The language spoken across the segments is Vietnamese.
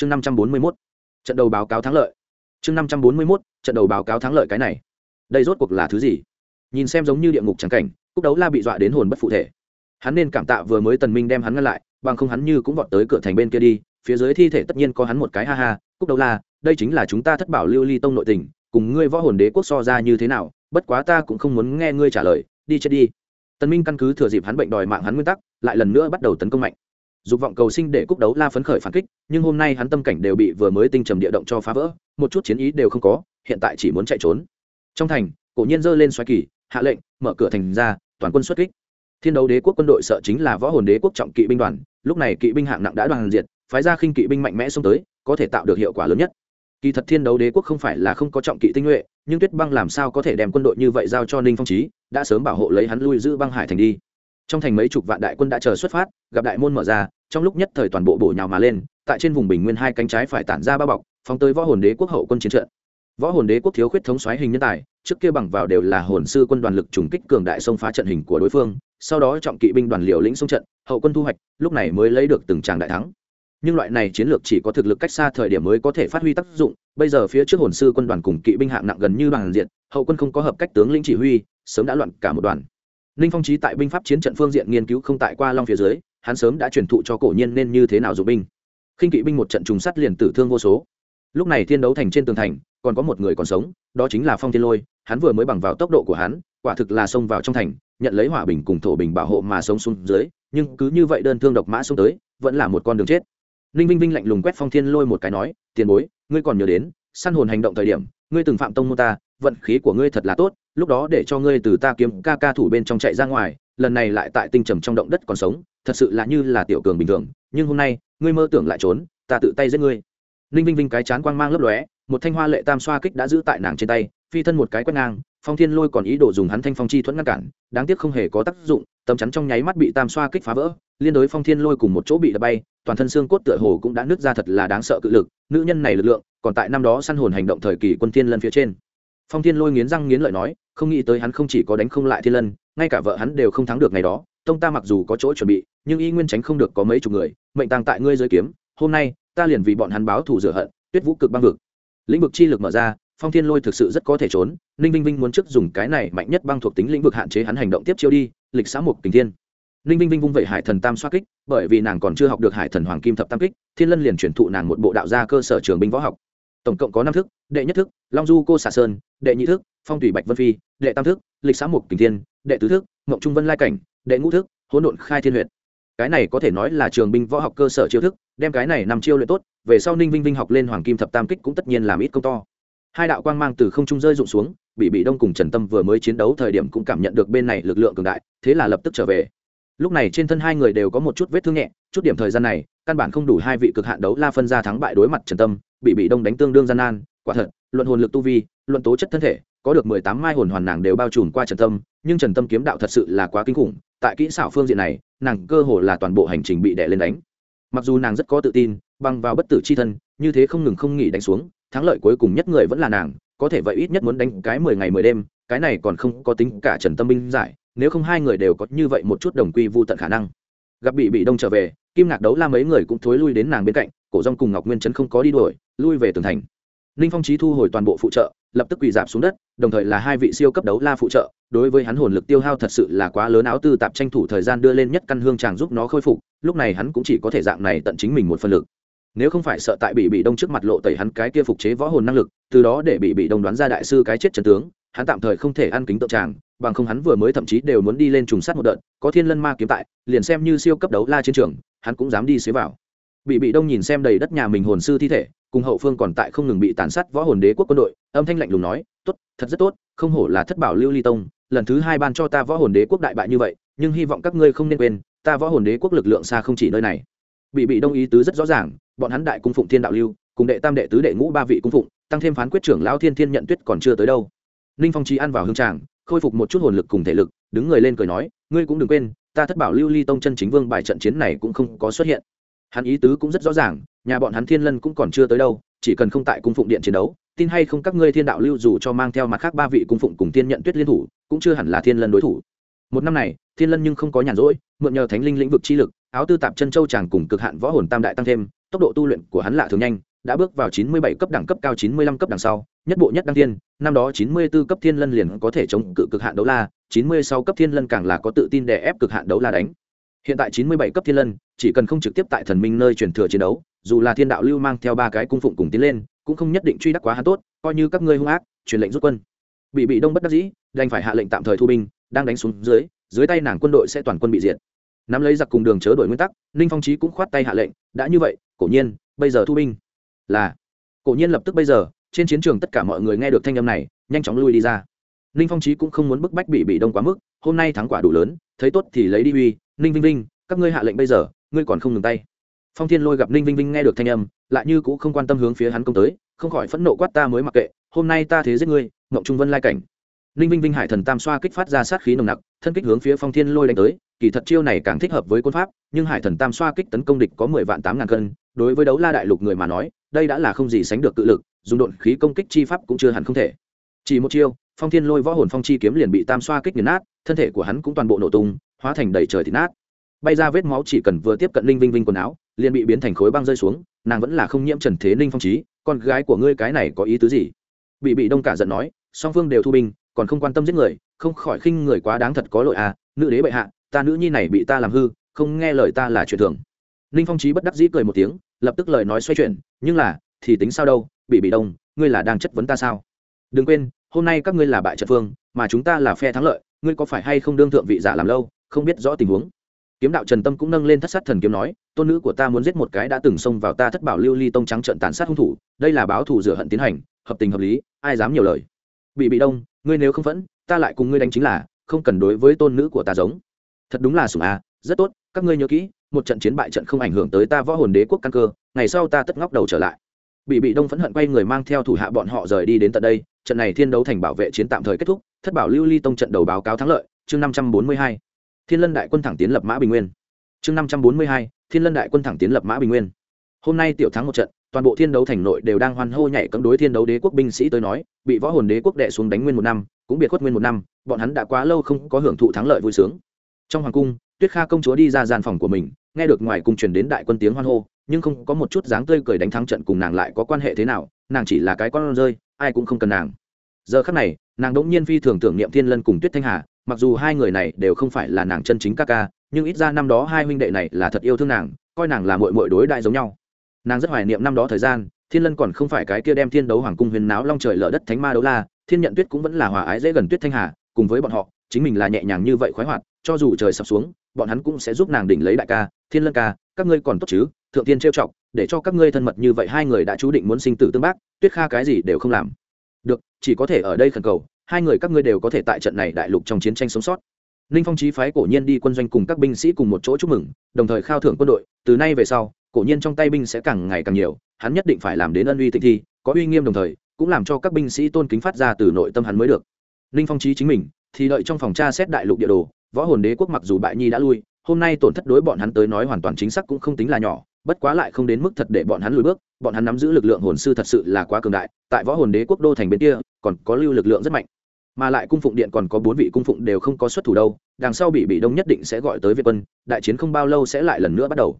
chương năm trăm bốn mươi mốt, trận đầu báo cáo thắng lợi. Chương năm trăm bốn mươi mốt, trận đầu báo cáo thắng lợi cái này. Đây rốt cuộc là thứ gì? Nhìn xem giống như địa ngục trắng cảnh, cúc đấu la bị dọa đến hồn bất phụ thể. Hắn nên cảm tạ vừa mới tần minh đem hắn ngăn lại, bằng không hắn như cũng vọt tới cửa thành bên kia đi, phía dưới thi thể tất nhiên có hắn một cái ha ha, cúc đấu la, đây chính là chúng ta thất bảo lưu ly tông nội tình, cùng ngươi võ hồn đế quốc so ra như thế nào, bất quá ta cũng không muốn nghe ngươi trả lời, đi chết đi. Tần minh căn cứ thừa dịp hắn bệnh đòi mạng hắn nguyên tắc, lại lần nữa bắt đầu tấn công mạnh dục vọng cầu sinh để cúc đấu la phấn khởi phản kích, nhưng hôm nay hắn tâm cảnh đều bị vừa mới tinh trầm địa động cho phá vỡ, một chút chiến ý đều không có, hiện tại chỉ muốn chạy trốn. Trong thành, cổ nhiên giơ lên xoáy kỳ, hạ lệnh, mở cửa thành ra, toàn quân xuất kích. Thiên đấu đế quốc quân đội sợ chính là võ hồn đế quốc trọng kỵ binh đoàn, lúc này kỵ binh hạng nặng đã đoàn diệt, phái ra khinh kỵ binh mạnh mẽ xông tới, có thể tạo được hiệu quả lớn nhất. Kỳ thật thiên đấu đế quốc không phải là không có trọng kỵ tinh nhuệ, nhưng tuyết băng làm sao có thể đem quân đội như vậy giao cho ninh phong trí đã sớm bảo hộ lấy hắn lui giữ băng hải thành đi. Trong thành mấy chục vạn đại quân đã chờ xuất phát, gặp đại môn mở ra trong lúc nhất thời toàn bộ bổ nhào mà lên, tại trên vùng bình nguyên hai cánh trái phải tản ra bao bọc, phóng tới võ hồn đế quốc hậu quân chiến trận. Võ hồn đế quốc thiếu khuyết thống xoáy hình nhân tài, trước kia bằng vào đều là hồn sư quân đoàn lực trùng kích cường đại xông phá trận hình của đối phương, sau đó trọng kỵ binh đoàn liều lĩnh xông trận, hậu quân thu hoạch, lúc này mới lấy được từng tràng đại thắng. Nhưng loại này chiến lược chỉ có thực lực cách xa thời điểm mới có thể phát huy tác dụng, bây giờ phía trước hồn sư quân đoàn cùng kỵ binh hạng nặng gần như đoàn diện, hậu quân không có hợp cách tướng lĩnh chỉ huy, sớm đã loạn cả một đoàn. Ninh phong trí tại binh pháp chiến trận phương diện nghiên cứu không tại qua long phía dưới hắn sớm đã truyền thụ cho cổ nhân nên như thế nào dụng binh. Khinh kỵ binh một trận trùng sắt liền tử thương vô số. Lúc này thiên đấu thành trên tường thành, còn có một người còn sống, đó chính là phong thiên lôi, hắn vừa mới bằng vào tốc độ của hắn, quả thực là xông vào trong thành, nhận lấy hỏa bình cùng thổ bình bảo hộ mà sống xuống dưới, nhưng cứ như vậy đơn thương độc mã xuống tới, vẫn là một con đường chết. Ninh vinh vinh lạnh lùng quét phong thiên lôi một cái nói, tiền bối, ngươi còn nhớ đến, săn hồn hành động thời điểm, ngươi từng phạm tông mô ta, vận khí của ngươi thật là tốt, lúc đó để cho ngươi từ ta kiếm ca ca thủ bên trong chạy ra ngoài lần này lại tại tinh trầm trong động đất còn sống, thật sự là như là tiểu cường bình thường, nhưng hôm nay, ngươi mơ tưởng lại trốn, ta tự tay giết ngươi. Ninh vinh vinh cái chán quang mang lấp lóe, một thanh hoa lệ tam xoa kích đã giữ tại nàng trên tay, phi thân một cái quét ngang, phong thiên lôi còn ý đồ dùng hắn thanh phong chi thuẫn ngăn cản, đáng tiếc không hề có tác dụng, tấm chắn trong nháy mắt bị tam xoa kích phá vỡ, liên đối phong thiên lôi cùng một chỗ bị đập bay, toàn thân xương cốt tựa hồ cũng đã nứt ra thật là đáng sợ cự lực, nữ nhân này lực lượng, còn tại năm đó săn hồn hành động thời kỳ quân thiên lân phía trên. Phong thiên lôi nghiến răng nghiến lợi nói, không nghĩ tới hắn không chỉ có đánh không lại thiên lân ngay cả vợ hắn đều không thắng được ngày đó, tông ta mặc dù có chỗ chuẩn bị, nhưng y nguyên tránh không được có mấy chục người, mệnh tàng tại ngươi dưới kiếm, hôm nay, ta liền vì bọn hắn báo thù rửa hận, tuyết vũ cực băng vực. Lĩnh vực chi lực mở ra, phong thiên lôi thực sự rất có thể trốn, ninh vinh vinh muốn trước dùng cái này mạnh nhất băng thuộc tính lĩnh vực hạn chế hắn hành động tiếp chiêu đi, lịch xã mục tình thiên. Ninh vinh vinh vung vẩy hải thần tam xoa kích, bởi vì nàng còn chưa học được hải thần hoàng kim thập tam kích, thiên lân liền chuyển thụ nàng một bộ đạo gia cơ sở trường binh võ học. Tổng cộng có năm thức, đệ nhất thức, long du cô xà sơn, đệ nhị thức, phong thủy bạch vân phi, đệ tam thức, lịch xã mục tình thiên đệ tứ thức mộng trung vân lai cảnh, đệ ngũ thức, hỗn độn khai thiên huyện cái này có thể nói là trường binh võ học cơ sở chiêu thức, đem cái này nằm chiêu luyện tốt, về sau ninh vinh vinh học lên hoàng kim thập tam kích cũng tất nhiên làm ít công to. Hai đạo quang mang từ không trung rơi rụng xuống bị bị đông cùng trần tâm vừa mới chiến đấu thời điểm cũng cảm nhận được bên này lực lượng cường đại, thế là lập tức trở về. Lúc này trên thân hai người đều có một chút vết thương nhẹ, chút điểm thời gian này, căn bản không đủ hai vị cực hạn đấu la phân ra thắng bại đối mặt trần tâm bị bị đông đánh tương đương gian nan, quả thật, luận hồn lực tu vi, luận tố chất thân thể có được mười tám mai hồn hoàn nàng đều bao trùm qua trần tâm, nhưng trần tâm kiếm đạo thật sự là quá kinh khủng, tại kỹ xảo phương diện này, nàng cơ hồ là toàn bộ hành trình bị đè lên đánh. Mặc dù nàng rất có tự tin, bằng vào bất tử chi thân, như thế không ngừng không nghỉ đánh xuống, thắng lợi cuối cùng nhất người vẫn là nàng, có thể vậy ít nhất muốn đánh cái mười ngày mười đêm, cái này còn không có tính cả trần tâm binh giải, nếu không hai người đều có như vậy một chút đồng quy vu tận khả năng. Gặp bị bị đông trở về, kim ngạc đấu la mấy người cũng thối lui đến nàng bên cạnh, cổ rong cùng ngọc nguyên trấn không có đi đuổi, lui về tường thành ninh phong trí thu hồi toàn bộ phụ trợ, lập tức quỳ dạp xuống đất, đồng thời là hai vị siêu cấp đấu la phụ trợ, đối với hắn hồn lực tiêu hao thật sự là quá lớn áo tư tạp tranh thủ thời gian đưa lên nhất căn hương chàng giúp nó khôi phục, lúc này hắn cũng chỉ có thể dạng này tận chính mình một phần lực. Nếu không phải sợ tại bị bị đông trước mặt lộ tẩy hắn cái kia phục chế võ hồn năng lực, từ đó để bị bị đông đoán ra đại sư cái chết trần tướng, hắn tạm thời không thể ăn kính tượng tràng bằng không hắn vừa mới thậm chí đều muốn đi lên trùng sát một đợt, có thiên lân ma kiếm tại, liền xem như siêu cấp đấu la chiến trường, hắn cũng dám đi xế vào. Bị bị đông nhìn xem đầy đất nhà mình hồn sư thi thể cùng hậu phương còn tại không ngừng bị tàn sát võ hồn đế quốc quân đội, âm thanh lạnh lùng nói, tốt, thật rất tốt, không hổ là thất bảo lưu ly tông, lần thứ hai ban cho ta võ hồn đế quốc đại bại như vậy, nhưng hy vọng các ngươi không nên quên, ta võ hồn đế quốc lực lượng xa không chỉ nơi này. Bị bị đông ý tứ rất rõ ràng, bọn hắn đại cung phụng thiên đạo lưu, cùng đệ tam đệ tứ đệ ngũ ba vị cung phụng, tăng thêm phán quyết trưởng lão thiên thiên nhận tuyết còn chưa tới đâu. Ninh phong trí ăn vào hương tràng, khôi phục một chút hồn lực cùng thể lực, đứng người lên cười nói, ngươi cũng đừng quên, ta thất bảo lưu ly tông chân chính vương bài trận chiến này cũng không có xuất hiện hắn ý tứ cũng rất rõ ràng, nhà bọn hắn thiên lân cũng còn chưa tới đâu, chỉ cần không tại cung phụng điện chiến đấu, tin hay không các ngươi thiên đạo lưu dù cho mang theo mặt khác ba vị cung phụng cùng thiên nhận tuyết liên thủ, cũng chưa hẳn là thiên lân đối thủ. Một năm này, thiên lân nhưng không có nhàn rỗi, mượn nhờ thánh linh lĩnh vực chi lực, áo tư tạp chân châu chàng cùng cực hạn võ hồn tam đại tăng thêm, tốc độ tu luyện của hắn lạ thường nhanh, đã bước vào chín mươi bảy cấp đẳng cấp cao, chín mươi lăm cấp đằng sau, nhất bộ nhất đăng thiên năm đó chín mươi 94 cấp thiên lân liền có thể chống cự cực hạn đấu la, chín mươi sáu cấp thiên lân càng là có tự tin để ép cực hạn đấu la đánh hiện tại chín mươi bảy cấp thiên lân, chỉ cần không trực tiếp tại thần minh nơi truyền thừa chiến đấu, dù là thiên đạo lưu mang theo ba cái cung phụng cùng tiến lên, cũng không nhất định truy đắc quá hắn tốt, coi như các ngươi hung ác, truyền lệnh rút quân. Bị bị đông bất đắc dĩ, đành phải hạ lệnh tạm thời thu binh, đang đánh xuống dưới dưới tay nàng quân đội sẽ toàn quân bị diệt. Nắm lấy giặc cùng đường chớ đổi nguyên tắc, ninh phong trí cũng khoát tay hạ lệnh, đã như vậy, cổ nhiên, bây giờ thu binh. Là, cổ nhiên lập tức bây giờ, trên chiến trường tất cả mọi người nghe được thanh âm này, nhanh chóng lui đi ra. Ninh phong trí cũng không muốn bức bách bị bị đông quá mức, hôm nay thắng quả đủ lớn, thấy tốt thì lấy đi uy ninh vinh vinh, các ngươi hạ lệnh bây giờ, ngươi còn không ngừng tay. Phong thiên lôi gặp ninh vinh vinh nghe được thanh âm, lại như cũng không quan tâm hướng phía hắn công tới, không khỏi phẫn nộ quát ta mới mặc kệ, hôm nay ta thế giết ngươi mộng trung vân lai cảnh. Ninh vinh vinh hải thần tam xoa kích phát ra sát khí nồng nặc, thân kích hướng phía phong thiên lôi đánh tới, kỳ thật chiêu này càng thích hợp với quân pháp, nhưng hải thần tam xoa kích tấn công địch có mười vạn tám ngàn cân, đối với đấu la đại lục người mà nói, đây đã là không gì sánh được cự lực, dùng độn khí công kích chi pháp cũng chưa hẳn không thể. Chỉ một chiêu, phong thiên lôi võ hồn phong chi kiếm liền bị tam xoa kích nghiền nát, thân thể của hắn cũng toàn bộ nổ tung hóa thành đầy trời thịt nát. Bay ra vết máu chỉ cần vừa tiếp cận linh vinh vinh quần áo, liền bị biến thành khối băng rơi xuống, nàng vẫn là không nhiễm trần thế ninh phong trí, con gái của ngươi cái này có ý tứ gì? Bị bị đông cả giận nói, song phương đều thu binh, còn không quan tâm giết người, không khỏi khinh người quá đáng thật có lỗi à nữ đế bệ hạ, ta nữ nhi này bị ta làm hư, không nghe lời ta là chuyện thường. Ninh phong trí bất đắc dĩ cười một tiếng, lập tức lời nói xoay chuyển, nhưng là, thì tính sao đâu, bị bị đông, ngươi là đang chất vấn ta sao? Đừng quên, hôm nay các ngươi là bại trận phương, mà chúng ta là phe thắng lợi, ngươi có phải hay không đương thượng vị giả làm lâu? Không biết rõ tình huống. Kiếm đạo trần tâm cũng nâng lên thất sát thần kiếm nói, tôn nữ của ta muốn giết một cái đã từng xông vào ta thất bảo lưu ly tông trắng trận tàn sát hung thủ, đây là báo thù rửa hận tiến hành, hợp tình hợp lý, ai dám nhiều lời? Bị bị đông, ngươi nếu không phẫn, ta lại cùng ngươi đánh chính là, không cần đối với tôn nữ của ta giống. Thật đúng là sủng a, rất tốt, các ngươi nhớ kỹ, một trận chiến bại trận không ảnh hưởng tới ta võ hồn đế quốc căn cơ, ngày sau ta tất ngóc đầu trở lại. Bị bị đông phẫn hận quay người mang theo thủ hạ bọn họ rời đi đến tận đây, trận này thiên đấu thành bảo vệ chiến tạm thời kết thúc, thất bảo lưu ly tông trận đầu báo cáo thắng lợi, chương năm trăm bốn mươi hai thiên lân đại quân thẳng tiến lập mã bình nguyên. Chương năm trăm bốn mươi hai, thiên lân đại quân thẳng tiến lập mã bình nguyên. Hôm nay tiểu thắng một trận, toàn bộ thiên đấu thành nội đều đang hoan hô nhảy cấm đối thiên đấu đế quốc binh sĩ tới nói, bị võ hồn đế quốc đệ xuống đánh nguyên một năm, cũng biệt khuất nguyên một năm, bọn hắn đã quá lâu không có hưởng thụ thắng lợi vui sướng. Trong hoàng cung, tuyết kha công chúa đi ra gian phòng của mình, nghe được ngoài cung truyền đến đại quân tiếng hoan hô, nhưng không có một chút dáng tươi cười đánh thắng trận cùng nàng lại có quan hệ thế nào, nàng chỉ là cái con rơi, ai cũng không cần nàng. Giờ khắc này, nàng đ ỗ n g nhiên phi thường tưởng niệm thiên lân cùng tuyết thanh hà mặc dù hai người này đều không phải là nàng chân chính ca ca, nhưng ít ra năm đó hai huynh đệ này là thật yêu thương nàng, coi nàng là mội mội đối đại giống nhau. Nàng rất hoài niệm năm đó thời gian, thiên lân còn không phải cái kia đem thiên đấu hoàng cung huyền náo long trời lở đất thánh ma đấu la, thiên nhận tuyết cũng vẫn là hòa ái dễ gần tuyết thanh hà, cùng với bọn họ, chính mình là nhẹ nhàng như vậy khoái hoạt, cho dù trời sập xuống, bọn hắn cũng sẽ giúp nàng đỉnh lấy đại ca, thiên lân ca, các ngươi còn tốt chứ, thượng tiên trêu chọc, để cho các ngươi thân mật như vậy hai người đã chú định muốn sinh tử tương bác, tuyết kha cái gì đều không làm. Được, chỉ có thể ở đây khẩn cầu hai người các ngươi đều có thể tại trận này đại lục trong chiến tranh sống sót. Ninh phong trí phái cổ nhiên đi quân doanh cùng các binh sĩ cùng một chỗ chúc mừng, đồng thời khao thưởng quân đội, từ nay về sau, cổ nhiên trong tay binh sẽ càng ngày càng nhiều, hắn nhất định phải làm đến ân uy tịnh thi, có uy nghiêm đồng thời, cũng làm cho các binh sĩ tôn kính phát ra từ nội tâm hắn mới được. Ninh phong trí chính mình, thì đợi trong phòng tra xét đại lục địa đồ, võ hồn đế quốc mặc dù bại nhi đã lui, hôm nay tổn thất đối bọn hắn tới nói hoàn toàn chính xác cũng không tính là nhỏ, bất quá lại không đến mức thật để bọn hắn lùi bước, bọn hắn nắm giữ lực lượng hồn sư thật sự là quá cường đại, tại võ hồn đế quốc đô thành bên kia, còn có lưu lực lượng rất mạnh mà lại cung phụng điện còn có bốn vị cung phụng đều không có xuất thủ đâu, đằng sau bị bị đông nhất định sẽ gọi tới việt quân, đại chiến không bao lâu sẽ lại lần nữa bắt đầu.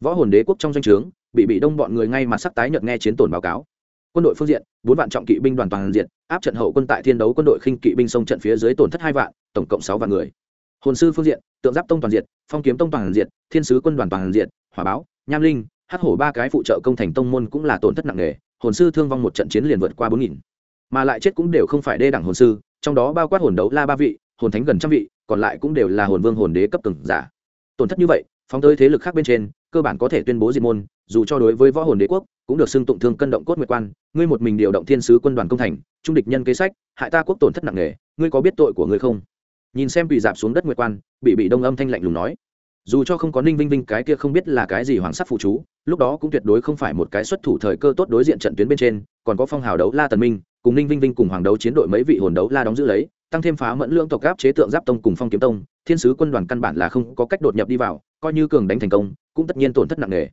Võ hồn đế quốc trong doanh trướng, bị bị đông bọn người ngay mặt sắc tái nhợt nghe chiến tổn báo cáo. Quân đội phương diện, bốn vạn trọng kỵ binh đoàn toàn diện, áp trận hậu quân tại thiên đấu quân đội khinh kỵ binh sông trận phía dưới tổn thất hai vạn, tổng cộng sáu vạn người. Hồn sư phương diện, tượng giáp tông toàn diện, phong kiếm tông toàn diện, thiên sứ quân đoàn toàn diện, hỏa báo, nham linh, hắc hổ ba cái phụ trợ công thành tông môn cũng là tổn thất nặng nề, hồn sư thương vong một trận chiến liền vượt qua bốn nghìn. Mà lại chết cũng đều không phải đê đẳng hồn sư trong đó bao quát hồn đấu la ba vị, hồn thánh gần trăm vị, còn lại cũng đều là hồn vương hồn đế cấp từng giả. Tổn thất như vậy, phóng tới thế lực khác bên trên, cơ bản có thể tuyên bố diệt môn, dù cho đối với võ hồn đế quốc, cũng được xưng tụng thương cân động cốt nguyệt quan. Ngươi một mình điều động thiên sứ quân đoàn công thành, trung địch nhân kế sách, hại ta quốc tổn thất nặng nề, ngươi có biết tội của ngươi không? Nhìn xem bị dạp xuống đất nguyệt quan, bị bị đông âm thanh lạnh lùng nói. Dù cho không có ninh vinh vinh cái kia không biết là cái gì hoàng sắc phụ chú, lúc đó cũng tuyệt đối không phải một cái xuất thủ thời cơ tốt đối diện trận tuyến bên trên, còn có phong hào đấu la tần minh cùng ninh vinh vinh cùng hoàng đấu chiến đội mấy vị hồn đấu la đóng giữ lấy, tăng thêm phá mẫn lượng tộc gáp chế tượng giáp tông cùng phong kiếm tông, thiên sứ quân đoàn căn bản là không có cách đột nhập đi vào, coi như cường đánh thành công, cũng tất nhiên tổn thất nặng nề.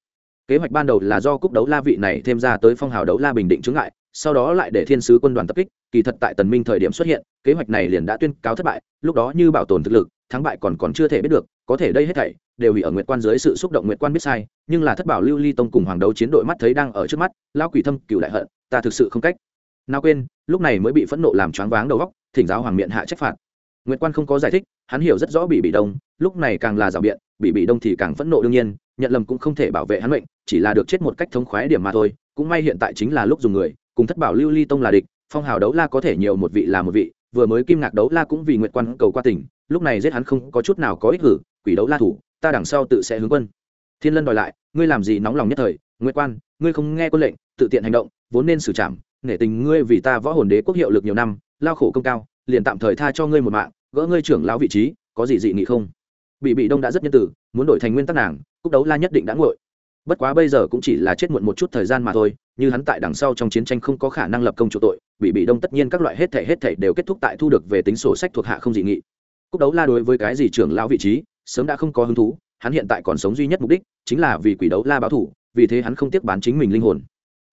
Kế hoạch ban đầu là do cúp đấu la vị này thêm ra tới phong hào đấu la bình định chứng ngại, sau đó lại để thiên sứ quân đoàn tập kích, kỳ thật tại tần minh thời điểm xuất hiện, kế hoạch này liền đã tuyên cáo thất bại, lúc đó như bảo tồn thực lực, thắng bại còn còn chưa thể biết được, có thể đây hết thảy đều bị ở nguyệt quan dưới sự xúc động nguyệt quan biết sai, nhưng là thất bảo lưu ly tông cùng hoàng đấu chiến đội mắt thấy đang ở trước mắt, lão quỷ thâm cựu đại hận, ta thực sự không cách nào quên, lúc này mới bị phẫn nộ làm choáng váng đầu góc thỉnh giáo hoàng miện hạ trách phạt. Nguyễn quan không có giải thích, hắn hiểu rất rõ bị bị đông, lúc này càng là rào biện bị bị đông thì càng phẫn nộ đương nhiên, nhận lầm cũng không thể bảo vệ hắn mệnh, chỉ là được chết một cách thống khoái điểm mà thôi, cũng may hiện tại chính là lúc dùng người, cùng thất bảo lưu ly tông là địch, phong hào đấu la có thể nhiều một vị là một vị, vừa mới kim ngạc đấu la cũng vì nguyệt quan cầu qua tỉnh, lúc này giết hắn không có chút nào có ích hử, quỷ đấu la thủ, ta đằng sau tự sẽ hướng quân. Thiên lân đòi lại, ngươi làm gì nóng lòng nhất thời, nguyệt quan, ngươi không nghe quân lệnh, tự tiện hành động, vốn nên xử trảm nể tình ngươi vì ta võ hồn đế quốc hiệu lực nhiều năm, lao khổ công cao, liền tạm thời tha cho ngươi một mạng, gỡ ngươi trưởng lão vị trí, có gì dị nghị không? Bị bị đông đã rất nhân tử, muốn đổi thành nguyên tắc nàng, cúc đấu la nhất định đã ngội bất quá bây giờ cũng chỉ là chết muộn một chút thời gian mà thôi, như hắn tại đằng sau trong chiến tranh không có khả năng lập công chủ tội, bị bị đông tất nhiên các loại hết thể hết thể đều kết thúc tại thu được về tính sổ sách thuộc hạ không dị nghị. Cúc đấu la đối với cái gì trưởng lão vị trí, sớm đã không có hứng thú, hắn hiện tại còn sống duy nhất mục đích, chính là vì quỷ đấu la báo thủ, vì thế hắn không tiếc bán chính mình linh hồn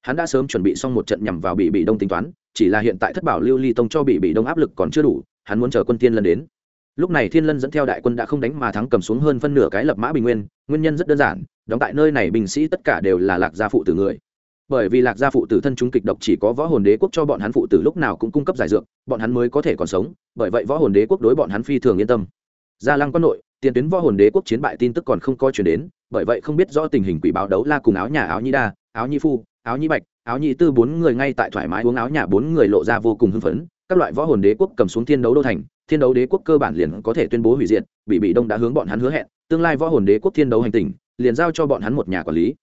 hắn đã sớm chuẩn bị xong một trận nhằm vào bị bị đông tính toán, chỉ là hiện tại thất bảo lưu ly tông cho bị bị đông áp lực còn chưa đủ, hắn muốn chờ quân tiên lân đến. Lúc này thiên lân dẫn theo đại quân đã không đánh mà thắng cầm xuống hơn phân nửa cái lập mã bình nguyên nguyên nhân rất đơn giản, đóng tại nơi này binh sĩ tất cả đều là lạc gia phụ tử người. Bởi vì lạc gia phụ tử thân chúng kịch độc chỉ có võ hồn đế quốc cho bọn hắn phụ tử lúc nào cũng cung cấp giải dược, bọn hắn mới có thể còn sống, bởi vậy võ hồn đế quốc đối bọn hắn phi thường yên tâm. Gia lăng quân nội, tiền tuyến võ hồn đế quốc chiến bại tin tức còn không coi chuyển đến, bởi vậy không biết rõ tình hình quỷ báo đấu la cùng áo nhà áo nhi đa, áo nhi phu áo Nhĩ bạch, áo Nhĩ tư bốn người ngay tại thoải mái uống áo nhà bốn người lộ ra vô cùng hưng phấn, các loại võ hồn đế quốc cầm xuống thiên đấu đô thành, thiên đấu đế quốc cơ bản liền có thể tuyên bố hủy diệt, bị bị đông đã hướng bọn hắn hứa hẹn, tương lai võ hồn đế quốc thiên đấu hành tình, liền giao cho bọn hắn một nhà quản lý.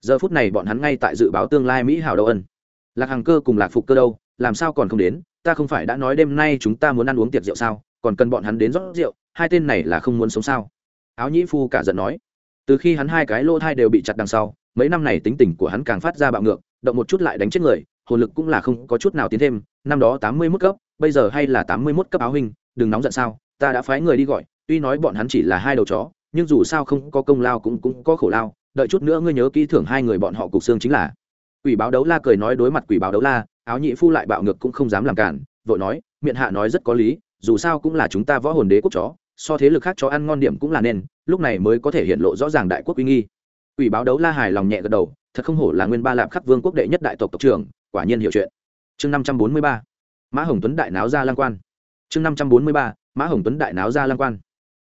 Giờ phút này bọn hắn ngay tại dự báo tương lai mỹ hảo đâu ân. Lạc hàng cơ cùng lạc phục cơ đâu, làm sao còn không đến, ta không phải đã nói đêm nay chúng ta muốn ăn uống tiệc rượu sao, còn cần bọn hắn đến rót rượu, hai tên này là không muốn sống sao? Áo nhĩ phu cả giận nói. Từ khi hắn hai cái lỗ thai đều bị chặt đằng sau mấy năm này tính tình của hắn càng phát ra bạo ngược, động một chút lại đánh chết người, hồn lực cũng là không có chút nào tiến thêm. Năm đó tám mươi mức cấp, bây giờ hay là tám mươi mốt cấp áo hình đừng nóng giận sao, ta đã phái người đi gọi, tuy nói bọn hắn chỉ là hai đầu chó, nhưng dù sao không có công lao cũng cũng có khổ lao, đợi chút nữa ngươi nhớ kỹ thưởng hai người bọn họ cục xương chính là. Quỷ báo đấu la cười nói đối mặt quỷ báo đấu la, áo nhị phu lại bạo ngược cũng không dám làm cản, vội nói, miệng hạ nói rất có lý, dù sao cũng là chúng ta võ hồn đế quốc chó, so thế lực khác chó ăn ngon điểm cũng là nên, lúc này mới có thể hiện lộ rõ ràng đại quốc uy nghi quỷ báo đấu la hài lòng nhẹ gật đầu, thật không hổ là nguyên ba lạp khắc vương quốc đệ nhất đại tộc tộc trưởng, quả nhiên hiểu chuyện. Chương năm trăm bốn mươi ba, mã hồng tuấn đại náo ra lang quan. Chương năm trăm bốn mươi ba, mã hồng tuấn đại náo ra lang quan.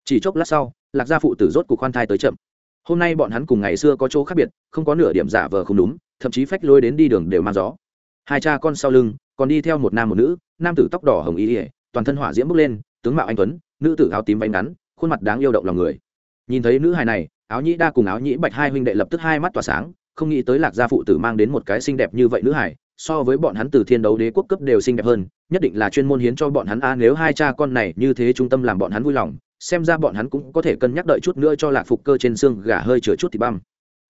Chỉ chốc lát sau, lạc gia phụ tử rốt cuộc khoan thai tới chậm. Hôm nay bọn hắn cùng ngày xưa có chỗ khác biệt, không có nửa điểm giả vờ không đúng, thậm chí phách lôi đến đi đường đều mang gió. Hai cha con sau lưng, còn đi theo một nam một nữ, nam tử tóc đỏ hồng ý ỉa toàn thân hỏa diễm bốc lên, tướng mạo anh tuấn, nữ tử áo tím váy ngắn, khuôn mặt đáng yêu động lòng người. Nhìn thấy nữ hài này áo nhĩ đa cùng áo nhĩ bạch hai huynh đệ lập tức hai mắt tỏa sáng không nghĩ tới lạc gia phụ tử mang đến một cái xinh đẹp như vậy nữ hải, so với bọn hắn từ thiên đấu đế quốc cấp đều xinh đẹp hơn nhất định là chuyên môn hiến cho bọn hắn a nếu hai cha con này như thế trung tâm làm bọn hắn vui lòng xem ra bọn hắn cũng có thể cân nhắc đợi chút nữa cho lạc phục cơ trên xương gà hơi chừa chút thì băm.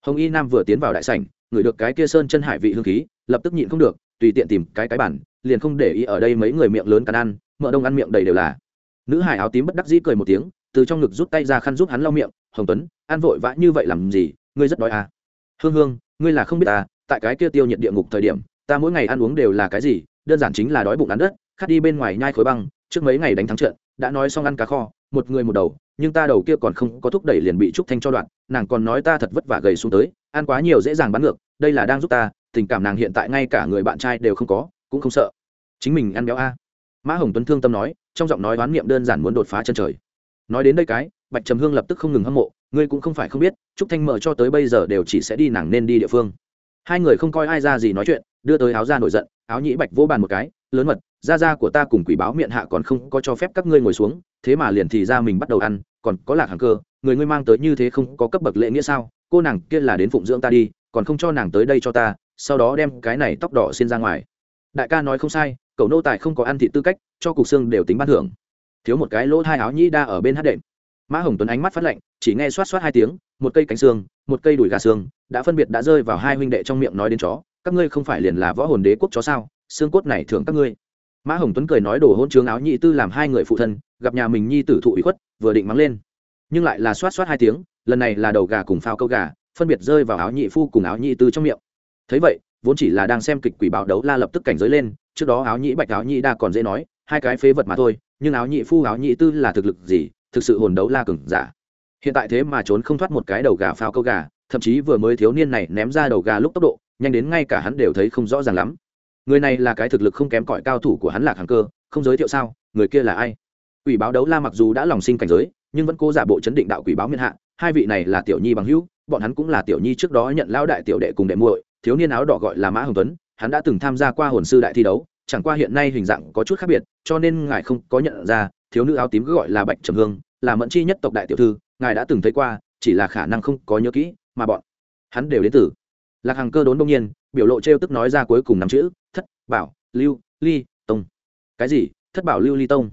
Hồng y nam vừa tiến vào đại sảnh ngửi được cái kia sơn chân hải vị hương khí lập tức nhịn không được tùy tiện tìm cái cái bản liền không để ý ở đây mấy người miệng lớn cắn ăn mỡ đông ăn miệng đầy đều là. Nữ hải áo tím bất đắc dĩ cười một tiếng từ trong ngực rút tay ra khăn giúp hắn lau miệng, hồng tuấn ăn vội vã như vậy làm gì? Ngươi rất đói à? Hương hương, ngươi là không biết à tại cái kia tiêu nhiệt địa ngục thời điểm, ta mỗi ngày ăn uống đều là cái gì, đơn giản chính là đói bụng ăn đất, khát đi bên ngoài nhai khối băng, trước mấy ngày đánh thắng trận, đã nói xong ăn cá kho, một người một đầu, nhưng ta đầu kia còn không có thúc đẩy liền bị trúc thanh cho đoạn, nàng còn nói ta thật vất vả gầy xuống tới, ăn quá nhiều dễ dàng bắn ngược, đây là đang giúp ta, tình cảm nàng hiện tại ngay cả người bạn trai đều không có, cũng không sợ. Chính mình ăn béo a. Mã hồng tuấn thương tâm nói, trong giọng nói oán niệm đơn giản muốn đột phá chân trời nói đến đây cái, bạch trầm hương lập tức không ngừng hâm mộ, ngươi cũng không phải không biết, trúc thanh mở cho tới bây giờ đều chỉ sẽ đi nàng nên đi địa phương. Hai người không coi ai ra gì nói chuyện, đưa tới áo ra nổi giận, áo nhĩ bạch vô bàn một cái, lớn mật gia gia của ta cùng quỷ báo miệng hạ còn không có cho phép các ngươi ngồi xuống, thế mà liền thì ra mình bắt đầu ăn, còn có lạc hàng cơ, người ngươi mang tới như thế không có cấp bậc lễ nghĩa sao? Cô nàng kia là đến phụng dưỡng ta đi, còn không cho nàng tới đây cho ta, sau đó đem cái này tóc đỏ xin ra ngoài. Đại ca nói không sai, cậu nô tài không có ăn thị tư cách, cho cục xương đều tính ban thưởng thiếu một cái lỗ hai áo nhĩ đa ở bên hát đệm. Mã hồng tuấn ánh mắt phát lạnh, chỉ nghe xoát xoát hai tiếng, một cây cánh xương, một cây đùi gà xương, đã phân biệt đã rơi vào hai huynh đệ trong miệng nói đến chó, các ngươi không phải liền là võ hồn đế quốc chó sao, xương cốt này thưởng các ngươi. Mã hồng tuấn cười nói đồ hôn trướng áo nhị tư làm hai người phụ thân, gặp nhà mình nhi tử thụ ủy khuất, vừa định mắng lên. Nhưng lại là xoát xoát hai tiếng, lần này là đầu gà cùng phao câu gà, phân biệt rơi vào áo nhị phu cùng áo nhị tư trong miệng. Thấy vậy, vốn chỉ là đang xem kịch quỷ báo đấu la lập tức cảnh giới lên, trước đó áo nhị bạch áo nhị đa còn dễ nói hai cái phế vật mà thôi, nhưng áo nhị phu, áo nhị tư là thực lực gì? Thực sự hồn đấu la cừng giả. Hiện tại thế mà trốn không thoát một cái đầu gà phao câu gà, thậm chí vừa mới thiếu niên này ném ra đầu gà lúc tốc độ, nhanh đến ngay cả hắn đều thấy không rõ ràng lắm. Người này là cái thực lực không kém cỏi cao thủ của hắn lạc hàng cơ, không giới thiệu sao? Người kia là ai? Quỷ báo đấu la mặc dù đã lòng sinh cảnh giới, nhưng vẫn cố giả bộ chấn định đạo quỷ báo miên hạ. Hai vị này là tiểu nhi bằng hữu, bọn hắn cũng là tiểu nhi trước đó nhận lao đại tiểu đệ cùng đệ muội, thiếu niên áo đỏ gọi là mã hồng tuấn, hắn đã từng tham gia qua hồn sư đại thi đấu chẳng qua hiện nay hình dạng có chút khác biệt, cho nên ngài không có nhận ra, thiếu nữ áo tím cứ gọi là bạch trầm hương, là mẫn chi nhất tộc đại tiểu thư, ngài đã từng thấy qua, chỉ là khả năng không có nhớ kỹ, mà bọn hắn đều đến từ. Lạc hàng cơ đốn đông nhiên, biểu lộ t r e o tức nói ra cuối cùng năm chữ, thất bảo, lưu, ly, tông. Cái gì? Thất bảo, lưu, ly, tông?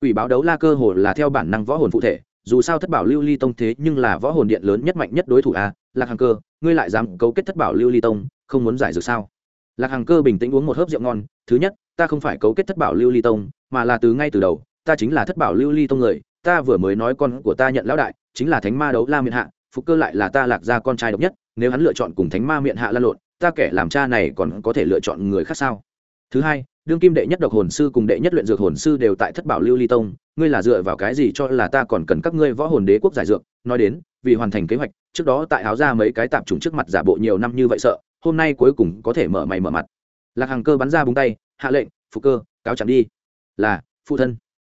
Ủy báo đấu la cơ hồ là theo bản năng võ hồn phụ thể, dù sao thất bảo, lưu, ly, tông thế nhưng là võ hồn điện lớn nhất mạnh nhất đối thủ a. Lạc hàng cơ, ngươi lại dám cấu kết thất bảo, lưu, ly, tông, không muốn giải dược sao? Lạc hàng cơ bình tĩnh uống một hớp rượu ngon, thứ nhất, ta không phải cấu kết thất bảo lưu ly tông, mà là từ ngay từ đầu, ta chính là thất bảo lưu ly tông người, ta vừa mới nói con của ta nhận lão đại, chính là thánh ma đấu la miệng hạ, phục cơ lại là ta lạc ra con trai độc nhất, nếu hắn lựa chọn cùng thánh ma miệng hạ lan lộn, ta kẻ làm cha này còn có thể lựa chọn người khác sao? Thứ hai, đương kim đệ nhất độc hồn sư cùng đệ nhất luyện dược hồn sư đều tại thất bảo lưu ly tông, ngươi là dựa vào cái gì cho là ta còn cần các ngươi võ hồn đế quốc giải dược? Nói đến, vì hoàn thành kế hoạch, trước đó tại áo ra mấy cái tạp trùng trước mặt giả bộ nhiều năm như vậy sợ hôm nay cuối cùng có thể mở mày mở mặt. Lạc hàng cơ bắn ra búng tay hạ lệnh phục cơ cáo chẳng đi. Là phụ thân.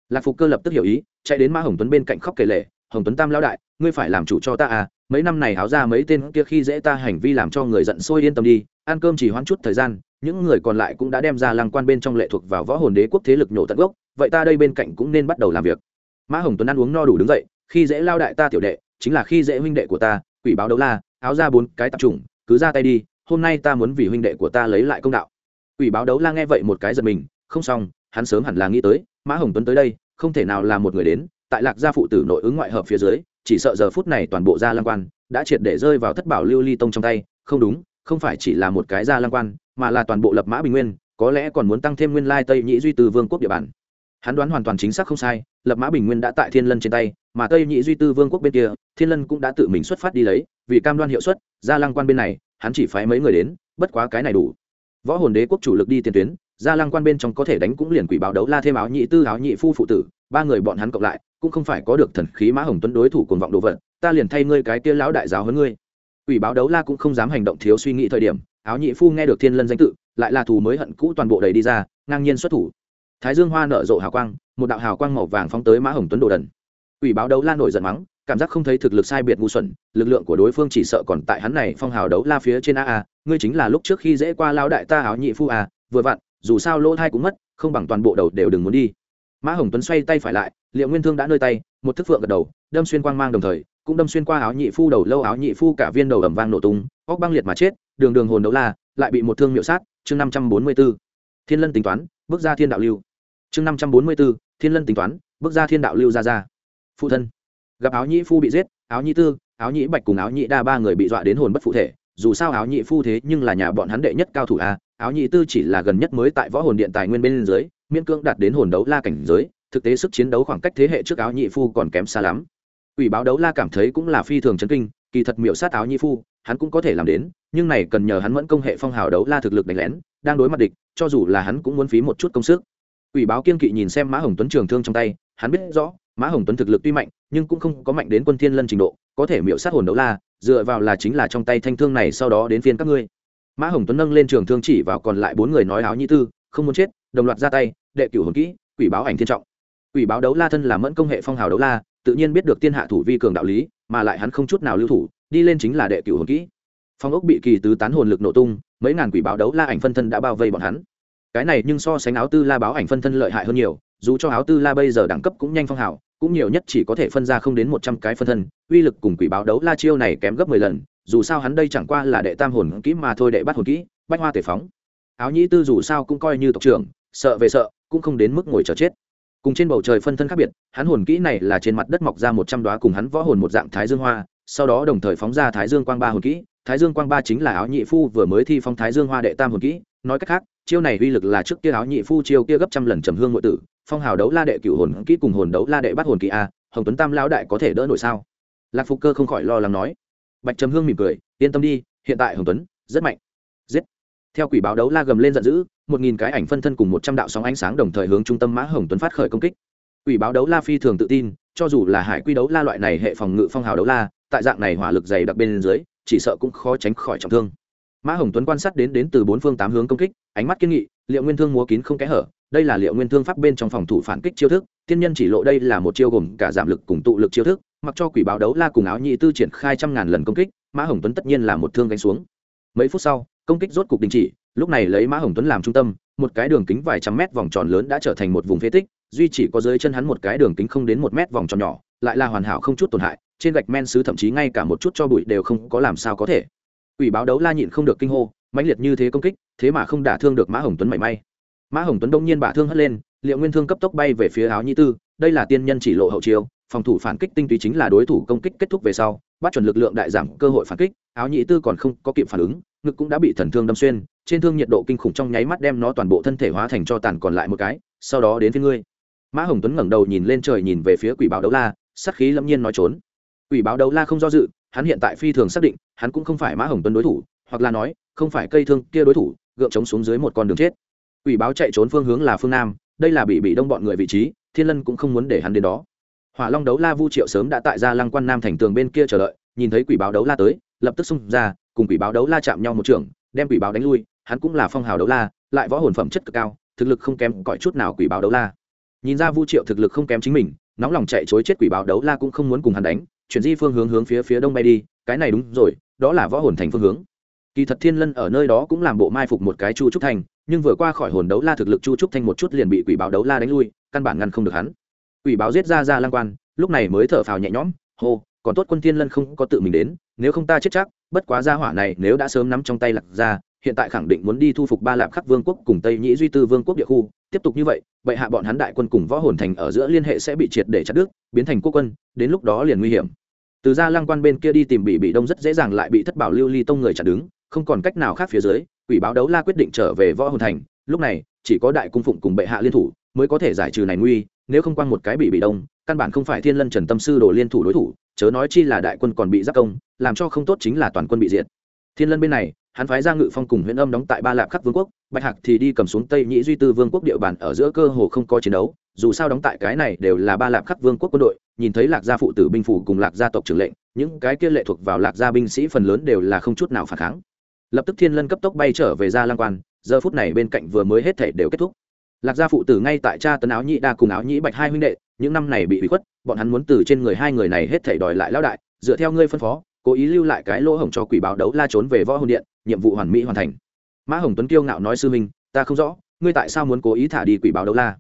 Lạc phục cơ lập tức hiểu ý chạy đến mã hồng tuấn bên cạnh khóc kể lệ hồng tuấn tam lão đại ngươi phải làm chủ cho ta à mấy năm này háo ra mấy tên kia khi dễ ta hành vi làm cho người giận sôi yên tâm đi ăn cơm chỉ hoãn chút thời gian những người còn lại cũng đã đem ra lăng quan bên trong lệ thuộc vào võ hồn đế quốc thế lực nhổ tận gốc vậy ta đây bên cạnh cũng nên bắt đầu làm việc. Mã hồng tuấn ăn uống no đủ đứng dậy khi dễ lao đại ta tiểu đệ chính là khi dễ huynh đệ của ta quỷ báo đấu la áo ra bốn cái tạp trùng, cứ ra tay đi hôm nay ta muốn vì huynh đệ của ta lấy lại công đạo. Ủy báo đấu la nghe vậy một cái giật mình, không xong, hắn sớm hẳn là nghĩ tới, mã hồng tuấn tới đây, không thể nào là một người đến, tại lạc gia phụ tử nội ứng ngoại hợp phía dưới, chỉ sợ giờ phút này toàn bộ gia lang quan đã triệt để rơi vào thất bảo lưu ly tông trong tay, không đúng, không phải chỉ là một cái gia lang quan, mà là toàn bộ lập mã bình nguyên, có lẽ còn muốn tăng thêm nguyên lai tây nhĩ duy từ vương quốc địa bàn. Hắn đoán hoàn toàn chính xác không sai, lập mã bình nguyên đã tại thiên lân trên tay, mà tây nhĩ duy tư vương quốc bên kia, thiên lân cũng đã tự mình xuất phát đi lấy, vì cam đoan hiệu suất, gia lăng quan bên này hắn chỉ phái mấy người đến, bất quá cái này đủ. Võ hồn đế quốc chủ lực đi tiền tuyến, gia lăng quan bên trong có thể đánh cũng liền quỷ báo đấu la thêm áo nhị tư, áo nhị phu phụ tử, ba người bọn hắn cộng lại, cũng không phải có được thần khí mã hồng tuấn đối thủ cuồng vọng đồ vật, ta liền thay ngươi cái kia lão đại giáo hơn ngươi. Quỷ báo đấu la cũng không dám hành động thiếu suy nghĩ thời điểm, áo nhị phu nghe được thiên lân danh tự, lại là thù mới hận cũ toàn bộ đầy đi ra, ngang nhiên xuất thủ. Thái dương hoa nở rộ hào quang, một đạo hào quang màu vàng phóng tới mã hồng tuấn đồ đần. Quỷ báo đấu la nổi giận mắng cảm giác không thấy thực lực sai biệt ngu xuẩn, lực lượng của đối phương chỉ sợ còn tại hắn này phong hào đấu la phía trên a a, ngươi chính là lúc trước khi dễ qua lao đại ta áo nhị phu a, vừa vặn, dù sao lỗ thai cũng mất, không bằng toàn bộ đầu đều đừng muốn đi. Mã hồng tuấn xoay tay phải lại, liệu nguyên thương đã nơi tay, một thức phượng gật đầu, đâm xuyên quang mang đồng thời, cũng đâm xuyên qua áo nhị phu đầu lâu, áo nhị phu cả viên đầu ẩm vang nổ tung, óc băng liệt mà chết, đường đường hồn đấu la, lại bị một thương miệu sát, chương năm trăm bốn mươi b ố thiên lân tính toán, bước ra thiên đạo lưu. Chương năm trăm bốn mươi b ố thiên lân tính toán, bước ra thiên đạo lưu ra ra. Phụ thân gặp áo nhĩ phu bị giết, áo nhĩ tư, áo nhĩ bạch cùng áo nhĩ đa ba người bị dọa đến hồn bất phụ thể. Dù sao áo nhĩ phu thế nhưng là nhà bọn hắn đệ nhất cao thủ a, áo nhĩ tư chỉ là gần nhất mới tại võ hồn điện tài nguyên bên dưới, miễn cưỡng đạt đến hồn đấu la cảnh giới. Thực tế sức chiến đấu khoảng cách thế hệ trước áo nhĩ phu còn kém xa lắm. Ủy báo đấu la cảm thấy cũng là phi thường chấn kinh, kỳ thật miệu sát áo nhĩ phu, hắn cũng có thể làm đến, nhưng này cần nhờ hắn vẫn công hệ phong hào đấu la thực lực đánh lén, đang đối mặt địch, cho dù là hắn cũng muốn phí một chút công sức. Ủy báo kiên kỵ nhìn xem mã hồng tuấn trường thương trong tay, hắn biết rõ mã hồng tuấn thực lực tuy mạnh, nhưng cũng không có mạnh đến quân thiên lân trình độ, có thể miễu sát hồn đấu la, dựa vào là chính là trong tay thanh thương này sau đó đến phiên các ngươi. Mã hồng tuấn nâng lên trường thương chỉ vào còn lại bốn người nói áo nhi tư, không muốn chết, đồng loạt ra tay, đệ cửu hồn kỹ, quỷ báo ảnh thiên trọng. Quỷ báo đấu la thân là mẫn công hệ phong hào đấu la, tự nhiên biết được tiên hạ thủ vi cường đạo lý, mà lại hắn không chút nào lưu thủ, đi lên chính là đệ cửu hồn kỹ. Phong ốc bị kỳ tứ tán hồn lực nổ tung, mấy ngàn quỷ báo đấu la ảnh phân thân đã bao vây bọn hắn. Cái này nhưng so sánh áo tư la báo ảnh phân thân lợi hại hơn nhiều, dù cho áo tư la bây giờ đẳng cấp cũng nhanh phong hào cũng nhiều nhất chỉ có thể phân ra không đến một trăm cái phân thân, uy lực cùng quỷ báo đấu la chiêu này kém gấp mười lần, dù sao hắn đây chẳng qua là đệ tam hồn kỹ mà thôi, đệ bắt hồn kỹ, bách hoa tể phóng. Áo nhĩ tư dù sao cũng coi như tộc trưởng, sợ về sợ, cũng không đến mức ngồi chờ chết. Cùng trên bầu trời phân thân khác biệt, hắn hồn kỹ này là trên mặt đất mọc ra một trăm đoá cùng hắn võ hồn một dạng thái dương hoa, sau đó đồng thời phóng ra thái dương quang ba hồn kỹ. Thái dương quang ba chính là áo nhị phu vừa mới thi phong thái dương hoa đệ tam hồn kỹ nói cách khác, chiêu này uy lực là trước kia áo nhị phu chiêu kia gấp trăm lần trầm hương nội tử, phong hào đấu la đệ cửu hồn kỹ cùng hồn đấu la đệ bắt hồn kỳ a, hồng tuấn tam lão đại có thể đỡ nổi sao? Lạc phục cơ không khỏi lo lắng nói. Bạch trầm hương mỉm cười, yên tâm đi, hiện tại hồng tuấn rất mạnh. Giết. Theo quỷ báo đấu la gầm lên giận dữ, một nghìn cái ảnh phân thân cùng một trăm đạo sóng ánh sáng đồng thời hướng trung tâm mã hồng tuấn phát khởi công kích. Quỷ báo đấu la phi thường tự tin, cho dù là hải quy đấu la loại này hệ phòng ngự phong hào đấu la, tại dạng này hỏa lực dày đặc bên dưới, chỉ sợ cũng khó tránh khỏi trọng thương mã hồng tuấn quan sát đến đến từ bốn phương tám hướng công kích, ánh mắt kiên nghị, liệu nguyên thương múa kín không kẽ hở, đây là liệu nguyên thương pháp bên trong phòng thủ phản kích chiêu thức, tiên nhân chỉ lộ đây là một chiêu gồm cả giảm lực cùng tụ lực chiêu thức, mặc cho quỷ báo đấu la cùng áo nhị tư triển khai trăm ngàn lần công kích, mã hồng tuấn tất nhiên là một thương gánh xuống. Mấy phút sau, công kích rốt cục đình chỉ, lúc này lấy mã hồng tuấn làm trung tâm, một cái đường kính vài trăm mét vòng tròn lớn đã trở thành một vùng phế tích, duy chỉ có dưới chân hắn một cái đường kính không đến một mét vòng tròn nhỏ, lại là hoàn hảo không chút tổn hại, trên gạch men xứ thậm chí ngay cả một chút cho bụi đều không có làm sao có thể. Quỷ báo đấu la nhịn không được kinh hô, mãnh liệt như thế công kích, thế mà không đả thương được mã hồng tuấn mảy may. Mã hồng tuấn đông nhiên bả thương hất lên, liệu nguyên thương cấp tốc bay về phía áo nhĩ tư, đây là tiên nhân chỉ lộ hậu chiêu, phòng thủ phản kích tinh túy chính là đối thủ công kích kết thúc về sau, bắt chuẩn lực lượng đại giảm cơ hội phản kích, áo nhĩ tư còn không có kịp phản ứng, ngực cũng đã bị thần thương đâm xuyên, trên thương nhiệt độ kinh khủng trong nháy mắt đem nó toàn bộ thân thể hóa thành cho tàn còn lại một cái, sau đó đến phía ngươi. Mã hồng tuấn ngẩng đầu nhìn lên trời nhìn về phía quỷ báo đấu la sắc khí lâm nhiên nói trốn. Quỷ báo đấu la không do dự hắn hiện tại phi thường xác định, hắn cũng không phải mã hồng tuấn đối thủ, hoặc là nói, không phải cây thương kia đối thủ, gượng chống xuống dưới một con đường chết. Quỷ báo chạy trốn phương hướng là phương nam, đây là bị bị đông bọn người vị trí, thiên lân cũng không muốn để hắn đến đó. Hỏa long đấu la vu triệu sớm đã tại gia lăng quan nam thành tường bên kia chờ đợi, nhìn thấy quỷ báo đấu la tới, lập tức xung ra, cùng quỷ báo đấu la chạm nhau một trường, đem quỷ báo đánh lui, hắn cũng là phong hào đấu la, lại võ hồn phẩm chất cực cao, thực lực không kém cõi chút nào quỷ báo đấu la. Nhìn ra vu triệu thực lực không kém chính mình, nóng lòng chạy chối chết quỷ báo đấu la cũng không muốn cùng hắn đánh chuyển di phương hướng hướng phía phía đông bay đi, cái này đúng rồi, đó là võ hồn thành phương hướng. Kỳ thật thiên lân ở nơi đó cũng làm bộ mai phục một cái chu trúc thành nhưng vừa qua khỏi hồn đấu la thực lực chu trúc thanh một chút liền bị quỷ báo đấu la đánh lui, căn bản ngăn không được hắn. Quỷ báo giết ra ra lang quan, lúc này mới thở phào nhẹ nhõm, hô, còn tốt quân thiên lân không có tự mình đến, nếu không ta chết chắc, bất quá gia hỏa này nếu đã sớm nắm trong tay lạc ra hiện tại khẳng định muốn đi thu phục ba lạp khắc vương quốc cùng tây nhĩ duy tư vương quốc địa khu, tiếp tục như vậy vậy hạ bọn hắn đại quân cùng võ hồn thành ở giữa liên hệ sẽ bị triệt để chặt đứt, biến thành quốc quân, đến lúc đó liền nguy hiểm từ ra lăng quan bên kia đi tìm bị bị đông rất dễ dàng lại bị thất bảo lưu ly tông người chặn đứng, không còn cách nào khác phía dưới, quỷ báo đấu la quyết định trở về võ hồn thành. Lúc này, chỉ có đại cung phụng cùng bệ hạ liên thủ mới có thể giải trừ này nguy, nếu không quan một cái bị bị đông, căn bản không phải thiên lân trần tâm sư đồ liên thủ đối thủ, chớ nói chi là đại quân còn bị giáp công, làm cho không tốt chính là toàn quân bị diệt. Thiên lân bên này hắn phái ra ngự phong cùng huyện âm đóng tại ba lạp khắc vương quốc, bạch hạc thì đi cầm xuống tây nhĩ duy tư vương quốc địa bàn ở giữa cơ hồ không có chiến đấu, dù sao đóng tại cái này đều là ba lạp khắc vương quốc quân đội, nhìn thấy lạc gia phụ tử binh phủ cùng lạc gia tộc trưởng lệnh, những cái kia lệ thuộc vào lạc gia binh sĩ phần lớn đều là không chút nào phản kháng. Lập tức thiên lân cấp tốc bay trở về ra lang quan, giờ phút này bên cạnh vừa mới hết thể đều kết thúc. Lạc gia phụ tử ngay tại cha tấn áo nhĩ đa cùng áo nhĩ bạch hai huynh đệ, những năm này bị hủy khuất, bọn hắn muốn từ trên người hai người này hết thể đòi lại lão đại, dựa theo ngươi phân phó cố ý lưu lại cái lỗ hổng cho quỷ báo đấu la trốn về võ hồn điện, nhiệm vụ hoàn mỹ hoàn thành. Mã hồng tuấn kiêu ngạo nói, sư minh, ta không rõ, ngươi tại sao muốn cố ý thả đi quỷ báo đấu la?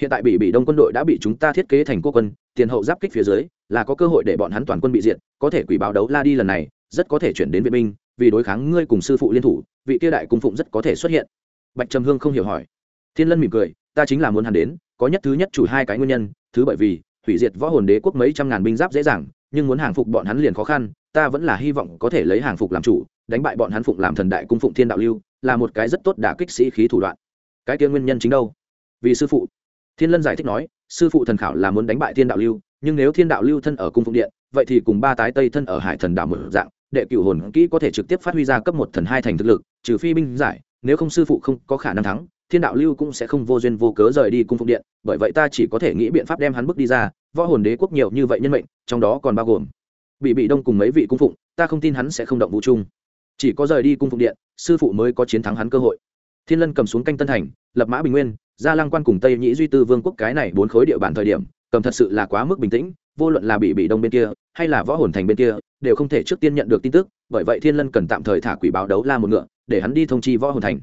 Hiện tại bị bị đông quân đội đã bị chúng ta thiết kế thành quốc quân, tiền hậu giáp kích phía dưới, là có cơ hội để bọn hắn toàn quân bị diện có thể quỷ báo đấu la đi lần này, rất có thể chuyển đến viện binh, vì đối kháng ngươi cùng sư phụ liên thủ, vị kia đại cung phụng rất có thể xuất hiện. Bạch trầm hương không hiểu hỏi. Thiên lân mỉm cười, ta chính là muốn hắn đến, có nhất thứ nhất chủ hai cái nguyên nhân, thứ bởi vì hủy diệt võ hồn đế quốc mấy trăm ngàn binh giáp dễ dàng nhưng muốn hàng phục bọn hắn liền khó khăn, ta vẫn là hy vọng có thể lấy hàng phục làm chủ, đánh bại bọn hắn phụng làm thần đại cung phụng thiên đạo lưu, là một cái rất tốt đả kích sĩ khí thủ đoạn. Cái kia nguyên nhân chính đâu? Vì sư phụ. Thiên lân giải thích nói, sư phụ thần khảo là muốn đánh bại thiên đạo lưu, nhưng nếu thiên đạo lưu thân ở cung phụng điện, vậy thì cùng ba tái tây thân ở hải thần đảo một dạng, đệ cửu hồn kỹ có thể trực tiếp phát huy ra cấp một thần hai thành thực lực, trừ phi binh giải, nếu không sư phụ không có khả năng thắng, thiên đạo lưu cũng sẽ không vô duyên vô cớ rời đi cung phụng điện, bởi vậy ta chỉ có thể nghĩ biện pháp đem hắn bước đi ra võ hồn đế quốc nhiều như vậy nhân mệnh, trong đó còn bao gồm bị bị đông cùng mấy vị cung phụng, ta không tin hắn sẽ không động vũ trung. Chỉ có rời đi cung phụng điện, sư phụ mới có chiến thắng hắn cơ hội. Thiên lân cầm xuống canh tân thành, lập mã bình nguyên gia lăng quan cùng tây nhĩ duy tư vương quốc cái này bốn khối địa bàn thời điểm, cầm thật sự là quá mức bình tĩnh, vô luận là bị bị đông bên kia, hay là võ hồn thành bên kia, đều không thể trước tiên nhận được tin tức, bởi vậy thiên lân cần tạm thời thả quỷ báo đấu la một ngựa, để hắn đi thông chi võ hồn thành.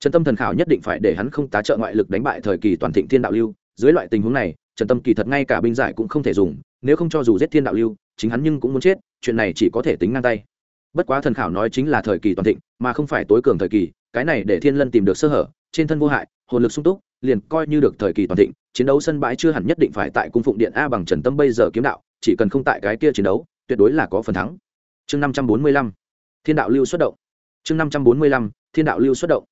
Trần tâm thần khảo nhất định phải để hắn không tá trợ ngoại lực đánh bại thời kỳ toàn thịnh thiên đạo lưu, dưới loại tình huống này trần tâm kỳ thật ngay cả binh giải cũng không thể dùng, nếu không cho dù giết thiên đạo lưu, chính hắn nhưng cũng muốn chết, chuyện này chỉ có thể tính ngang tay. Bất quá thần khảo nói chính là thời kỳ toàn thịnh, mà không phải tối cường thời kỳ, cái này để thiên lân tìm được sơ hở, trên thân vô hại, hồn lực sung túc, liền coi như được thời kỳ toàn thịnh, chiến đấu sân bãi chưa hẳn nhất định phải tại cung phụng điện a bằng trần tâm bây giờ kiếm đạo, chỉ cần không tại cái kia chiến đấu, tuyệt đối là có phần thắng. Chương năm trăm bốn mươi lăm, thiên đạo lưu xuất động. Chương năm trăm bốn mươi lăm, thiên đạo lưu xuất động.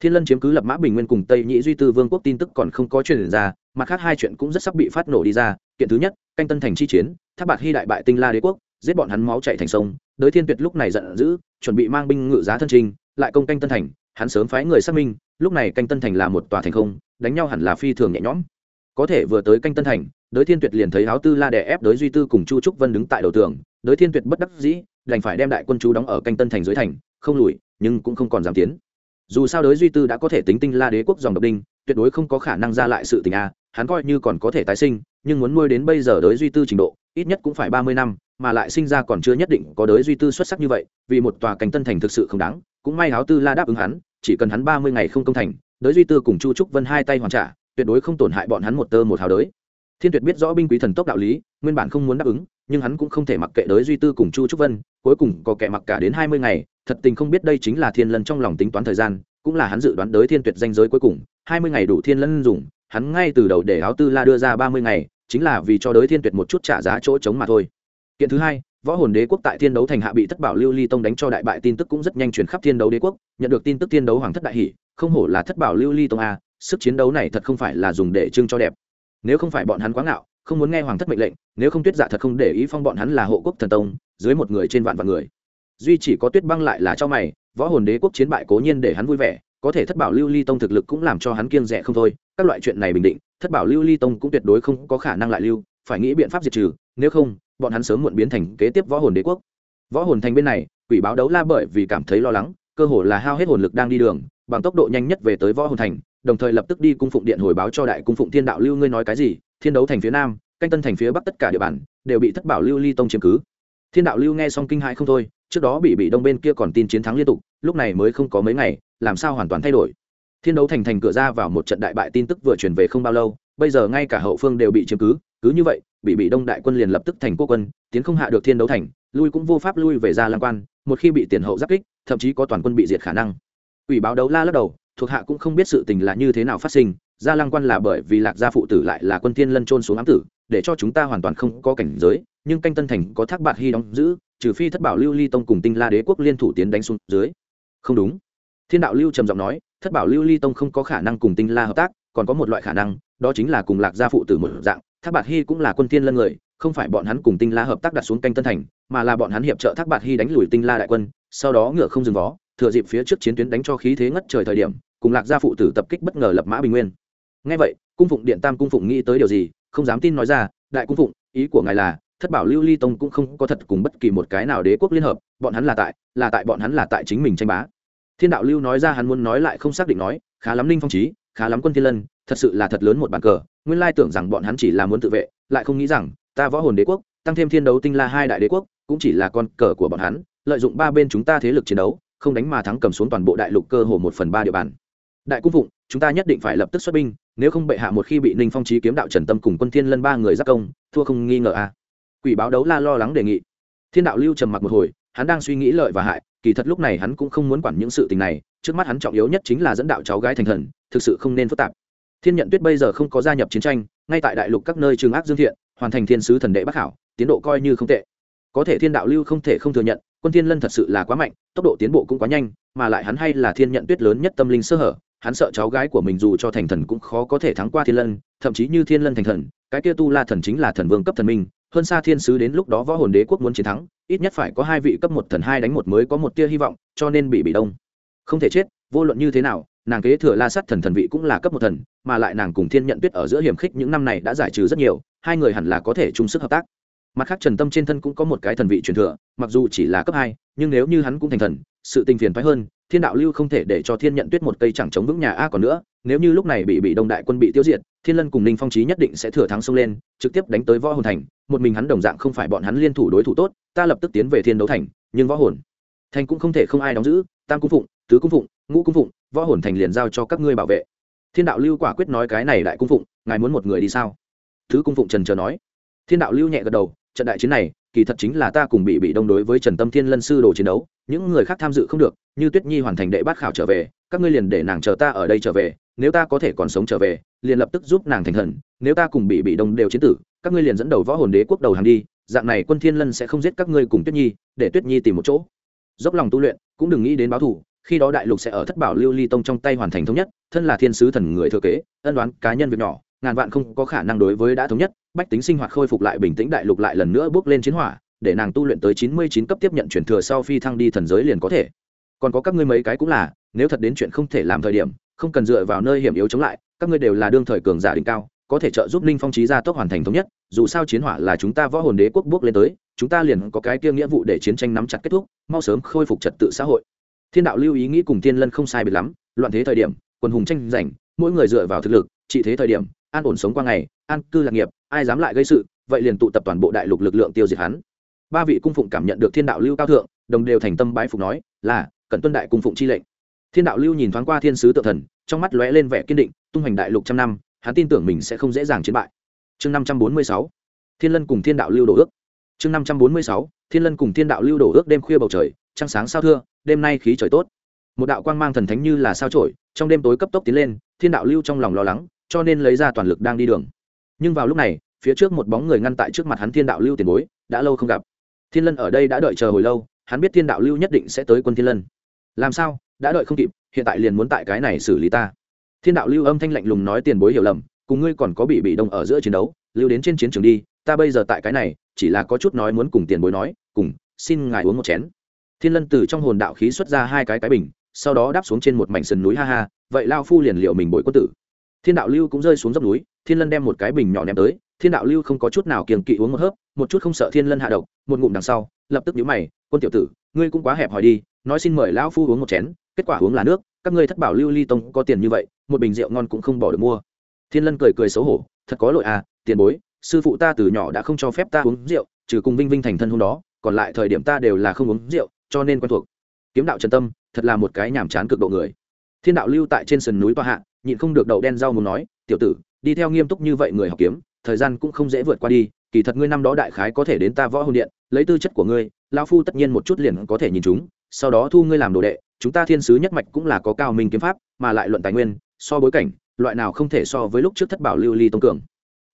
Thiên lân chiếm cứ lập mã bình nguyên cùng tây nhĩ duy tư vương quốc tin tức còn không có truyền ra mặt khác hai chuyện cũng rất sắp bị phát nổ đi ra, kiện thứ nhất, canh tân thành chi chiến, tháp bạc hy đại bại tinh la đế quốc, giết bọn hắn máu chạy thành sông, đới thiên tuyệt lúc này giận dữ, chuẩn bị mang binh ngự giá thân trình, lại công canh tân thành, hắn sớm phái người xác minh, lúc này canh tân thành là một tòa thành không, đánh nhau hẳn là phi thường nhẹ nhõm. Có thể vừa tới canh tân thành, đới thiên tuyệt liền thấy áo tư la đè ép đới duy tư cùng chu trúc vân đứng tại đầu tường, đới thiên tuyệt bất đắc dĩ, đành phải đem đại quân chú đóng ở canh tân thành dưới thành, không lùi, nhưng cũng không còn dám tiến. Dù sao đới duy tư đã có thể tính tinh la đế quốc dòng độc đinh, tuyệt đối không có khả năng ra lại sự tình a hắn coi như còn có thể tái sinh, nhưng muốn nuôi đến bây giờ đới duy tư trình độ, ít nhất cũng phải ba mươi năm, mà lại sinh ra còn chưa nhất định có đới duy tư xuất sắc như vậy, vì một tòa cánh tân thành thực sự không đáng, cũng may háo tư la đáp ứng hắn, chỉ cần hắn ba mươi ngày không công thành, đới duy tư cùng chu trúc vân hai tay hoàn trả, tuyệt đối không tổn hại bọn hắn một tơ một hào đới. Thiên tuyệt biết rõ binh quý thần tốc đạo lý, nguyên bản không muốn đáp ứng, nhưng hắn cũng không thể mặc kệ đới duy tư cùng chu trúc vân, cuối cùng có kẻ mặc cả đến hai mươi ngày, thật tình không biết đây chính là thiên lân trong lòng tính toán thời gian, cũng là hắn dự đoán đới thiên tuyệt danh giới cuối cùng, hai mươi ngày đủ thiên lân dùng hắn ngay từ đầu để áo tư la đưa ra ba mươi ngày, chính là vì cho đới thiên tuyệt một chút trả giá chỗ chống mà thôi. Kiện thứ hai, võ hồn đế quốc tại thiên đấu thành hạ bị thất bảo lưu ly tông đánh cho đại bại tin tức cũng rất nhanh chuyển khắp thiên đấu đế quốc, nhận được tin tức thiên đấu hoàng thất đại hỷ không hổ là thất bảo lưu ly tông a, sức chiến đấu này thật không phải là dùng để trưng cho đẹp. Nếu không phải bọn hắn quá ngạo, không muốn nghe hoàng thất mệnh lệnh, nếu không tuyết dạ thật không để ý phong bọn hắn là hộ quốc thần tông, dưới một người trên vạn vạn người. Duy chỉ có tuyết băng lại là cho mày, võ hồn đế quốc chiến bại cố nhiên để hắn vui vẻ có thể thất bảo lưu ly tông thực lực cũng làm cho hắn kiêng rẻ không thôi, các loại chuyện này bình định, thất bảo lưu ly tông cũng tuyệt đối không có khả năng lại lưu, phải nghĩ biện pháp diệt trừ, nếu không, bọn hắn sớm muộn biến thành kế tiếp võ hồn đế quốc. Võ hồn thành bên này, quỷ báo đấu la bởi vì cảm thấy lo lắng, cơ hồ là hao hết hồn lực đang đi đường, bằng tốc độ nhanh nhất về tới võ hồn thành, đồng thời lập tức đi cung phụng điện hồi báo cho đại cung phụng thiên đạo lưu ngươi nói cái gì, thiên đấu thành phía nam, canh tân thành phía bắc tất cả địa bàn, đều bị thất bảo lưu ly tông chiếm cứ thiên đạo lưu nghe xong kinh hãi không thôi, trước đó bị bị đông bên kia còn tin chiến thắng liên tục, lúc này mới không có mấy ngày, làm sao hoàn toàn thay đổi. Thiên đấu thành thành cửa ra vào một trận đại bại tin tức vừa truyền về không bao lâu, bây giờ ngay cả hậu phương đều bị chiếm cứ cứ như vậy, bị bị đông đại quân liền lập tức thành quốc quân, tiến không hạ được thiên đấu thành, lui cũng vô pháp lui về ra lăng quan, một khi bị tiền hậu giáp kích, thậm chí có toàn quân bị diệt khả năng. Ủy báo đấu la lắc đầu, thuộc hạ cũng không biết sự tình là như thế nào phát sinh gia lăng quan là bởi vì lạc gia phụ tử lại là quân thiên lân trôn xuống ám tử để cho chúng ta hoàn toàn không có cảnh giới, nhưng canh tân thành có thác bạt hy đóng giữ, trừ phi thất bảo lưu ly tông cùng tinh la đế quốc liên thủ tiến đánh xuống dưới. Không đúng. Thiên đạo lưu trầm giọng nói, thất bảo lưu ly tông không có khả năng cùng tinh la hợp tác, còn có một loại khả năng, đó chính là cùng lạc gia phụ tử một dạng, thác bạt hy cũng là quân thiên lân người, không phải bọn hắn cùng tinh la hợp tác đặt xuống canh tân thành, mà là bọn hắn hiệp trợ thác bạt hy đánh lùi tinh la đại quân, sau đó ngựa không dừng vó, thừa dịp phía trước chiến tuyến đánh cho khí thế ngất trời thời điểm, cùng lạc gia phụ tử tập kích bất ngờ lập mã bình nguyên. Ngay vậy, cung phụng điện tam cung phụng nghĩ tới điều gì không dám tin nói ra, đại cung phụng, ý của ngài là, thất bảo lưu ly tông cũng không có thật cùng bất kỳ một cái nào đế quốc liên hợp, bọn hắn là tại là tại bọn hắn là tại chính mình tranh bá. Thiên đạo lưu nói ra hắn muốn nói lại không xác định nói, khá lắm ninh phong trí khá lắm quân thiên lân, thật sự là thật lớn một bàn cờ, nguyên lai tưởng rằng bọn hắn chỉ là muốn tự vệ, lại không nghĩ rằng, ta võ hồn đế quốc, tăng thêm thiên đấu tinh la hai đại đế quốc, cũng chỉ là con cờ của bọn hắn, lợi dụng ba bên chúng ta thế lực chiến đấu, không đánh mà thắng cầm xuống toàn bộ đại lục cơ hồ một phần ba địa bàn đại cung phụng, chúng ta nhất định phải lập tức xuất binh, nếu không bệ hạ một khi bị ninh phong trí kiếm đạo trần tâm cùng quân thiên lân ba người giác công, thua không nghi ngờ a à. quỷ báo đấu la lo lắng đề nghị. Thiên đạo lưu trầm mặc một hồi, hắn đang suy nghĩ lợi và hại, kỳ thật lúc này hắn cũng không muốn quản những sự tình này, trước mắt hắn trọng yếu nhất chính là dẫn đạo cháu gái thành thần, thực sự không nên phức tạp. Thiên nhận tuyết bây giờ không có gia nhập chiến tranh, ngay tại đại lục các nơi trường ác dương thiện, hoàn thành thiên sứ thần đệ bắc hảo, tiến độ coi như không tệ. Có thể thiên đạo lưu không thể không thừa nhận, quân thiên lân thật sự là quá mạnh, tốc độ tiến bộ cũng quá nhanh, mà lại hắn hay là thiên nhận tuyết lớn nhất tâm linh sơ hở hắn sợ cháu gái của mình dù cho thành thần cũng khó có thể thắng qua thiên lân, thậm chí như thiên lân thành thần, cái kia tu la thần chính là thần vương cấp thần minh, hơn xa thiên sứ đến lúc đó võ hồn đế quốc muốn chiến thắng, ít nhất phải có hai vị cấp một thần hai đánh một mới có một tia hy vọng, cho nên bị bị đông. Không thể chết, vô luận như thế nào, nàng kế thừa la sắt thần thần vị cũng là cấp một thần, mà lại nàng cùng thiên nhận tuyết ở giữa hiểm khích những năm này đã giải trừ rất nhiều, hai người hẳn là có thể chung sức hợp tác. Mặt khác trần tâm trên thân cũng có một cái thần vị truyền thừa, mặc dù chỉ là cấp hai, nhưng nếu như hắn cũng thành thần, sự tình phiền thoái hơn thiên đạo lưu không thể để cho thiên nhận tuyết một cây chẳng chống vững nhà a còn nữa, nếu như lúc này bị bị đông đại quân bị tiêu diệt, thiên lân cùng ninh phong trí nhất định sẽ thừa thắng xông lên, trực tiếp đánh tới võ hồn thành, một mình hắn đồng dạng không phải bọn hắn liên thủ đối thủ tốt, ta lập tức tiến về thiên đấu thành, nhưng võ hồn thành cũng không thể không ai đóng giữ, tam cung phụng, tứ cung phụng, ngũ cung phụng, võ hồn thành liền giao cho các ngươi bảo vệ. Thiên đạo lưu quả quyết nói cái này đại cung phụng, ngài muốn một người đi sao? Thứ cung phụng trần chờ nói. Thiên đạo lưu nhẹ gật đầu, trận đại chiến này kỳ thật chính là ta cùng bị bị đông đối với trần tâm thiên lân sư đồ chiến đấu, những người khác tham dự không được, như tuyết nhi hoàn thành đệ bát khảo trở về, các ngươi liền để nàng chờ ta ở đây trở về, nếu ta có thể còn sống trở về, liền lập tức giúp nàng thành thần, nếu ta cùng bị bị đông đều chiến tử, các ngươi liền dẫn đầu võ hồn đế quốc đầu hàng đi, dạng này quân thiên lân sẽ không giết các ngươi cùng tuyết nhi, để tuyết nhi tìm một chỗ. Dốc lòng tu luyện, cũng đừng nghĩ đến báo thù, khi đó đại lục sẽ ở thất bảo lưu ly tông trong tay hoàn thành thống nhất, thân là thiên sứ thần người thừa kế, ân đoán cá nhân việc nhỏ ngàn vạn không có khả năng đối với đã thống nhất, bách tính sinh hoạt khôi phục lại bình tĩnh đại lục lại lần nữa bước lên chiến hỏa, để nàng tu luyện tới chín mươi chín cấp tiếp nhận chuyển thừa sau phi thăng đi thần giới liền có thể. Còn có các ngươi mấy cái cũng là, nếu thật đến chuyện không thể làm thời điểm, không cần dựa vào nơi hiểm yếu chống lại, các ngươi đều là đương thời cường giả đỉnh cao, có thể trợ giúp ninh phong trí gia tốc hoàn thành thống nhất, dù sao chiến hỏa là chúng ta võ hồn đế quốc bước lên tới, chúng ta liền có cái kia nghĩa vụ để chiến tranh nắm chặt kết thúc, mau sớm khôi phục trật tự xã hội. Thiên đạo lưu ý nghĩ cùng thiên lân không sai biệt lắm, loạn thế thời điểm quần hùng tranh giành, mỗi người dựa vào thực lực, trị thế thời điểm an ổn sống qua ngày, an cư lạc nghiệp, ai dám lại gây sự, vậy liền tụ tập toàn bộ đại lục lực lượng tiêu diệt hắn. Ba vị cung phụng cảm nhận được thiên đạo lưu cao thượng, đồng đều thành tâm bái phục nói, là cần tuân đại cung phụng chi lệnh. Thiên đạo lưu nhìn thoáng qua thiên sứ tự thần, trong mắt lóe lên vẻ kiên định, tung hoành đại lục trăm năm, hắn tin tưởng mình sẽ không dễ dàng chiến bại. Chương năm trăm bốn mươi sáu, thiên lân cùng thiên đạo lưu đổ ước. Chương năm trăm bốn mươi sáu, thiên lân cùng thiên đạo lưu đổ ước đêm khuya bầu trời, trăng sáng sao thưa, đêm nay khí trời tốt. Một đạo quang mang thần thánh như là sao trổi trong đêm tối cấp tốc tiến lên, thiên đạo lưu trong lòng lo lắng cho nên lấy ra toàn lực đang đi đường. Nhưng vào lúc này, phía trước một bóng người ngăn tại trước mặt hắn thiên đạo lưu tiền bối, đã lâu không gặp. Thiên lân ở đây đã đợi chờ hồi lâu, hắn biết thiên đạo lưu nhất định sẽ tới quân thiên lân. Làm sao? Đã đợi không kịp, hiện tại liền muốn tại cái này xử lý ta. Thiên đạo lưu âm thanh lạnh lùng nói tiền bối hiểu lầm, cùng ngươi còn có bị bị đông ở giữa chiến đấu, lưu đến trên chiến trường đi, ta bây giờ tại cái này, chỉ là có chút nói muốn cùng tiền bối nói, cùng, xin ngài uống một chén. Thiên lân từ trong hồn đạo khí xuất ra hai cái cái bình, sau đó đáp xuống trên một mảnh sườn núi ha ha, vậy lao phu liền liệu mình bội quân tử thiên đạo lưu cũng rơi xuống dốc núi, thiên lân đem một cái bình nhỏ ném tới, thiên đạo lưu không có chút nào kiềng kỵ uống một hớp, một chút không sợ thiên lân hạ độc, một ngụm đằng sau, lập tức nhíu mày, quân tiểu tử, ngươi cũng quá hẹp hòi đi, nói xin mời lão phu uống một chén, kết quả uống là nước, các ngươi thất bảo lưu ly tông có tiền như vậy, một bình rượu ngon cũng không bỏ được mua. Thiên lân cười cười xấu hổ, thật có lỗi à tiền bối, sư phụ ta từ nhỏ đã không cho phép ta uống rượu, trừ cùng vinh vinh thành thân hôm đó, còn lại thời điểm ta đều là không uống rượu, cho nên quen thuộc. Kiếm đạo trần tâm, thật là một cái nhàm chán cực độ người. Thiên đạo lưu tại trên sườn núi toa hạ nhịn không được đậu đen rau muốn nói, tiểu tử, đi theo nghiêm túc như vậy người học kiếm, thời gian cũng không dễ vượt qua đi, kỳ thật ngươi năm đó đại khái có thể đến ta võ hồn điện, lấy tư chất của ngươi, lão phu tất nhiên một chút liền có thể nhìn chúng, sau đó thu ngươi làm đồ đệ, chúng ta thiên sứ nhất mạch cũng là có cao minh kiếm pháp, mà lại luận tài nguyên, so bối cảnh, loại nào không thể so với lúc trước thất bảo lưu ly tông cường.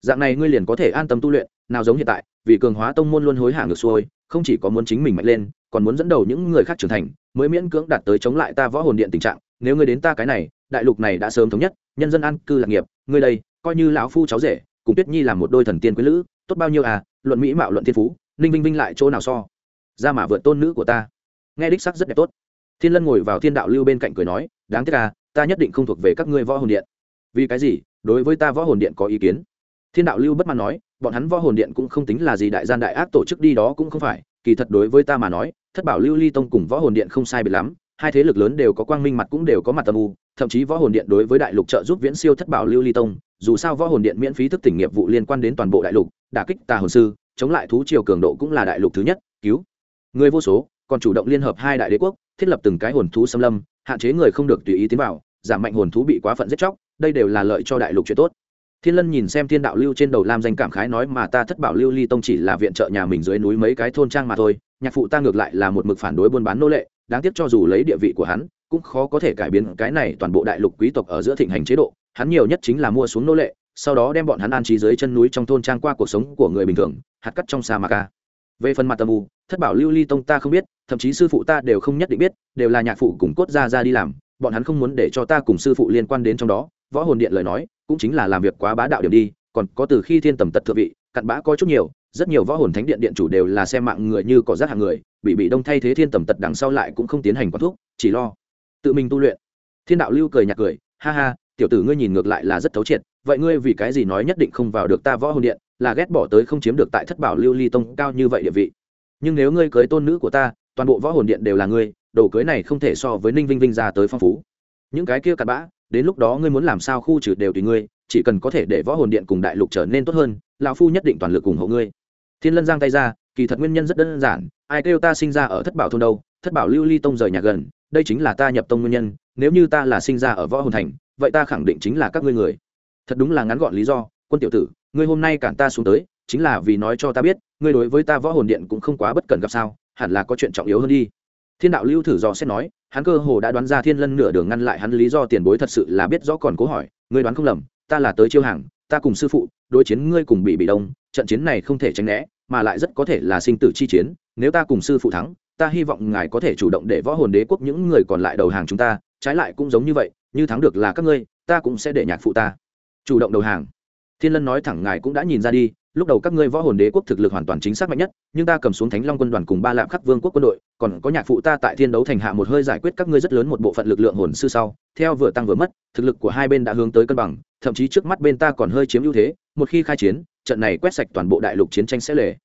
Dạng này ngươi liền có thể an tâm tu luyện, nào giống hiện tại, vì cường hóa tông môn luôn hối hả ngược xuôi, không chỉ có muốn chính mình mạnh lên, còn muốn dẫn đầu những người khác trưởng thành, mới miễn cưỡng đạt tới chống lại ta võ hồn điện tình trạng nếu ngươi đến ta cái này, đại lục này đã sớm thống nhất, nhân dân an cư lạc nghiệp, ngươi đây, coi như lão phu cháu rể, cùng tuyết nhi làm một đôi thần tiên quý lữ, tốt bao nhiêu à luận mỹ mạo luận thiên phú, ninh vinh vinh lại chỗ nào so? Ra mà vượt tôn nữ của ta. Nghe đích sắc rất đẹp tốt. Thiên lân ngồi vào thiên đạo lưu bên cạnh cười nói, đáng tiếc à ta nhất định không thuộc về các ngươi võ hồn điện. Vì cái gì? Đối với ta võ hồn điện có ý kiến. Thiên đạo lưu bất mãn nói, bọn hắn võ hồn điện cũng không tính là gì đại gian đại ác tổ chức đi đó cũng không phải, kỳ thật đối với ta mà nói, thất bảo lưu ly tông cùng võ hồn điện không sai biệt lắm hai thế lực lớn đều có quang minh mặt cũng đều có mặt tâm u, thậm chí võ hồn điện đối với đại lục trợ giúp viễn siêu thất bảo lưu ly tông, dù sao võ hồn điện miễn phí thức tỉnh nghiệp vụ liên quan đến toàn bộ đại lục, đả kích tà hồn sư, chống lại thú triều cường độ cũng là đại lục thứ nhất, cứu. Người vô số, còn chủ động liên hợp hai đại đế quốc, thiết lập từng cái hồn thú xâm lâm, hạn chế người không được tùy ý tiến vào, giảm mạnh hồn thú bị quá phận giết chóc, đây đều là lợi cho đại lục chuyện tốt. Thiên lân nhìn xem thiên đạo lưu trên đầu lam danh cảm khái nói mà ta thất bảo lưu ly tông chỉ là viện trợ nhà mình dưới núi mấy cái thôn trang mà thôi, nhạc phụ ta ngược lại là một mực phản đối buôn bán nô lệ đáng tiếc cho dù lấy địa vị của hắn, cũng khó có thể cải biến cái này toàn bộ đại lục quý tộc ở giữa thịnh hành chế độ. Hắn nhiều nhất chính là mua xuống nô lệ, sau đó đem bọn hắn an trí dưới chân núi trong thôn trang qua cuộc sống của người bình thường, hạt cắt trong sa mạc ca về phần mặt tầm u, thất bảo lưu ly tông ta không biết, thậm chí sư phụ ta đều không nhất định biết, đều là nhạc phụ cùng cốt ra ra đi làm, bọn hắn không muốn để cho ta cùng sư phụ liên quan đến trong đó. Võ hồn điện lời nói, cũng chính là làm việc quá bá đạo điểm đi, còn có từ khi thiên tầm tật thượng vị, cặn bã có chút nhiều, rất nhiều võ hồn thánh điện điện chủ đều là xem mạng người như cỏ rác hàng người bị bị đông thay thế thiên tầm tật đằng sau lại cũng không tiến hành quán thuốc chỉ lo tự mình tu luyện. Thiên đạo lưu cười nhạt cười, ha ha, tiểu tử ngươi nhìn ngược lại là rất thấu triệt, vậy ngươi vì cái gì nói nhất định không vào được ta võ hồn điện, là ghét bỏ tới không chiếm được tại thất bảo lưu ly tông cao như vậy địa vị. Nhưng nếu ngươi cưới tôn nữ của ta, toàn bộ võ hồn điện đều là ngươi, đồ cưới này không thể so với ninh vinh vinh ra tới phong phú. Những cái kia cặn bã, đến lúc đó ngươi muốn làm sao khu trừ đều tùy ngươi, chỉ cần có thể để võ hồn điện cùng đại lục trở nên tốt hơn, lão phu nhất định toàn lực ủng hộ ngươi. Thiên lân giang tay ra kỳ thật nguyên nhân rất đơn giản, ai kêu ta sinh ra ở thất bảo thôn đâu, thất bảo lưu ly tông rời nhà gần, đây chính là ta nhập tông nguyên nhân, nếu như ta là sinh ra ở võ hồn thành, vậy ta khẳng định chính là các ngươi người. Thật đúng là ngắn gọn lý do, quân tiểu tử, ngươi hôm nay cản ta xuống tới, chính là vì nói cho ta biết, ngươi đối với ta võ hồn điện cũng không quá bất cần gặp sao, hẳn là có chuyện trọng yếu hơn đi. Thiên đạo lưu thử dò xét nói, hắn cơ hồ đã đoán ra thiên lân nửa đường ngăn lại hắn lý do tiền bối thật sự là biết rõ còn cố hỏi, ngươi đoán không lầm, ta là tới chiêu hàng, ta cùng sư phụ, đối chiến ngươi cùng bị bị đông, trận chiến này không thể tránh né mà lại rất có thể là sinh tử chi chiến, nếu ta cùng sư phụ thắng, ta hy vọng ngài có thể chủ động để võ hồn đế quốc những người còn lại đầu hàng chúng ta, trái lại cũng giống như vậy, như thắng được là các ngươi, ta cũng sẽ để nhạc phụ ta chủ động đầu hàng. Thiên lân nói thẳng ngài cũng đã nhìn ra đi, lúc đầu các ngươi võ hồn đế quốc thực lực hoàn toàn chính xác mạnh nhất, nhưng ta cầm xuống thánh long quân đoàn cùng ba lạm khắc vương quốc quân đội, còn có nhạc phụ ta tại thiên đấu thành hạ một hơi giải quyết các ngươi rất lớn một bộ phận lực lượng hồn sư sau, theo vừa tăng vừa mất, thực lực của hai bên đã hướng tới cân bằng, thậm chí trước mắt bên ta còn hơi chiếm ưu thế, một khi khai chiến trận này quét sạch toàn bộ đại lục chiến tranh sẽ lề.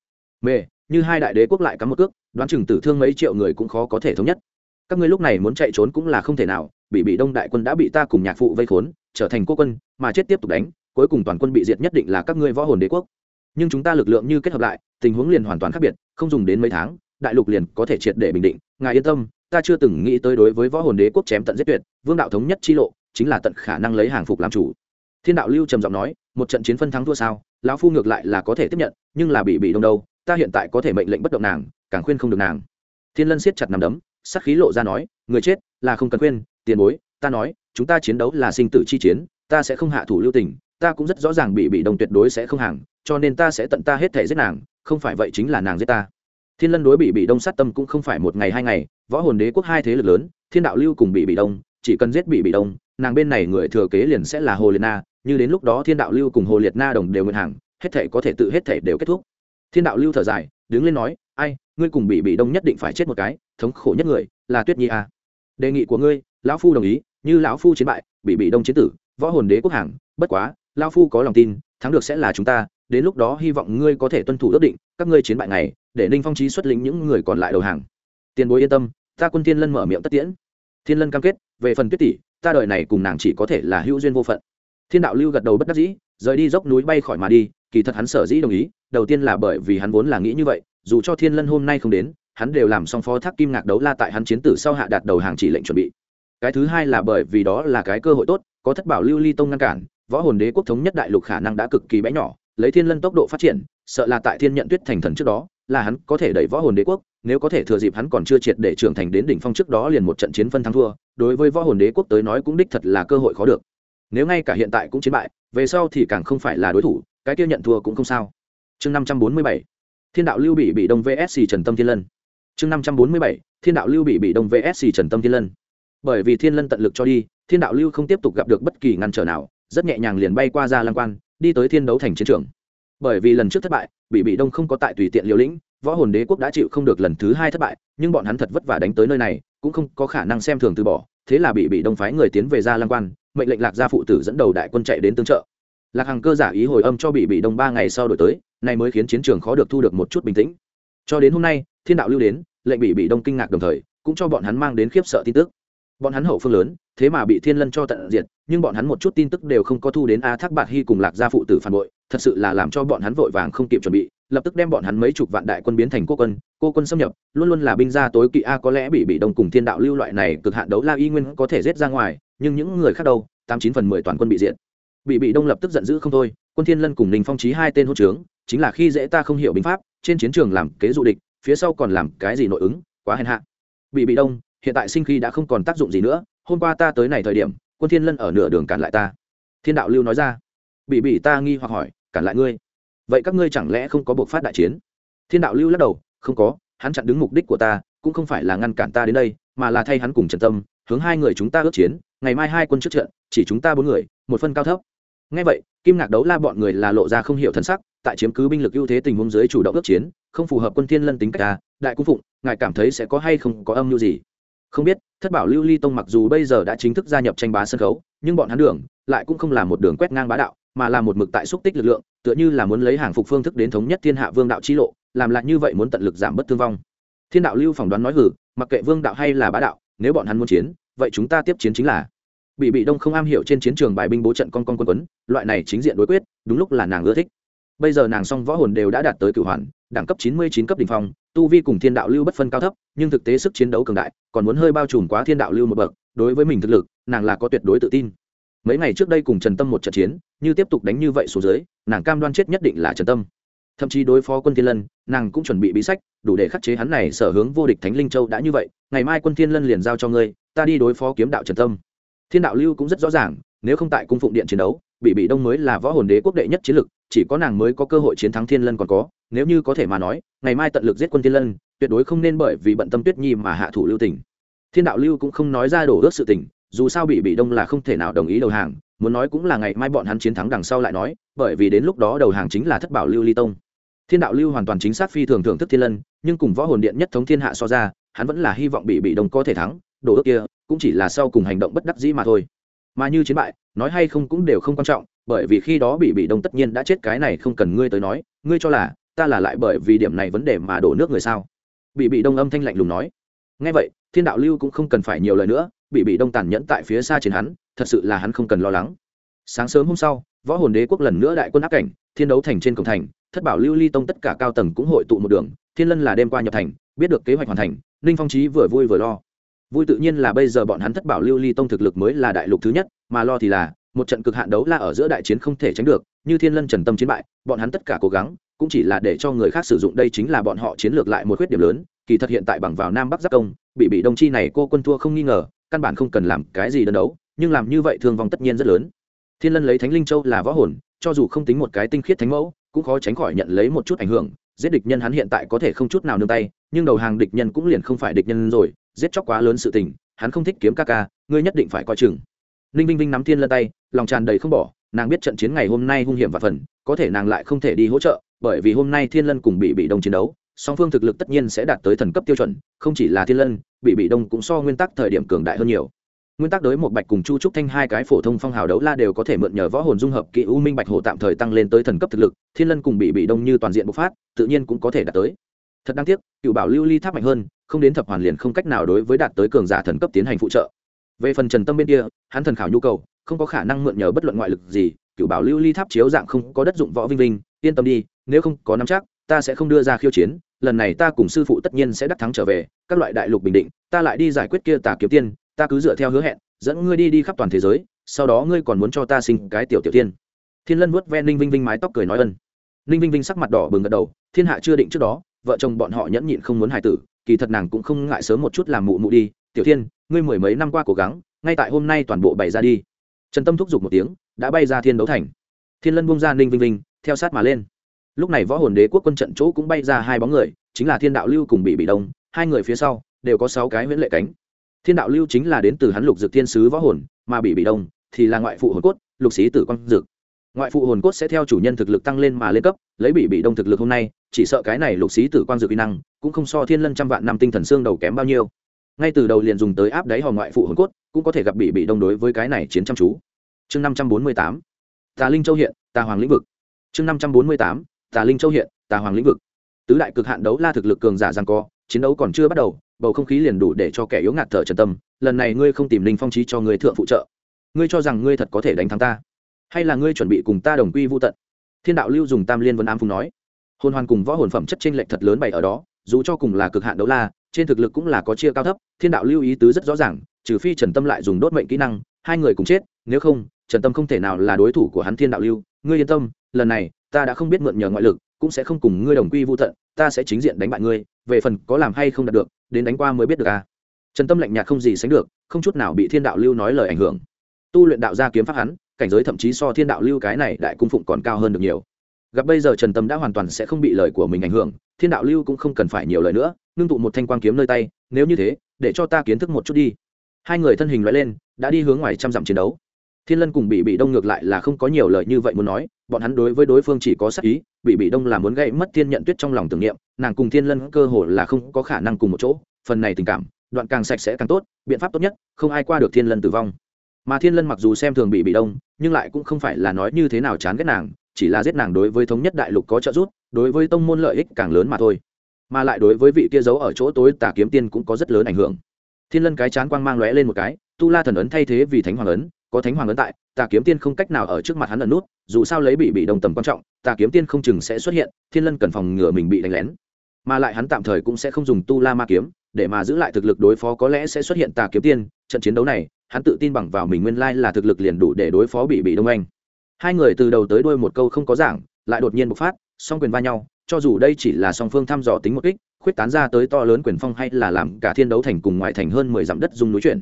Mề, như hai đại đế quốc lại cắm một cước, đoán chừng tử thương mấy triệu người cũng khó có thể thống nhất. Các ngươi lúc này muốn chạy trốn cũng là không thể nào, bị bị đông đại quân đã bị ta cùng nhạc phụ vây khốn, trở thành quốc quân, mà chết tiếp tục đánh, cuối cùng toàn quân bị diệt nhất định là các ngươi võ hồn đế quốc. Nhưng chúng ta lực lượng như kết hợp lại, tình huống liền hoàn toàn khác biệt, không dùng đến mấy tháng, đại lục liền có thể triệt để bình định. Ngài yên tâm, ta chưa từng nghĩ tới đối với võ hồn đế quốc chém tận giết tuyệt, vương đạo thống nhất chi lộ, chính là tận khả năng lấy hàng phục làm chủ. Thiên đạo lưu trầm giọng nói, một trận chiến phân thắng thua sao? Lão phu ngược lại là có thể tiếp nhận, nhưng là bị bị đông đâu, ta hiện tại có thể mệnh lệnh bất động nàng, càng khuyên không được nàng. Thiên lân siết chặt nằm đấm sắc khí lộ ra nói, người chết là không cần khuyên, tiền bối, ta nói, chúng ta chiến đấu là sinh tử chi chiến, ta sẽ không hạ thủ lưu tình, ta cũng rất rõ ràng bị bị đông tuyệt đối sẽ không hàng, cho nên ta sẽ tận ta hết thể giết nàng, không phải vậy chính là nàng giết ta. Thiên lân đối bị bị đông sát tâm cũng không phải một ngày hai ngày, võ hồn đế quốc hai thế lực lớn, thiên đạo lưu cùng bị bị đông, chỉ cần giết bị bị đông, nàng bên này người thừa kế liền sẽ là hồ liệt na như đến lúc đó thiên đạo lưu cùng hồ liệt na đồng đều nguyện hàng, hết thể có thể tự hết thể đều kết thúc. Thiên đạo lưu thở dài, đứng lên nói, ai, ngươi cùng bị bị đông nhất định phải chết một cái, thống khổ nhất người, là tuyết nhi à. đề nghị của ngươi, lão phu đồng ý, như lão phu chiến bại bị bị đông chiến tử, võ hồn đế quốc hàng, bất quá, lão phu có lòng tin, thắng được sẽ là chúng ta, đến lúc đó hy vọng ngươi có thể tuân thủ ước định, các ngươi chiến bại này để ninh phong trí xuất lĩnh những người còn lại đầu hàng. Tiền bối yên tâm, ta quân thiên lân mở miệng tất tiễn. Thiên lân cam kết, về phần tuyết tỷ, ta đời này cùng nàng chỉ có thể là hữu duyên vô phận thiên đạo lưu gật đầu bất đắc dĩ, rời đi dốc núi bay khỏi mà đi, kỳ thật hắn sở dĩ đồng ý, đầu tiên là bởi vì hắn vốn là nghĩ như vậy, dù cho thiên lân hôm nay không đến, hắn đều làm xong phó thác kim ngạc đấu la tại hắn chiến tử sau hạ đạt đầu hàng chỉ lệnh chuẩn bị. Cái thứ hai là bởi vì đó là cái cơ hội tốt, có thất bảo lưu ly tông ngăn cản, võ hồn đế quốc thống nhất đại lục khả năng đã cực kỳ bé nhỏ, lấy thiên lân tốc độ phát triển, sợ là tại thiên nhận tuyết thành thần trước đó, là hắn có thể đẩy võ hồn đế quốc, nếu có thể thừa dịp hắn còn chưa triệt để trưởng thành đến đỉnh phong trước đó liền một trận chiến phân thắng thua, đối với võ hồn đế quốc tới nói cũng đích thật là cơ hội khó được nếu ngay cả hiện tại cũng chiến bại, về sau thì càng không phải là đối thủ, cái kia nhận thua cũng không sao. Chương năm trăm bốn mươi bảy. Thiên đạo lưu bị bị đông vsc trần tâm thiên lân. Chương năm trăm bốn mươi bảy. Thiên đạo lưu bị bị đông vsc trần tâm thiên lân. Bởi vì thiên lân tận lực cho đi, thiên đạo lưu không tiếp tục gặp được bất kỳ ngăn trở nào, rất nhẹ nhàng liền bay qua ra lang quan, đi tới thiên đấu thành chiến trường. Bởi vì lần trước thất bại, bị bị đông không có tại tùy tiện liều lĩnh, võ hồn đế quốc đã chịu không được lần thứ hai thất bại, nhưng bọn hắn thật vất vả đánh tới nơi này, cũng không có khả năng xem thường từ bỏ, thế là bị bị đông phái người tiến về ra lang quan mệnh lệnh lạc gia phụ tử dẫn đầu đại quân chạy đến tương trợ. Lạc hằng cơ giả ý hồi âm cho bị bị đông ba ngày sau đổi tới này mới khiến chiến trường khó được thu được một chút bình tĩnh. Cho đến hôm nay, thiên đạo lưu đến, lệnh bị bị đông kinh ngạc đồng thời, cũng cho bọn hắn mang đến khiếp sợ tin tức. Bọn hắn hậu phương lớn, thế mà bị thiên lân cho tận diệt, nhưng bọn hắn một chút tin tức đều không có thu đến a thác bạc hy cùng lạc gia phụ tử phản bội, thật sự là làm cho bọn hắn vội vàng không kịp chuẩn bị, lập tức đem bọn hắn mấy chục vạn đại quân biến thành cô quân cô quân xâm nhập, luôn luôn là binh gia tối kỵ a có lẽ bị bị đông cùng thiên đạo lưu loại này cực hạn đấu la y nguyên có thể giết ra ngoài nhưng những người khác đâu, tám chín phần mười toàn quân bị diện bị bị đông lập tức giận dữ không thôi, quân thiên lân cùng ninh phong trí hai tên hôn trướng, chính là khi dễ ta không hiểu binh pháp, trên chiến trường làm kế dụ địch, phía sau còn làm cái gì nội ứng, quá hèn hạ. Bị bị đông, hiện tại sinh khi đã không còn tác dụng gì nữa, hôm qua ta tới này thời điểm, quân thiên lân ở nửa đường cản lại ta. Thiên đạo lưu nói ra. Bị bị ta nghi hoặc hỏi, cản lại ngươi? Vậy các ngươi chẳng lẽ không có buộc phát đại chiến? Thiên đạo lưu lắc đầu, không có, hắn chặn đứng mục đích của ta, cũng không phải là ngăn cản ta đến đây, mà là thay hắn cùng trần tâm hướng hai người chúng ta ước chiến, ngày mai hai quân trước trận, chỉ chúng ta bốn người, một phân cao thấp. Ngay vậy, kim ngạc đấu la bọn người là lộ ra không hiểu thân sắc, tại chiếm cứ binh lực ưu thế tình huống dưới chủ động ước chiến, không phù hợp quân thiên lân tính cách ta, đại cung phụng, ngài cảm thấy sẽ có hay không có âm mưu gì? Không biết, thất bảo lưu ly tông mặc dù bây giờ đã chính thức gia nhập tranh bá sân khấu, nhưng bọn hắn đường, lại cũng không là một đường quét ngang bá đạo, mà là một mực tại xúc tích lực lượng, tựa như là muốn lấy hàng phục phương thức đến thống nhất thiên hạ vương đạo chi lộ, làm lại như vậy muốn tận lực giảm bất thương vong. Thiên đạo lưu phỏng đoán nói hử mặc kệ vương đạo hay là bá đạo nếu bọn hắn muốn chiến, vậy chúng ta tiếp chiến chính là. Bị bị đông không am hiểu trên chiến trường bài binh bố trận con con quân quấn, loại này chính diện đối quyết, đúng lúc là nàng ưa thích. Bây giờ nàng song võ hồn đều đã đạt tới cửu hoàn, đẳng cấp chín mươi chín cấp đ ỉ n h phong, tu vi cùng thiên đạo lưu bất phân cao thấp, nhưng thực tế sức chiến đấu cường đại, còn muốn hơi bao trùm quá thiên đạo lưu một bậc, đối với mình thực lực, nàng là có tuyệt đối tự tin. Mấy ngày trước đây cùng trần tâm một trận chiến, như tiếp tục đánh như vậy xuống dưới, nàng cam đoan chết nhất định là trần tâm. Thậm chí đối phó quân thiên lân, nàng cũng chuẩn bị bí sách đủ để khắc chế hắn này, sở hướng vô địch thánh linh châu đã như vậy, ngày mai quân thiên lân liền giao cho ngươi, ta đi đối phó kiếm đạo trần tâm. Thiên đạo lưu cũng rất rõ ràng, nếu không tại cung phụng điện chiến đấu, bị bị đông mới là võ hồn đế quốc đệ nhất chiến lực, chỉ có nàng mới có cơ hội chiến thắng thiên lân còn có, nếu như có thể mà nói, ngày mai tận lực giết quân thiên lân, tuyệt đối không nên bởi vì bận tâm tuyết nhi mà hạ thủ lưu tình. Thiên đạo lưu cũng không nói ra đổ ước sự tình, dù sao bị bị đông là không thể nào đồng ý đầu hàng, muốn nói cũng là ngày mai bọn hắn chiến thắng đằng sau lại nói, bởi vì đến lúc đó đầu hàng chính là thất bảo lưu ly tông. Thiên đạo lưu hoàn toàn chính xác phi thường thưởng thức thiên lân nhưng cùng võ hồn điện nhất thống thiên hạ so ra, hắn vẫn là hy vọng bị bị đông có thể thắng, đồ ước kia, cũng chỉ là sau cùng hành động bất đắc dĩ mà thôi. Mà như chiến bại, nói hay không cũng đều không quan trọng, bởi vì khi đó bị bị đông tất nhiên đã chết cái này không cần ngươi tới nói, ngươi cho là, ta là lại bởi vì điểm này vấn đề mà đổ nước người sao? Bị bị đông âm thanh lạnh lùng nói. Ngay vậy, thiên đạo lưu cũng không cần phải nhiều lời nữa, bị bị đông tàn nhẫn tại phía xa trên hắn, thật sự là hắn không cần lo lắng. Sáng sớm hôm sau, võ hồn đế quốc lần nữa đại quân áp cảnh, thiên đấu thành trên cổng thành, thất bảo lưu ly tông tất cả cao tầng cũng hội tụ một đường thiên lân là đêm qua nhập thành, biết được kế hoạch hoàn thành, ninh phong trí vừa vui vừa lo. Vui tự nhiên là bây giờ bọn hắn thất bảo lưu ly tông thực lực mới là đại lục thứ nhất, mà lo thì là, một trận cực hạn đấu la ở giữa đại chiến không thể tránh được, như thiên lân trần tâm chiến bại, bọn hắn tất cả cố gắng, cũng chỉ là để cho người khác sử dụng, đây chính là bọn họ chiến lược lại một khuyết điểm lớn, kỳ thật hiện tại bằng vào nam bắc giáp công, bị bị đồng chi này cô quân thua không nghi ngờ, căn bản không cần làm cái gì đơn đấu, nhưng làm như vậy thương vong tất nhiên rất lớn. Thiên lân lấy thánh linh châu là võ hồn, cho dù không tính một cái tinh khiết thánh mẫu, cũng khó tránh khỏi nhận lấy một chút ảnh hưởng giết địch nhân hắn hiện tại có thể không chút nào nương tay, nhưng đầu hàng địch nhân cũng liền không phải địch nhân rồi, giết chóc quá lớn sự tình, hắn không thích kiếm ca ca, ngươi nhất định phải coi chừng. Ninh vinh vinh nắm thiên lân tay, lòng tràn đầy không bỏ, nàng biết trận chiến ngày hôm nay hung hiểm và phần, có thể nàng lại không thể đi hỗ trợ, bởi vì hôm nay thiên lân cùng bị bị đông chiến đấu, song phương thực lực tất nhiên sẽ đạt tới thần cấp tiêu chuẩn, không chỉ là thiên lân, bị bị đông cũng so nguyên tắc thời điểm cường đại hơn nhiều nguyên tắc đối một bạch cùng chu trúc thanh hai cái phổ thông phong hào đấu la đều có thể mượn nhờ võ hồn dung hợp kỹ u minh bạch hồ tạm thời tăng lên tới thần cấp thực lực, thiên lân cùng bị bị đông như toàn diện bộc phát, tự nhiên cũng có thể đạt tới. Thật đáng tiếc, cựu bảo lưu ly tháp mạnh hơn, không đến thập hoàn liền không cách nào đối với đạt tới cường giả thần cấp tiến hành phụ trợ. Về phần trần tâm bên kia, hắn thần khảo nhu cầu, không có khả năng mượn nhờ bất luận ngoại lực gì, cựu bảo lưu ly tháp chiếu dạng không có đất dụng võ vinh vinh, yên tâm đi, nếu không có nắm chắc, ta sẽ không đưa ra khiêu chiến, lần này ta cùng sư phụ tất nhiên sẽ đắc thắng trở về, các loại đại lục bình định, ta lại đi giải quyết kia tà kiếm tiên ta cứ dựa theo hứa hẹn, dẫn ngươi đi đi khắp toàn thế giới, sau đó ngươi còn muốn cho ta sinh cái tiểu tiểu tiên. Thiên lân vuốt ve ninh vinh vinh mái tóc cười nói ân. Ninh vinh vinh sắc mặt đỏ bừng gật đầu, thiên hạ chưa định trước đó, vợ chồng bọn họ nhẫn nhịn không muốn hài tử, kỳ thật nàng cũng không ngại sớm một chút làm mụ mụ đi. Tiểu thiên, ngươi mười mấy năm qua cố gắng, ngay tại hôm nay toàn bộ bày ra đi. Trần tâm thúc giục một tiếng, đã bay ra thiên đấu thành. Thiên lân bung ra ninh vinh vinh, theo sát mà lên. Lúc này võ hồn đế quốc quân trận chỗ cũng bay ra hai bóng người, chính là thiên đạo lưu cùng bị bị đông. Hai người phía sau, đều có sáu cái huyễn lệ cánh thiên đạo lưu chính là đến từ hắn lục dược thiên sứ võ hồn, mà bị bị đông thì là ngoại phụ hồn cốt, lục sĩ tử quang dược ngoại phụ hồn cốt sẽ theo chủ nhân thực lực tăng lên mà lên cấp, lấy bị bị đông thực lực hôm nay, chỉ sợ cái này lục sĩ tử quang dược kỹ năng cũng không so thiên lân trăm vạn năm tinh thần xương đầu kém bao nhiêu. Ngay từ đầu liền dùng tới áp đáy hò ngoại phụ hồn cốt, cũng có thể gặp bị bị đông đối với cái này chiến chăm chú. Chương năm trăm bốn mươi tám, tà linh châu hiện, tà hoàng lĩnh vực. Chương năm trăm bốn mươi tám, tà linh châu hiện, tà hoàng lĩnh vực. Tứ đại cực hạn đấu la thực lực cường giả giang co, chiến đấu còn chưa bắt đầu bầu không khí liền đủ để cho kẻ yếu ngạt thở trần tâm, lần này ngươi không tìm linh phong trí cho người thượng phụ trợ. Ngươi cho rằng ngươi thật có thể đánh thắng ta? Hay là ngươi chuẩn bị cùng ta đồng quy vô tận? Thiên đạo lưu dùng tam liên vân ám phùng nói. Hồn hoàn cùng võ hồn phẩm chất tranh lệch thật lớn bày ở đó, dù cho cùng là cực hạn đấu la, trên thực lực cũng là có chia cao thấp, thiên đạo lưu ý tứ rất rõ ràng, trừ phi trần tâm lại dùng đốt mệnh kỹ năng, hai người cùng chết, nếu không, trần tâm không thể nào là đối thủ của hắn thiên đạo lưu. Ngươi yên tâm, lần này, ta đã không biết mượn nhờ ngoại lực, cũng sẽ không cùng ngươi đồng quy vô tận, ta sẽ chính diện đánh bại ngươi về phần có làm hay không đạt được, đến đánh qua mới biết được à. Trần tâm lạnh nhạt không gì sánh được, không chút nào bị thiên đạo lưu nói lời ảnh hưởng. Tu luyện đạo gia kiếm pháp hắn, cảnh giới thậm chí so thiên đạo lưu cái này đại cung phụng còn cao hơn được nhiều. Gặp bây giờ trần tâm đã hoàn toàn sẽ không bị lời của mình ảnh hưởng, thiên đạo lưu cũng không cần phải nhiều lời nữa, ngưng tụ một thanh quang kiếm nơi tay, nếu như thế, để cho ta kiến thức một chút đi. Hai người thân hình loại lên, đã đi hướng ngoài trăm dặm chiến đấu thiên lân cùng bị bị đông ngược lại là không có nhiều lời như vậy muốn nói, bọn hắn đối với đối phương chỉ có sắc ý bị bị đông là muốn gây mất thiên nhận tuyết trong lòng tưởng niệm, nàng cùng thiên lân cơ hồ là không có khả năng cùng một chỗ, phần này tình cảm, đoạn càng sạch sẽ càng tốt, biện pháp tốt nhất, không ai qua được thiên lân tử vong. Mà thiên lân mặc dù xem thường bị bị đông, nhưng lại cũng không phải là nói như thế nào chán ghét nàng, chỉ là giết nàng đối với thống nhất đại lục có trợ giúp, đối với tông môn lợi ích càng lớn mà thôi. Mà lại đối với vị kia giấu ở chỗ tối tà kiếm tiên cũng có rất lớn ảnh hưởng. Thiên lân cái chán quang mang lóe lên một cái, tu la thần ấn thay thế vì thánh hoàng ấn có thánh hoàng ấn tại, tà kiếm tiên không cách nào ở trước mặt hắn ẩn nút, dù sao lấy bị bị đồng tầm quan trọng, tà kiếm tiên không chừng sẽ xuất hiện, thiên lân cần phòng ngừa mình bị đánh lén. Mà lại hắn tạm thời cũng sẽ không dùng tu la ma kiếm, để mà giữ lại thực lực đối phó có lẽ sẽ xuất hiện tà kiếm tiên, trận chiến đấu này, hắn tự tin bằng vào mình nguyên lai là thực lực liền đủ để đối phó bị bị đông anh. Hai người từ đầu tới đuôi một câu không có giảng, lại đột nhiên bộc phát, song quyền va nhau, cho dù đây chỉ là song phương thăm dò tính một kích, khuyết tán ra tới to lớn quyền phong hay là làm cả thiên đấu thành cùng ngoại thành hơn mười dặm đất dung núi chuyển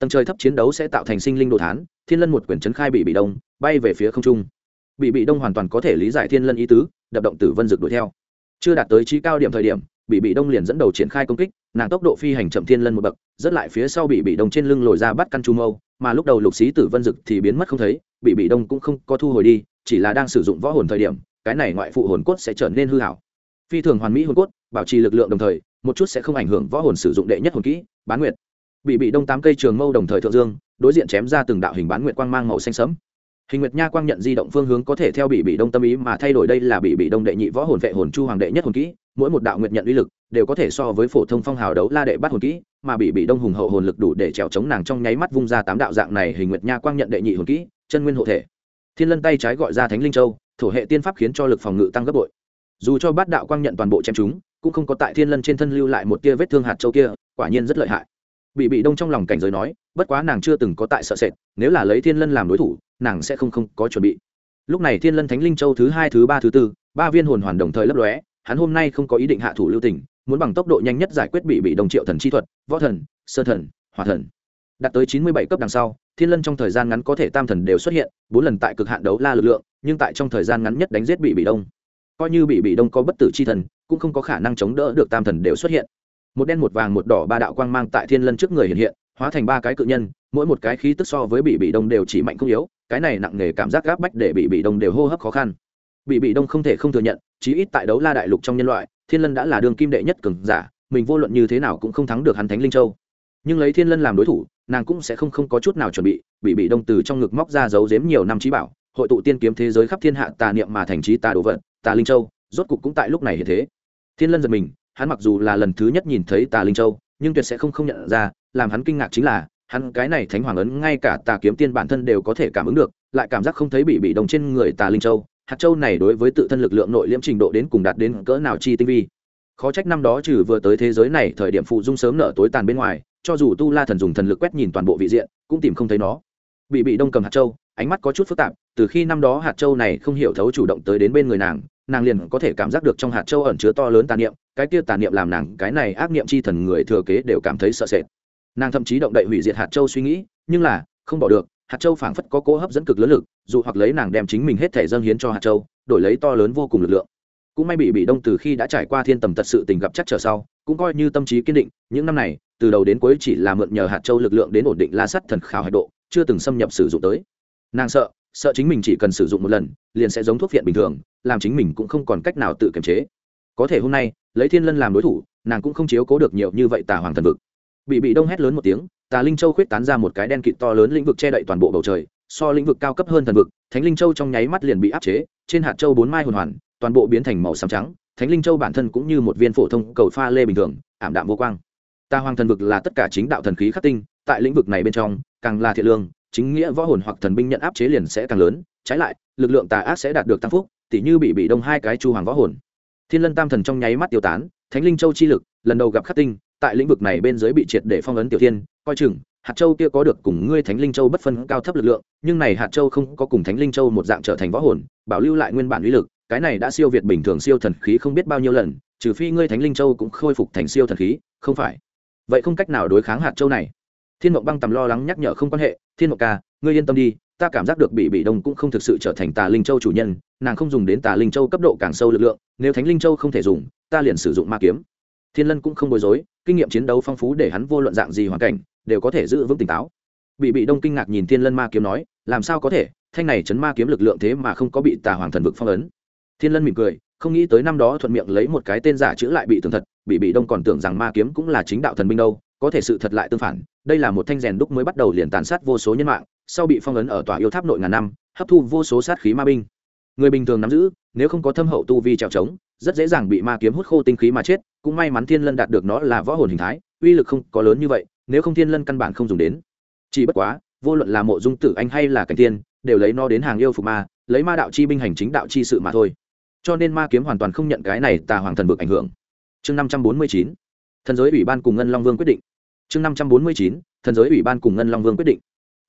tầng trời thấp chiến đấu sẽ tạo thành sinh linh đồ thán, thiên lân một quyền trấn khai bị bị đông, bay về phía không trung. Bị bị đông hoàn toàn có thể lý giải thiên lân ý tứ, đập động tử vân dực đuổi theo. Chưa đạt tới trí cao điểm thời điểm, bị bị đông liền dẫn đầu triển khai công kích, nàng tốc độ phi hành chậm thiên lân một bậc, rất lại phía sau bị bị đông trên lưng lồi ra bắt căn chu mâu, mà lúc đầu lục xí tử vân dực thì biến mất không thấy, bị bị đông cũng không có thu hồi đi, chỉ là đang sử dụng võ hồn thời điểm, cái này ngoại phụ hồn cốt sẽ trở nên hư hảo. Phi thường hoàn mỹ hồn cốt, bảo trì lực lượng đồng thời, một chút sẽ không ảnh hưởng võ hồn sử dụng đệ nhất hồn kỹ, bán nguyệt bị bị đông tám cây trường mâu đồng thời thượng dương, đối diện chém ra từng đạo hình bán nguyệt quang mang màu xanh sẫm. Hình nguyệt nha quang nhận di động phương hướng có thể theo bị bị đông tâm ý mà thay đổi đây là bị bị đông đệ nhị võ hồn vệ hồn chu hoàng đệ nhất hồn kỹ, mỗi một đạo nguyệt nhận uy lực đều có thể so với phổ thông phong hào đấu la đệ bắt hồn kỹ, mà bị bị đông hùng hậu hồn lực đủ để trèo chống nàng trong nháy mắt vung ra tám đạo dạng này hình nguyệt nha quang nhận đệ nhị hồn kỹ, chân nguyên hộ thể. Thiên lân tay trái gọi ra thánh linh châu, thổ hệ tiên pháp khiến cho lực phòng ngự tăng gấp bội. Dù cho bát đạo quang nhận toàn bộ chém chúng, cũng không có tại thiên lân trên thân lưu lại một tia vết thương hạt châu kia, quả nhiên rất lợi hại bị bị đông trong lòng cảnh giới nói, bất quá nàng chưa từng có tại sợ sệt, nếu là lấy thiên lân làm đối thủ, nàng sẽ không không có chuẩn bị. Lúc này thiên lân thánh linh châu thứ hai, thứ ba, thứ tư, ba viên hồn hoàn đồng thời lấp lóe, hắn hôm nay không có ý định hạ thủ lưu tình, muốn bằng tốc độ nhanh nhất giải quyết bị bị đồng triệu thần chi thuật, võ thần, sơ thần, hỏa thần. Đạt tới chín mươi bảy cấp đằng sau, thiên lân trong thời gian ngắn có thể tam thần đều xuất hiện, bốn lần tại cực hạn đấu la lực lượng, nhưng tại trong thời gian ngắn nhất đánh giết bị bị đông. Coi như bị bị đông có bất tử chi thần, cũng không có khả năng chống đỡ được tam thần đều xuất hiện một đen một vàng một đỏ ba đạo quang mang tại thiên lân trước người hiện hiện, hóa thành ba cái cự nhân, mỗi một cái khí tức so với bị bị đông đều chỉ mạnh không yếu, cái này nặng nề cảm giác gáp bách để bị bị đông đều hô hấp khó khăn. Bị bị đông không thể không thừa nhận, chí ít tại đấu la đại lục trong nhân loại, thiên lân đã là đường kim đệ nhất cường giả, mình vô luận như thế nào cũng không thắng được hắn thánh linh châu. Nhưng lấy thiên lân làm đối thủ, nàng cũng sẽ không không có chút nào chuẩn bị bị bị đông từ trong ngực móc ra giấu giếm nhiều năm trí bảo, hội tụ tiên kiếm thế giới khắp thiên hạ tà niệm mà thành trí tà đồ vật, tà linh châu, rốt cục cũng tại lúc này hiện thế. Thiên lân giật mình hắn mặc dù là lần thứ nhất nhìn thấy tà linh châu, nhưng tuyệt sẽ không không nhận ra, làm hắn kinh ngạc chính là, hắn cái này thánh hoàng ấn ngay cả tà kiếm tiên bản thân đều có thể cảm ứng được, lại cảm giác không thấy bị bị đồng trên người tà linh châu. Hạt châu này đối với tự thân lực lượng nội liễm trình độ đến cùng đạt đến cỡ nào chi tinh vi. Khó trách năm đó trừ vừa tới thế giới này, thời điểm phụ dung sớm nở tối tàn bên ngoài, cho dù tu la thần dùng thần lực quét nhìn toàn bộ vị diện, cũng tìm không thấy nó. Bị bị đông cầm hạt châu, ánh mắt có chút phức tạp, từ khi năm đó hạt châu này không hiểu thấu chủ động tới đến bên người nàng nàng liền có thể cảm giác được trong hạt châu ẩn chứa to lớn tà niệm, cái kia tà niệm làm nàng cái này ác niệm chi thần người thừa kế đều cảm thấy sợ sệt. Nàng thậm chí động đậy hủy diệt hạt châu suy nghĩ, nhưng là, không bỏ được, hạt châu phảng phất có cố hấp dẫn cực lớn lực, dù hoặc lấy nàng đem chính mình hết thể dâng hiến cho hạt châu, đổi lấy to lớn vô cùng lực lượng. Cũng may bị bị đông từ khi đã trải qua thiên tầm tật sự tình gặp chắc trở sau, cũng coi như tâm trí kiên định, những năm này, từ đầu đến cuối chỉ là mượn nhờ hạt châu lực lượng đến ổn định la sắt thần khảo hạch độ, chưa từng xâm nhập sử dụng tới. Nàng sợ sợ chính mình chỉ cần sử dụng một lần, liền sẽ giống thuốc viện bình thường, làm chính mình cũng không còn cách nào tự kiềm chế. Có thể hôm nay, lấy thiên lân làm đối thủ, nàng cũng không chiếu cố được nhiều như vậy tà hoàng thần vực. Bị bị đông hét lớn một tiếng, tà linh châu khuyết tán ra một cái đen kịt to lớn lĩnh vực che đậy toàn bộ bầu trời, so lĩnh vực cao cấp hơn thần vực, thánh linh châu trong nháy mắt liền bị áp chế, trên hạt châu bốn mai hồn hoàn, toàn bộ biến thành màu xám trắng, thánh linh châu bản thân cũng như một viên phổ thông cầu pha lê bình thường, ảm đạm vô quang. Tà hoàng thần vực là tất cả chính đạo thần khí khắc tinh, tại lĩnh vực này bên trong, càng là thiện lương chính nghĩa võ hồn hoặc thần binh nhận áp chế liền sẽ càng lớn, trái lại, lực lượng tà ác sẽ đạt được tăng phúc, tỉ như bị bị đông hai cái chu hoàng võ hồn. Thiên lân tam thần trong nháy mắt tiêu tán, thánh linh châu chi lực, lần đầu gặp khắc tinh, tại lĩnh vực này bên dưới bị triệt để phong ấn tiểu thiên, coi chừng, hạt châu kia có được cùng ngươi thánh linh châu bất phân cao thấp lực lượng, nhưng này hạt châu không có cùng thánh linh châu một dạng trở thành võ hồn, bảo lưu lại nguyên bản uy lực, cái này đã siêu việt bình thường siêu thần khí không biết bao nhiêu lần, trừ phi ngươi thánh linh châu cũng khôi phục thành siêu thần khí, không phải. Vậy không cách nào đối kháng hạt châu này thiên mộng băng tầm lo lắng nhắc nhở không quan hệ, thiên mộng ca, ngươi yên tâm đi, ta cảm giác được bị bị đông cũng không thực sự trở thành tà linh châu chủ nhân, nàng không dùng đến tà linh châu cấp độ càng sâu lực lượng, nếu thánh linh châu không thể dùng, ta liền sử dụng ma kiếm. Thiên lân cũng không bối rối, kinh nghiệm chiến đấu phong phú để hắn vô luận dạng gì hoàn cảnh, đều có thể giữ vững tỉnh táo. Bị bị đông kinh ngạc nhìn thiên lân ma kiếm nói, làm sao có thể, thanh này chấn ma kiếm lực lượng thế mà không có bị tà hoàng thần vực phong ấn? Thiên lân mỉm cười, không nghĩ tới năm đó thuận miệng lấy một cái tên giả chữ lại bị tường thật bị bị đông còn tưởng rằng ma kiếm cũng là chính đạo thần binh đâu có thể sự thật lại tương phản, đây là một thanh rèn đúc mới bắt đầu liền tàn sát vô số nhân mạng, sau bị phong ấn ở tòa yêu tháp nội ngàn năm, hấp thu vô số sát khí ma binh. Người bình thường nắm giữ, nếu không có thâm hậu tu vi trèo trống, rất dễ dàng bị ma kiếm hút khô tinh khí mà chết, cũng may mắn thiên lân đạt được nó là võ hồn hình thái, uy lực không có lớn như vậy, nếu không thiên lân căn bản không dùng đến. Chỉ bất quá, vô luận là mộ dung tử anh hay là cảnh tiên, đều lấy nó đến hàng yêu phục ma, lấy ma đạo chi binh hành chính đạo chi sự mà thôi. Cho nên ma kiếm hoàn toàn không nhận cái này tà hoàng thần vực ảnh hưởng. Chương năm trăm bốn mươi chín, thần giới ủy ban cùng ngân long vương quyết định chương năm trăm bốn mươi chín thần giới ủy ban cùng ngân long vương quyết định.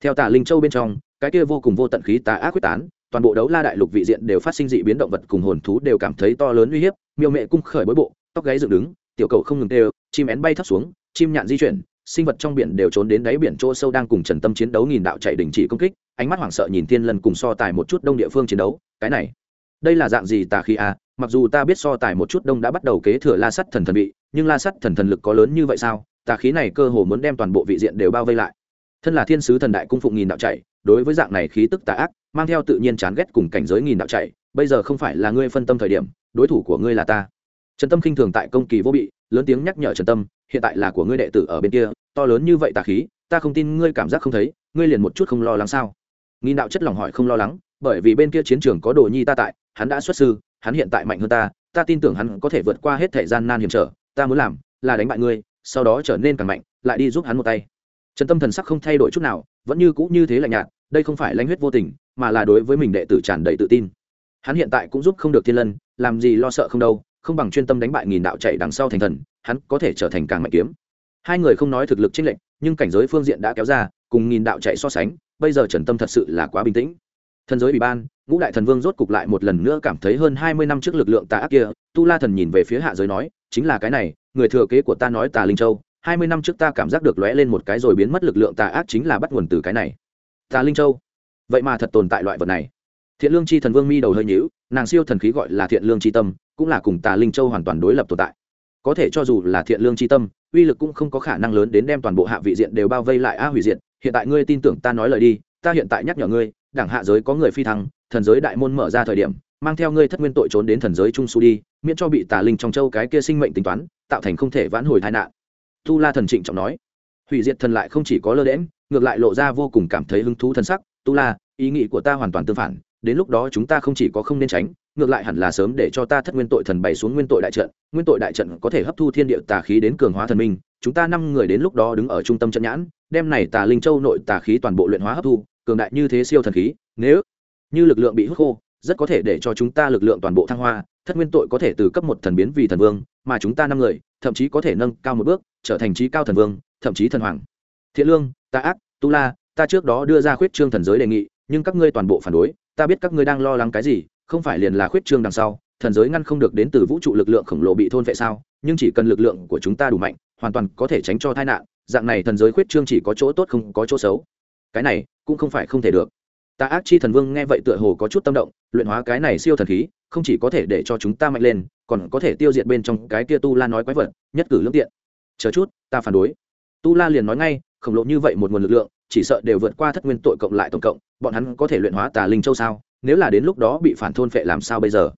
Theo tà linh châu bên trong cái kia vô cùng vô tận khí tà ác quyết tán toàn bộ đấu la đại lục vị diện đều phát sinh dị biến động vật cùng hồn thú đều cảm thấy to lớn uy hiếp miêu mẹ cung khởi bối bộ tóc gáy dựng đứng tiểu cầu không ngừng tê chim én bay thấp xuống chim nhạn di chuyển sinh vật trong biển đều trốn đến đáy biển chỗ sâu đang cùng trần tâm chiến đấu nghìn đạo chạy đình chỉ công kích ánh mắt hoảng sợ nhìn thiên lần cùng so tài một chút đông địa phương chiến đấu cái này đây là dạng gì tà khí à? Mặc dù ta biết so tài một chút đông đã bắt đầu kế thừa la sắt thần thần bị, nhưng la sắt thần thần lực có lớn như vậy sao? Tà khí này cơ hồ muốn đem toàn bộ vị diện đều bao vây lại. Thân là thiên sứ thần đại cung phụng nghìn đạo chạy, đối với dạng này khí tức tà ác, mang theo tự nhiên chán ghét cùng cảnh giới nghìn đạo chạy, bây giờ không phải là ngươi phân tâm thời điểm, đối thủ của ngươi là ta. Trần tâm khinh thường tại công kỳ vô bị, lớn tiếng nhắc nhở trần tâm, hiện tại là của ngươi đệ tử ở bên kia, to lớn như vậy tà khí, ta không tin ngươi cảm giác không thấy, ngươi liền một chút không lo lắng sao? Nghìn đạo chất lòng hỏi không lo lắng, bởi vì bên kia chiến trường có đồ nhi ta tại, hắn đã xuất sư, hắn hiện tại mạnh hơn ta ta tin tưởng hắn có thể vượt qua hết thời gian nan hiểm trở, ta muốn làm là đánh bại ngươi sau đó trở nên càng mạnh, lại đi giúp hắn một tay. Trần tâm thần sắc không thay đổi chút nào, vẫn như cũ như thế lạnh nhạt, đây không phải lãnh huyết vô tình, mà là đối với mình đệ tử tràn đầy tự tin. Hắn hiện tại cũng giúp không được thiên lân, làm gì lo sợ không đâu, không bằng chuyên tâm đánh bại nghìn đạo chạy đằng sau thành thần, hắn có thể trở thành càng mạnh kiếm. Hai người không nói thực lực chênh lệch, nhưng cảnh giới phương diện đã kéo ra, cùng nghìn đạo chạy so sánh, bây giờ trần tâm thật sự là quá bình tĩnh. Thần giới ủy ban ngũ đại thần vương rốt cục lại một lần nữa cảm thấy hơn hai mươi năm trước lực lượng tà ác kia, tu la thần nhìn về phía hạ giới nói, chính là cái này, người thừa kế của ta nói tà linh châu, hai mươi năm trước ta cảm giác được lóe lên một cái rồi biến mất lực lượng tà ác chính là bắt nguồn từ cái này. Tà linh châu? Vậy mà thật tồn tại loại vật này. Thiện lương chi thần vương mi đầu hơi nhữu nàng siêu thần khí gọi là thiện lương chi tâm, cũng là cùng tà linh châu hoàn toàn đối lập tồn tại. Có thể cho dù là thiện lương chi tâm, uy lực cũng không có khả năng lớn đến đem toàn bộ hạ vị diện đều bao vây lại a hủy diện. Hiện tại ngươi tin tưởng ta nói lời đi, ta hiện tại nhắc nhở ngươi, đảng hạ giới có người phi thăng thần giới đại môn mở ra thời điểm, mang theo ngươi thất nguyên tội trốn đến thần giới trung su đi, miễn cho bị tà linh trong châu cái kia sinh mệnh tính toán, tạo thành không thể vãn hồi tai nạn. Tu la thần trịnh trọng nói. Hủy diệt thần lại không chỉ có lơ đễm ngược lại lộ ra vô cùng cảm thấy hứng thú thần sắc. Tu la, ý nghĩ của ta hoàn toàn tương phản, đến lúc đó chúng ta không chỉ có không nên tránh, ngược lại hẳn là sớm để cho ta thất nguyên tội thần bày xuống nguyên tội đại trận. Nguyên tội đại trận có thể hấp thu thiên địa tà khí đến cường hóa thần minh, chúng ta năm người đến lúc đó đứng ở trung tâm trận nhãn, đem này tà linh châu nội tà khí toàn bộ luyện hóa hấp thu, cường đại như thế siêu thần khí, nếu như lực lượng bị hút khô, rất có thể để cho chúng ta lực lượng toàn bộ thăng hoa, thất nguyên tội có thể từ cấp một thần biến vì thần vương, mà chúng ta năm người, thậm chí có thể nâng cao một bước, trở thành trí cao thần vương, thậm chí thần hoàng. Thiện lương, ta ác, tu la, ta trước đó đưa ra khuyết trương thần giới đề nghị, nhưng các ngươi toàn bộ phản đối, ta biết các ngươi đang lo lắng cái gì, không phải liền là khuyết trương đằng sau, thần giới ngăn không được đến từ vũ trụ lực lượng khổng lồ bị thôn vệ sao, nhưng chỉ cần lực lượng của chúng ta đủ mạnh, hoàn toàn có thể tránh cho tai nạn, dạng này thần giới khuyết trương chỉ có chỗ tốt không có chỗ xấu. Cái này cũng không phải không thể được tà ác chi thần vương nghe vậy tựa hồ có chút tâm động, luyện hóa cái này siêu thần khí, không chỉ có thể để cho chúng ta mạnh lên, còn có thể tiêu diệt bên trong cái kia tu la nói quái vật, nhất cử lương tiện. Chờ chút, ta phản đối. Tu la liền nói ngay, khổng lồ như vậy một nguồn lực lượng, chỉ sợ đều vượt qua thất nguyên tội cộng lại tổng cộng, bọn hắn có thể luyện hóa tà linh châu sao? Nếu là đến lúc đó bị phản thôn phệ làm sao bây giờ?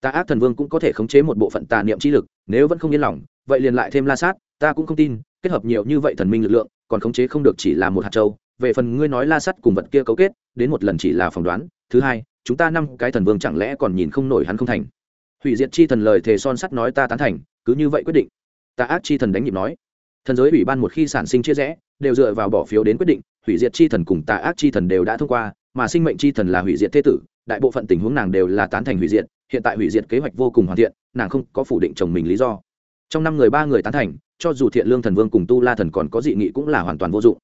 Tà ác thần vương cũng có thể khống chế một bộ phận tà niệm chi lực, nếu vẫn không yên lòng, vậy liền lại thêm la sát, ta cũng không tin, kết hợp nhiều như vậy thần minh lực lượng, còn khống chế không được chỉ là một hạt châu về phần ngươi nói la sắt cùng vật kia cấu kết, đến một lần chỉ là phỏng đoán, thứ hai, chúng ta năm cái thần vương chẳng lẽ còn nhìn không nổi hắn không thành? Hủy diệt chi thần lời thề son sắt nói ta tán thành, cứ như vậy quyết định. Ta ác chi thần đánh nhịp nói. Thần giới ủy ban một khi sản sinh chia rẽ, đều dựa vào bỏ phiếu đến quyết định, hủy diệt chi thần cùng tà ác chi thần đều đã thông qua, mà sinh mệnh chi thần là hủy diệt thế tử, đại bộ phận tình huống nàng đều là tán thành hủy diệt, hiện tại hủy diệt kế hoạch vô cùng hoàn thiện, nàng không có phủ định chồng mình lý do. Trong năm người ba người tán thành, cho dù thiện lương thần vương cùng tu la thần còn có dị nghị cũng là hoàn toàn vô dụng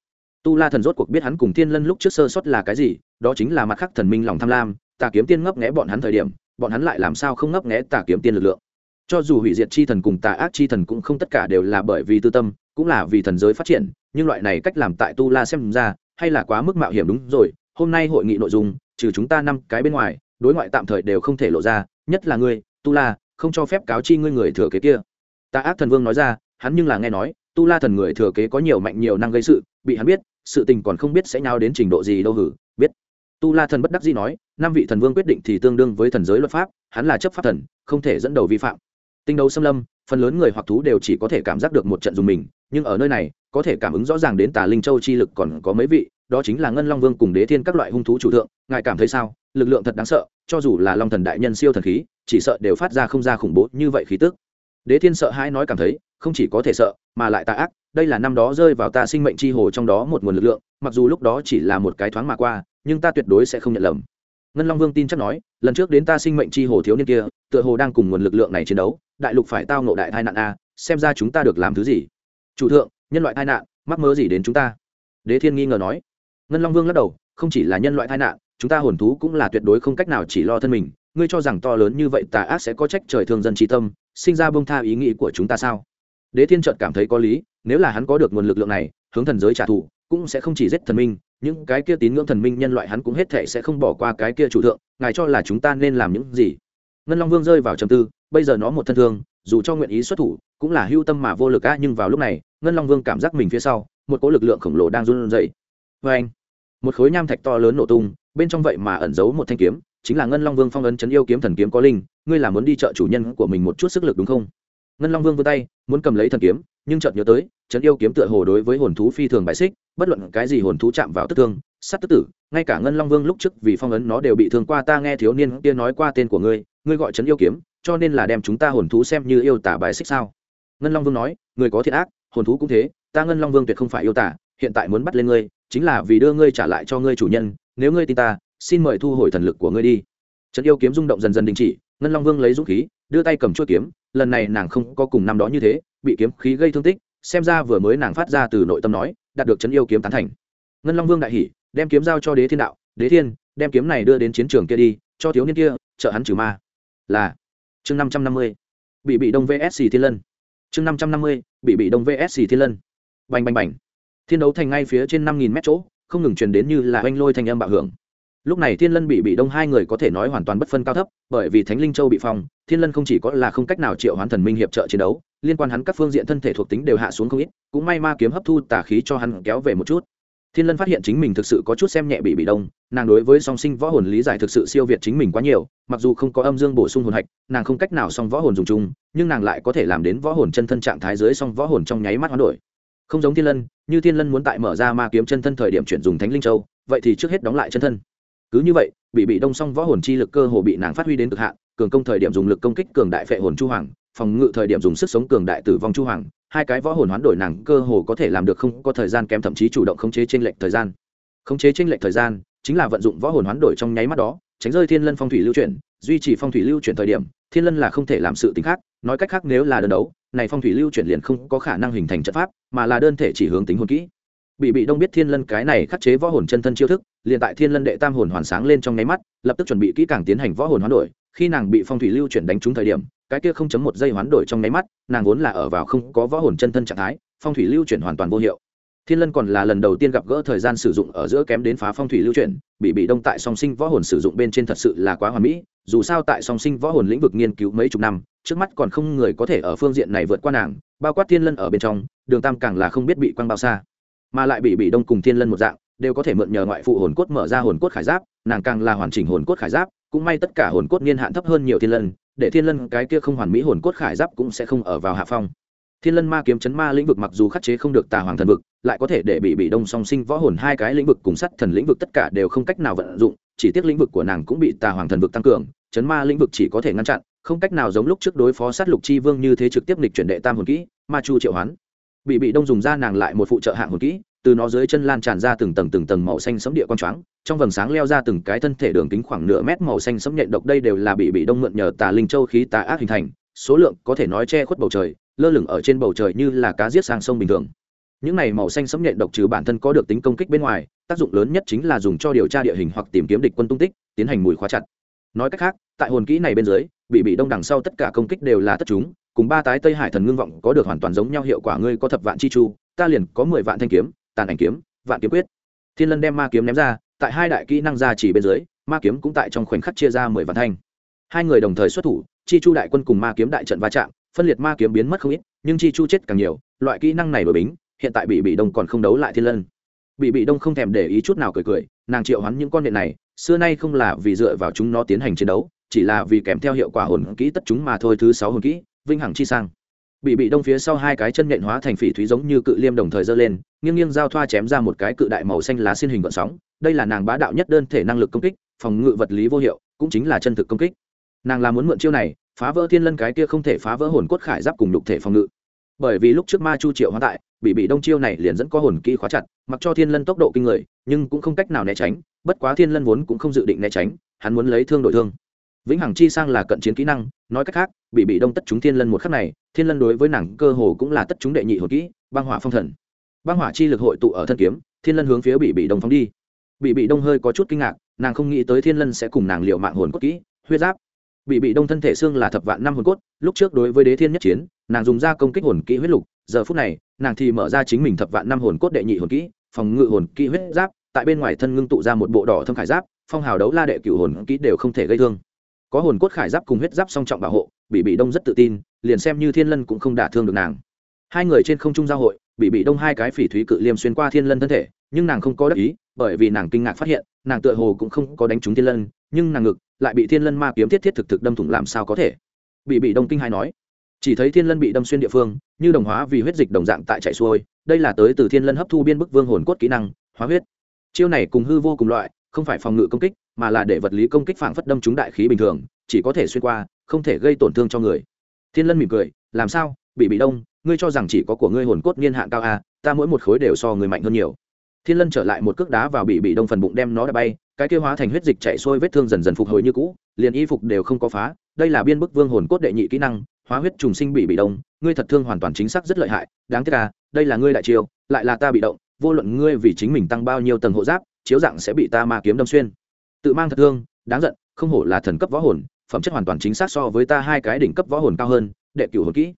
tu la thần rốt cuộc biết hắn cùng thiên lân lúc trước sơ xuất là cái gì, đó chính là mặt khắc thần minh lòng tham lam, tà kiếm tiên ngấp nghẽ bọn hắn thời điểm, bọn hắn lại làm sao không ngấp nghẽ tà kiếm tiên lực lượng. Cho dù hủy diệt chi thần cùng tà ác chi thần cũng không tất cả đều là bởi vì tư tâm, cũng là vì thần giới phát triển, nhưng loại này cách làm tại tu la xem ra, hay là quá mức mạo hiểm đúng rồi, hôm nay hội nghị nội dung, trừ chúng ta năm cái bên ngoài, đối ngoại tạm thời đều không thể lộ ra, nhất là ngươi, tu la, không cho phép cáo chi ngươi người thừa kế kia. Tà ác thần vương nói ra, hắn nhưng là nghe nói, tu la thần người thừa kế có nhiều mạnh nhiều năng gây sự, bị hắn biết sự tình còn không biết sẽ nhau đến trình độ gì đâu hử, biết. Tu la thần bất đắc dĩ nói, năm vị thần vương quyết định thì tương đương với thần giới luật pháp, hắn là chấp pháp thần, không thể dẫn đầu vi phạm. Tinh đấu xâm lâm, phần lớn người hoặc thú đều chỉ có thể cảm giác được một trận dùng mình, nhưng ở nơi này, có thể cảm ứng rõ ràng đến tà linh châu chi lực còn có mấy vị, đó chính là ngân long vương cùng đế thiên các loại hung thú chủ thượng, ngài cảm thấy sao? Lực lượng thật đáng sợ, cho dù là long thần đại nhân siêu thần khí, chỉ sợ đều phát ra không ra khủng bố như vậy khí tức. Đế thiên sợ hãi nói cảm thấy không chỉ có thể sợ, mà lại tà ác. Đây là năm đó rơi vào ta sinh mệnh chi hồ trong đó một nguồn lực lượng, mặc dù lúc đó chỉ là một cái thoáng mà qua, nhưng ta tuyệt đối sẽ không nhận lầm. Ngân long vương tin chắc nói, lần trước đến ta sinh mệnh chi hồ thiếu niên kia, tựa hồ đang cùng nguồn lực lượng này chiến đấu, đại lục phải tao nộ đại tai nạn a, xem ra chúng ta được làm thứ gì? Chủ thượng, nhân loại tai nạn, mắc mơ gì đến chúng ta? Đế thiên nghi ngờ nói. Ngân long vương lắc đầu, không chỉ là nhân loại tai nạn, chúng ta hồn thú cũng là tuyệt đối không cách nào chỉ lo thân mình. Ngươi cho rằng to lớn như vậy tà ác sẽ có trách trời thương dân trí tâm, sinh ra bông tha ý nghĩ của chúng ta sao? Đế thiên trợt cảm thấy có lý, nếu là hắn có được nguồn lực lượng này, hướng thần giới trả thù, cũng sẽ không chỉ giết thần minh, những cái kia tín ngưỡng thần minh nhân loại hắn cũng hết thể sẽ không bỏ qua cái kia chủ thượng, ngài cho là chúng ta nên làm những gì? Ngân long vương rơi vào trầm tư, bây giờ nó một thân thương, dù cho nguyện ý xuất thủ, cũng là hưu tâm mà vô lực á, nhưng vào lúc này, ngân long vương cảm giác mình phía sau, một cỗ lực lượng khổng lồ đang run rẩy. Vê anh, một khối nham thạch to lớn nổ tung, bên trong vậy mà ẩn giấu một thanh kiếm, chính là ngân long vương phong ấn chấn yêu kiếm thần kiếm có linh, ngươi là muốn đi chợ chủ nhân của mình một chút sức lực đúng không? Ngân long vương vươn tay, muốn cầm lấy thần kiếm, nhưng chợt nhớ tới, Trấn yêu kiếm tựa hồ đối với hồn thú phi thường bại xích, bất luận cái gì hồn thú chạm vào tức thương, sát tức tử, ngay cả ngân long vương lúc trước vì phong ấn nó đều bị thương qua, ta nghe thiếu niên kia nói qua tên của ngươi ngươi gọi trấn yêu kiếm, cho nên là đem chúng ta hồn thú xem như yêu tả bài xích sao? Ngân long vương nói, người có thiện ác, hồn thú cũng thế, ta ngân long vương tuyệt không phải yêu tả, hiện tại muốn bắt lên ngươi, chính là vì đưa ngươi trả lại cho ngươi chủ nhân, nếu ngươi tin ta, xin mời thu hồi thần lực của ngươi đi. Trấn yêu kiếm rung động dần dần đình chỉ, ngân long vương lấy dũng khí đưa tay cầm chuôi kiếm, lần này nàng không có cùng năm đó như thế, bị kiếm khí gây thương tích, xem ra vừa mới nàng phát ra từ nội tâm nói, đạt được trấn yêu kiếm tán thành. Ngân long vương đại hỉ, đem kiếm giao cho đế thiên đạo, đế thiên, đem kiếm này đưa đến chiến trường kia đi, cho thiếu niên kia, trợ hắn trừ ma. Là, chương năm trăm năm mươi, bị bị đông vsc thiên lân. Chương năm trăm năm mươi, bị bị đông vsc thiên lân. Bành bành bành. Thiên đấu thành ngay phía trên năm nghìn mét chỗ, không ngừng truyền đến như là oanh lôi thành âm bạo hưởng lúc này thiên lân bị bị đông hai người có thể nói hoàn toàn bất phân cao thấp, bởi vì thánh linh châu bị phong, thiên lân không chỉ có là không cách nào triệu hoán thần minh hiệp trợ chiến đấu, liên quan hắn các phương diện thân thể thuộc tính đều hạ xuống không ít, cũng may ma kiếm hấp thu tà khí cho hắn kéo về một chút. Thiên lân phát hiện chính mình thực sự có chút xem nhẹ bị bị đông, nàng đối với song sinh võ hồn lý giải thực sự siêu việt chính mình quá nhiều, mặc dù không có âm dương bổ sung hồn hạch, nàng không cách nào song võ hồn dùng chung, nhưng nàng lại có thể làm đến võ hồn chân thân trạng thái dưới song võ hồn trong nháy mắt hoán đổi. Không giống thiên lân, như thiên lân muốn tại mở ra ma kiếm chân thân thời điểm chuyển dùng thánh linh châu, vậy thì trước hết đóng lại chân thân cứ như vậy, bị bị đông song võ hồn chi lực cơ hồ bị nàng phát huy đến cực hạn, cường công thời điểm dùng lực công kích cường đại phệ hồn chu hoàng, phòng ngự thời điểm dùng sức sống cường đại tử vong chu hoàng, hai cái võ hồn hoán đổi nàng cơ hồ có thể làm được không có thời gian kém thậm chí chủ động khống chế trên lệch thời gian. Khống chế trên lệch thời gian, chính là vận dụng võ hồn hoán đổi trong nháy mắt đó, tránh rơi thiên lân phong thủy lưu chuyển, duy trì phong thủy lưu chuyển thời điểm, thiên lân là không thể làm sự t khác, nói cách khác nếu là đơn đấu, này phong thủy lưu chuyển liền không có khả năng hình thành trận pháp, mà là đơn thể chỉ hướng tính hồn kỹ bị bị đông biết thiên lân cái này khắc chế võ hồn chân thân chiêu thức, liền tại thiên lân đệ tam hồn hoàn sáng lên trong nháy mắt, lập tức chuẩn bị kỹ càng tiến hành võ hồn hoán đổi. Khi nàng bị phong thủy lưu chuyển đánh trúng thời điểm, cái kia không chấm một giây hoán đổi trong nháy mắt, nàng vốn là ở vào không có võ hồn chân thân trạng thái, phong thủy lưu chuyển hoàn toàn vô hiệu. Thiên lân còn là lần đầu tiên gặp gỡ thời gian sử dụng ở giữa kém đến phá phong thủy lưu chuyển, bị bị đông tại song sinh võ hồn sử dụng bên trên thật sự là quá hoàn mỹ, dù sao tại song sinh võ hồn lĩnh vực nghiên cứu mấy chục năm, trước mắt còn không người có thể ở phương diện này vượt qua nàng, bao quát thiên lân ở bên trong, đường tam càng là không biết bị quăng bao xa mà lại bị bị đông cùng thiên lân một dạng, đều có thể mượn nhờ ngoại phụ hồn cốt mở ra hồn cốt khải giáp, nàng càng là hoàn chỉnh hồn cốt khải giáp, cũng may tất cả hồn cốt niên hạn thấp hơn nhiều thiên lân, để thiên lân cái kia không hoàn mỹ hồn cốt khải giáp cũng sẽ không ở vào hạ phong. Thiên lân ma kiếm chấn ma lĩnh vực mặc dù khắc chế không được tà hoàng thần vực, lại có thể để bị bị đông song sinh võ hồn hai cái lĩnh vực cùng sắt thần lĩnh vực tất cả đều không cách nào vận dụng, chỉ tiếc lĩnh vực của nàng cũng bị tà hoàng thần vực tăng cường, chấn ma lĩnh vực chỉ có thể ngăn chặn, không cách nào giống lúc trước đối phó sát lục chi vương như thế trực tiếp lịch chuyển đệ tam hồn kỹ, ma chu triệu hoán bị bị đông dùng ra nàng lại một phụ trợ hạng hồn kỹ, từ nó dưới chân lan tràn ra từng tầng từng tầng màu xanh sấm địa quang choáng, trong vầng sáng leo ra từng cái thân thể đường kính khoảng nửa mét màu xanh sấm nhện độc đây đều là bị bị đông mượn nhờ tà linh châu khí tà ác hình thành, số lượng có thể nói che khuất bầu trời, lơ lửng ở trên bầu trời như là cá giết sang sông bình thường. Những này màu xanh sấm nhện độc trừ bản thân có được tính công kích bên ngoài, tác dụng lớn nhất chính là dùng cho điều tra địa hình hoặc tìm kiếm địch quân tung tích, tiến hành mùi khóa chặt. Nói cách khác, tại hồn kỹ này bên dưới, bị bị đông đằng sau tất cả công kích đều là tất chúng cùng ba tái tây hải thần ngưng vọng có được hoàn toàn giống nhau hiệu quả, ngươi có thập vạn chi chu, ta liền có mười vạn thanh kiếm, tàn ảnh kiếm, vạn kiếm quyết. Thiên lân đem ma kiếm ném ra, tại hai đại kỹ năng ra chỉ bên dưới, ma kiếm cũng tại trong khoảnh khắc chia ra mười vạn thanh. Hai người đồng thời xuất thủ, chi chu đại quân cùng ma kiếm đại trận va chạm, phân liệt ma kiếm biến mất không ít, nhưng chi chu chết càng nhiều, loại kỹ năng này bởi bính, hiện tại bị bị đông còn không đấu lại thiên lân. Bị bị đông không thèm để ý chút nào cười cười, nàng triệu hắn những con điện này, xưa nay không là vì dựa vào chúng nó tiến hành chiến đấu, chỉ là vì kèm theo hiệu quả hồn kỹ tất chúng mà thôi, thứ sáu hồn kỹ vinh hằng chi sang. Bị bị đông phía sau hai cái chân nện hóa thành phỉ thúy giống như cự liêm đồng thời giơ lên, nghiêng nghiêng giao thoa chém ra một cái cự đại màu xanh lá xiên hình gọn sóng. Đây là nàng bá đạo nhất đơn thể năng lực công kích, phòng ngự vật lý vô hiệu, cũng chính là chân thực công kích. Nàng là muốn mượn chiêu này, phá vỡ thiên lân cái kia không thể phá vỡ hồn cốt khải giáp cùng lục thể phòng ngự. Bởi vì lúc trước ma chu triệu hóa tại, bị bị đông chiêu này liền dẫn có hồn kỹ khóa chặt, mặc cho thiên lân tốc độ kinh người, nhưng cũng không cách nào né tránh, bất quá thiên lân vốn cũng không dự định né tránh, hắn muốn lấy thương đổi thương vĩnh hằng chi sang là cận chiến kỹ năng, nói cách khác, bị bị đông tất chúng thiên lân một khắc này, thiên lân đối với nàng cơ hồ cũng là tất chúng đệ nhị hồn kỹ, băng hỏa phong thần. Băng hỏa chi lực hội tụ ở thân kiếm, thiên lân hướng phía bị bị đông phóng đi. Bị bị đông hơi có chút kinh ngạc, nàng không nghĩ tới thiên lân sẽ cùng nàng liệu mạng hồn cốt kỹ, huyết giáp. Bị bị đông thân thể xương là thập vạn năm hồn cốt, lúc trước đối với đế thiên nhất chiến, nàng dùng ra công kích hồn kỹ huyết lục, giờ phút này, nàng thì mở ra chính mình thập vạn năm hồn cốt đệ nhị hồn kỹ, phòng ngự hồn kỹ huyết giáp, tại bên ngoài thân ngưng tụ ra một bộ đỏ thâm khải giáp, phong hào đấu la đệ cựu hồn kỹ đều không thể gây thương có hồn cốt khải giáp cùng huyết giáp song trọng bảo hộ bị bị đông rất tự tin, liền xem như thiên lân cũng không đả thương được nàng. Hai người trên không trung giao hội bị bị đông hai cái phỉ thúy cự liêm xuyên qua thiên lân thân thể, nhưng nàng không có đắc ý, bởi vì nàng kinh ngạc phát hiện, nàng tựa hồ cũng không có đánh trúng thiên lân, nhưng nàng ngực lại bị thiên lân ma kiếm thiết thiết thực thực đâm thủng làm sao có thể? Bị bị đông kinh hai nói. Chỉ thấy thiên lân bị đâm xuyên địa phương, như đồng hóa vì huyết dịch đồng dạng tại chạy xuôi, đây là tới từ thiên lân hấp thu biên bức vương hồn cốt kỹ năng, hóa huyết. Chiêu này cùng hư vô cùng loại, không phải phòng ngự công kích mà là để vật lý công kích phảng phất đâm trúng đại khí bình thường, chỉ có thể xuyên qua, không thể gây tổn thương cho người. Thiên lân mỉm cười, làm sao? Bị bị đông, ngươi cho rằng chỉ có của ngươi hồn cốt niên hạn cao a ta mỗi một khối đều so người mạnh hơn nhiều. Thiên lân trở lại một cước đá vào bị bị đông phần bụng đem nó đã bay, cái kêu hóa thành huyết dịch chạy xuôi vết thương dần dần phục hồi như cũ, liền y phục đều không có phá, đây là biên bức vương hồn cốt đệ nhị kỹ năng, hóa huyết trùng sinh bị bị đông, ngươi thật thương hoàn toàn chính xác rất lợi hại, đáng tiếc à đây là ngươi đại chiêu, lại là ta bị động, vô luận ngươi vì chính mình tăng bao nhiêu tầng hộ giáp, chiếu dạng sẽ bị ta ma kiếm đâm xuyên tự mang thật thương, đáng giận, không hổ là thần cấp võ hồn, phẩm chất hoàn toàn chính xác so với ta hai cái đỉnh cấp võ hồn cao hơn, đệ cửu hồn kỹ.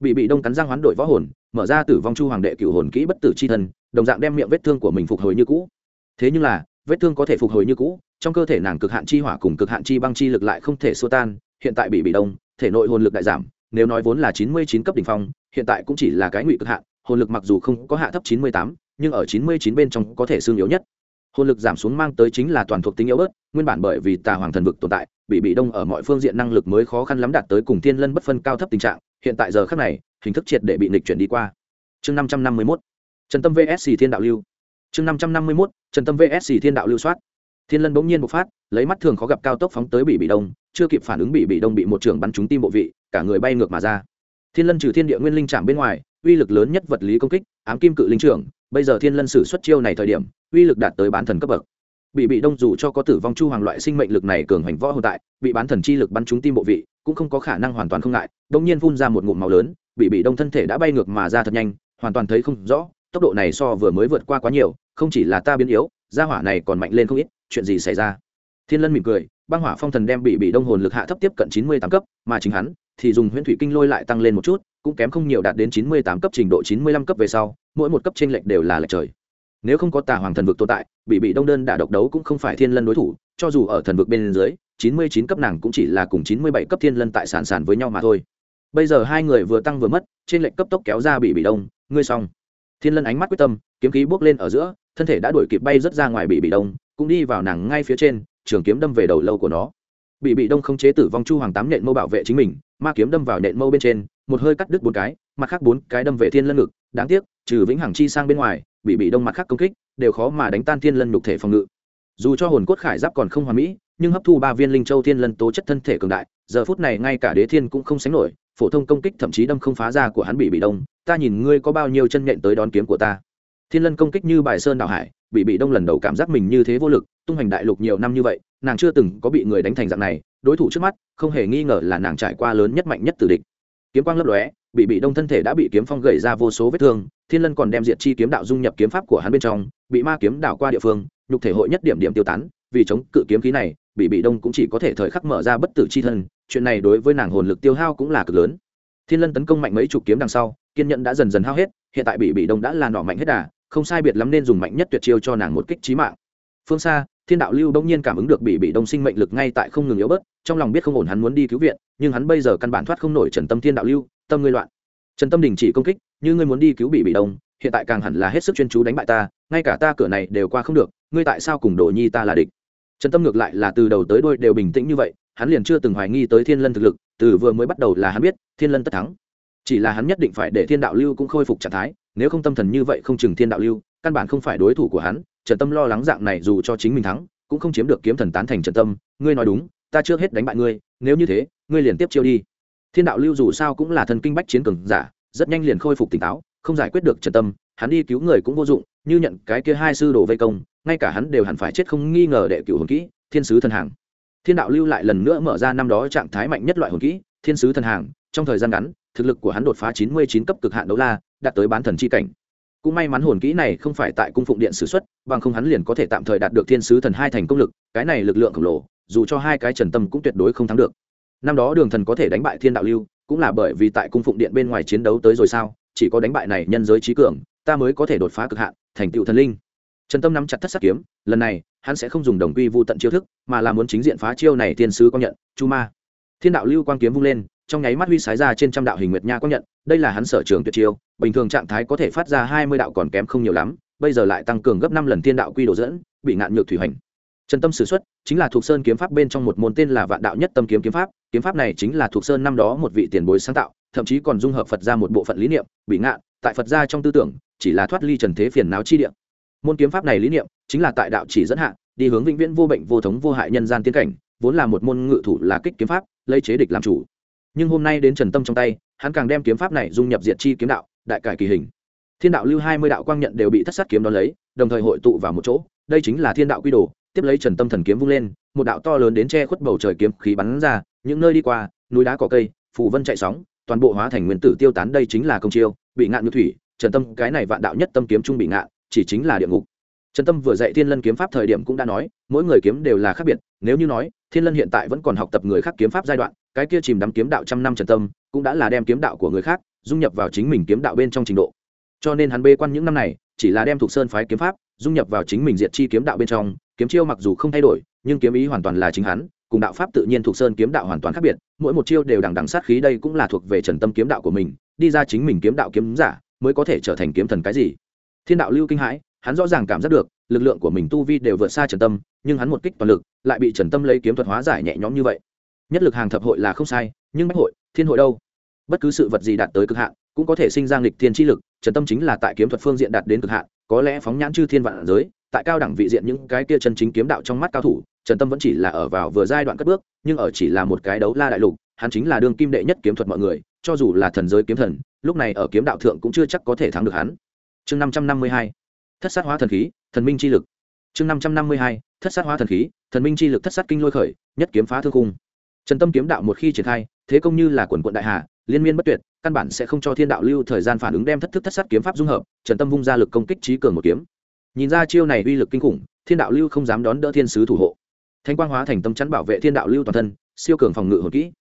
Bị bị đông cắn răng hoán đổi võ hồn, mở ra tử vong chu hoàng đệ cửu hồn kỹ bất tử c h i thân, đồng dạng đem miệng vết thương của mình phục hồi như cũ. Thế nhưng là, vết thương có thể phục hồi như cũ, trong cơ thể nàng cực hạn chi hỏa cùng cực hạn chi băng chi lực lại không thể xua tan, hiện tại bị bị đông, thể nội hồn lực đại giảm, nếu nói vốn là chín mươi chín cấp đ ỉ n h phong, hiện tại cũng chỉ là cái ngụy cực hạn, hồn lực mặc dù không có hạ thấp chín mươi tám, nhưng ở chín mươi chín bên trong có thể xương yếu nhất hồn lực giảm xuống mang tới chính là toàn thuộc tính yếu bớt, nguyên bản bởi vì tà hoàng thần vực tồn tại, bị bị đông ở mọi phương diện năng lực mới khó khăn lắm đạt tới cùng thiên lân bất phân cao thấp tình trạng, hiện tại giờ khác này, hình thức triệt để bị nịch chuyển đi qua. Chương năm trăm năm mươi mốt, trần tâm vsc thiên đạo lưu. Chương năm trăm năm mươi mốt, trần tâm vsc thiên đạo lưu soát. Thiên lân bỗng nhiên bộc phát, lấy mắt thường khó gặp cao tốc phóng tới bị bị đông, chưa kịp phản ứng bị bị đông bị một trường bắn trúng tim bộ vị, cả người bay ngược mà ra. Thiên lân trừ thiên địa nguyên linh trạm bên ngoài, uy lực lớn nhất vật lý công kích, ám kim cự linh trưởng bây giờ thiên lân sử xuất chiêu này thời điểm, uy lực đạt tới bán thần cấp bậc. Bị bị đông dù cho có tử vong chu hoàng loại sinh mệnh lực này cường hành võ hồn tại, bị bán thần chi lực bắn trúng tim bộ vị, cũng không có khả năng hoàn toàn không ngại, đông nhiên phun ra một ngụm màu lớn, bị bị đông thân thể đã bay ngược mà ra thật nhanh, hoàn toàn thấy không rõ, tốc độ này so vừa mới vượt qua quá nhiều, không chỉ là ta biến yếu, gia hỏa này còn mạnh lên không ít, chuyện gì xảy ra? Thiên lân mỉm cười, băng hỏa phong thần đem bị bị đông hồn lực hạ thấp tiếp cận chín mươi tám cấp, mà chính hắn thì dùng huyễn thủy kinh lôi lại tăng lên một chút, cũng kém không nhiều đạt đến chín mươi tám cấp trình độ, chín mươi lăm cấp về sau, mỗi một cấp t r ê n lệch đều là lệch trời. Nếu không có tà hoàng thần vực tồn tại, bị bị đông đơn đả độc đấu cũng không phải thiên lân đối thủ, cho dù ở thần vực bên dưới, chín mươi chín cấp nàng cũng chỉ là cùng chín mươi bảy cấp thiên lân tại sản sản với nhau mà thôi. Bây giờ hai người vừa tăng vừa mất, trên lệnh cấp tốc kéo ra bị bị đông, ngươi xong. Thiên lân ánh mắt quyết tâm, kiếm khí bước lên ở giữa, thân thể đã đuổi kịp bay rất ra ngoài bị bị đông, cũng đi vào nàng ngay phía trên, trường kiếm đâm về đầu lâu của nó. Bị bị đông không chế tử vong chu hoàng tám nhện mâu bảo vệ chính mình ma kiếm đâm vào nện mâu bên trên, một hơi cắt đứt bốn cái, mặt khác bốn cái đâm về thiên lân ngực, đáng tiếc, trừ vĩnh hằng chi sang bên ngoài, bị bị đông mặt khác công kích, đều khó mà đánh tan thiên lân nhục thể phòng ngự. Dù cho hồn cốt khải giáp còn không hoàn mỹ, nhưng hấp thu ba viên linh châu thiên lân tố chất thân thể cường đại, giờ phút này ngay cả đế thiên cũng không sánh nổi, phổ thông công kích thậm chí đâm không phá ra của hắn bị bị đông, ta nhìn ngươi có bao nhiêu chân nhện tới đón kiếm của ta. Thiên lân công kích như bài sơn đảo hải, bị bị đông lần đầu cảm giác mình như thế vô lực, tung hành đại lục nhiều năm như vậy nàng chưa từng có bị người đánh thành dạng này, đối thủ trước mắt, không hề nghi ngờ là nàng trải qua lớn nhất mạnh nhất từ địch. Kiếm quang lấp lóe, bị bị đông thân thể đã bị kiếm phong gậy ra vô số vết thương, thiên lân còn đem diệt chi kiếm đạo dung nhập kiếm pháp của hắn bên trong, bị ma kiếm đảo qua địa phương, nhục thể hội nhất điểm điểm tiêu tán, vì chống cự kiếm khí này, bị bị đông cũng chỉ có thể thời khắc mở ra bất tử chi thân, chuyện này đối với nàng hồn lực tiêu hao cũng là cực lớn. Thiên lân tấn công mạnh mấy chục kiếm đằng sau, kiên nhẫn đã dần dần hao hết, hiện tại bị bị đông đã là nọ mạnh hết đà, không sai biệt lắm nên dùng mạnh nhất tuyệt chiêu cho nàng một kích trí mạng. Phương xa thiên đạo lưu đông nhiên cảm ứng được bị bị đông sinh mệnh lực ngay tại không ngừng yếu bớt, trong lòng biết không ổn hắn muốn đi cứu viện, nhưng hắn bây giờ căn bản thoát không nổi trần tâm thiên đạo lưu, tâm ngươi loạn. Trần tâm đình chỉ công kích, như ngươi muốn đi cứu bị bị đông, hiện tại càng hẳn là hết sức chuyên chú đánh bại ta, ngay cả ta cửa này đều qua không được, ngươi tại sao cùng đồ nhi ta là địch? Trần tâm ngược lại là từ đầu tới đôi đều bình tĩnh như vậy, hắn liền chưa từng hoài nghi tới thiên lân thực lực, từ vừa mới bắt đầu là hắn biết, thiên lân tất thắng. Chỉ là hắn nhất định phải để thiên đạo lưu cũng khôi phục trạng thái, nếu không tâm thần như vậy không chừng thiên đạo lưu, căn bản không phải đối thủ của hắn trần tâm lo lắng dạng này dù cho chính mình thắng, cũng không chiếm được kiếm thần tán thành trần tâm. Ngươi nói đúng, ta trước hết đánh bại ngươi, nếu như thế, ngươi liền tiếp chiêu đi. Thiên đạo lưu dù sao cũng là thần kinh bách chiến cường giả, rất nhanh liền khôi phục tỉnh táo, không giải quyết được trần tâm, hắn đi cứu người cũng vô dụng, như nhận cái kia hai sư đồ vây công, ngay cả hắn đều hẳn phải chết không nghi ngờ đệ cửu hồn kỹ, thiên sứ thần hàng. Thiên đạo lưu lại lần nữa mở ra năm đó trạng thái mạnh nhất loại hồn kỹ, thiên sứ thần hàng, trong thời gian ngắn, thực lực của hắn đột phá chín mươi chín cấp cực hạn đấu la, đạt tới bán thần chi cảnh cũng may mắn hồn kỹ này không phải tại cung phụng điện sử xuất, bằng không hắn liền có thể tạm thời đạt được thiên sứ thần hai thành công lực, cái này lực lượng khổng lồ, dù cho hai cái trần tâm cũng tuyệt đối không thắng được. Năm đó đường thần có thể đánh bại thiên đạo lưu, cũng là bởi vì tại cung phụng điện bên ngoài chiến đấu tới rồi sao, chỉ có đánh bại này nhân giới trí cường, ta mới có thể đột phá cực hạn, thành tựu thần linh. Trần tâm nắm chặt thất sắc kiếm, lần này, hắn sẽ không dùng đồng quy vô tận chiêu thức, mà là muốn chính diện phá chiêu này thiên sứ công nhận. Chu ma. Thiên đạo lưu quang kiếm vung lên trong nháy mắt huy sái ra trên trăm đạo hình nguyệt nha quang nhận, đây là hắn sở trường tuyệt chiêu, bình thường trạng thái có thể phát ra hai mươi đạo còn kém không nhiều lắm, bây giờ lại tăng cường gấp năm lần thiên đạo quy đồ dẫn, bị ngạn nhược thủy hành trần tâm sử xuất, chính là thuộc sơn kiếm pháp bên trong một môn tên là vạn đạo nhất tâm kiếm kiếm pháp kiếm pháp này chính là thuộc sơn năm đó một vị tiền bối sáng tạo, thậm chí còn dung hợp phật ra một bộ phận lý niệm, bị ngạn, tại phật gia trong tư tưởng, chỉ là thoát ly trần thế phiền não chi địa. Môn kiếm pháp này lý niệm, chính là tại đạo chỉ dẫn hạ, đi hướng vĩnh viễn vô bệnh vô thống vô hại nhân gian tiến cảnh, vốn là một môn ngự thủ là kích kiếm pháp, lấy chế địch làm chủ nhưng hôm nay đến trần tâm trong tay, hắn càng đem kiếm pháp này dung nhập diệt chi kiếm đạo, đại cải kỳ hình. Thiên đạo lưu hai mươi đạo quang nhận đều bị thất sát kiếm đón lấy, đồng thời hội tụ vào một chỗ, đây chính là thiên đạo quy đồ, tiếp lấy trần tâm thần kiếm vung lên, một đạo to lớn đến che khuất bầu trời kiếm khí bắn ra, những nơi đi qua, núi đá cỏ cây, phù vân chạy sóng, toàn bộ hóa thành nguyên tử tiêu tán đây chính là công chiêu, bị ngạn như thủy, trần tâm cái này vạn đạo nhất tâm kiếm trung bị ngạn, chỉ chính là địa ngục. Trần tâm vừa dạy thiên lân kiếm pháp thời điểm cũng đã nói, mỗi người kiếm đều là khác biệt, nếu như nói, thiên lân hiện tại vẫn còn học tập người khác kiếm pháp giai đoạn cái kia chìm đắm kiếm đạo trăm năm trần tâm, cũng đã là đem kiếm đạo của người khác dung nhập vào chính mình kiếm đạo bên trong trình độ. Cho nên hắn bê quan những năm này, chỉ là đem thuộc sơn phái kiếm pháp dung nhập vào chính mình diệt chi kiếm đạo bên trong, kiếm chiêu mặc dù không thay đổi, nhưng kiếm ý hoàn toàn là chính hắn, cùng đạo pháp tự nhiên thuộc sơn kiếm đạo hoàn toàn khác biệt, mỗi một chiêu đều đằng đằng sát khí đây cũng là thuộc về trần tâm kiếm đạo của mình, đi ra chính mình kiếm đạo kiếm giả mới có thể trở thành kiếm thần cái gì. Thiên đạo lưu kinh hãi, hắn rõ ràng cảm giác được, lực lượng của mình tu vi đều vượt xa trần tâm, nhưng hắn một kích toàn lực, lại bị trần tâm lấy kiếm thuật hóa giải nhẹ nhõm như vậy nhất lực hàng thập hội là không sai, nhưng bách hội, thiên hội đâu? Bất cứ sự vật gì đạt tới cực hạn, cũng có thể sinh ra nghịch thiên chi lực, trần tâm chính là tại kiếm thuật phương diện đạt đến cực hạn, có lẽ phóng nhãn chư thiên vạn giới, tại cao đẳng vị diện những cái kia chân chính kiếm đạo trong mắt cao thủ, trần tâm vẫn chỉ là ở vào vừa giai đoạn cất bước, nhưng ở chỉ là một cái đấu la đại lục, hắn chính là đương kim đệ nhất kiếm thuật mọi người, cho dù là thần giới kiếm thần, lúc này ở kiếm đạo thượng cũng chưa chắc có thể thắng được hắn. Chương năm trăm năm mươi hai, thất sát hóa thần khí, thần minh chi lực. Chương năm trăm năm mươi hai, thất sát hóa thần khí, thần minh chi lực thất sát kinh lôi khởi, nhất kiếm phá thương cung trần tâm kiếm đạo một khi triển khai, thế công như là quần quận đại hà, liên miên bất tuyệt, căn bản sẽ không cho thiên đạo lưu thời gian phản ứng đem thất thức thất sát kiếm pháp dung hợp, trần tâm vung ra lực công kích trí cường một kiếm. Nhìn ra chiêu này uy lực kinh khủng, thiên đạo lưu không dám đón đỡ thiên sứ thủ hộ. Thanh quang hóa thành tâm chắn bảo vệ thiên đạo lưu toàn thân, siêu cường phòng ngự hồn kỹ.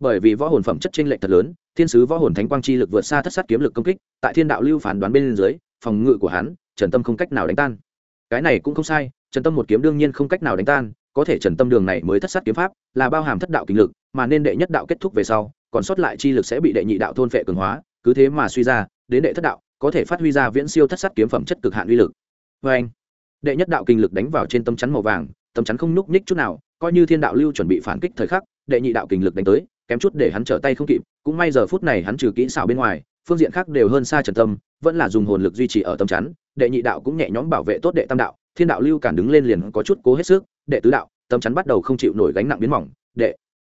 Bởi vì võ hồn phẩm chất trên lệch thật lớn, thiên sứ võ hồn thánh quang chi lực vượt xa thất sát kiếm lực công kích, tại thiên đạo lưu phản đoán bên dưới, phòng ngự của hắn, trần tâm không cách nào đánh tan. Cái này cũng không sai, trần tâm một kiếm đương nhiên không cách nào đánh tan có thể trần tâm đường này mới thất sát kiếm pháp, là bao hàm thất đạo kinh lực, mà nên đệ nhất đạo kết thúc về sau, còn sót lại chi lực sẽ bị đệ nhị đạo thôn phệ cường hóa, cứ thế mà suy ra, đến đệ thất đạo, có thể phát huy ra viễn siêu thất sát kiếm phẩm chất cực hạn uy lực. Vê anh, đệ nhất đạo kinh lực đánh vào trên tâm chắn màu vàng, tâm chắn không nhúc nhích chút nào, coi như thiên đạo lưu chuẩn bị phản kích thời khắc, đệ nhị đạo kinh lực đánh tới, kém chút để hắn trở tay không kịp, cũng may giờ phút này hắn trừ kỹ xảo bên ngoài, phương diện khác đều hơn xa trần tâm, vẫn là dùng hồn lực duy trì ở tâm chắn, đệ nhị đạo cũng nhẹ nhõm bảo vệ tốt đệ tam đạo, thiên đạo lưu cản đứng lên liền có chút cố hết sức đệ tứ đạo tâm chắn bắt đầu không chịu nổi gánh nặng biến mỏng, đệ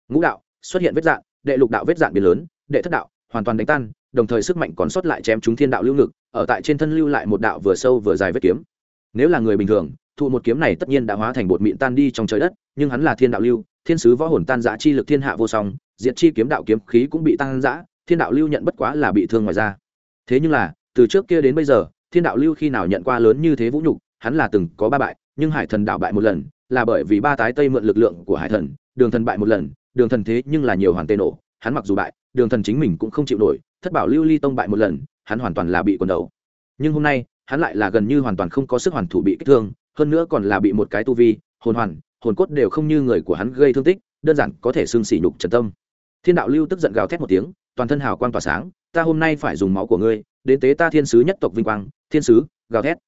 ngũ đạo xuất hiện vết dạn đệ lục đạo vết dạn biến lớn, đệ thất đạo hoàn toàn đánh tan, đồng thời sức mạnh còn sót lại chém chúng thiên đạo lưu ngực, ở tại trên thân lưu lại một đạo vừa sâu vừa dài vết kiếm. Nếu là người bình thường, thụ một kiếm này tất nhiên đã hóa thành bột mịn tan đi trong trời đất, nhưng hắn là thiên đạo lưu, thiên sứ võ hồn tan giã chi lực thiên hạ vô song, diệt chi kiếm đạo kiếm khí cũng bị tan giã thiên đạo lưu nhận bất quá là bị thương ngoài ra thế nhưng là, từ trước kia đến bây giờ, thiên đạo lưu khi nào nhận qua lớn như thế vũ nhục, hắn là từng có ba bại, nhưng hải thần đạo bại một lần là bởi vì ba tái tây mượn lực lượng của hải thần, đường thần bại một lần, đường thần thế nhưng là nhiều hoàn tê nổ, hắn mặc dù bại, đường thần chính mình cũng không chịu nổi, thất bảo lưu ly tông bại một lần, hắn hoàn toàn là bị quần đầu. Nhưng hôm nay, hắn lại là gần như hoàn toàn không có sức hoàn thủ bị kích thương, hơn nữa còn là bị một cái tu vi, hồn hoàn, hồn cốt đều không như người của hắn gây thương tích, đơn giản có thể xương xỉ nhục trần tâm. Thiên đạo lưu tức giận gào thét một tiếng, toàn thân hào quang tỏa sáng, ta hôm nay phải dùng máu của ngươi, đến tế ta thiên sứ nhất tộc vinh quang. Thiên sứ, gào thét.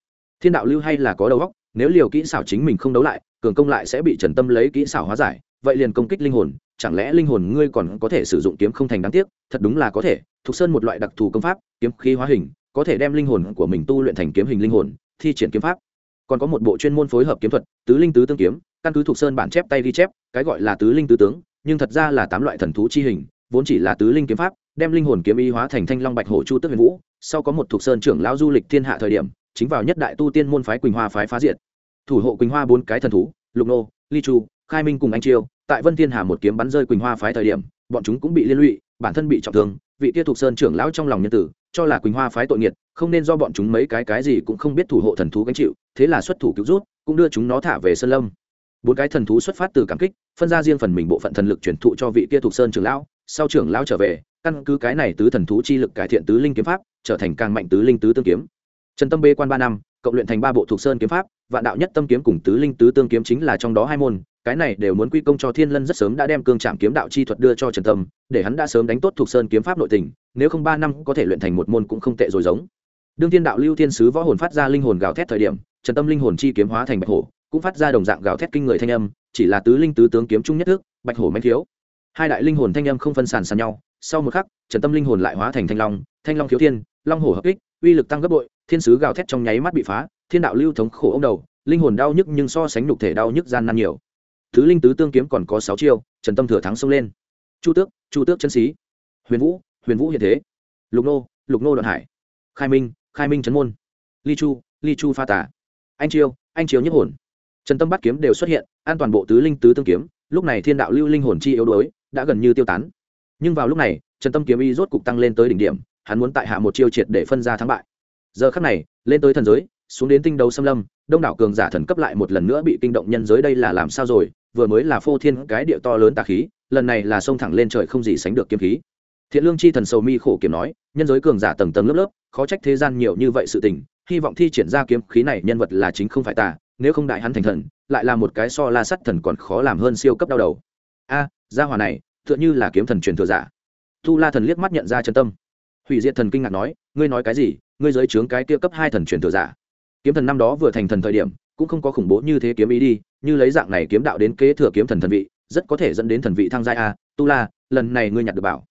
Thiên đạo lưu hay là có đầu óc, nếu liều kỹ xảo chính mình không đấu lại cường công lại sẽ bị trần tâm lấy kỹ xảo hóa giải, vậy liền công kích linh hồn, chẳng lẽ linh hồn ngươi còn có thể sử dụng kiếm không thành đáng tiếc? Thật đúng là có thể thuộc sơn một loại đặc thù công pháp, kiếm khí hóa hình, có thể đem linh hồn của mình tu luyện thành kiếm hình linh hồn, thi triển kiếm pháp. Còn có một bộ chuyên môn phối hợp kiếm thuật, tứ linh tứ tương kiếm, căn cứ thuộc sơn bản chép tay ghi chép, cái gọi là tứ linh tứ tướng, nhưng thật ra là tám loại thần thú chi hình, vốn chỉ là tứ linh kiếm pháp, đem linh hồn kiếm ý hóa thành thanh long bạch hổ chu tức huyền vũ, sau có một thuộc sơn trưởng lão du lịch thiên hạ thời điểm, chính vào nhất đại tu tiên môn phái quỳnh hoa phái phá diệt thủ hộ quỳnh hoa bốn cái thần thú, lục nô, ly chu, khai minh cùng anh chiêu, tại vân thiên hà một kiếm bắn rơi quỳnh hoa phái thời điểm, bọn chúng cũng bị liên lụy, bản thân bị trọng thương, vị kia thuộc sơn trưởng lão trong lòng nhân tử, cho là quỳnh hoa phái tội nghiệt, không nên do bọn chúng mấy cái cái gì cũng không biết thủ hộ thần thú gánh chịu, thế là xuất thủ cứu rút, cũng đưa chúng nó thả về sơn lâm. Bốn cái thần thú xuất phát từ cảm kích, phân ra riêng phần mình bộ phận thần lực chuyển thụ cho vị kia thuộc sơn trưởng lão, sau trưởng lão trở về, căn cứ cái này tứ thần thú chi lực cải thiện tứ linh kiếm pháp, trở thành càng mạnh tứ linh tứ tương kiếm. Trần tâm bê quan ba năm cộng luyện thành ba bộ thuộc sơn kiếm pháp, vạn đạo nhất tâm kiếm cùng tứ linh tứ tương kiếm chính là trong đó hai môn, cái này đều muốn quy công cho thiên lân rất sớm đã đem cương trạm kiếm đạo chi thuật đưa cho trần tâm, để hắn đã sớm đánh tốt thuộc sơn kiếm pháp nội tình, nếu không ba năm có thể luyện thành một môn cũng không tệ rồi giống. Đương thiên đạo lưu thiên sứ võ hồn phát ra linh hồn gào thét thời điểm, trần tâm linh hồn chi kiếm hóa thành bạch hổ, cũng phát ra đồng dạng gào thét kinh người thanh âm, chỉ là tứ linh tứ tướng kiếm chung nhất thức, bạch hổ manh thiếu. Hai đại linh hồn thanh âm không phân sàn sàn nhau, sau một khắc, trần tâm linh hồn lại hóa thành thanh long thanh long thiếu thiên, long hổ hợp kích uy lực tăng gấp bội thiên sứ gào thét trong nháy mắt bị phá thiên đạo lưu thống khổ ông đầu linh hồn đau nhức nhưng so sánh nhục thể đau nhức gian nan nhiều. Thứ linh tứ tương kiếm còn có sáu chiêu trần tâm thừa thắng xông lên. Chu tước chu tước chân sĩ, huyền vũ huyền vũ hiện thế. Lục nô lục nô đoạn hải. Khai minh khai minh trấn môn. Ly chu ly chu pha tả anh chiêu anh chiêu nhất hồn. Trần tâm bắt kiếm đều xuất hiện an toàn bộ tứ linh tứ tương kiếm lúc này thiên đạo lưu linh hồn chi yếu đuối đã gần như tiêu tán. Nhưng vào lúc này trần tâm kiếm y rốt cục tăng lên tới đỉnh điểm hắn muốn tại hạ một chiêu triệt để phân ra thắng bại. Giờ khắc này, lên tới thần giới, xuống đến tinh đấu xâm lâm, đông đảo cường giả thần cấp lại một lần nữa bị kinh động nhân giới đây là làm sao rồi? Vừa mới là phô thiên cái địa to lớn tà khí, lần này là sông thẳng lên trời không gì sánh được kiếm khí. Thiện lương chi thần sầu mi khổ kiếm nói, nhân giới cường giả tầng tầng lớp lớp, khó trách thế gian nhiều như vậy sự tình, hy vọng thi triển ra kiếm khí này nhân vật là chính không phải tà, nếu không đại hắn thành thần, lại là một cái so la sắt thần còn khó làm hơn siêu cấp đau đầu. A, gia hỏa này, tựa như là kiếm thần truyền thừa giả. Tu la thần liếc mắt nhận ra chân tâm hủy diệt thần kinh ngạc nói, ngươi nói cái gì? Ngươi giới trướng cái kia cấp hai thần truyền thừa giả. Kiếm thần năm đó vừa thành thần thời điểm, cũng không có khủng bố như thế kiếm ý đi, như lấy dạng này kiếm đạo đến kế thừa kiếm thần thần vị, rất có thể dẫn đến thần vị thăng giai a. Tu la, lần này ngươi nhặt được bảo.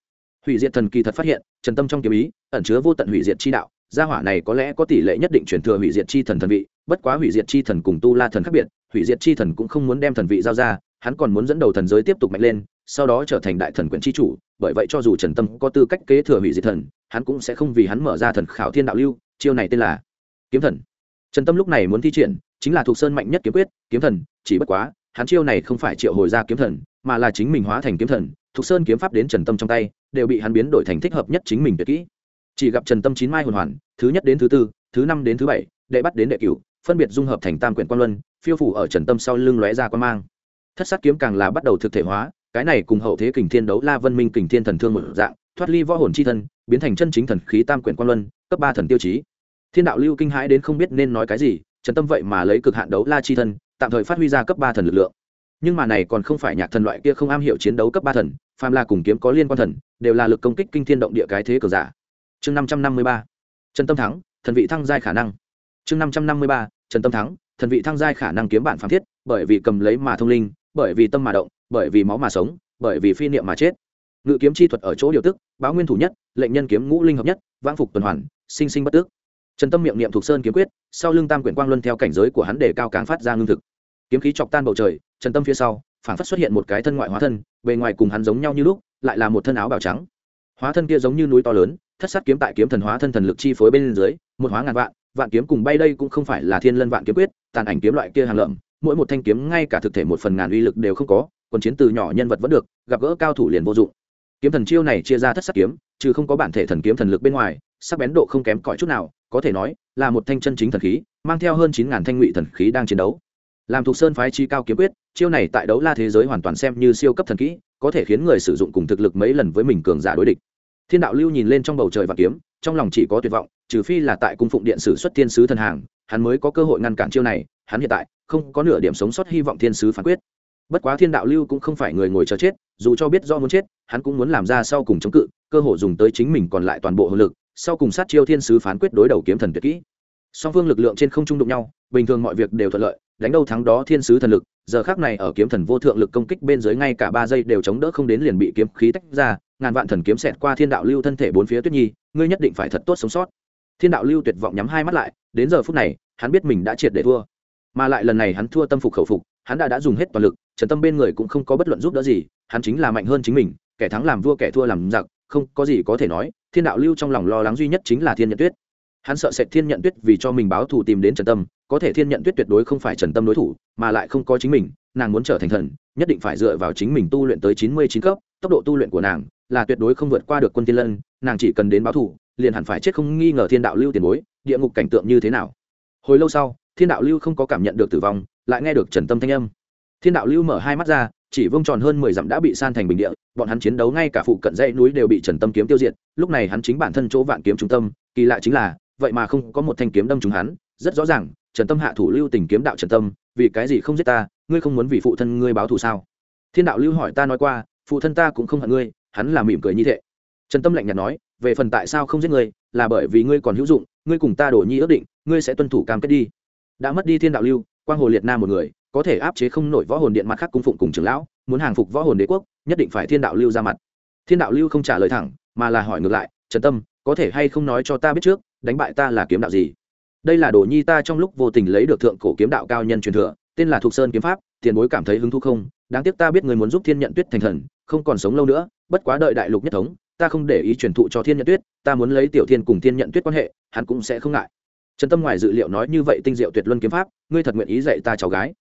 Hủy diệt thần kỳ thật phát hiện, trần tâm trong kiếm ý, ẩn chứa vô tận hủy diệt chi đạo. Gia hỏa này có lẽ có tỷ lệ nhất định chuyển thừa hủy diệt chi thần thần vị, bất quá hủy diệt chi thần cùng tu la thần khác biệt, hủy diệt chi thần cũng không muốn đem thần vị giao ra, hắn còn muốn dẫn đầu thần giới tiếp tục mạnh lên, sau đó trở thành đại thần quyền chi chủ bởi vậy cho dù trần tâm có tư cách kế thừa hủy diệt thần, hắn cũng sẽ không vì hắn mở ra thần khảo thiên đạo lưu, chiêu này tên là kiếm thần. Trần tâm lúc này muốn thi triển, chính là thuộc sơn mạnh nhất kiếm quyết, kiếm thần, chỉ bất quá, hắn chiêu này không phải triệu hồi ra kiếm thần, mà là chính mình hóa thành kiếm thần, thuộc sơn kiếm pháp đến trần tâm trong tay, đều bị hắn biến đổi thành thích hợp nhất chính mình tuyệt kỹ. Chỉ gặp trần tâm chín mai hồn hoàn, thứ nhất đến thứ tư, thứ năm đến thứ bảy, đệ bắt đến đệ cửu, phân biệt dung hợp thành tam quyển quan luân, phiêu phủ ở trần tâm sau lưng lóe ra quan mang. Thất sát kiếm càng là bắt đầu thực thể hóa cái này cùng hậu thế kình thiên đấu la vân minh kình thiên thần thương một dạng, thoát ly võ hồn chi thân, biến thành chân chính thần khí tam quyển quan luân, cấp ba thần tiêu chí. Thiên đạo lưu kinh hãi đến không biết nên nói cái gì, trần tâm vậy mà lấy cực hạn đấu la chi thân, tạm thời phát huy ra cấp ba thần lực lượng. Nhưng mà này còn không phải nhạc thần loại kia không am hiểu chiến đấu cấp ba thần, phàm là cùng kiếm có liên quan thần, đều là lực công kích kinh thiên động địa cái thế cờ giả. Chương năm trăm năm mươi ba, trần tâm thắng, thần vị thăng giai khả năng. Chương năm trăm năm mươi ba, trần tâm thắng, thần vị thăng giai khả năng kiếm bản phạm thiết, bởi vì cầm lấy mà thông linh bởi vì tâm mà động, bởi vì máu mà sống, bởi vì phi niệm mà chết. Ngự kiếm chi thuật ở chỗ điều tức, báo nguyên thủ nhất, lệnh nhân kiếm ngũ linh hợp nhất, vãng phục tuần hoàn, sinh sinh bất tước. Trần tâm miệng niệm thuộc sơn kiếm quyết, sau lưng tam quyển quang luân theo cảnh giới của hắn để cao càng phát ra ngưng thực. Kiếm khí chọc tan bầu trời, trần tâm phía sau phản phát xuất hiện một cái thân ngoại hóa thân, bề ngoài cùng hắn giống nhau như lúc, lại là một thân áo bào trắng. Hóa thân kia giống như núi to lớn, thất sát kiếm tại kiếm thần hóa thân thần lực chi phối bên dưới, một hóa ngàn vạn vạn kiếm cùng bay đây cũng không phải là thiên lân vạn kiếm quyết, tàn ảnh kiếm loại kia hàng lợm mỗi một thanh kiếm ngay cả thực thể một phần ngàn uy lực đều không có, còn chiến từ nhỏ nhân vật vẫn được, gặp gỡ cao thủ liền vô dụng. Kiếm thần chiêu này chia ra thất sát kiếm, trừ không có bản thể thần kiếm thần lực bên ngoài, sắc bén độ không kém cỏi chút nào, có thể nói là một thanh chân chính thần khí, mang theo hơn chín ngàn thanh ngụy thần khí đang chiến đấu. Làm thuộc sơn phái chi cao kiếm quyết, chiêu này tại đấu la thế giới hoàn toàn xem như siêu cấp thần kỹ, có thể khiến người sử dụng cùng thực lực mấy lần với mình cường giả đối địch. Thiên đạo lưu nhìn lên trong bầu trời và kiếm, trong lòng chỉ có tuyệt vọng, trừ phi là tại cung phụng điện sử xuất thiên sứ thần hàng, hắn mới có cơ hội ngăn cản chiêu này, hắn hiện tại không có nửa điểm sống sót hy vọng thiên sứ phán quyết. Bất quá thiên đạo lưu cũng không phải người ngồi chờ chết, dù cho biết do muốn chết, hắn cũng muốn làm ra sau cùng chống cự, cơ hội dùng tới chính mình còn lại toàn bộ hồn lực, sau cùng sát chiêu thiên sứ phán quyết đối đầu kiếm thần tuyệt kỹ. Song phương lực lượng trên không trung đụng nhau, bình thường mọi việc đều thuận lợi, đánh đâu thắng đó thiên sứ thần lực, giờ khác này ở kiếm thần vô thượng lực công kích bên dưới ngay cả ba giây đều chống đỡ không đến liền bị kiếm khí tách ra, ngàn vạn thần kiếm xẹt qua thiên đạo lưu thân thể bốn phía tuyết nhi, ngươi nhất định phải thật tốt sống sót. Thiên đạo lưu tuyệt vọng nhắm hai mắt lại, đến giờ phút này, hắn biết mình đã triệt để thua mà lại lần này hắn thua tâm phục khẩu phục, hắn đã đã dùng hết toàn lực, trần tâm bên người cũng không có bất luận giúp đỡ gì, hắn chính là mạnh hơn chính mình, kẻ thắng làm vua kẻ thua làm giặc, không có gì có thể nói, thiên đạo lưu trong lòng lo lắng duy nhất chính là thiên nhận tuyết. Hắn sợ sệt thiên nhận tuyết vì cho mình báo thù tìm đến trần tâm, có thể thiên nhận tuyết tuyệt đối không phải trần tâm đối thủ, mà lại không có chính mình, nàng muốn trở thành thần, nhất định phải dựa vào chính mình tu luyện tới chín mươi chín cấp, tốc độ tu luyện của nàng là tuyệt đối không vượt qua được quân tiên lân, nàng chỉ cần đến báo thù, liền hẳn phải chết không nghi ngờ thiên đạo lưu tiền bối, địa ngục cảnh tượng như thế nào. Hồi lâu sau thiên đạo lưu không có cảm nhận được tử vong, lại nghe được trần tâm thanh âm. Thiên đạo lưu mở hai mắt ra, chỉ vông tròn hơn mười dặm đã bị san thành bình địa, bọn hắn chiến đấu ngay cả phụ cận dãy núi đều bị trần tâm kiếm tiêu diệt, lúc này hắn chính bản thân chỗ vạn kiếm trung tâm, kỳ lạ chính là, vậy mà không có một thanh kiếm đâm trúng hắn, rất rõ ràng, trần tâm hạ thủ lưu tình kiếm đạo trần tâm, vì cái gì không giết ta, ngươi không muốn vì phụ thân ngươi báo thù sao? Thiên đạo lưu hỏi ta nói qua, phụ thân ta cũng không hận ngươi, hắn là mỉm cười như thế. Trần tâm lạnh nhạt nói, về phần tại sao không giết ngươi, là bởi vì ngươi còn hữu dụng, ngươi cùng ta đổ nhi ước định, ngươi sẽ tuân thủ cam kết đi đã mất đi thiên đạo lưu, quang hồ liệt nam một người, có thể áp chế không nổi võ hồn điện mặt khác cung phụng cùng trưởng lão, muốn hàng phục võ hồn đế quốc, nhất định phải thiên đạo lưu ra mặt. Thiên đạo lưu không trả lời thẳng, mà là hỏi ngược lại, trần tâm, có thể hay không nói cho ta biết trước, đánh bại ta là kiếm đạo gì? Đây là đồ nhi ta trong lúc vô tình lấy được thượng cổ kiếm đạo cao nhân truyền thừa, tên là thục sơn kiếm pháp, tiền bối cảm thấy hứng thú không? Đáng tiếc ta biết người muốn giúp thiên nhận tuyết thành thần, không còn sống lâu nữa, bất quá đợi đại lục nhất thống, ta không để ý truyền thụ cho thiên nhận tuyết, ta muốn lấy tiểu thiên cùng thiên nhận tuyết quan hệ, hắn cũng sẽ không ngại trần tâm ngoài dự liệu nói như vậy tinh diệu tuyệt luân kiếm pháp, ngươi thật nguyện ý dạy ta cháu gái?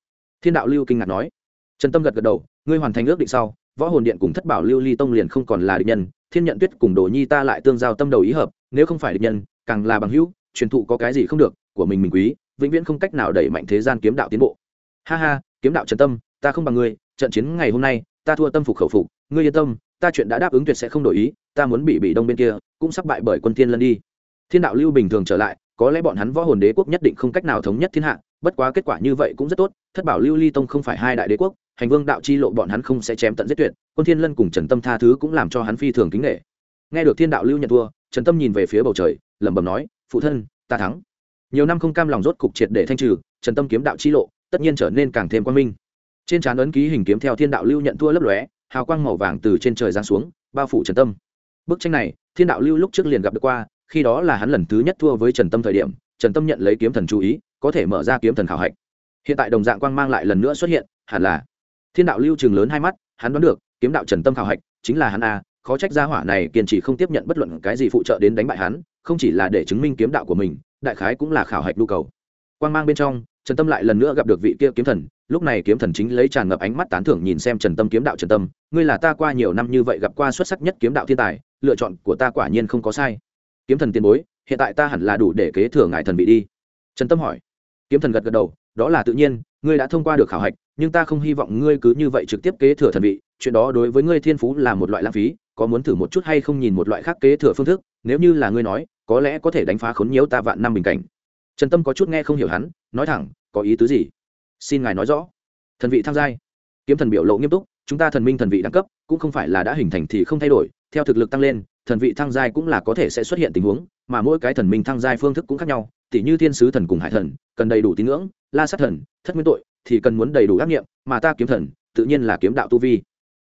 Thiên đạo lưu kinh ngạc nói. Trần tâm gật gật đầu, ngươi hoàn thành ước định sau, võ hồn điện cùng thất bảo lưu ly tông liền không còn là địch nhân, thiên nhận tuyết cùng đồ nhi ta lại tương giao tâm đầu ý hợp, nếu không phải địch nhân, càng là bằng hữu, truyền thụ có cái gì không được, của mình mình quý, vĩnh viễn không cách nào đẩy mạnh thế gian kiếm đạo tiến bộ. Ha ha, kiếm đạo trần tâm, ta không bằng ngươi, trận chiến ngày hôm nay, ta thua tâm phục khẩu phục, ngươi yên tâm, ta chuyện đã đáp ứng tuyệt sẽ không đổi ý, ta muốn bị bị đông bên kia, cũng sắp bại bởi quân thiên lân đi. Thiên đạo lưu bình thường trở lại có lẽ bọn hắn võ hồn đế quốc nhất định không cách nào thống nhất thiên hạ, bất quá kết quả như vậy cũng rất tốt, thất bảo lưu ly tông không phải hai đại đế quốc, hành vương đạo chi lộ bọn hắn không sẽ chém tận giết tuyệt, quân thiên lân cùng trần tâm tha thứ cũng làm cho hắn phi thường kính nghệ nghe được thiên đạo lưu nhận thua, trần tâm nhìn về phía bầu trời, lẩm bẩm nói, phụ thân, ta thắng. Nhiều năm không cam lòng rốt cục triệt để thanh trừ, trần tâm kiếm đạo chi lộ, tất nhiên trở nên càng thêm quan minh. Trên trán ấn ký hình kiếm theo thiên đạo lưu nhận thua lấp lóe, hào quang màu vàng từ trên trời giáng xuống, bao phủ trần tâm. Bức tranh này, thiên đạo lưu lúc trước liền gặp được qua khi đó là hắn lần thứ nhất thua với trần tâm thời điểm, trần tâm nhận lấy kiếm thần chú ý, có thể mở ra kiếm thần khảo hạch. Hiện tại đồng dạng quang mang lại lần nữa xuất hiện, hẳn là thiên đạo lưu trường lớn hai mắt, hắn đoán được, kiếm đạo trần tâm khảo hạch chính là hắn a, khó trách gia hỏa này kiên trì không tiếp nhận bất luận cái gì phụ trợ đến đánh bại hắn, không chỉ là để chứng minh kiếm đạo của mình, đại khái cũng là khảo hạch nhu cầu. Quang mang bên trong, trần tâm lại lần nữa gặp được vị kia kiếm thần, lúc này kiếm thần chính lấy tràn ngập ánh mắt tán thưởng nhìn xem trần tâm kiếm đạo trần tâm, ngươi là ta qua nhiều năm như vậy gặp qua xuất sắc nhất kiếm đạo thiên tài, lựa chọn của ta quả nhiên không có sai kiếm thần tiền bối, hiện tại ta hẳn là đủ để kế thừa ngài thần vị đi. Trần tâm hỏi. Kiếm thần gật gật đầu, đó là tự nhiên, ngươi đã thông qua được khảo hạch, nhưng ta không hy vọng ngươi cứ như vậy trực tiếp kế thừa thần vị, chuyện đó đối với ngươi thiên phú là một loại lãng phí, có muốn thử một chút hay không nhìn một loại khác kế thừa phương thức, nếu như là ngươi nói, có lẽ có thể đánh phá khốn nhiễu ta vạn năm bình cảnh. Trần tâm có chút nghe không hiểu hắn, nói thẳng, có ý tứ gì? Xin ngài nói rõ. Thần vị tham giai. Kiếm thần biểu lộ nghiêm túc, chúng ta thần minh thần vị đẳng cấp, cũng không phải là đã hình thành thì không thay đổi theo thực lực tăng lên, thần vị thăng giai cũng là có thể sẽ xuất hiện tình huống, mà mỗi cái thần minh thăng giai phương thức cũng khác nhau. Tỉ như thiên sứ thần cùng hải thần, cần đầy đủ tín ngưỡng, la sát thần, thất nguyên tội, thì cần muốn đầy đủ ác nghiệm mà ta kiếm thần, tự nhiên là kiếm đạo tu vi.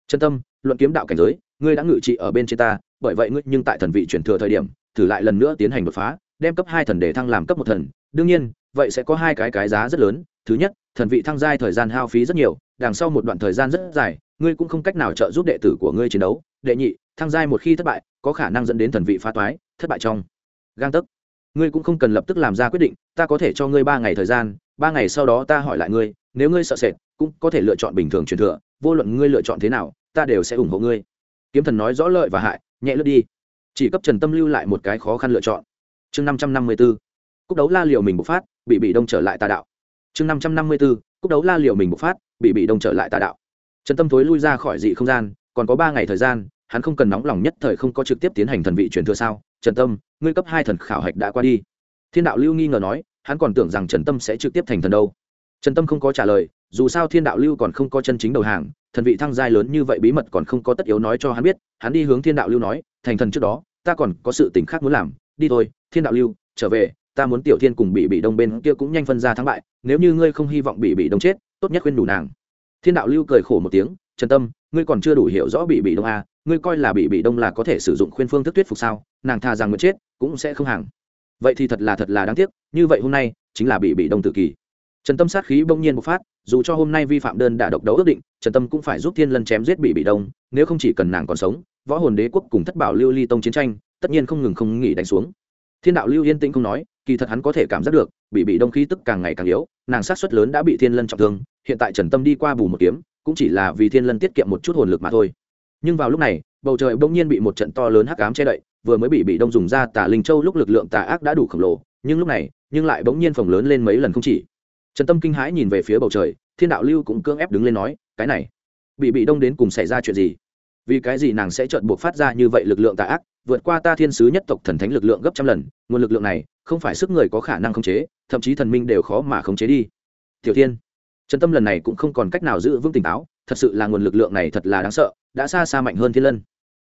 Chân tâm, luận kiếm đạo cảnh giới, ngươi đã ngự trị ở bên trên ta, bởi vậy ngươi nhưng tại thần vị chuyển thừa thời điểm, thử lại lần nữa tiến hành đột phá, đem cấp hai thần để thăng làm cấp một thần. Đương nhiên, vậy sẽ có hai cái cái giá rất lớn. Thứ nhất, thần vị thăng giai thời gian hao phí rất nhiều, đằng sau một đoạn thời gian rất dài, ngươi cũng không cách nào trợ giúp đệ tử của ngươi chiến đấu. Đệ nhị thăng giai một khi thất bại, có khả năng dẫn đến thần vị phá toái, thất bại trong. Gang tấc. Ngươi cũng không cần lập tức làm ra quyết định, ta có thể cho ngươi ba ngày thời gian, ba ngày sau đó ta hỏi lại ngươi, nếu ngươi sợ sệt, cũng có thể lựa chọn bình thường truyền thừa, vô luận ngươi lựa chọn thế nào, ta đều sẽ ủng hộ ngươi. Kiếm thần nói rõ lợi và hại, nhẹ lướt đi. Chỉ cấp trần tâm lưu lại một cái khó khăn lựa chọn. Chương năm trăm năm mươi b ố cúc đấu la liều mình bộc phát, bị bị đông trở lại tà đạo. Chương năm trăm năm mươi b ố cúc đấu la liều mình bộc phát, bị bị đông trở lại tà đạo. Trần tâm thối lui ra khỏi dị không gian, còn có ba ngày thời gian hắn không cần nóng lòng nhất thời không có trực tiếp tiến hành thần vị truyền thừa sao? Trần tâm ngươi cấp hai thần khảo hạch đã qua đi. Thiên đạo lưu nghi ngờ nói hắn còn tưởng rằng trần tâm sẽ trực tiếp thành thần đâu. Trần tâm không có trả lời dù sao thiên đạo lưu còn không có chân chính đầu hàng thần vị thăng giai lớn như vậy bí mật còn không có tất yếu nói cho hắn biết hắn đi hướng thiên đạo lưu nói thành thần trước đó ta còn có sự tình khác muốn làm đi thôi thiên đạo lưu trở về ta muốn tiểu thiên cùng bị bị đông bên kia cũng nhanh phân ra thắng bại nếu như ngươi không hy vọng bị bị đông chết tốt nhất khuyên đủ nàng. Thiên đạo lưu cười khổ một tiếng trần tâm ngươi còn chưa đủ hiểu rõ bị bị đông à, ngươi coi là bị bị đông là có thể sử dụng khuyên phương thức thuyết phục sao? Nàng thà rằng muốn chết, cũng sẽ không hàng. Vậy thì thật là thật là đáng tiếc, như vậy hôm nay, chính là bị bị đông tự kỳ trần tâm sát khí bỗng nhiên bộc phát, dù cho hôm nay vi phạm đơn đã độc đấu ước định, trần tâm cũng phải giúp thiên lân chém giết bị bị đông, nếu không chỉ cần nàng còn sống, võ hồn đế quốc cùng thất bảo lưu ly tông chiến tranh, tất nhiên không ngừng không nghỉ đánh xuống. Thiên đạo lưu yên tĩnh không nói, kỳ thật hắn có thể cảm giác được, bị bị đông khí tức càng ngày càng yếu, nàng sát xuất lớn đã bị thiên lân trọng thương, hiện tại trần tâm đi qua bù một kiếm, cũng chỉ là vì thiên lân tiết kiệm một chút hồn lực mà thôi nhưng vào lúc này, bầu trời bỗng nhiên bị một trận to lớn hắc ám che đậy, vừa mới bị bị đông dùng ra tà linh châu lúc lực lượng tà ác đã đủ khổng lồ, nhưng lúc này, nhưng lại bỗng nhiên phồng lớn lên mấy lần không chỉ. Trần tâm kinh hãi nhìn về phía bầu trời, thiên đạo lưu cũng cưỡng ép đứng lên nói, cái này, bị bị đông đến cùng xảy ra chuyện gì? Vì cái gì nàng sẽ trợn buộc phát ra như vậy lực lượng tà ác, vượt qua ta thiên sứ nhất tộc thần thánh lực lượng gấp trăm lần, nguồn lực lượng này, không phải sức người có khả năng khống chế, thậm chí thần minh đều khó mà khống chế đi. Tiểu thiên, trần tâm lần này cũng không còn cách nào giữ vững tỉnh táo, thật sự là nguồn lực lượng này thật là đáng sợ đã xa xa mạnh hơn thiên lân.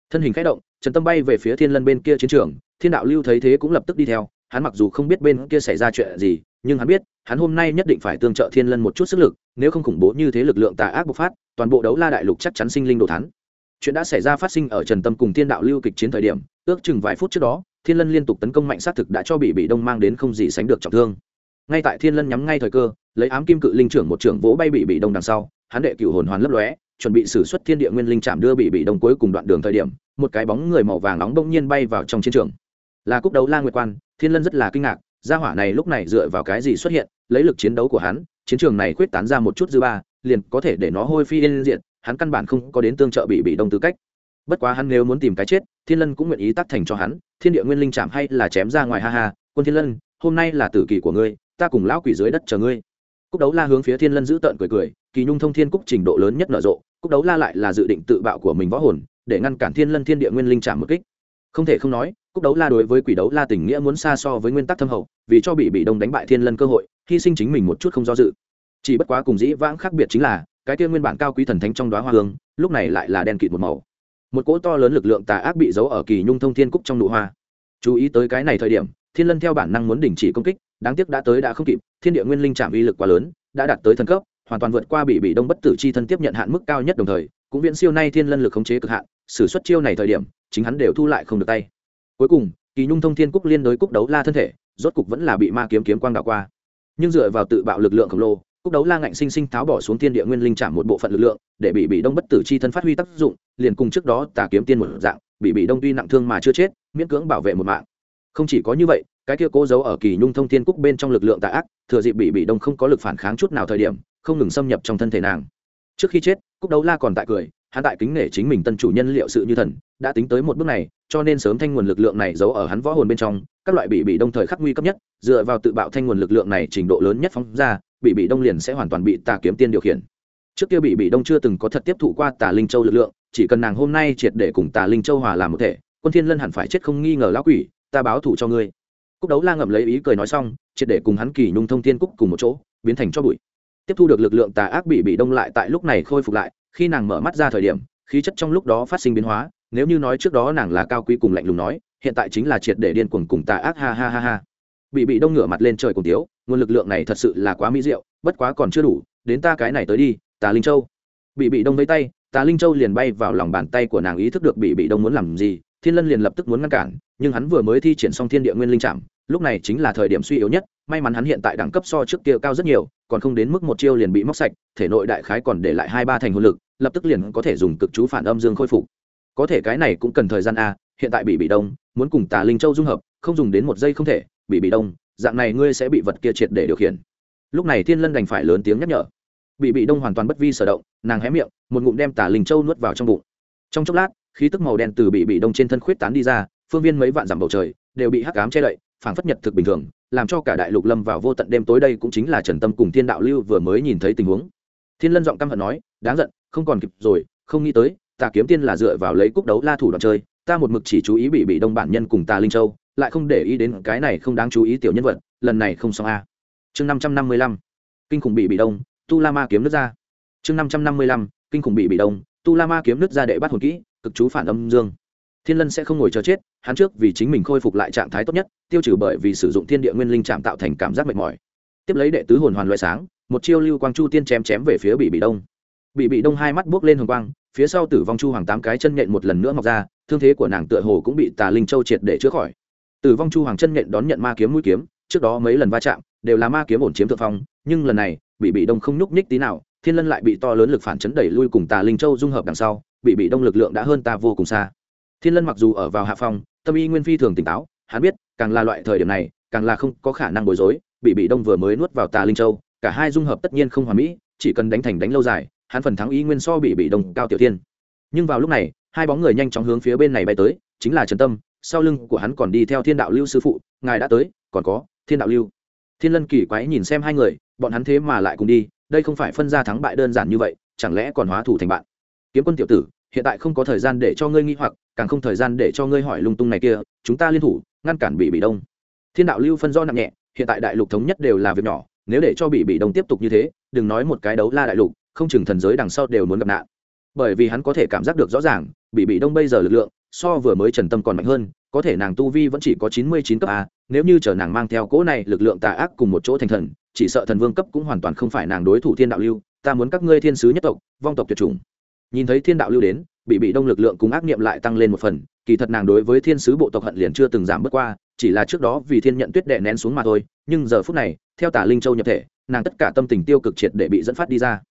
Thân hình k h ẽ động, trần tâm bay về phía thiên lân bên kia chiến trường, thiên đạo lưu thấy thế cũng lập tức đi theo, hắn mặc dù không biết bên kia xảy ra chuyện gì, nhưng hắn biết, hắn hôm nay nhất định phải tương trợ thiên lân một chút sức lực, nếu không khủng bố như thế lực lượng tà ác bộc phát, toàn bộ đấu la đại lục chắc chắn sinh linh đồ thắn chuyện đã xảy ra phát sinh ở trần tâm cùng thiên đạo lưu kịch chiến thời điểm, ước chừng vài phút trước đó, thiên lân liên tục tấn công mạnh xác thực đã cho bị bị đông mang đến không gì sánh được trọng thương. Ngay tại thiên lân nhắm ngay thời cơ, lấy ám kim cự linh trưởng một trưởng vỗ bay bị bị đông đằng sau, hắn đệ cửu hồn hoàn lấp lóe chuẩn bị xử xuất thiên địa nguyên linh chạm đưa bị bị đông cuối cùng đoạn đường thời điểm, một cái bóng người màu vàng nóng bỗng nhiên bay vào trong chiến trường. Là cúc đấu la nguyệt quan, thiên lân rất là kinh ngạc, gia hỏa này lúc này dựa vào cái gì xuất hiện, lấy lực chiến đấu của hắn, chiến trường này khuyết tán ra một chút dư ba, liền có thể để nó hôi phi yên diện hắn căn bản không có đến tương trợ bị bị đông tư cách. Bất quá hắn nếu muốn tìm cái chết, thiên lân cũng nguyện ý tác thành cho hắn, thiên địa nguyên linh chạm hay là chém ra ngoài ha ha, quân thiên lân, hôm nay là tử kỳ của ngươi, ta cùng lão quỷ dưới đất chờ ngươi cúc đấu la hướng phía thiên lân giữ tợn cười cười, kỳ nhung thông thiên cúc trình độ lớn nhất nở rộ, cúc đấu la lại là dự định tự bạo của mình võ hồn, để ngăn cản thiên lân thiên địa nguyên linh chạm một kích. Không thể không nói, cúc đấu la đối với quỷ đấu la tình nghĩa muốn xa so với nguyên tắc thâm hậu, vì cho bị bị đông đánh bại thiên lân cơ hội, hy sinh chính mình một chút không do dự. Chỉ bất quá cùng dĩ vãng khác biệt chính là, cái kia nguyên bản cao quý thần thánh trong đoá hoa hương, lúc này lại là đen kịt một màu. Một cỗ to lớn lực lượng tà ác bị giấu ở kỳ nhung thông thiên cúc trong nụ hoa. Chú ý tới cái này thời điểm, thiên lân theo bản năng muốn đình chỉ công kích đáng tiếc đã tới đã không kịp, thiên địa nguyên linh trạm uy lực quá lớn, đã đạt tới thần cấp, hoàn toàn vượt qua bị bị đông bất tử chi thân tiếp nhận hạn mức cao nhất đồng thời, cũng viễn siêu nay thiên lân lực khống chế cực hạn xử suất chiêu này thời điểm, chính hắn đều thu lại không được tay. Cuối cùng, kỳ nhung thông thiên cúc liên đối cúc đấu la thân thể, rốt cục vẫn là bị ma kiếm kiếm quang đạo qua. Nhưng dựa vào tự bạo lực lượng khổng lồ, cúc đấu la ngạnh sinh sinh tháo bỏ xuống thiên địa nguyên linh chạm một bộ phận lực lượng, để bị bị đông bất tử chi thân phát huy tác dụng, liền cùng trước đó tà kiếm tiên một dạng, bị bị đông tuy nặng thương mà chưa chết, miễn cưỡng bảo vệ một mạng. Không chỉ có như vậy cái kia cố giấu ở kỳ nhung thông thiên cúc bên trong lực lượng tà ác, thừa dịp bị bị đông không có lực phản kháng chút nào thời điểm, không ngừng xâm nhập trong thân thể nàng. Trước khi chết, cúc đấu la còn tại cười, hắn tại kính nể chính mình tân chủ nhân liệu sự như thần, đã tính tới một bước này, cho nên sớm thanh nguồn lực lượng này giấu ở hắn võ hồn bên trong, các loại bị bị đông thời khắc nguy cấp nhất, dựa vào tự bạo thanh nguồn lực lượng này trình độ lớn nhất phóng ra, bị bị đông liền sẽ hoàn toàn bị tà kiếm tiên điều khiển. Trước kia bị bị đông chưa từng có thật tiếp thụ qua tà linh châu lực lượng, chỉ cần nàng hôm nay triệt để cùng tà linh châu hòa làm một thể, quân thiên lân hẳn phải chết không nghi ngờ lão quỷ, ta báo thù cho ngươi cúc đấu la ngậm lấy ý cười nói xong, triệt để cùng hắn kỳ nhung thông thiên cúc cùng một chỗ, biến thành cho bụi. Tiếp thu được lực lượng tà ác bị bị đông lại tại lúc này khôi phục lại, khi nàng mở mắt ra thời điểm, khí chất trong lúc đó phát sinh biến hóa, nếu như nói trước đó nàng là cao quý cùng lạnh lùng nói, hiện tại chính là triệt để điên cuồng cùng tà ác, ha ha ha ha. Bị bị đông ngửa mặt lên trời cùng tiếu, nguồn lực lượng này thật sự là quá mỹ diệu, bất quá còn chưa đủ, đến ta cái này tới đi, tà linh châu. Bị bị đông với tay, tà linh châu liền bay vào lòng bàn tay của nàng ý thức được bị bị đông muốn làm gì thiên lân liền lập tức muốn ngăn cản, nhưng hắn vừa mới thi triển xong thiên địa nguyên linh trạm lúc này chính là thời điểm suy yếu nhất, may mắn hắn hiện tại đẳng cấp so trước kia cao rất nhiều, còn không đến mức một chiêu liền bị móc sạch, thể nội đại khái còn để lại hai ba thành hồn lực, lập tức liền có thể dùng cực chú phản âm dương khôi phục. Có thể cái này cũng cần thời gian a, hiện tại bị bị đông, muốn cùng tà linh châu dung hợp, không dùng đến một giây không thể, bị bị đông, dạng này ngươi sẽ bị vật kia triệt để điều khiển. Lúc này thiên lân đành phải lớn tiếng nhắc nhở. Bị bị đông hoàn toàn bất vi sở động, nàng hé miệng, một ngụm đem tà linh châu nuốt vào trong bụng. Trong chốc lát khí tức màu đen từ bị bị đông trên thân khuyết tán đi ra, phương viên mấy vạn dặm bầu trời, đều bị hắc ám che đậy, phảng phất nhật thực bình thường, làm cho cả đại lục lâm vào vô tận đêm tối đây cũng chính là trần tâm cùng thiên đạo lưu vừa mới nhìn thấy tình huống. Thiên lân giọng căm hận nói, đáng giận, không còn kịp rồi, không nghĩ tới tà kiếm tiên là dựa vào lấy cúc đấu la thủ đoạn chơi, ta một mực chỉ chú ý bị bị đông bản nhân cùng tà linh châu, lại không để ý đến cái này không đáng chú ý tiểu nhân vật, lần này không xong a. Chương năm trăm năm mươi lăm, kinh khủng bị bị đông, tu la ma kiếm nước ra. Chương năm trăm năm mươi lăm, kinh khủng bị bị đông tu la ma kiếm nứt ra đệ bắt hồn kỹ, cực chú phản âm dương. Thiên lân sẽ không ngồi chờ chết, hắn trước vì chính mình khôi phục lại trạng thái tốt nhất, tiêu trừ bởi vì sử dụng thiên địa nguyên linh chạm tạo thành cảm giác mệt mỏi. Tiếp lấy đệ tứ hồn hoàn loại sáng, một chiêu lưu quang chu tiên chém chém về phía bị bị đông. Bị bị đông hai mắt buốc lên hồng quang, phía sau tử vong chu hoàng tám cái chân nhện một lần nữa mọc ra, thương thế của nàng tựa hồ cũng bị tà linh châu triệt để chữa khỏi. Tử vong chu hoàng chân nhện đón nhận ma kiếm mũi kiếm, trước đó mấy lần va chạm, đều là ma kiếm ổn chiếm thượng phong, nhưng lần này, bị bị đông không nhúc nhích tí nào thiên lân lại bị to lớn lực phản chấn đẩy lui cùng tà linh châu dung hợp đằng sau, bị bị đông lực lượng đã hơn ta vô cùng xa. Thiên lân mặc dù ở vào hạ phong, tâm y nguyên phi thường tỉnh táo, hắn biết, càng là loại thời điểm này, càng là không có khả năng bối rối, bị bị đông vừa mới nuốt vào tà linh châu, cả hai dung hợp tất nhiên không hoàn mỹ, chỉ cần đánh thành đánh lâu dài, hắn phần thắng y nguyên so bị bị đông cao tiểu thiên. Nhưng vào lúc này, hai bóng người nhanh chóng hướng phía bên này bay tới, chính là trần tâm, sau lưng của hắn còn đi theo thiên đạo lưu sư phụ, ngài đã tới, còn có, thiên đạo lưu. Thiên lân kỳ quái nhìn xem hai người, bọn hắn thế mà lại cùng đi đây không phải phân ra thắng bại đơn giản như vậy, chẳng lẽ còn hóa thủ thành bạn? Kiếm quân tiểu tử, hiện tại không có thời gian để cho ngươi nghi hoặc, càng không thời gian để cho ngươi hỏi lung tung này kia, chúng ta liên thủ, ngăn cản bị bị đông. Thiên đạo lưu phân do nặng nhẹ, hiện tại đại lục thống nhất đều là việc nhỏ, nếu để cho bị bị đông tiếp tục như thế, đừng nói một cái đấu la đại lục, không chừng thần giới đằng sau đều muốn gặp nạn. Bởi vì hắn có thể cảm giác được rõ ràng bị bị đông bây giờ lực lượng, so vừa mới trần tâm còn mạnh hơn, có thể nàng tu vi vẫn chỉ có chín mươi chín cấp a nếu như chờ nàng mang theo cỗ này lực lượng tà ác cùng một chỗ thành thần, chỉ sợ thần vương cấp cũng hoàn toàn không phải nàng đối thủ thiên đạo lưu, ta muốn các ngươi thiên sứ nhất tộc, vong tộc tuyệt chủng. Nhìn thấy thiên đạo lưu đến, bị bị đông lực lượng cùng ác niệm lại tăng lên một phần, kỳ thật nàng đối với thiên sứ bộ tộc hận liền chưa từng giảm bớt qua, chỉ là trước đó vì thiên nhận tuyết đệ nén xuống mà thôi, nhưng giờ phút này, theo tả linh châu nhập thể, nàng tất cả tâm tình tiêu cực triệt để bị dẫn phát đi ra.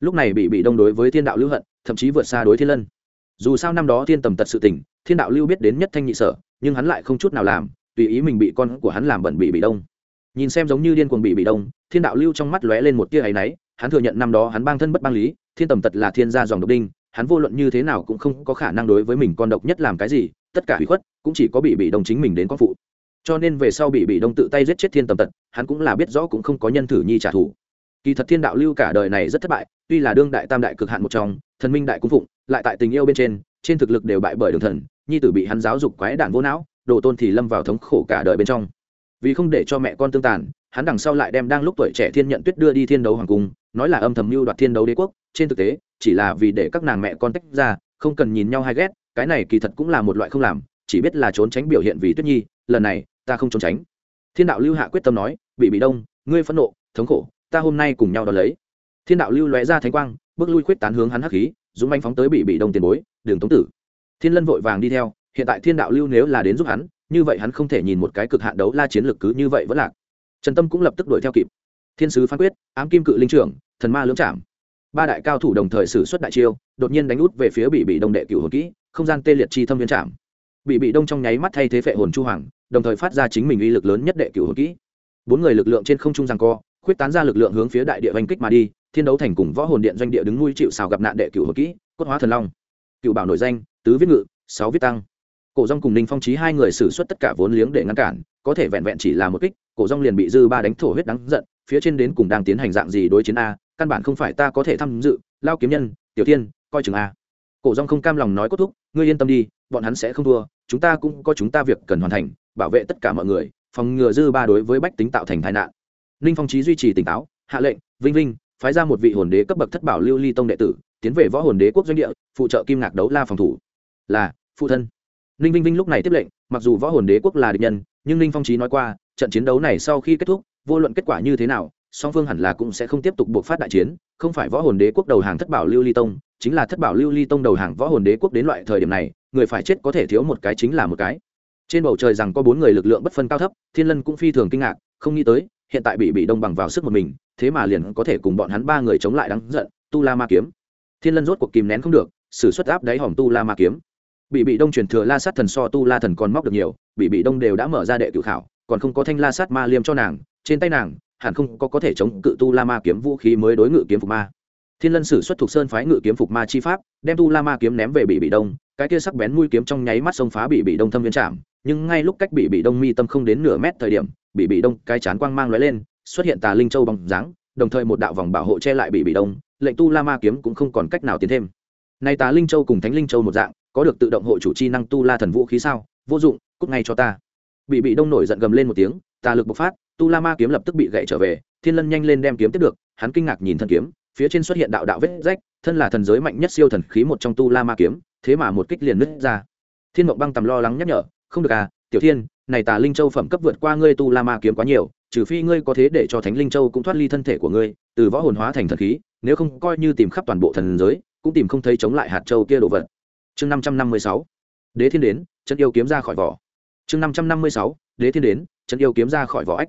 Lúc này bị bị đông đối với thiên đạo lưu hận, thậm chí vượt xa đối thiên lân. Dù sao năm đó thiên tầm tật sự tình, thiên đạo lưu biết đến nhất thanh nhị sở, nhưng hắn lại không chút nào làm tùy ý mình bị con của hắn làm bẩn bị bị đông. Nhìn xem giống như điên cuồng bị bị đông, thiên đạo lưu trong mắt lóe lên một tia áy náy, hắn thừa nhận năm đó hắn bang thân bất bang lý, thiên tầm tật là thiên gia dòng độc đinh, hắn vô luận như thế nào cũng không có khả năng đối với mình con độc nhất làm cái gì, tất cả hủy khuất, cũng chỉ có bị bị đông chính mình đến con phụ. Cho nên về sau bị bị đông tự tay giết chết thiên tầm tật, hắn cũng là biết rõ cũng không có nhân thử nhi trả thù. Kỳ thật thiên đạo lưu cả đời này rất thất bại, tuy là đương đại tam đại cực hạn một trong, thần minh đại cung phụng, lại tại tình yêu bên trên trên thực lực đều bại bởi đường thần, nhi tử bị hắn giáo dục quái đản vô não đồ tôn thì lâm vào thống khổ cả đời bên trong. Vì không để cho mẹ con tương tàn, hắn đằng sau lại đem đang lúc tuổi trẻ thiên nhận tuyết đưa đi thiên đấu hoàng cung, nói là âm thầm mưu đoạt thiên đấu đế quốc. Trên thực tế, chỉ là vì để các nàng mẹ con tách ra, không cần nhìn nhau hay ghét, cái này kỳ thật cũng là một loại không làm, chỉ biết là trốn tránh biểu hiện vì tuyết nhi, lần này, ta không trốn tránh. Thiên đạo lưu hạ quyết tâm nói, bị bị đông, ngươi phẫn nộ, thống khổ, ta hôm nay cùng nhau đ ó lấy. Thiên đạo lưu lóe ra thánh quang, bước lui quyết tán hướng hắn hắc khí, dũng manh phóng tới bị bị đông tiền bối, đường tống tử. Thiên lân vội vàng đi theo hiện tại thiên đạo lưu nếu là đến giúp hắn, như vậy hắn không thể nhìn một cái cực hạn đấu la chiến lược cứ như vậy vẫn lạc. Trần tâm cũng lập tức đuổi theo kịp. Thiên sứ phán quyết, ám kim cự linh trưởng, thần ma lưỡng trảm. Ba đại cao thủ đồng thời xử suất đại chiêu, đột nhiên đánh út về phía bị bị đông đệ cửu hồn kỹ, không gian tê liệt chi thâm viên trảm. Bị bị đông trong nháy mắt thay thế phệ hồn chu hoàng, đồng thời phát ra chính mình uy lực lớn nhất đệ cửu hồn kỹ. Bốn người lực lượng trên không trung giằng co, khuyết tán ra lực lượng hướng phía đại địa oanh kích mà đi, thiên đấu thành cùng võ hồn điện doanh địa đứng nuôi chịu xào gặp nạn đệ cửu hồn kỹ, cốt hóa thần long. Cựu bảo nổi danh, tứ viết ngự, sáu viết tăng cổ rong cùng ninh phong trí hai người xử suất tất cả vốn liếng để ngăn cản, có thể vẹn vẹn chỉ là một kích, cổ rong liền bị dư ba đánh thổ huyết đắng giận, phía trên đến cùng đang tiến hành dạng gì đối chiến a, căn bản không phải ta có thể tham dự, lao kiếm nhân, tiểu tiên coi chừng a. Cổ rong không cam lòng nói cốt thúc, ngươi yên tâm đi, bọn hắn sẽ không thua, chúng ta cũng có chúng ta việc cần hoàn thành, bảo vệ tất cả mọi người, phòng ngừa dư ba đối với bách tính tạo thành tai nạn. Ninh phong trí duy trì tỉnh táo, hạ lệnh, vinh vinh, phái ra một vị hồn đế cấp bậc thất bảo lưu ly tông đệ tử, tiến về võ hồn đế quốc doanh địa, phụ trợ kim ngạc đấu la phòng thủ. Là, phụ thân ninh vinh vinh lúc này tiếp lệnh, mặc dù võ hồn đế quốc là địch nhân, nhưng ninh phong trí nói qua, trận chiến đấu này sau khi kết thúc, vô luận kết quả như thế nào, song phương hẳn là cũng sẽ không tiếp tục buộc phát đại chiến, không phải võ hồn đế quốc đầu hàng thất bảo lưu ly tông, chính là thất bảo lưu ly tông đầu hàng võ hồn đế quốc đến loại thời điểm này, người phải chết có thể thiếu một cái chính là một cái. Trên bầu trời rằng có bốn người lực lượng bất phân cao thấp, thiên lân cũng phi thường kinh ngạc, không nghĩ tới, hiện tại bị bị đông bằng vào sức một mình, thế mà liền có thể cùng bọn hắn ba người chống lại đáng giận, tu la ma kiếm. Thiên lân rốt cuộc kìm nén không được s ử suất áp đáy hòm tu la ma kiếm bị bị đông truyền thừa la sát thần so tu la thần còn móc được nhiều, bị bị đông đều đã mở ra đệ cự khảo, còn không có thanh la sát ma liêm cho nàng, trên tay nàng, hẳn không có có thể chống cự tu la ma kiếm vũ khí mới đối ngự kiếm phục ma. Thiên lân sử xuất thuộc sơn phái ngự kiếm phục ma chi pháp, đem tu la ma kiếm ném về bị bị đông, cái kia sắc bén mũi kiếm trong nháy mắt xông phá bị bị đông thâm viên chạm nhưng ngay lúc cách bị bị đông mi tâm không đến nửa mét thời điểm, bị bị đông cái chán quang mang lóe lên, xuất hiện tà linh châu bằng dáng, đồng thời một đạo vòng bảo hộ che lại bị bị đông, lệnh tu la ma kiếm cũng không còn cách nào tiến thêm. Nay tà linh châu cùng thánh linh châu một dạng có được tự động hộ chủ chi năng tu la thần vũ khí sao? Vô dụng, cút ngay cho ta. Bị bị đông nổi giận gầm lên một tiếng, tà lực bộc phát, tu la ma kiếm lập tức bị gậy trở về, thiên lân nhanh lên đem kiếm tiếp được, hắn kinh ngạc nhìn thân kiếm, phía trên xuất hiện đạo đạo vết rách, thân là thần giới mạnh nhất siêu thần khí một trong tu la ma kiếm, thế mà một kích liền nứt ra. Thiên mộng băng tầm lo lắng nhắc nhở, không được à tiểu thiên, này tà linh châu phẩm cấp vượt qua ngươi tu la ma kiếm quá nhiều, trừ phi ngươi có thế để cho thánh linh châu cũng thoát ly thân thể của ngươi, từ võ hồn hóa thành thần khí, nếu không coi như tìm khắp toàn bộ thần giới, cũng tìm không thấy chống lại hạt châu kia đồ vật chương năm trăm năm mươi sáu, đế thiên đến chân yêu kiếm ra khỏi vỏ. Chương năm trăm năm mươi sáu, đế thiên đến chân yêu kiếm ra khỏi vỏ ách.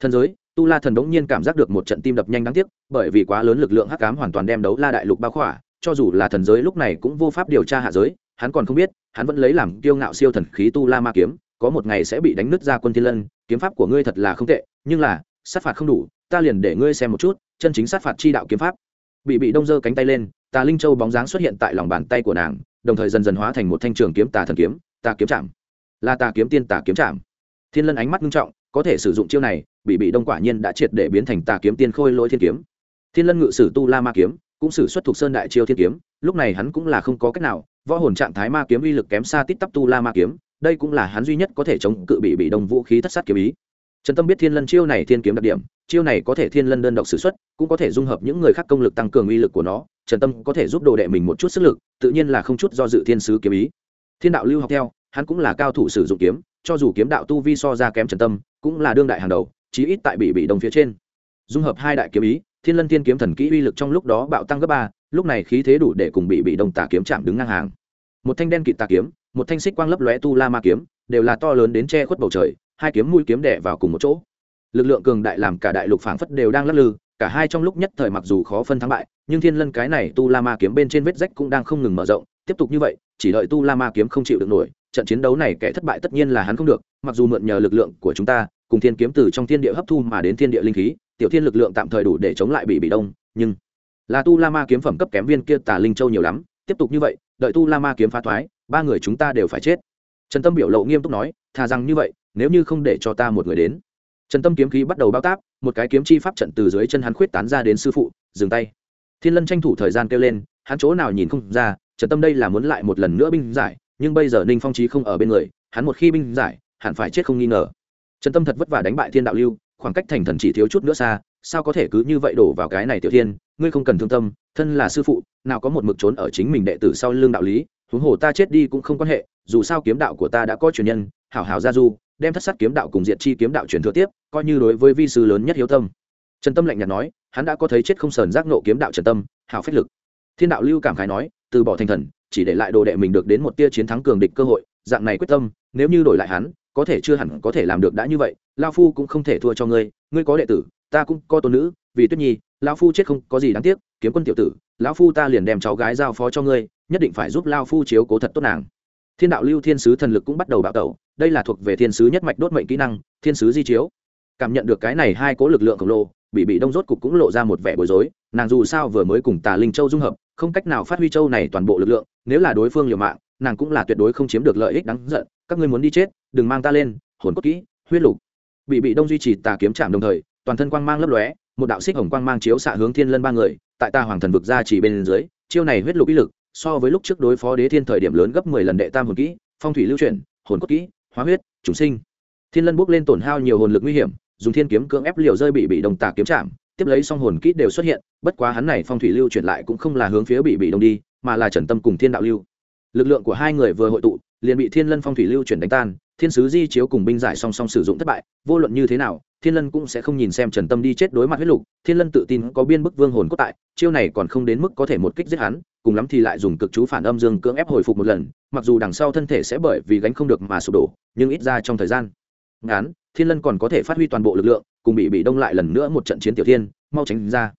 Thần giới, tu la thần đống nhiên cảm giác được một trận tim đập nhanh đáng tiếc, bởi vì quá lớn lực lượng hắc cám hoàn toàn đem đấu la đại lục bao khỏa, cho dù là thần giới lúc này cũng vô pháp điều tra hạ giới, hắn còn không biết, hắn vẫn lấy làm kiêu ngạo siêu thần khí tu la ma kiếm, có một ngày sẽ bị đánh nứt ra quân thiên lân, kiếm pháp của ngươi thật là không tệ, nhưng là, sát phạt không đủ, ta liền để ngươi xem một chút, chân chính sát phạt chi đạo kiếm pháp. Bị bị đông giơ cánh tay lên, tà linh châu bóng dáng xuất hiện tại lòng bàn tay của nàng đồng thời dần dần hóa thành một thanh trường kiếm tà thần kiếm, tà kiếm chạm. Là tà kiếm tiên tà kiếm chạm. Thiên lân ánh mắt nghiêm trọng, có thể sử dụng chiêu này, bị bị đông quả nhiên đã triệt để biến thành tà kiếm tiên khôi lỗi thiên kiếm. Thiên lân ngự sử tu la ma kiếm, cũng sử xuất thuộc sơn đại chiêu thiên kiếm, lúc này hắn cũng là không có cách nào, võ hồn trạng thái ma kiếm uy lực kém xa tít tắp tu la ma kiếm, đây cũng là hắn duy nhất có thể chống cự bị bị đông vũ khí thất sát kiếm ý. Trần tâm biết thiên lân chiêu này thiên kiếm đặc điểm, chiêu này có thể thiên lân đơn độc s ử x u ấ t cũng có thể dung hợp những người khác công lực tăng cường uy lực của nó trần tâm có thể giúp đồ đệ mình một chút sức lực, tự nhiên là không chút do dự thiên sứ kiếm ý. Thiên đạo lưu học theo, hắn cũng là cao thủ sử dụng kiếm, cho dù kiếm đạo tu vi so ra kém trần tâm, cũng là đương đại hàng đầu, chí ít tại bị bị đồng phía trên. Dung hợp hai đại kiếm ý, thiên lân thiên kiếm thần kỹ uy lực trong lúc đó bạo tăng gấp ba, lúc này khí thế đủ để cùng bị bị đồng tà kiếm chạm đứng ngang hàng. Một thanh đen kịt tà kiếm, một thanh xích quang lấp lóe tu la ma kiếm, đều là to lớn đến che khuất bầu trời, hai kiếm mũi kiếm đẻ vào cùng một chỗ. Lực lượng cường đại làm cả đại lục phảng phất đều đang lắc lư, cả hai trong lúc nhất thời mặc dù khó phân thắng bại nhưng thiên lân cái này tu la ma kiếm bên trên vết rách cũng đang không ngừng mở rộng, tiếp tục như vậy, chỉ đợi tu la ma kiếm không chịu được nổi, trận chiến đấu này kẻ thất bại tất nhiên là hắn không được, mặc dù mượn nhờ lực lượng của chúng ta, cùng thiên kiếm từ trong thiên địa hấp thu mà đến thiên địa linh khí, tiểu thiên lực lượng tạm thời đủ để chống lại bị bị đông, nhưng là tu la ma kiếm phẩm cấp kém viên kia tà linh châu nhiều lắm, tiếp tục như vậy, đợi tu la ma kiếm phá thoái, ba người chúng ta đều phải chết. Trần tâm biểu lộ nghiêm túc nói, thà rằng như vậy, nếu như không để cho ta một người đến. Trần tâm kiếm khí bắt đầu bao táp, một cái kiếm chi pháp trận từ dưới chân hắn khuyết tán ra đến sư phụ, dừng tay thiên lân tranh thủ thời gian kêu lên, hắn chỗ nào nhìn không ra trần tâm đây là muốn lại một lần nữa binh giải, nhưng bây giờ ninh phong trí không ở bên người, hắn một khi binh giải, hẳn phải chết không nghi ngờ. Trần tâm thật vất vả đánh bại thiên đạo lưu, khoảng cách thành thần chỉ thiếu chút nữa xa, sao có thể cứ như vậy đổ vào cái này tiểu thiên, ngươi không cần thương tâm, thân là sư phụ, nào có một mực trốn ở chính mình đệ tử sau lưng đạo lý, huống hồ ta chết đi cũng không quan hệ, dù sao kiếm đạo của ta đã có truyền nhân, hảo hảo gia du, đem thất sát kiếm đạo cùng diệt chi kiếm đạo truyền thừa tiếp, coi như đối với vi sư lớn nhất hiếu tâm. Trần tâm lạnh nhạt nói hắn đã có thấy chết không sờn giác nộ kiếm đạo trần tâm, hào phách lực. Thiên đạo lưu cảm khái nói, từ bỏ thành thần, chỉ để lại đồ đệ mình được đến một tia chiến thắng cường địch cơ hội, dạng này quyết tâm, nếu như đổi lại hắn, có thể chưa hẳn có thể làm được đã như vậy, lao phu cũng không thể thua cho ngươi ngươi có đệ tử, ta cũng có tôn nữ, vì tuyết nhi, lao phu chết không có gì đáng tiếc, kiếm quân tiểu tử, lão phu ta liền đem cháu gái giao phó cho ngươi, nhất định phải giúp lao phu chiếu cố thật tốt nàng. Thiên đạo lưu thiên sứ thần lực cũng bắt đầu bạo tẩu, đây là thuộc về thiên sứ nhất mạch đốt mệnh kỹ năng, thiên sứ di chiếu. Cảm nhận được cái này hai cố lực lượng khổng lồ bị bị đông rốt cục cũng lộ ra một vẻ bối rối, nàng dù sao vừa mới cùng tà linh châu dung hợp, không cách nào phát huy châu này toàn bộ lực lượng, nếu là đối phương liều mạng, nàng cũng là tuyệt đối không chiếm được lợi ích đáng giận, các ngươi muốn đi chết, đừng mang ta lên, hồn cốt kỹ, huyết lục. Bị bị đông duy trì tà kiếm chạm đồng thời, toàn thân quang mang lấp lóe, một đạo xích hồng quang mang chiếu xạ hướng thiên lân ba người, tại ta hoàng thần vực ra chỉ bên dưới, chiêu này huyết lục ý lực, so với lúc trước đối phó đế thiên thời điểm lớn gấp mười lần đệ tam hồn kỹ, phong thủy lưu chuyển, hồn cốt kỹ, hóa huyết, chúng sinh. Thiên lân bước lên tổn hao nhiều hồn lực nguy hiểm dùng thiên kiếm cưỡng ép liều rơi bị bị đồng tà kiếm chạm, tiếp lấy song hồn kỹ đều xuất hiện, bất quá hắn này phong thủy lưu chuyển lại cũng không là hướng phía bị bị đồng đi, mà là trần tâm cùng thiên đạo lưu. Lực lượng của hai người vừa hội tụ, liền bị thiên lân phong thủy lưu chuyển đánh tan, thiên sứ di chiếu cùng binh giải song song sử dụng thất bại, vô luận như thế nào, thiên lân cũng sẽ không nhìn xem trần tâm đi chết đối mặt huyết lục, thiên lân tự tin có biên bức vương hồn cốt tại, chiêu này còn không đến mức có thể một kích giết hắn, cùng lắm thì lại dùng cực chú phản âm dương cưỡng ép hồi phục một lần, mặc dù đằng sau thân thể sẽ bởi vì gánh không được mà sụp đổ, nhưng ít ra trong thời gian ngắn thiên lân còn có thể phát huy toàn bộ lực lượng, cùng bị bị đông lại lần nữa một trận chiến tiểu thiên, mau tránh ra.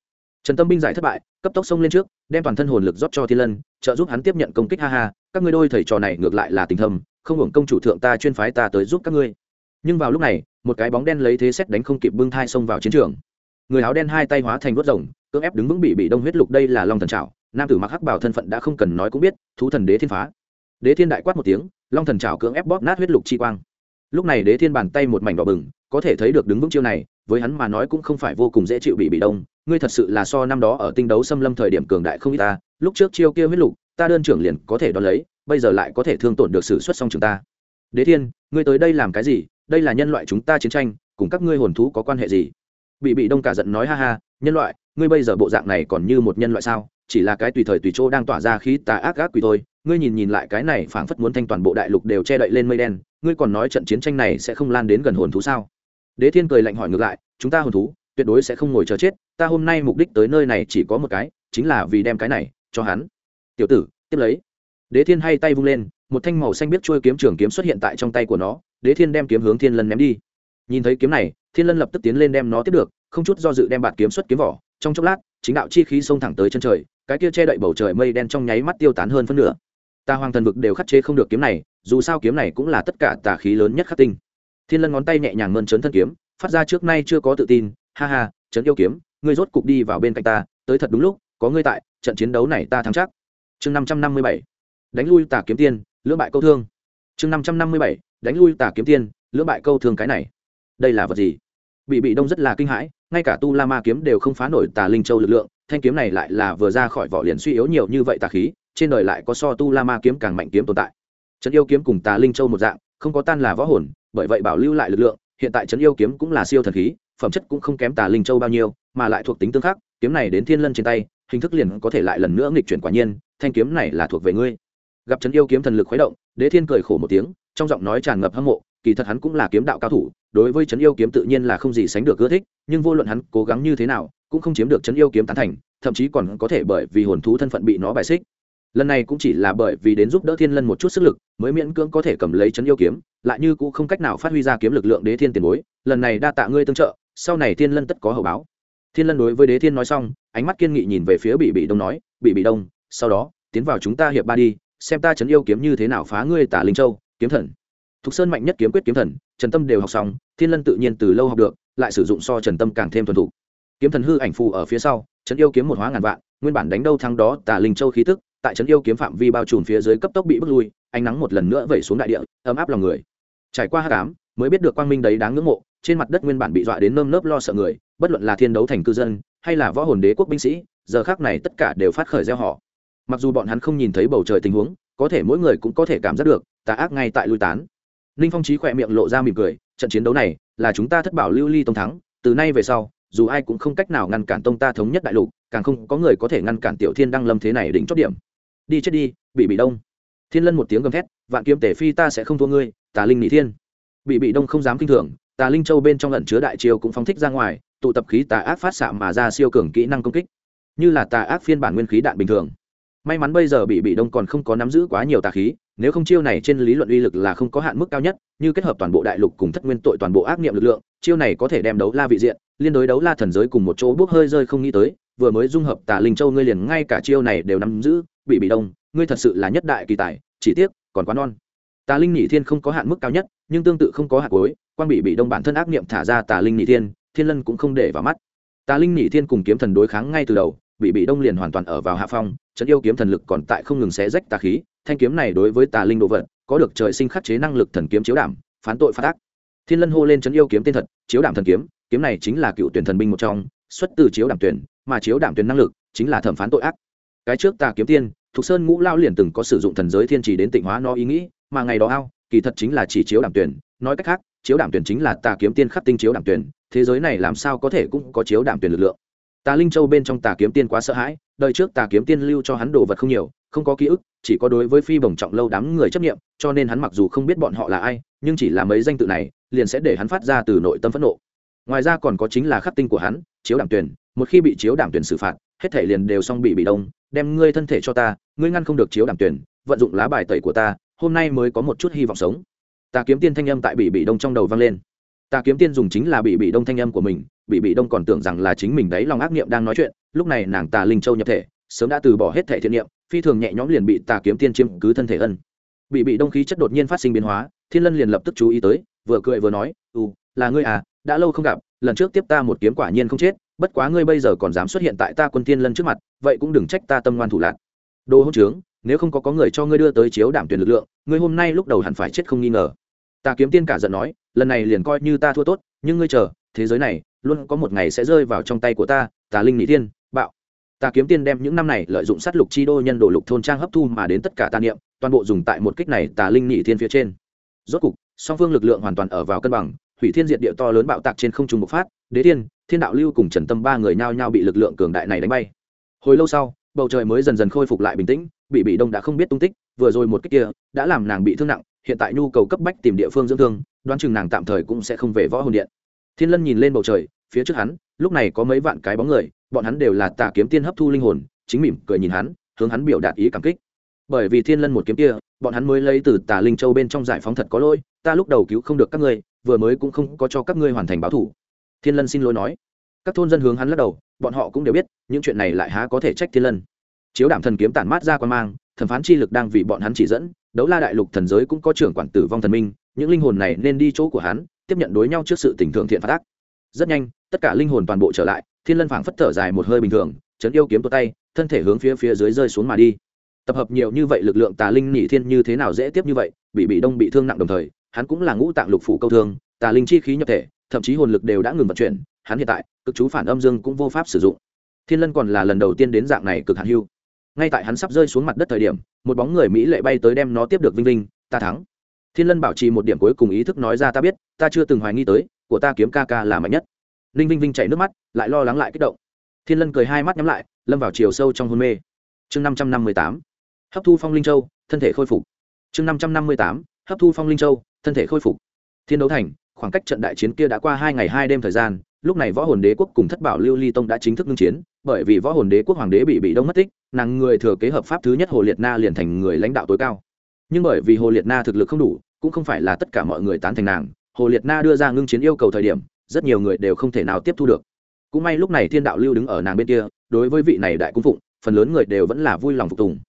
Trần tâm binh giải thất bại, cấp tốc xông lên trước, đem toàn thân hồn lực rót cho thiên lân, trợ giúp hắn tiếp nhận công kích, ha ha, các ngươi đôi thầy trò này ngược lại là tình thầm không hưởng công chủ thượng ta chuyên phái ta tới giúp các ngươi. Nhưng vào lúc này, một cái bóng đen lấy thế xét đánh không kịp bưng thai xông vào chiến trường. Người áo đen hai tay hóa thành vớt rồng, cưỡng ép đứng vững bị bị đông huyết lục đây là long thần trảo nam tử mặc hắc bảo thân phận đã không cần nói cũng biết, thú thần đế thiên phá. Đế thiên đại quát một tiếng, long thần trảo cưỡng ép bóp nát huyết lục chi quang lúc này đế thiên bàn tay một mảnh đỏ bừng, có thể thấy được đứng vững chiêu này, với hắn mà nói cũng không phải vô cùng dễ chịu bị bị đông. Ngươi thật sự là so năm đó ở tinh đấu xâm lâm thời điểm cường đại không ít ta. Lúc trước chiêu kia huyết lục, ta đơn trưởng liền có thể đón lấy, bây giờ lại có thể thương tổn được sự xuất song chúng ta. Đế thiên, ngươi tới đây làm cái gì? Đây là nhân loại chúng ta chiến tranh, cùng các ngươi hồn thú có quan hệ gì? Bị bị đông cả giận nói ha ha, nhân loại, ngươi bây giờ bộ dạng này còn như một nhân loại sao? Chỉ là cái tùy thời tùy chỗ đang tỏa ra khí tà ác gác quỷ thôi. Ngươi nhìn nhìn lại cái này phảng phất muốn thanh toàn bộ đại lục đều che đậy lên mây đen ngươi còn nói trận chiến tranh này sẽ không lan đến gần hồn thú sao? Đế thiên cười lạnh hỏi ngược lại, chúng ta hồn thú, tuyệt đối sẽ không ngồi chờ chết, ta hôm nay mục đích tới nơi này chỉ có một cái, chính là vì đem cái này cho hắn. Tiểu tử, tiếp lấy. Đế thiên hay tay vung lên, một thanh màu xanh biết trôi kiếm trường kiếm xuất hiện tại trong tay của nó, đế thiên đem kiếm hướng thiên lân ném đi. Nhìn thấy kiếm này, thiên lân lập tức tiến lên đem nó tiếp được, không chút do dự đem bạt kiếm xuất kiếm vỏ, trong chốc lát, chính đạo chi khí xông thẳng tới chân trời, cái kia che đậy bầu trời mây đen trong nháy mắt tiêu tán hơn phân nửa ta hoàng thần vực đều khắc chế không được kiếm này, dù sao kiếm này cũng là tất cả tà khí lớn nhất khắc tinh. Thiên lân ngón tay nhẹ nhàng mơn trớn thân kiếm, phát ra trước nay chưa có tự tin, ha ha, trấn yêu kiếm, ngươi rốt cục đi vào bên cạnh ta, tới thật đúng lúc, có ngươi tại, trận chiến đấu này ta thắng chắc. Chương năm trăm năm mươi bảy, đánh lui tà kiếm tiên, lưỡng bại câu thương. Chương năm trăm năm mươi bảy, đánh lui tà kiếm tiên, lưỡng bại câu thương cái này. Đây là vật gì? Bị bị đông rất là kinh hãi, ngay cả tu la ma kiếm đều không phá nổi tà linh châu lực lượng, thanh kiếm này lại là vừa ra khỏi vỏ liền suy yếu nhiều như vậy tà khí trên đời lại có so tu la ma kiếm càng mạnh kiếm tồn tại. Trấn yêu kiếm cùng tà linh châu một dạng, không có tan là võ hồn, bởi vậy bảo lưu lại lực lượng, hiện tại trấn yêu kiếm cũng là siêu thần khí, phẩm chất cũng không kém tà linh châu bao nhiêu, mà lại thuộc tính tương khắc, kiếm này đến thiên lân trên tay, hình thức liền có thể lại lần nữa nghịch chuyển quả nhiên, thanh kiếm này là thuộc về ngươi. Gặp trấn yêu kiếm thần lực khuấy động, đế thiên cười khổ một tiếng, trong giọng nói tràn ngập hâm mộ, kỳ thật hắn cũng là kiếm đạo cao thủ, đối với trấn yêu kiếm tự nhiên là không gì sánh được ưa thích, nhưng vô luận hắn cố gắng như thế nào, cũng không chiếm được trấn yêu kiếm tán thành, thậm chí còn có thể bởi vì hồn thú thân phận bị nó bài xích lần này cũng chỉ là bởi vì đến giúp đỡ thiên lân một chút sức lực, mới miễn cưỡng có thể cầm lấy chấn yêu kiếm, lại như cũng không cách nào phát huy ra kiếm lực lượng đế thiên tiền bối. Lần này đa tạ ngươi tương trợ, sau này thiên lân tất có hậu báo. Thiên lân đối với đế thiên nói xong, ánh mắt kiên nghị nhìn về phía bị bị đông nói bị bị đông, sau đó, tiến vào chúng ta hiệp ba đi, xem ta chấn yêu kiếm như thế nào phá ngươi tả linh châu, kiếm thần. Thục sơn mạnh nhất kiếm quyết kiếm thần, trần tâm đều học xong, thiên lân tự nhiên từ lâu học được, lại sử dụng so trần tâm càng thêm thuần thục. Kiếm thần hư ảnh phù ở phía sau, chấn yêu kiếm một hóa ngàn vạn, nguyên bản đánh đâu thắng đó tả linh châu khí tức tại trấn yêu kiếm phạm vi bao trùm phía dưới cấp tốc bị bước lui, ánh nắng một lần nữa vẩy xuống đại địa, ấm áp lòng người. Trải qua hát cám mới biết được quang minh đấy đáng ngưỡng mộ, trên mặt đất nguyên bản bị dọa đến nơm nớp lo sợ người, bất luận là thiên đấu thành cư dân, hay là võ hồn đế quốc binh sĩ, giờ khác này tất cả đều phát khởi gieo họ. Mặc dù bọn hắn không nhìn thấy bầu trời tình huống, có thể mỗi người cũng có thể cảm giác được, tà ác ngay tại lui tán. Ninh phong trí khỏe miệng lộ ra mỉm cười, trận chiến đấu này là chúng ta thất bảo lưu ly tông thắng, từ nay về sau, dù ai cũng không cách nào ngăn cản tông ta thống nhất đại lục, càng không có người có thể ngăn cản tiểu thiên đăng lâm thế này đỉnh chót điểm đi chết đi, bị bị đông. Thiên lân một tiếng gầm thét, vạn kiếm tể phi ta sẽ không thua ngươi, tà linh nỉ thiên. Bị bị đông không dám kinh thường, tà linh châu bên trong lẩn chứa đại chiêu cũng phóng thích ra ngoài, tụ tập khí tà ác phát xạ mà ra siêu cường kỹ năng công kích. Như là tà ác phiên bản nguyên khí đạn bình thường. May mắn bây giờ bị bị đông còn không có nắm giữ quá nhiều tà khí, nếu không chiêu này trên lý luận uy lực là không có hạn mức cao nhất, như kết hợp toàn bộ đại lục cùng thất nguyên tội toàn bộ ác nghiệm lực lượng, chiêu này có thể đem đấu la vị diện, liên đối đấu la thần giới cùng một chỗ bốc hơi rơi không nghĩ tới, vừa mới dung hợp tà linh châu ngươi liền ngay cả chiêu này đều nắm giữ bị bị đông, ngươi thật sự là nhất đại kỳ tài, chỉ tiếc, còn quá non. Tà linh nhị thiên không có hạn mức cao nhất, nhưng tương tự không có hạt cuối quan bị bị đông bản thân ác niệm thả ra tà linh nhị thiên thiên lân cũng không để vào mắt. Tà linh nhị thiên cùng kiếm thần đối kháng ngay từ đầu, bị bị đông liền hoàn toàn ở vào hạ phong, trận yêu kiếm thần lực còn tại không ngừng xé rách tà khí, thanh kiếm này đối với tà linh đồ vật, có được trời sinh khắc chế năng lực thần kiếm chiếu đảm, phán tội phát ác. Thiên lân hô lên trận yêu kiếm tên thật, chiếu đảm thần kiếm kiếm này chính là cựu tuyển thần binh một trong, xuất từ chiếu đảm tuyển, mà chiếu đảm tuyển năng lực chính là thẩm phán tội ác. Cái trước tà kiếm tiên thục sơn ngũ lao liền từng có sử dụng thần giới thiên trì đến tịnh hóa nó ý nghĩ, mà ngày đó ao, kỳ thật chính là chỉ chiếu đảm tuyển. Nói cách khác, chiếu đảm tuyển chính là tà kiếm tiên khắc tinh chiếu đảm tuyển, thế giới này làm sao có thể cũng có chiếu đảm tuyển lực lượng. Tà linh châu bên trong tà kiếm tiên quá sợ hãi, đời trước tà kiếm tiên lưu cho hắn đồ vật không nhiều, không có ký ức, chỉ có đối với phi bồng trọng lâu đám người chấp nghiệm cho nên hắn mặc dù không biết bọn họ là ai, nhưng chỉ là mấy danh tự này, liền sẽ để hắn phát ra từ nội tâm phẫn nộ. Ngoài ra còn có chính là khắc tinh của hắn, chiếu đảm tuyển. Một khi bị chiếu đảm tuyển xử phạt, hết thể liền đều xong bị bị đông đem ngươi thân thể cho ta, ngươi ngăn không được chiếu đảm tuyển, vận dụng lá bài tẩy của ta, hôm nay mới có một chút hy vọng sống. Ta kiếm tiên thanh âm tại bị bị đông trong đầu vang lên. Ta kiếm tiên dùng chính là bị bị đông thanh âm của mình bị bị đông còn tưởng rằng là chính mình đấy lòng ác niệm đang nói chuyện, lúc này nàng tà linh châu nhập thể, sớm đã từ bỏ hết thể thiện niệm, phi thường nhẹ nhõm liền bị tà kiếm tiên chiếm cứ thân thể ân. Bị bị đông khí chất đột nhiên phát sinh biến hóa, thiên lân liền lập tức chú ý tới, vừa cười vừa nói ừ là ngươi à đã lâu không gặp, lần trước tiếp ta một kiếm quả nhiên không chết bất quá ngươi bây giờ còn dám xuất hiện tại ta quân thiên lân trước mặt, vậy cũng đừng trách ta tâm ngoan thủ lạc đồ hỗn trướng, nếu không có có người cho ngươi đưa tới chiếu đảm tuyển lực lượng, ngươi hôm nay lúc đầu hẳn phải chết không nghi ngờ. Ta kiếm tiên cả giận nói, lần này liền coi như ta thua tốt, nhưng ngươi chờ, thế giới này, luôn có một ngày sẽ rơi vào trong tay của ta, tà linh mỹ tiên, bạo. Ta kiếm tiên đem những năm này lợi dụng sát lục chi đô nhân đồ lục thôn trang hấp thu mà đến tất cả tà niệm, toàn bộ dùng tại một kích này tà linh nhị thiên phía trên. Rốt cục, song phương lực lượng hoàn toàn ở vào cân bằng hủy thiên diệt địa to lớn bạo tạc trên không trung bộc phát, đế thiên thiên đạo lưu cùng trần tâm ba người nhao nhao bị lực lượng cường đại này đánh bay. Hồi lâu sau, bầu trời mới dần dần khôi phục lại bình tĩnh bị bị đông đã không biết tung tích, vừa rồi một cách kia đã làm nàng bị thương nặng, hiện tại nhu cầu cấp bách tìm địa phương dưỡng thương, đoán chừng nàng tạm thời cũng sẽ không về võ hồn điện. Thiên lân nhìn lên bầu trời, phía trước hắn, lúc này có mấy vạn cái bóng người, bọn hắn đều là tà kiếm tiên hấp thu linh hồn, chính mỉm cười nhìn hắn, hướng hắn biểu đạt ý cảm kích. Bởi vì thiên lân một kiếm kia, bọn hắn mới lấy từ tà linh châu bên trong giải phóng thật có lỗi, ta lúc đầu cứu không được các ngươi vừa mới cũng không có cho các ngươi hoàn thành báo thủ. Thiên lân xin lỗi nói. Các thôn dân hướng hắn lắc đầu, bọn họ cũng đều biết, những chuyện này lại há có thể trách thiên lân. Chiếu đảm thần kiếm tản mát ra quan mang, thẩm phán chi lực đang vì bọn hắn chỉ dẫn, đấu la đại lục thần giới cũng có trưởng quản tử vong thần minh, những linh hồn này nên đi chỗ của hắn, tiếp nhận đối nhau trước sự tình thượng thiện phát ác. Rất nhanh, tất cả linh hồn toàn bộ trở lại, thiên lân phảng phất thở dài một hơi bình thường, chấn yêu kiếm tụt tay, thân thể hướng phía phía dưới rơi xuống mà đi. Tập hợp nhiều như vậy lực lượng tà linh nhị thiên như thế nào dễ tiếp như vậy, bị bị đông bị thương nặng đồng thời hắn cũng là ngũ tạng lục phủ câu thương, tà linh chi khí nhập thể, thậm chí hồn lực đều đã ngừng vận chuyển, hắn hiện tại, cực chú phản âm dương cũng vô pháp sử dụng. Thiên lân còn là lần đầu tiên đến dạng này cực hạn hưu. Ngay tại hắn sắp rơi xuống mặt đất thời điểm, một bóng người mỹ lệ bay tới đem nó tiếp được vinh linh ta thắng. Thiên lân bảo trì một điểm cuối cùng ý thức nói ra ta biết, ta chưa từng hoài nghi tới, của ta kiếm ca ca là mạnh nhất. Ninh vinh vinh chảy nước mắt, lại lo lắng lại kích động. Thiên lân cười hai mắt nhắm lại, lâm vào chiều sâu trong hôn mê. Chương năm trăm năm mươi tám. Hấp thu phong linh châu, thân thể khôi phục. Chương năm trăm năm mươi tám hấp thu phong linh châu, thân thể khôi phục. Thiên đấu thành, khoảng cách trận đại chiến kia đã qua hai ngày hai đêm thời gian, lúc này võ hồn đế quốc cùng thất bảo lưu ly tông đã chính thức ngưng chiến, bởi vì võ hồn đế quốc hoàng đế bị bị đông mất tích, nàng người thừa kế hợp pháp thứ nhất hồ liệt na liền thành người lãnh đạo tối cao. Nhưng bởi vì hồ liệt na thực lực không đủ, cũng không phải là tất cả mọi người tán thành nàng, hồ liệt na đưa ra ngưng chiến yêu cầu thời điểm, rất nhiều người đều không thể nào tiếp thu được. Cũng may lúc này thiên đạo lưu đứng ở nàng bên kia, đối với vị này đại cung phụng, phần lớn người đều vẫn là vui lòng phục tùng.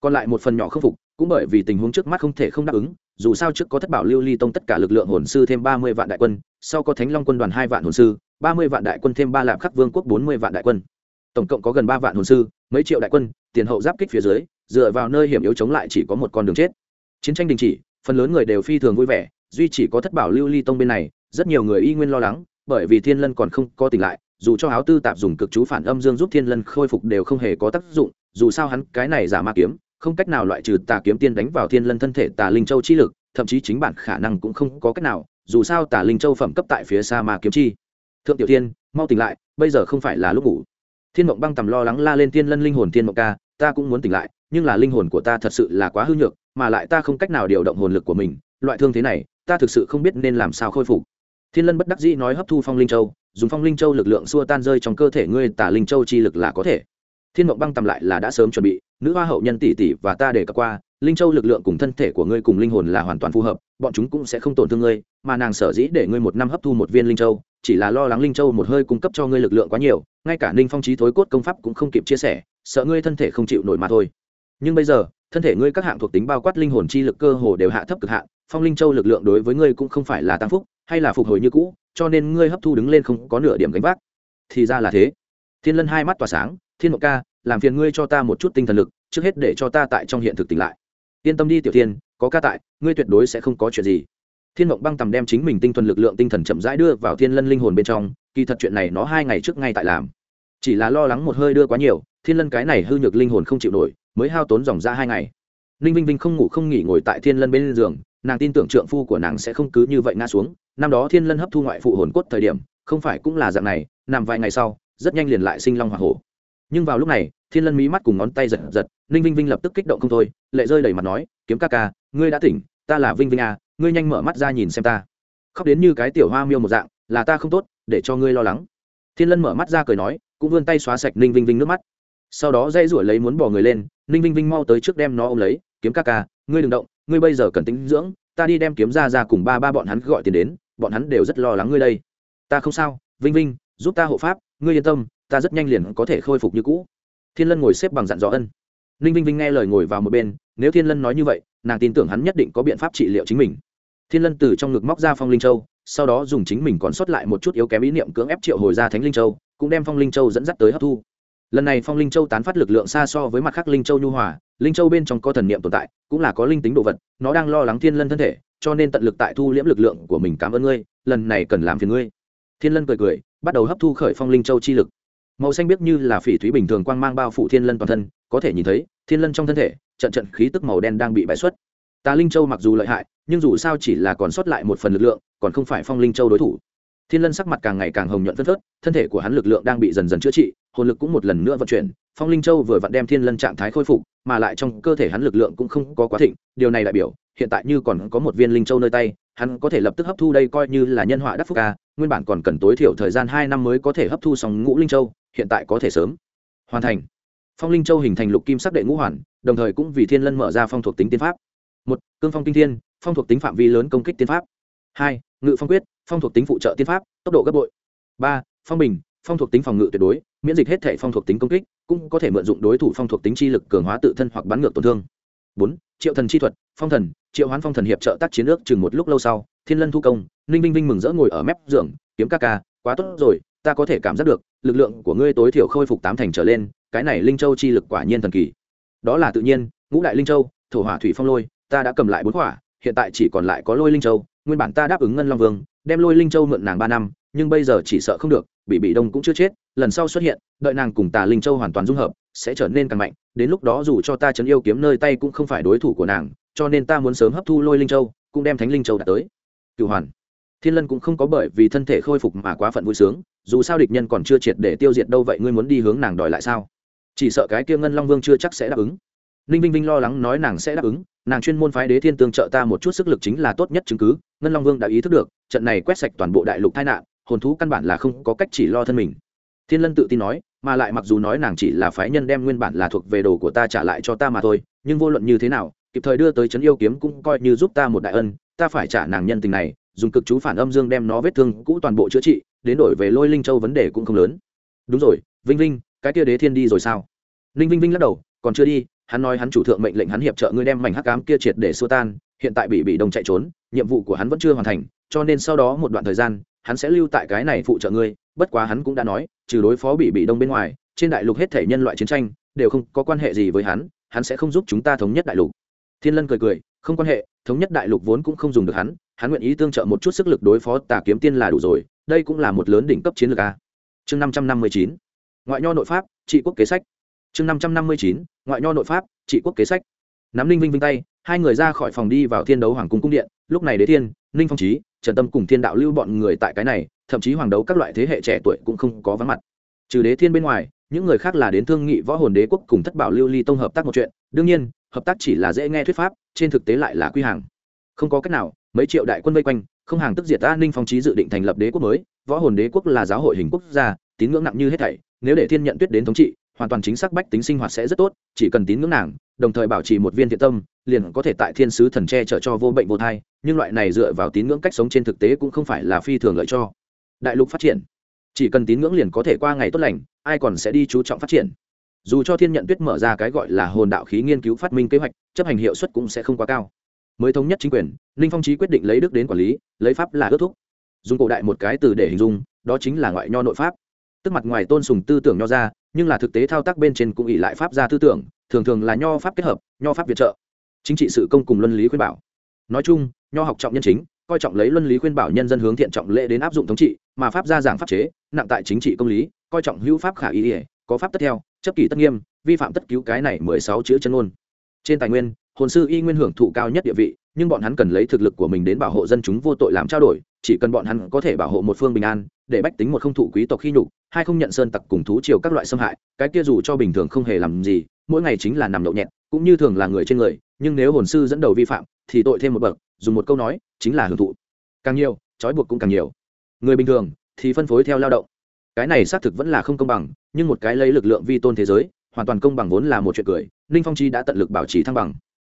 Còn lại một phần nhỏ không phục, cũng bởi vì tình huống trước mắt không thể không đáp ứng dù sao trước có thất bảo lưu ly tông tất cả lực lượng hồn sư thêm ba mươi vạn đại quân, sau có thánh long quân đoàn hai vạn hồn sư, ba mươi vạn đại quân thêm ba lạp khắc vương quốc bốn mươi vạn đại quân. Tổng cộng có gần ba vạn hồn sư, mấy triệu đại quân, tiền hậu giáp kích phía dưới, dựa vào nơi hiểm yếu chống lại chỉ có một con đường chết. Chiến tranh đình chỉ, phần lớn người đều phi thường vui vẻ, duy chỉ có thất bảo lưu ly tông bên này, rất nhiều người y nguyên lo lắng, bởi vì thiên lân còn không có tỉnh lại, dù cho áo tư tạp dùng cực chú phản âm dương giúp thiên lân khôi phục đều không hề có tác dụng, dù sao hắn cái này giả ma kiếm không cách nào loại trừ tà kiếm tiên đánh vào thiên lân thân thể tà linh châu chi lực, thậm chí chính bản khả năng cũng không có cách nào, dù sao tà linh châu phẩm cấp tại phía xa mà kiếm chi. Thượng tiểu tiên mau tỉnh lại, bây giờ không phải là lúc ngủ. Thiên mộng băng tầm lo lắng la lên thiên lân linh hồn thiên mộng ca, ta cũng muốn tỉnh lại, nhưng là linh hồn của ta thật sự là quá hư nhược, mà lại ta không cách nào điều động hồn lực của mình, loại thương thế này, ta thực sự không biết nên làm sao khôi phục. Thiên lân bất đắc dĩ nói hấp thu phong linh châu, dùng phong linh châu lực lượng xua tan rơi trong cơ thể ngươi tả linh châu chi lực là có thể thiên mộng băng tầm lại là đã sớm chuẩn bị, nữ hoa hậu nhân tỷ tỷ và ta để cập qua, linh châu lực lượng cùng thân thể của ngươi cùng linh hồn là hoàn toàn phù hợp, bọn chúng cũng sẽ không tổn thương ngươi, mà nàng sở dĩ để ngươi một năm hấp thu một viên linh châu, chỉ là lo lắng linh châu một hơi cung cấp cho ngươi lực lượng quá nhiều, ngay cả ninh phong trí thối cốt công pháp cũng không kịp chia sẻ, sợ ngươi thân thể không chịu nổi mà thôi. Nhưng bây giờ, thân thể ngươi các hạng thuộc tính bao quát linh hồn chi lực cơ hồ đều hạ thấp cực hạn, phong linh châu lực lượng đối với ngươi cũng không phải là tăng phúc, hay là phục hồi như cũ, cho nên ngươi hấp thu đứng lên không có nửa điểm gánh vác. Thì ra là thế. Thiên lân hai mắt tỏa sáng thiên mộng ca, làm phiền ngươi cho ta một chút tinh thần lực, trước hết để cho ta tại trong hiện thực tỉnh lại. Yên tâm đi, tiểu thiên, có ca tại, ngươi tuyệt đối sẽ không có chuyện gì. Thiên mộng băng tầm đem chính mình tinh thần lực lượng tinh thần chậm rãi đưa vào thiên lân linh hồn bên trong, kỳ thật chuyện này nó hai ngày trước ngay tại làm. Chỉ là lo lắng một hơi đưa quá nhiều, thiên lân cái này hư nhược linh hồn không chịu nổi, mới hao tốn dòng ra hai ngày. Ninh vinh vinh không ngủ không nghỉ ngồi tại thiên lân bên giường, nàng tin tưởng trượng phu của nàng sẽ không cứ như vậy ngã xuống. Năm đó thiên lân hấp thu ngoại phụ hồn cốt thời điểm, không phải cũng là dạng này, nằm vài ngày sau, rất nhanh liền lại sinh long hoa hổ nhưng vào lúc này, thiên lân mí mắt cùng ngón tay giật giật, ninh vinh vinh lập tức kích động không thôi, lệ rơi đầy mặt nói, kiếm ca ca, ngươi đã tỉnh, ta là vinh vinh à ngươi nhanh mở mắt ra nhìn xem ta. Khóc đến như cái tiểu hoa miêu một dạng, là ta không tốt, để cho ngươi lo lắng. Thiên lân mở mắt ra cười nói, cũng vươn tay xóa sạch ninh vinh vinh nước mắt. Sau đó dây rủi lấy muốn bỏ người lên, ninh vinh vinh mau tới trước đem nó ôm lấy, kiếm ca ca, ngươi đừng động, ngươi bây giờ cần tính dưỡng, ta đi đem kiếm ra ra cùng ba ba bọn hắn gọi tiền đến, bọn hắn đều rất lo lắng ngươi đây. Ta không sao, vinh vinh, giúp ta hộ pháp, ngươi yên tâm ta rất nhanh liền có thể khôi phục như cũ. Thiên lân ngồi xếp bằng dặn dò ân. Ninh vinh vinh nghe lời ngồi vào một bên, nếu thiên lân nói như vậy, nàng tin tưởng hắn nhất định có biện pháp trị liệu chính mình. Thiên lân từ trong ngực móc ra phong linh châu, sau đó dùng chính mình còn sót lại một chút yếu kém ý niệm cưỡng ép triệu hồi ra thánh linh châu, cũng đem phong linh châu dẫn dắt tới hấp thu. Lần này phong linh châu tán phát lực lượng xa so với mặt khác linh châu nhu hòa, linh châu bên trong có thần niệm tồn tại, cũng là có linh tính đồ vật, nó đang lo lắng thiên lân thân thể, cho nên tận lực tại thu liễm lực lượng của mình cảm ơn ngươi, lần này cần làm phiền ngươi. Thiên lân cười cười, bắt đầu hấp thu khởi phong linh châu chi lực màu xanh biết như là phỉ thúy bình thường quang mang bao phủ thiên lân toàn thân, có thể nhìn thấy, thiên lân trong thân thể, trận trận khí tức màu đen đang bị bãi xuất. Tà linh châu mặc dù lợi hại, nhưng dù sao chỉ là còn sót lại một phần lực lượng, còn không phải phong linh châu đối thủ. Thiên lân sắc mặt càng ngày càng hồng nhuận phân phớt, thân thể của hắn lực lượng đang bị dần dần chữa trị, hồn lực cũng một lần nữa vận chuyển, phong linh châu vừa vặn đem thiên lân trạng thái khôi phục, mà lại trong cơ thể hắn lực lượng cũng không có quá thịnh, điều này đại biểu, hiện tại như còn có một viên linh châu nơi tay hắn có thể lập tức hấp thu đây coi như là nhân họa đắc phúc ca, nguyên bản còn cần tối thiểu thời gian hai năm mới có thể hấp thu xong ngũ linh châu, hiện tại có thể sớm. Hoàn thành. Phong linh châu hình thành lục kim sắc đệ ngũ hoàn, đồng thời cũng vì thiên lân mở ra phong thuộc tính tiên pháp. Một, cương phong kinh thiên, phong thuộc tính phạm vi lớn công kích tiên pháp. Hai, ngự phong quyết, phong thuộc tính phụ trợ tiên pháp, tốc độ gấp bội. Ba, phong bình, phong thuộc tính phòng ngự tuyệt đối, miễn dịch hết thể phong thuộc tính công kích, cũng có thể mượn dụng đối thủ phong thuộc tính chi lực cường hóa tự thân hoặc bắn ngược tổn thương bốn, triệu thần chi thuật, phong thần, triệu hoán phong thần hiệp trợ tác chiến ước chừng một lúc lâu sau, thiên lân thu công, ninh vinh vinh mừng rỡ ngồi ở mép giường, kiếm ca ca, quá tốt rồi, ta có thể cảm giác được, lực lượng của ngươi tối thiểu khôi phục tám thành trở lên, cái này linh châu chi lực quả nhiên thần kỳ. Đó là tự nhiên, ngũ đại linh châu, thổ hỏa thủy phong lôi, ta đã cầm lại bốn hỏa hiện tại chỉ còn lại có lôi linh châu, nguyên bản ta đáp ứng ngân long vương, đem lôi linh châu mượn nàng ba năm, nhưng bây giờ chỉ sợ không được, bị bị đông cũng chưa chết, lần sau xuất hiện, đợi nàng cùng tà linh châu hoàn toàn dung hợp sẽ trở nên càng mạnh, đến lúc đó dù cho ta chấn yêu kiếm nơi tay cũng không phải đối thủ của nàng, cho nên ta muốn sớm hấp thu lôi linh châu, cũng đem thánh linh châu đạt tới. Cựu hoàn, thiên lân cũng không có bởi vì thân thể khôi phục mà quá phận vui sướng, dù sao địch nhân còn chưa triệt để tiêu diệt đâu vậy ngươi muốn đi hướng nàng đòi lại sao? Chỉ sợ cái kia ngân long vương chưa chắc sẽ đáp ứng. Ninh vinh vinh lo lắng nói nàng sẽ đáp ứng, nàng chuyên môn phái đế thiên tương trợ ta một chút sức lực chính là tốt nhất chứng cứ, ngân long vương đã ý thức được, trận này quét sạch toàn bộ đại lục tai nạn, hồn thú căn bản là không có cách chỉ lo thân mình. Thiên lân tự tin nói mà lại mặc dù nói nàng chỉ là phái nhân đem nguyên bản là thuộc về đồ của ta trả lại cho ta mà thôi, nhưng vô luận như thế nào, kịp thời đưa tới trấn yêu kiếm cũng coi như giúp ta một đại ân, ta phải trả nàng nhân tình này, dùng cực chú phản âm dương đem nó vết thương cũ toàn bộ chữa trị, đến đổi về lôi linh châu vấn đề cũng không lớn. Đúng rồi, vinh vinh, cái kia đế thiên đi rồi sao? Ninh vinh vinh lắc đầu, còn chưa đi, hắn nói hắn chủ thượng mệnh lệnh hắn hiệp trợ ngươi đem mảnh hắc cám kia triệt để xua tan, hiện tại bị bị đông chạy trốn, nhiệm vụ của hắn vẫn chưa hoàn thành, cho nên sau đó một đoạn thời gian, hắn sẽ lưu tại cái này phụ trợ ngươi bất quá hắn cũng đã nói, trừ đối phó bị bị đông bên ngoài, trên đại lục hết thể nhân loại chiến tranh, đều không có quan hệ gì với hắn hắn sẽ không giúp chúng ta thống nhất đại lục. Thiên lân cười cười, không quan hệ, thống nhất đại lục vốn cũng không dùng được hắn hắn nguyện ý tương trợ một chút sức lực đối phó tà kiếm tiên là đủ rồi, đây cũng là một lớn đỉnh cấp chiến lược a. Chương năm trăm năm mươi chín, ngoại nho nội pháp, trị quốc kế sách. Chương năm trăm năm mươi chín, ngoại nho nội pháp, trị quốc kế sách nắm ninh vinh vinh tay, hai người ra khỏi phòng đi vào thiên đấu hoàng cung cung điện. Lúc này đế thiên, ninh phong trí trần tâm cùng thiên đạo lưu bọn người tại cái này, thậm chí hoàng đấu các loại thế hệ trẻ tuổi cũng không có vắng mặt. Trừ đế thiên bên ngoài, những người khác là đến thương nghị võ hồn đế quốc cùng thất bảo lưu ly tông hợp tác một chuyện. Đương nhiên, hợp tác chỉ là dễ nghe thuyết pháp, trên thực tế lại là quy hàng. Không có cách nào, mấy triệu đại quân vây quanh, không hàng tức diệt ta, ninh phong trí dự định thành lập đế quốc mới. Võ hồn đế quốc là giáo hội hình quốc gia, tín ngưỡng nặng như hết thảy. Nếu để thiên nhận tuyết đến thống trị hoàn toàn chính xác bách tính sinh hoạt sẽ rất tốt, chỉ cần tín ngưỡng nàng, đồng thời bảo trì một viên thiện tâm, liền có thể tại thiên sứ thần tre chở cho vô bệnh vô thai, nhưng loại này dựa vào tín ngưỡng cách sống trên thực tế cũng không phải là phi thường lợi cho. Đại lục phát triển. Chỉ cần tín ngưỡng liền có thể qua ngày tốt lành, ai còn sẽ đi chú trọng phát triển. Dù cho thiên nhận tuyết mở ra cái gọi là hồn đạo khí nghiên cứu phát minh kế hoạch, chấp hành hiệu suất cũng sẽ không quá cao. Mới thống nhất chính quyền, ninh phong trí quyết định lấy đức đến quản lý, lấy pháp là ước thúc. Dùng cổ đại một cái từ để hình dung, đó chính là ngoại nho nội pháp. Tức mặt ngoài tôn sùng tư tưởng nho ra nhưng là thực tế thao tác bên trên cũng ỉ lại pháp gia tư tưởng, thường thường là nho pháp kết hợp, nho pháp viện trợ. Chính trị sự công cùng luân lý khuyên bảo. Nói chung, nho học trọng nhân chính, coi trọng lấy luân lý khuyên bảo nhân dân hướng thiện trọng lễ đến áp dụng thống trị, mà pháp gia giảng pháp chế, nặng tại chính trị công lý, coi trọng hữu pháp khả ý ỉa có pháp tất theo, chấp kỷ tất nghiêm, vi phạm tất cứu cái này mười sáu chữ chân ngôn. Trên tài nguyên, hồn sư y nguyên hưởng thụ cao nhất địa vị, nhưng bọn hắn cần lấy thực lực của mình đến bảo hộ dân chúng vô tội làm trao đổi, chỉ cần bọn hắn có thể bảo hộ một phương bình an để bách tính một không thụ quý tộc khi nhục, hai không nhận sơn tặc cùng thú chiều các loại xâm hại, cái kia dù cho bình thường không hề làm gì, mỗi ngày chính là nằm nhậu nhẹt, cũng như thường là người trên người, nhưng nếu hồn sư dẫn đầu vi phạm, thì tội thêm một bậc, dùng một câu nói, chính là hưởng thụ. Càng nhiều, trói buộc cũng càng nhiều. Người bình thường thì phân phối theo lao động. Cái này xác thực vẫn là không công bằng, nhưng một cái lấy lực lượng vi tôn thế giới, hoàn toàn công bằng vốn là một chuyện cười, ninh phong chi đã tận lực bảo trì thăng bằng.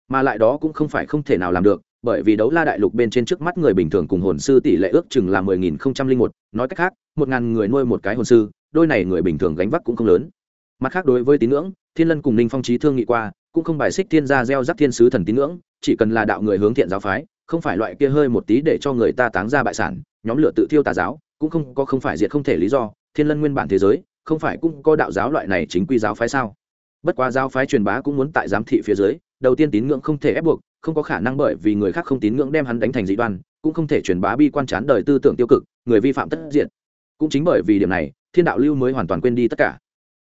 Mà lại đó cũng không phải không thể nào làm được bởi vì đấu la đại lục bên trên trước mắt người bình thường cùng hồn sư tỷ lệ ước chừng là mười nghìn không trăm linh một, nói cách khác, một ngàn người nuôi một cái hồn sư, đôi này người bình thường gánh vác cũng không lớn. Mặt khác đối với tín ngưỡng, thiên lân cùng ninh phong trí thương nghị qua, cũng không bài xích thiên gia gieo rắc thiên sứ thần tín ngưỡng, chỉ cần là đạo người hướng thiện giáo phái, không phải loại kia hơi một tí để cho người ta táng ra bại sản, nhóm lửa tự thiêu tà giáo, cũng không có không phải diệt không thể lý do, thiên lân nguyên bản thế giới, không phải cũng có đạo giáo loại này chính quy giáo phái sao? Bất quá giáo phái truyền bá cũng muốn tại giám thị phía dưới, đầu tiên tín ngưỡng không thể ép buộc không có khả năng bởi vì người khác không tín ngưỡng đem hắn đánh thành dị đoan, cũng không thể truyền bá bi quan chán đời tư tưởng tiêu cực, người vi phạm tất diện cũng chính bởi vì điểm này, thiên đạo lưu mới hoàn toàn quên đi tất cả.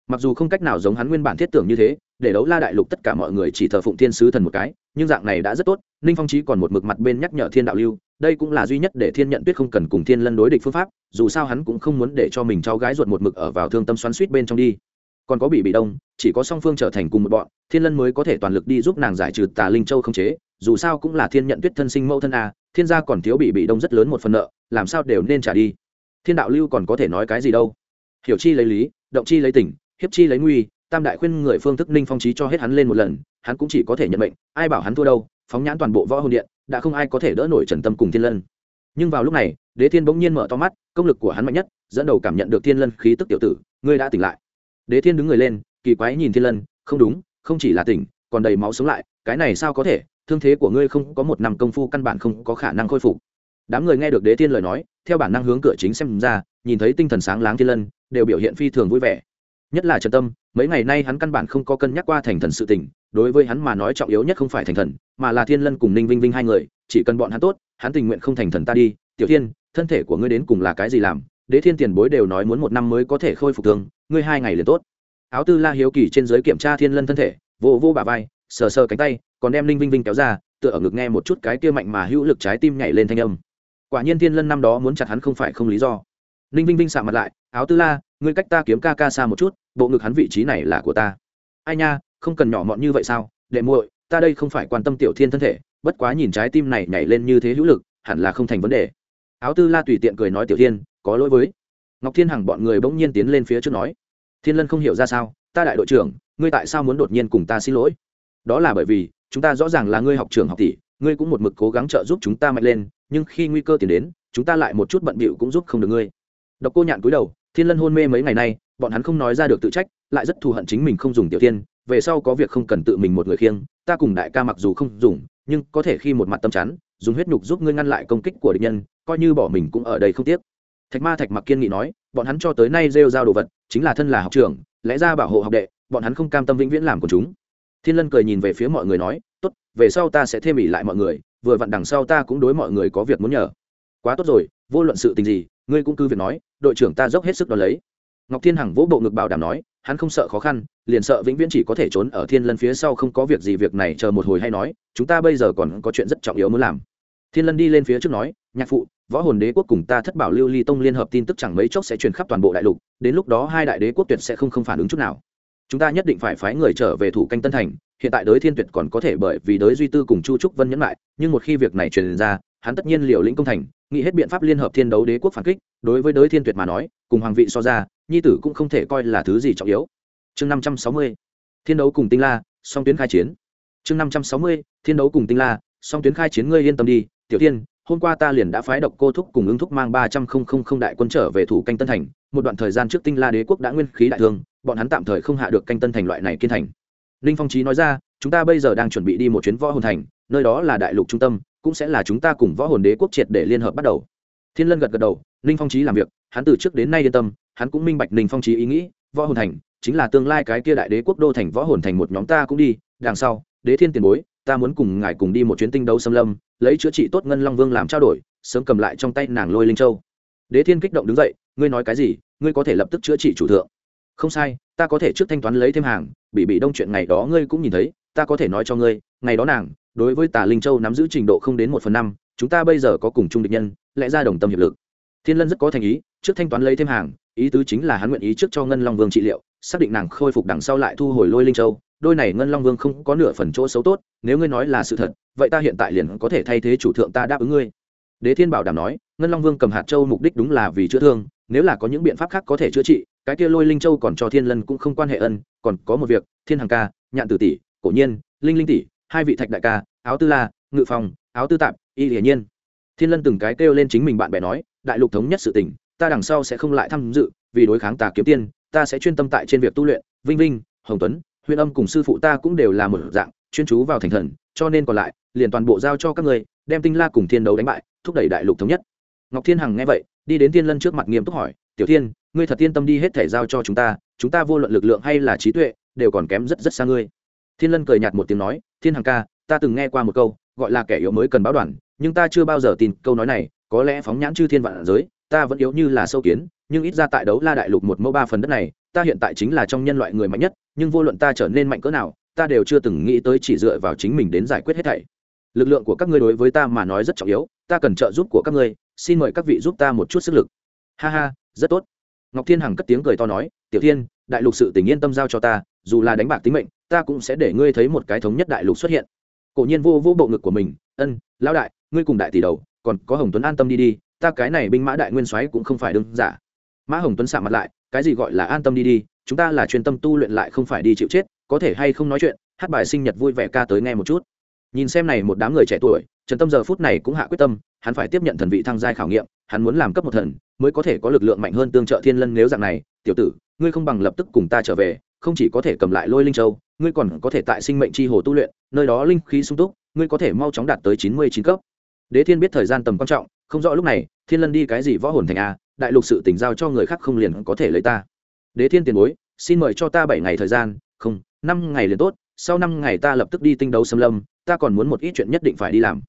Mặc dù không cách nào giống hắn nguyên bản thiết tưởng như thế, để đấu la đại lục tất cả mọi người chỉ thờ phụng thiên sứ thần một cái, nhưng dạng này đã rất tốt, ninh phong trí còn một mực mặt bên nhắc nhở thiên đạo lưu, đây cũng là duy nhất để thiên nhận tuyết không cần cùng thiên lân đối địch phương pháp, dù sao hắn cũng không muốn để cho mình cháu gái ruột một mực ở vào thương tâm xoắn suýt bên trong đi. Còn có bị bị đông, chỉ có song phương trở thành cùng một bọn, thiên lân mới có thể toàn lực đi giúp nàng giải trừ tà linh châu không chế dù sao cũng là thiên nhận tuyết thân sinh mẫu thân a, thiên gia còn thiếu bị bị đông rất lớn một phần nợ, làm sao đều nên trả đi. Thiên đạo lưu còn có thể nói cái gì đâu. Hiểu chi lấy lý, động chi lấy tỉnh, hiếp chi lấy nguy, tam đại khuyên người phương thức ninh phong trí cho hết hắn lên một lần, hắn cũng chỉ có thể nhận mệnh, ai bảo hắn thua đâu, phóng nhãn toàn bộ võ hồn điện, đã không ai có thể đỡ nổi trần tâm cùng thiên lân. Nhưng vào lúc này, đế thiên bỗng nhiên mở to mắt, công lực của hắn mạnh nhất, dẫn đầu cảm nhận được thiên lân khí tức tiểu tử, ngươi đã tỉnh lại. Đế thiên đứng người lên, kỳ quái nhìn thiên lân, không đúng, không chỉ là tỉnh, còn đầy máu sống lại, cái này sao có thể thương thế của ngươi không có một năm công phu căn bản không có khả năng khôi phục. Đám người nghe được đế thiên lời nói, theo bản năng hướng cửa chính xem ra, nhìn thấy tinh thần sáng láng thiên lân, đều biểu hiện phi thường vui vẻ. Nhất là trần tâm, mấy ngày nay hắn căn bản không có cân nhắc qua thành thần sự tình, đối với hắn mà nói trọng yếu nhất không phải thành thần, mà là thiên lân cùng ninh vinh vinh hai người, chỉ cần bọn hắn tốt, hắn tình nguyện không thành thần ta đi. Tiểu thiên, thân thể của ngươi đến cùng là cái gì làm? Đế thiên tiền bối đều nói muốn một năm mới có thể khôi phục thương ngươi hai ngày liền tốt. Áo tư la hiếu kỳ trên giới kiểm tra thiên lân thân thể vô vô bà vai, sờ sờ cánh tay còn đem ninh vinh vinh kéo ra, tựa ở ngực nghe một chút cái kia mạnh mà hữu lực trái tim nhảy lên thanh âm. Quả nhiên thiên lân năm đó muốn chặt hắn không phải không lý do. Ninh vinh vinh sạ mặt lại, áo tư la, ngươi cách ta kiếm ca ca xa một chút, bộ ngực hắn vị trí này là của ta. Ai nha, không cần nhỏ mọn như vậy sao? Đệ muội, ta đây không phải quan tâm tiểu thiên thân thể, bất quá nhìn trái tim này nhảy lên như thế hữu lực, hẳn là không thành vấn đề. Áo tư la tùy tiện cười nói, tiểu thiên, có lỗi với. Ngọc thiên hằng bọn người bỗng nhiên tiến lên phía trước nói, thiên lân không hiểu ra sao, ta đại đội trưởng, ngươi tại sao muốn đột nhiên cùng ta xin lỗi? Đó là bởi vì chúng ta rõ ràng là ngươi học trường học tỷ, ngươi cũng một mực cố gắng trợ giúp chúng ta mạnh lên, nhưng khi nguy cơ tiến đến, chúng ta lại một chút bận bịu cũng giúp không được ngươi. Độc cô nhạn cúi đầu, thiên lân hôn mê mấy ngày nay, bọn hắn không nói ra được tự trách, lại rất thù hận chính mình không dùng tiểu tiên, về sau có việc không cần tự mình một người khiêng, ta cùng đại ca mặc dù không dùng, nhưng có thể khi một mặt tâm chắn, dùng huyết nhục giúp ngươi ngăn lại công kích của địch nhân, coi như bỏ mình cũng ở đây không tiếc. Thạch ma thạch mặc kiên nghị nói, bọn hắn cho tới nay rêu giao đồ vật, chính là thân là học trường lẽ ra bảo hộ học đệ, bọn hắn không cam tâm vĩnh viễn làm của chúng thiên lân cười nhìn về phía mọi người nói, tốt, về sau ta sẽ thêm ỉ lại mọi người, vừa vặn đằng sau ta cũng đối mọi người có việc muốn nhờ. Quá tốt rồi, vô luận sự tình gì, ngươi cũng cứ việc nói, đội trưởng ta dốc hết sức đ ó lấy. Ngọc thiên hằng vỗ bộ ngực bảo đảm nói, hắn không sợ khó khăn, liền sợ vĩnh viễn chỉ có thể trốn ở thiên lân phía sau không có việc gì, việc này chờ một hồi hay nói, chúng ta bây giờ còn có chuyện rất trọng yếu muốn làm. Thiên lân đi lên phía trước nói, nhạc phụ, võ hồn đế quốc cùng ta thất bảo lưu ly tông liên hợp tin tức chẳng mấy chốc sẽ truyền khắp toàn bộ đại lục, đến lúc đó hai đại đế quốc tuyệt sẽ không không phản ứng chút nào chúng ta nhất định phải phái người trở về thủ canh tân thành, hiện tại đới thiên tuyệt còn có thể bởi vì đới duy tư cùng chu trúc vân nhẫn lại, nhưng một khi việc này truyền ra, hắn tất nhiên liều lĩnh công thành, nghĩ hết biện pháp liên hợp thiên đấu đế quốc phản kích, đối với đới thiên tuyệt mà nói, cùng hoàng vị so ra, nhi tử cũng không thể coi là thứ gì trọng yếu. Chương năm trăm sáu mươi, thiên đấu cùng tinh la, song tuyến khai chiến. Chương năm trăm sáu mươi, thiên đấu cùng tinh la, song tuyến khai chiến ngươi yên tâm đi, tiểu tiên hôm qua ta liền đã phái độc cô thúc cùng ứng thúc mang ba trăm không không không đại quân trở về thủ canh tân thành, một đoạn thời gian trước tinh la đế quốc đã nguyên khí đại thương bọn hắn tạm thời không hạ được canh tân thành loại này kiên thành. Ninh phong trí nói ra, chúng ta bây giờ đang chuẩn bị đi một chuyến võ hồn thành, nơi đó là đại lục trung tâm, cũng sẽ là chúng ta cùng võ hồn đế quốc triệt để liên hợp bắt đầu. Thiên lân gật gật đầu, ninh phong trí làm việc, hắn từ trước đến nay yên tâm, hắn cũng minh bạch ninh phong trí ý nghĩ, võ hồn thành chính là tương lai cái kia đại đế quốc đô thành võ hồn thành một nhóm ta cũng đi, đằng sau, đế thiên tiền bối, ta muốn cùng ngài cùng đi một chuyến tinh đấu xâm lâm, lấy chữa trị tốt ngân long vương làm trao đổi, sớm cầm lại trong tay nàng lôi linh châu. Đế thiên kích động đứng dậy, ngươi nói cái gì, ngươi có thể lập tức chữa trị chủ thượng không sai, ta có thể trước thanh toán lấy thêm hàng bị bị đông chuyện ngày đó ngươi cũng nhìn thấy, ta có thể nói cho ngươi, ngày đó nàng, đối với tà linh châu nắm giữ trình độ không đến một phần năm, chúng ta bây giờ có cùng chung địch nhân, lẽ ra đồng tâm hiệp lực. Thiên lân rất có thành ý, trước thanh toán lấy thêm hàng, ý tứ chính là hắn nguyện ý trước cho ngân long vương trị liệu, xác định nàng khôi phục đằng sau lại thu hồi lôi linh châu, đôi này ngân long vương không có nửa phần chỗ xấu tốt, nếu ngươi nói là sự thật, vậy ta hiện tại liền có thể thay thế chủ thượng ta đáp ứng ngươi. Đế thiên bảo đảm nói, ngân long vương cầm hạt châu mục đích đúng là vì chữa thương nếu là có những biện pháp khác có thể chữa trị, cái kia lôi linh châu còn cho thiên lân cũng không quan hệ ân, còn có một việc, thiên hàng ca, nhạn tử tỷ, cổ nhiên, linh linh tỷ, hai vị thạch đại ca, áo tư la, ngự phòng áo tư tạp, y hiển nhiên. Thiên lân từng cái kêu lên chính mình bạn bè nói, đại lục thống nhất sự tình, ta đằng sau sẽ không lại tham dự, vì đối kháng tà kiếm tiên, ta sẽ chuyên tâm tại trên việc tu luyện, vinh vinh, hồng tuấn, huyền âm cùng sư phụ ta cũng đều là một dạng, chuyên chú vào thành thần, cho nên còn lại, liền toàn bộ giao cho các người đem tinh la cùng thiên đấu đánh bại, thúc đẩy đại lục thống nhất ngọc thiên hằng nghe vậy, đi đến thiên lân trước mặt nghiêm túc hỏi, tiểu thiên, ngươi thật yên tâm đi hết thể giao cho chúng ta chúng ta vô luận lực lượng hay là trí tuệ, đều còn kém rất rất xa ngươi. Thiên lân cười nhạt một tiếng nói, thiên hằng ca, ta từng nghe qua một câu, gọi là kẻ yếu mới cần báo đoàn, nhưng ta chưa bao giờ tin câu nói này, có lẽ phóng nhãn chư thiên vạn giới, ta vẫn yếu như là sâu kiến, nhưng ít ra tại đấu la đại lục một mẫu ba phần đất này, ta hiện tại chính là trong nhân loại người mạnh nhất, nhưng vô luận ta trở nên mạnh cỡ nào, ta đều chưa từng nghĩ tới chỉ dựa vào chính mình đến giải quyết hết thảy. Lực lượng của các ngươi đối với ta mà nói rất trọng yếu, ta cần trợ giúp của các ngươi xin mời các vị giúp ta một chút sức lực. Ha ha, rất tốt. Ngọc thiên hằng cất tiếng cười to nói, tiểu thiên, đại lục sự tình yên tâm giao cho ta, dù là đánh bạc tính mệnh, ta cũng sẽ để ngươi thấy một cái thống nhất đại lục xuất hiện. Cổ nhiên vô vô bộ ngực của mình, ân, lão đại, ngươi cùng đại tỷ đầu, còn có hồng tuấn an tâm đi đi, ta cái này binh mã đại nguyên soái cũng không phải đơn giả. Mã hồng tuấn sạ mặt lại, cái gì gọi là an tâm đi đi, chúng ta là chuyên tâm tu luyện lại không phải đi chịu chết, có thể hay không nói chuyện, hát bài sinh nhật vui vẻ ca tới nghe một chút. Nhìn xem này một đám người trẻ tuổi trần tâm giờ phút này cũng hạ quyết tâm, hắn phải tiếp nhận thần vị thăng giai khảo nghiệm, hắn muốn làm cấp một thần, mới có thể có lực lượng mạnh hơn tương trợ thiên lân nếu dạng này, tiểu tử, ngươi không bằng lập tức cùng ta trở về, không chỉ có thể cầm lại lôi linh châu, ngươi còn có thể tại sinh mệnh chi hồ tu luyện, nơi đó linh khí sung túc, ngươi có thể mau chóng đạt tới chín mươi chín cấp. Đế thiên biết thời gian tầm quan trọng, không rõ lúc này, thiên lân đi cái gì võ hồn thành a, đại lục sự tỉnh giao cho người khác không liền có thể lấy ta. Đế thiên tiền bối, xin mời cho ta bảy ngày thời gian, không, năm ngày liền tốt, sau năm ngày ta lập tức đi tinh đấu xâm lâm, ta còn muốn một ít chuyện nhất định phải đi làm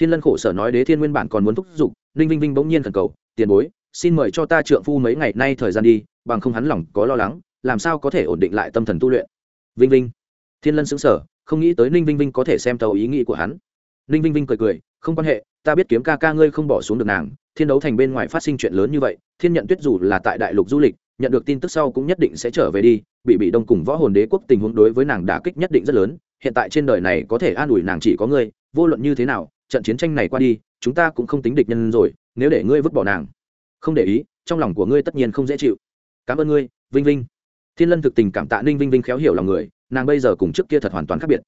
thiên lân khổ sở nói đế thiên nguyên bản còn muốn thúc giục, ninh vinh vinh bỗng nhiên thần cầu, tiền bối, xin mời cho ta trượng phu mấy ngày nay thời gian đi, bằng không hắn lòng có lo lắng, làm sao có thể ổn định lại tâm thần tu luyện? Vinh vinh. Thiên lân xứng sở không nghĩ tới ninh vinh vinh có thể xem tàu ý nghĩ của hắn. Ninh vinh vinh cười cười, không quan hệ, ta biết kiếm ca ca ngươi không bỏ xuống được nàng, thiên đấu thành bên ngoài phát sinh chuyện lớn như vậy, thiên nhận tuyết dù là tại đại lục du lịch, nhận được tin tức sau cũng nhất định sẽ trở về đi, bị bị đông cùng võ hồn đế quốc tình huống đối với nàng đả kích nhất định rất lớn hiện tại trên đời này có thể an ủi nàng chỉ có ngươi, vô luận như thế nào, trận chiến tranh này qua đi, chúng ta cũng không tính địch nhân rồi, nếu để ngươi vứt bỏ nàng, không để ý, trong lòng của ngươi tất nhiên không dễ chịu. Cảm ơn ngươi, vinh vinh. Thiên lân thực tình cảm tạ ninh vinh vinh khéo hiểu lòng người, nàng bây giờ cùng trước kia thật hoàn toàn khác biệt.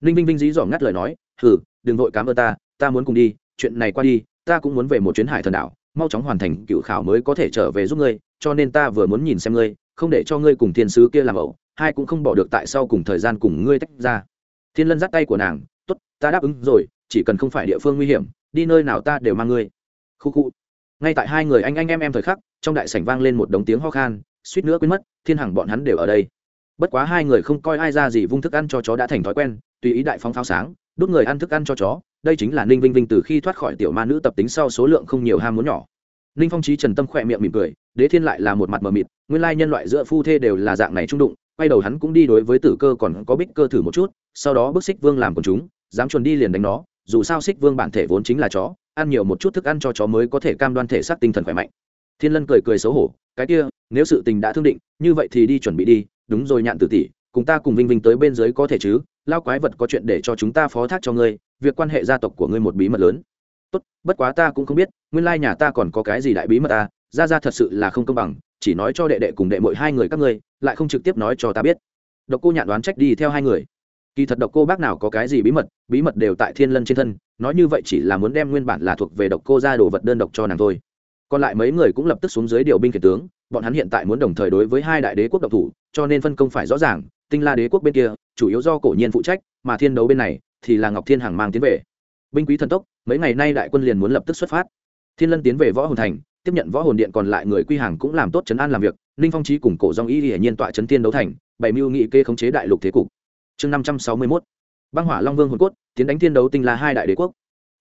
Ninh vinh vinh dí dỏm ngắt lời nói, hừ, đừng vội cảm ơn ta ta muốn cùng đi, chuyện này qua đi, ta cũng muốn về một chuyến hải thần đảo, mau chóng hoàn thành cựu khảo mới có thể trở về giúp ngươi, cho nên ta vừa muốn nhìn xem ngươi, không để cho ngươi cùng thiên sứ kia làm ẩu, hai cũng không bỏ được tại sao cùng thời gian cùng ngươi tách ra thiên lân dắt tay của nàng t ố t ta đáp ứng rồi, chỉ cần không phải địa phương nguy hiểm, đi nơi nào ta đều mang ngươi. Khu khu. Ngay tại hai người anh anh em em thời khắc, trong đại sảnh vang lên một đống tiếng ho khan, suýt nữa quên mất, thiên hằng bọn hắn đều ở đây. Bất quá hai người không coi ai ra gì vung thức ăn cho chó đã thành thói quen, tùy ý đại phóng pháo sáng, đốt người ăn thức ăn cho chó, đây chính là ninh vinh vinh từ khi thoát khỏi tiểu ma nữ tập tính sau số lượng không nhiều ham muốn nhỏ. Ninh phong trí trần tâm khỏe miệng mỉm cười, đế thiên lại là một mặt mờ mịt, nguyên lai nhân loại giữa phu thê đều là dạng này trung đụng quay đầu hắn cũng đi đối với tử cơ còn có bích cơ thử một chút, sau đó bức xích vương làm quần chúng, dám chuồn đi liền đánh nó, dù sao xích vương bản thể vốn chính là chó, ăn nhiều một chút thức ăn cho chó mới có thể cam đoan thể xác tinh thần khỏe mạnh. Thiên lân cười cười xấu hổ, cái kia, nếu sự tình đã thương định, như vậy thì đi chuẩn bị đi, đúng rồi nhạn tử tỷ, cùng ta cùng vinh vinh tới bên dưới có thể chứ, lao quái vật có chuyện để cho chúng ta phó thác cho ngươi, việc quan hệ gia tộc của ngươi một bí mật lớn. Tốt, bất quá ta cũng không biết, nguyên lai nhà ta còn có cái gì đại bí mật ta ra ra thật sự là không công bằng chỉ nói cho đệ đệ cùng đệ mỗi hai người các ngươi, lại không trực tiếp nói cho ta biết. Độc cô nhạn đoán trách đi theo hai người. Kỳ thật độc cô bác nào có cái gì bí mật bí mật đều tại thiên lân trên thân, nói như vậy chỉ là muốn đem nguyên bản là thuộc về độc cô ra đồ vật đơn độc cho nàng thôi. Còn lại mấy người cũng lập tức xuống dưới điều binh kể tướng, bọn hắn hiện tại muốn đồng thời đối với hai đại đế quốc độc thủ, cho nên phân công phải rõ ràng, tinh la đế quốc bên kia, chủ yếu do cổ nhiên phụ trách, mà thiên đấu bên này, thì là ngọc thiên hằng mang tiến về. Binh quý thần tốc, mấy ngày nay đại quân liền muốn lập tức xuất phát. Thiên lân tiến về võ hồn thành tiếp nhận võ hồn điện còn lại người quy hàng cũng làm tốt chấn an làm việc, ninh phong trí cùng cổ dòng y hiển nhiên tọa chấn thiên đấu thành, bày mưu nghị kê khống chế đại lục thế cục. Chương năm trăm sáu mươi mốt, băng hỏa long vương hồn cốt, tiến đánh thiên đấu tinh la hai đại đế quốc.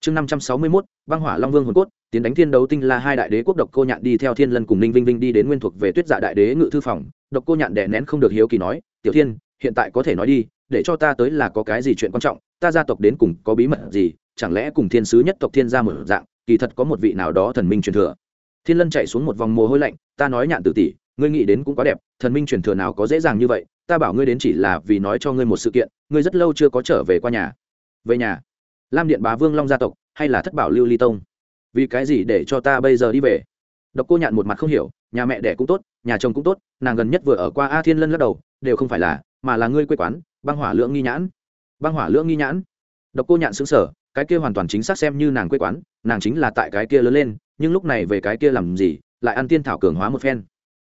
Chương năm trăm sáu mươi mốt, băng hỏa long vương hồn cốt, tiến đánh thiên đấu tinh la hai đại đế quốc độc cô nhạn đi theo thiên lân cùng ninh vinh vinh đi đến nguyên thuộc về tuyết dạ đại đế ngự thư phòng. Độc cô nhạn đè nén không được hiếu kỳ nói, tiểu thiên, hiện tại có thể nói đi, để cho ta tới là có cái gì chuyện quan trọng, ta gia tộc đến cùng có bí mật gì, chẳng lẽ cùng thiên sứ nhất tộc thiên gia một dạng, kỳ thật có một vị nào đó thần minh truyền thừa thiên lân chạy xuống một vòng mồ hôi lạnh, ta nói nhạn tử tỷ, ngươi nghĩ đến cũng quá đẹp, thần minh truyền thừa nào có dễ dàng như vậy, ta bảo ngươi đến chỉ là vì nói cho ngươi một sự kiện, ngươi rất lâu chưa có trở về qua nhà. Về nhà? Lam điện bá vương long gia tộc, hay là thất bảo lưu ly tông? Vì cái gì để cho ta bây giờ đi về? Độc cô nhạn một mặt không hiểu, nhà mẹ đẻ cũng tốt, nhà chồng cũng tốt, nàng gần nhất vừa ở qua a thiên lân lắc đầu, đều không phải là, mà là ngươi quê quán, băng hỏa lưỡng nghi nhãn. Băng hỏa lưỡng nghi nhãn? Độc cô nhạn xứng sở cái kia hoàn toàn chính xác xem như nàng quê quán, nàng chính là tại cái kia lớn lên nhưng lúc này về cái kia làm gì, lại ăn tiên thảo cường hóa một phen.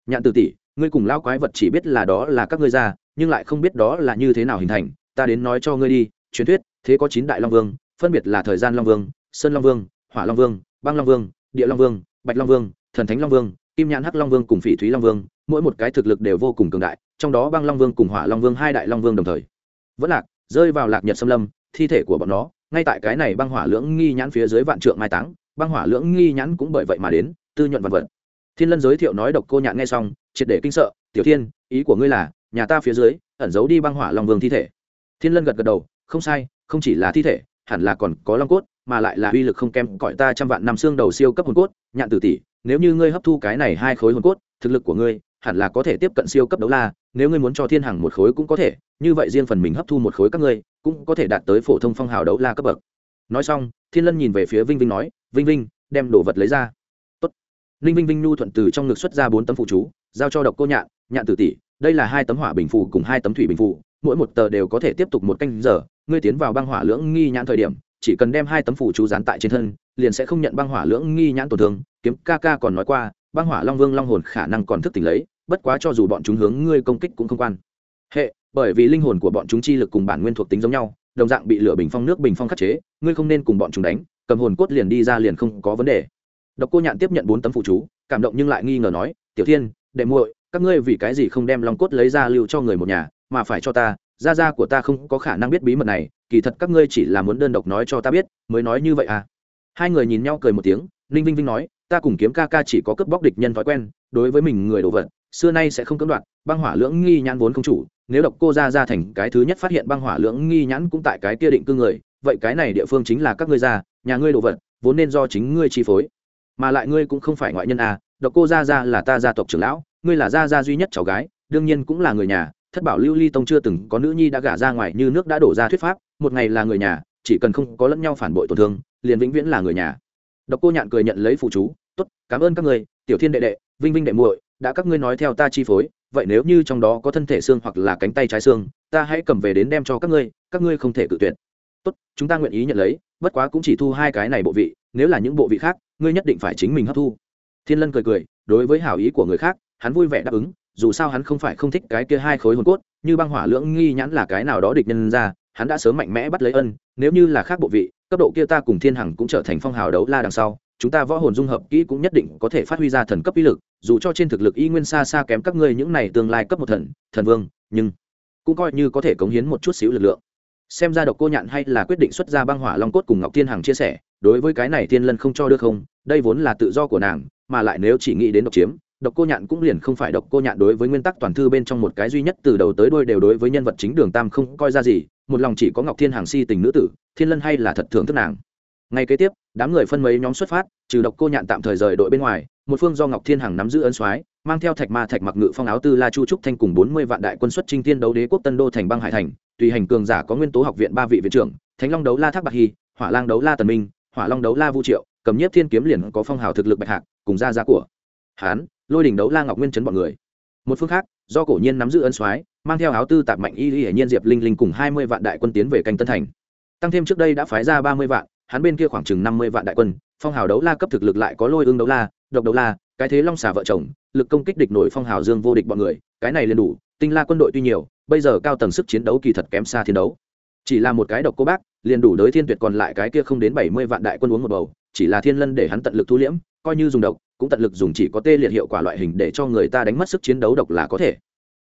Nhạn từ tỷ, ngươi cùng lao quái vật chỉ biết là đó là các ngươi ra, nhưng lại không biết đó là như thế nào hình thành, ta đến nói cho ngươi đi, truyền thuyết, thế có chín đại long vương, phân biệt là thời gian long vương, sơn long vương, hỏa long vương, băng long vương, địa long vương, bạch long vương, thần thánh long vương, kim nhãn hắc long vương cùng phỉ thúy long vương, mỗi một cái thực lực đều vô cùng cường đại, trong đó băng long vương cùng hỏa long vương hai đại long vương đồng thời. Vẫn lạc, rơi vào lạc nhật xâm lâm, thi thể của bọn nó, ngay tại cái này băng hỏa lưỡng nghi nhãn phía dưới vạn trượng mai táng băng hỏa lưỡng nghi nhãn cũng bởi vậy mà đến, tư nhuận vật vật. Thiên lân giới thiệu nói độc cô nhạn nghe xong, triệt để kinh sợ, tiểu thiên, ý của ngươi là, nhà ta phía dưới, ẩn giấu đi băng hỏa long vương thi thể. Thiên lân gật gật đầu, không sai, không chỉ là thi thể, hẳn là còn có long cốt, mà lại là uy lực không kém cõi ta trăm vạn năm xương đầu siêu cấp hồn cốt, nhạn tử tỷ, nếu như ngươi hấp thu cái này hai khối hồn cốt, thực lực của ngươi hẳn là có thể tiếp cận siêu cấp đấu la, nếu ngươi muốn cho thiên hằng một khối cũng có thể, như vậy riêng phần mình hấp thu một khối các ngươi, cũng có thể đạt tới phổ thông phong hào đấu la cấp bậc. Nói xong, thiên lân nhìn về phía vinh vinh nói vinh vinh, đem đồ vật lấy ra. Tốt. ninh vinh vinh nhu thuận từ trong ngực xuất ra bốn tấm phụ chú, giao cho độc cô nhạn nhạn tử tỷ, đây là hai tấm hỏa bình phụ cùng hai tấm thủy bình phụ mỗi một tờ đều có thể tiếp tục một canh giờ. Ngươi tiến vào băng hỏa lưỡng nghi nhãn thời điểm, chỉ cần đem hai tấm phủ chú dán tại trên thân, liền sẽ không nhận băng hỏa lưỡng nghi nhãn tổn thương. Kiếm ca ca còn nói qua, băng hỏa long vương long hồn khả năng còn thức tỉnh lấy, bất quá cho dù bọn chúng hướng ngươi công kích cũng không quan. Hệ, bởi vì linh hồn của bọn chúng chi lực cùng bản nguyên thuộc tính giống nhau, đồng dạng bị lửa bình phong, nước bình phong khắc chế, ngươi không nên cùng bọn chúng đánh cầm hồn cốt liền đi ra liền không có vấn đề. Độc cô nhạn tiếp nhận bốn tấm phụ chú, cảm động nhưng lại nghi ngờ nói, tiểu thiên, đệ muội, các ngươi vì cái gì không đem long cốt lấy ra lưu cho người một nhà, mà phải cho ta? Gia gia của ta không có khả năng biết bí mật này, kỳ thật các ngươi chỉ là muốn đơn độc nói cho ta biết, mới nói như vậy à? Hai người nhìn nhau cười một tiếng, ninh vinh vinh nói, ta cùng kiếm ca ca chỉ có cướp bóc địch nhân thói quen, đối với mình người đồ vật, xưa nay sẽ không cưỡng đoạt, băng hỏa lưỡng nghi nhãn vốn không chủ, nếu độc cô ra ra thành cái thứ nhất phát hiện băng hỏa lưỡng nghi nhãn cũng tại cái kia định cư người vậy cái này địa phương chính là các ngươi ra, nhà ngươi đồ vật, vốn nên do chính ngươi chi phối. Mà lại ngươi cũng không phải ngoại nhân à độc cô gia gia là ta gia tộc trưởng lão, ngươi là gia gia duy nhất cháu gái, đương nhiên cũng là người nhà. Thất bảo lưu ly tông chưa từng có nữ nhi đã gả ra ngoài như nước đã đổ ra thuyết pháp, một ngày là người nhà, chỉ cần không có lẫn nhau phản bội tổn thương, liền vĩnh viễn là người nhà. Độc cô nhạn cười nhận lấy phụ chú, tốt, cảm ơn các người tiểu thiên đệ đệ, vinh vinh đệ muội, đã các ngươi nói theo ta chi phối, vậy nếu như trong đó có thân thể xương hoặc là cánh tay trái xương, ta hãy cầm về đến đem cho các ngươi các ngươi không thể cự tuyệt tốt, chúng ta nguyện ý nhận lấy, bất quá cũng chỉ thu hai cái này bộ vị, nếu là những bộ vị khác, ngươi nhất định phải chính mình hấp thu. Thiên lân cười cười, đối với hảo ý của người khác, hắn vui vẻ đáp ứng, dù sao hắn không phải không thích cái kia hai khối hồn cốt, như băng hỏa lưỡng nghi nhãn là cái nào đó địch nhân ra, hắn đã sớm mạnh mẽ bắt lấy ân, nếu như là khác bộ vị, cấp độ kia ta cùng thiên hằng cũng trở thành phong hào đấu la đằng sau, chúng ta võ hồn dung hợp kỹ cũng nhất định có thể phát huy ra thần cấp ý lực, dù cho trên thực lực y nguyên xa xa kém các ngươi những này tương lai cấp một thần thần vương, nhưng cũng coi như có thể cống hiến một chút xíu lực lượng xem ra độc cô nhạn hay là quyết định xuất ra băng hỏa long cốt cùng ngọc thiên hằng chia sẻ, đối với cái này thiên lân không cho được không, đây vốn là tự do của nàng, mà lại nếu chỉ nghĩ đến độc chiếm, độc cô nhạn cũng liền không phải độc cô nhạn đối với nguyên tắc toàn thư bên trong một cái duy nhất từ đầu tới đuôi đều đối với nhân vật chính đường tam không coi ra gì, một lòng chỉ có ngọc thiên hàng si tình nữ tử, thiên lân hay là thật thưởng thức nàng. Ngay kế tiếp, đám người phân mấy nhóm xuất phát, trừ độc cô nhạn tạm thời rời đội bên ngoài, một phương do ngọc thiên hằng nắm giữ ân soái mang theo thạch ma thạch mặc ngự phong áo tư la chu trúc thanh cùng bốn mươi vạn đại quân xuất trinh tiên đấu đế quốc tân đô thành băng hải thành tùy hành cường giả có nguyên tố học viện ba vị viện trưởng thánh long đấu la thác bạc hy hỏa lang đấu la tần minh hỏa long đấu la vu triệu cầm nhiếp thiên kiếm liền có phong hào thực lực bạch hạc cùng gia gia của hán lôi đỉnh đấu la ngọc nguyên chấn bọn người một phương khác do cổ nhiên nắm giữ ân soái mang theo áo tư tạp mạnh y y nhiên diệp linh linh cùng hai mươi vạn đại quân tiến về canh tân thành tăng thêm trước đây đã phái ra ba mươi vạn hắn bên kia khoảng chừng năm mươi vạn đại quân phong hào đấu la cấp thực lực lại có lôi ương đấu la độc đấu la cái thế long xà vợ chồng lực công kích địch nổi phong hào dương vô địch bọn người, cái này liền đủ, tinh la quân đội tuy nhiều, bây giờ cao tầng sức chiến đấu kỳ thật kém xa thiên đấu. Chỉ là một cái độc cô bác, liền đủ đối thiên tuyệt còn lại cái kia không đến bảy mươi vạn đại quân uống một bầu, chỉ là thiên lân để hắn tận lực thu liễm, coi như dùng độc, cũng tận lực dùng chỉ có tê liệt hiệu quả loại hình để cho người ta đánh mất sức chiến đấu độc là có thể.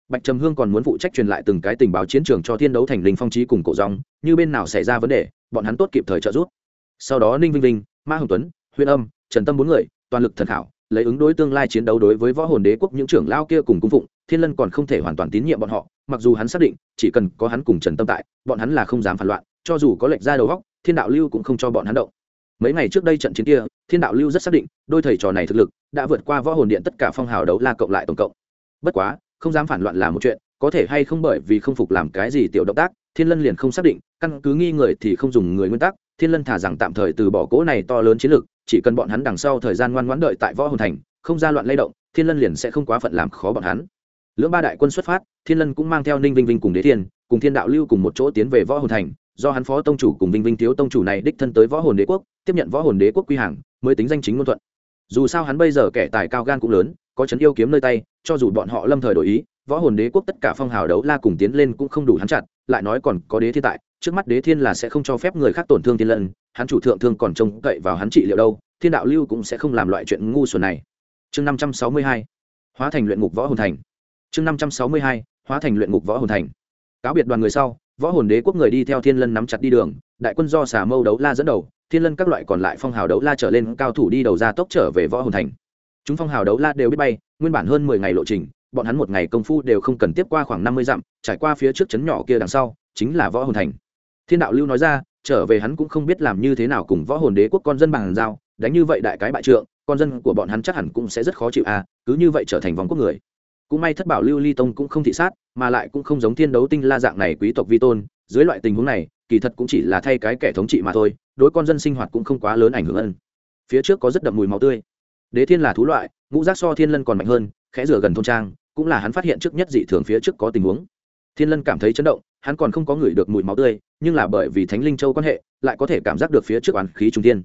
Bạch trầm hương còn muốn phụ trách truyền lại từng cái tình báo chiến trường cho thiên đấu thành linh phong trí cùng cổ rong như bên nào xảy ra vấn đề, bọn hắn tốt kịp thời trợ giúp. Sau đó ninh vinh vinh, ma hồng tuấn huyên âm, trần tâm bốn người, toàn lực thần thảo lấy ứng đối tương lai chiến đấu đối với võ hồn đế quốc những trưởng lao kia cùng cung phụng, thiên lân còn không thể hoàn toàn tín nhiệm bọn họ, mặc dù hắn xác định, chỉ cần có hắn cùng trần tâm tại, bọn hắn là không dám phản loạn, cho dù có lệnh ra đầu góc thiên đạo lưu cũng không cho bọn hắn động. Mấy ngày trước đây trận chiến kia, thiên đạo lưu rất xác định, đôi thầy trò này thực lực, đã vượt qua võ hồn điện tất cả phong hào đấu la cộng lại tổng cộng. Bất quá, không dám phản loạn là một chuyện, có thể hay không bởi vì không phục làm cái gì tiểu động tác, thiên lân liền không xác định, căn cứ nghi người thì không dùng người nguyên tắc, thiên lân thả rằng tạm thời từ bỏ cỗ này to lớn chiến lược chỉ cần bọn hắn đằng sau thời gian ngoan ngoãn đợi tại võ hồn thành, không ra loạn lay động, thiên lân liền sẽ không quá phận làm khó bọn hắn. Lưỡng ba đại quân xuất phát, thiên lân cũng mang theo ninh vinh vinh cùng đế thiên, cùng thiên đạo lưu cùng một chỗ tiến về võ hồn thành, do hắn phó tông chủ cùng vinh vinh thiếu tông chủ này đích thân tới võ hồn đế quốc, tiếp nhận võ hồn đế quốc quy hàng, mới tính danh chính ngôn thuận. Dù sao hắn bây giờ kẻ tài cao gan cũng lớn, có chấn yêu kiếm nơi tay, cho dù bọn họ lâm thời đổi ý, võ hồn đế quốc tất cả phong hào đấu la cùng tiến lên cũng không đủ hắn chặt lại nói còn có đế thiên tại, trước mắt đế thiên là sẽ không cho phép người khác tổn thương thiên lân hắn chủ thượng thương còn trông cậy vào hắn trị liệu đâu, thiên đạo lưu cũng sẽ không làm loại chuyện ngu xuẩn này. Chương năm trăm sáu mươi hai, hóa thành luyện ngục võ hồn thành. Chương năm trăm sáu mươi hai, hóa thành luyện ngục võ hồn thành. Cáo biệt đoàn người sau, võ hồn đế quốc người đi theo thiên lân nắm chặt đi đường, đại quân do xà mâu đấu la dẫn đầu, thiên lân các loại còn lại phong hào đấu la trở lên cao thủ đi đầu ra tốc trở về võ hồn thành. Chúng phong hào đấu la đều biết bay, nguyên bản hơn mười ngày lộ trình, bọn hắn một ngày công phu đều không cần tiếp qua khoảng năm mươi dặm, trải qua phía trước chấn nhỏ kia đằng sau, chính là võ hồn thành. Thiên đạo lưu nói ra trở về hắn cũng không biết làm như thế nào cùng võ hồn đế quốc con dân bằng giao, đánh như vậy đại cái bại trượng, con dân của bọn hắn chắc hẳn cũng sẽ rất khó chịu à cứ như vậy trở thành vòng quốc người. Cũng may thất bảo lưu ly tông cũng không thị sát, mà lại cũng không giống thiên đấu tinh la dạng này quý tộc vi tôn, dưới loại tình huống này, kỳ thật cũng chỉ là thay cái kẻ thống trị mà thôi, đối con dân sinh hoạt cũng không quá lớn ảnh hưởng ân. Phía trước có rất đậm mùi máu tươi. Đế thiên là thú loại, ngũ giác so thiên lân còn mạnh hơn, khẽ rửa gần thôn trang, cũng là hắn phát hiện trước nhất dị thường phía trước có tình huống thiên lân cảm thấy chấn động, hắn còn không có ngửi được mùi máu tươi, nhưng là bởi vì thánh linh châu quan hệ, lại có thể cảm giác được phía trước oán khí trung tiên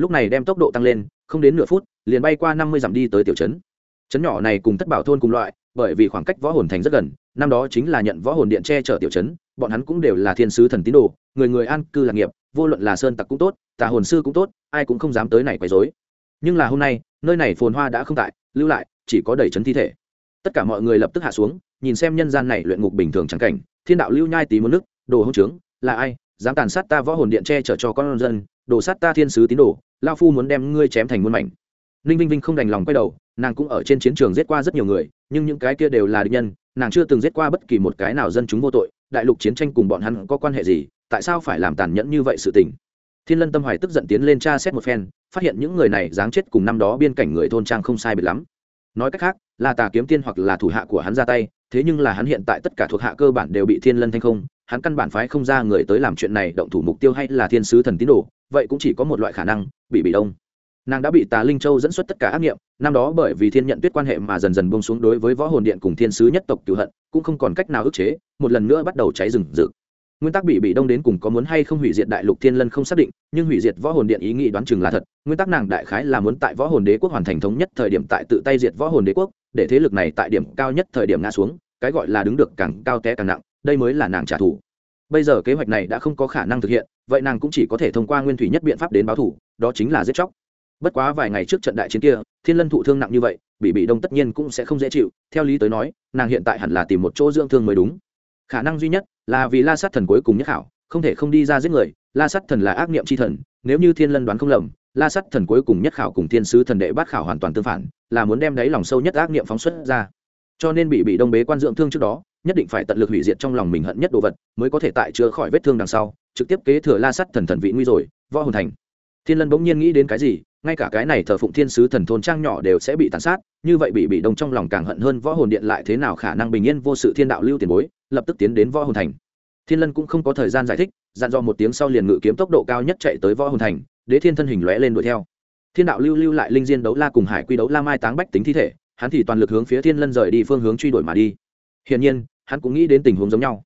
lúc này đem tốc độ tăng lên, không đến nửa phút, liền bay qua năm mươi dặm đi tới tiểu trấn. Trấn nhỏ này cùng thất bảo thôn cùng loại, bởi vì khoảng cách võ hồn thành rất gần, năm đó chính là nhận võ hồn điện che chở tiểu trấn, bọn hắn cũng đều là thiên sứ thần tín đồ, người người an cư lạc nghiệp, vô luận là sơn tặc cũng tốt, tà hồn sư cũng tốt, ai cũng không dám tới này quấy rối. Nhưng là hôm nay, nơi này phồn hoa đã không tại, lưu lại, chỉ có đầy trấn thi thể. Tất cả mọi người lập tức hạ xuống nhìn xem nhân gian này luyện ngục bình thường chẳng cảnh, thiên đạo lưu nhai tí muốn nước, đồ hỗn trướng, là ai, dám tàn sát ta võ hồn điện che chở cho con dân, đồ sát ta thiên sứ tín đồ lao phu muốn đem ngươi chém thành muôn mảnh. Ninh vinh vinh không đành lòng quay đầu, nàng cũng ở trên chiến trường giết qua rất nhiều người, nhưng những cái kia đều là địch nhân, nàng chưa từng giết qua bất kỳ một cái nào dân chúng vô tội, đại lục chiến tranh cùng bọn hắn có quan hệ gì, tại sao phải làm tàn nhẫn như vậy sự tình? Thiên lân tâm hoài tức giận tiến lên tra xét một phen, phát hiện những người này dáng chết cùng năm đó biên cảnh người thôn trang không sai biệt lắm. Nói cách khác, là tà kiếm tiên hoặc là thủ hạ của hắn ra tay thế nhưng là hắn hiện tại tất cả thuộc hạ cơ bản đều bị thiên lân thanh không, hắn căn bản phái không ra người tới làm chuyện này, động thủ mục tiêu hay là thiên sứ thần tín đồ, vậy cũng chỉ có một loại khả năng, bị bị đông. Nàng đã bị tà linh châu dẫn xuất tất cả ác nghiệm, năm đó bởi vì thiên nhận tuyết quan hệ mà dần dần bông xuống đối với võ hồn điện cùng thiên sứ nhất tộc cựu hận, cũng không còn cách nào ức chế, một lần nữa bắt đầu cháy rừng rực nguyên tắc bị bị đông đến cùng có muốn hay không hủy diệt đại lục thiên lân không xác định, nhưng hủy diệt võ hồn điện ý nghĩ đoán chừng là thật. Nguyên tắc nàng đại khái là muốn tại võ hồn đế quốc hoàn thành thống nhất thời điểm tại tự tay diệt võ hồn đế quốc, để thế lực này tại điểm cao nhất thời điểm ngã xuống, cái gọi là đứng được càng cao té càng nặng, đây mới là nàng trả thù. Bây giờ kế hoạch này đã không có khả năng thực hiện, vậy nàng cũng chỉ có thể thông qua nguyên thủy nhất biện pháp đến báo thủ đó chính là giết chóc. Bất quá vài ngày trước trận đại chiến kia, thiên lân thụ thương nặng như vậy, bị bị đông tất nhiên cũng sẽ không dễ chịu, theo lý tới nói, nàng hiện tại hẳn là tìm một chỗ dưỡng thương mới đúng khả năng duy nhất là vì la sát thần cuối cùng nhất hảo không thể không đi ra giết người. La sát thần là ác niệm c h i thần, nếu như thiên lân đoán không lầm, la sát thần cuối cùng nhất khảo cùng thiên sứ thần đệ bát khảo hoàn toàn tương phản, là muốn đem đáy lòng sâu nhất ác niệm phóng xuất ra. Cho nên bị bị đông bế quan dưỡng thương trước đó, nhất định phải tận lực hủy diệt trong lòng mình hận nhất đồ vật, mới có thể tại chữa khỏi vết thương đằng sau, trực tiếp kế thừa la Sát thần thần vị nguy rồi, võ hồn thành. Thiên lân bỗng nhiên nghĩ đến cái gì ngay cả cái này thờ phụng thiên sứ thần thôn trang nhỏ đều sẽ bị tàn sát, như vậy bị bị đông trong lòng càng hận hơn võ hồn điện lại thế nào khả năng bình yên vô sự thiên đạo lưu tiền bối, lập tức tiến đến võ hồn thành. Thiên lân cũng không có thời gian giải thích, dặn dò một tiếng sau liền ngự kiếm tốc độ cao nhất chạy tới võ hồn thành, đế thiên thân hình lóe lên đuổi theo. Thiên đạo lưu lưu lại linh diên đấu la cùng hải quy đấu la mai táng bách tính thi thể, hắn thì toàn lực hướng phía thiên lân rời đi phương hướng truy đuổi mà đi. Hiển nhiên, hắn cũng nghĩ đến tình huống giống nhau.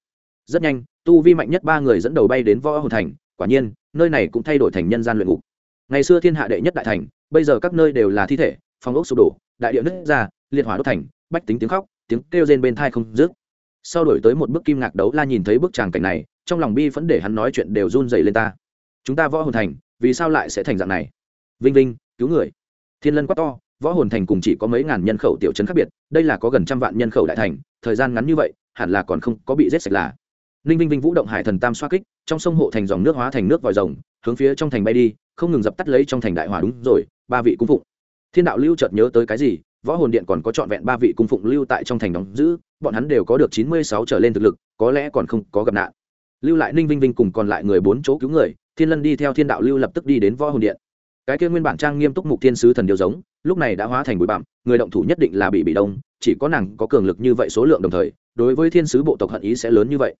Rất nhanh, tu vi mạnh nhất ba người dẫn đầu bay đến võ hồn thành, quả nhiên, nơi này cũng thay đổi thành nhân gian luyện ngục ngày xưa thiên hạ đệ nhất đại thành, bây giờ các nơi đều là thi thể phong ốc sụp đổ, đại địa nứt ra, liệt hỏa đốt thành, bách tính tiếng khóc, tiếng kêu rên bên thai không dứt. Sau đổi tới một bức kim ngạc đấu la nhìn thấy bức tràng cảnh này, trong lòng bi vẫn để hắn nói chuyện đều run dày lên ta. Chúng ta võ hồn thành, vì sao lại sẽ thành dạng này? Vinh vinh, cứu người. Thiên lân quá to, võ hồn thành cùng chỉ có mấy ngàn nhân khẩu tiểu trấn khác biệt, đây là có gần trăm vạn nhân khẩu đại thành, thời gian ngắn như vậy, hẳn là còn không có bị rết sạch là. Ninh vinh vinh vũ động hải thần tam xoa kích, trong sông hộ thành dòng nước hóa thành nước vòi rồng, hướng phía trong thành bay đi không ngừng dập tắt lấy trong thành đại hỏa đúng rồi, ba vị cung phụng. Thiên đạo lưu chợt nhớ tới cái gì, võ hồn điện còn có trọn vẹn ba vị cung phụng lưu tại trong thành đóng giữ, bọn hắn đều có được chín mươi sáu trở lên thực lực, có lẽ còn không có gặp nạn. Lưu lại ninh vinh vinh cùng còn lại người bốn chỗ cứu người, thiên lân đi theo thiên đạo lưu lập tức đi đến võ hồn điện. Cái kia nguyên bản trang nghiêm túc mục thiên sứ thần điều giống, lúc này đã hóa thành bụi bặm, người động thủ nhất định là bị bị đông, chỉ có nàng có cường lực như vậy số lượng đồng thời, đối với thiên sứ bộ tộc hận ý sẽ lớn như vậy.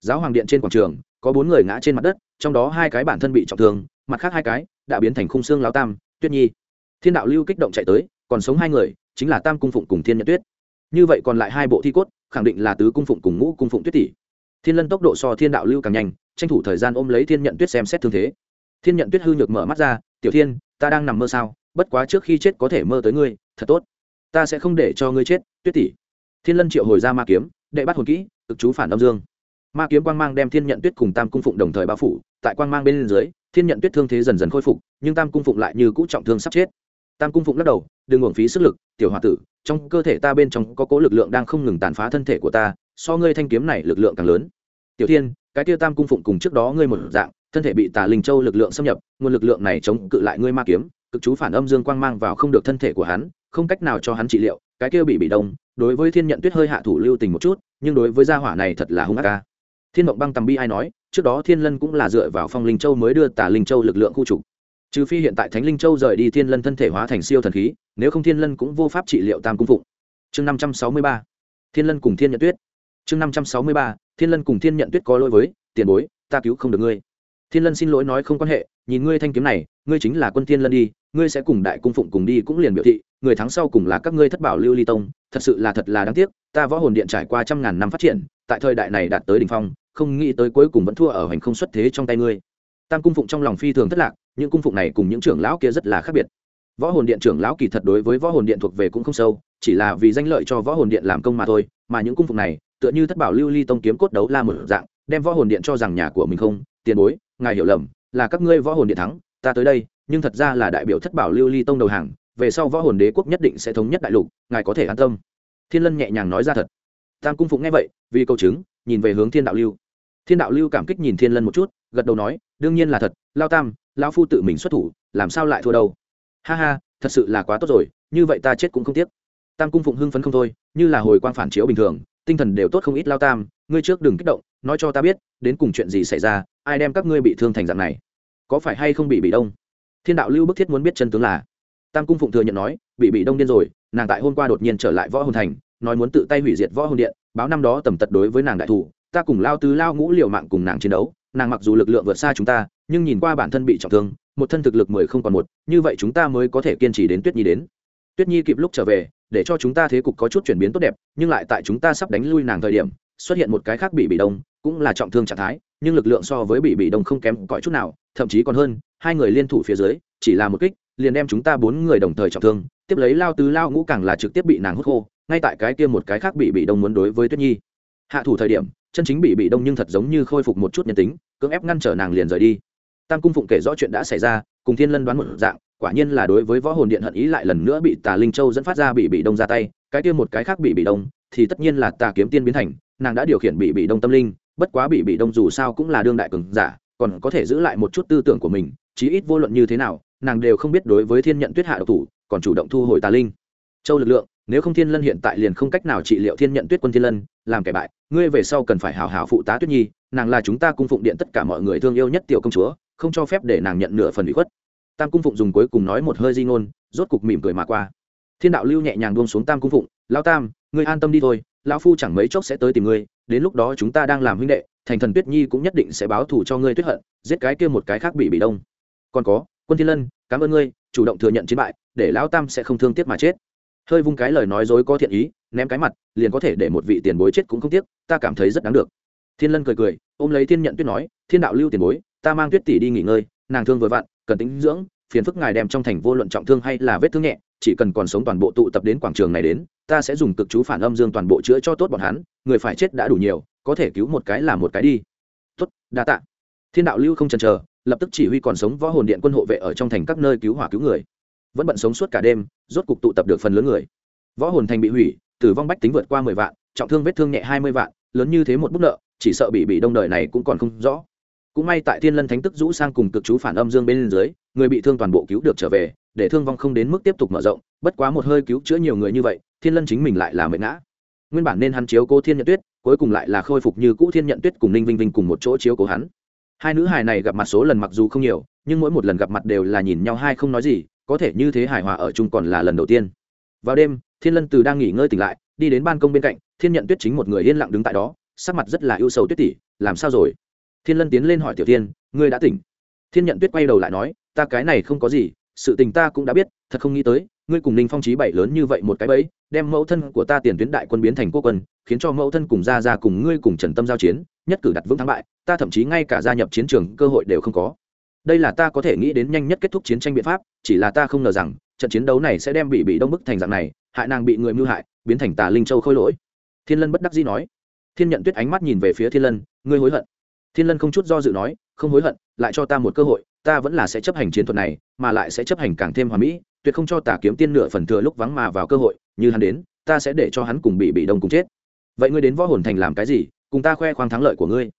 Giáo hoàng điện trên quảng trường, có bốn người ngã trên mặt đất, trong đó hai cái bản thân bị trọng thương mặt khác hai cái, đã biến thành khung xương lao tam, tuyết nhi. Thiên đạo lưu kích động chạy tới, còn sống hai người, chính là tam cung phụng cùng thiên nhận tuyết. Như vậy còn lại hai bộ thi cốt, khẳng định là tứ cung phụng cùng ngũ cung phụng tuyết tỷ. Thiên lân tốc độ so thiên đạo lưu càng nhanh, tranh thủ thời gian ôm lấy thiên nhận tuyết xem xét thương thế. Thiên nhận tuyết hư nhược mở mắt ra, tiểu thiên, ta đang nằm mơ sao? Bất quá trước khi chết có thể mơ tới ngươi, thật tốt. Ta sẽ không để cho ngươi chết, tuyết tỷ. Thiên lân triệu hồi ra ma kiếm, đệ bắt hồn kỹ, cực chú phản âm dương ma kiếm quang mang đem thiên nhận tuyết cùng tam cung phụng đồng thời bao phủ, tại quang mang bên dưới, thiên nhận tuyết thương thế dần dần khôi phục, nhưng tam cung phụng lại như cũ trọng thương sắp chết. Tam cung phụng lắc đầu, đừng uổng phí sức lực, tiểu h o a tử, trong cơ thể ta bên trong có cố lực lượng đang không ngừng tàn phá thân thể của ta, so ngươi thanh kiếm này lực lượng càng lớn. Tiểu thiên, cái tiêu tam cung phụng cùng trước đó ngươi một dạng, thân thể bị tà linh châu lực lượng xâm nhập, nguồn lực lượng này chống cự lại ngươi ma kiếm, cực chú phản âm dương quang mang vào không được thân thể của hắn, không cách nào cho hắn trị liệu, cái kia bị bị đông, đối với thiên nhận tuyết hơi hạ thủ lưu tình một chút, nhưng đối với gia hỏa này thật là hung ác ca thiên mộng băng tầm bi ai nói, trước đó thiên lân cũng là dựa vào phong linh châu mới đưa tà linh châu lực lượng khu trục. Trừ phi hiện tại thánh linh châu rời đi thiên lân thân thể hóa thành siêu thần khí, nếu không thiên lân cũng vô pháp trị liệu tam cung phụng. Chương năm trăm sáu mươi ba, thiên lân cùng thiên nhận tuyết. Chương năm trăm sáu mươi ba, thiên lân cùng thiên nhận tuyết có lỗi với, tiền bối, ta cứu không được ngươi. Thiên lân xin lỗi nói không quan hệ, nhìn ngươi thanh kiếm này, ngươi chính là quân thiên lân đi, ngươi sẽ cùng đại cung phụng cùng đi cũng liền biểu thị, người thắng sau cùng là các ngươi thất bảo lưu ly tông, thật sự là thật là đáng tiếc, ta võ hồn điện trải qua trăm ngàn năm phát triển tại thời đại này đạt tới đỉnh phong, không nghĩ tới cuối cùng vẫn thua ở hành không xuất thế trong tay ngươi. Tam cung phụng trong lòng phi thường thất lạc, những cung phụng này cùng những trưởng lão kia rất là khác biệt. Võ hồn điện trưởng lão kỳ thật đối với võ hồn điện thuộc về cũng không sâu, chỉ là vì danh lợi cho võ hồn điện làm công mà thôi, mà những cung phụng này, tựa như thất bảo lưu ly tông kiếm cốt đấu la một dạng, đem võ hồn điện cho rằng nhà của mình không, tiền bối, ngài hiểu lầm, là các ngươi võ hồn điện thắng, ta tới đây, nhưng thật ra là đại biểu thất bảo lưu ly tông đầu hàng, về sau võ hồn đế quốc nhất định sẽ thống nhất đại lục, ngài có thể an tâm. Thiên lân nhẹ nhàng nói ra thật tam cung phụng nghe vậy, vì câu chứng, nhìn về hướng thiên đạo lưu. Thiên đạo lưu cảm kích nhìn thiên lân một chút, gật đầu nói, đương nhiên là thật, lao tam lao phu tự mình xuất thủ, làm sao lại thua đâu? Ha ha, thật sự là quá tốt rồi, như vậy ta chết cũng không tiếc. Tam cung phụng hưng phấn không thôi, như là hồi quang phản chiếu bình thường, tinh thần đều tốt không ít lao tam, ngươi trước đừng kích động, nói cho ta biết, đến cùng chuyện gì xảy ra, ai đem các ngươi bị thương thành dạng này? Có phải hay không bị bị đông? Thiên đạo lưu bức thiết muốn biết chân tướng là, tam cung phụng thừa nhận nói, bị bị đông điên rồi, nàng tại hôm qua đột nhiên trở lại võ hồn thành nói muốn tự tay hủy diệt võ hồn điện, báo năm đó tầm tật đối với nàng đại thủ, ta cùng lao tứ lao ngũ liều mạng cùng nàng chiến đấu, nàng mặc dù lực lượng vượt xa chúng ta, nhưng nhìn qua bản thân bị trọng thương, một thân thực lực mười không còn một, như vậy chúng ta mới có thể kiên trì đến tuyết nhi đến. Tuyết nhi kịp lúc trở về, để cho chúng ta thế cục có chút chuyển biến tốt đẹp, nhưng lại tại chúng ta sắp đánh lui nàng thời điểm, xuất hiện một cái khác bị bị đông, cũng là trọng thương trạng thái, nhưng lực lượng so với bị bị đông không kém cỏi chút nào, thậm chí còn hơn, hai người liên thủ phía dưới, chỉ là một kích, liền đem chúng ta bốn người đồng thời trọng thương, tiếp lấy lao tứ lao ngũ càng là trực tiếp bị nàng hút khô ngay tại cái kia một cái khác bị bị đông muốn đối với tuyết nhi. Hạ thủ thời điểm, chân chính bị bị đông nhưng thật giống như khôi phục một chút nhân tính, cưỡng ép ngăn trở nàng liền rời đi. Tam cung phụng kể rõ chuyện đã xảy ra, cùng thiên lân đoán một dạng, quả nhiên là đối với võ hồn điện hận ý lại lần nữa bị tà linh châu dẫn phát ra bị bị đông ra tay, cái kia một cái khác bị bị đông, thì tất nhiên là tà kiếm tiên biến thành, nàng đã điều khiển bị bị đông tâm linh, bất quá bị bị đông dù sao cũng là đương đại cường giả, còn có thể giữ lại một chút tư tưởng của mình, chí ít vô luận như thế nào, nàng đều không biết đối với thiên nhận tuyết hạ độc thủ, còn chủ động thu hồi tà linh. Châu lực lượng nếu không thiên lân hiện tại liền không cách nào trị liệu thiên nhận tuyết quân thiên lân, làm kẻ bại, ngươi về sau cần phải hào hào phụ tá tuyết nhi, nàng là chúng ta cung phụng điện tất cả mọi người thương yêu nhất tiểu công chúa, không cho phép để nàng nhận nửa phần bị khuất. Tam cung phụng dùng cuối cùng nói một hơi di ngôn, rốt cục mỉm cười mà qua. Thiên đạo lưu nhẹ nhàng buông xuống tam cung phụng lao tam, ngươi an tâm đi thôi, lão phu chẳng mấy chốc sẽ tới tìm ngươi, đến lúc đó chúng ta đang làm huynh đệ, thành thần tuyết nhi cũng nhất định sẽ báo thù cho ngươi tuyết hận, giết cái kia một cái khác bị bị đông. Còn có, quân thiên lân, cảm ơn ngươi, chủ động thừa nhận chiến bại, để lão tam sẽ không thương tiếc mà chết hơi vung cái lời nói dối có thiện ý, ném cái mặt, liền có thể để một vị tiền bối chết cũng không tiếc, ta cảm thấy rất đáng được. Thiên lân cười cười, ôm lấy thiên nhận tuyết nói, thiên đạo lưu tiền bối, ta mang tuyết tỷ đi nghỉ ngơi, nàng thương vừa vặn, cần tính dưỡng, phiền phức ngài đem trong thành vô luận trọng thương hay là vết thương nhẹ, chỉ cần còn sống toàn bộ tụ tập đến quảng trường này đến, ta sẽ dùng cực chú phản âm dương toàn bộ chữa cho tốt bọn hắn, người phải chết đã đủ nhiều, có thể cứu một cái là một cái đi. Tốt, đa tạ. Thiên đạo lưu không chần chờ, lập tức chỉ huy còn sống võ hồn điện quân hộ vệ ở trong thành các nơi cứu hỏa cứu người vẫn bận sống suốt cả đêm, rốt cục tụ tập được phần lớn người. Võ hồn thành bị hủy, tử vong bách tính vượt qua mười vạn, trọng thương vết thương nhẹ hai mươi vạn, lớn như thế một bút nợ, chỉ sợ bị bị đông đời này cũng còn không rõ. Cũng may tại thiên lân thánh tức rũ sang cùng cực chú phản âm dương bên dưới, người bị thương toàn bộ cứu được trở về, để thương vong không đến mức tiếp tục mở rộng, bất quá một hơi cứu chữa nhiều người như vậy, thiên lân chính mình lại là mệt ngã. Nguyên bản nên hắn chiếu cố thiên nhận tuyết, cuối cùng lại là khôi phục như cũ thiên nhận tuyết cùng ninh vinh vinh cùng một chỗ chiếu cố hắn. Hai nữ hài này gặp mặt số lần mặc dù không nhiều, nhưng mỗi một lần gặp mặt đều là nhìn nhau hai không nói gì có thể như thế hài hòa ở chung còn là lần đầu tiên. Vào đêm, thiên lân từ đang nghỉ ngơi tỉnh lại, đi đến ban công bên cạnh, thiên nhận tuyết chính một người yên lặng đứng tại đó, sắc mặt rất là ưu sầu tuyết tỷ làm sao rồi? Thiên lân tiến lên hỏi tiểu tiên ngươi đã tỉnh? Thiên nhận tuyết quay đầu lại nói, ta cái này không có gì, sự tình ta cũng đã biết, thật không nghĩ tới, ngươi cùng ninh phong trí bảy lớn như vậy một cái bẫy, đem mẫu thân của ta tiền tuyến đại quân biến thành quốc quân, khiến cho mẫu thân cùng ra ra cùng ngươi cùng trần tâm giao chiến, nhất cử đặt vững thắng bại, ta thậm chí ngay cả gia nhập chiến trường cơ hội đều không có đây là ta có thể nghĩ đến nhanh nhất kết thúc chiến tranh biện pháp, chỉ là ta không ngờ rằng, trận chiến đấu này sẽ đem bị bị đông bức thành dạng này, hại nàng bị người mưu hại, biến thành tà linh châu khôi lỗi. Thiên lân bất đắc dĩ nói. Thiên nhận tuyết ánh mắt nhìn về phía thiên lân, ngươi hối hận. Thiên lân không chút do dự nói, không hối hận, lại cho ta một cơ hội, ta vẫn là sẽ chấp hành chiến thuật này, mà lại sẽ chấp hành càng thêm hòa mỹ, tuyệt không cho tà kiếm tiên nửa phần thừa lúc vắng mà vào cơ hội, như hắn đến, ta sẽ để cho hắn cùng bị bị đông cùng chết. Vậy ngươi đến võ hồn thành làm cái gì, cùng ta khoe khoang thắng lợi của ngươi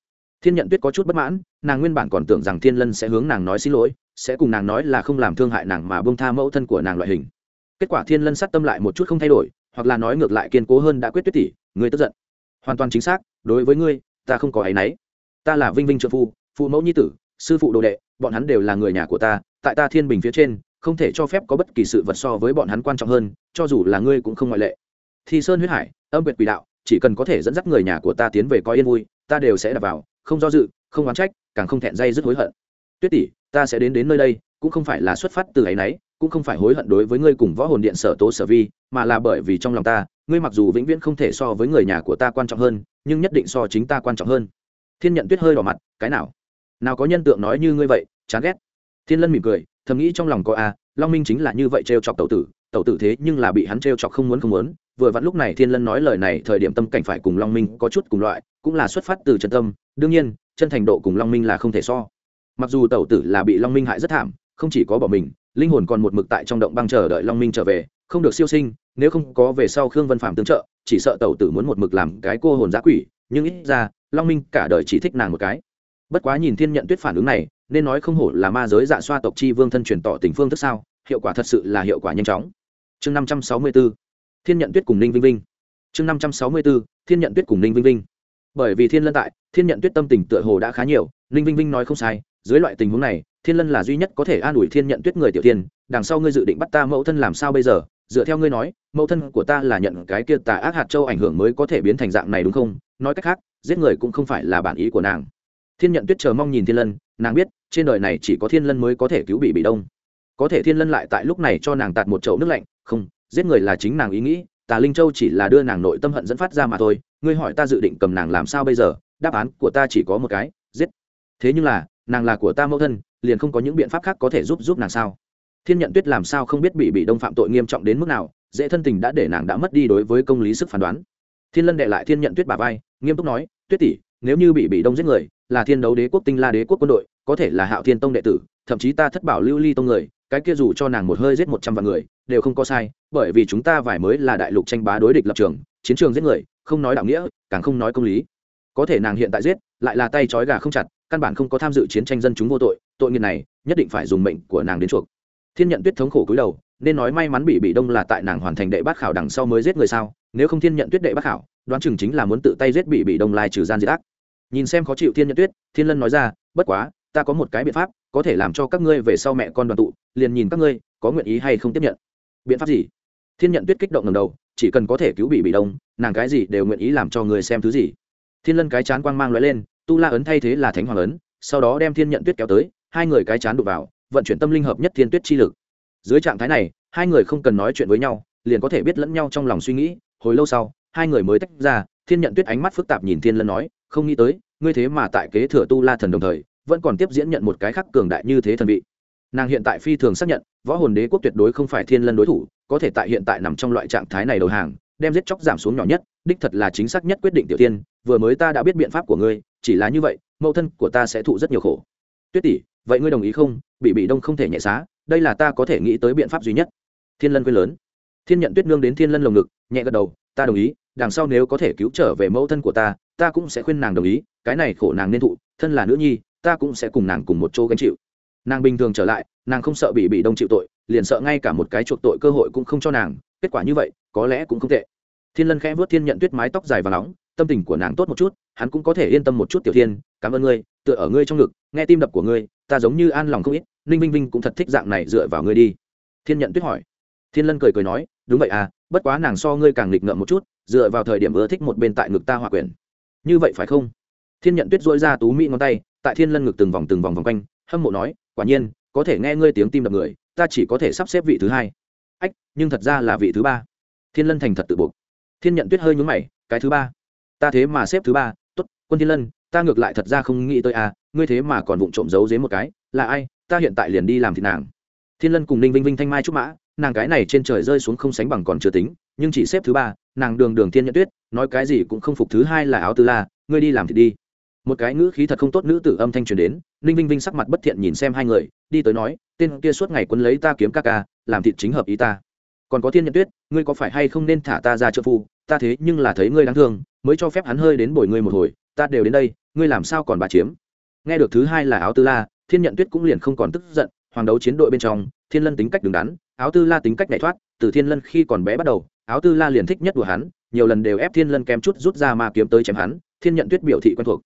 thiên nhận tuyết có chút bất mãn, nàng nguyên bản còn tưởng rằng thiên lân sẽ hướng nàng nói xin lỗi, sẽ cùng nàng nói là không làm thương hại nàng mà bông tha mẫu thân của nàng loại hình. Kết quả thiên lân sát tâm lại một chút không thay đổi, hoặc là nói ngược lại kiên cố hơn đã quyết tuyết tỷ ngươi tức giận. Hoàn toàn chính xác, đối với ngươi, ta không có áy náy. Ta là vinh vinh trợ phu, phụ mẫu nhi tử, sư phụ đồ đệ, bọn hắn đều là người nhà của ta, tại ta thiên bình phía trên, không thể cho phép có bất kỳ sự vật so với bọn hắn quan trọng hơn, cho dù là ngươi cũng không ngoại lệ. Thi sơn huyết hải, âm quyệt quỷ đạo, chỉ cần có thể dẫn dắt người nhà của ta tiến về coi yên vui, ta đều sẽ đặt vào không do dự, không oán trách, càng không thẹn dây dứt hối hận. Tuyết tỷ, ta sẽ đến đến nơi đây, cũng không phải là xuất phát từ ấy nấy, cũng không phải hối hận đối với ngươi cùng võ hồn điện sở tố sở vi, mà là bởi vì trong lòng ta, ngươi mặc dù vĩnh viễn không thể so với người nhà của ta quan trọng hơn, nhưng nhất định so chính ta quan trọng hơn. Thiên nhận tuyết hơi đỏ mặt, cái nào? Nào có nhân tượng nói như ngươi vậy, chán ghét. Thiên lân mỉm cười, thầm nghĩ trong lòng có a, long minh chính là như vậy t chọc tẩu tử tẩu tử thế nhưng là bị hắn t chọc không muốn không muốn. Vừa vặn lúc này thiên lân nói lời này, thời điểm tâm cảnh phải cùng long minh có chút cùng loại, cũng là xuất phát từ chân tâm đương nhiên, chân thành độ cùng long minh là không thể so. Mặc dù tẩu tử là bị long minh hại rất thảm, không chỉ có bỏ mình, linh hồn còn một mực tại trong động băng chờ đợi long minh trở về, không được siêu sinh, nếu không có về sau khương vân phạm tương trợ, chỉ sợ tẩu tử muốn một mực làm cái cô hồn giã quỷ, nhưng ít ra, long minh cả đời chỉ thích nàng một cái. Bất quá nhìn thiên nhận tuyết phản ứng này, nên nói không hổ là ma giới dạ xoa tộc chi vương thân truyền tỏ tình phương thức sao, hiệu quả thật sự là hiệu quả nhanh chóng. Chương năm trăm sáu mươi b ố thiên nhận tuyết cùng ninh vinh vinh. Chương năm trăm sáu mươi b ố thiên nhận tuyết cùng ninh vinh vinh bởi vì thiên lân tại, thiên nhận tuyết tâm tình tựa hồ đã khá nhiều, ninh vinh vinh nói không sai, dưới loại tình huống này, thiên lân là duy nhất có thể an ủi thiên nhận tuyết người tiểu tiên, đằng sau ngươi dự định bắt ta mẫu thân làm sao bây giờ? Dựa theo ngươi nói, mẫu thân của ta là nhận cái kia tà ác hạt châu ảnh hưởng mới có thể biến thành dạng này đúng không? Nói cách khác, giết người cũng không phải là bản ý của nàng. Thiên nhận tuyết chờ mong nhìn thiên lân, nàng biết, trên đời này chỉ có thiên lân mới có thể cứu bị bị đông. Có thể thiên lân lại tại lúc này cho nàng tạt một chậu nước lạnh, không, giết người là chính nàng ý nghĩ tà linh châu chỉ là đưa nàng nội tâm hận dẫn phát ra mà thôi, ngươi hỏi ta dự định cầm nàng làm sao bây giờ, đáp án của ta chỉ có một cái, giết. Thế nhưng là, nàng là của ta mẫu thân, liền không có những biện pháp khác có thể giúp giúp nàng sao? Thiên nhận tuyết làm sao không biết bị bị đông phạm tội nghiêm trọng đến mức nào, dễ thân tình đã để nàng đã mất đi đối với công lý sức phán đoán. Thiên lân đệ lại thiên nhận tuyết bà vai, nghiêm túc nói, tuyết tỷ, nếu như bị bị đông giết người, là thiên đấu đế quốc tinh la đế quốc quân đội, có thể là hạo thiên tông đệ tử, thậm chí ta thất bảo lưu ly tông người, cái kia dù cho nàng một hơi giết một trăm vạn người, đều không có sai bởi vì chúng ta vải mới là đại lục tranh bá đối địch lập trường, chiến trường giết người, không nói đạo nghĩa, càng không nói công lý. Có thể nàng hiện tại giết, lại là tay trói gà không chặt, căn bản không có tham dự chiến tranh dân chúng vô tội tội nghiệt này nhất định phải dùng mệnh của nàng đến chuộc. Thiên nhận tuyết thống khổ cúi đầu, nên nói may mắn bị bị đông là tại nàng hoàn thành đệ bát khảo đằng sau mới giết người sao, nếu không thiên nhận tuyết đệ bát khảo, đoán chừng chính là muốn tự tay giết bị bị đông lai trừ gian diệt ác. Nhìn xem khó chịu thiên nhận tuyết, thiên lân nói ra, bất quá, ta có một cái biện pháp, có thể làm cho các ngươi về sau mẹ con đoàn tụ, liền nhìn các ngươi có nguyện ý hay không tiếp nhận. Biện pháp gì? Thiên nhận tuyết kích động ngầm đầu, chỉ cần có thể cứu bị bị đông, nàng cái gì đều nguyện ý làm cho người xem thứ gì. Thiên lân cái chán quang mang loại lên, tu la ấn thay thế là thánh hoàng ấn, sau đó đem thiên nhận tuyết kéo tới, hai người cái chán đụt vào, vận chuyển tâm linh hợp nhất thiên tuyết chi lực. Dưới trạng thái này, hai người không cần nói chuyện với nhau, liền có thể biết lẫn nhau trong lòng suy nghĩ, hồi lâu sau, hai người mới tách ra, thiên nhận tuyết ánh mắt phức tạp nhìn thiên lân nói, không nghĩ tới, ngươi thế mà tại kế thừa tu la thần đồng thời, vẫn còn tiếp diễn nhận một cái khắc cường đại như thế thần vị nàng hiện tại phi thường xác nhận, võ hồn đế quốc tuyệt đối không phải thiên lân đối thủ, có thể tại hiện tại nằm trong loại trạng thái này đầu hàng, đem giết chóc giảm xuống nhỏ nhất, đích thật là chính xác nhất quyết định tiểu tiên, vừa mới ta đã biết biện pháp của ngươi, chỉ là như vậy, mẫu thân của ta sẽ thụ rất nhiều khổ. Tuyết tỷ, vậy ngươi đồng ý không? Bị bị đông không thể nhẹ xá, đây là ta có thể nghĩ tới biện pháp duy nhất. Thiên lân quên lớn. Thiên nhận tuyết nương đến thiên lân lồng ngực, nhẹ gật đầu, ta đồng ý, đằng sau nếu có thể cứu trở về mẫu thân của ta ta cũng sẽ khuyên nàng đồng ý, cái này khổ nàng nên thụ, thân là nữ nhi, ta cũng sẽ cùng nàng cùng một chỗ gánh chịu nàng bình thường trở lại, nàng không sợ bị bị đông chịu tội, liền sợ ngay cả một cái chuộc tội cơ hội cũng không cho nàng, kết quả như vậy, có lẽ cũng không tệ. Thiên lân khẽ vớt thiên nhận tuyết mái tóc dài và nóng, tâm tình của nàng tốt một chút, hắn cũng có thể yên tâm một chút, tiểu thiên, cảm ơn ngươi, tựa ở ngươi trong ngực, nghe tim đập của ngươi, ta giống như an lòng không ít, ninh vinh vinh cũng thật thích dạng này dựa vào ngươi đi. Thiên nhận tuyết hỏi. Thiên lân cười cười nói, đúng vậy à bất quá nàng so ngươi càng nghịch ngợm một chút, dựa vào thời điểm ưa thích một bên tại ngực ta hòa quyền. Như vậy phải không? Thiên nhận tuyết dỗi ra tú mỹ ngón tay, tại thiên lân ngực từng vòng từng vòng vòng quanh, hâm mộ nói quả nhiên, có thể nghe ngươi tiếng tim đập người, ta chỉ có thể sắp xếp vị thứ hai. Ách, nhưng thật ra là vị thứ ba. Thiên lân thành thật tự buộc. Thiên nhận tuyết hơi nhúng mày, cái thứ ba? Ta thế mà xếp thứ ba t ố t quân thiên lân, ta ngược lại thật ra không nghĩ tới à ngươi thế mà còn vụng trộm giấu dế một cái, là ai, ta hiện tại liền đi làm thịt nàng. Thiên lân cùng ninh vinh vinh thanh mai trúc mã, nàng cái này trên trời rơi xuống không sánh bằng còn chưa tính, nhưng chỉ xếp thứ ba, nàng đường đường thiên nhận tuyết, nói cái gì cũng không phục thứ hai là áo tư la, ngươi đi làm thịt đi một cái ngữ khí thật không tốt nữ tử âm thanh truyền đến, ninh vinh vinh sắc mặt bất thiện nhìn xem hai người, đi tới nói, tên kia suốt ngày quấn lấy ta kiếm ca ca, làm thịt chính hợp ý ta. Còn có thiên nhận tuyết, ngươi có phải hay không nên thả ta ra trợ phu ta thế nhưng là thấy ngươi đáng thương, mới cho phép hắn hơi đến bồi ngươi một hồi, ta đều đến đây, ngươi làm sao còn bà chiếm? Nghe được thứ hai là áo tư la, thiên nhận tuyết cũng liền không còn tức giận, hoàng đấu chiến đội bên trong, thiên lân tính cách đứng đắn, áo tư la tính cách nhảy thoát, từ thiên lân khi còn bé bắt đầu, áo tư la liền thích nhất của hắn, nhiều lần đều ép thiên lân kém chút rút ra ma kiếm tới chém hắn, thiên nhận tuyết biểu thị quen thuộc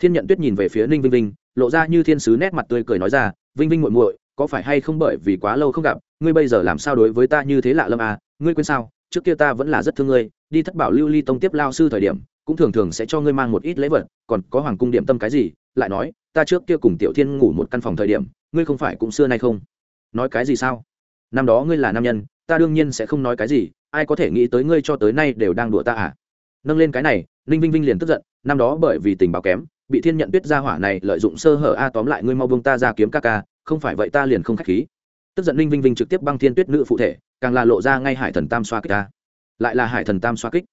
thiên nhận tuyết nhìn về phía ninh vinh vinh, lộ ra như thiên sứ nét mặt tươi cười nói ra, vinh vinh muội muội, có phải hay không bởi vì quá lâu không gặp, ngươi bây giờ làm sao đối với ta như thế lạ lâm à ngươi quên sao, trước kia ta vẫn là rất thương ngươi, đi thất bảo lưu ly tông tiếp lao sư thời điểm, cũng thường thường sẽ cho ngươi mang một ít lễ vật, còn có hoàng cung điểm tâm cái gì, lại nói, ta trước kia cùng tiểu thiên ngủ một căn phòng thời điểm, ngươi không phải cũng xưa nay không? Nói cái gì sao? Năm đó ngươi là nam nhân, ta đương nhiên sẽ không nói cái gì, ai có thể nghĩ tới ngươi cho tới nay đều đang đùa ta à? Nâng lên cái này, ninh vinh vinh liền tức giận, năm đó bởi vì tình báo kém bị thiên nhận tuyết ra hỏa này lợi dụng sơ hở a tóm lại ngươi mau buông ta ra kiếm ca ca, không phải vậy ta liền không khách khí. Tức giận ninh vinh vinh trực tiếp băng thiên tuyết nữ phụ thể, càng là lộ ra ngay hải thần tam xoa kích ta. Lại là hải thần tam xoa kích.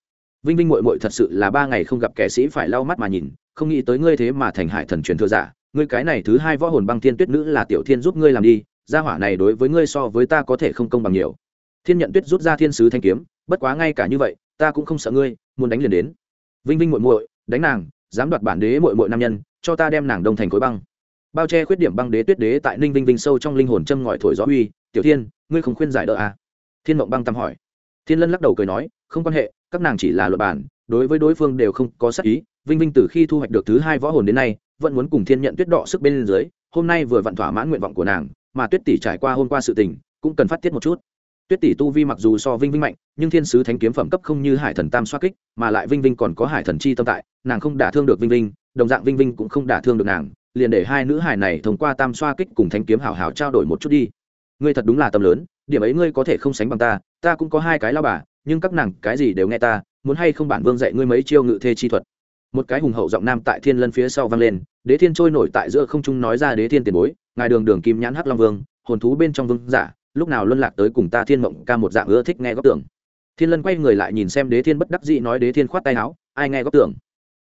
Vinh vinh mội mội thật sự là ba ngày không gặp kẻ sĩ phải lau mắt mà nhìn, không nghĩ tới ngươi thế mà thành hải thần truyền thừa giả. Ngươi cái này thứ hai võ hồn băng thiên tuyết nữ là tiểu thiên giúp ngươi làm đi, gia hỏa này đối với ngươi so với ta có thể không công bằng nhiều. Thiên nhận tuyết rút ra thiên sứ thanh kiếm, bất quá ngay cả như vậy, ta cũng không sợ ngươi, muốn đánh liền đến. Vinh vinh muội muội, đánh nàng dám đoạt bản đế muội muội nam nhân, cho ta đem nàng đông thành khối băng. Bao che khuyết điểm băng đế tuyết đế tại ninh vinh vinh sâu trong linh hồn châm ngòi thổi gió uy, tiểu thiên, ngươi không khuyên giải đỡ à? thiên mộng băng tâm hỏi. Thiên lân lắc đầu cười nói, không quan hệ, các nàng chỉ là luật bản, đối với đối phương đều không có sắc ý. Vinh vinh từ khi thu hoạch được thứ hai võ hồn đến nay, vẫn muốn cùng thiên nhận tuyết đọ sức bên dưới, hôm nay vừa vặn thỏa mãn nguyện vọng của nàng, mà tuyết tỷ trải qua hôm qua sự tình, cũng cần phát tiết một chút tuyết tỷ tu vi mặc dù so vinh vinh mạnh, nhưng thiên sứ thánh kiếm phẩm cấp không như hải thần tam xoa kích, mà lại vinh vinh còn có hải thần chi tâm tại, nàng không đả thương được vinh vinh, đồng dạng vinh vinh cũng không đả thương được nàng, liền để hai nữ hải này thông qua tam xoa kích cùng Thánh kiếm hảo hảo trao đổi một chút đi. Ngươi thật đúng là tâm lớn, điểm ấy ngươi có thể không sánh bằng ta ta cũng có hai cái lao bà, nhưng các nàng cái gì đều nghe ta, muốn hay không bản vương dạy ngươi mấy chiêu ngự thê chi thuật. Một cái hùng hậu giọng nam tại thiên lân phía sau vang lên, đế thiên trôi nổi tại giữa không trung nói ra đế thiên tiền bối, ngài đường đường kim nhãn hắc long vương, hồn thú bên trong vương giả lúc nào luân lạc tới cùng ta thiên mộng ca một dạng ưa thích nghe góc tưởng. Thiên lân quay người lại nhìn xem đế thiên bất đắc dĩ nói đế thiên khoát tay áo, ai nghe góc tưởng?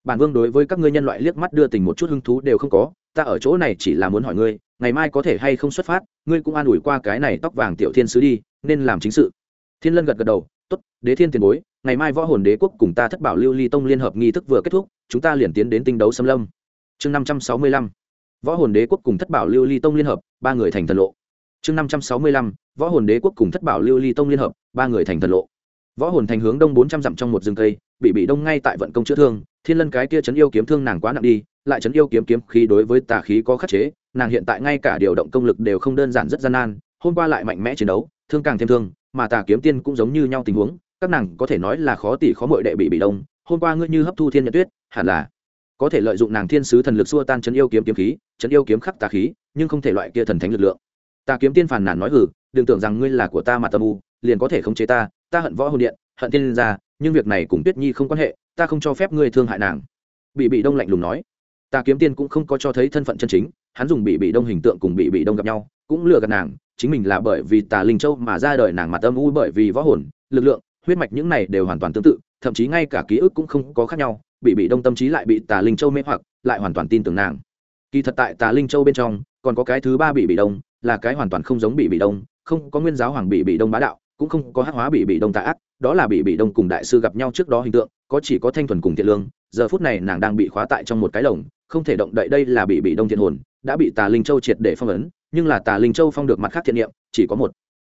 Bản vương đối với các ngươi nhân loại liếc mắt đưa tình một chút hứng thú đều không có, ta ở chỗ này chỉ là muốn hỏi ngươi, ngày mai có thể hay không xuất phát, ngươi cũng an ủi qua cái này tóc vàng tiểu thiên sứ đi, nên làm chính sự. Thiên lân gật gật đầu, tốt, đế thiên tiền bối, ngày mai võ hồn đế quốc cùng ta thất bảo lưu ly tông liên hợp nghi thức vừa kết thúc, chúng ta liền tiến đến tinh đấu xâm lâm. Chương năm trăm sáu mươi lăm. Võ hồn đế quốc cùng thất bảo lưu ly tông liên hợp, ba người thành thần lộ chương năm trăm sáu mươi lăm, võ hồn đế quốc cùng thất bảo lưu ly tông liên hợp, ba người thành thần lộ. Võ hồn thành hướng đông bốn trăm dặm trong một rừng cây, bị bị đông ngay tại vận công chữa thương, thiên lân cái kia chấn yêu kiếm thương nàng quá nặng đi, lại chấn yêu kiếm kiếm khí đối với tà khí có khắc chế, nàng hiện tại ngay cả điều động công lực đều không đơn giản rất gian nan, hôm qua lại mạnh mẽ chiến đấu, thương càng thêm thương, mà tà kiếm tiên cũng giống như nhau tình huống, các nàng có thể nói là khó tỷ khó mội đệ bị bị đông, hôm qua ngươi như hấp thu thiên nhật tuyết, hẳn là có thể lợi dụng nàng thiên sứ thần lực xua tan chấn yêu kiếm kiếm khí, chấn yêu kiếm khắc tà khí, nhưng không thể loại kia thần thánh lực lượng. Ta kiếm tiên phàn nàn nói hử đừng tưởng rằng ngươi là của ta mà tâm u, liền có thể khống chế ta ta hận võ hồn điện, hận tiên gia, nhưng việc này cùng tuyết nhi không quan hệ, ta không cho phép ngươi thương hại nàng. Bị bị đông lạnh lùng nói. Ta kiếm tiên cũng không có cho thấy thân phận chân chính, hắn dùng bị bị đông hình tượng cùng bị bị đông gặp nhau, cũng lừa gạt nàng, chính mình là bởi vì tà linh châu mà ra đời nàng mặt âm u bởi vì võ hồn, lực lượng, huyết mạch những này đều hoàn toàn tương tự, thậm chí ngay cả ký ức cũng không có khác nhau. Bị bị đông tâm trí lại bị tà linh châu mê hoặc, lại hoàn toàn tin tưởng nàng. Kỳ thật tại tà linh châu bên trong, còn có cái thứ ba bị bị đông là cái hoàn toàn không giống bị bị đông, không có nguyên giáo hoàng bị bị đông bá đạo, cũng không có hắc hóa bị bị đông tạ ác, đó là bị bị đông cùng đại sư gặp nhau trước đó hình tượng, có chỉ có thanh thuần cùng thiện lương, giờ phút này nàng đang bị khóa tại trong một cái lồng, không thể động đậy đây là bị bị đông thiện hồn, đã bị tà linh châu triệt để phong ấn, nhưng là tà linh châu phong được mặt khác thiện niệm, chỉ có một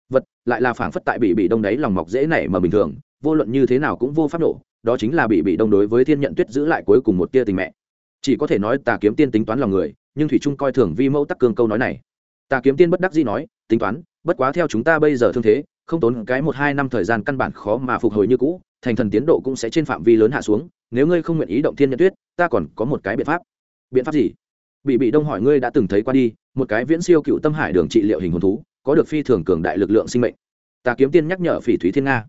vật, lại là phảng phất tại bị bị đông đấy lòng mọc dễ nảy mà bình thường, vô luận như thế nào cũng vô pháp nổ, đó chính là bị bị đông đối với thiên nhận tuyết giữ lại cuối cùng một tia tình mẹ. Chỉ có thể nói tà kiếm tiên tính toán lòng người, nhưng thủy trung coi thường vi mẫu tắc cương câu nói này tà kiếm tiên bất đắc dĩ nói, tính toán, bất quá theo chúng ta bây giờ thương thế, không tốn cái một hai năm thời gian căn bản khó mà phục hồi như cũ, thành thần tiến độ cũng sẽ trên phạm vi lớn hạ xuống, nếu ngươi không nguyện ý động thiên nhận tuyết, ta còn có một cái biện pháp. Biện pháp gì? Bị bị đông hỏi, ngươi đã từng thấy qua đi, một cái viễn siêu cựu tâm hải đường trị liệu hình hồn thú, có được phi thường cường đại lực lượng sinh mệnh. Tà kiếm tiên nhắc nhở phỉ thúy thiên nga.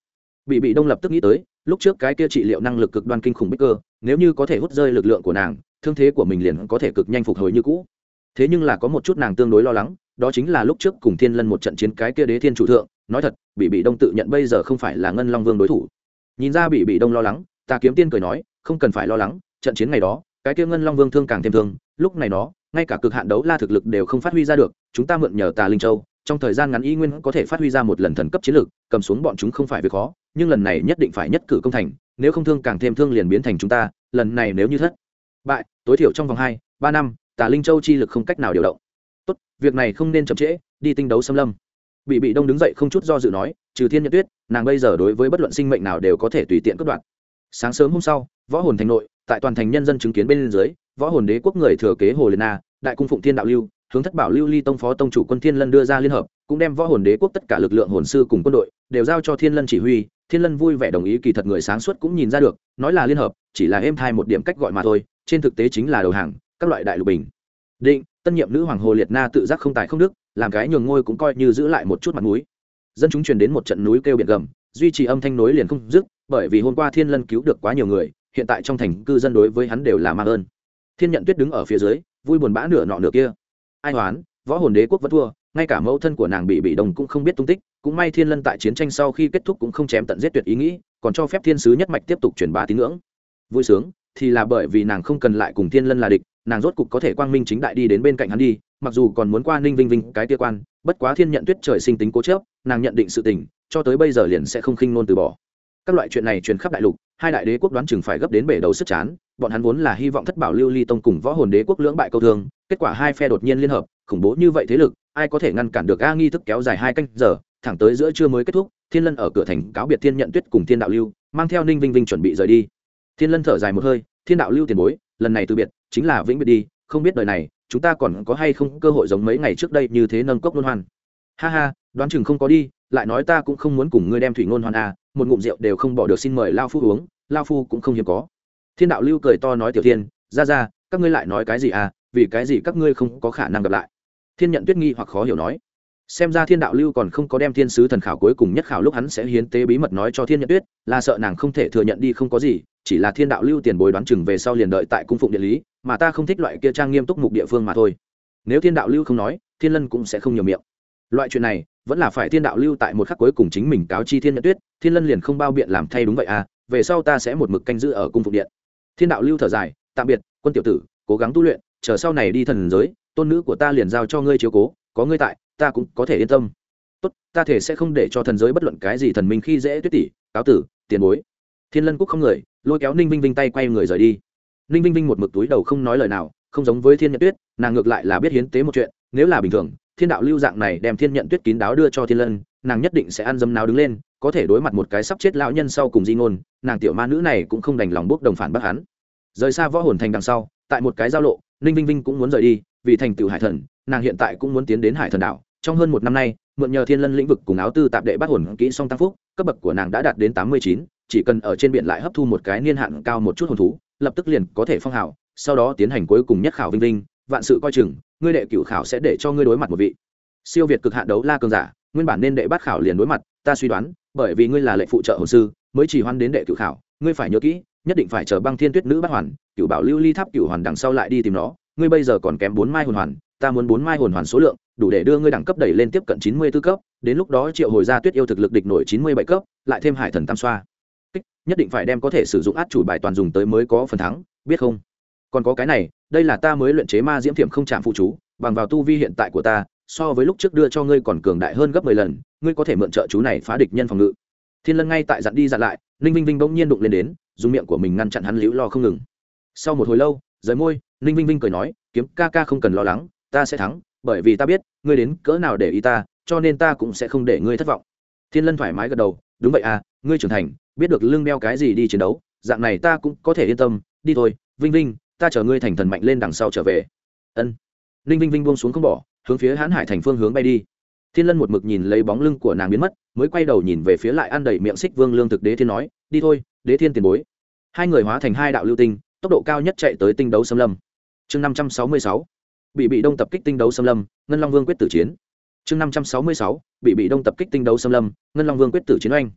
Bị bị đông lập tức nghĩ tới, lúc trước cái kia trị liệu năng lực cực đoan kinh khủng bích cơ, nếu như có thể hút rơi lực lượng của nàng, thương thế của mình liền có thể cực nhanh phục hồi như cũ. Thế nhưng là có một chút nàng tương đối lo lắng đó chính là lúc trước cùng thiên lân một trận chiến cái kia đế thiên chủ thượng, nói thật bị bị đông tự nhận bây giờ không phải là ngân long vương đối thủ. Nhìn ra bị bị đông lo lắng, ta kiếm tiên cười nói, không cần phải lo lắng, trận chiến ngày đó, cái kia ngân long vương thương càng thêm thương, lúc này nó, ngay cả cực hạn đấu la thực lực đều không phát huy ra được, chúng ta mượn nhờ tà linh châu, trong thời gian ngắn y nguyên có thể phát huy ra một lần thần cấp chiến lược, cầm xuống bọn chúng không phải việc khó, nhưng lần này nhất định phải nhất cử công thành, nếu không thương càng thêm thương liền biến thành chúng ta, lần này nếu như thất bại, tối thiểu trong vòng hai, ba năm, tà linh châu chi lực không cách nào điều động tốt, việc này không nên chậm trễ, đi tinh đấu xâm lâm. Bị bị đông đứng dậy không chút do dự nói, trừ thiên nhận tuyết, nàng bây giờ đối với bất luận sinh mệnh nào đều có thể tùy tiện cất đoạn sáng sớm hôm sau, võ hồn thành nội, tại toàn thành nhân dân chứng kiến bên dưới, võ hồn đế quốc người thừa kế hồ liệt na, đại cung phụng thiên đạo lưu, hướng thất bảo lưu ly tông phó tông chủ quân thiên lân đưa ra liên hợp, cũng đem võ hồn đế quốc tất cả lực lượng hồn sư cùng quân đội đều giao cho thiên lân chỉ huy. Thiên lân vui vẻ đồng ý kỳ thật người sáng suốt cũng nhìn ra được, nói là liên hợp, chỉ là êm thai một điểm cách gọi mà thôi, trên thực tế chính là đầu hàng, các loại đại lục bình định, tân nhiệm nữ hoàng hồ liệt na tự giác không tài không đức, làm cái nhường ngôi cũng coi như giữ lại một chút mặt núi dân chúng truyền đến một trận núi kêu biển gầm, duy trì âm thanh nối liền không dứt, bởi vì hôm qua thiên lân cứu được quá nhiều người, hiện tại trong thành cư dân đối với hắn đều là mang ơn. Thiên nhận tuyết đứng ở phía dưới, vui buồn bã nửa nọ nửa kia. Ai hoán, võ hồn đế quốc vẫn thua, ngay cả mẫu thân của nàng bị bị đồng cũng không biết tung tích, cũng may thiên lân tại chiến tranh sau khi kết thúc cũng không chém tận giết tuyệt ý nghĩ, còn cho phép thiên sứ nhất mạch tiếp tục truyền bá tín ngưỡng. Vui sướng, thì là bởi vì nàng không cần lại cùng thiên lân là địch nàng rốt cục có thể quang minh chính đại đi đến bên cạnh hắn đi, mặc dù còn muốn qua ninh vinh vinh cái tia quan, bất quá thiên nhận tuyết trời sinh tính cố chớp nàng nhận định sự tình, cho tới bây giờ liền sẽ không khinh nôn từ bỏ. Các loại chuyện này truyền khắp đại lục, hai đại đế quốc đoán chừng phải gấp đến bể đầu sức chán, bọn hắn vốn là hy vọng thất bảo lưu ly tông cùng võ hồn đế quốc lưỡng bại câu thương, kết quả hai phe đột nhiên liên hợp, khủng bố như vậy thế lực, ai có thể ngăn cản được a nghi thức kéo dài hai canh giờ, thẳng tới giữa trưa mới kết thúc, thiên lân ở cửa thành cáo biệt thiên nhận tuyết cùng thiên đạo lưu, mang theo ninh vinh vinh chuẩn bị rời đi. Thiên lân thở dài một hơi, thiên đạo lưu tiền bối lần này từ biệt, chính là vĩnh biệt đi, không biết đời này, chúng ta còn có hay không cơ hội giống mấy ngày trước đây như thế nâng cốc luân hoan. Ha ha, đoán chừng không có đi, lại nói ta cũng không muốn cùng ngươi đem thủy ngôn hoan à một ngụm rượu đều không bỏ được xin mời lao phu uống, lao phu cũng không hiếm có. Thiên đạo lưu cười to nói tiểu thiên, ra ra, các ngươi lại nói cái gì à vì cái gì các ngươi không có khả năng gặp lại? Thiên nhận tuyết nghi hoặc khó hiểu nói xem ra thiên đạo lưu còn không có đem thiên sứ thần khảo cuối cùng nhất khảo lúc hắn sẽ hiến tế bí mật nói cho thiên nhận tuyết, là sợ nàng không thể thừa nhận đi không có gì, chỉ là thiên đạo lưu tiền bối đoán chừng về sau liền đợi tại cung phụng địa lý, mà ta không thích loại kia trang nghiêm túc mục địa phương mà thôi. Nếu thiên đạo lưu không nói, thiên lân cũng sẽ không nhiều miệng. Loại chuyện này, vẫn là phải thiên đạo lưu tại một khắc cuối cùng chính mình cáo chi thiên nhận tuyết, thiên lân liền không bao biện làm thay đúng vậy à về sau ta sẽ một mực canh giữ ở cung phụng điện. Thiên đạo lưu thở dài, tạm biệt, quân tiểu tử, cố gắng tu luyện, chờ sau này đi thần giới, tôn nữ của ta liền giao cho ngươi chiếu cố, có ngươi tại ta cũng có thể yên tâm. Tốt, ta thể sẽ không để cho thần giới bất luận cái gì thần minh khi dễ tuyết tỷ, cáo tử, tiền bối. Thiên lân cúc không người, lôi kéo ninh vinh vinh tay quay người rời đi. Ninh vinh vinh một mực túi đầu không nói lời nào, không giống với thiên nhận tuyết, nàng ngược lại là biết hiến tế một chuyện, nếu là bình thường, thiên đạo lưu dạng này đem thiên nhận tuyết kín đáo đưa cho thiên lân, nàng nhất định sẽ ăn dâm nào đứng lên, có thể đối mặt một cái sắp chết lão nhân sau cùng di ngôn, nàng tiểu ma nữ này cũng không đành lòng bốc đồng phản bác hắn. Rời xa võ hồn thành đằng sau, tại một cái giao lộ, ninh vinh vinh cũng muốn rời đi, vì thành tựu hải thần, nàng hiện tại cũng muốn tiến đến hải thần đảo trong hơn một năm nay, mượn nhờ thiên lân lĩnh vực cùng áo tư tạp đệ bắt hồn kỹ song tăng phúc, cấp bậc của nàng đã đạt đến tám mươi chín, chỉ cần ở trên biển lại hấp thu một cái niên hạn cao một chút hồn thú, lập tức liền có thể phong hào, sau đó tiến hành cuối cùng nhất khảo vinh vinh, vạn sự coi chừng, ngươi đệ cửu khảo sẽ để cho ngươi đối mặt một vị. Siêu việt cực hạn đấu la cường giả, nguyên bản nên đệ bát khảo liền đối mặt, ta suy đoán, bởi vì ngươi là lệ phụ trợ hồn sư, mới chỉ hoan đến đệ cửu khảo, ngươi phải nhớ kỹ, nhất định phải chờ băng thiên tuyết nữ bát hoàn, cửu bảo lưu ly tháp cửu hoàn đằng sau lại đi tìm nó, ngươi bây giờ còn kém bốn mai hồn hoàn ta muốn bốn mai hồn hoàn số lượng, đủ để đưa ngươi đẳng cấp đẩy lên tiếp cận chín mươi 94 cấp, đến lúc đó triệu hồi ra tuyết yêu thực lực địch nổi chín mươi bảy cấp, lại thêm hải thần tam xoa. Kích, nhất định phải đem có thể sử dụng át chủ bài toàn dùng tới mới có phần thắng, biết không? Còn có cái này, đây là ta mới luyện chế ma diễm thiệm không chạm phụ chú, bằng vào tu vi hiện tại của ta, so với lúc trước đưa cho ngươi còn cường đại hơn gấp mười lần, ngươi có thể mượn trợ chú này phá địch nhân phòng ngự. Thiên lân ngay tại dặn đi dặn lại, ninh vinh vinh bỗng nhiên đụng lên đến, dùng miệng của mình ngăn chặn hắn liễu lo không ngừng. Sau một hồi lâu, rời môi, ninh vinh vinh cười nói, kiếm ca ca không cần lo lắng ta sẽ thắng, bởi vì ta biết, ngươi đến cỡ nào để ý ta, cho nên ta cũng sẽ không để ngươi thất vọng. Thiên lân thoải mái gật đầu, đúng vậy à ngươi trưởng thành, biết được lưng đeo cái gì đi chiến đấu, dạng này ta cũng có thể yên tâm, đi thôi, vinh vinh, ta chờ ngươi thành thần mạnh lên đằng sau trở về. Ân. Ninh vinh vinh buông xuống không bỏ, hướng phía hãn hải thành phương hướng bay đi. Thiên lân một mực nhìn lấy bóng lưng của nàng biến mất, mới quay đầu nhìn về phía lại ăn đầy miệng xích vương lương thực đế thiên nói, đi thôi, đế thiên tiền bối. Hai người hóa thành hai đạo lưu tinh, tốc độ cao nhất chạy tới tinh đấu xâm lâm. Chương năm trăm sáu mươi sáu bị bị đông tập kích tinh đấu xâm lâm, ngân long vương quyết tử chiến. Chương năm trăm sáu mươi sáu, bị bị đông tập kích tinh đấu xâm lâm, ngân long vương quyết tử chiến oanh.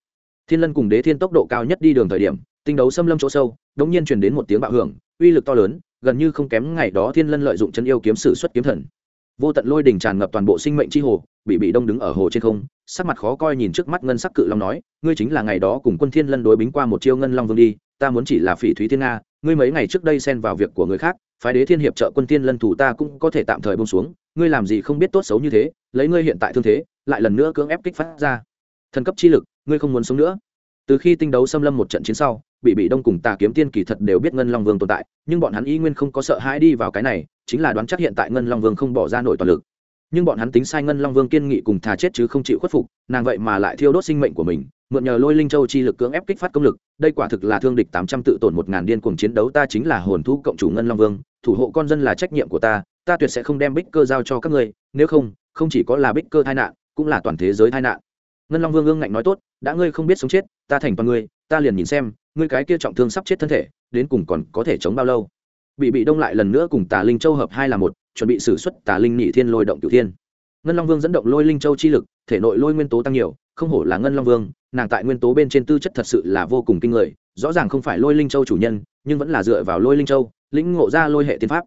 Thiên lân cùng đế thiên tốc độ cao nhất đi đường thời điểm, tinh đấu xâm lâm chỗ sâu, đống nhiên truyền đến một tiếng bạo hưởng, uy lực to lớn, gần như không kém ngày đó thiên lân lợi dụng chân yêu kiếm sử xuất kiếm thần. Vô tận lôi đỉnh tràn ngập toàn bộ sinh mệnh chi hồ, bị bị đông đứng ở hồ trên không, sắc mặt khó coi nhìn trước mắt ngân sắc cự long nói, ngươi chính là ngày đó cùng quân thiên lân đối bính qua một chiêu ngân long vương đi, ta muốn chỉ là phỉ thúy thiên nga, ngươi mấy ngày trước đây xen vào việc của người khác phái đế thiên hiệp trợ quân tiên lân thủ ta cũng có thể tạm thời buông xuống, ngươi làm gì không biết tốt xấu như thế, lấy ngươi hiện tại thương thế, lại lần nữa cưỡng ép kích phát ra. Thần cấp chi lực, ngươi không muốn sống nữa. Từ khi tinh đấu xâm lâm một trận chiến sau, bị bị đông cùng tà kiếm tiên kỳ thật đều biết ngân long vương tồn tại, nhưng bọn hắn y nguyên không có sợ hãi đi vào cái này, chính là đoán chắc hiện tại ngân long vương không bỏ ra nổi toàn lực nhưng bọn hắn tính sai ngân long vương kiên nghị cùng thà chết chứ không chịu khuất phục, nàng vậy mà lại thiêu đốt sinh mệnh của mình, mượn nhờ lôi linh châu chi lực cưỡng ép kích phát công lực, đây quả thực là thương địch tám trăm tự tổn một ngàn điên cuồng chiến đấu, ta chính là hồn thu cộng chủ ngân long vương, thủ hộ con dân là trách nhiệm của ta ta tuyệt sẽ không đem bích cơ giao cho các ngươi, nếu không không chỉ có là bích cơ tai nạn, cũng là toàn thế giới tai nạn. Ngân long vương ương ngạnh nói tốt, đã ngươi không biết sống chết, ta thành toàn ngươi, ta liền nhìn xem, ngươi cái kia trọng thương sắp chết thân thể, đến cùng còn có thể chống bao lâu. Bị bị đông lại lần nữa cùng tà linh châu hợp hai là một chuẩn bị xử xuất tà linh nhị thiên lôi động cửu thiên. Ngân long vương dẫn động lôi linh châu chi lực, thể nội lôi nguyên tố tăng nhiều, không hổ là ngân long vương, nàng tại nguyên tố bên trên tư chất thật sự là vô cùng kinh người, rõ ràng không phải lôi linh châu chủ nhân, nhưng vẫn là dựa vào lôi linh châu, lĩnh ngộ ra lôi hệ tiên pháp.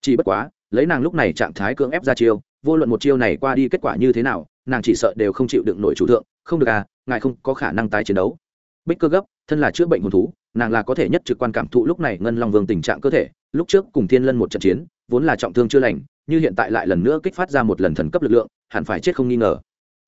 Chỉ bất quá, lấy nàng lúc này trạng thái cưỡng ép ra chiêu, vô luận một chiêu này qua đi kết quả như thế nào, nàng chỉ sợ đều không chịu đựng nổi chủ thượng, không được à ngài không có khả năng tái chiến đấu. Bích cơ gấp, thân là chữa bệnh hồn thú, nàng là có thể nhất trực quan cảm thụ lúc này ngân long vương tình trạng cơ thể, lúc trước cùng thiên lân một trận chiến vốn là trọng thương chưa lành, như hiện tại lại lần nữa kích phát ra một lần thần cấp lực lượng, hẳn phải chết không nghi ngờ.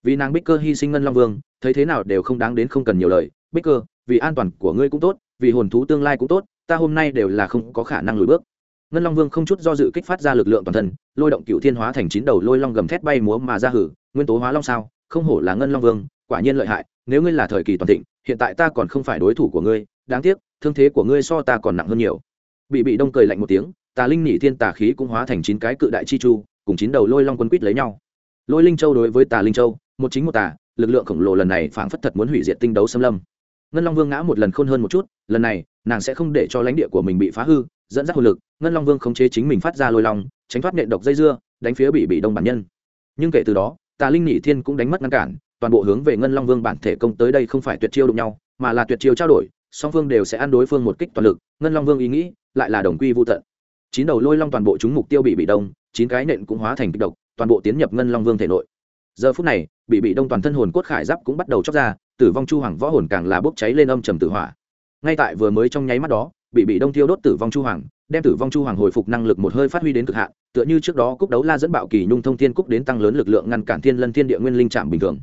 Vì nàng bích cơ hy sinh ngân long vương, thấy thế nào đều không đáng đến không cần nhiều lời. Bích cơ, vì an toàn của ngươi cũng tốt, vì hồn thú tương lai cũng tốt, ta hôm nay đều là không có khả năng lùi bước. Ngân long vương không chút do dự kích phát ra lực lượng toàn thân, lôi động cựu thiên hóa thành chín đầu lôi long gầm thét bay múa mà ra hử, nguyên tố hóa long sao, không hổ là ngân long vương, quả nhiên lợi hại, nếu ngươi là thời kỳ toàn thịnh, hiện tại ta còn không phải đối thủ của ngươi, đáng tiếc, thương thế của ngươi so ta còn nặng hơn nhiều. Bị bị đông cười lạnh một tiếng tà linh nhị thiên tà khí cũng hóa thành chín cái cự đại chi chu, cùng chín đầu lôi long quân quýt lấy nhau. Lôi linh châu đối với tà linh châu, một chính một tà, lực lượng khổng lồ lần này phảng phất thật muốn hủy diệt tinh đấu xâm lâm. Ngân long vương ngã một lần khôn hơn một chút, lần này, nàng sẽ không để cho lãnh địa của mình bị phá hư, dẫn dắt hồn lực, ngân long vương khống chế chính mình phát ra lôi long, tránh thoát nện độc dây dưa, đánh phía bị bị đông bản nhân. Nhưng kể từ đó, tà linh nhị thiên cũng đánh mất ngăn cản, toàn bộ hướng về ngân long vương bản thể công tới đây không phải tuyệt chiêu đụng nhau, mà là tuyệt chiêu trao đổi, song phương đều sẽ ăn đối phương một kích toàn lực, ngân long vương ý nghĩ, lại là đồng quy vô tận chín đầu lôi long toàn bộ chúng mục tiêu bị bị đông, chín cái nện cũng hóa thành kịch độc, toàn bộ tiến nhập ngân long vương thể nội. Giờ phút này, bị bị đông toàn thân hồn cốt khải giáp cũng bắt đầu chóc ra, tử vong chu hoàng võ hồn càng là bốc cháy lên âm trầm tử hỏa. Ngay tại vừa mới trong nháy mắt đó, bị bị đông thiêu đốt tử vong chu hoàng, đem tử vong chu hoàng hồi phục năng lực một hơi phát huy đến cực hạn, tựa như trước đó cúc đấu la dẫn bạo kỳ nhung thông thiên cúc đến tăng lớn lực lượng ngăn cản thiên lân thiên địa nguyên linh trạm bình thường.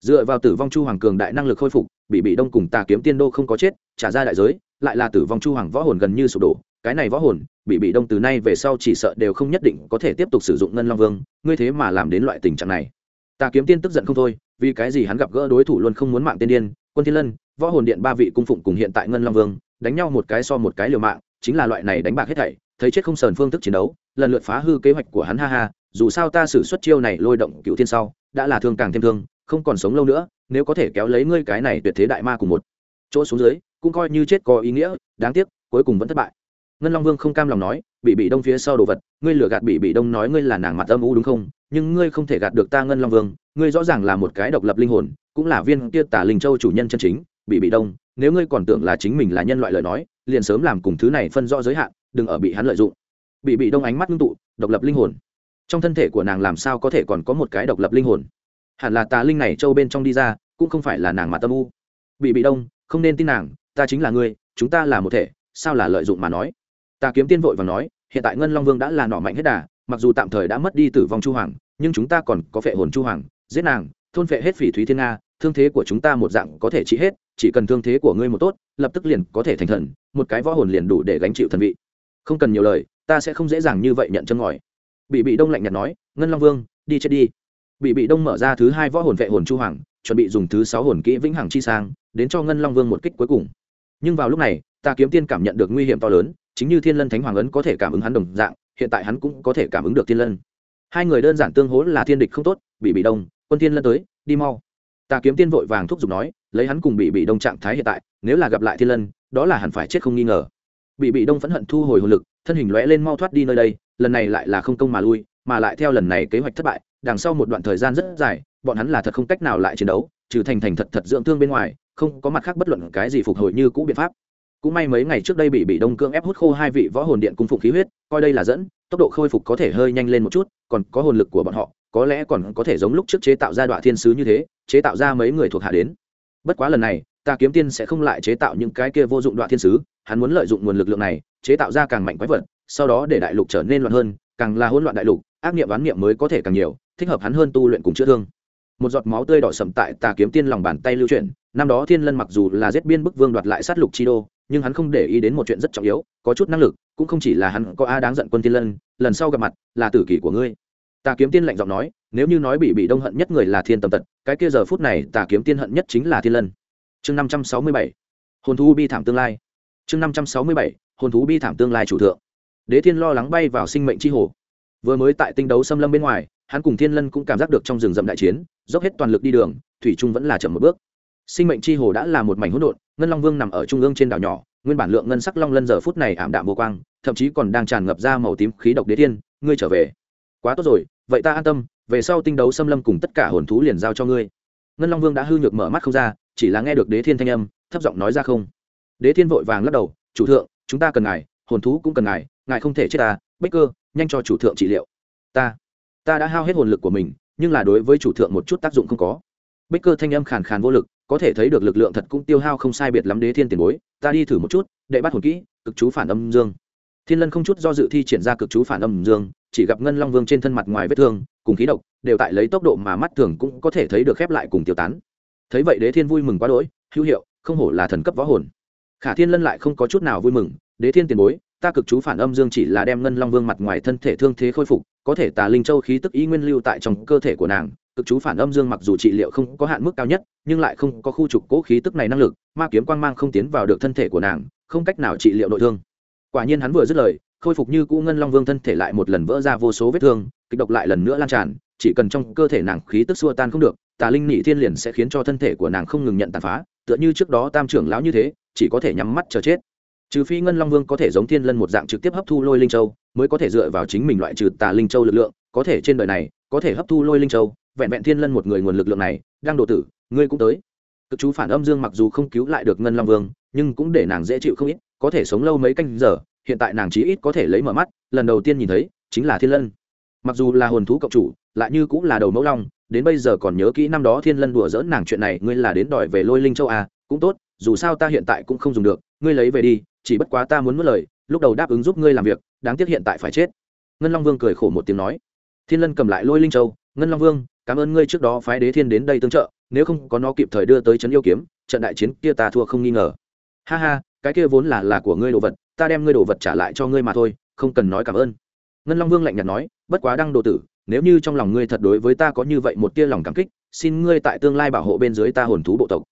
Dựa vào tử vong chu hoàng cường đại năng lực khôi phục, bị bị đông cùng tà kiếm tiên đô không có chết, trả ra đại giới, lại là tử vong chu hoàng võ hồn gần như sụp đổ, cái này võ hồn bị bị đông từ nay về sau chỉ sợ đều không nhất định có thể tiếp tục sử dụng ngân long vương, ngươi thế mà làm đến loại tình trạng này. Ta kiếm tiên tức giận không thôi, vì cái gì hắn gặp gỡ đối thủ luôn không muốn mạng tiên điên, quân thiên lân, võ hồn điện ba vị cung phụng cùng hiện tại ngân long vương, đánh nhau một cái so một cái liều mạng, chính là loại này đánh bạc hết thảy, thấy chết không sờn phương thức chiến đấu, lần lượt phá hư kế hoạch của hắn ha ha, dù sao ta xử xuất chiêu này lôi động cựu thiên sau, đã là thương càng thêm thương, không còn sống lâu nữa, nếu có thể kéo lấy ngươi cái này tuyệt thế đại ma cùng một chỗ xuống dưới, cũng coi như chết có ý nghĩa, đáng tiếc, cuối cùng vẫn thất bại ngân long vương không cam lòng nói bị bị đông phía sau đồ vật, ngươi lừa gạt bị bị đông nói ngươi là nàng mặt âm u đúng không? Nhưng ngươi không thể gạt được ta ngân long vương, ngươi rõ ràng là một cái độc lập linh hồn, cũng là viên kia tả linh châu chủ nhân chân chính. Bị bị đông, nếu ngươi còn tưởng là chính mình là nhân loại lời nói, liền sớm làm cùng thứ này phân rõ giới hạn, đừng ở bị hắn lợi dụng. Bị bị đông ánh mắt ngưng tụ, độc lập linh hồn? Trong thân thể của nàng làm sao có thể còn có một cái độc lập linh hồn? Hẳn là tà linh này châu bên trong đi ra, cũng không phải là nàng mà tâm u. Bị bị đông, không nên tin nàng, ta chính là ngươi, chúng ta là một thể, sao là lợi dụng mà nói? Ta kiếm tiên vội và nói, hiện tại ngân long vương đã là nỏ mạnh hết đà, mặc dù tạm thời đã mất đi tử vong chu hoàng, nhưng chúng ta còn có phệ hồn chu hoàng, giết nàng, thôn phệ hết phỉ thúy thiên nga, thương thế của chúng ta một dạng có thể trị hết, chỉ cần thương thế của ngươi một tốt, lập tức liền có thể thành thần, một cái võ hồn liền đủ để gánh chịu thần vị. Không cần nhiều lời, ta sẽ không dễ dàng như vậy nhận chân ngòi. Bị bị đông lạnh nhạt nói, ngân long vương, đi chết đi. Bị bị đông mở ra thứ hai võ hồn vệ hồn chu hoàng, chuẩn bị dùng thứ sáu hồn kỹ vĩnh hằng chi sang, đến cho ngân long vương một kích cuối cùng. Nhưng vào lúc này ta kiếm tiên cảm nhận được nguy hiểm to lớn chính như thiên lân thánh hoàng ấn có thể cảm ứng hắn đồng dạng, hiện tại hắn cũng có thể cảm ứng được thiên lân. Hai người đơn giản tương hố là thiên địch không tốt, bị bị đông, quân thiên lân tới, đi mau. Ta kiếm tiên vội vàng thúc giục nói, lấy hắn cùng bị bị đông trạng thái hiện tại, nếu là gặp lại thiên lân, đó là hẳn phải chết không nghi ngờ. Bị bị đông phẫn hận thu hồi hồn lực, thân hình lõe lên mau thoát đi nơi đây, lần này lại là không công mà lui, mà lại theo lần này kế hoạch thất bại, đằng sau một đoạn thời gian rất dài, bọn hắn là thật không cách nào lại chiến đấu, trừ thành thành thật thật dưỡng thương bên ngoài, không có mặt khác bất luận cái gì phục hồi như cũ biện pháp cũng may mấy ngày trước đây bị bị đông cương ép hút khô hai vị võ hồn điện cung phụng khí huyết, coi đây là dẫn, tốc độ khôi phục có thể hơi nhanh lên một chút, còn có hồn lực của bọn họ, có lẽ còn có thể giống lúc trước chế tạo ra đoạn thiên sứ như thế, chế tạo ra mấy người thuộc hạ đến. Bất quá lần này, ta kiếm tiên sẽ không lại chế tạo những cái kia vô dụng đoạn thiên sứ, hắn muốn lợi dụng nguồn lực lượng này, chế tạo ra càng mạnh quái vật, sau đó để đại lục trở nên loạn hơn, càng là hỗn loạn đại lục, ác nghiệm oán nghiệm mới có thể càng nhiều, thích hợp hắn hơn tu luyện cùng chữa thương. Một giọt máu tươi đỏ sầm tại tà kiếm tiên lòng bàn tay lưu chuyển, năm đó thiên lân mặc dù là giết biên bức vương đoạt lại sát lục chi đô nhưng hắn không để ý đến một chuyện rất trọng yếu, có chút năng lực, cũng không chỉ là hắn có a đáng giận quân thiên lân, lần sau gặp mặt là tử kỷ của ngươi. Tà kiếm tiên lạnh giọng nói, nếu như nói bị bị đông hận nhất người là thiên tầm tật, cái kia giờ phút này tà kiếm tiên hận nhất chính là thiên lân. Chương năm trăm sáu mươi bảy, hồn thú bi thảm tương lai. Chương năm trăm sáu mươi bảy, hồn thú bi thảm tương lai chủ thượng. Đế thiên lo lắng bay vào sinh mệnh c h i hồ. Vừa mới tại tinh đấu xâm lâm bên ngoài, hắn cùng thiên lân cũng cảm giác được trong rừng rậm đại chiến, dốc hết toàn lực đi đường, thủy trung vẫn là chậm một bước sinh mệnh chi hồ đã là một mảnh hỗn độn, ngân long vương nằm ở trung ương trên đảo nhỏ, nguyên bản lượng ngân sắc long lân giờ phút này ảm đạm vô quang, thậm chí còn đang tràn ngập ra màu tím khí độc đế thiên, ngươi trở về. Quá tốt rồi, vậy ta an tâm, về sau tinh đấu xâm lâm cùng tất cả hồn thú liền giao cho ngươi. Ngân long vương đã hư nhược mở mắt không ra, chỉ là nghe được đế thiên thanh âm, thấp giọng nói ra không. Đế thiên vội vàng lắc đầu, chủ thượng, chúng ta cần ngài, hồn thú cũng cần ngài ngài không thể chết ta, bích cơ, nhanh cho chủ thượng trị liệu. Ta ta đã hao hết hồn lực của mình, nhưng là đối với chủ thượng một chút tác dụng không có. Bích cơ thanh âm khàn khàn vô lực có thể thấy được lực lượng thật cũng tiêu hao không sai biệt lắm đế thiên tiền bối, ta đi thử một chút để bắt hồn kỹ, cực chú phản âm dương. Thiên lân không chút do dự thi triển ra cực chú phản âm dương, chỉ gặp ngân long vương trên thân mặt ngoài vết thương, cùng khí độc, đều tại lấy tốc độ mà mắt thường cũng có thể thấy được khép lại cùng tiêu tán. Thấy vậy đế thiên vui mừng quá đỗi, hữu hiệu, không hổ là thần cấp võ hồn. Khả thiên lân lại không có chút nào vui mừng, đế thiên tiền bối, ta cực chú phản âm dương chỉ là đem ngân long vương mặt ngoài thân thể thương thế khôi phục, có thể tà linh châu khí tức ý nguyên lưu tại trong cơ thể của nàng cực chú phản âm dương mặc dù trị liệu không có hạn mức cao nhất, nhưng lại không có khu trục cố khí tức này năng lực, ma kiếm quang mang không tiến vào được thân thể của nàng, không cách nào trị liệu nội thương. Quả nhiên hắn vừa dứt lời, khôi phục như cũ ngân long vương thân thể lại một lần vỡ ra vô số vết thương, kịch độc lại lần nữa lan tràn, chỉ cần trong cơ thể nàng khí tức xua tan không được, tà linh nị thiên liền sẽ khiến cho thân thể của nàng không ngừng nhận tàn phá, tựa như trước đó tam trưởng lão như thế, chỉ có thể nhắm mắt chờ chết. Trừ phi ngân long vương có thể giống thiên lân một dạng trực tiếp hấp thu lôi linh châu, mới có thể dựa vào chính mình loại trừ tà linh châu lực lượng, có thể trên đời này, có thể hấp thu lôi linh châu vẹn vẹn thiên lân một người nguồn lực lượng này đang độ tử ngươi cũng tới. Cực chú phản âm dương mặc dù không cứu lại được ngân long vương nhưng cũng để nàng dễ chịu không ít có thể sống lâu mấy canh giờ hiện tại nàng chí ít có thể lấy mở mắt lần đầu tiên nhìn thấy chính là thiên lân. Mặc dù là hồn thú cộng chủ lại như cũng là đầu mẫu long đến bây giờ còn nhớ kỹ năm đó thiên lân đùa dỡn nàng chuyện này ngươi là đến đòi về lôi linh châu à, cũng tốt dù sao ta hiện tại cũng không dùng được ngươi lấy về đi chỉ bất quá ta muốn mất lời lúc đầu đáp ứng giúp ngươi làm việc đáng tiếc hiện tại phải chết. Ngân long vương cười khổ một tiếng nói. Thiên lân cầm lại lôi linh châu ngân long vương cảm ơn ngươi trước đó phái đế thiên đến đây tương trợ, nếu không có nó kịp thời đưa tới trấn yêu kiếm, trận đại chiến kia ta thua không nghi ngờ. Ha ha, cái kia vốn là là của ngươi đồ vật, ta đem ngươi đồ vật trả lại cho ngươi mà thôi, không cần nói cảm ơn. Ngân long vương lạnh nhạt nói, bất quá đăng đồ tử, nếu như trong lòng ngươi thật đối với ta có như vậy một tia lòng cảm kích, xin ngươi tại tương lai bảo hộ bên dưới ta hồn thú bộ tộc.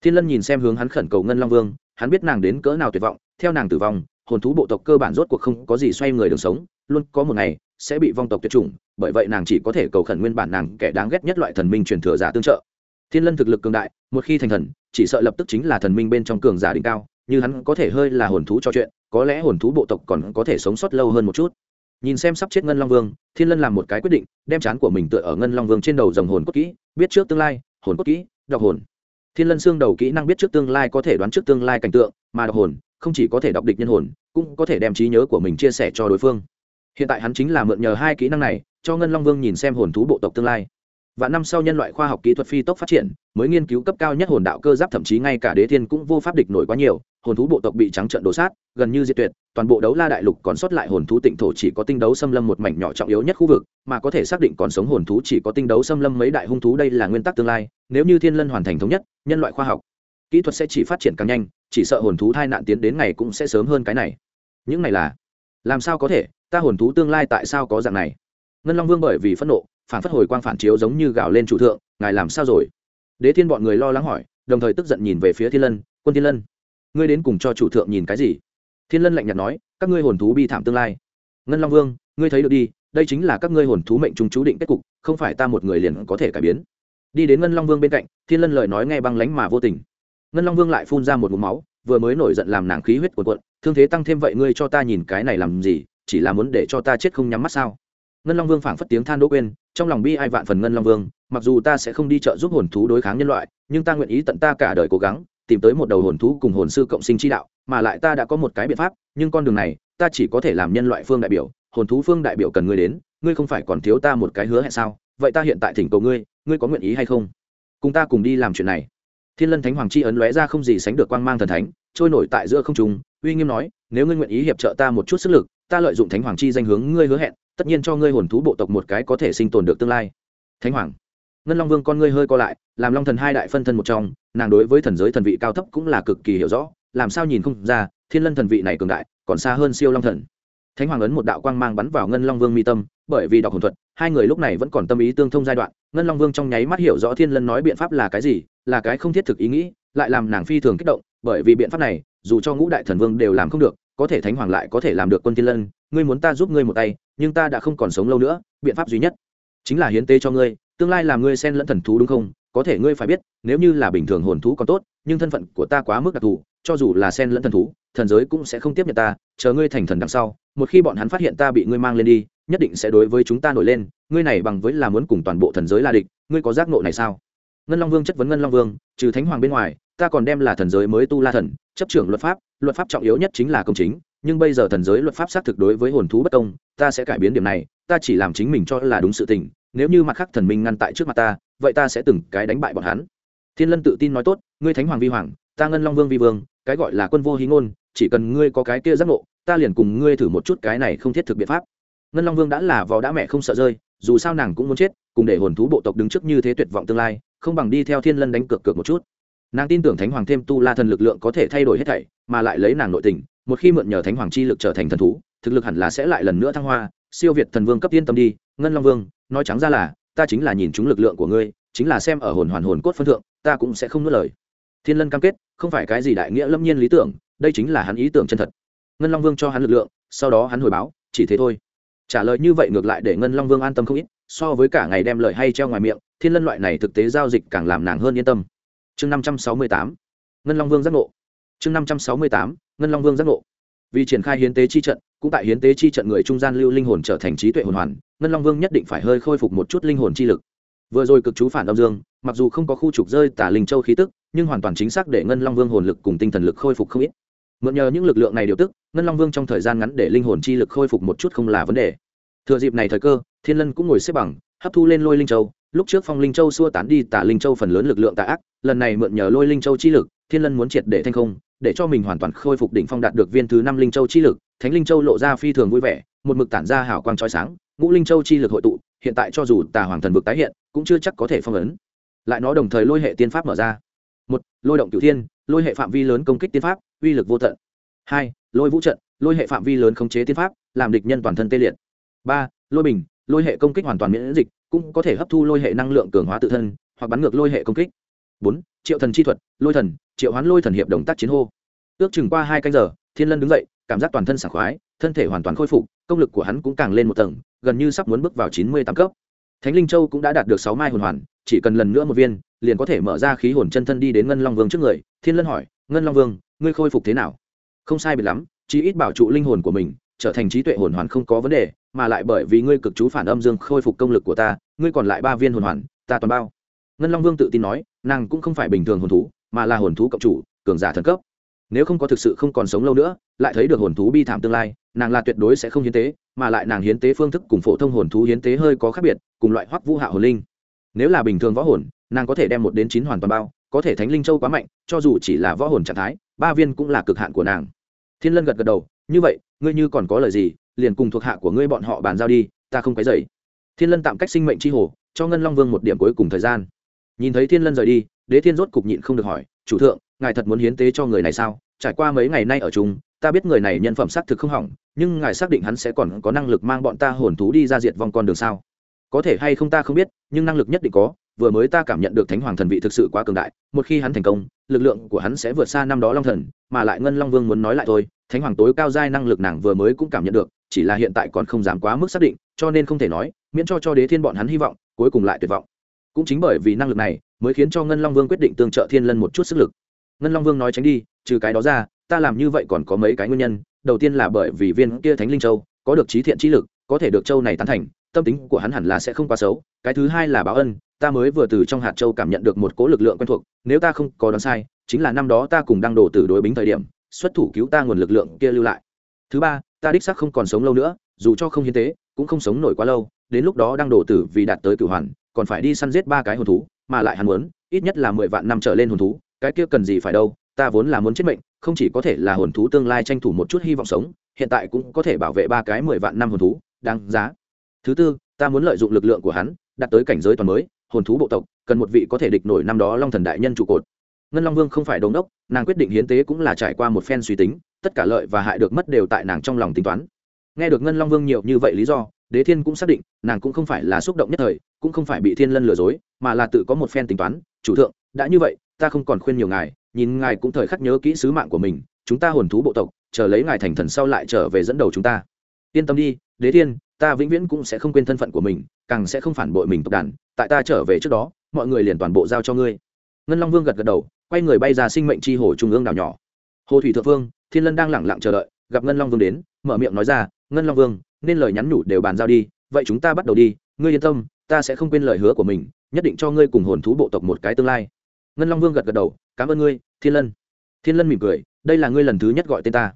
Thiên lân nhìn xem hướng hắn khẩn cầu ngân long vương, hắn biết nàng đến cỡ nào tuyệt vọng, theo nàng tử vong hồn thú bộ tộc cơ bản rốt cuộc không có gì xoay người đường sống, luôn có một ngày, sẽ bị vong tộc tuyệt chủng, bởi vậy nàng chỉ có thể cầu khẩn nguyên bản nàng kẻ đáng ghét nhất loại thần minh truyền thừa giả tương trợ. Thiên lân thực lực cường đại, một khi thành thần, chỉ sợ lập tức chính là thần minh bên trong cường giả đỉnh cao, như hắn có thể hơi là hồn thú cho chuyện, có lẽ hồn thú bộ tộc còn có thể sống sót lâu hơn một chút. Nhìn xem sắp chết ngân long vương, thiên lân làm một cái quyết định, đem chán của mình tựa ở ngân long vương trên đầu dòng hồn cốt kỹ, biết trước tương lai, hồn cốt kỹ, đọc hồn. Thiên lân xương đầu kỹ năng biết trước tương lai có thể đoán trước tương lai cảnh tượng, mà đọc hồn không chỉ có thể đọc địch nhân hồn, cũng có thể đem trí nhớ của mình chia sẻ cho đối phương. Hiện tại hắn chính là mượn nhờ hai kỹ năng này, cho ngân long vương nhìn xem hồn thú bộ tộc tương lai. Và năm sau nhân loại khoa học kỹ thuật phi tốc phát triển, mới nghiên cứu cấp cao nhất hồn đạo cơ giáp thậm chí ngay cả đế thiên cũng vô pháp địch nổi quá nhiều, hồn thú bộ tộc bị trắng trận đổ sát, gần như diệt tuyệt, toàn bộ đấu la đại lục còn sót lại hồn thú tịnh thổ chỉ có tinh đấu xâm lâm một mảnh nhỏ trọng yếu nhất khu vực, mà có thể xác định còn sống hồn thú chỉ có tinh đấu xâm lâm mấy đại hung thú đây là nguyên tắc tương lai, nếu như thiên lân hoàn thành thống nhất, nhân loại khoa học kỹ thuật sẽ chỉ phát triển càng nhanh, chỉ sợ hồn thú thai nạn tiến đến ngày cũng sẽ sớm hơn cái này. Những này là, làm sao có thể, ta hồn thú tương lai tại sao có dạng này? Ngân long vương bởi vì phẫn nộ, phản phất hồi quang phản chiếu giống như gào lên chủ thượng, ngài làm sao rồi? Đế thiên bọn người lo lắng hỏi, đồng thời tức giận nhìn về phía thiên lân, quân thiên lân, ngươi đến cùng cho chủ thượng nhìn cái gì? Thiên lân lạnh nhạt nói, các ngươi hồn thú bi thảm tương lai. Ngân long vương, ngươi thấy được đi, đây chính là các ngươi hồn thú mệnh trung chú định kết cục, không phải ta một người liền có thể cải biến. Đi đến ngân long vương bên cạnh, thiên lân lời nói nghe băng lánh mà vô tình ngân long vương lại phun ra một mũ máu, vừa mới nổi giận làm nàng khí huyết cuộn cuộn, thương thế tăng thêm vậy ngươi cho ta nhìn cái này làm gì, chỉ là muốn để cho ta chết không nhắm mắt sao? Ngân long vương phảng phất tiếng than đỗ quên, trong lòng bi ai vạn phần ngân long vương, mặc dù ta sẽ không đi trợ giúp hồn thú đối kháng nhân loại, nhưng ta nguyện ý tận ta cả đời cố gắng, tìm tới một đầu hồn thú cùng hồn sư cộng sinh chi đạo, mà lại ta đã có một cái biện pháp, nhưng con đường này, ta chỉ có thể làm nhân loại phương đại biểu, hồn thú phương đại biểu cần ngươi đến, ngươi không phải còn thiếu ta một cái hứa hẹn sao? Vậy ta hiện tại thỉnh cầu ngươi ngươi có nguyện ý hay không? Cùng ta cùng đi làm chuyện này thiên lân thánh hoàng chi ấn lóe ra không gì sánh được quang mang thần thánh, trôi nổi tại giữa không trung, uy nghiêm nói, nếu ngươi nguyện ý hiệp trợ ta một chút sức lực, ta lợi dụng thánh hoàng chi danh hướng ngươi hứa hẹn, tất nhiên cho ngươi hồn thú bộ tộc một cái có thể sinh tồn được tương lai. Thánh hoàng, ngân long vương con ngươi hơi co lại, làm long thần hai đại phân thân một trong, nàng đối với thần giới thần vị cao thấp cũng là cực kỳ hiểu rõ, làm sao nhìn không ra, thiên lân thần vị này cường đại, còn xa hơn siêu long thần. Thánh hoàng ấn một đạo quang mang bắn vào ngân long vương mi tâm bởi vì đọc hồn thuật, hai người lúc này vẫn còn tâm ý tương thông giai đoạn, ngân long vương trong nháy mắt hiểu rõ thiên lân nói biện pháp là cái gì, là cái không thiết thực ý nghĩ, lại làm nàng phi thường kích động, bởi vì biện pháp này, dù cho ngũ đại thần vương đều làm không được, có thể thánh hoàng lại có thể làm được quân thiên lân, ngươi muốn ta giúp ngươi một tay, nhưng ta đã không còn sống lâu nữa, biện pháp duy nhất chính là hiến tế cho ngươi, tương lai làm ngươi xen lẫn thần thú đúng không? Có thể ngươi phải biết, nếu như là bình thường hồn thú còn tốt, nhưng thân phận của ta quá mức đặc thù, cho dù là xen lẫn thần thú thần giới cũng sẽ không tiếp nhận ta, chờ ngươi thành thần đằng sau, một khi bọn hắn phát hiện ta bị ngươi mang lên đi, nhất định sẽ đối với chúng ta nổi lên, ngươi này bằng với là muốn cùng toàn bộ thần giới là địch, ngươi có giác nộ này sao? Ngân long vương chất vấn ngân long vương, trừ thánh hoàng bên ngoài, ta còn đem là thần giới mới tu la thần, chấp trưởng luật pháp luật pháp trọng yếu nhất chính là công chính, nhưng bây giờ thần giới luật pháp xác thực đối với hồn thú bất công, ta sẽ cải biến điểm này, ta chỉ làm chính mình cho là đúng sự tình, nếu như mặt khác thần minh ngăn tại trước mặt ta, vậy ta sẽ từng cái đánh bại bọn hắn. Thiên lân tự tin nói tốt, ngươi thánh hoàng vi hoàng, ta ngân long vương vi vương, cái gọi là quân vô hí ngôn chỉ cần ngươi có cái kia giác ngộ, ta liền cùng ngươi thử một chút cái này không thiết thực biện pháp. Ngân long vương đã là vò đã mẹ không sợ rơi, dù sao nàng cũng muốn chết, cùng để hồn thú bộ tộc đứng trước như thế tuyệt vọng tương lai, không bằng đi theo thiên lân đánh cược cược một chút. Nàng tin tưởng thánh hoàng thêm tu la thần lực lượng có thể thay đổi hết thảy, mà lại lấy nàng nội tình, một khi mượn nhờ thánh hoàng chi lực trở thành thần thú, thực lực hẳn là sẽ lại lần nữa thăng hoa. Siêu việt thần vương cấp yên tâm đi, ngân long vương, nói trắng ra là, ta chính là nhìn chúng lực lượng của ngươi, chính là xem ở hồn hoàn hồn cốt phân thượng, ta cũng sẽ không nuốt lời. Thiên lân cam kết, không phải cái gì đại nghĩa lâm nhiên lý tưởng đây chính là hắn ý tưởng chân thật. Ngân long vương cho hắn lực lượng, sau đó hắn hồi báo, chỉ thế thôi. Trả lời như vậy ngược lại để ngân long vương an tâm không ít, so với cả ngày đem lời hay treo ngoài miệng, thiên lân loại này thực tế giao dịch càng làm nàng hơn yên tâm. Chương năm trăm sáu mươi tám, ngân long vương giác ngộ. Chương năm trăm sáu mươi tám, ngân long vương giác ngộ. Vì triển khai hiến tế chi trận, cũng tại hiến tế chi trận người trung gian lưu linh hồn trở thành trí tuệ hồn hoàn, ngân long vương nhất định phải hơi khôi phục một chút linh hồn chi lực. Vừa rồi cực chú phản âm dương, mặc dù không có khu trục rơi tả linh châu khí tức, nhưng hoàn toàn chính xác để ngân long vương hồn lực cùng tinh thần lực khôi phục không ít mượn nhờ những lực lượng này điều tức, ngân long vương trong thời gian ngắn để linh hồn chi lực khôi phục một chút không là vấn đề. Thừa dịp này thời cơ, thiên lân cũng ngồi xếp bằng, hấp thu lên lôi linh châu. Lúc trước phong linh châu xua tán đi tả linh châu phần lớn lực lượng tà ác, lần này mượn nhờ lôi linh châu chi lực, thiên lân muốn triệt để thanh không để cho mình hoàn toàn khôi phục đỉnh phong đạt được viên thứ năm linh châu chi lực, thánh linh châu lộ ra phi thường vui vẻ, một mực tản ra hào quang trói sáng, ngũ linh châu chi lực hội tụ, hiện tại cho dù tà hoàng thần vực tái hiện, cũng chưa chắc có thể phong ấn. Lại nó đồng thời lôi hệ tiên pháp mở ra. Một, lôi động cửu thiên, lôi hệ phạm vi lớn công kích tiên pháp uy lực vô tận. Hai, lôi vũ trận, lôi hệ phạm vi lớn khống chế tiên pháp, làm địch nhân toàn thân tê liệt. Ba, lôi bình, lôi hệ công kích hoàn toàn miễn dịch, cũng có thể hấp thu lôi hệ năng lượng cường hóa tự thân, hoặc bắn ngược lôi hệ công kích. Bốn, triệu thần chi thuật, lôi thần, triệu hoán lôi thần hiệp đồng tác chiến hô. Ước chừng qua hai canh giờ, thiên lân đứng dậy, cảm giác toàn thân sảng khoái, thân thể hoàn toàn khôi phục, công lực của hắn cũng càng lên một tầng, gần như sắp muốn bước vào chín mươi tám cấp. Thánh linh châu cũng đã đạt được sáu mai hồn hoàn, chỉ cần lần nữa một viên, liền có thể mở ra khí hồn chân thân đi đến ngân long vương trước người, thiên lân hỏi ngân long vương, ngươi khôi phục thế nào? Không sai biệt lắm chỉ ít bảo trụ linh hồn của mình, trở thành trí tuệ hồn hoàn không có vấn đề, mà lại bởi vì ngươi cực chú phản âm dương khôi phục công lực của ta, ngươi còn lại ba viên hồn hoàn, ta toàn bao. Ngân long vương tự tin nói, nàng cũng không phải bình thường hồn thú, mà là hồn thú cộng chủ, cường giả thần cấp. Nếu không có thực sự không còn sống lâu nữa, lại thấy được hồn thú bi thảm tương lai, nàng là tuyệt đối sẽ không hiến tế, mà lại nàng hiến tế phương thức cùng phổ thông hồn thú hiến tế hơi có khác biệt, cùng loại hoắc vũ hạ hồn linh. Nếu là bình thường võ hồn, nàng có thể đem một đến chín hoàn toàn bao có thể thánh linh châu quá mạnh, cho dù chỉ là võ hồn trạng thái, ba viên cũng là cực hạn của nàng. Thiên lân gật gật đầu, như vậy, ngươi như còn có lời gì, liền cùng thuộc hạ của ngươi bọn họ bàn giao đi, ta không cái dậy thiên lân tạm cách sinh mệnh c h i hồ, cho ngân long vương một điểm cuối cùng thời gian. Nhìn thấy thiên lân rời đi, đế thiên rốt cục nhịn không được hỏi, chủ thượng, ngài thật muốn hiến tế cho người này sao? Trải qua mấy ngày nay ở chung, ta biết người này nhân phẩm xác thực không hỏng, nhưng ngài xác định hắn sẽ còn có năng lực mang bọn ta hồn thú đi ra diệt vòng con đường sao? Có thể hay không ta không biết, nhưng năng lực nhất định có vừa mới ta cảm nhận được thánh hoàng thần vị thực sự quá cường đại, một khi hắn thành công, lực lượng của hắn sẽ vượt xa năm đó long thần, mà lại ngân long vương muốn nói lại thôi, thánh hoàng tối cao giai năng lực nàng vừa mới cũng cảm nhận được, chỉ là hiện tại còn không dám quá mức xác định, cho nên không thể nói, miễn cho cho đế thiên bọn hắn hy vọng, cuối cùng lại tuyệt vọng. Cũng chính bởi vì năng lực này, mới khiến cho ngân long vương quyết định tương trợ thiên lân một chút sức lực. Ngân long vương nói tránh đi, trừ cái đó ra, ta làm như vậy còn có mấy cái nguyên nhân, đầu tiên là bởi vì viên kia thánh linh châu, có được trí thiện trí lực, có thể được châu này tán thành, tâm tính của hắn hẳn là sẽ không quá xấu, cái thứ hai là báo ân ta mới vừa từ trong hạt châu cảm nhận được một cỗ lực lượng quen thuộc, nếu ta không có đoán sai, chính là năm đó ta cùng đăng đồ tử đối bính thời điểm, xuất thủ cứu ta nguồn lực lượng kia lưu lại. Thứ ba, ta đích xác không còn sống lâu nữa, dù cho không hiến tế, cũng không sống nổi quá lâu, đến lúc đó đăng đồ tử vì đạt tới cửu hoàn, còn phải đi săn giết ba cái hồn thú, mà lại hắn muốn, ít nhất là mười vạn năm trở lên hồn thú, cái kia cần gì phải đâu, ta vốn là muốn chết mệnh, không chỉ có thể là hồn thú tương lai tranh thủ một chút hy vọng sống, hiện tại cũng có thể bảo vệ ba cái mười vạn năm hồn thú, đáng giá. Thứ tư, ta muốn lợi dụng lực lượng của hắn, đạt tới cảnh giới toàn mới hồn thú bộ tộc, cần một vị có thể địch nổi năm đó long thần đại nhân trụ cột. Ngân long vương không phải đống đốc, nàng quyết định hiến tế cũng là trải qua một phen suy tính, tất cả lợi và hại được mất đều tại nàng trong lòng tính toán. Nghe được ngân long vương nhiều như vậy lý do, đế thiên cũng xác định, nàng cũng không phải là xúc động nhất thời, cũng không phải bị thiên lân lừa dối, mà là tự có một phen tính toán, chủ thượng, đã như vậy, ta không còn khuyên nhiều ngài, nhìn ngài cũng thời khắc nhớ kỹ sứ mạng của mình, chúng ta hồn thú bộ tộc, chờ lấy ngài thành thần sau lại trở về dẫn đầu chúng ta. Yên tâm đi, đế thiên ta vĩnh viễn cũng sẽ không quên thân phận của mình, càng sẽ không phản bội mình tộc đàn. Tại ta trở về trước đó, mọi người liền toàn bộ giao cho ngươi. Ngân long vương gật gật đầu, quay người bay ra sinh mệnh chi hồ trung ương đảo nhỏ. Hồ thủy thượng vương, thiên lân đang lẳng lặng chờ đợi, gặp ngân long vương đến, mở miệng nói ra, ngân long vương, nên lời nhắn nhủ đều bàn giao đi, vậy chúng ta bắt đầu đi, ngươi yên tâm, ta sẽ không quên lời hứa của mình, nhất định cho ngươi cùng hồn thú bộ tộc một cái tương lai. Ngân long vương gật gật đầu, cảm ơn ngươi, thiên lân. Thiên lân mỉm cười, đây là ngươi lần thứ nhất gọi tên ta.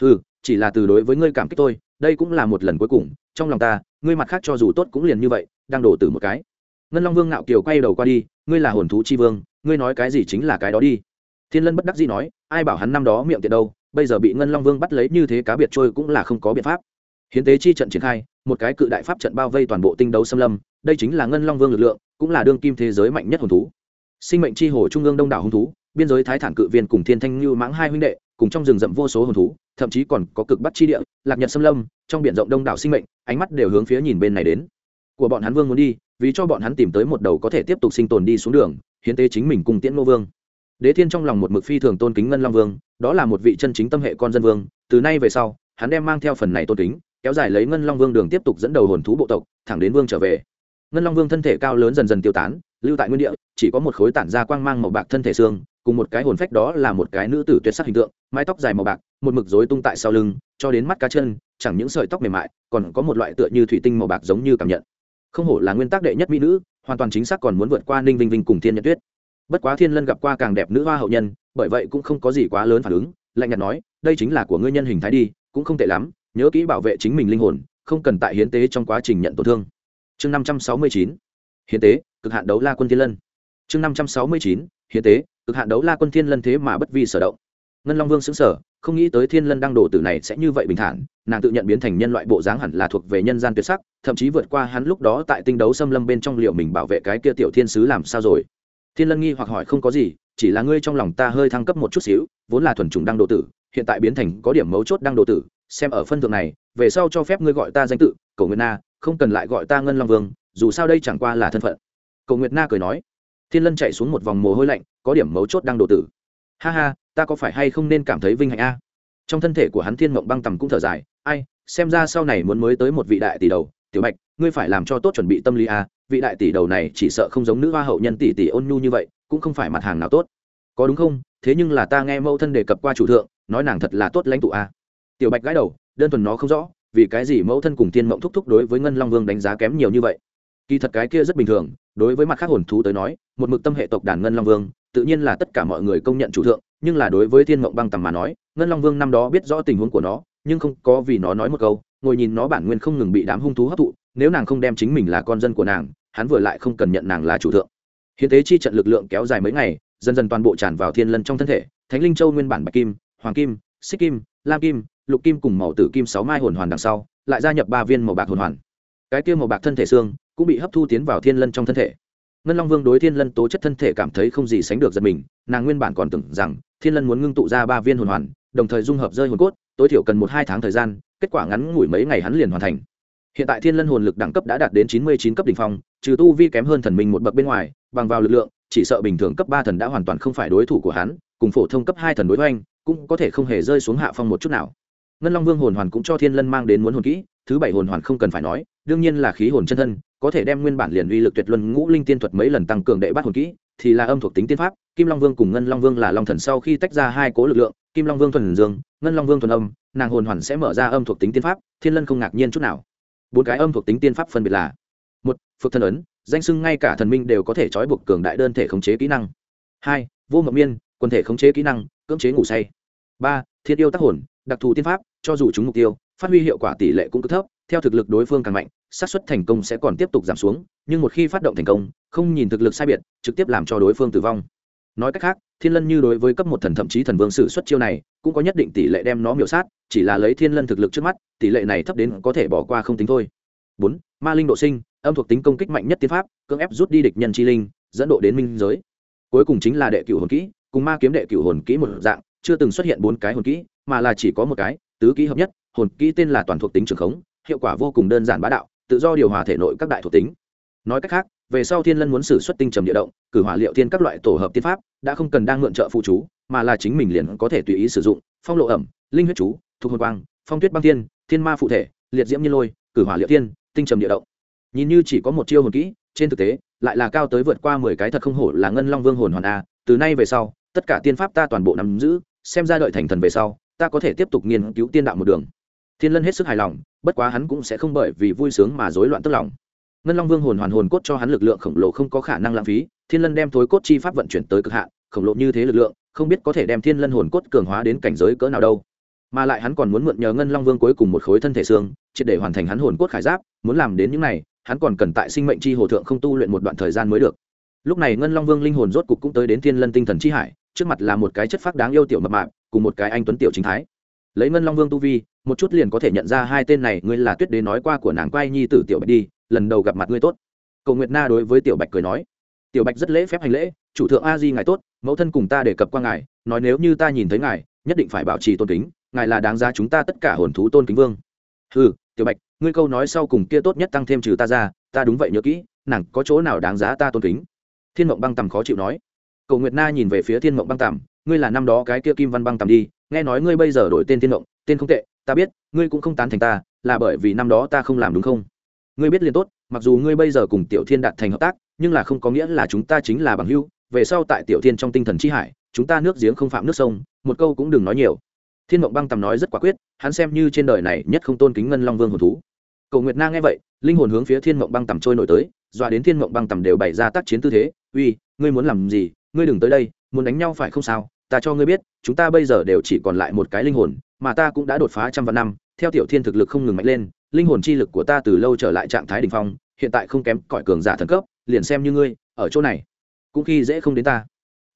Ừ chỉ là từ đối với ngươi cảm kích tôi đây cũng là một lần cuối cùng, trong lòng ta, ngươi mặt khác cho dù tốt cũng liền như vậy, đang đổ từ một cái. Ngân long vương ngạo kiều quay đầu qua đi, ngươi là hồn thú chi vương, ngươi nói cái gì chính là cái đó đi. Thiên lân bất đắc dĩ nói, ai bảo hắn năm đó miệng tiện đâu, bây giờ bị ngân long vương bắt lấy như thế cá biệt trôi cũng là không có biện pháp. Hiến tế chi trận triển khai, một cái cự đại pháp trận bao vây toàn bộ tinh đấu xâm lâm, đây chính là ngân long vương lực lượng, cũng là đương kim thế giới mạnh nhất hồn thú. Sinh mệnh chi hồ trung ương đông đảo hồn thú, biên giới thái thản cự viên cùng thiên thanh như mãng hai huynh đệ cùng trong rừng rậm vô số hồn thú, thậm chí còn có cực bắt chi địa, lạc nhật xâm lâm, trong biển rộng đông đảo sinh mệnh, ánh mắt đều hướng phía nhìn bên này đến. Của bọn hắn vương muốn đi, vì cho bọn hắn tìm tới một đầu có thể tiếp tục sinh tồn đi xuống đường, hiến tế chính mình cùng tiễn nô vương. Đế thiên trong lòng một mực phi thường tôn kính ngân long vương, đó là một vị chân chính tâm hệ con dân vương, từ nay về sau, hắn đem mang theo phần này tôn kính, kéo dài lấy ngân long vương đường tiếp tục dẫn đầu hồn thú bộ tộc, thẳng đến vương trở về. Ngân long vương thân thể cao lớn dần dần tiêu tán, lưu tại nguyên địa, chỉ có một khối tản ra quang mang màu bạc thân thể xương cùng một cái hồn phách đó là một cái nữ tử tuyệt sắc hình tượng, mái tóc dài màu bạc, một mực rối tung tại sau lưng, cho đến mắt cá chân, chẳng những sợi tóc mềm mại, còn có một loại tựa như thủy tinh màu bạc giống như cảm nhận. Không hổ là nguyên tắc đệ nhất mỹ nữ, hoàn toàn chính xác còn muốn vượt qua ninh vinh vinh cùng thiên nhật tuyết. Bất quá thiên lân gặp qua càng đẹp nữ hoa hậu nhân, bởi vậy cũng không có gì quá lớn phản ứng, lạnh nhạt nói, đây chính là của ngươi nhân hình thái đi, cũng không tệ lắm, nhớ kỹ bảo vệ chính mình linh hồn, không cần tại hiến tế trong quá trình nhận tổn thương. Chương năm trăm sáu mươi chín. Hiến tế, cực hạn đấu la quân thiên lân. Chương năm trăm sáu mươi chín. Hiến tế cực hạn đấu la quân thiên lân thế mà bất vi sở động. Ngân long vương xứng sở không nghĩ tới thiên lân đăng đồ tử này sẽ như vậy bình thản, nàng tự nhận biến thành nhân loại bộ dáng hẳn là thuộc về nhân gian tuyệt sắc, thậm chí vượt qua hắn lúc đó tại tinh đấu xâm lâm bên trong liệu mình bảo vệ cái kia tiểu thiên sứ làm sao rồi. Thiên lân nghi hoặc hỏi không có gì, chỉ là ngươi trong lòng ta hơi thăng cấp một chút xíu, vốn là thuần chủng đăng đồ tử, hiện tại biến thành có điểm mấu chốt đăng đồ tử, xem ở phân thượng này, về sau cho phép ngươi gọi ta danh tự cầu nguyệt na, không cần lại gọi ta ngân long vương, dù sao đây chẳng qua là thân phận. Cầu nguyệt na cười nói. Thiên lân chạy xuống một vòng mồ hôi lạnh có điểm mấu chốt đang độ tử. Ha ha, ta có phải hay không nên cảm thấy vinh hạnh a? Trong thân thể của hắn thiên mộng băng tầm cũng thở dài, ai, xem ra sau này muốn mới tới một vị đại tỷ đầu. Tiểu bạch, ngươi phải làm cho tốt chuẩn bị tâm lý a, vị đại tỷ đầu này chỉ sợ không giống nữ hoa hậu nhân tỷ tỷ ôn nhu như vậy, cũng không phải mặt hàng nào tốt. Có đúng không? Thế nhưng là ta nghe mẫu thân đề cập qua chủ thượng, nói nàng thật là tốt lãnh tụ a. Tiểu bạch gãi đầu, đơn thuần nó không rõ, vì cái gì mẫu thân cùng thiên mộng thúc thúc đối với ngân long vương đánh giá kém nhiều như vậy. Kỳ thật cái kia rất bình thường, đối với mặt khác hồn thú tới nói, một mực tâm hệ tộc đàn ngân long vương tự nhiên là tất cả mọi người công nhận chủ thượng, nhưng là đối với thiên mộng băng tầm mà nói, ngân long vương năm đó biết rõ tình huống của nó, nhưng không có vì nó nói một câu, ngồi nhìn nó bản nguyên không ngừng bị đám hung thú hấp thụ, nếu nàng không đem chính mình là con dân của nàng, hắn vừa lại không cần nhận nàng là chủ thượng. Hiến tế chi trận lực lượng kéo dài mấy ngày, dần dần toàn bộ tràn vào thiên lân trong thân thể, thánh linh châu nguyên bản bạch kim, hoàng kim, xích kim, lam kim, lục kim cùng màu tử kim sáu mai hồn hoàn đằng sau, lại gia nhập ba viên màu bạc hồn hoàn. Cái kia màu bạc thân thể xương cũng bị hấp thu tiến vào thiên lân trong thân thể ngân long vương đối thiên lân tố chất thân thể cảm thấy không gì sánh được giật mình, nàng nguyên bản còn tưởng rằng thiên lân muốn ngưng tụ ra ba viên hồn hoàn, đồng thời dung hợp rơi hồn cốt, tối thiểu cần một hai tháng thời gian, kết quả ngắn ngủi mấy ngày hắn liền hoàn thành. Hiện tại thiên lân hồn lực đẳng cấp đã đạt đến chín mươi chín cấp đ ỉ n h phong, trừ tu vi kém hơn thần mình một bậc bên ngoài, bằng vào lực lượng, chỉ sợ bình thường cấp ba thần đã hoàn toàn không phải đối thủ của hắn, cùng phổ thông cấp hai thần đối oanh cũng có thể không hề rơi xuống hạ phong một chút nào. Ngân long vương hồn hoàn cũng cho thiên lân mang đến muốn hồn kỹ, thứ bảy hồn hoàn không cần phải nói đương nhiên là khí hồn chân thân, có thể đem nguyên bản liền uy lực tuyệt luân ngũ linh tiên thuật mấy lần tăng cường đệ bát hồn kỹ, thì là âm thuộc tính tiên pháp, kim long vương cùng ngân long vương là long thần sau khi tách ra hai cố lực lượng, kim long vương thuần dương, ngân long vương thuần âm, nàng hồn hoàn sẽ mở ra âm thuộc tính tiên pháp, thiên lân không ngạc nhiên chút nào. Bốn cái âm thuộc tính tiên pháp phân biệt là, một phược thần ấn, danh sưng ngay cả thần minh đều có thể trói buộc cường đại đơn thể khống chế kỹ năng. Hai, vô mộng miên, quần thể khống chế kỹ năng, cưỡng chế ngủ say. Ba, thiết yêu tác hồn, đặc thù tiên pháp, cho dù chúng mục tiêu phát huy hiệu quả tỷ lệ cũng cứ thấp, theo thực lực đối phương càng mạnh, xác suất thành công sẽ còn tiếp tục giảm xuống, nhưng một khi phát động thành công, không nhìn thực lực sai biệt, trực tiếp làm cho đối phương tử vong. Nói cách khác, thiên lân như đối với cấp một thần thậm chí thần vương sử xuất chiêu này, cũng có nhất định tỷ lệ đem nó miểu sát, chỉ là lấy thiên lân thực lực trước mắt, tỷ lệ này thấp đến có thể bỏ qua không tính thôi. Bốn, ma linh độ sinh, âm thuộc tính công kích mạnh nhất tiên pháp, cưỡng ép rút đi địch nhân chi linh, dẫn độ đến minh giới. Cuối cùng chính là đệ cửu hồn kỹ, cùng ma kiếm đệ cửu hồn kỹ một dạng, chưa từng xuất hiện bốn cái hồn kỹ, mà là chỉ có một cái, tứ kỹ hợp nhất hồn kỹ tên là toàn thuộc tính trường khống, hiệu quả vô cùng đơn giản bá đạo, tự do điều hòa thể nội các đại thuộc tính. Nói cách khác, về sau thiên lân muốn xử xuất tinh trầm địa động, cử hỏa liệu thiên các loại tổ hợp tiên pháp, đã không cần đang mượn trợ phụ chú, mà là chính mình liền có thể tùy ý sử dụng, phong lộ ẩm, linh huyết chú, thuộc hồn quang, phong tuyết băng thiên thiên ma phụ thể, liệt diễm nhiên lôi, cử hỏa liệu thiên, tinh trầm địa động. Nhìn như chỉ có một chiêu hồn kỹ, trên thực tế, lại là cao tới vượt qua mười cái thật không hổ là ngân long vương hồn hoàn a, từ nay về sau, tất cả tiên pháp ta toàn bộ nắm giữ, xem ra đợi thành thần về sau, ta có thể tiếp tục nghiên cứu tiên đạo một đường thiên lân hết sức hài lòng, bất quá hắn cũng sẽ không bởi vì vui sướng mà rối loạn tức lòng. Ngân long vương hồn hoàn hồn cốt cho hắn lực lượng khổng lồ không có khả năng lãng phí, thiên lân đem thối cốt chi pháp vận chuyển tới cực hạn, khổng lồ như thế lực lượng, không biết có thể đem thiên lân hồn cốt cường hóa đến cảnh giới cỡ nào đâu. Mà lại hắn còn muốn mượn nhờ ngân long vương cuối cùng một khối thân thể xương, triệt để hoàn thành hắn hồn cốt khải giáp, muốn làm đến những này, hắn còn cần tại sinh mệnh chi hồ thượng không tu luyện một đoạn thời gian mới được. Lúc này ngân long vương linh hồn rốt cục cũng tới đến thiên lân tinh thần chi hải, trước mặt là một cái chất phác đáng yêu tiểu mập mạp, cùng một cái anh tuấn tiểu chính thái lấy ngân long vương tu vi, một chút liền có thể nhận ra hai tên này, ngươi là tuyết đế nói qua của nàng quai nhi tử tiểu bạch đi, lần đầu gặp mặt ngươi tốt. Cầu nguyệt na đối với tiểu bạch cười nói, tiểu bạch rất lễ phép hành lễ, chủ thượng a di ngài tốt, mẫu thân cùng ta đề cập qua ngài, nói nếu như ta nhìn thấy ngài, nhất định phải bảo trì tôn kính, ngài là đáng giá chúng ta tất cả hồn thú tôn kính vương. Ừ tiểu bạch, ngươi câu nói sau cùng kia tốt nhất tăng thêm trừ ta ra, ta đúng vậy nhớ kỹ, nàng có chỗ nào đáng giá ta tôn kính? Thiên mộng băng tầm khó chịu nói. Cầu nguyệt na nhìn về phía thiên mộng băng tầm ngươi là năm đó cái kia kim văn băng tầm đi, nghe nói ngươi bây giờ đổi tên thiên động tên không tệ, ta biết, ngươi cũng không tán thành ta, là bởi vì năm đó ta không làm đúng không? Ngươi biết liền tốt, mặc dù ngươi bây giờ cùng tiểu thiên đạt thành hợp tác, nhưng là không có nghĩa là chúng ta chính là bằng hưu về sau tại tiểu thiên trong tinh thần chi hải, chúng ta nước giếng không phạm nước sông, một câu cũng đừng nói nhiều. Thiên mộng băng tầm nói rất quả quyết, hắn xem như trên đời này nhất không tôn kính ngân long vương hồn thú. Cầu nguyệt na nghe vậy, linh hồn hướng phía thiên mộng băng tầm trôi nổi tới, dọa đến thiên mộng băng tầm đều bày ra tác chiến tư thế, uy, ngươi muốn làm gì? Ngươi đừng tới đây, muốn đánh nhau phải không sao? Ta cho ngươi biết, chúng ta bây giờ đều chỉ còn lại một cái linh hồn, mà ta cũng đã đột phá trăm vạn năm, theo tiểu thiên thực lực không ngừng mạnh lên, linh hồn chi lực của ta từ lâu trở lại trạng thái đ ỉ n h phong, hiện tại không kém cõi cường giả thần cấp, liền xem như ngươi, ở chỗ này, cũng khi dễ không đến ta.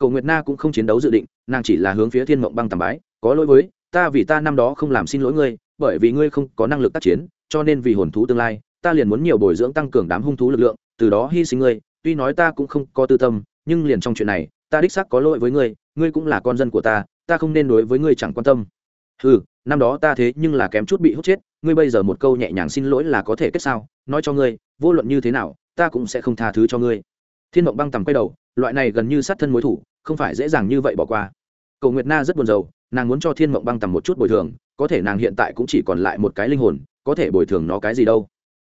Cầu nguyệt na cũng không chiến đấu dự định, nàng chỉ là hướng phía thiên mộng băng tầm bái, có lỗi với, ta vì ta năm đó không làm xin lỗi ngươi, bởi vì ngươi không có năng lực tác chiến, cho nên vì hồn thú tương lai, ta liền muốn nhiều bồi dưỡng tăng cường đám hung thú lực lượng, từ đó hy sinh ngươi, tuy nói ta cũng không có tư tâm, nhưng liền trong chuyện này, ta đích xác có lỗi với ngươi ngươi cũng là con dân của ta ta không nên đối với ngươi chẳng quan tâm. Ừ năm đó ta thế nhưng là kém chút bị hút chết, ngươi bây giờ một câu nhẹ nhàng xin lỗi là có thể kết sao? Nói cho ngươi, vô luận như thế nào, ta cũng sẽ không tha thứ cho ngươi. Thiên mộng băng tầm quay đầu, loại này gần như sát thân mối thủ, không phải dễ dàng như vậy bỏ qua. Cầu nguyệt na rất buồn rầu, nàng muốn cho thiên mộng băng tầm một chút bồi thường, có thể nàng hiện tại cũng chỉ còn lại một cái linh hồn, có thể bồi thường nó cái gì đâu.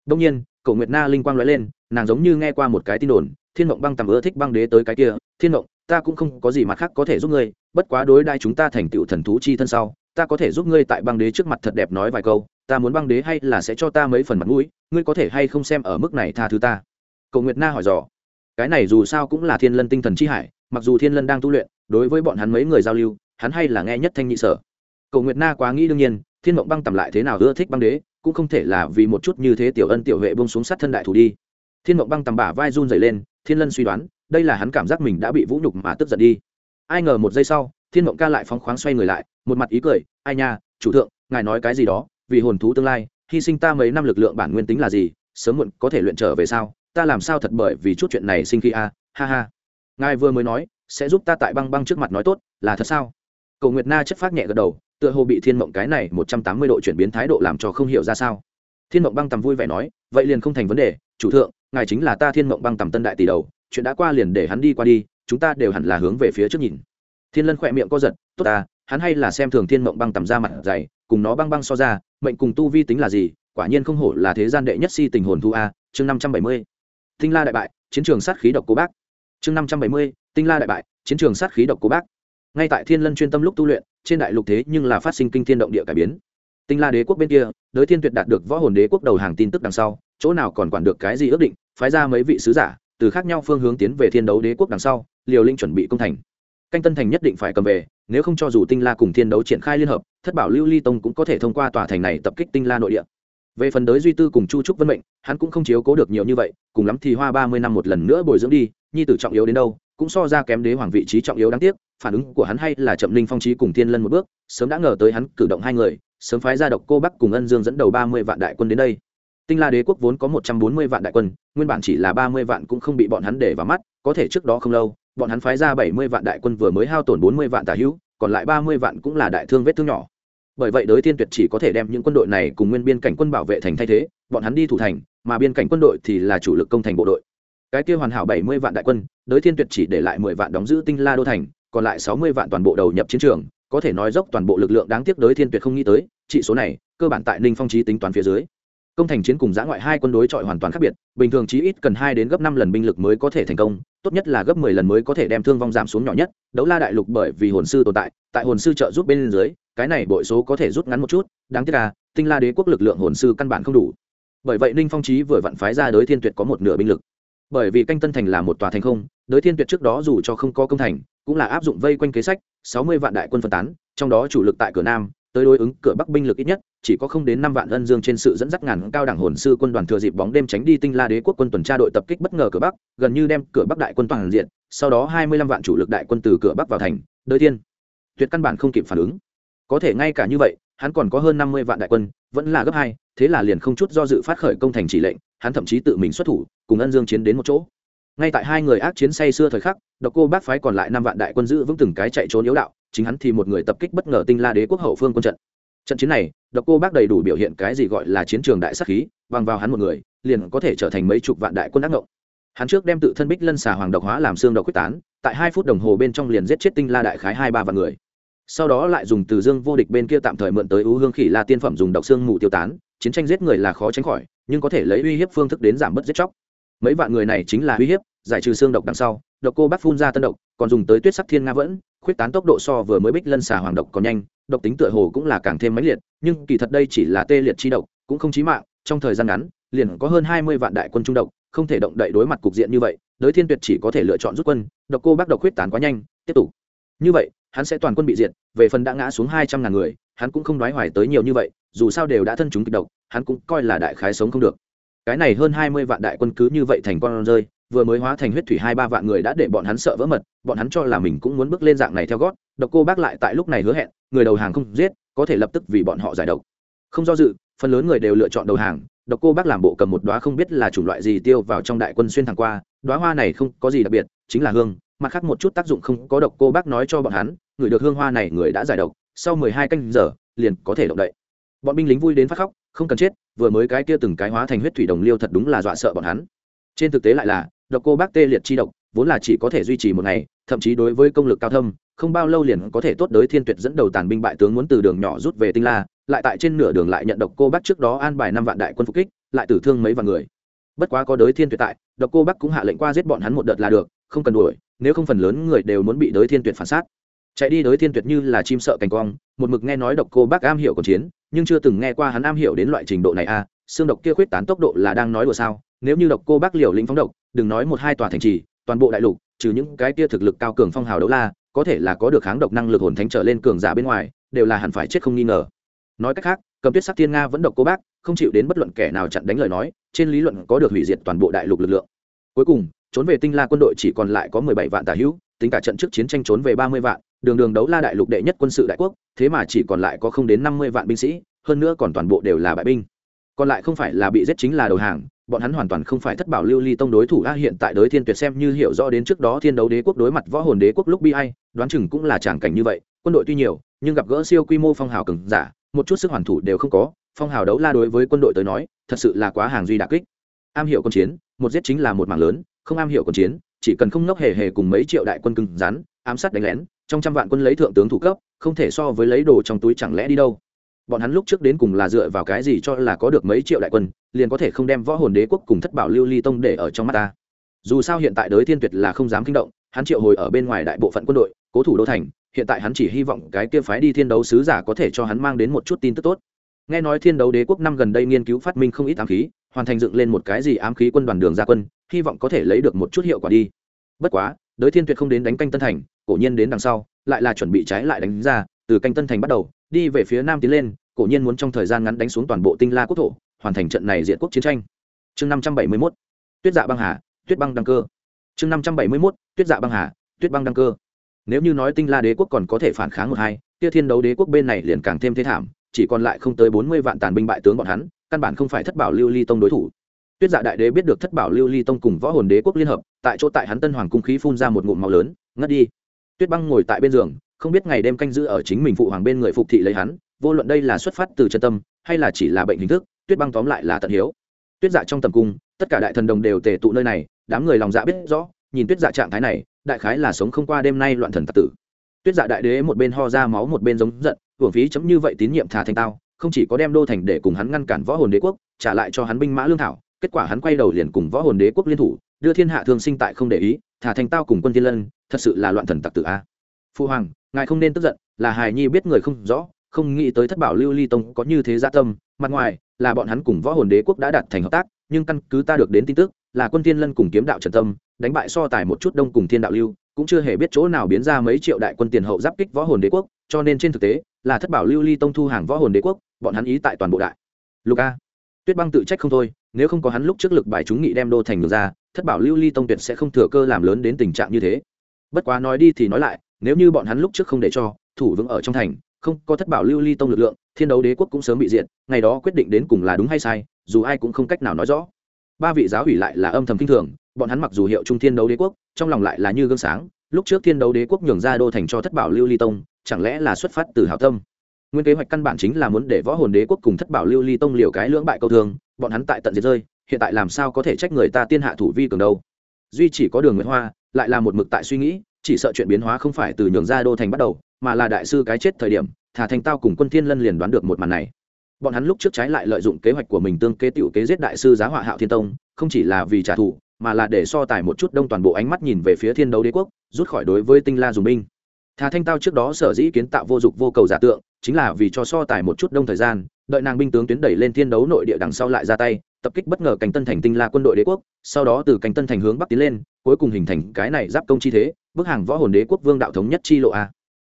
Đông nhiên, cầu nguyệt na linh quang nói lên, nàng giống như nghe qua một cái tin đồn, thiên mộng băng tầm ưa thích băng đế tới cái kia, thiên mộng ta cũng không có gì mặt khác có thể giúp ngươi, bất quá đối đai chúng ta thành tựu thần thú chi thân sau, ta có thể giúp ngươi tại băng đế trước mặt thật đẹp nói vài câu, ta muốn băng đế hay là sẽ cho ta mấy phần mặt mũi, ngươi có thể hay không xem ở mức này tha thứ ta? Cầu nguyệt na hỏi dò. Cái này dù sao cũng là thiên lân tinh thần chi hải, mặc dù thiên lân đang tu luyện, đối với bọn hắn mấy người giao lưu, hắn hay là nghe nhất thanh nhị sở. Cầu nguyệt na quá nghĩ đương nhiên, thiên mộng băng tầm lại thế nào ưa thích băng đế, cũng không thể là vì một chút như thế tiểu ân tiểu huệ bông xuống sát thân đại thủ đi. Thiên mộng băng tầm bả vai run dày lên thiên lân suy đoán, đây là hắn cảm giác mình đã bị vũ nhục mà tức giận đi. Ai ngờ một giây sau, thiên mộng ca lại phóng khoáng xoay người lại, một mặt ý cười, ai nha, chủ thượng, ngài nói cái gì đó, vì hồn thú tương lai, hy sinh ta mấy năm lực lượng bản nguyên tính là gì, sớm muộn có thể luyện trở về sao, ta làm sao thật bởi vì chút chuyện này sinh khi a, ha ha. Ngài vừa mới nói, sẽ giúp ta tại băng băng trước mặt nói tốt, là thật sao? Cầu nguyệt na chất phát nhẹ gật đầu, tựa hồ bị thiên mộng cái này một trăm tám mươi độ chuyển biến thái độ làm cho không hiểu ra sao. Thiên mộng băng tầm vui vẻ nói, vậy liền không thành vấn đề, chủ thượng ngài chính là ta thiên mộng băng tầm tân đại tỷ đầu, chuyện đã qua liền để hắn đi qua đi, chúng ta đều hẳn là hướng về phía trước nhìn. Thiên lân khỏe miệng co giật, tốt ta, hắn hay là xem thường thiên mộng băng tầm ra mặt dày, cùng nó băng băng so ra, mệnh cùng tu vi tính là gì, quả nhiên không hổ là thế gian đệ nhất si tình hồn thu a, chương năm trăm bảy mươi. Tinh la đại bại, chiến trường sát khí độc cố bác. Chương năm trăm bảy mươi, tinh la đại bại, chiến trường sát khí độc cố bác. Ngay tại thiên lân chuyên tâm lúc tu luyện, trên đại lục thế nhưng là phát sinh kinh thiên động địa cải biến. Tinh la đế quốc bên kia, đới thiên tuyệt đạt được võ hồn đế quốc đầu hàng tin tức đằng sau chỗ nào còn quản được cái gì ước định, phái ra mấy vị sứ giả, từ khác nhau phương hướng tiến về thiên đấu đế quốc đằng sau, liều linh chuẩn bị công thành. Canh tân thành nhất định phải cầm về, nếu không cho dù tinh la cùng thiên đấu triển khai liên hợp, thất bảo lưu ly tông cũng có thể thông qua tòa thành này tập kích tinh la nội địa. Về phần đới duy tư cùng chu trúc vân mệnh, hắn cũng không chiếu cố được nhiều như vậy, cùng lắm thì hoa ba mươi năm một lần nữa bồi dưỡng đi, nhi tử trọng yếu đến đâu, cũng so ra kém đế hoàng vị trí trọng yếu đáng tiếc, phản ứng của hắn hay là chậm linh phong trí cùng thiên lân một bước, sớm đã ngờ tới hắn cử động hai người, sớm phái ra độc cô bắc cùng ân dương dẫn đầu ba mươi vạn đại quân đến đây tinh la đế quốc vốn có một trăm bốn mươi vạn đại quân, nguyên bản chỉ là ba mươi vạn cũng không bị bọn hắn để vào mắt, có thể trước đó không lâu, bọn hắn phái ra bảy mươi vạn đại quân vừa mới hao tổn bốn mươi vạn tà hữu, còn lại ba mươi vạn cũng là đại thương vết thương nhỏ. Bởi vậy đới thiên tuyệt chỉ có thể đem những quân đội này cùng nguyên biên cảnh quân bảo vệ thành thay thế, bọn hắn đi thủ thành, mà biên cảnh quân đội thì là chủ lực công thành bộ đội. Cái kia hoàn hảo bảy mươi vạn đại quân, đới thiên tuyệt chỉ để lại mười vạn đóng giữ tinh la đô thành, còn lại sáu mươi vạn toàn bộ đầu nhập chiến trường, có thể nói dốc toàn bộ lực lượng đáng tiếc đới thiên tuyệt không nghĩ tới trị số này, cơ bản tại ninh phong trí tính toán phía dưới công thành chiến cùng giã ngoại hai quân đối chọi hoàn toàn khác biệt, bình thường chí ít cần hai đến gấp năm lần binh lực mới có thể thành công, tốt nhất là gấp mười lần mới có thể đem thương vong giảm xuống nhỏ nhất, đấu la đại lục bởi vì hồn sư tồn tại tại hồn sư trợ giúp bên dưới, cái này bội số có thể rút ngắn một chút, đáng tiếc là, tinh la đế quốc lực lượng hồn sư căn bản không đủ. Bởi vậy ninh phong trí vừa vặn phái ra đới thiên tuyệt có một nửa binh lực. Bởi vì canh tân thành là một tòa thành không, đới thiên tuyệt trước đó dù cho không có công thành, cũng là áp dụng vây quanh kế sách, sáu mươi vạn đại quân phân tán, trong đó chủ lực tại cửa nam tới đối ứng cửa bắc binh lực ít nhất, chỉ có không đến năm vạn ân dương trên sự dẫn dắt ngàn cao đẳng hồn sư quân đoàn thừa dịp bóng đêm tránh đi tinh la đế quốc quân tuần tra đội tập kích bất ngờ cửa bắc, gần như đem cửa bắc đại quân toàn diện, sau đó hai mươi lăm vạn chủ lực đại quân từ cửa bắc vào thành đới thiên tuyệt căn bản không kịp phản ứng. Có thể ngay cả như vậy, hắn còn có hơn năm mươi vạn đại quân, vẫn là gấp hai, thế là liền không chút do dự phát khởi công thành chỉ lệnh, hắn thậm chí tự mình xuất thủ, cùng ân dương chiến đến một chỗ. Ngay tại hai người ác chiến say xưa thời khắc, độc cô bác phái còn lại năm vạn đại quân giữ vững từng cái chạy trốn yếu đạo chính hắn thì một người tập kích bất ngờ tinh la đế quốc hậu phương quân trận. Trận chiến này, độc cô bác đầy đủ biểu hiện cái gì gọi là chiến trường đại sắc khí, bằng vào hắn một người, liền có thể trở thành mấy chục vạn đại quân ác ngộng. Hắn trước đem tự thân bích lân xà hoàng độc hóa làm xương độc quyết tán, tại hai phút đồng hồ bên trong liền giết chết tinh la đại khái hai ba vạn người. Sau đó lại dùng từ dương vô địch bên kia tạm thời mượn tới ưu hương khỉ la tiên phẩm dùng độc xương mù tiêu tán, chiến tranh giết người là khó tránh khỏi, nhưng có thể lấy uy hiếp phương thức đến giảm bớt giết chóc. Mấy vạn người này chính là uy hiếp, giải trừ xương độc đằng sau, độc cô bác phun ra tân độc, còn dùng tới tuyết sắc thiên nga vẫn khuyết tán tốc độ so vừa mới bích lân xà hoàng độc còn nhanh, độc tính tựa hồ cũng là càng thêm mãnh liệt, nhưng kỳ thật đây chỉ là tê liệt chi độc, cũng không chí mạng, trong thời gian ngắn, liền có hơn hai mươi vạn đại quân trung độc, không thể động đậy đối mặt cục diện như vậy, đới thiên tuyệt chỉ có thể lựa chọn rút quân, độc cô bác độc khuyết tán quá nhanh, tiếp tục. Như vậy, hắn sẽ toàn quân bị diệt, về phần đã ngã xuống hai trăm ngàn người, hắn cũng không nói hoài tới nhiều như vậy, dù sao đều đã thân chúng kịch độc, hắn cũng coi là đại khái sống không được. Cái này hơn hai mươi vạn đại quân cứ như vậy thành con rơi vừa mới hóa thành huyết thủy hai ba vạn người đã để bọn hắn sợ vỡ mật, bọn hắn cho là mình cũng muốn bước lên dạng này theo gót, độc cô bác lại tại lúc này hứa hẹn, người đầu hàng không giết, có thể lập tức vì bọn họ giải độc. Không do dự, phần lớn người đều lựa chọn đầu hàng, độc cô bác làm bộ cầm một đoá không biết là chủng loại gì tiêu vào trong đại quân xuyên thẳng qua đoá hoa này không có gì đặc biệt, chính là hương, mặt khác một chút tác dụng không có độc cô bác nói cho bọn hắn, người được hương hoa này người đã giải độc, sau mười hai canh giờ, liền có thể động đậy. Bọn binh lính vui đến phát khóc, không cần chết, vừa mới cái kia từng cái hóa thành huyết thủy đồng liêu thật đúng là dọa sợ bọn hắn. Trên thực tế lại là độc cô bác tê liệt chi độc vốn là chỉ có thể duy trì một ngày thậm chí đối với công lực cao thâm không bao lâu liền có thể tốt đới thiên tuyệt dẫn đầu tàn binh bại tướng muốn từ đường nhỏ rút về tinh la lại tại trên nửa đường lại nhận độc cô bác trước đó an bài năm vạn đại quân phục kích lại tử thương mấy vạn người. Bất quá có đới thiên tuyệt tại độc cô bác cũng hạ lệnh qua giết bọn hắn một đợt là được không cần đuổi nếu không phần lớn người đều muốn bị đới thiên tuyệt phản sát. Chạy đi đới thiên tuyệt như là chim sợ cành cong một mực nghe nói độc cô bác am hiểu còn chiến nhưng chưa từng nghe qua hắn am hiểu đến loại trình độ này a à, xương độc kia khuyết tán tốc độ là đang nói đùa sao? Nếu như độc cô bác liều lĩnh phóng độc, đừng nói một hai tòa thành trì, toàn bộ đại lục, trừ những cái kia thực lực cao cường phong hào đấu la, có thể là có được kháng độc năng lực hồn thánh trở lên cường giả bên ngoài, đều là hẳn phải chết không nghi ngờ. Nói cách khác, cầm tuyết sắc thiên nga vẫn độc cô bác, không chịu đến bất luận kẻ nào chặn đánh lời nói, trên lý luận có được hủy diệt toàn bộ đại lục lực lượng. Cuối cùng, trốn về tinh la quân đội chỉ còn lại có mười bảy vạn tà hữu, tính cả trận trước chiến tranh trốn về ba mươi vạn, đường đường đấu la đại lục đệ nhất quân sự đại quốc, thế mà chỉ còn lại có không đến năm mươi vạn binh sĩ, hơn nữa còn toàn bộ đều là bại binh. Còn lại không phải là bị giết chính là đầu hàng bọn hắn hoàn toàn không phải thất bảo lưu ly tông đối thủ a, hiện tại đới thiên tuyệt xem như hiểu rõ đến trước đó thiên đấu đế quốc đối mặt võ hồn đế quốc lúc bi ai, đoán chừng cũng là tràng cảnh như vậy, quân đội tuy nhiều, nhưng gặp gỡ siêu quy mô phong hào cường giả, một chút sức hoàn thủ đều không có, phong hào đấu la đối với quân đội tới nói, thật sự là quá hàng duy đặc kích. Am hiểu quân chiến, một giết chính là một mảng lớn, không am hiểu quân chiến, chỉ cần không nốc hề hề cùng mấy triệu đại quân cứng rắn, ám sát đánh lén, trong trăm vạn quân lấy thượng tướng thủ cấp, không thể so với lấy đồ trong túi chẳng lẽ đi đâu bọn hắn lúc trước đến cùng là dựa vào cái gì cho là có được mấy triệu đại quân, liền có thể không đem võ hồn đế quốc cùng thất bảo lưu ly tông để ở trong mắt ta. Dù sao hiện tại đới thiên tuyệt là không dám kinh động, hắn triệu hồi ở bên ngoài đại bộ phận quân đội, cố thủ đô thành, hiện tại hắn chỉ hy vọng cái kia phái đi thiên đấu sứ giả có thể cho hắn mang đến một chút tin tức tốt. Nghe nói thiên đấu đế quốc năm gần đây nghiên cứu phát minh không ít ám khí, hoàn thành dựng lên một cái gì ám khí quân đoàn đường ra quân, hy vọng có thể lấy được một chút hiệu quả đi. Bất quá, đới thiên tuyệt không đến đánh canh tân thành, cổ nhiên đến đằng sau, lại là chuẩn bị trái lại đánh ra từ canh tân thành bắt đầu, đi về phía nam tiến lên, cổ nhiên muốn trong thời gian ngắn đánh xuống toàn bộ tinh la quốc thổ, hoàn thành trận này diện quốc chiến tranh. Chương năm trăm bảy mươi mốt, tuyết dạ băng hà, tuyết băng đăng cơ. Chương năm trăm bảy mươi mốt, tuyết dạ băng hà, tuyết băng đăng cơ. Nếu như nói tinh la đế quốc còn có thể phản kháng một hai tia thiên đấu đế quốc bên này liền càng thêm thế thảm, chỉ còn lại không tới bốn mươi vạn tàn binh bại tướng bọn hắn, căn bản không phải thất bảo lưu ly tông đối thủ. Tuyết dạ đại đế biết được thất bảo lưu ly tông cùng võ hồn đế quốc liên hợp, tại chỗ tại hắn tân hoàng cung khí phun ra một ngụm màu lớn, ngất đi. Tuyết băng ngồi tại bên giường không biết ngày đêm canh giữ ở chính mình phụ hoàng bên người phục thị lấy hắn, vô luận đây là xuất phát từ chân tâm, hay là chỉ là bệnh hình thức, tuyết băng tóm lại là tận hiếu. Tuyết dạ trong tầm cung, tất cả đại thần đồng đều tề tụ nơi này, đám người lòng dạ biết rõ, nhìn tuyết dạ trạng thái này, đại khái là sống không qua đêm nay loạn thần tạc tử. Tuyết dạ đại đế một bên ho ra máu một bên giống giận, hưởng phí chấm như vậy tín nhiệm thả thành tao, không chỉ có đem đô thành để cùng hắn ngăn cản võ hồn đế quốc, trả lại cho hắn binh mã lương thảo, kết quả hắn quay đầu liền cùng võ hồn đế quốc liên thủ, đưa thiên hạ thương sinh tại không để ý, thả thành tao cùng quân thiên lân, thật sự là loạn thần tặc tử a. Phu hoàng ngài không nên tức giận, là hài nhi biết người không rõ, không nghĩ tới thất bảo lưu ly tông có như thế gia tâm, mặt ngoài, là bọn hắn cùng võ hồn đế quốc đã đạt thành hợp tác, nhưng căn cứ ta được đến tin tức, là quân thiên lân cùng kiếm đạo trần tâm, đánh bại so tài một chút đông cùng thiên đạo lưu, cũng chưa hề biết chỗ nào biến ra mấy triệu đại quân tiền hậu giáp kích võ hồn đế quốc, cho nên trên thực tế, là thất bảo lưu ly tông thu hàng võ hồn đế quốc, bọn hắn ý tại toàn bộ đại. Lục a. Tuyết băng tự trách không thôi, nếu không có hắn lúc trước lực bài chúng nghị đem đô thành được ra, thất bảo lưu ly tông tuyệt sẽ không thừa cơ làm lớn đến tình trạng như thế. Bất quá nói đi thì nói lại nếu như bọn hắn lúc trước không để cho thủ vững ở trong thành không có thất bảo lưu ly tông lực lượng thiên đấu đế quốc cũng sớm bị diệt, ngày đó quyết định đến cùng là đúng hay sai dù ai cũng không cách nào nói rõ. Ba vị giáo hủy lại là âm thầm kinh thường bọn hắn mặc dù hiệu trung thiên đấu đế quốc trong lòng lại là như gương sáng lúc trước thiên đấu đế quốc nhường ra đô thành cho thất bảo lưu ly tông chẳng lẽ là xuất phát từ hảo tâm? Nguyên kế hoạch căn bản chính là muốn để võ hồn đế quốc cùng thất bảo lưu ly tông liều cái lưỡng bại câu thương bọn hắn tại tận diệt rơi hiện tại làm sao có thể trách người ta tiên hạ thủ vi cường đâu? Duy chỉ có đường nguyễn hoa lại là một mực tại suy nghĩ chỉ sợ chuyện biến hóa không phải từ nhường ra đô thành bắt đầu mà là đại sư cái chết thời điểm thả thành tao cùng quân thiên lân liền đoán được một màn này. Bọn hắn lúc trước trái lại lợi dụng kế hoạch của mình tương kế tiểu kế giết đại sư giá họa hạo thiên tông không chỉ là vì trả thù mà là để so tài một chút đông toàn bộ ánh mắt nhìn về phía thiên đấu đế quốc rút khỏi đối với tinh la dùng binh. Thà Thanh Tao trước đó sở dĩ kiến tạo vô dụng vô cầu giả tượng, chính là vì cho so tài một chút đông thời gian, đợi nàng binh tướng tuyến đẩy lên thiên đấu nội địa đằng sau lại ra tay, tập kích bất ngờ cảnh tân thành tinh la quân đội đế quốc, sau đó từ cảnh tân thành hướng bắc tiến lên, cuối cùng hình thành cái này giáp công chi thế, bước hàng võ hồn đế quốc vương đạo thống nhất chi lộ a.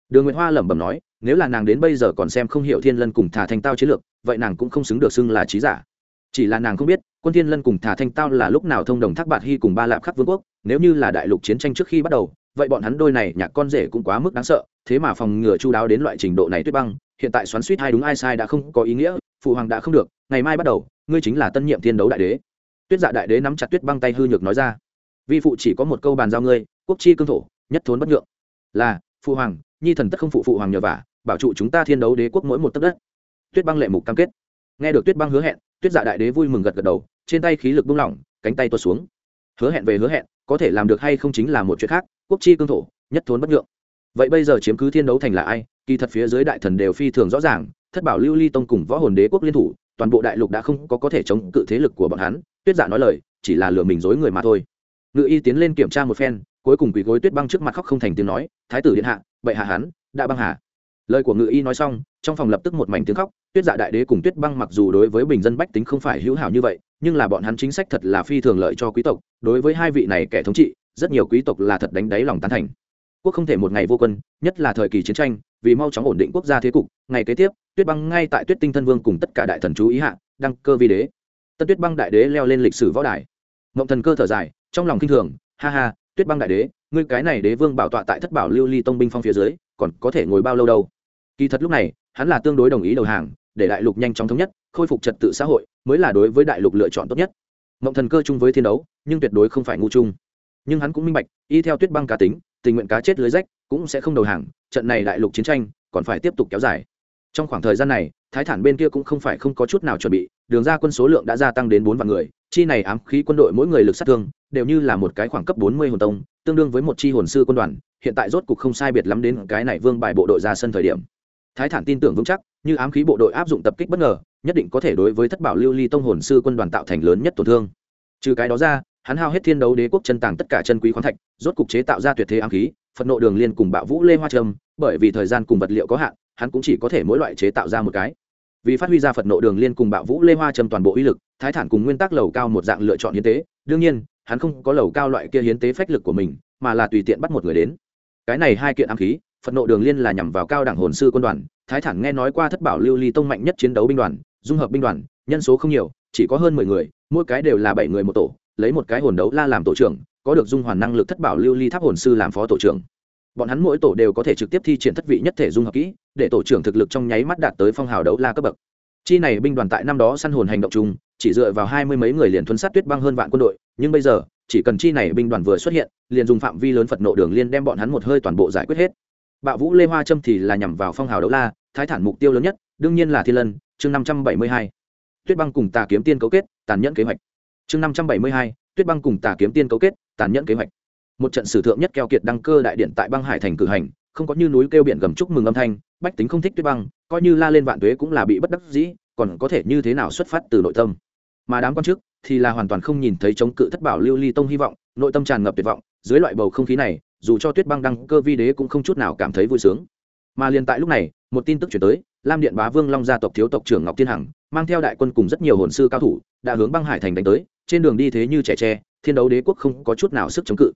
Đường Nguyệt Hoa lẩm bẩm nói, nếu là nàng đến bây giờ còn xem không hiểu Thiên Lân cùng Thà Thanh Tao chiến lược, vậy nàng cũng không xứng được xưng là trí giả. Chỉ là nàng không biết, quân Thiên Lân cùng Thà Thanh Tao là lúc nào thông đồng thác bạt hy cùng ba lạp khắc vương quốc, nếu như là đại lục chiến tranh trước khi bắt đầu, vậy bọn hắn đôi này nhạc con rể cũng quá mức đáng sợ thế mà phòng ngừa chu đáo đến loại trình độ này tuyết băng hiện tại xoắn suýt hai đúng ai sai đã không có ý nghĩa phụ hoàng đã không được ngày mai bắt đầu ngươi chính là tân nhiệm thiên đấu đại đế tuyết dạ đại đế nắm chặt tuyết băng tay hư nhược nói ra vi phụ chỉ có một câu bàn giao ngươi, quốc chi cương thổ, nhất thốn bất nhượng. Là, phụ hoàng, nhi thần tất không phụ phụ hoàng nhờ vả, bảo trụ chúng ta thiên đấu đế quốc mỗi một tấc đất. Tuyết băng lệ mục cam kết. Nghe được tuyết băng hứa hẹn, tuyết dạ đại đế vui mừng gật gật đầu, trên tay khí lực buông lỏng, cánh tay tuột xuống. Hứa hẹn về hứa hẹn, có thể làm được hay không chính là một chuyện khác, quốc chi cương thổ, nhất thốn bất nhượng. Vậy bây giờ chiếm cứ thiên đấu thành là ai? Kỳ thật phía dưới đại thần đều phi thường rõ ràng, thất bảo lưu ly tông cùng võ hồn đế quốc liên thủ, toàn bộ đại lục đã không có có thể chống cự thế lực của bọn hắn. Tuyết giả nói lời, chỉ là lừa mình dối người mà thôi ngự y tiến lên kiểm tra một phen, cuối cùng quỳ gối tuyết băng trước mặt khóc không thành tiếng nói, thái tử điện hạ, bệ hạ hắn, đã băng hà. Lời của ngự y nói xong, trong phòng lập tức một mảnh tiếng khóc, tuyết dạ đại đế cùng tuyết băng mặc dù đối với bình dân bách tính không phải hữu hảo như vậy, nhưng là bọn hắn chính sách thật là phi thường lợi cho quý tộc, đối với hai vị này kẻ thống trị, rất nhiều quý tộc là thật đánh đáy lòng tán thành. Quốc không thể một ngày vô quân, nhất là thời kỳ chiến tranh, vì mau chóng ổn định quốc gia thế cục, ngày kế tiếp, tuyết băng ngay tại tuyết tinh thân vương cùng tất cả đại thần chú ý hạ, đăng cơ vi đế. Tân tuyết băng đại đế leo lên lịch sử võ đài. Mộng thần cơ thở dài trong lòng kinh thường, ha ha, tuyết băng đại đế, ngươi cái này đế vương bảo tọa tại thất bảo lưu ly tông binh phong phía dưới, còn có thể ngồi bao lâu đâu? Kỳ thật lúc này, hắn là tương đối đồng ý đầu hàng, để đại lục nhanh chóng thống nhất, khôi phục trật tự xã hội, mới là đối với đại lục lựa chọn tốt nhất. Mộng thần cơ chung với thiên đấu, nhưng tuyệt đối không phải ngu chung. Nhưng hắn cũng minh bạch, y theo tuyết băng cá tính, tình nguyện cá chết lưới rách, cũng sẽ không đầu hàng, trận này đại lục chiến tranh, còn phải tiếp tục kéo dài. Trong khoảng thời gian này, thái thản bên kia cũng không phải không có chút nào chuẩn bị, đường ra quân số lượng đã gia tăng đến bốn vạn người, chi này ám khí quân đội mỗi người lực sát thương đều như là một cái khoảng cấp bốn mươi hồn tông, tương đương với một chi hồn sư quân đoàn, hiện tại rốt cục không sai biệt lắm đến cái này vương bài bộ đội ra sân thời điểm. Thái thản tin tưởng vững chắc, như ám khí bộ đội áp dụng tập kích bất ngờ, nhất định có thể đối với thất bảo lưu ly tông hồn sư quân đoàn tạo thành lớn nhất tổn thương. Trừ cái đó ra, hắn hao hết thiên đấu đế quốc chân tàng tất cả chân quý khoáng thạch, rốt cục chế tạo ra tuyệt thế ám khí, phật nộ đường liên cùng bạo vũ lê hoa trâm, bởi vì thời gian cùng vật liệu có hạn, hắn cũng chỉ có thể mỗi loại chế tạo ra một cái. Vì phát huy ra phật nộ đường liên cùng bạo vũ lê hoa trâm toàn bộ uy lực, thái thản cùng nguyên tắc lầu cao một dạng lựa chọn hiến tế, đương nhiên hắn không có lầu cao loại kia hiến tế phách lực của mình, mà là tùy tiện bắt một người đến. Cái này hai kiện ám khí, phật nộ đường liên là nhằm vào cao đẳng hồn sư quân đoàn, thái thản nghe nói qua thất bảo lưu ly tông mạnh nhất chiến đấu binh đoàn, dung hợp binh đoàn, nhân số không nhiều, chỉ có hơn mười người, mỗi cái đều là bảy người một tổ, lấy một cái hồn đấu la làm tổ trưởng, có được dung hoàn năng lực thất bảo lưu ly tháp hồn sư làm phó tổ trưởng. Bọn hắn mỗi tổ đều có thể trực tiếp thi triển thất vị nhất thể dung hợp kỹ, để tổ trưởng thực lực trong nháy mắt đạt tới phong hào đấu la cấp bậc. Chi này binh đoàn tại năm đó săn hồn hành động chung chỉ dựa vào hai mươi mấy người liền thuấn sát tuyết băng hơn vạn quân đội, nhưng bây giờ, chỉ cần chi này binh đoàn vừa xuất hiện, liền dùng phạm vi lớn phật nộ đường liên đem bọn hắn một hơi toàn bộ giải quyết hết. Bạo vũ lê hoa trâm thì là nhằm vào phong hào đấu la, thái thản mục tiêu lớn nhất, đương nhiên là thiên lân, chương năm trăm bảy mươi hai. Tuyết băng cùng tà kiếm tiên cấu kết, tàn nhẫn kế hoạch. Chương năm trăm bảy mươi hai, tuyết băng cùng tà kiếm tiên cấu kết, tàn nhẫn kế hoạch. Một trận sử thượng nhất keo kiệt đăng cơ đại điện tại băng hải thành cử hành, không có như núi kêu biển gầm chúc mừng âm thanh, bách tính không thích tuyết băng, coi như la lên vạn tuế cũng là bị bất đắc dĩ còn có thể như thế nào xuất phát từ nội tâm. Mà đám quan chức thì là hoàn toàn không nhìn thấy chống cự thất bảo lưu ly tông hy vọng, nội tâm tràn ngập tuyệt vọng, dưới loại bầu không khí này, dù cho tuyết băng đăng, cơ vi đế cũng không chút nào cảm thấy vui sướng. Mà liền tại lúc này, một tin tức chuyển tới, lam điện bá vương long gia tộc thiếu tộc trưởng ngọc thiên hằng, mang theo đại quân cùng rất nhiều hồn sư cao thủ, đã hướng băng hải thành đánh tới, trên đường đi thế như trẻ tre, thiên đấu đế quốc không có chút nào sức chống cự.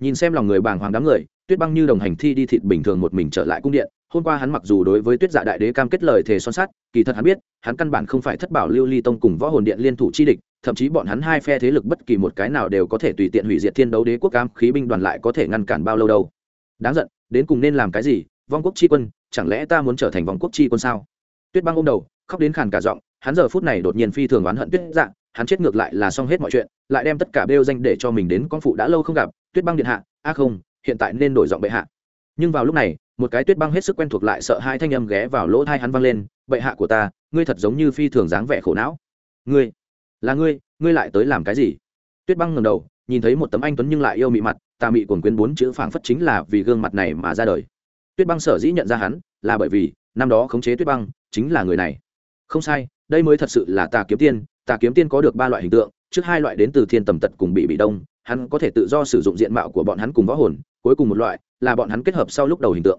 Nhìn xem lòng người bàng hoàng đám người tuyết băng như đồng hành thi đi thịt bình thường một mình trở lại cung điện, hôm qua hắn mặc dù đối với tuyết dạ đại đế cam kết lời thề son sắt, kỳ thật hắn biết, hắn căn bản không phải thất bảo lưu ly tông cùng võ hồn điện liên thủ chi địch, thậm chí bọn hắn hai phe thế lực bất kỳ một cái nào đều có thể tùy tiện hủy diệt thiên đấu đế quốc cam khí binh đoàn lại có thể ngăn cản bao lâu đâu. Đáng giận, đến cùng nên làm cái gì? Vong quốc chi quân, chẳng lẽ ta muốn trở thành vong quốc chi quân sao? Tuyết băng ôm đầu, khóc đến khàn cả giọng, hắn giờ phút này đột nhiên phi thường oán hận tuyết dạ hắn chết ngược lại là xong hết mọi chuyện, lại đem tất cả bêu danh để cho mình đến con phụ đã lâu không gặp, tuyết băng điện hạ, a không hiện tại nên đổi giọng bệ hạ. Nhưng vào lúc này, một cái tuyết băng hết sức quen thuộc lại sợ hai thanh âm ghé vào lỗ thai hắn văng lên, bệ hạ của ta, ngươi thật giống như phi thường dáng vẻ khổ não. Ngươi? Là ngươi? Ngươi lại tới làm cái gì? Tuyết băng ngầm đầu, nhìn thấy một tấm anh tuấn nhưng lại yêu mị mặt, tà mị quần quyến bốn chữ phảng phất chính là vì gương mặt này mà ra đời. Tuyết băng sở dĩ nhận ra hắn, là bởi vì năm đó khống chế tuyết băng chính là người này. Không sai, đây mới thật sự là tà kiếm tiên, tà kiếm tiên có được ba loại hình tượng, trước hai loại đến từ thiên tầm tật cùng bị bị đông hắn có thể tự do sử dụng diện mạo của bọn hắn cùng võ hồn, cuối cùng một loại là bọn hắn kết hợp sau lúc đầu hình tượng.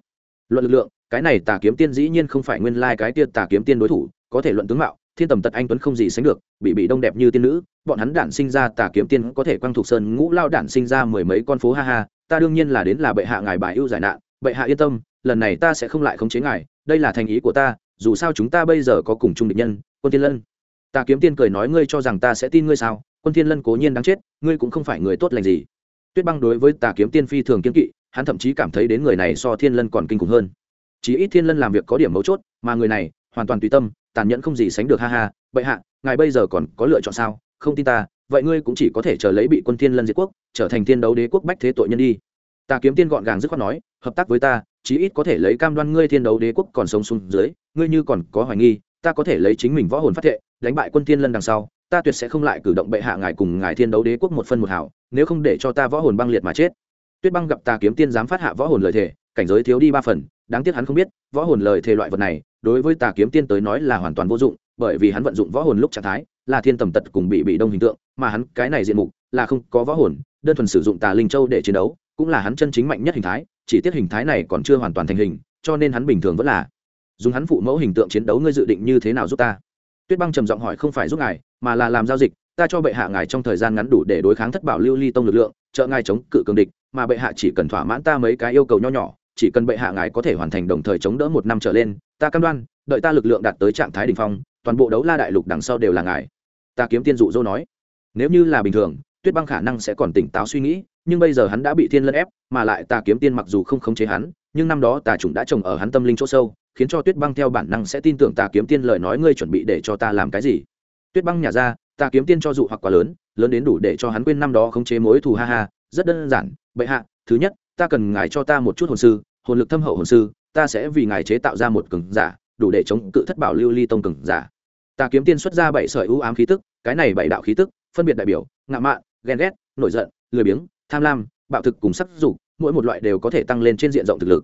Luận lực lượng, cái này tà kiếm tiên dĩ nhiên không phải nguyên lai cái tiên tà kiếm tiên đối thủ, có thể luận tướng mạo, thiên tầm tật anh tuấn không gì sánh được, bị bị đông đẹp như tiên nữ, bọn hắn đản sinh ra tà kiếm tiên có thể quang thục sơn ngũ lao đản sinh ra mười mấy con phố ha ha, ta đương nhiên là đến là bệ hạ ngài bài ưu giải nạn, bệ hạ yên tâm, lần này ta sẽ không lại khống chế ngài, đây là thành ý của ta, dù sao chúng ta bây giờ có cùng chung địch nhân, quân tiên lân. Tà kiếm tiên cười nói ngươi cho rằng ta sẽ tin ngươi sao? Quân thiên lân cố nhiên đáng chết, ngươi cũng không phải người tốt lành gì. Tuyết băng đối với tà kiếm tiên phi thường kiên kỵ, hắn thậm chí cảm thấy đến người này so thiên lân còn kinh khủng hơn. Chí ít thiên lân làm việc có điểm mấu chốt, mà người này, hoàn toàn tùy tâm, tàn nhẫn không gì sánh được, ha ha, bệ hạ, ngài bây giờ còn có lựa chọn sao? Không tin ta, vậy ngươi cũng chỉ có thể chờ lấy bị quân thiên lân diệt quốc, trở thành thiên đấu đế quốc bách thế tội nhân đi. Ta kiếm tiên gọn gàng dứt khoát nói, hợp tác với ta, chí ít có thể lấy cam đoan ngươi thiên đấu đế quốc còn sống xuống dưới, ngươi như còn có hoài nghi, ta có thể lấy chính mình võ hồn phát thệ, đánh bại quân thiên lân đằng sau ta tuyệt sẽ không lại cử động bệ hạ ngài cùng ngài thiên đấu đế quốc một phân một hảo, nếu không để cho ta võ hồn băng liệt mà chết. Tuyết băng gặp ta kiếm tiên dám phát hạ võ hồn lời thề, cảnh giới thiếu đi ba phần, đáng tiếc hắn không biết, võ hồn lời thề loại vật này, đối với tà kiếm tiên tới nói là hoàn toàn vô dụng, bởi vì hắn vận dụng võ hồn lúc trạng thái, là thiên tầm tật cùng bị bị đông hình tượng, mà hắn cái này diện mục là không có võ hồn, đơn thuần sử dụng tà linh châu để chiến đấu, cũng là hắn chân chính mạnh nhất hình thái, chỉ tiếc hình thái này còn chưa hoàn toàn thành hình, cho nên hắn bình thường vẫn là dùng hắn phụ mẫu hình tượng chiến đấu ngươi dự định như thế nào giúp ta? Tuyết băng trầm giọng hỏi không phải giúp ngài, mà là làm giao dịch, ta cho bệ hạ ngài trong thời gian ngắn đủ để đối kháng thất bảo lưu ly tông lực lượng, trợ ngài chống cự cường địch, mà bệ hạ chỉ cần thỏa mãn ta mấy cái yêu cầu nho nhỏ, chỉ cần bệ hạ ngài có thể hoàn thành đồng thời chống đỡ một năm trở lên, ta cam đoan, đợi ta lực lượng đạt tới trạng thái đ ỉ n h phong, toàn bộ đấu la đại lục đằng sau đều là ngài. Ta kiếm tiên dụ dỗ nói. Nếu như là bình thường, tuyết băng khả năng sẽ còn tỉnh táo suy nghĩ, nhưng bây giờ hắn đã bị thiên lân ép, mà lại ta kiếm tiên mặc dù không khống chế hắn, nhưng năm đó tà chủng đã trồng ở hắn tâm linh chỗ sâu khiến cho tuyết băng theo bản năng sẽ tin tưởng tà kiếm tiên lời nói ngươi chuẩn bị để cho ta làm cái gì. Tuyết băng nhả ra, tà kiếm tiên cho dụ hoặc quá lớn lớn đến đủ để cho hắn quên năm đó khống chế mối thù, ha ha, rất đơn giản. Bệ hạ, thứ nhất, ta cần ngài cho ta một chút hồn sư, hồn lực thâm hậu hồn sư, ta sẽ vì ngài chế tạo ra một cường giả, đủ để chống cự thất bảo lưu ly tông cường giả. Ta kiếm tiên xuất ra bảy sợi ưu ám khí tức, cái này bảy đạo khí tức, phân biệt đại biểu, ngạo mạn, ghen ghét, nổi giận, lười biếng, tham lam, bạo thực cùng sắc dục, mỗi một loại đều có thể tăng lên trên diện rộng thực lực.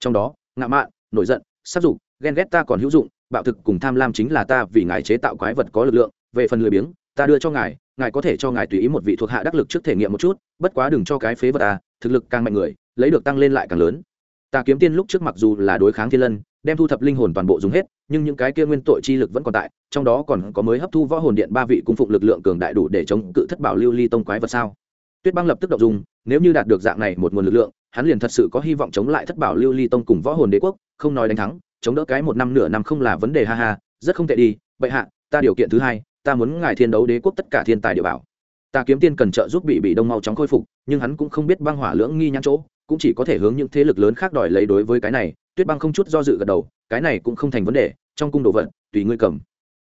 Trong đó, ngạo mạn, nổi giận sắc dục, ghen ghét ta còn hữu dụng, bạo thực cùng tham lam chính là ta vì ngài chế tạo quái vật có lực lượng, về phần lười biếng, ta đưa cho ngài ngài có thể cho ngài tùy ý một vị thuộc hạ đắc lực trước thể nghiệm một chút, bất quá đừng cho cái phế vật ta thực lực càng mạnh người, lấy được tăng lên lại càng lớn. Ta kiếm tiên lúc trước mặc dù là đối kháng thiên lân, đem thu thập linh hồn toàn bộ dùng hết, nhưng những cái kia nguyên tội chi lực vẫn còn tại, trong đó còn có mới hấp thu võ hồn điện ba vị cung phụng lực lượng cường đại đủ để chống cự thất bảo lưu ly tông quái vật sao? Tuyết băng lập tức động dùng nếu như đạt được dạng này một nguồn lực lượng, hắn liền thật sự có hy vọng chống lại thất bảo lưu ly tông cùng võ hồn đế quốc, không nói đánh thắng, chống đỡ cái một năm nửa năm không là vấn đề, ha ha, rất không tệ đi, bệ hạ, ta điều kiện thứ hai, ta muốn ngài thiên đấu đế quốc tất cả thiên tài địa bảo. Ta kiếm tiên cần trợ giúp bị bị đông mau chóng khôi phục, nhưng hắn cũng không biết băng hỏa lưỡng nghi nhãn chỗ, cũng chỉ có thể hướng những thế lực lớn khác đòi lấy đối với cái này, tuyết băng không chút do dự gật đầu, cái này cũng không thành vấn đề, trong cung đồ vật, tùy ngươi cầm.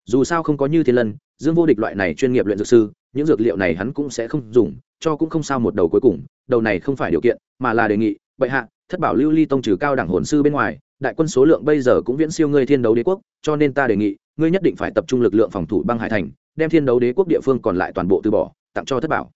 Dù sao không có như thiên lân, dương vô địch loại này chuyên nghiệp luyện dược sư, những dược liệu này hắn cũng sẽ không dùng cho cũng không sao một đầu cuối cùng, đầu này không phải điều kiện, mà là đề nghị, bệ hạ, thất bảo lưu ly tông trừ cao đẳng hồn sư bên ngoài, đại quân số lượng bây giờ cũng viễn siêu ngươi thiên đấu đế quốc, cho nên ta đề nghị, ngươi nhất định phải tập trung lực lượng phòng thủ băng hải thành, đem thiên đấu đế quốc địa phương còn lại toàn bộ từ bỏ, tặng cho thất bảo.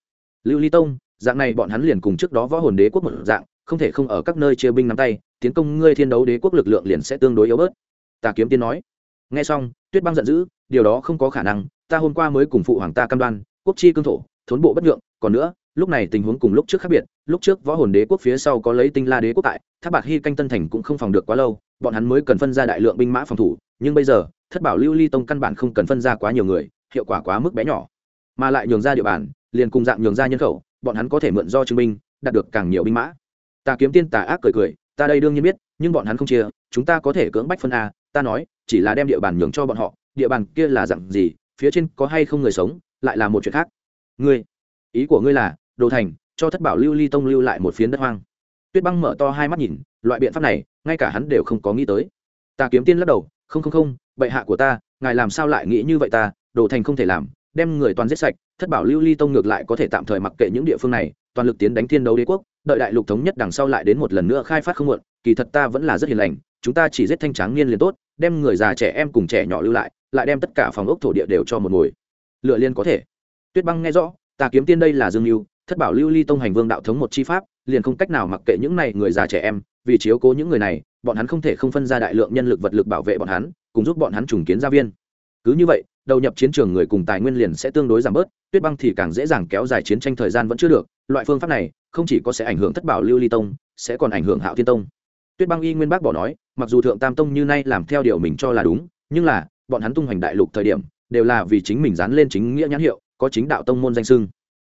Lưu ly tông, dạng này bọn hắn liền cùng trước đó võ hồn đế quốc một dạng, không thể không ở các nơi chia binh nắm tay, tiến công ngươi thiên đấu đế quốc lực lượng liền sẽ tương đối yếu bớt. Tà kiếm tiên nói. Nghe xong, tuyết băng giận dữ, điều đó không có khả năng, ta hôm qua mới cùng phụ hoàng ta cam đoan, quốc chi cương thổ thốn bộ bất nhượng, còn nữa, lúc này tình huống cùng lúc trước khác biệt, lúc trước võ hồn đế quốc phía sau có lấy tinh la đế quốc tại, tháp bạc hy canh tân thành cũng không phòng được quá lâu, bọn hắn mới cần phân ra đại lượng binh mã phòng thủ, nhưng bây giờ, thất bảo lưu ly tông căn bản không cần phân ra quá nhiều người, hiệu quả quá mức bé nhỏ. Mà lại nhường ra địa bàn, liền cùng dạng nhường ra nhân khẩu, bọn hắn có thể mượn do chứng minh đạt được càng nhiều binh mã. Ta kiếm tiên tà ác cười cười, ta đây đương nhiên biết, nhưng bọn hắn không chia, chúng ta có thể cưỡng bách phân a, ta nói, chỉ là đem địa bàn nhường cho bọn họ, địa bàn kia là dạng gì, phía trên có hay không người sống, lại là một chuyện khác ngươi, ý của ngươi là, đồ thành, cho thất bảo lưu ly tông lưu lại một phiến đất hoang. Tuyết băng mở to hai mắt nhìn, loại biện pháp này, ngay cả hắn đều không có nghĩ tới. Ta kiếm tiên lắc đầu, không không không, bệ hạ của ta, ngài làm sao lại nghĩ như vậy ta, đồ thành không thể làm, đem người toàn giết sạch, thất bảo lưu ly tông ngược lại có thể tạm thời mặc kệ những địa phương này, toàn lực tiến đánh thiên đấu đế quốc, đợi đại lục thống nhất đằng sau lại đến một lần nữa khai phát không muộn, kỳ thật ta vẫn là rất hiền lành, chúng ta chỉ giết thanh tráng niên liền tốt, đem người già trẻ em cùng trẻ nhỏ lưu lại lại đem tất cả phòng ốc thổ địa đều cho một mồi. Lựa liên có thể tuyết băng nghe rõ, ta kiếm tiên đây là dương lưu thất bảo lưu ly tông hành vương đạo thống một chi pháp, liền không cách nào mặc kệ những này người già trẻ em, vì chiếu cố những người này, bọn hắn không thể không phân ra đại lượng nhân lực vật lực bảo vệ bọn hắn, cùng giúp bọn hắn trùng kiến gia viên. Cứ như vậy, đầu nhập chiến trường người cùng tài nguyên liền sẽ tương đối giảm bớt, tuyết băng thì càng dễ dàng kéo dài chiến tranh thời gian vẫn chưa được, loại phương pháp này không chỉ có sẽ ảnh hưởng thất bảo lưu ly tông, sẽ còn ảnh hưởng hạo thiên tông. Tuyết băng y nguyên bác bỏ nói, mặc dù thượng tam tông như nay làm theo điều mình cho là đúng, nhưng là, bọn hắn tung hoành đại lục thời điểm, đều là vì chính mình dán lên chính nghĩa nhãn hiệu có chính đạo tông môn danh sưng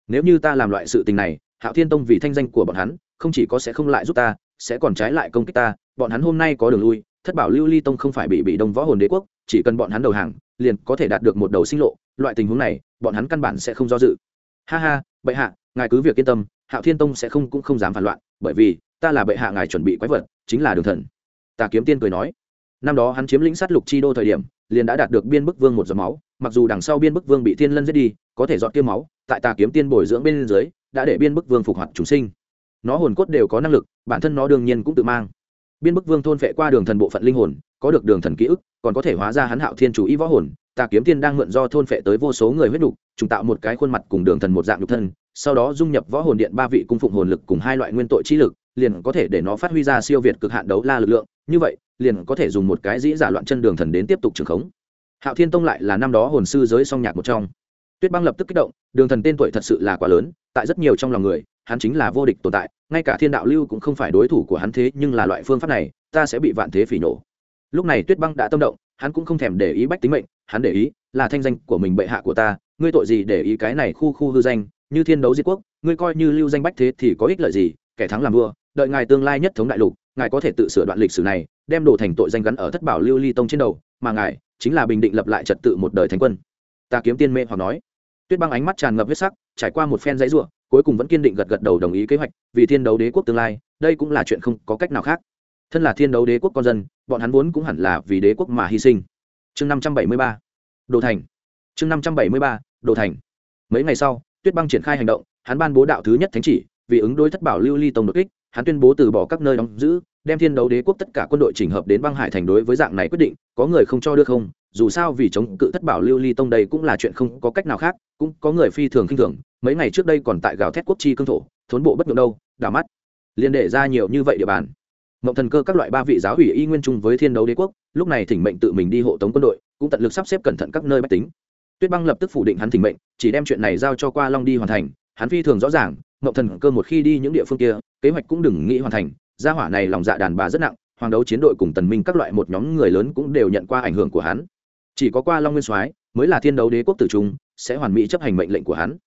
nếu như ta làm loại sự tình này, hạo thiên tông vì thanh danh của bọn hắn, không chỉ có sẽ không lại giúp ta, sẽ còn trái lại công kích ta, bọn hắn hôm nay có đường lui, thất bảo lưu ly tông không phải bị bị đông võ hồn đế quốc, chỉ cần bọn hắn đầu hàng, liền có thể đạt được một đầu sinh lộ, loại tình huống này, bọn hắn căn bản sẽ không do dự. Ha ha, bệ hạ, ngài cứ việc yên tâm, hạo thiên tông sẽ không cũng không dám phản loạn, bởi vì, ta là bệ hạ ngài chuẩn bị quái vật, chính là đường thần. Tà kiếm tiên cười nói. Năm đó hắn chiếm lĩnh sát lục chi đô thời điểm, liền đã đạt được biên bức vương một giọt máu mặc dù đằng sau biên bức vương bị thiên lân giết đi, có thể dọn kia máu, tại tà kiếm tiên bồi dưỡng bên dưới, đã để biên bức vương phục hoạt chúng sinh. Nó hồn cốt đều có năng lực, bản thân nó đương nhiên cũng tự mang. Biên bức vương thôn phệ qua đường thần bộ phận linh hồn, có được đường thần ký ức, còn có thể hóa ra hắn hạo thiên chủ ý võ hồn, tà kiếm tiên đang mượn do thôn phệ tới vô số người huyết đục trùng tạo một cái khuôn mặt cùng đường thần một dạng nhục thân, sau đó dung nhập võ hồn điện ba vị cung phụng hồn lực cùng hai loại nguyên tội trí lực, liền có thể để nó phát huy ra siêu việt cực hạn đấu la lực lượng, như vậy, liền có thể dùng một cái dĩ giả loạn chân đường thần đến tiếp tục trường khống hạo thiên tông lại là năm đó hồn sư giới song nhạc một trong. Tuyết băng lập tức kích động, đường thần tên tuổi thật sự là quá lớn, tại rất nhiều trong lòng người, hắn chính là vô địch tồn tại, ngay cả thiên đạo lưu cũng không phải đối thủ của hắn thế, nhưng là loại phương pháp này, ta sẽ bị vạn thế phỉ nổ. Lúc này tuyết băng đã tâm động, hắn cũng không thèm để ý bách tính mệnh, hắn để ý là thanh danh của mình bệ hạ của ta, ngươi tội gì để ý cái này khu khu hư danh, như thiên đấu diệt quốc, ngươi coi như lưu danh bách thế thì có ích lợi gì, kẻ thắng làm vua, đợi ngài tương lai nhất thống đại lục, ngài có thể tự sửa đoạn lịch sử này, đem đổ thành tội danh gắn ở thất bảo lưu ly tông trên đầu, mà ngài chính là bình định lập lại trật tự một đời thánh quân. Ta kiếm tiên mê hoặc nói. Tuyết băng ánh mắt tràn ngập huyết sắc, trải qua một phen dãy ruộng cuối cùng vẫn kiên định gật gật đầu đồng ý kế hoạch, vì thiên đấu đế quốc tương lai, đây cũng là chuyện không có cách nào khác. Thân là thiên đấu đế quốc con dân, bọn hắn vốn cũng hẳn là vì đế quốc mà hy sinh. Chương năm trăm bảy mươi ba, đồ thành. Chương năm trăm bảy mươi ba, đồ thành. Mấy ngày sau, tuyết băng triển khai hành động, hắn ban bố đạo thứ nhất thánh chỉ, vì ứng đối thất bảo lưu ly tông đột kích, hắn tuyên bố từ bỏ các nơi đóng giữ đem thiên đấu đế quốc tất cả quân đội chỉnh hợp đến băng hải thành đối với dạng này quyết định, có người không cho đưa không, dù sao vì chống cự thất bảo lưu ly tông đây cũng là chuyện không có cách nào khác, cũng có người phi thường khinh thường, mấy ngày trước đây còn tại gào thét quốc chi cương thổ, thốn bộ bất ngờ đâu, đảo mắt. Liên để ra nhiều như vậy địa bàn. Mộng thần cơ các loại ba vị giáo ủy y nguyên chung với thiên đấu đế quốc, lúc này thỉnh mệnh tự mình đi hộ tống quân đội, cũng tận lực sắp xếp cẩn thận các nơi bách tính. Tuyết băng lập tức phủ định hắn thỉnh mệnh, chỉ đem chuyện này giao cho qua long đi hoàn thành, hắn phi thường rõ ràng, mộng thần cơ một khi đi những địa phương kia, kế hoạch cũng đừng nghĩ hoàn thành gia hỏa này lòng dạ đàn bà rất nặng, hoàng đấu chiến đội cùng tần minh các loại một nhóm người lớn cũng đều nhận qua ảnh hưởng của hắn. Chỉ có qua long nguyên soái mới là thiên đấu đế quốc tử trung, sẽ hoàn mỹ chấp hành mệnh lệnh của hắn.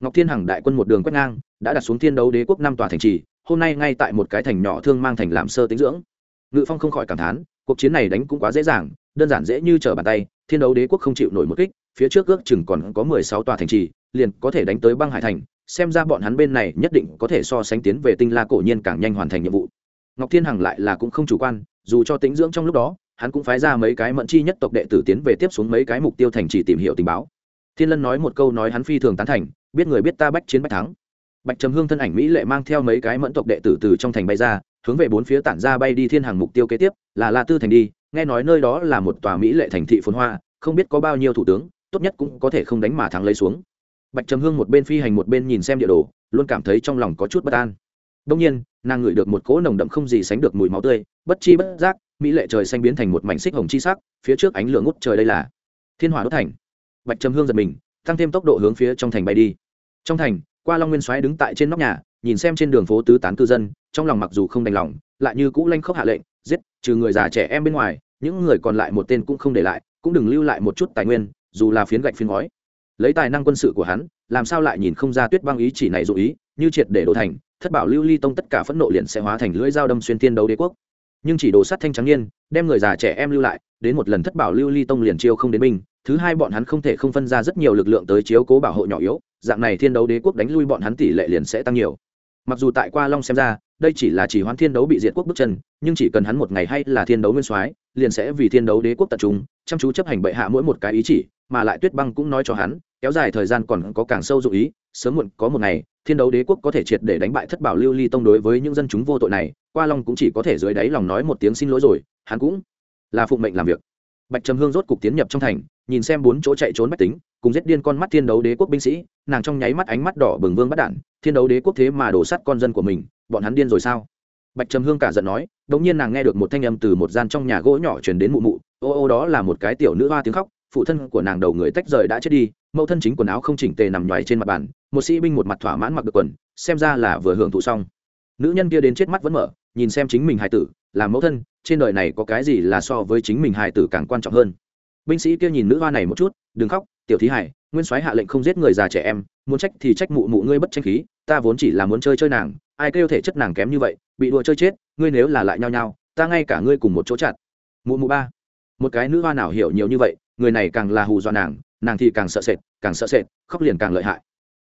Ngọc thiên hằng đại quân một đường quét ngang, đã đặt xuống thiên đấu đế quốc năm tòa thành trì, hôm nay ngay tại một cái thành nhỏ thương mang thành làm sơ tính dưỡng. Ngự phong không khỏi cảm thán, cuộc chiến này đánh cũng quá dễ dàng, đơn giản dễ như trở bàn tay, thiên đấu đế quốc không chịu nổi một kích, phía trước ước chừng còn có mười sáu tòa thành trì, liền có thể đánh tới băng hải thành xem ra bọn hắn bên này nhất định có thể so sánh tiến về tinh la cổ nhiên càng nhanh hoàn thành nhiệm vụ. Ngọc thiên hằng lại là cũng không chủ quan, dù cho tính dưỡng trong lúc đó, hắn cũng phái ra mấy cái mẫn chi nhất tộc đệ tử tiến về tiếp xuống mấy cái mục tiêu thành trì tìm hiểu tình báo. Thiên lân nói một câu nói hắn phi thường tán thành, biết người biết ta bách chiến bách thắng. Bạch trầm hương thân ảnh mỹ lệ mang theo mấy cái mẫn tộc đệ tử từ trong thành bay ra, hướng về bốn phía tản ra bay đi thiên hàng mục tiêu kế tiếp, là la tư thành đi, nghe nói nơi đó là một tòa mỹ lệ thành thị phồn hoa, không biết có bao nhiêu thủ tướng, tốt nhất cũng có thể không đánh mà thắng lấy xuống bạch trầm hương một bên phi hành một bên nhìn xem địa đồ, luôn cảm thấy trong lòng có chút bất an. Đông nhiên, nàng ngửi được một cỗ nồng đậm không gì sánh được mùi máu tươi, bất chi bất giác, mỹ lệ trời xanh biến thành một mảnh xích hồng chi sắc, phía trước ánh lửa ngút trời đây là thiên hỏa đốt thành. Bạch trầm hương giật mình, tăng thêm tốc độ hướng phía trong thành bay đi. Trong thành, qua long nguyên soái đứng tại trên nóc nhà, nhìn xem trên đường phố tứ tán cư dân, trong lòng mặc dù không đành lòng, lại như cũ lanh khốc hạ lệnh, giết, trừ người già trẻ em bên ngoài, những người còn lại một tên cũng không để lại, cũng đừng lưu lại một chút tài nguyên, dù là phiến gạch phiến ngói lấy tài năng quân sự của hắn, làm sao lại nhìn không ra tuyết băng ý chỉ này dụ ý, như triệt để đổ thành, thất bảo lưu ly tông tất cả phẫn nộ liền sẽ hóa thành lưỡi dao đâm xuyên tiên đấu đế quốc. Nhưng chỉ đồ sắt thanh trắng niên, đem người già trẻ em lưu lại, đến một lần thất bảo lưu ly tông liền chiêu không đến binh thứ hai bọn hắn không thể không phân ra rất nhiều lực lượng tới chiếu cố bảo hộ nhỏ yếu, dạng này thiên đấu đế quốc đánh lui bọn hắn tỷ lệ liền sẽ tăng nhiều. Mặc dù tại qua long xem ra, đây chỉ là chỉ hoán thiên đấu bị diệt quốc bước chân, nhưng chỉ cần hắn một ngày hay là thiên đấu nguyên soái liền sẽ vì thiên đấu đế quốc tập trung chăm chú chấp hành bệ hạ mỗi một cái ý chỉ, mà lại tuyết băng cũng nói cho hắn, kéo dài thời gian còn có càng sâu dụng ý, sớm muộn có một ngày, thiên đấu đế quốc có thể triệt để đánh bại thất bảo lưu ly tông đối với những dân chúng vô tội này, qua long cũng chỉ có thể dưới đáy lòng nói một tiếng xin lỗi rồi, hắn cũng là phụng mệnh làm việc. Bạch trầm hương rốt cục tiến nhập trong thành, nhìn xem bốn chỗ chạy trốn bách tính, cùng giết điên con mắt thiên đấu đế quốc binh sĩ, nàng trong nháy mắt ánh mắt đỏ bừng vương bắt đản thiên đấu đế quốc thế mà đổ sắt con dân của mình, bọn hắn điên rồi sao? Bạch trầm hương cả giận nói đ ỗ n g nhiên nàng nghe được một thanh âm từ một gian trong nhà gỗ nhỏ chuyển đến mụ mụ. Ô ô, đó là một cái tiểu nữ hoa tiếng khóc, phụ thân của nàng đầu người tách rời đã chết đi, mẫu thân chính quần áo không chỉnh tề nằm nhoài trên mặt bàn, một sĩ binh một mặt thỏa mãn mặc được quần, xem ra là vừa hưởng thụ xong. Nữ nhân kia đến chết mắt vẫn mở, nhìn xem chính mình hài tử làm mẫu thân, trên đời này có cái gì là so với chính mình hài tử càng quan trọng hơn. Binh sĩ kia nhìn nữ hoa này một chút, đừng khóc, tiểu thí hải, nguyên soái hạ lệnh không giết người già trẻ em, muốn trách thì trách mụ mụ ngươi bất tranh khí ta vốn chỉ là muốn chơi chơi nàng, ai kêu thể chất nàng kém như vậy, bị đùa chơi chết, ngươi nếu là lại nhau nhau ta ngay cả ngươi cùng một chỗ chặt. Mụ mụ ba. Một cái nữ hoa nào hiểu nhiều như vậy, người này càng là hù dọa nàng nàng thì càng sợ sệt, càng sợ sệt, khóc liền càng lợi hại.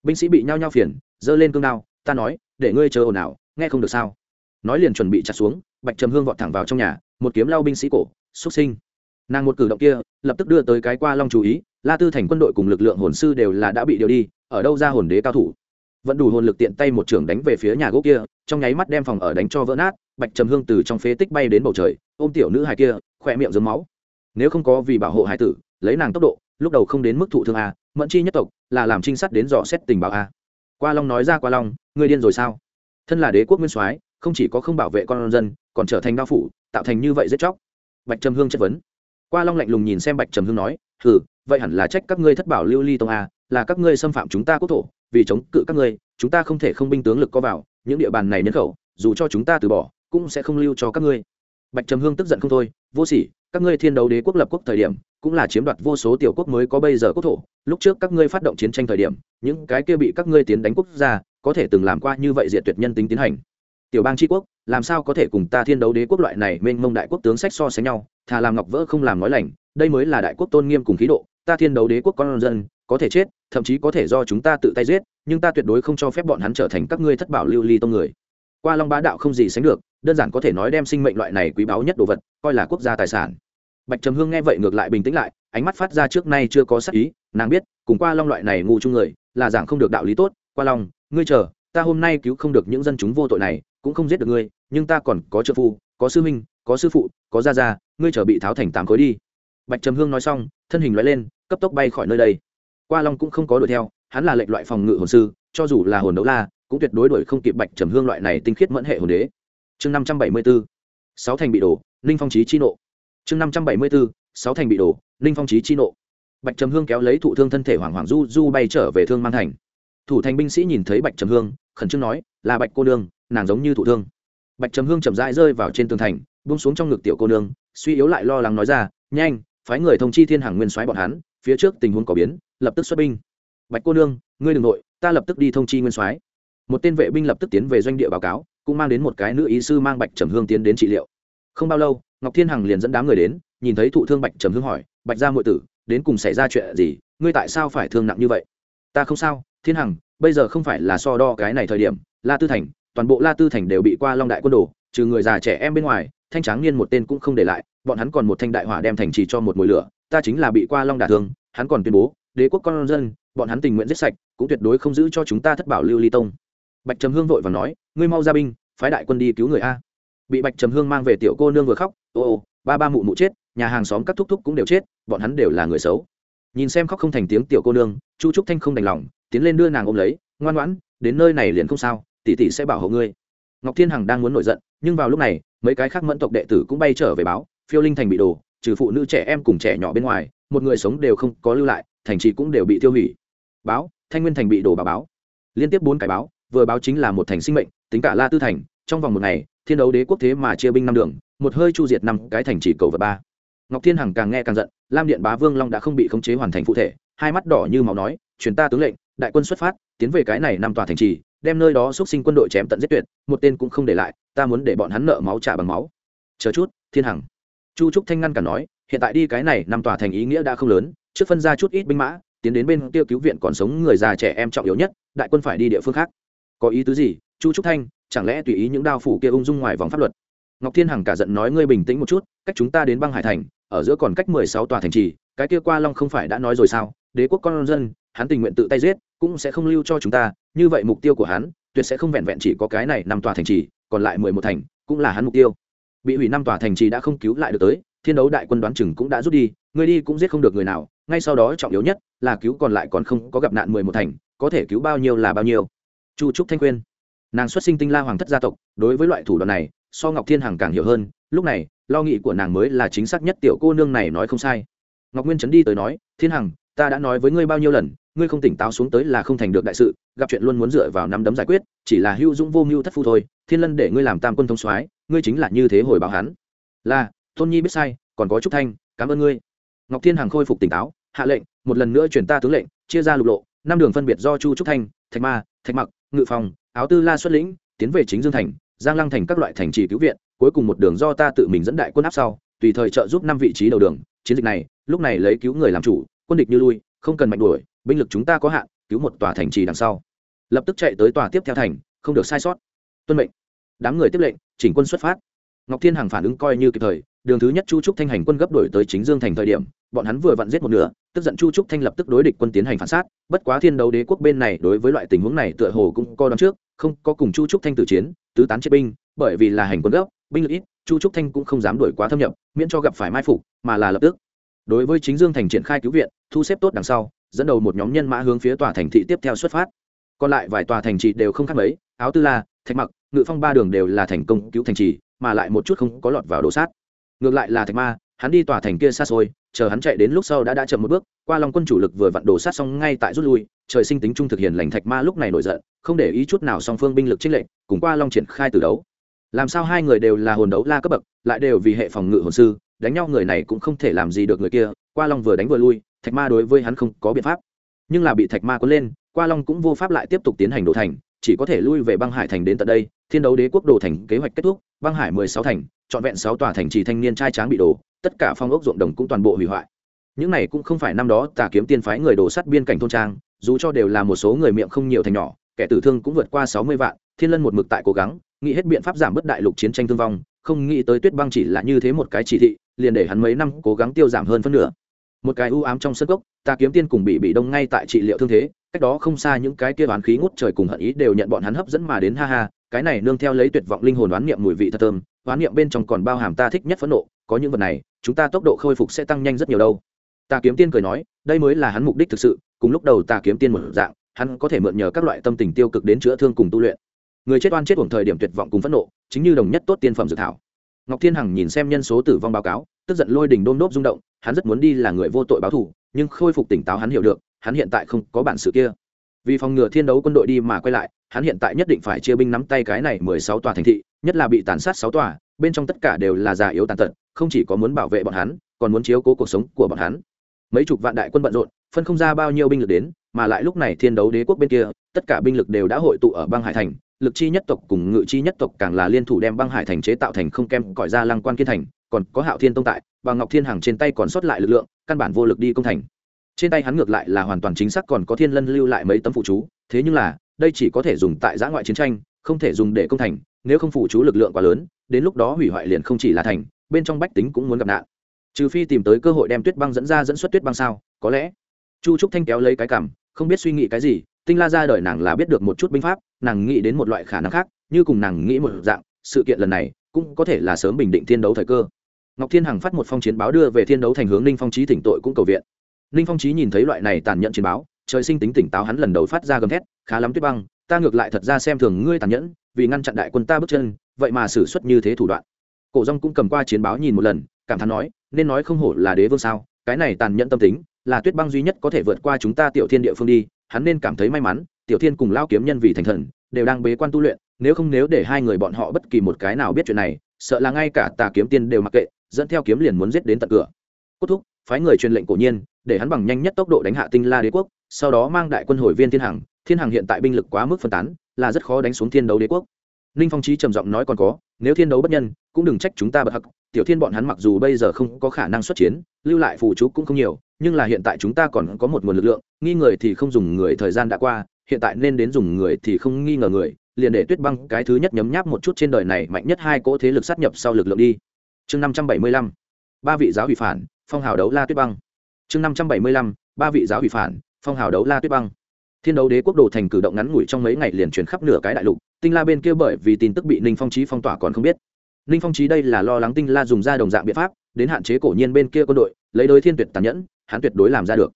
Binh sĩ bị nhao nhao phiền, giơ lên cương đao, ta nói, để ngươi chờ ồn ào, nghe không được sao? Nói liền chuẩn bị chặt xuống, bạch trầm hương vọt thẳng vào trong nhà, một kiếm lao binh sĩ cổ, xuất sinh. Nàng một cử động kia, lập tức đưa tới cái qua long chú ý, la tư thành quân đội cùng lực lượng hồn sư đều là đã bị điều đi, ở đâu ra hồn đế cao thủ? Vẫn đủ hồn lực tiện tay một trưởng đánh về phía nhà gỗ kia, trong nháy mắt đem phòng ở đánh cho vỡ nát, bạch trầm hương từ trong phế tích bay đến bầu trời, ôm tiểu nữ hài kia, khỏe miệng dấm máu. Nếu không có vì bảo hộ hải tử, lấy nàng tốc độ, lúc đầu không đến mức thụ thương a, mẫn chi nhất tộc là làm trinh sát đến dò xét tình báo a. Qua long nói ra qua long, ngươi điên rồi sao? Thân là đế quốc nguyên soái, không chỉ có không bảo vệ con dân, còn trở thành đao phủ, tạo thành như vậy giết chóc. Bạch trầm hương chất vấn. Qua long lạnh lùng nhìn xem bạch trầm hương nói, hừ, vậy hẳn là trách các ngươi thất bảo lưu ly tông a, là các ngươi xâm phạm chúng ta quốc thổ vì chống cự các ngươi, chúng ta không thể không binh tướng lực có vào, những địa bàn này nhân khẩu, dù cho chúng ta từ bỏ, cũng sẽ không lưu cho các ngươi. Bạch trầm hương tức giận không thôi, vô sỉ, các ngươi thiên đấu đế quốc lập quốc thời điểm, cũng là chiếm đoạt vô số tiểu quốc mới có bây giờ quốc thổ. Lúc trước các ngươi phát động chiến tranh thời điểm, những cái kia bị các ngươi tiến đánh quốc gia, có thể từng làm qua như vậy diệt tuyệt nhân tính tiến hành. Tiểu bang tri quốc, làm sao có thể cùng ta thiên đấu đế quốc loại này mênh mông đại quốc tướng sách so sánh nhau? Thà làm ngọc vỡ không làm nói lành, đây mới là đại quốc tôn nghiêm cùng khí độ. Ta thiên đấu đế quốc con dân, có thể chết thậm chí có thể do chúng ta tự tay giết, nhưng ta tuyệt đối không cho phép bọn hắn trở thành các ngươi thất bảo lưu ly tông người. Qua long bá đạo không gì sánh được, đơn giản có thể nói đem sinh mệnh loại này quý báu nhất đồ vật, coi là quốc gia tài sản. Bạch trầm hương nghe vậy ngược lại bình tĩnh lại, ánh mắt phát ra trước nay chưa có sắc ý, nàng biết, cùng qua long loại này ngu chung người, là giảng không được đạo lý tốt. Qua long, ngươi chờ, ta hôm nay cứu không được những dân chúng vô tội này, cũng không giết được ngươi, nhưng ta còn có trợ phu, có sư minh có sư phụ, có gia gia, ngươi chờ bị tháo thành tám khối đi. Bạch trầm hương nói xong, thân hình loại lên, cấp tốc bay khỏi nơi đây qua long cũng không có đuổi theo, hắn là lệnh loại phòng ngự hồn sư, cho dù là hồn đấu la, cũng tuyệt đối đuổi không kịp bạch trầm hương loại này tinh khiết mẫn hệ hồn đế. Chương năm trăm bảy mươi bốn sáu thành bị đổ, ninh phong trí chi nộ. Chương năm trăm bảy mươi bốn sáu thành bị đổ, ninh phong trí chi nộ. Bạch trầm hương kéo lấy thụ thương thân thể hoàng hoàng du du bay trở về thương mang thành. Thủ thành binh sĩ nhìn thấy bạch trầm hương, khẩn trương nói, là bạch cô nương, nàng giống như thủ thương. Bạch trầm hương chậm rãi rơi vào trên tường thành bung xuống trong ngực tiểu cô nương, suy yếu lại lo lắng nói ra, nhanh, phái người thông chi thiên hàng nguyên soái bọn hắn, phía trước tình huống có biến lập tức xuất binh. Bạch cô nương, ngươi đ ừ n g nội, ta lập tức đi thông chi nguyên soái. Một tên vệ binh lập tức tiến về doanh địa báo cáo, cũng mang đến một cái nữ ý sư mang bạch trầm hương tiến đến trị liệu. Không bao lâu, ngọc thiên hằng liền dẫn đám người đến, nhìn thấy thụ thương bạch trầm hương hỏi, bạch gia muội tử, đến cùng xảy ra chuyện gì? Ngươi tại sao phải thương nặng như vậy? Ta không sao, thiên hằng, bây giờ không phải là so đo cái này thời điểm, la tư thành, toàn bộ la tư thành đều bị qua long đại quân đồ, trừ người già trẻ em bên ngoài, thanh tráng niên một tên cũng không để lại, bọn hắn còn một thanh đại hỏa đem thành trì cho một mùi lửa, ta chính là bị qua long đả thương, hắn còn tuyên bố đế quốc con dân, bọn hắn tình nguyện giết sạch, cũng tuyệt đối không giữ cho chúng ta thất bảo lưu ly tông. Bạch trầm hương vội và nói, ngươi mau ra binh, phái đại quân đi cứu người a. Bị bạch trầm hương mang về tiểu cô nương vừa khóc, ô ô, ba ba mụ mụ chết, nhà hàng xóm các thúc thúc cũng đều chết, bọn hắn đều là người xấu. Nhìn xem khóc không thành tiếng tiểu cô nương, chu trúc thanh không đành lòng, tiến lên đưa nàng ôm lấy, ngoan ngoãn, đến nơi này liền không sao, tỷ tỷ sẽ bảo hộ ngươi. Ngọc thiên hằng đang muốn nổi giận, nhưng vào lúc này, mấy cái khác mẫn tộc đệ tử cũng bay trở về báo, phiêu linh thành bị đổ, trừ phụ nữ trẻ em cùng trẻ nhỏ bên ngoài, một người sống đều không có lưu lại thành trì cũng đều bị tiêu hủy. Báo, thanh nguyên thành bị đổ bà báo. Liên tiếp bốn cái báo, vừa báo chính là một thành sinh mệnh, tính cả la tư thành, trong vòng một ngày, thiên đấu đế quốc thế mà chia binh năm đường, một hơi chu diệt năm cái thành trì cầu vật ba. Ngọc thiên hằng càng nghe càng giận, lam điện bá vương long đã không bị khống chế hoàn thành phụ thể, hai mắt đỏ như máu nói, truyền ta tướng lệnh, đại quân xuất phát, tiến về cái này năm tòa thành trì, đem nơi đó xúc sinh quân đội chém tận giết tuyệt, một tên cũng không để lại, ta muốn để bọn hắn nợ máu trả bằng máu. Chờ chút, thiên hằng. Chu trúc thanh ngăn cả nói, hiện tại đi cái này năm tòa thành ý nghĩa đã không lớn trước phân ra chút ít binh mã, tiến đến bên tiêu cứu viện còn sống người già trẻ em trọng yếu nhất, đại quân phải đi địa phương khác. Có ý tứ gì? Chu trúc thanh, chẳng lẽ tùy ý những đao phủ kia ung dung ngoài vòng pháp luật? Ngọc thiên hằng cả giận nói, ngươi bình tĩnh một chút, cách chúng ta đến băng hải thành, ở giữa còn cách mười sáu tòa thành trì, cái kia qua long không phải đã nói rồi sao? Đế quốc con dân, hắn tình nguyện tự tay giết, cũng sẽ không lưu cho chúng ta, như vậy mục tiêu của hắn, tuyệt sẽ không vẹn vẹn chỉ có cái này năm tòa thành trì, còn lại mười một thành, cũng là hắn mục tiêu. Bị hủy năm tòa thành trì đã không cứu lại được tới, thiên đấu đại quân đoán chừng cũng đã rút đi người đi cũng giết không được người nào ngay sau đó trọng yếu nhất là cứu còn lại còn không có gặp nạn mười một thành, có thể cứu bao nhiêu là bao nhiêu. Chu trúc thanh quyên nàng xuất sinh tinh la hoàng thất gia tộc, đối với loại thủ đoạn này, so ngọc thiên hằng càng hiểu hơn, lúc này, lo nghĩ của nàng mới là chính xác nhất tiểu cô nương này nói không sai. Ngọc nguyên trấn đi tới nói, thiên hằng, ta đã nói với ngươi bao nhiêu lần, ngươi không tỉnh táo xuống tới là không thành được đại sự, gặp chuyện luôn muốn dựa vào năm đấm giải quyết, chỉ là hữu dũng vô mưu thất phu thôi, thiên lân để ngươi làm tam quân thông soái, ngươi chính là như thế hồi báo hắn. Là, tôn nhi biết sai, còn có trúc thanh, cảm ơn ngươi. Ngọc thiên hằng khôi phục tỉnh táo hạ lệnh, một lần nữa chuyển ta tướng lệnh, chia ra lục lộ, năm đường phân biệt do chu trúc thanh, thạch ma, thạch mặc, ngự phòng áo tư la xuất lĩnh, tiến về chính dương thành, giang lăng thành các loại thành trì cứu viện, cuối cùng một đường do ta tự mình dẫn đại quân áp sau, tùy thời trợ giúp năm vị trí đầu đường. Chiến dịch này, lúc này lấy cứu người làm chủ, quân địch như lui, không cần mạnh đuổi, binh lực chúng ta có hạn, cứu một tòa thành trì đằng sau. Lập tức chạy tới tòa tiếp theo thành, không được sai sót. Tuân mệnh. Đám người tiếp lệnh, chỉnh quân xuất phát. Ngọc thiên hằng phản ứng coi như kịp thời đường thứ nhất chu trúc thanh hành quân gấp đổi tới chính dương thành thời điểm, bọn hắn vừa vặn giết một nửa, tức giận chu trúc thanh lập tức đối địch quân tiến hành phản sát. Bất quá thiên đấu đế quốc bên này đối với loại tình huống này tựa hồ cũng co đón trước, không có cùng chu trúc thanh tử chiến, tứ tán chết binh, bởi vì là hành quân gấp, binh lực ít, chu trúc thanh cũng không dám đuổi quá thâm nhập, miễn cho gặp phải mai phục, mà là lập tức. Đối với chính dương thành triển khai cứu viện, thu xếp tốt đằng sau, dẫn đầu một nhóm nhân mã hướng phía tòa thành thị tiếp theo xuất phát. Còn lại vài tòa thành thị đều không khác mấy, áo tư la, thạch mặc, ngự phong ba đường đều là thành công cứu thành trì, mà lại một chút không có lọt vào đồ sát ngược lại là thạch ma, hắn đi tòa thành kia xa xôi, chờ hắn chạy đến lúc sau đã đã chậm một bước, qua long quân chủ lực vừa vặn đổ sát xong ngay tại rút lui, trời sinh tính trung thực hiện lành thạch ma lúc này nổi giận, không để ý chút nào song phương binh lực trinh lệnh cùng qua long triển khai từ đấu. Làm sao hai người đều là hồn đấu la cấp bậc, lại đều vì hệ phòng ngự hồn sư, đánh nhau người này cũng không thể làm gì được người kia, qua long vừa đánh vừa lui, thạch ma đối với hắn không có biện pháp. Nhưng là bị thạch ma quấn lên, qua long cũng vô pháp lại tiếp tục tiến hành đổ thành chỉ có thể lui về băng hải thành đến tận đây, thiên đấu đế quốc đồ thành kế hoạch kết thúc, băng hải mười sáu thành, trọn vẹn sáu tòa thành trì thanh niên trai tráng bị đổ, tất cả phong ốc ruộng đồng cũng toàn bộ hủy hoại. Những này cũng không phải năm đó tà kiếm tiên phái người đổ sắt biên cảnh thôn trang, dù cho đều là một số người miệng không nhiều thành nhỏ, kẻ tử thương cũng vượt qua sáu mươi vạn, thiên lân một mực tại cố gắng, nghĩ hết biện pháp giảm bớt đại lục chiến tranh thương vong, không nghĩ tới tuyết băng chỉ là như thế một cái chỉ thị, liền để hắn mấy năm cố gắng tiêu giảm hơn phân nửa một cái u ám trong sân gốc ta kiếm tiên cùng bị bị đông ngay tại trị liệu thương thế, cách đó không xa những cái kia oán khí ngút trời cùng hận ý đều nhận bọn hắn hấp dẫn mà đến, ha ha, cái này nương theo lấy tuyệt vọng linh hồn oán niệm mùi vị thật thơm, oán niệm bên trong còn bao hàm ta thích nhất phẫn nộ, có những vật này, chúng ta tốc độ khôi phục sẽ tăng nhanh rất nhiều đâu. Ta kiếm tiên cười nói, đây mới là hắn mục đích thực sự, cùng lúc đầu ta kiếm tiên một dạng, hắn có thể mượn nhờ các loại tâm tình tiêu cực đến chữa thương cùng tu luyện. Người chết oan chết uổng thời điểm tuyệt vọng cùng phẫn nộ, chính như đồng nhất tốt tiên phẩm dự thảo. Ngọc thiên hằng nhìn xem nhân số tử vong báo cáo tức giận lôi đình đôn đốp rung động, hắn rất muốn đi là người vô tội báo thù, nhưng khôi phục tỉnh táo hắn hiểu được, hắn hiện tại không có bản sự kia. Vì phòng ngừa thiên đấu quân đội đi mà quay lại, hắn hiện tại nhất định phải chia binh nắm tay cái này mười sáu tòa thành thị, nhất là bị tàn sát sáu tòa, bên trong tất cả đều là già yếu tàn tật, không chỉ có muốn bảo vệ bọn hắn, còn muốn chiếu cố cuộc sống của bọn hắn. Mấy chục vạn đại quân bận rộn, phân không ra bao nhiêu binh lực đến, mà lại lúc này thiên đấu đế quốc bên kia, tất cả binh lực đều đã hội tụ ở băng hải thành, lực chi nhất tộc cùng ngự chi nhất tộc càng là liên thủ đem băng hải thành chế tạo thành không kem cõi ra lăng quan kiên thành còn có hạo thiên tông tại và ngọc thiên hằng trên tay còn sót lại lực lượng, căn bản vô lực đi công thành. Trên tay hắn ngược lại là hoàn toàn chính xác còn có thiên lân lưu lại mấy tấm phụ chú, thế nhưng là, đây chỉ có thể dùng tại giã ngoại chiến tranh, không thể dùng để công thành, nếu không phụ chú lực lượng quá lớn, đến lúc đó hủy hoại liền không chỉ là thành, bên trong bách tính cũng muốn gặp nạn. Trừ phi tìm tới cơ hội đem tuyết băng dẫn ra dẫn xuất tuyết băng sao, có lẽ. Chu trúc thanh kéo lấy cái cảm, không biết suy nghĩ cái gì, tinh la ra đời nàng là biết được một chút binh pháp, nàng nghĩ đến một loại khả năng khác, như cùng nàng nghĩ một dạng, sự kiện lần này cũng có thể là sớm bình định thiên đấu thời cơ ngọc thiên hằng phát một phong chiến báo đưa về thiên đấu thành hướng ninh phong trí tỉnh tội cũng cầu viện. Ninh phong trí nhìn thấy loại này tàn nhẫn chiến báo, trời sinh tính tỉnh táo hắn lần đầu phát ra gầm thét, khá lắm tuyết băng, ta ngược lại thật ra xem thường ngươi tàn nhẫn, vì ngăn chặn đại quân ta bước chân, vậy mà xử suất như thế thủ đoạn. Cổ rong cũng cầm qua chiến báo nhìn một lần, cảm thán nói, nên nói không hổ là đế vương sao, cái này tàn nhẫn tâm tính, là tuyết băng duy nhất có thể vượt qua chúng ta tiểu thiên địa phương đi, hắn nên cảm thấy may mắn, tiểu thiên cùng lao kiếm nhân vì thành thần, đều đang bế quan tu luyện, nếu không nếu để hai người bọn họ bất kỳ một cái nào biết chuyện này, sợ là ngay cả tà kiếm tiên đều mặc kệ dẫn theo kiếm liền muốn giết đến tận cửa. Cốt thúc, phái người truyền lệnh cổ nhiên, để hắn bằng nhanh nhất tốc độ đánh hạ tinh la đế quốc, sau đó mang đại quân hồi viên thiên hằng. Thiên hằng hiện tại binh lực quá mức phân tán, là rất khó đánh xuống thiên đấu đế quốc. Ninh phong trí trầm giọng nói còn có, nếu thiên đấu bất nhân, cũng đừng trách chúng ta bật hặc tiểu thiên bọn hắn mặc dù bây giờ không có khả năng xuất chiến, lưu lại phù chú cũng không nhiều, nhưng là hiện tại chúng ta còn có một nguồn lực lượng, nghi người thì không dùng người thời gian đã qua, hiện tại nên đến dùng người thì không nghi ngờ người, liền để tuyết băng cái thứ nhất nhấm nháp một chút trên đời này mạnh nhất hai cỗ thế lực sát nhập sau lực lượng đi chương năm trăm bảy mươi lăm, ba vị giáo hủy phản, phong hào đấu la tuyết băng. Chương năm trăm bảy mươi lăm, ba vị giáo hủy phản, phong hào đấu la tuyết băng. Thiên đấu đế quốc đồ thành cử động ngắn ngủi trong mấy ngày liền chuyển khắp nửa cái đại lục, tinh la bên kia bởi vì tin tức bị ninh phong trí phong tỏa còn không biết. Ninh phong trí đây là lo lắng tinh la dùng ra đồng dạng biện pháp, đến hạn chế cổ nhiên bên kia quân đội, lấy đối thiên tuyệt tàn nhẫn, hắn tuyệt đối làm ra được.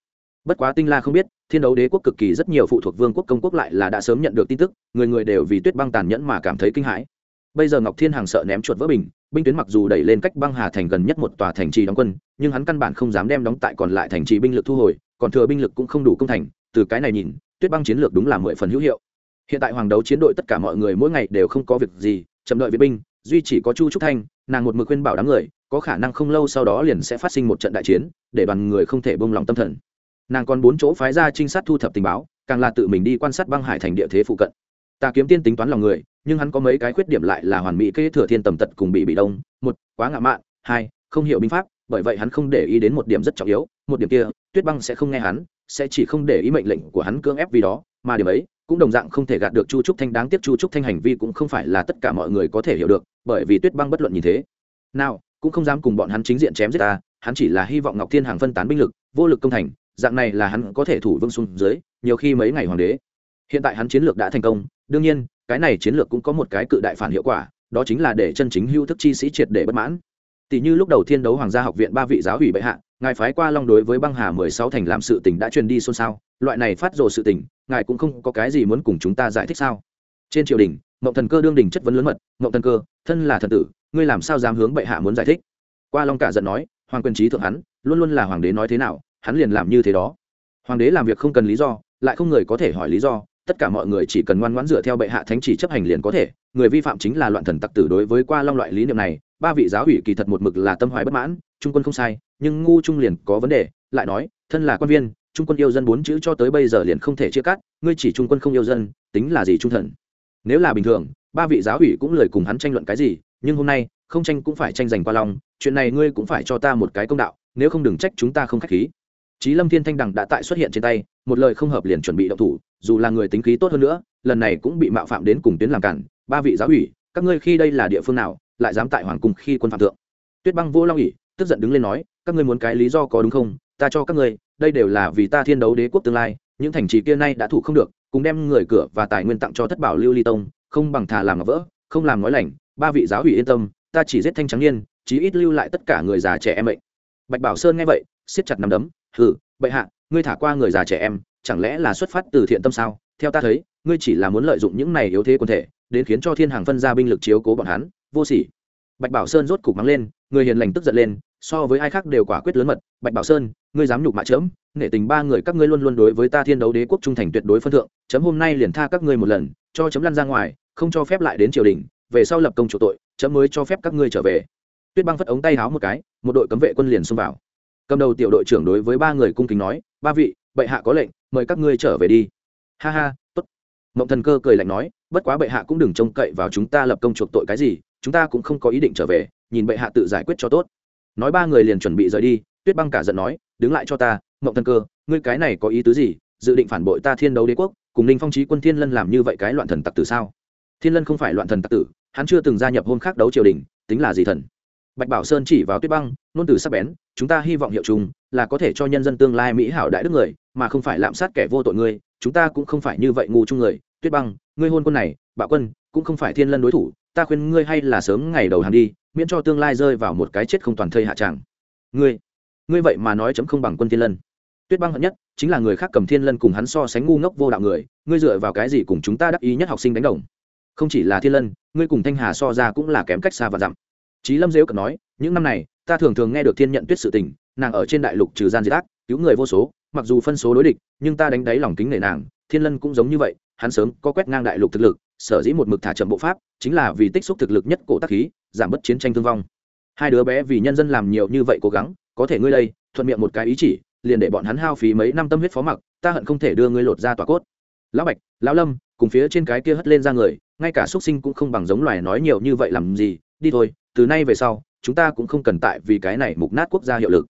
Bất quá tinh la không biết, thiên đấu đế quốc cực kỳ rất nhiều phụ thuộc vương quốc công quốc lại là đã sớm nhận được tin tức, người người đều vì tuyết băng tàn nhẫn mà cảm thấy kinh hãi. Bây giờ ngọc thiên hàng sợ ném chuột vỡ bình binh tuyến mặc dù đẩy lên cách băng hà thành gần nhất một tòa thành trì đóng quân, nhưng hắn căn bản không dám đem đóng tại còn lại thành trì binh lực thu hồi, còn thừa binh lực cũng không đủ công thành, từ cái này nhìn, tuyết băng chiến lược đúng là mười phần hữu hiệu. Hiện tại hoàng đấu chiến đội tất cả mọi người mỗi ngày đều không có việc gì, chậm đợi vệ binh, duy chỉ có chu trúc thanh, nàng một mực khuyên bảo đám người, có khả năng không lâu sau đó liền sẽ phát sinh một trận đại chiến, để đoàn người không thể bông lòng tâm thần. Nàng còn bốn chỗ phái ra trinh sát thu thập tình báo, càng là tự mình đi quan sát băng hải thành địa thế phụ cận ta kiếm tiên tính toán lòng người, nhưng hắn có mấy cái khuyết điểm lại là hoàn mỹ kế thừa thiên tầm tật cùng bị bị đông. Một, quá ngạo mạn. Hai, không hiểu binh pháp, bởi vậy hắn không để ý đến một điểm rất trọng yếu. Một điểm kia, tuyết băng sẽ không nghe hắn, sẽ chỉ không để ý mệnh lệnh của hắn cưỡng ép vì đó, mà điểm ấy cũng đồng dạng không thể gạt được chu trúc thanh. Đáng tiếc chu trúc thanh hành vi cũng không phải là tất cả mọi người có thể hiểu được, bởi vì tuyết băng bất luận như thế nào, cũng không dám cùng bọn hắn chính diện chém giết ta. Hắn chỉ là hy vọng ngọc thiên hàng phân tán binh lực, vô lực công thành, dạng này là hắn có thể thủ vương xuống dưới, nhiều khi mấy ngày hoàng đế hiện tại hắn chiến lược đã thành công, đương nhiên, cái này chiến lược cũng có một cái cự đại phản hiệu quả, đó chính là để chân chính hưu thức chi sĩ triệt để bất mãn. Tỷ như lúc đầu thiên đấu hoàng gia học viện ba vị giáo ủy bệ hạ, ngài phái qua long đối với băng hà mười sáu thành làm sự tình đã truyền đi xôn xao, loại này phát rồ sự tình, ngài cũng không có cái gì muốn cùng chúng ta giải thích sao? Trên triều đình, mộng thần cơ đương đình chất vấn lớn mật, mộng thần cơ, thân là thần tử, ngươi làm sao dám hướng bệ hạ muốn giải thích? Qua long cả giận nói, hoàng quyền trí thượng hắn, luôn luôn là hoàng đế nói thế nào, hắn liền làm như thế đó. Hoàng đế làm việc không cần lý do, lại không người có thể hỏi lý do tất cả mọi người chỉ cần ngoan ngoãn dựa theo bệ hạ thánh chỉ chấp hành liền có thể, người vi phạm chính là loạn thần tặc tử đối với qua long loại lý niệm này, ba vị giáo ủy kỳ thật một mực là tâm hoài bất mãn, trung quân không sai, nhưng ngu trung liền có vấn đề, lại nói, thân là quan viên, trung quân yêu dân bốn chữ cho tới bây giờ liền không thể chia cắt, ngươi chỉ trung quân không yêu dân, tính là gì trung thần? Nếu là bình thường, ba vị giáo ủy cũng lời cùng hắn tranh luận cái gì, nhưng hôm nay, không tranh cũng phải tranh giành qua lòng chuyện này ngươi cũng phải cho ta một cái công đạo, nếu không đừng trách chúng ta không k h á c h khí. Chí Lâm Thiên Thanh Đằng đã tại xuất hiện trên tay, một lời không hợp liền chuẩn bị động thủ, dù là người tính khí tốt hơn nữa, lần này cũng bị mạo phạm đến cùng tuyến làm cản, ba vị giáo ủy, các ngươi khi đây là địa phương nào, lại dám tại hoàng cung khi quân phạm thượng. Tuyết Băng vô long ủy, tức giận đứng lên nói, các ngươi muốn cái lý do có đúng không? Ta cho các ngươi, đây đều là vì ta thiên đấu đế quốc tương lai, những thành trì kia nay đã thủ không được, cùng đem người cửa và tài nguyên tặng cho thất bảo lưu ly tông, không bằng thà làm vỡ, không làm nói lành, ba vị giáo ủy yên tâm, ta chỉ giết thanh trắng niên, chí ít lưu lại tất cả người già trẻ em mệnh. Bạch Bảo Sơn nghe vậy, siết chặt nắm đấm, hừ, bệ hạ, ngươi thả qua người già trẻ em, chẳng lẽ là xuất phát từ thiện tâm sao? Theo ta thấy, ngươi chỉ là muốn lợi dụng những này yếu thế quân thể, đến khiến cho thiên hàng phân ra binh lực chiếu cố bọn hắn. Vô sỉ. Bạch bảo sơn rốt cục mắng lên, người hiền lành tức giận lên, so với ai khác đều quả quyết lớn mật. Bạch bảo sơn, ngươi dám nhục mạ chớm nể tình ba người các ngươi luôn luôn đối với ta thiên đấu đế quốc trung thành tuyệt đối phân thượng, chấm hôm nay liền tha các ngươi một lần, cho chấm lăn ra ngoài, không cho phép lại đến triều đình, về sau lập công chủ tội, chấm mới cho phép các ngươi trở về. Tuyết băng phất ống tay háo một cái, một đội cấm vệ quân liền xông vào cầm đầu tiểu đội trưởng đối với ba người cung kính nói, ba vị, bệ hạ có lệnh, mời các ngươi trở về đi. Ha ha, tốt. Mộng thần cơ cười lạnh nói, bất quá bệ hạ cũng đừng trông cậy vào chúng ta lập công chuộc tội cái gì, chúng ta cũng không có ý định trở về, nhìn bệ hạ tự giải quyết cho tốt. Nói ba người liền chuẩn bị rời đi, tuyết băng cả giận nói, đứng lại cho ta, mộng thần cơ, ngươi cái này có ý tứ gì? Dự định phản bội ta thiên đấu đế quốc, cùng ninh phong trí quân thiên lân làm như vậy cái loạn thần tặc tử sao? Thiên lân không phải loạn thần tặc tử, hắn chưa từng gia nhập hôn khác đấu triều đình, tính là gì thần? Bạch bảo sơn chỉ vào tuyết băng, nôn từ sắc bén, chúng ta hy vọng hiệu chung là có thể cho nhân dân tương lai mỹ hảo đại đức người, mà không phải lạm sát kẻ vô tội người, chúng ta cũng không phải như vậy ngu chung người. Tuyết băng, ngươi hôn quân này, bạo quân, cũng không phải thiên lân đối thủ, ta khuyên ngươi hay là sớm ngày đầu hàng đi, miễn cho tương lai rơi vào một cái chết không toàn thây hạ tràng ngươi ngươi vậy mà nói chấm không bằng quân thiên lân. Tuyết băng hận nhất, chính là người khác cầm thiên lân cùng hắn so sánh ngu ngốc vô đạo người, ngươi dựa vào cái gì cùng chúng ta đắc ý nhất học sinh đánh đồng? Không chỉ là thiên lân, ngươi cùng thanh hà so ra cũng là kém cách xa và dặm. Chí Lâm Diêu cẩn nói, những năm này, ta thường thường nghe được Thiên Nhận Tuyết sự tình, nàng ở trên đại lục trừ gian diệt ác, cứu người vô số, mặc dù phân số đối địch, nhưng ta đánh đáy lòng kính nể nàng, Thiên Lân cũng giống như vậy, hắn sớm có quét ngang đại lục thực lực, sở dĩ một mực thả chậm bộ pháp, chính là vì tích xúc thực lực nhất cổ tác khí, giảm bớt chiến tranh thương vong. Hai đứa bé vì nhân dân làm nhiều như vậy cố gắng, có thể ngươi đây, thuận miệng một cái ý chỉ, liền để bọn hắn hao phí mấy năm tâm huyết phó mặc, ta hận không thể đưa ngươi lột ra tỏa cốt. Lão Bạch, lão Lâm, cùng phía trên cái kia hất lên ra người, ngay cả xuất sinh cũng không bằng giống loài nói nhiều như vậy làm gì, đi thôi, từ nay về sau, chúng ta cũng không cần tại vì cái này mục nát quốc gia hiệu lực.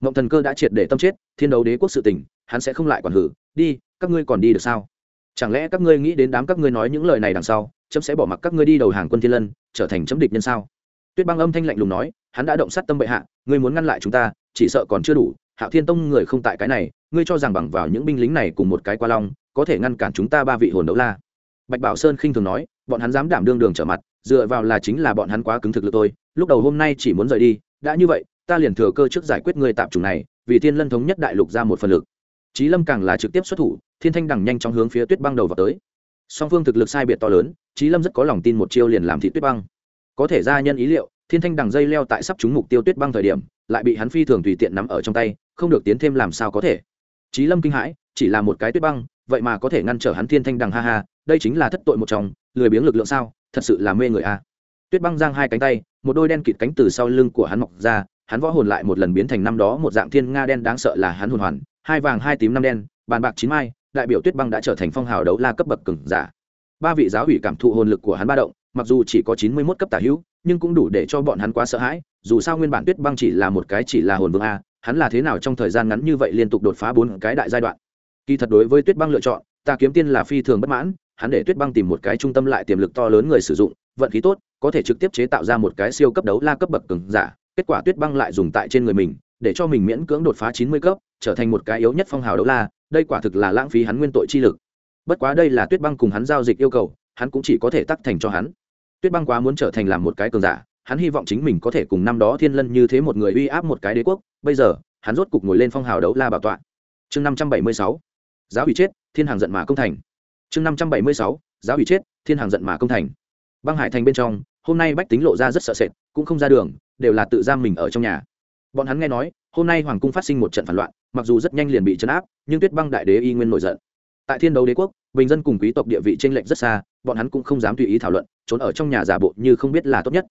Mộng thần cơ đã triệt để tâm chết, thiên đấu đế quốc sự tình, hắn sẽ không lại còn hử, đi, các ngươi còn đi được sao? Chẳng lẽ các ngươi nghĩ đến đám các ngươi nói những lời này đằng sau, chấm sẽ bỏ mặc các ngươi đi đầu hàng quân thiên lân, trở thành chấm địch nhân sao? Tuyết băng âm thanh lạnh lùng nói, hắn đã động sát tâm bệ hạ, ngươi muốn ngăn lại chúng ta, chỉ sợ còn chưa đủ, hạo thiên tông người không tại cái này, ngươi cho rằng bằng vào những binh lính này cùng một cái qua long, có thể ngăn cản chúng ta ba vị hồn đấu la. Bạch bảo sơn khinh thường nói bọn hắn dám đảm đương đường trở mặt, dựa vào là chính là bọn hắn quá cứng thực lực tôi. Lúc đầu hôm nay chỉ muốn rời đi, đã như vậy, ta liền thừa cơ trước giải quyết người tạm chủng này, vì thiên lân thống nhất đại lục ra một phần lực. Trí lâm càng là trực tiếp xuất thủ, thiên thanh đằng nhanh chóng hướng phía tuyết băng đầu vào tới. Song phương thực lực sai biệt to lớn trí lâm rất có lòng tin một chiêu liền làm thị tuyết băng. Có thể ra nhân ý liệu, thiên thanh đằng dây leo tại sắp trúng mục tiêu tuyết băng thời điểm, lại bị hắn phi thường tùy tiện nắm ở trong tay, không được tiến thêm làm sao có thể. Trí lâm kinh hãi, chỉ là một cái tuyết băng, vậy mà có thể ngăn trở hắn thiên thanh đằng ha ha, đây chính là thất tội một trong lười biếng lực lượng sao? Thật sự là mê người a. Tuyết băng giang hai cánh tay, một đôi đen kịt cánh từ sau lưng của hắn mọc ra, hắn võ hồn lại một lần biến thành năm đó một dạng thiên nga đen đáng sợ là hắn hồn hoàn, hai vàng, hai tím năm đen, bàn bạc chín mai, đại biểu tuyết băng đã trở thành phong hào đấu la cấp bậc cứng giả. Ba vị giáo ủy cảm thụ hồn lực của hắn ba động, mặc dù chỉ có chín mươi mốt cấp tả hữu, nhưng cũng đủ để cho bọn hắn quá sợ hãi, dù sao nguyên bản tuyết băng chỉ là một cái chỉ là hồn vương a, hắn là thế nào trong thời gian ngắn như vậy liên tục đột phá bốn cái đại giai đoạn. Kỳ thật đối với tuyết băng lựa chọn, ta kiếm tiên là phi thường bất mãn hắn để tuyết băng tìm một cái trung tâm lại tiềm lực to lớn người sử dụng, vận khí tốt, có thể trực tiếp chế tạo ra một cái siêu cấp đấu la cấp bậc cứng giả, kết quả tuyết băng lại dùng tại trên người mình, để cho mình miễn cưỡng đột phá chín mươi cấp, trở thành một cái yếu nhất phong hào đấu la, đây quả thực là lãng phí hắn nguyên tội chi lực. Bất quá đây là tuyết băng cùng hắn giao dịch yêu cầu, hắn cũng chỉ có thể tắc thành cho hắn. Tuyết băng quá muốn trở thành làm một cái cường giả, hắn hy vọng chính mình có thể cùng năm đó thiên lân như thế một người uy áp một cái đế quốc, bây giờ, hắn rốt cục ngồi lên phong hào đấu la bảo tọa. Chương năm trăm bảy mươi sáu. Giáo ủy chết, thiên hàng giận mà công thành chương năm trăm bảy mươi sáu, giáo ủy chết, thiên hàng giận mà công thành. Băng hải thành bên trong, hôm nay bách tính lộ ra rất sợ sệt, cũng không ra đường, đều là tự giam mình ở trong nhà. Bọn hắn nghe nói, hôm nay hoàng cung phát sinh một trận phản loạn, mặc dù rất nhanh liền bị chấn áp, nhưng tuyết băng đại đế y nguyên nổi giận. Tại thiên đấu đế quốc, bình dân cùng quý tộc địa vị t r ê n lệch rất xa, bọn hắn cũng không dám tùy ý thảo luận, trốn ở trong nhà giả bộ như không biết là tốt nhất.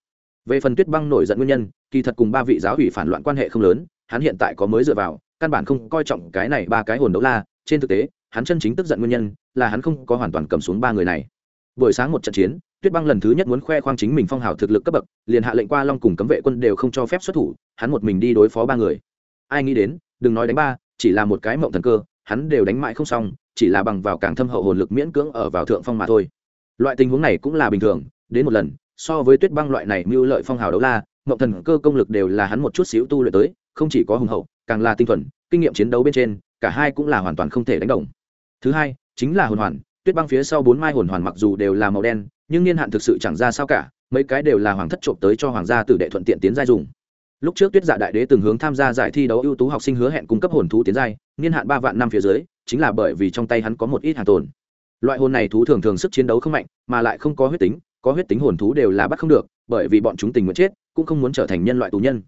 Về phần tuyết băng nổi giận nguyên nhân, kỳ thật cùng ba vị giáo ủy phản loạn quan hệ không lớn, hắn hiện tại có mới dựa vào, căn bản không coi trọng cái này ba cái hồn đấu la, trên thực tế hắn chân chính tức giận nguyên nhân là hắn không có hoàn toàn cầm xuống ba người này. Buổi sáng một trận chiến, tuyết băng lần thứ nhất muốn khoe khoang chính mình phong hào thực lực cấp bậc, liền hạ lệnh qua long cùng cấm vệ quân đều không cho phép xuất thủ, hắn một mình đi đối phó ba người. Ai nghĩ đến, đừng nói đánh ba, chỉ là một cái mộng thần cơ, hắn đều đánh mãi không xong, chỉ là bằng vào càng thâm hậu hồn lực miễn cưỡng ở vào thượng phong mà thôi. Loại tình huống này cũng là bình thường, đến một lần, so với tuyết băng loại này mưu lợi phong hào đấu la, mộng thần cơ công lực đều là hắn một chút xíu tu luyện tới, không chỉ có hùng hậu, càng là tinh thuần, kinh nghiệm chiến đấu bên trên, cả hai cũng là hoàn toàn không thể đánh đồng thứ hai, chính là hồn hoàn. Tuyết băng phía sau bốn mai hồn hoàn mặc dù đều là màu đen, nhưng niên hạn thực sự chẳng ra sao cả, mấy cái đều là hoàng thất trộm tới cho hoàng gia tử đệ thuận tiện tiến giai dùng. Lúc trước tuyết dạ đại đế từng hướng tham gia giải thi đấu ưu tú học sinh hứa hẹn cung cấp hồn thú tiến giai, niên hạn ba vạn năm phía dưới, chính là bởi vì trong tay hắn có một ít hàng tồn. Loại hồn này thú thường thường sức chiến đấu không mạnh, mà lại không có huyết tính, có huyết tính hồn thú đều là bắt không được, bởi vì bọn chúng tình nguyện chết, cũng không muốn trở thành nhân loại tù nhân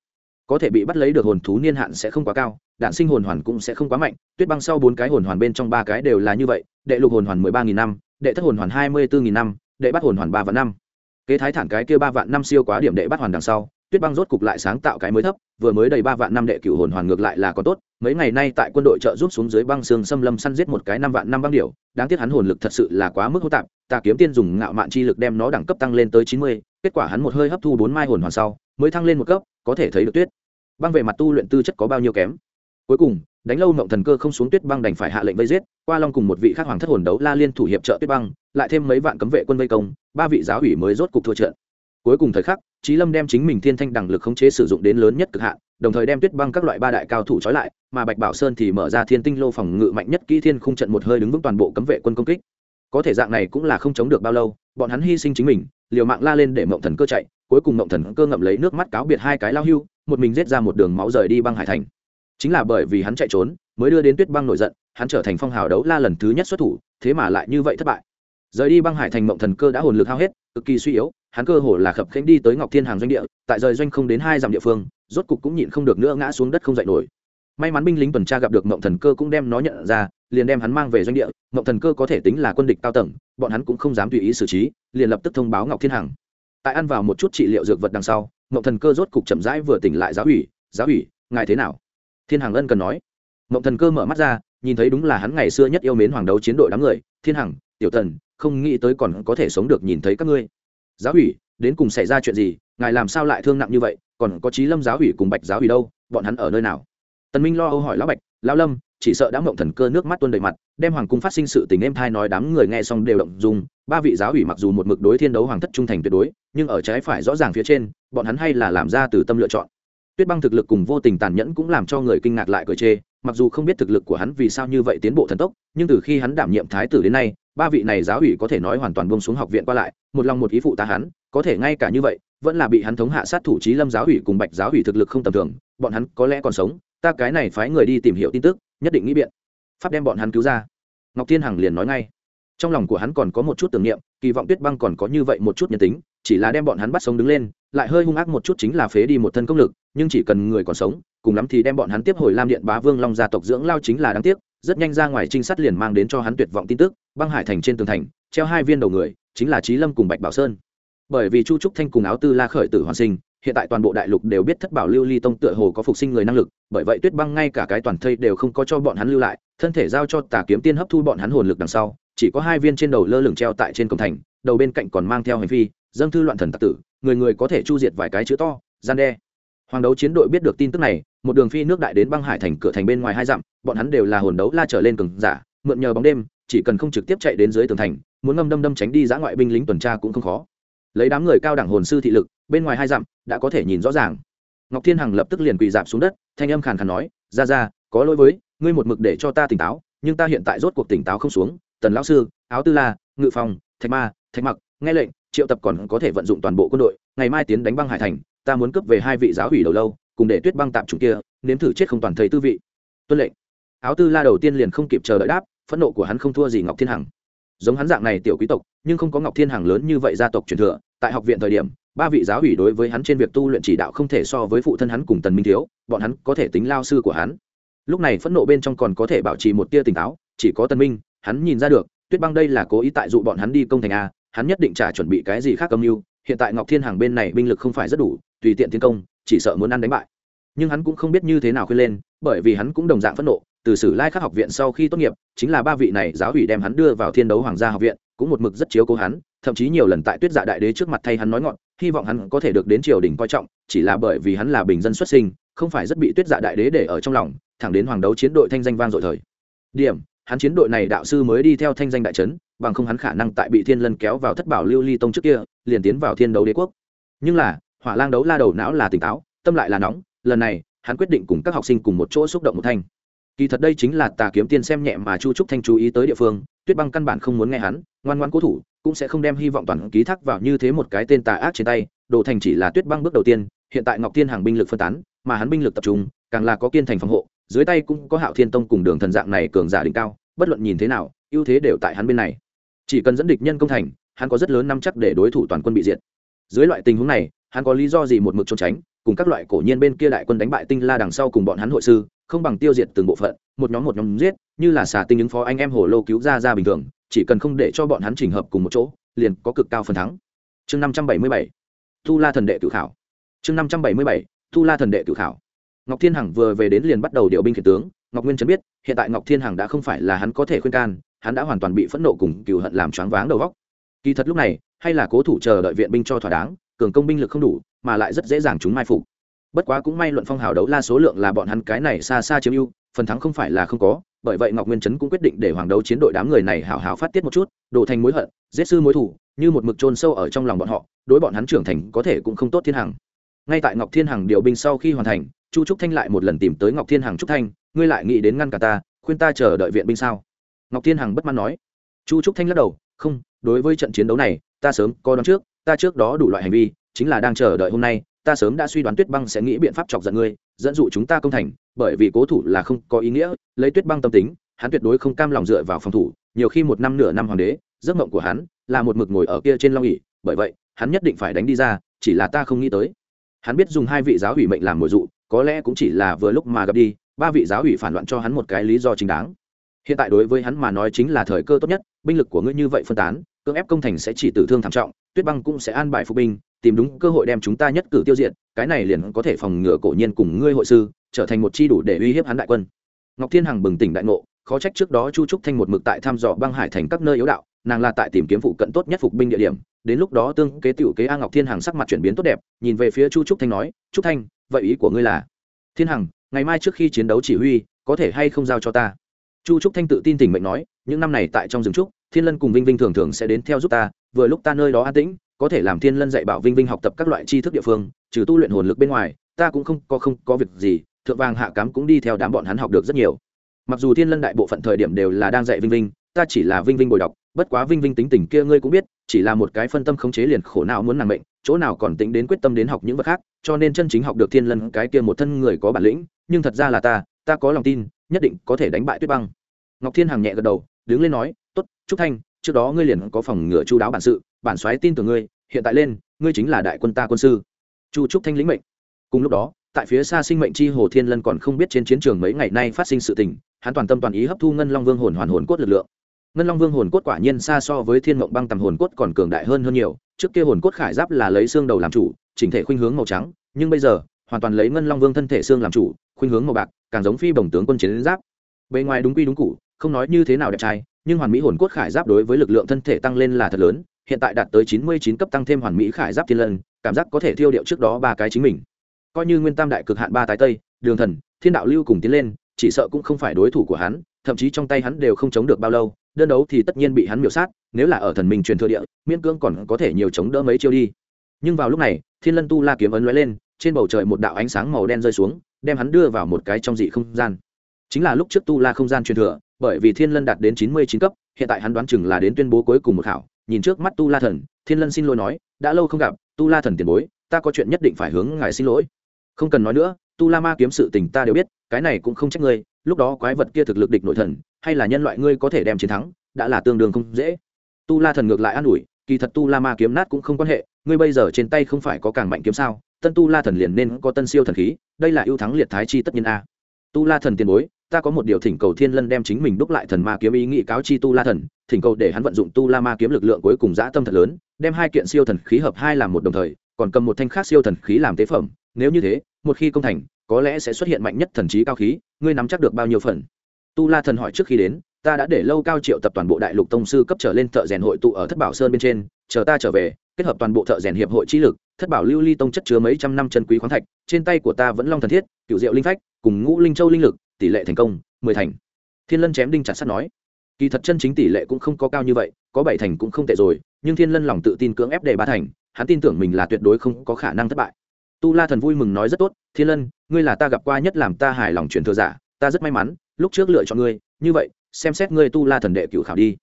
có thể bị bắt lấy được hồn thú niên hạn sẽ không quá cao, đạn sinh hồn hoàn cũng sẽ không quá mạnh, tuyết băng sau bốn cái hồn hoàn bên trong ba cái đều là như vậy, đệ lục hồn hoàn mười ba nghìn năm, đệ thất hồn hoàn hai mươi bốn nghìn năm, đệ bắt hồn hoàn ba vạn năm. Kế thái thản cái kia ba vạn năm siêu quá điểm đệ bắt hoàn đằng sau, tuyết băng rốt cục lại sáng tạo cái mới thấp, vừa mới đầy ba vạn năm đệ cửu hồn hoàn ngược lại là có tốt, mấy ngày nay tại quân đội trợ giúp xuống dưới băng xương xâm lâm săn giết một cái năm vạn năm băng điểu, đáng tiếc hắn hồn lực thật sự là quá mức hô tạp ta kiếm tiên dùng ngạo mạn chi lực đem nó đẳng cấp tăng lên tới chín mươi, kết quả hắn một hơi hấp thu bốn mai hồn hoàn sau, mới thăng lên một cấp, có thể thấy được tuyết băng về mặt tu luyện tư chất có bao nhiêu kém. Cuối cùng, đánh lâu mộng thần cơ không xuống tuyết băng đành phải hạ lệnh vây giết, qua long cùng một vị khác hoàng thất hồn đấu la liên thủ hiệp trợ tuyết băng, lại thêm mấy vạn cấm vệ quân vây công, ba vị giáo ủy mới rốt cục thua trận. Cuối cùng thời khắc trí lâm đem chính mình thiên thanh đẳng lực khống chế sử dụng đến lớn nhất cực hạn, đồng thời đem tuyết băng các loại ba đại cao thủ trói lại, mà bạch bảo sơn thì mở ra thiên tinh lô phòng ngự mạnh nhất kỹ thiên khung trận một hơi đứng vững toàn bộ cấm vệ quân công kích. Có thể dạng này cũng là không chống được bao lâu, bọn hắn hy sinh chính mình liều mạng la lên để mộng thần cơ chạy, cuối cùng mộng thần cơ ngậm lấy nước mắt cáo biệt hai cái lao hưu, một mình rết ra một đường máu rời đi băng hải thành. Chính là bởi vì hắn chạy trốn, mới đưa đến tuyết băng nổi giận, hắn trở thành phong hào đấu la lần thứ nhất xuất thủ, thế mà lại như vậy thất bại. Rời đi băng hải thành mộng thần cơ đã hồn lực hao hết, cực kỳ suy yếu, hắn cơ hồ là khập khánh đi tới ngọc thiên hàng doanh địa, tại rời doanh không đến hai dặm địa phương, rốt cục cũng nhịn không được nữa ngã xuống đất không dậy nổi. May mắn binh lính tuần tra gặp được mộng thần cơ cũng đem nó nhận ra liền đem hắn mang về doanh địa, ngọc thần cơ có thể tính là quân địch cao tầng, bọn hắn cũng không dám tùy ý xử trí, liền lập tức thông báo ngọc thiên hằng. Tại ăn vào một chút trị liệu dược vật đằng sau, ngọc thần cơ rốt cục chậm rãi vừa tỉnh lại giáo ủy giáo ủy, ngài thế nào? Thiên hằng ân cần nói. Ngọc thần cơ mở mắt ra, nhìn thấy đúng là hắn ngày xưa nhất yêu mến hoàng đấu chiến đội đám người, thiên hằng, tiểu thần, không nghĩ tới còn có thể sống được nhìn thấy các ngươi. Giáo ủy, đến cùng xảy ra chuyện gì? Ngài làm sao lại thương nặng như vậy? Còn có trí lâm giáo ủy cùng bạch giáo ủy đâu? Bọn hắn ở nơi nào? Tần minh lo âu hỏi lão bạch, lão lâm chỉ sợ đã mộng thần cơ nước mắt tuôn đầy mặt, đem hoàng cung phát sinh sự tình em thai nói đám người nghe xong đều động dung, ba vị giáo ủy mặc dù một mực đối thiên đấu hoàng thất trung thành tuyệt đối, nhưng ở trái phải rõ ràng phía trên, bọn hắn hay là làm ra từ tâm lựa chọn. Tuyết băng thực lực cùng vô tình tàn nhẫn cũng làm cho người kinh ngạc lại cười chê, mặc dù không biết thực lực của hắn vì sao như vậy tiến bộ thần tốc, nhưng từ khi hắn đảm nhiệm thái tử đến nay, ba vị này giáo ủy có thể nói hoàn toàn buông xuống học viện qua lại, một lòng một ý phụ tá hắn, có thể ngay cả như vậy, vẫn là bị hắn thống hạ sát thủ trí lâm giáo ủy cùng bạch giáo ủy thực lực không tầm thường, bọn hắn có lẽ còn sống, ta cái này phái người đi tìm hiểu tin tức nhất định nghĩ biện. Pháp đem bọn hắn cứu ra. Ngọc thiên hằng liền nói ngay. Trong lòng của hắn còn có một chút tưởng niệm, kỳ vọng tuyết băng còn có như vậy một chút nhân tính, chỉ là đem bọn hắn bắt sống đứng lên, lại hơi hung ác một chút chính là phế đi một thân công lực, nhưng chỉ cần người còn sống, cùng lắm thì đem bọn hắn tiếp hồi lam điện bá vương long gia tộc dưỡng lao chính là đáng tiếc, rất nhanh ra ngoài trinh sát liền mang đến cho hắn tuyệt vọng tin tức, băng hải thành trên tường thành, treo hai viên đầu người, chính là trí lâm cùng bạch bảo sơn. Bởi vì chu trúc thanh cùng áo tư la khởi tử hoàn sinh hiện tại toàn bộ đại lục đều biết thất bảo lưu ly tông tựa hồ có phục sinh người năng lực, bởi vậy tuyết băng ngay cả cái toàn thây đều không có cho bọn hắn lưu lại, thân thể giao cho tà kiếm tiên hấp thu bọn hắn hồn lực đằng sau, chỉ có hai viên trên đầu lơ lửng treo tại trên cổng thành, đầu bên cạnh còn mang theo hành vi dâng thư loạn thần tặc tử, người người có thể chu diệt vài cái chữ to, gian đe. Hoàng đấu chiến đội biết được tin tức này, một đường phi nước đại đến băng hải thành cửa thành bên ngoài hai dặm, bọn hắn đều là hồn đấu la trở lên cường giả, mượn nhờ bóng đêm, chỉ cần không trực tiếp chạy đến dưới tường thành, muốn ngâm đâm đâm tránh đi giã ngoại binh lính tuần tra cũng không khó lấy đám người cao đẳng hồn sư thị lực, bên ngoài hai dặm, đã có thể nhìn rõ ràng. Ngọc thiên hằng lập tức liền quỳ dạp xuống đất, thanh âm khàn khàn nói, ra ra, có lỗi với, ngươi một mực để cho ta tỉnh táo, nhưng ta hiện tại rốt cuộc tỉnh táo không xuống. Tần lão sư, áo tư la, ngự phòng thạch ma, thạch mặc, nghe lệnh, triệu tập còn có thể vận dụng toàn bộ quân đội, ngày mai tiến đánh băng hải thành, ta muốn cướp về hai vị giáo hủy đầu lâu, cùng để tuyết băng tạm chủ kia, nếm thử chết không toàn thầy tư vị. Tuân lệnh. Áo tư la đầu tiên liền không kịp chờ đợi đáp, phẫn nộ của hắn không thua gì ngọc thiên hằng giống hắn dạng này tiểu quý tộc, nhưng không có ngọc thiên hàng lớn như vậy gia tộc truyền thừa, tại học viện thời điểm, ba vị giáo ủy đối với hắn trên việc tu luyện chỉ đạo không thể so với phụ thân hắn cùng tần minh thiếu, bọn hắn có thể tính lao sư của hắn. Lúc này phẫn nộ bên trong còn có thể bảo trì một tia tỉnh táo, chỉ có tần minh, hắn nhìn ra được, tuyết băng đây là cố ý tại dụ bọn hắn đi công thành a, hắn nhất định trả chuẩn bị cái gì khác âm mưu, hiện tại ngọc thiên hàng bên này binh lực không phải rất đủ, tùy tiện tiến công, chỉ sợ muốn ăn đánh bại. Nhưng hắn cũng không biết như thế nào khuyên lên, bởi vì hắn cũng đồng dạng phẫn nộ từ sử lai khắc học viện sau khi tốt nghiệp, chính là ba vị này giáo ủy đem hắn đưa vào thiên đấu hoàng gia học viện, cũng một mực rất chiếu cố hắn, thậm chí nhiều lần tại tuyết dạ đại đế trước mặt thay hắn nói ngọn, hy vọng hắn có thể được đến triều đình coi trọng, chỉ là bởi vì hắn là bình dân xuất sinh, không phải rất bị tuyết dạ đại đế để ở trong lòng, thẳng đến hoàng đấu chiến đội thanh danh vang dội thời. Điểm, hắn chiến đội này đạo sư mới đi theo thanh danh đại trấn, bằng không hắn khả năng tại bị thiên lân kéo vào thất bảo lưu ly tông trước kia, liền tiến vào thiên đấu đế quốc. Nhưng là, hỏa lang đấu la đầu não là tỉnh táo, tâm lại là nóng, lần này, hắn quyết định cùng các học sinh cùng một chỗ xúc động một thanh kỳ thật đây chính là tà kiếm tiên xem nhẹ mà chu trúc thanh chú ý tới địa phương, tuyết băng căn bản không muốn nghe hắn, ngoan ngoan cố thủ, cũng sẽ không đem hy vọng toàn ký thác vào như thế một cái tên tà ác trên tay, đồ thành chỉ là tuyết băng bước đầu tiên, hiện tại ngọc thiên hàng binh lực phân tán, mà hắn binh lực tập trung, càng là có kiên thành phòng hộ, dưới tay cũng có hạo thiên tông cùng đường thần dạng này cường giả đỉnh cao, bất luận nhìn thế nào, ưu thế đều tại hắn bên này. Chỉ cần dẫn địch nhân công thành, hắn có rất lớn năm chắc để đối thủ toàn quân bị diệt. Dưới loại tình huống này, hắn có lý do gì một mực trốn tránh, cùng các loại cổ nhiên bên kia đại quân đánh bại tinh la đằng sau cùng bọn hắn hội sư không bằng tiêu diệt từng bộ phận, một nhóm một nhóm giết, như là xà tinh ứng phó anh em hồ lô cứu ra ra bình thường, chỉ cần không để cho bọn hắn trình hợp cùng một chỗ, liền có cực cao phần thắng. Chương năm trăm bảy mươi bảy tu la thần đệ tự khảo. Chương năm trăm bảy mươi bảy tu la thần đệ tự khảo. Ngọc thiên hằng vừa về đến liền bắt đầu điều binh khiển tướng. Ngọc nguyên chấn biết, hiện tại ngọc thiên hằng đã không phải là hắn có thể khuyên can, hắn đã hoàn toàn bị phẫn nộ cùng cựu hận làm choáng váng đầu góc kỳ thật lúc này, hay là cố thủ chờ đợi viện binh cho thỏa đáng, cường công binh lực không đủ, mà lại rất dễ dàng chúng mai phục bất quá cũng may luận phong hào đấu la số lượng là bọn hắn cái này xa xa chiếm ưu, phần thắng không phải là không có, bởi vậy ngọc nguyên chấn cũng quyết định để hoàng đấu chiến đội đám người này hào hào phát tiết một chút đổ thành mối hận, giết sư mối thủ, như một mực trôn sâu ở trong lòng bọn họ, đối bọn hắn trưởng thành có thể cũng không tốt thiên hằng. Ngay tại ngọc thiên hằng điều binh sau khi hoàn thành, chu trúc thanh lại một lần tìm tới ngọc thiên hằng trúc thanh, ngươi lại nghĩ đến ngăn cả ta, khuyên ta chờ đợi viện binh sao? Ngọc thiên hằng bất mãn nói. Chu trúc thanh lắc đầu, không, đối với trận chiến đấu này, ta sớm có đoán trước, ta trước đó đủ loại hành vi, chính là đang chờ đợi hôm nay ta sớm đã suy đoán tuyết băng sẽ nghĩ biện pháp chọc giận ngươi, dẫn dụ chúng ta công thành, bởi vì cố thủ là không có ý nghĩa, lấy tuyết băng tâm tính, hắn tuyệt đối không cam lòng dựa vào phòng thủ, nhiều khi một năm nửa năm hoàng đế, giấc mộng của hắn là một mực ngồi ở kia trên long ỉ bởi vậy, hắn nhất định phải đánh đi ra, chỉ là ta không nghĩ tới. Hắn biết dùng hai vị giáo ủy mệnh làm mồi dụ, có lẽ cũng chỉ là vừa lúc mà gặp đi, ba vị giáo ủy phản loạn cho hắn một cái lý do chính đáng. Hiện tại đối với hắn mà nói chính là thời cơ tốt nhất, binh lực của ngươi như vậy phân tán, cưỡng ép công thành sẽ chỉ tử thương thảm trọng, tuyết băng cũng sẽ an bài phục binh tìm đúng cơ hội đem chúng ta nhất cử tiêu diệt, cái này liền có thể phòng ngừa cổ nhiên cùng ngươi hội sư, trở thành một chi đủ để uy hiếp hắn đại quân. Ngọc thiên hằng bừng tỉnh đại ngộ, khó trách trước đó chu trúc thanh một mực tại thăm dò băng hải thành các nơi yếu đạo, nàng là tại tìm kiếm phụ cận tốt nhất phục binh địa điểm, đến lúc đó tương kế tiểu kế a ngọc thiên hằng sắc mặt chuyển biến tốt đẹp, nhìn về phía chu trúc thanh nói, trúc thanh, vậy ý của ngươi là? Thiên hằng, ngày mai trước khi chiến đấu chỉ huy, có thể hay không giao cho ta? Chu trúc thanh tự tin tỉnh mệnh nói, những năm này tại trong rừng trúc, thiên lân cùng vinh vinh thường thường sẽ đến theo giúp ta vừa lúc ta nơi đó an tĩnh, có thể làm thiên lân dạy bảo vinh vinh học tập các loại tri thức địa phương, trừ tu luyện hồn lực bên ngoài, ta cũng không có không có việc gì, thượng vàng hạ cám cũng đi theo đám bọn hắn học được rất nhiều. Mặc dù thiên lân đại bộ phận thời điểm đều là đang dạy vinh vinh, ta chỉ là vinh vinh bồi đọc, bất quá vinh vinh tính tình kia ngươi cũng biết, chỉ là một cái phân tâm khống chế liền khổ não muốn nàng mệnh, chỗ nào còn tính đến quyết tâm đến học những vật khác, cho nên chân chính học được thiên lân cái kia một thân người có bản lĩnh, nhưng thật ra là ta ta có lòng tin, nhất định có thể đánh bại tuyết băng. Ngọc thiên hằng nhẹ gật đầu, đứng lên nói, tốt, trúc thanh trước đó ngươi liền có phòng ngừa chu đáo bản sự, bản soái tin tưởng ngươi, hiện tại lên, ngươi chính là đại quân ta quân sư. Chu trúc thanh lĩnh mệnh. Cùng lúc đó, tại phía xa sinh mệnh chi hồ thiên lân còn không biết trên chiến trường mấy ngày nay phát sinh sự tình, hắn toàn tâm toàn ý hấp thu ngân long vương hồn hoàn hồn cốt lực lượng. Ngân long vương hồn cốt quả nhiên xa so với thiên mộng băng tầm hồn cốt còn cường đại hơn hơn nhiều, trước kia hồn cốt khải giáp là lấy xương đầu làm chủ, chỉnh thể khuynh hướng màu trắng, nhưng bây giờ, hoàn toàn lấy ngân long vương thân thể xương làm chủ, khuynh hướng màu bạc, càng giống phi bồng tướng quân chiến giáp. Bề ngoài đúng quy đúng cụ không nói như thế nào đẹp trai, nhưng hoàn mỹ hồn cốt khải giáp đối với lực lượng thân thể tăng lên là thật lớn, hiện tại đạt tới chín mươi chín cấp tăng thêm hoàn mỹ khải giáp thiên lân, cảm giác có thể thiêu điệu trước đó ba cái chính mình. Coi như nguyên tam đại cực hạn ba tái tây, đường thần, thiên đạo lưu cùng tiến lên, chỉ sợ cũng không phải đối thủ của hắn, thậm chí trong tay hắn đều không chống được bao lâu, đơn đấu thì tất nhiên bị hắn miểu sát, nếu là ở thần minh truyền thừa địa, miễn cưỡng còn có thể nhiều chống đỡ mấy chiêu đi. Nhưng vào lúc này, thiên lân tu la kiếm ấn lóe lên, trên bầu trời một đạo ánh sáng màu đen rơi xuống, đem hắn đưa vào một cái trong dị không gian. Chính là lúc trước tu la không gian truyền thừa bởi vì thiên lân đạt đến chín mươi chín cấp, hiện tại hắn đoán chừng là đến tuyên bố cuối cùng một khảo. Nhìn trước mắt tu la thần, thiên lân xin lỗi nói, đã lâu không gặp, tu la thần tiền bối, ta có chuyện nhất định phải hướng ngài xin lỗi. Không cần nói nữa, tu la ma kiếm sự tình ta đều biết, cái này cũng không trách ngươi, lúc đó quái vật kia thực lực địch nội thần, hay là nhân loại ngươi có thể đem chiến thắng, đã là tương đương không dễ. Tu la thần ngược lại an ủi, kỳ thật tu la ma kiếm nát cũng không quan hệ, ngươi bây giờ trên tay không phải có càng mạnh kiếm sao, tân tu la thần liền nên có tân siêu thần khí, đây là ưu thắng liệt thái chi tất nhiên a. Tu la thần tiền bối ta có một điều thỉnh cầu thiên lân đem chính mình đúc lại thần ma kiếm ý nghị cáo chi tu la thần, thỉnh cầu để hắn vận dụng tu la ma kiếm lực lượng cuối cùng dã tâm thật lớn, đem hai kiện siêu thần khí hợp hai làm một đồng thời, còn cầm một thanh khác siêu thần khí làm tế phẩm, nếu như thế, một khi công thành, có lẽ sẽ xuất hiện mạnh nhất thần trí cao khí, ngươi nắm chắc được bao nhiêu phần? Tu la thần hỏi trước khi đến, ta đã để lâu cao triệu tập toàn bộ đại lục tông sư cấp trở lên thợ rèn hội tụ ở thất bảo sơn bên trên, chờ ta trở về, kết hợp toàn bộ thợ rèn hiệp hội trí lực, thất bảo lưu ly tông chất chứa mấy trăm năm chân quý khoáng thạch, trên tay của ta vẫn long thần thiết, cựu diệu linh phách, cùng ngũ linh châu linh lực tỷ lệ thành công, mười thành. Thiên lân chém đinh chặt sắt nói, kỳ thật chân chính tỷ lệ cũng không có cao như vậy, có bảy thành cũng không tệ rồi, nhưng thiên lân lòng tự tin cưỡng ép đề ba thành, hắn tin tưởng mình là tuyệt đối không có khả năng thất bại. Tu la thần vui mừng nói rất tốt, thiên lân, ngươi là ta gặp qua nhất làm ta hài lòng truyền thừa giả, ta rất may mắn, lúc trước lựa chọn ngươi, như vậy, xem xét ngươi tu la thần đệ cựu khảo đi.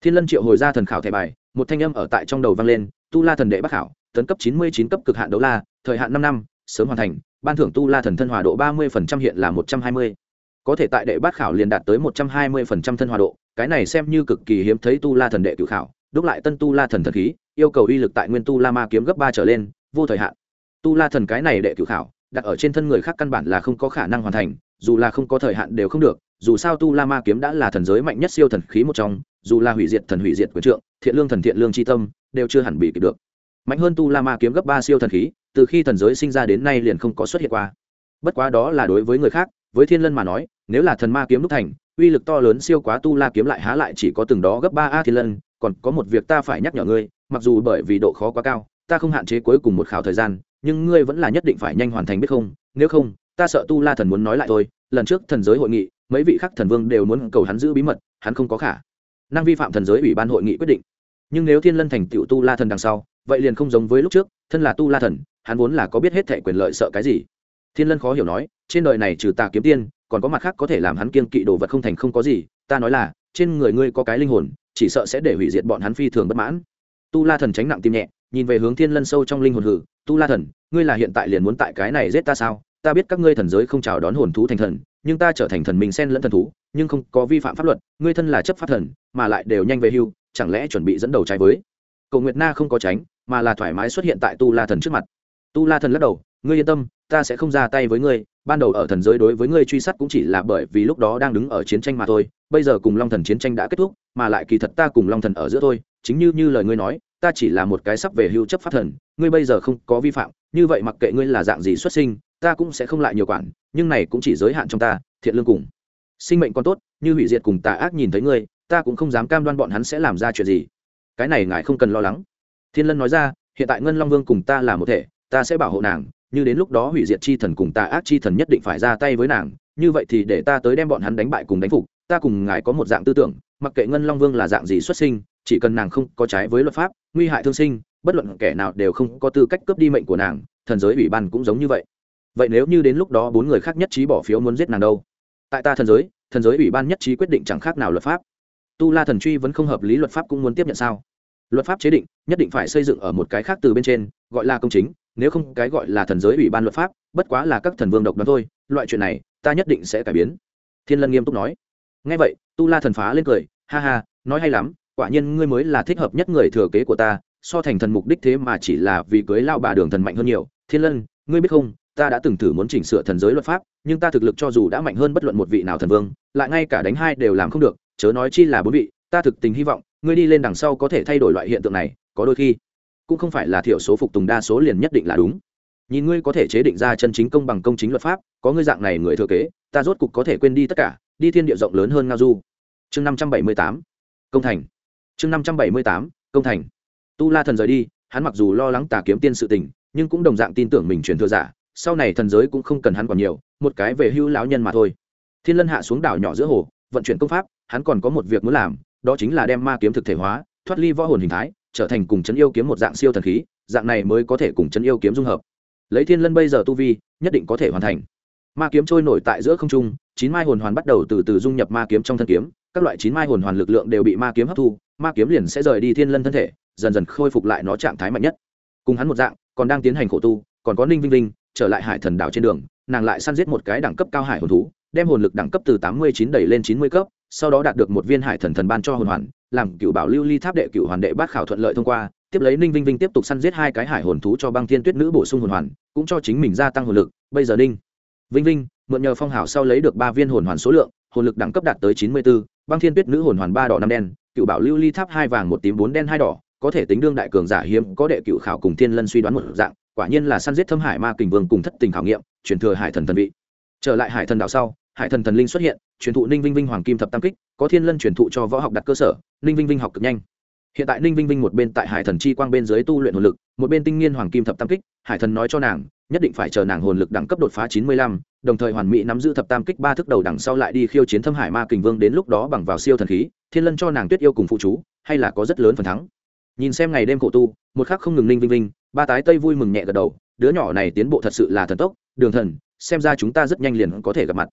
Thiên lân triệu hồi ra thần khảo thẻ bài, một thanh âm ở tại trong đầu vang lên, tu la thần đệ bắc khảo, tấn cấp chín mươi chín cấp cực hạn đấu la, thời hạn năm năm, sớm hoàn thành, ban thưởng tu la thần thân hòa độ ba mươi hiện là một trăm hai mươi có thể tại đệ bát khảo liền đạt tới một trăm hai mươi thân hòa độ, cái này xem như cực kỳ hiếm thấy tu la thần đệ cựu khảo, đúc lại tân tu la thần thần khí, yêu cầu uy lực tại nguyên tu la ma kiếm gấp ba trở lên, vô thời hạn. Tu la thần cái này đệ cựu khảo, đặt ở trên thân người khác căn bản là không có khả năng hoàn thành, dù là không có thời hạn đều không được, dù sao tu la ma kiếm đã là thần giới mạnh nhất siêu thần khí một trong, dù là hủy diệt thần hủy diệt quyền trượng, thiện lương thần thiện lương chi tâm, đều chưa hẳn bị kịp được. Mạnh hơn tu la ma kiếm gấp ba siêu thần khí, từ khi thần giới sinh ra đến nay liền không có xuất hiện qua. Bất quá đó là đối với người khác, với thiên lân mà nói nếu là thần ma kiếm đúc thành, uy lực to lớn siêu quá tu la kiếm lại há lại chỉ có từng đó gấp ba a thiên lân, còn có một việc ta phải nhắc nhở ngươi, mặc dù bởi vì độ khó quá cao, ta không hạn chế cuối cùng một khảo thời gian, nhưng ngươi vẫn là nhất định phải nhanh hoàn thành biết không? Nếu không, ta sợ tu la thần muốn nói lại thôi. Lần trước thần giới hội nghị, mấy vị khắc thần vương đều muốn cầu hắn giữ bí mật, hắn không có khả năng vi phạm thần giới ủy ban hội nghị quyết định. Nhưng nếu thiên lân thành tựu tu la thần đằng sau, vậy liền không giống với lúc trước, thân là tu la thần, hắn vốn là có biết hết thẻ quyền lợi sợ cái gì? Thiên lân khó hiểu nói, trên đời này trừ tà kiếm tiên còn có mặt khác có thể làm hắn kiên kỵ đồ vật không thành không có gì, ta nói là, trên người ngươi có cái linh hồn, chỉ sợ sẽ để hủy diệt bọn hắn phi thường bất mãn. Tu la thần tránh nặng tim nhẹ, nhìn về hướng thiên lân sâu trong linh hồn hử, tu la thần, ngươi là hiện tại liền muốn tại cái này giết ta sao? Ta biết các ngươi thần giới không chào đón hồn thú thành thần, nhưng ta trở thành thần mình xen lẫn thần thú, nhưng không có vi phạm pháp luật, ngươi thân là chấp pháp thần, mà lại đều nhanh về hưu, chẳng lẽ chuẩn bị dẫn đầu trái với? Cầu nguyệt na không có tránh, mà là thoải mái xuất hiện tại tu la thần trước mặt. Tu la thần lắc đầu, ngươi yên tâm ta sẽ không ra tay với ngươi, ban đầu ở thần giới đối với ngươi truy sát cũng chỉ là bởi vì lúc đó đang đứng ở chiến tranh mà thôi, bây giờ cùng long thần chiến tranh đã kết thúc, mà lại kỳ thật ta cùng long thần ở giữa thôi, chính như như lời ngươi nói, ta chỉ là một cái sắp về hưu chấp pháp thần, ngươi bây giờ không có vi phạm, như vậy mặc kệ ngươi là dạng gì xuất sinh, ta cũng sẽ không lại nhiều quản, nhưng này cũng chỉ giới hạn trong ta, thiện lương cùng. Sinh mệnh còn tốt, như hủy diệt cùng tà ác nhìn thấy ngươi, ta cũng không dám cam đoan bọn hắn sẽ làm ra chuyện gì. Cái này ngài không cần lo lắng. Thiên lân nói ra, hiện tại ngân long vương cùng ta là một thể, ta sẽ bảo hộ nàng như đến lúc đó hủy diệt chi thần cùng tà ác chi thần nhất định phải ra tay với nàng, như vậy thì để ta tới đem bọn hắn đánh bại cùng đánh phục, ta cùng ngài có một dạng tư tưởng, mặc kệ ngân long vương là dạng gì xuất sinh, chỉ cần nàng không có trái với luật pháp, nguy hại thương sinh, bất luận kẻ nào đều không có tư cách cướp đi mệnh của nàng, thần giới ủy ban cũng giống như vậy. Vậy nếu như đến lúc đó bốn người khác nhất trí bỏ phiếu muốn giết nàng đâu? Tại ta thần giới thần giới ủy ban nhất trí quyết định chẳng khác nào luật pháp. Tu la thần truy vẫn không hợp lý luật pháp cũng muốn tiếp nhận sao? Luật pháp chế định, nhất định phải xây dựng ở một cái khác từ bên trên, gọi là công chính, nếu không cái gọi là thần giới ủy ban luật pháp, bất quá là các thần vương độc đoán thôi, loại chuyện này, ta nhất định sẽ cải biến. Thiên lân nghiêm túc nói. Ngay vậy, tu la thần phá lên cười, ha ha, nói hay lắm, quả nhiên ngươi mới là thích hợp nhất người thừa kế của ta, so thành thần mục đích thế mà chỉ là vì cưới lao bà đường thần mạnh hơn nhiều. Thiên lân, ngươi biết không, ta đã từng thử muốn chỉnh sửa thần giới luật pháp, nhưng ta thực lực cho dù đã mạnh hơn bất luận một vị nào thần vương, lại ngay cả đánh hai đều làm không được, chớ nói chi là bốn vị, ta thực tình hy vọng ngươi đi lên đằng sau có thể thay đổi loại hiện tượng này, có đôi khi cũng không phải là thiểu số phục tùng đa số liền nhất định là đúng. Nhìn ngươi có thể chế định ra chân chính công bằng công chính luật pháp, có ngươi dạng này người thừa kế, ta rốt cục có thể quên đi tất cả, đi thiên địa rộng lớn hơn ngao du. Chương năm trăm bảy mươi tám, công thành. Chương năm trăm bảy mươi tám, công thành. Tu la thần rời đi, hắn mặc dù lo lắng tà kiếm tiên sự tình, nhưng cũng đồng dạng tin tưởng mình truyền thừa giả, sau này thần giới cũng không cần hắn còn nhiều, một cái về hưu lão nhân mà thôi. Thiên lân hạ xuống đảo nhỏ giữa hồ, vận chuyển công pháp, hắn còn có một việc muốn làm đó chính là đem ma kiếm thực thể hóa, thoát ly võ hồn hình thái, trở thành cùng chấn yêu kiếm một dạng siêu thần khí, dạng này mới có thể cùng chấn yêu kiếm dung hợp. Lấy thiên lân bây giờ tu vi, nhất định có thể hoàn thành. Ma kiếm trôi nổi tại giữa không trung, chín mai hồn hoàn bắt đầu từ từ dung nhập ma kiếm trong thân kiếm, các loại chín mai hồn hoàn lực lượng đều bị ma kiếm hấp thu, ma kiếm liền sẽ rời đi thiên lân thân thể, dần dần khôi phục lại nó trạng thái mạnh nhất. Cùng hắn một dạng, còn đang tiến hành khổ tu, còn có ninh vinh linh, trở lại hải thần đảo trên đường, nàng lại săn giết một cái đẳng cấp cao hải hồn thú, đem hồn lực đẳng cấp từ tám mươi chín đẩy lên chín mươi cấp sau đó đạt được một viên hải thần thần ban cho hồn hoàn, làm cựu bảo lưu ly tháp đệ cựu hoàn đệ bát khảo thuận lợi thông qua, tiếp lấy ninh vinh vinh tiếp tục săn giết hai cái hải hồn thú cho băng thiên tuyết nữ bổ sung hồn hoàn, cũng cho chính mình gia tăng hồn lực. Bây giờ ninh vinh vinh, mượn nhờ phong hảo sau lấy được ba viên hồn hoàn số lượng, hồn lực đẳng cấp đạt tới chín mươi b ố băng thiên tuyết nữ hồn hoàn ba đỏ năm đen, cựu bảo lưu ly tháp hai vàng một tím bốn đen hai đỏ, có thể tính đương đại cường giả hiếm, có đệ cựu khảo cùng thiên lân suy đoán một dạng, quả nhiên là săn giết thâm hải ma kình vương cùng thất tình khảo nghiệm, truyền thừa hải thần thần vị. Trở lại hải thần đạo sau hải thần thần linh xuất hiện, truyền thụ ninh vinh vinh hoàng kim thập tam kích, có thiên lân truyền thụ cho võ học đặt cơ sở, ninh vinh vinh học cực nhanh. Hiện tại ninh vinh vinh một bên tại hải thần chi quang bên dưới tu luyện hồn lực, một bên tinh nghiên hoàng kim thập tam kích, hải thần nói cho nàng, nhất định phải chờ nàng hồn lực đẳng cấp đột phá chín mươi lăm, đồng thời hoàn mỹ nắm giữ thập tam kích ba thức đầu đằng sau lại đi khiêu chiến thâm hải ma kình vương đến lúc đó bằng vào siêu thần khí, thiên lân cho nàng tuyết yêu cùng phụ chú, hay là có rất lớn phần thắng. Nhìn xem ngày đêm khổ tu, một khắc không ngừng ninh vinh vinh, ba tái tây vui mừng nhẹ gật đầu, đứa nhỏ này tiến bộ thật sự là thần tốc, đường thần, xem ra chúng ta rất nhanh liền có thể gặp mặt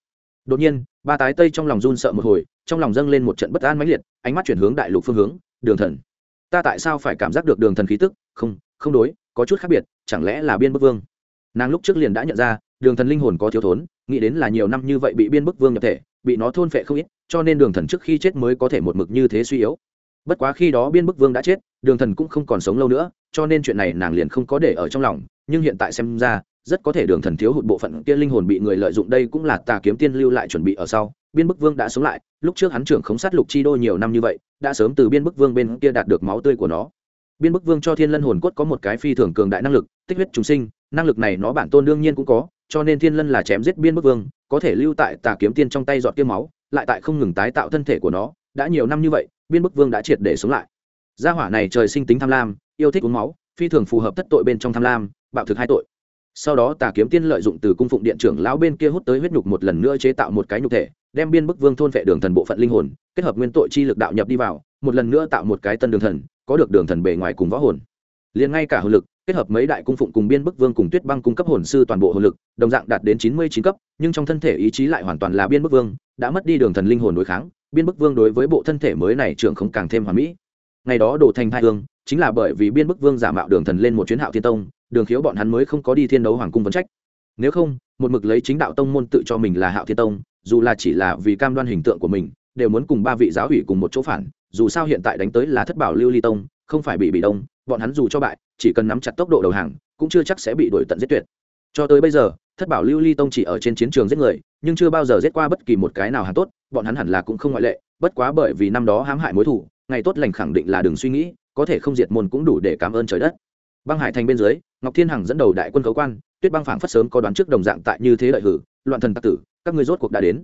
đột nhiên, ba tái tây trong lòng run sợ một hồi, trong lòng dâng lên một trận bất an mãnh liệt, ánh mắt chuyển hướng đại lục phương hướng, đường thần. Ta tại sao phải cảm giác được đường thần khí tức? Không không đối, có chút khác biệt, chẳng lẽ là biên bức vương? Nàng lúc trước liền đã nhận ra, đường thần linh hồn có thiếu thốn, nghĩ đến là nhiều năm như vậy bị biên bức vương nhập thể, bị nó thôn phệ không ít, cho nên đường thần trước khi chết mới có thể một mực như thế suy yếu. Bất quá khi đó biên bức vương đã chết, đường thần cũng không còn sống lâu nữa, cho nên chuyện này nàng liền không có để ở trong lòng, nhưng hiện tại xem ra rất có thể đường thần thiếu hụt bộ phận kia linh hồn bị người lợi dụng đây cũng là tà kiếm tiên lưu lại chuẩn bị ở sau. Biên bức vương đã sống lại, lúc trước hắn trưởng khống sát lục chi đô nhiều năm như vậy, đã sớm từ biên bức vương bên kia đạt được máu tươi của nó. Biên bức vương cho thiên lân hồn cốt có một cái phi thường cường đại năng lực, tích huyết chúng sinh, năng lực này nó bản tôn đương nhiên cũng có, cho nên thiên lân là chém giết biên bức vương, có thể lưu tại tà kiếm tiên trong tay dọn kia máu, lại tại không ngừng tái tạo thân thể của nó, đã nhiều năm như vậy, biên bức vương đã triệt để sống lại. Gia hỏa này trời sinh tính tham lam, yêu thích uống máu, phi thường phù hợp thất tội bên trong tham lam, bạo thực hai tội sau đó tà kiếm tiên lợi dụng từ cung phụng điện trưởng lão bên kia hút tới huyết nhục một lần nữa chế tạo một cái nhục thể, đem biên bức vương thôn vệ đường thần bộ phận linh hồn, kết hợp nguyên tội chi lực đạo nhập đi vào, một lần nữa tạo một cái tân đường thần, có được đường thần bề ngoài cùng võ hồn. Liền ngay cả hồn lực, kết hợp mấy đại cung phụng cùng biên bức vương cùng tuyết băng cung cấp hồn sư toàn bộ hồn lực, đồng dạng đạt đến chín mươi chín cấp, nhưng trong thân thể ý chí lại hoàn toàn là biên bức vương, đã mất đi đường thần linh hồn đối kháng, biên bức vương đối với bộ thân thể mới này trưởng không càng thêm hoàn mỹ. Ngày đó đổ thành hai hương chính là bởi vì biên bức vương giả mạo đường thần lên một chuyến hạo thiên tông đường khiếu bọn hắn mới không có đi thiên đấu hoàng cung vấn trách. Nếu không, một mực lấy chính đạo tông môn tự cho mình là hạo thiên tông, dù là chỉ là vì cam đoan hình tượng của mình, đều muốn cùng ba vị giáo ủy cùng một chỗ phản, dù sao hiện tại đánh tới là thất bảo lưu ly tông, không phải bị bị đông, bọn hắn dù cho bại, chỉ cần nắm chặt tốc độ đầu hàng, cũng chưa chắc sẽ bị đuổi tận giết tuyệt. Cho tới bây giờ, thất bảo lưu ly tông chỉ ở trên chiến trường giết người, nhưng chưa bao giờ giết qua bất kỳ một cái nào hàng tốt, bọn hắn hẳn là cũng không ngoại lệ, bất quá bởi vì năm đó hãm hại mối thủ ngày tốt lành khẳng định là đừng suy nghĩ, có thể không diệt môn cũng đủ để cảm ơn trời đất. Băng hải thành bên dưới ngọc thiên hằng dẫn đầu đại quân khấu quan, tuyết băng phảng phất sớm có đoán trước đồng dạng tại như thế lợi hử, loạn thần tặc tử, các ngươi rốt cuộc đã đến.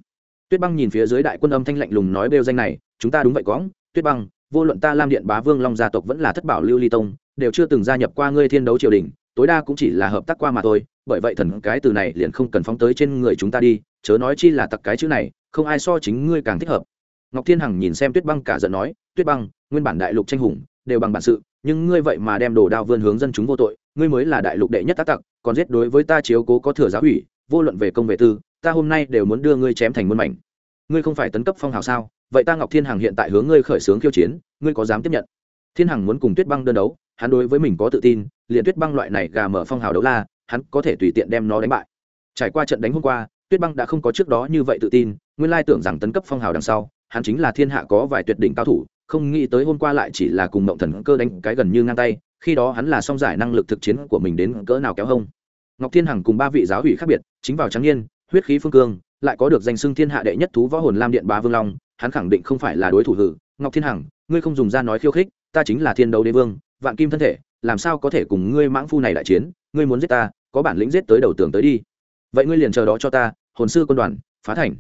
Tuyết băng nhìn phía dưới đại quân âm thanh lạnh lùng nói bêu danh này, chúng ta đúng vậy cóng tuyết băng, vô luận ta lam điện bá vương long gia tộc vẫn là thất bảo lưu ly tông, đều chưa từng gia nhập qua ngươi thiên đấu triều đình, tối đa cũng chỉ là hợp tác qua mà thôi, bởi vậy thần cái từ này liền không cần phóng tới trên người chúng ta đi, chớ nói chi là tặc cái chữ này, không ai so chính ngươi càng thích hợp. Ngọc thiên hằng nhìn xem tuyết băng cả giận nói, tuyết băng, nguyên bản đại lục tranh hùng, đều bằng bản sự nhưng ngươi vậy mà đem đồ đao vươn hướng dân chúng vô tội, ngươi mới là đại lục đệ nhất tác tặc, còn giết đối với ta chiếu cố có thừa giáo ủy vô luận về công về tư, ta hôm nay đều muốn đưa ngươi chém thành muôn mảnh. Ngươi không phải tấn cấp phong hào sao? Vậy ta ngọc thiên hằng hiện tại hướng ngươi khởi xướng khiêu chiến, ngươi có dám tiếp nhận? Thiên hằng muốn cùng tuyết băng đơn đấu, hắn đối với mình có tự tin, liền tuyết băng loại này gà mở phong hào đấu la, hắn có thể tùy tiện đem nó đánh bại. Trải qua trận đánh hôm qua, tuyết băng đã không có trước đó như vậy tự tin, nguyên lai tưởng rằng tấn cấp phong hào đằng sau, hắn chính là thiên hạ có vài tuyệt đỉnh cao thủ không nghĩ tới hôm qua lại chỉ là cùng mộng thần cơ đánh cái gần như ngang tay khi đó hắn là song giải năng lực thực chiến của mình đến cỡ nào kéo hông. Ngọc thiên hằng cùng ba vị giáo hủy khác biệt chính vào trắng nhiên, huyết khí phương cương lại có được danh xưng thiên hạ đệ nhất thú võ hồn lam điện bá vương long hắn khẳng định không phải là đối thủ hử. Ngọc thiên hằng ngươi không dùng ra nói khiêu khích ta chính là thiên đấu đế vương vạn kim thân thể làm sao có thể cùng ngươi mãng phu này đại chiến ngươi muốn giết ta có bản lĩnh giết tới đầu tường tới đi. Vậy ngươi liền chờ đó cho ta hồn sư quân đoàn phá thành.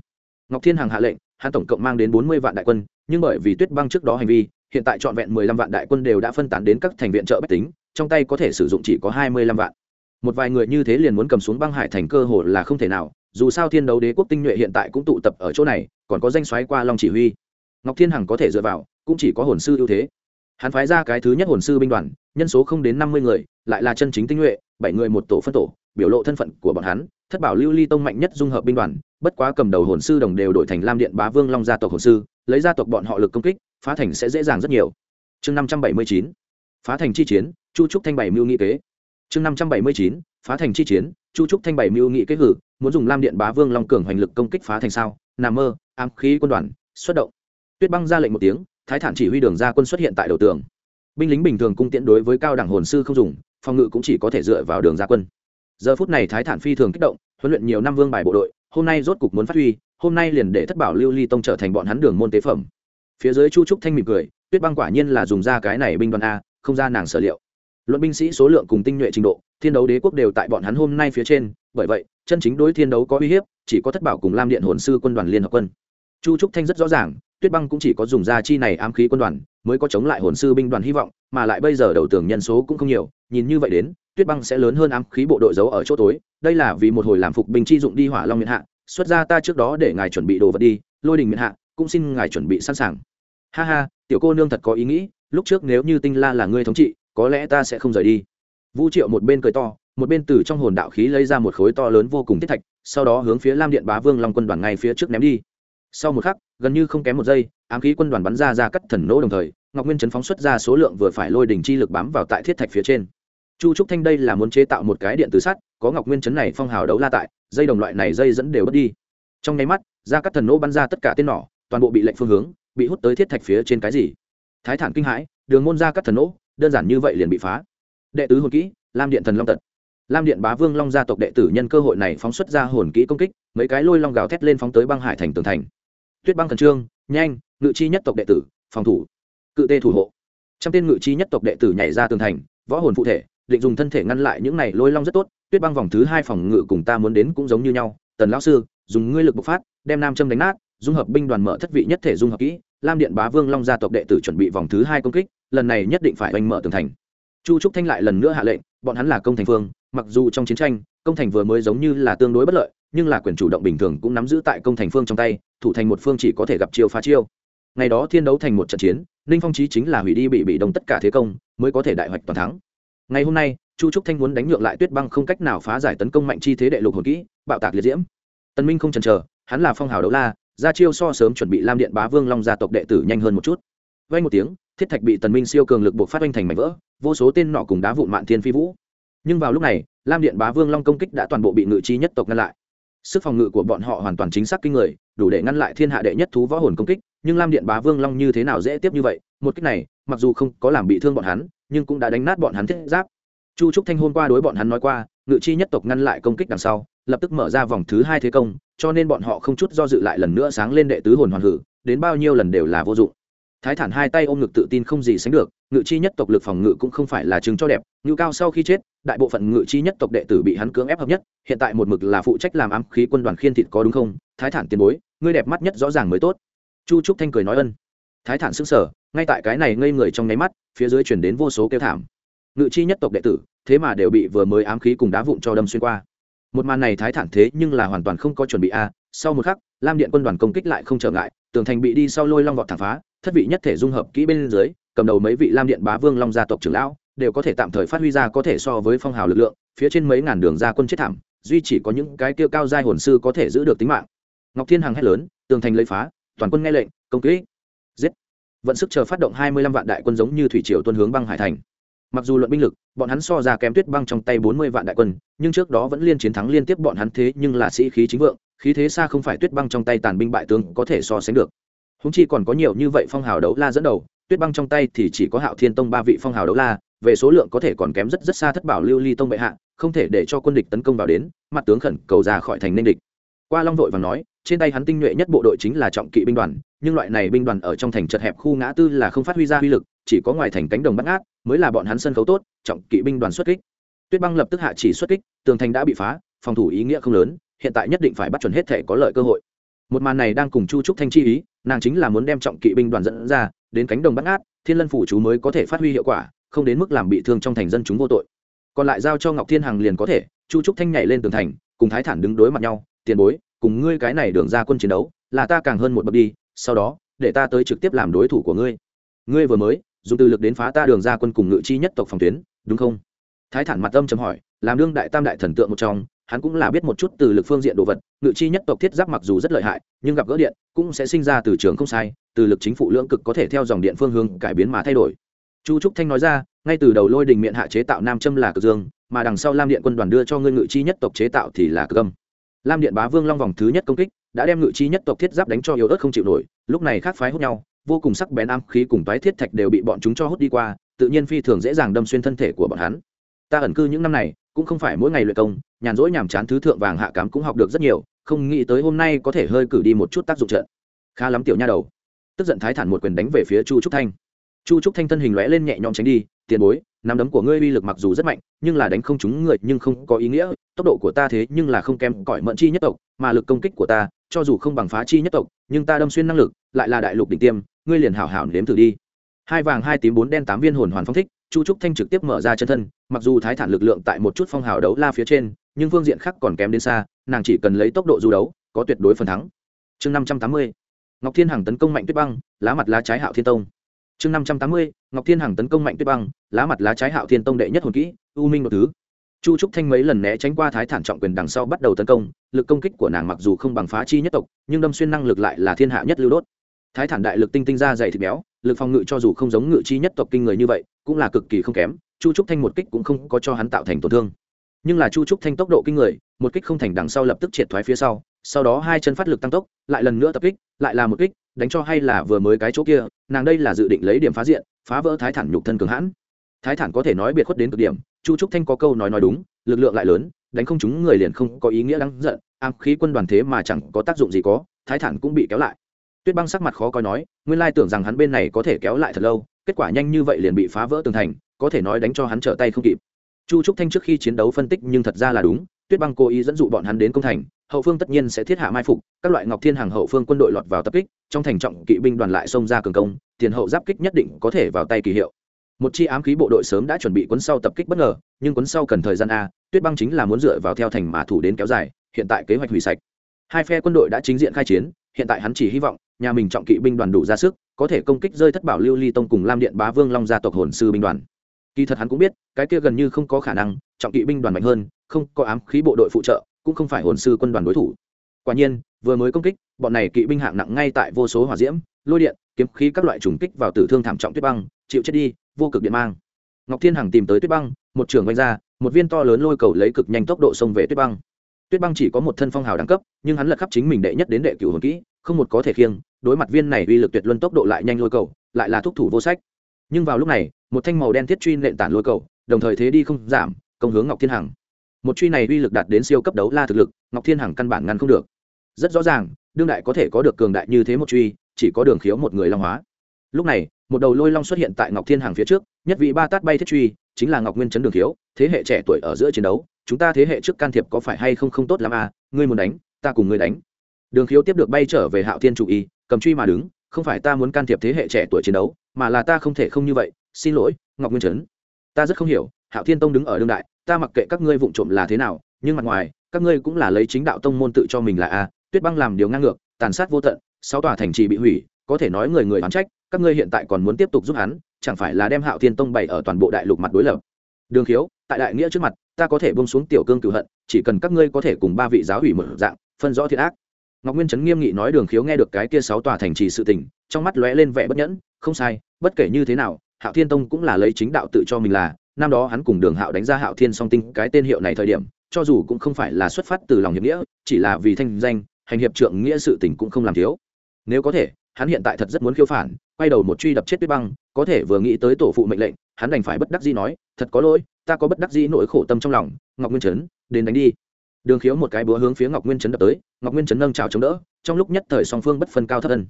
Ngọc thiên hằng hạ lệnh hắn tổng cộng mang đến bốn mươi vạn đại quân, nhưng bởi vì tuyết băng trước đó hành vi, hiện tại trọn vẹn mười lăm vạn đại quân đều đã phân tán đến các thành viện trợ bách tính, trong tay có thể sử dụng chỉ có hai mươi lăm vạn. Một vài người như thế liền muốn cầm xuống băng hải thành cơ hội là không thể nào, dù sao thiên đấu đế quốc tinh nhuệ hiện tại cũng tụ tập ở chỗ này, còn có danh xoáy qua long chỉ huy. Ngọc thiên hằng có thể dựa vào, cũng chỉ có hồn sư ưu thế. Hắn phái ra cái thứ nhất hồn sư binh đoàn, nhân số không đến năm mươi người, lại là chân chính tinh nhuệ, bảy người một tổ phân tổ biểu lộ thân phận của bọn hắn, thất bảo lưu ly tông mạnh nhất dung hợp binh đoàn, bất quá cầm đầu hồn sư đồng đều đổi thành lam điện bá vương long gia tộc hồn sư, lấy gia tộc bọn họ lực công kích, phá thành sẽ dễ dàng rất nhiều. Chương năm trăm bảy mươi chín, phá thành chi chiến, chu trúc thanh bảy mưu nghị kế. Chương năm trăm bảy mươi chín, phá thành chi chiến, chu trúc thanh bảy mưu nghị kế hử, muốn dùng lam điện bá vương long cường hoành lực công kích phá thành sao? Nằm mơ, ám khí quân đoàn, xuất động. Tuyết băng ra lệnh một tiếng, thái thản chỉ huy đường ra quân xuất hiện tại đầu tường. Binh lính bình thường cung tiễn đối với cao đẳng hồn sư không dùng, phòng ngự cũng chỉ có thể dựa vào đường ra quân giờ phút này thái thản phi thường kích động, huấn luyện nhiều năm vương bài bộ đội, hôm nay rốt cục muốn phát huy, hôm nay liền để thất bảo lưu ly tông trở thành bọn hắn đường môn tế phẩm. Phía dưới chu trúc thanh mỉm cười, tuyết băng quả nhiên là dùng ra cái này binh đoàn a, không ra nàng sở liệu. Luận binh sĩ số lượng cùng tinh nhuệ trình độ, thiên đấu đế quốc đều tại bọn hắn hôm nay phía trên, bởi vậy, chân chính đối thiên đấu có uy hiếp, chỉ có thất bảo cùng lam điện hồn sư quân đoàn liên hợp quân. Chu trúc thanh rất rõ ràng, tuyết băng cũng chỉ có dùng ra chi này ám khí quân đoàn, mới có chống lại hồn sư binh đoàn hy vọng, mà lại bây giờ đầu tường nhân số cũng không nhiều, nhìn như vậy đến tuyết băng sẽ lớn hơn ám khí bộ đội giấu ở chỗ tối, đây là vì một hồi làm phục binh chi dụng đi hỏa long miền hạ, xuất ra ta trước đó để ngài chuẩn bị đồ vật đi, lôi đình miền hạ, cũng xin ngài chuẩn bị sẵn sàng. Ha ha, tiểu cô nương thật có ý nghĩ, lúc trước nếu như tinh la là ngươi thống trị, có lẽ ta sẽ không rời đi. Vũ triệu một bên cười to, một bên từ trong hồn đạo khí lấy ra một khối to lớn vô cùng thiết thạch, sau đó hướng phía lam điện bá vương long quân đoàn ngay phía trước ném đi. Sau một khắc, gần như không kém một giây, ám khí quân đoàn bắn ra ra cắt thần nỗ đồng thời, ngọc nguyên chấn phóng xuất ra số lượng vừa phải lôi đỉnh chi lực bám vào tại thiết thạch phía trên chu trúc thanh đây là muốn chế tạo một cái điện từ sắt, có ngọc nguyên chấn này phong hào đấu la tại, dây đồng loại này dây dẫn đều bất đi. Trong nháy mắt ra các thần nỗ bắn ra tất cả tên nỏ, toàn bộ bị lệnh phương hướng, bị hút tới thiết thạch phía trên cái gì. Thái thản kinh hãi, đường môn ra các thần nỗ đơn giản như vậy liền bị phá. Đệ tứ hồn kỹ, lam điện thần long tật. Lam điện bá vương long gia tộc đệ tử nhân cơ hội này phóng xuất ra hồn kỹ công kích, mấy cái lôi long gào thét lên phóng tới băng hải thành tường thành. Tuyết băng thần trương, nhanh, ngự chi nhất tộc đệ tử, phòng thủ. Cự tê thủ hộ. Trăm tên ngự chi nhất tộc đệ tử nhảy ra tường thành, võ hồn phụ thể định dùng thân thể ngăn lại những này lôi long rất tốt, tuyết băng vòng thứ hai phòng ngự cùng ta muốn đến cũng giống như nhau, tần lão sư, dùng ngươi lực bộc phát, đem nam châm đánh nát, dung hợp binh đoàn mở thất vị nhất thể dung hợp kỹ, lam điện bá vương long gia tộc đệ tử chuẩn bị vòng thứ hai công kích, lần này nhất định phải oanh mở tường thành. Chu trúc thanh lại lần nữa hạ lệnh, bọn hắn là công thành phương, mặc dù trong chiến tranh, công thành vừa mới giống như là tương đối bất lợi, nhưng là quyền chủ động bình thường cũng nắm giữ tại công thành phương trong tay, thủ thành một phương chỉ có thể gặp chiêu phá chiêu. Ngày đó thiên đấu thành một trận chiến, ninh phong trí chính là hủy đi bị bị đông tất cả thế công, mới có thể đại hoạch toàn thắng ngày hôm nay, chu trúc thanh muốn đánh nhượng lại tuyết băng không cách nào phá giải tấn công mạnh chi thế đệ lục hồn kỹ, bạo tạc liệt diễm. Tân minh không chần chờ, hắn là phong hào đấu la, ra chiêu so sớm chuẩn bị lam điện bá vương long gia tộc đệ tử nhanh hơn một chút. Vay một tiếng, thiết thạch bị tần minh siêu cường lực buộc phát oanh thành mảnh vỡ, vô số tên nọ cùng đá vụn mạn thiên phi vũ. Nhưng vào lúc này, lam điện bá vương long công kích đã toàn bộ bị ngự chi nhất tộc ngăn lại. Sức phòng ngự của bọn họ hoàn toàn chính xác kinh người, đủ để ngăn lại thiên hạ đệ nhất thú võ hồn công kích, nhưng lam điện bá vương long như thế nào dễ tiếp như vậy, một cách này, mặc dù không có làm bị thương bọn hắn nhưng cũng đã đánh nát bọn hắn thiết giáp. Chu trúc thanh hôm qua đối bọn hắn nói qua, ngự chi nhất tộc ngăn lại công kích đằng sau, lập tức mở ra vòng thứ hai thế công, cho nên bọn họ không chút do dự lại lần nữa sáng lên đệ tứ hồn hoàn hử, đến bao nhiêu lần đều là vô dụng. Thái thản hai tay ôm ngực tự tin không gì sánh được, ngự chi nhất tộc lực phòng ngự cũng không phải là chứng cho đẹp, ngự cao sau khi chết, đại bộ phận ngự chi nhất tộc đệ tử bị hắn cưỡng ép hợp nhất, hiện tại một mực là phụ trách làm ám khí quân đoàn khiên thịt có đúng không? Thái thản tiền bối, ngươi đẹp mắt nhất rõ ràng mới tốt. Chu trúc thanh cười nói ân thái thản xứng sở, ngay tại cái này ngây người trong nháy mắt, phía dưới chuyển đến vô số kêu thảm. Ngự chi nhất tộc đệ tử, thế mà đều bị vừa mới ám khí cùng đá vụn cho đâm xuyên qua. Một màn này thái thản thế nhưng là hoàn toàn không có chuẩn bị a, sau một khắc, lam điện quân đoàn công kích lại không trở ngại, tường thành bị đi sau lôi long vọt thẳng phá, thất vị nhất thể dung hợp kỹ bên dưới, cầm đầu mấy vị lam điện bá vương long gia tộc trưởng lão, đều có thể tạm thời phát huy ra có thể so với phong hào lực lượng, phía trên mấy ngàn đường ra quân chết thảm, duy chỉ có những cái kia cao giai hồn sư có thể giữ được tính mạng. Ngọc thiên hằng hét lớn, tường thành lấy phá, toàn quân nghe lệnh, công kích vận sức chờ phát động hai mươi lăm vạn đại quân giống như thủy triều tuân hướng băng hải thành. Mặc dù luận binh lực, bọn hắn so ra kém tuyết băng trong tay bốn mươi vạn đại quân, nhưng trước đó vẫn liên chiến thắng liên tiếp bọn hắn thế nhưng là sĩ khí chính vượng, khí thế xa không phải tuyết băng trong tay tàn binh bại tướng có thể so sánh được. Húng chi còn có nhiều như vậy phong hào đấu la dẫn đầu, tuyết băng trong tay thì chỉ có hạo thiên tông ba vị phong hào đấu la, về số lượng có thể còn kém rất rất xa thất bảo lưu ly tông bệ hạ, không thể để cho quân địch tấn công vào đến, mặt tướng khẩn cầu ra khỏi thành nên địch qua long vội và nói, trên tay hắn tinh nhuệ nhất bộ đội chính là trọng kỵ binh đoàn, nhưng loại này binh đoàn ở trong thành chật hẹp khu ngã tư là không phát huy ra uy lực, chỉ có ngoài thành cánh đồng bắt ngát, mới là bọn hắn sân khấu tốt, trọng kỵ binh đoàn xuất kích. Tuyết băng lập tức hạ chỉ xuất kích, tường thành đã bị phá, phòng thủ ý nghĩa không lớn, hiện tại nhất định phải bắt chuẩn hết thể có lợi cơ hội. Một màn này đang cùng chu trúc thanh chi ý, nàng chính là muốn đem trọng kỵ binh đoàn dẫn ra, đến cánh đồng bắt ngát, thiên lân phủ chú mới có thể phát huy hiệu quả, không đến mức làm bị thương trong thành dân chúng vô tội. Còn lại giao cho ngọc thiên hằng liền có thể, chu trúc thanh nhảy lên tường thành, cùng thái thản đứng đối mặt nhau tiền bối, cùng ngươi cái này đường ra quân chiến đấu, là ta càng hơn một bậc đi, sau đó, để ta tới trực tiếp làm đối thủ của ngươi. Ngươi vừa mới, dùng từ lực đến phá ta đường ra quân cùng ngự chi nhất tộc phòng tuyến, đúng không? Thái thản mặt âm chấm hỏi, làm đương đại tam đại thần tượng một trong, hắn cũng là biết một chút từ lực phương diện đồ vật, ngự chi nhất tộc thiết giáp mặc dù rất lợi hại, nhưng gặp gỡ điện, cũng sẽ sinh ra từ trường không sai, từ lực chính phủ lưỡng cực có thể theo dòng điện phương hướng cải biến mà thay đổi. Chu trúc thanh nói ra, ngay từ đầu lôi đình miệng hạ chế tạo nam châm là cực dương, mà đằng sau lam điện quân đoàn đưa cho ngươi ngự chi nhất tộc chế tạo thì là cực âm lam điện bá vương long vòng thứ nhất công kích, đã đem ngự chi nhất tộc thiết giáp đánh cho yếu ớt không chịu nổi, lúc này khác phái hút nhau, vô cùng sắc bén am khí cùng toái thiết thạch đều bị bọn chúng cho hút đi qua, tự nhiên phi thường dễ dàng đâm xuyên thân thể của bọn hắn. Ta ẩn cư những năm này, cũng không phải mỗi ngày luyện công, nhàn rỗi nhàm chán thứ thượng vàng hạ cám cũng học được rất nhiều, không nghĩ tới hôm nay có thể hơi cử đi một chút tác dụng trận. Khá lắm tiểu nha đầu. Tức giận thái thản một quyền đánh về phía chu trúc thanh. Chu trúc thanh thân hình lóe lên nhẹ nhõm tránh đi, tiền bối nắm đấm của ngươi uy lực mặc dù rất mạnh, nhưng là đánh không trúng người nhưng không có ý nghĩa. Tốc độ của ta thế nhưng là không kém cỏi mẫn chi nhất tộc, mà lực công kích của ta, cho dù không bằng phá chi nhất tộc, nhưng ta đâm xuyên năng lực, lại là đại lục đỉnh tiêm, ngươi liền hảo hảo nếm thử đi. Hai vàng, hai tím, bốn đen, tám viên hồn hoàn phong thích, chu trúc thanh trực tiếp mở ra chân thân, mặc dù thái thản lực lượng tại một chút phong hào đấu la phía trên, nhưng phương diện khác còn kém đến xa, nàng chỉ cần lấy tốc độ du đấu, có tuyệt đối phần thắng. Chương năm trăm tám mươi, ngọc thiên hằng tấn công mạnh tuyết băng, lá mặt lá trái hạo thiên tông chương năm trăm tám mươi, ngọc thiên hằng tấn công mạnh tuyết băng, lá mặt lá trái hạo thiên tông đệ nhất hồn kỹ, u minh một thứ. Chu trúc thanh mấy lần né tránh qua thái thản trọng quyền đằng sau bắt đầu tấn công, lực công kích của nàng mặc dù không bằng phá chi nhất tộc, nhưng đâm xuyên năng lực lại là thiên hạ nhất lưu đốt. Thái thản đại lực tinh tinh ra dày thịt béo, lực phòng ngự cho dù không giống ngự chi nhất tộc kinh người như vậy, cũng là cực kỳ không kém, chu trúc thanh một kích cũng không có cho hắn tạo thành tổn thương. Nhưng là chu trúc thanh tốc độ kinh người, một kích không thành đằng sau lập tức triệt thoái phía sau sau đó hai chân phát lực tăng tốc, lại lần nữa tập kích, lại là một kích đánh cho hay là vừa mới cái chỗ kia, nàng đây là dự định lấy điểm phá diện, phá vỡ thái thản nhục thân cường hãn. Thái thản có thể nói biệt khuất đến cực điểm, chu trúc thanh có câu nói nói đúng, lực lượng lại lớn, đánh không chúng người liền không có ý nghĩa đáng giận, ám khí quân đoàn thế mà chẳng có tác dụng gì có, thái thản cũng bị kéo lại. Tuyết băng sắc mặt khó coi nói, nguyên lai tưởng rằng hắn bên này có thể kéo lại thật lâu, kết quả nhanh như vậy liền bị phá vỡ tường thành, có thể nói đánh cho hắn trở tay không kịp. Chu trúc thanh trước khi chiến đấu phân tích nhưng thật ra là đúng, tuyết băng cố ý dẫn dụ bọn hắn đến công thành hậu phương tất nhiên sẽ thiết hạ mai phục, các loại ngọc thiên hàng hậu phương quân đội lọt vào tập kích, trong thành trọng kỵ binh đoàn lại xông ra cường công, tiền hậu giáp kích nhất định có thể vào tay kỳ hiệu. Một chi ám khí bộ đội sớm đã chuẩn bị cuốn sau tập kích bất ngờ, nhưng cuốn sau cần thời gian a, tuyết băng chính là muốn dựa vào theo thành mà thủ đến kéo dài, hiện tại kế hoạch hủy sạch. Hai phe quân đội đã chính diện khai chiến, hiện tại hắn chỉ hy vọng, nhà mình trọng kỵ binh đoàn đủ ra sức, có thể công kích rơi thất bảo lưu ly tông cùng lam điện bá vương long gia tộc hồn sư binh đoàn. Kỳ thật hắn cũng biết, cái kia gần như không có khả năng, trọng kỵ binh đoàn mạnh hơn, không có ám khí bộ đội phụ trợ cũng không phải hồn sư quân đoàn đối thủ. Quả nhiên, vừa mới công kích, bọn này kỵ binh hạng nặng ngay tại vô số hỏa diễm, lôi điện, kiếm khí các loại trùng kích vào tử thương thảm trọng tuyết băng, chịu chết đi, vô cực điện mang. Ngọc thiên hằng tìm tới tuyết băng, một trường vanh ra, một viên to lớn lôi cầu lấy cực nhanh tốc độ xông về tuyết băng. Tuyết băng chỉ có một thân phong hào đẳng cấp, nhưng hắn lật khắp chính mình đệ nhất đến đệ cửu hồn kỹ, không một có thể khiêng, đối mặt viên này uy lực tuyệt luân tốc độ lại nhanh lôi cầu, lại là thúc thủ vô sách. Nhưng vào lúc này, một thanh màu đen thiết truy nện tản lôi cầu, đồng thời thế đi không giảm, công hướng ngọc thiên hằng một truy này uy lực đạt đến siêu cấp đấu la thực lực, ngọc thiên hằng căn bản ngăn không được. Rất rõ ràng, đương đại có thể có được cường đại như thế một truy, chỉ có đường khiếu một người long hóa. Lúc này, một đầu lôi long xuất hiện tại ngọc thiên hằng phía trước, nhất vị ba tát bay thiết truy, chính là ngọc nguyên chấn đường khiếu, thế hệ trẻ tuổi ở giữa chiến đấu, chúng ta thế hệ trước can thiệp có phải hay không không tốt lắm à ngươi muốn đánh, ta cùng ngươi đánh. Đường khiếu tiếp được bay trở về hạo thiên chủ y, cầm truy mà đứng, không phải ta muốn can thiệp thế hệ trẻ tuổi chiến đấu, mà là ta không thể không như vậy, xin lỗi, ngọc nguyên trấn ta rất không hiểu, hạo thiên tông đứng ở đương đại ta mặc kệ các ngươi vụng trộm là thế nào, nhưng mặt ngoài, các ngươi cũng là lấy chính đạo tông môn tự cho mình là a, tuyết băng làm điều ngang ngược, tàn sát vô tận, sáu tòa thành trì bị hủy, có thể nói người người oán trách, các ngươi hiện tại còn muốn tiếp tục giúp hắn, chẳng phải là đem hạo thiên tông bày ở toàn bộ đại lục mặt đối lập. Đường khiếu, tại đại nghĩa trước mặt, ta có thể bông xuống tiểu cương cửu hận, chỉ cần các ngươi có thể cùng ba vị giáo hủy một dạng, phân rõ thiệt ác. Ngọc nguyên trấn nghiêm nghị nói đường khiếu nghe được cái kia sáu tòa thành trì sự tình, trong mắt lóe lên vẻ bất nhẫn, không sai, bất kể như thế nào, hạo thiên tông cũng là lấy chính đạo tự cho mình là năm đó hắn cùng đường hạo đánh ra hạo thiên song tinh, cái tên hiệu này thời điểm, cho dù cũng không phải là xuất phát từ lòng hiệp nghĩa, chỉ là vì thanh danh, hành hiệp trượng nghĩa sự tình cũng không làm thiếu. Nếu có thể, hắn hiện tại thật rất muốn khiêu phản, quay đầu một truy đập chết tuyết băng, có thể vừa nghĩ tới tổ phụ mệnh lệnh, hắn đành phải bất đắc dĩ nói, thật có lỗi, ta có bất đắc dĩ nỗi khổ tâm trong lòng, ngọc nguyên trấn, đến đánh đi. Đường khiếu một cái búa hướng phía ngọc nguyên trấn đập tới, ngọc nguyên trấn nâng trào chống đỡ, trong lúc nhất thời song phương bất phân cao thấp thân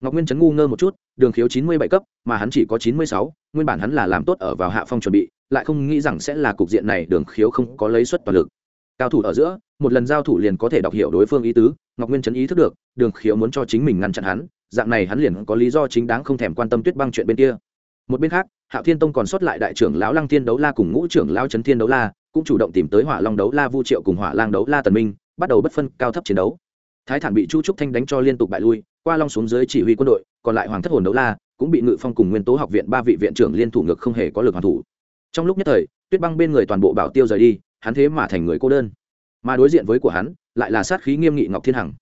ngọc nguyên trấn ngu ngơ một chút, đường khiếu chín mươi bảy cấp, mà hắn chỉ có chín mươi sáu, nguyên bản hắn là làm tốt ở vào hạ phong chuẩn bị lại không nghĩ rằng sẽ là cục diện này, đường khiếu không có lấy suất toàn lực. Cao thủ ở giữa, một lần giao thủ liền có thể đọc hiểu đối phương ý tứ, ngọc nguyên trấn ý thức được, đường khiếu muốn cho chính mình ngăn chặn hắn, dạng này hắn liền có lý do chính đáng không thèm quan tâm tuyết băng chuyện bên kia. Một bên khác, hạo thiên tông còn sót lại đại trưởng lão lăng thiên đấu la cùng ngũ trưởng lão trấn thiên đấu la, cũng chủ động tìm tới hỏa long đấu la, vu triệu cùng hỏa lang đấu la tần minh, bắt đầu bất phân cao thấp chiến đấu. Thái thản bị chu trúc thanh đánh cho liên tục bại lui, qua long xuống dưới chỉ huy quân đội, còn lại hoàng thất hồn đấu la cũng bị ngự phong cùng nguyên tố học viện ba vị viện trưởng liên thủ ngược không hề có lực hoàn thủ trong lúc nhất thời, tuyết băng bên người toàn bộ bảo tiêu rời đi, hắn thế mà thành người cô đơn. Mà đối diện với của hắn, lại là sát khí nghiêm nghị ngọc thiên hằng.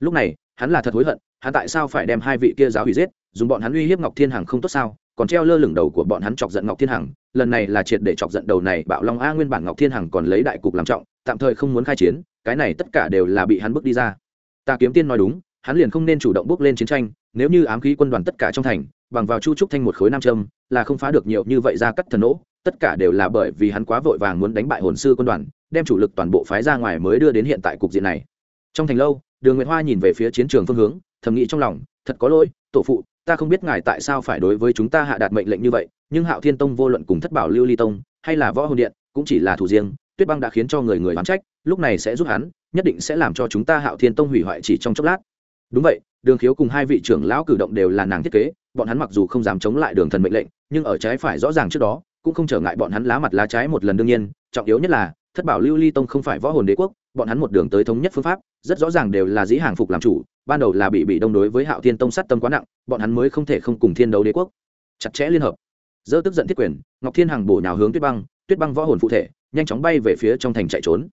Lúc này, hắn là thật hối hận, hắn tại sao phải đem hai vị kia giáo hủy giết, dùng bọn hắn uy hiếp ngọc thiên hằng không tốt sao? Còn treo lơ lửng đầu của bọn hắn chọc giận ngọc thiên hằng, lần này là triệt để chọc giận đầu này bạo long a nguyên bản ngọc thiên hằng còn lấy đại cục làm trọng, tạm thời không muốn khai chiến, cái này tất cả đều là bị hắn bước đi ra. Ta kiếm tiên nói đúng, hắn liền không nên chủ động bước lên chiến tranh, nếu như ám khí quân đoàn tất cả trong thành, bằng vào chu trúc thanh một khối nam châm, là không phá được nhiều như vậy ra cắt thần nỗ tất cả đều là bởi vì hắn quá vội vàng muốn đánh bại hồn sư quân đoàn, đem chủ lực toàn bộ phái ra ngoài mới đưa đến hiện tại cục diện này. Trong thành lâu, đường nguyệt hoa nhìn về phía chiến trường phương hướng, thầm nghĩ trong lòng, thật có lỗi, tổ phụ, ta không biết ngài tại sao phải đối với chúng ta hạ đạt mệnh lệnh như vậy, nhưng hạo thiên tông vô luận cùng thất bảo lưu ly tông, hay là võ hồn điện, cũng chỉ là thủ riêng, tuyết băng đã khiến cho người người oán trách, lúc này sẽ giúp hắn, nhất định sẽ làm cho chúng ta hạo thiên tông hủy hoại chỉ trong chốc lát. Đúng vậy, đường khiếu cùng hai vị trưởng lão cử động đều là nàng thiết kế, bọn hắn mặc dù không dám chống lại đường thần mệnh lệnh, nhưng ở trái phải rõ ràng trước đó cũng không trở ngại bọn hắn lá mặt lá trái một lần đương nhiên, trọng yếu nhất là, thất bảo lưu ly tông không phải võ hồn đế quốc, bọn hắn một đường tới thống nhất phương pháp, rất rõ ràng đều là dĩ hàng phục làm chủ, ban đầu là bị bị đông đối với hạo thiên tông sát tâm quá nặng, bọn hắn mới không thể không cùng thiên đấu đế quốc chặt chẽ liên hợp. Dơ tức giận thiết quyền, ngọc thiên hằng bổ nhào hướng tuyết băng tuyết băng võ hồn phụ thể, nhanh chóng bay về phía trong thành chạy trốn.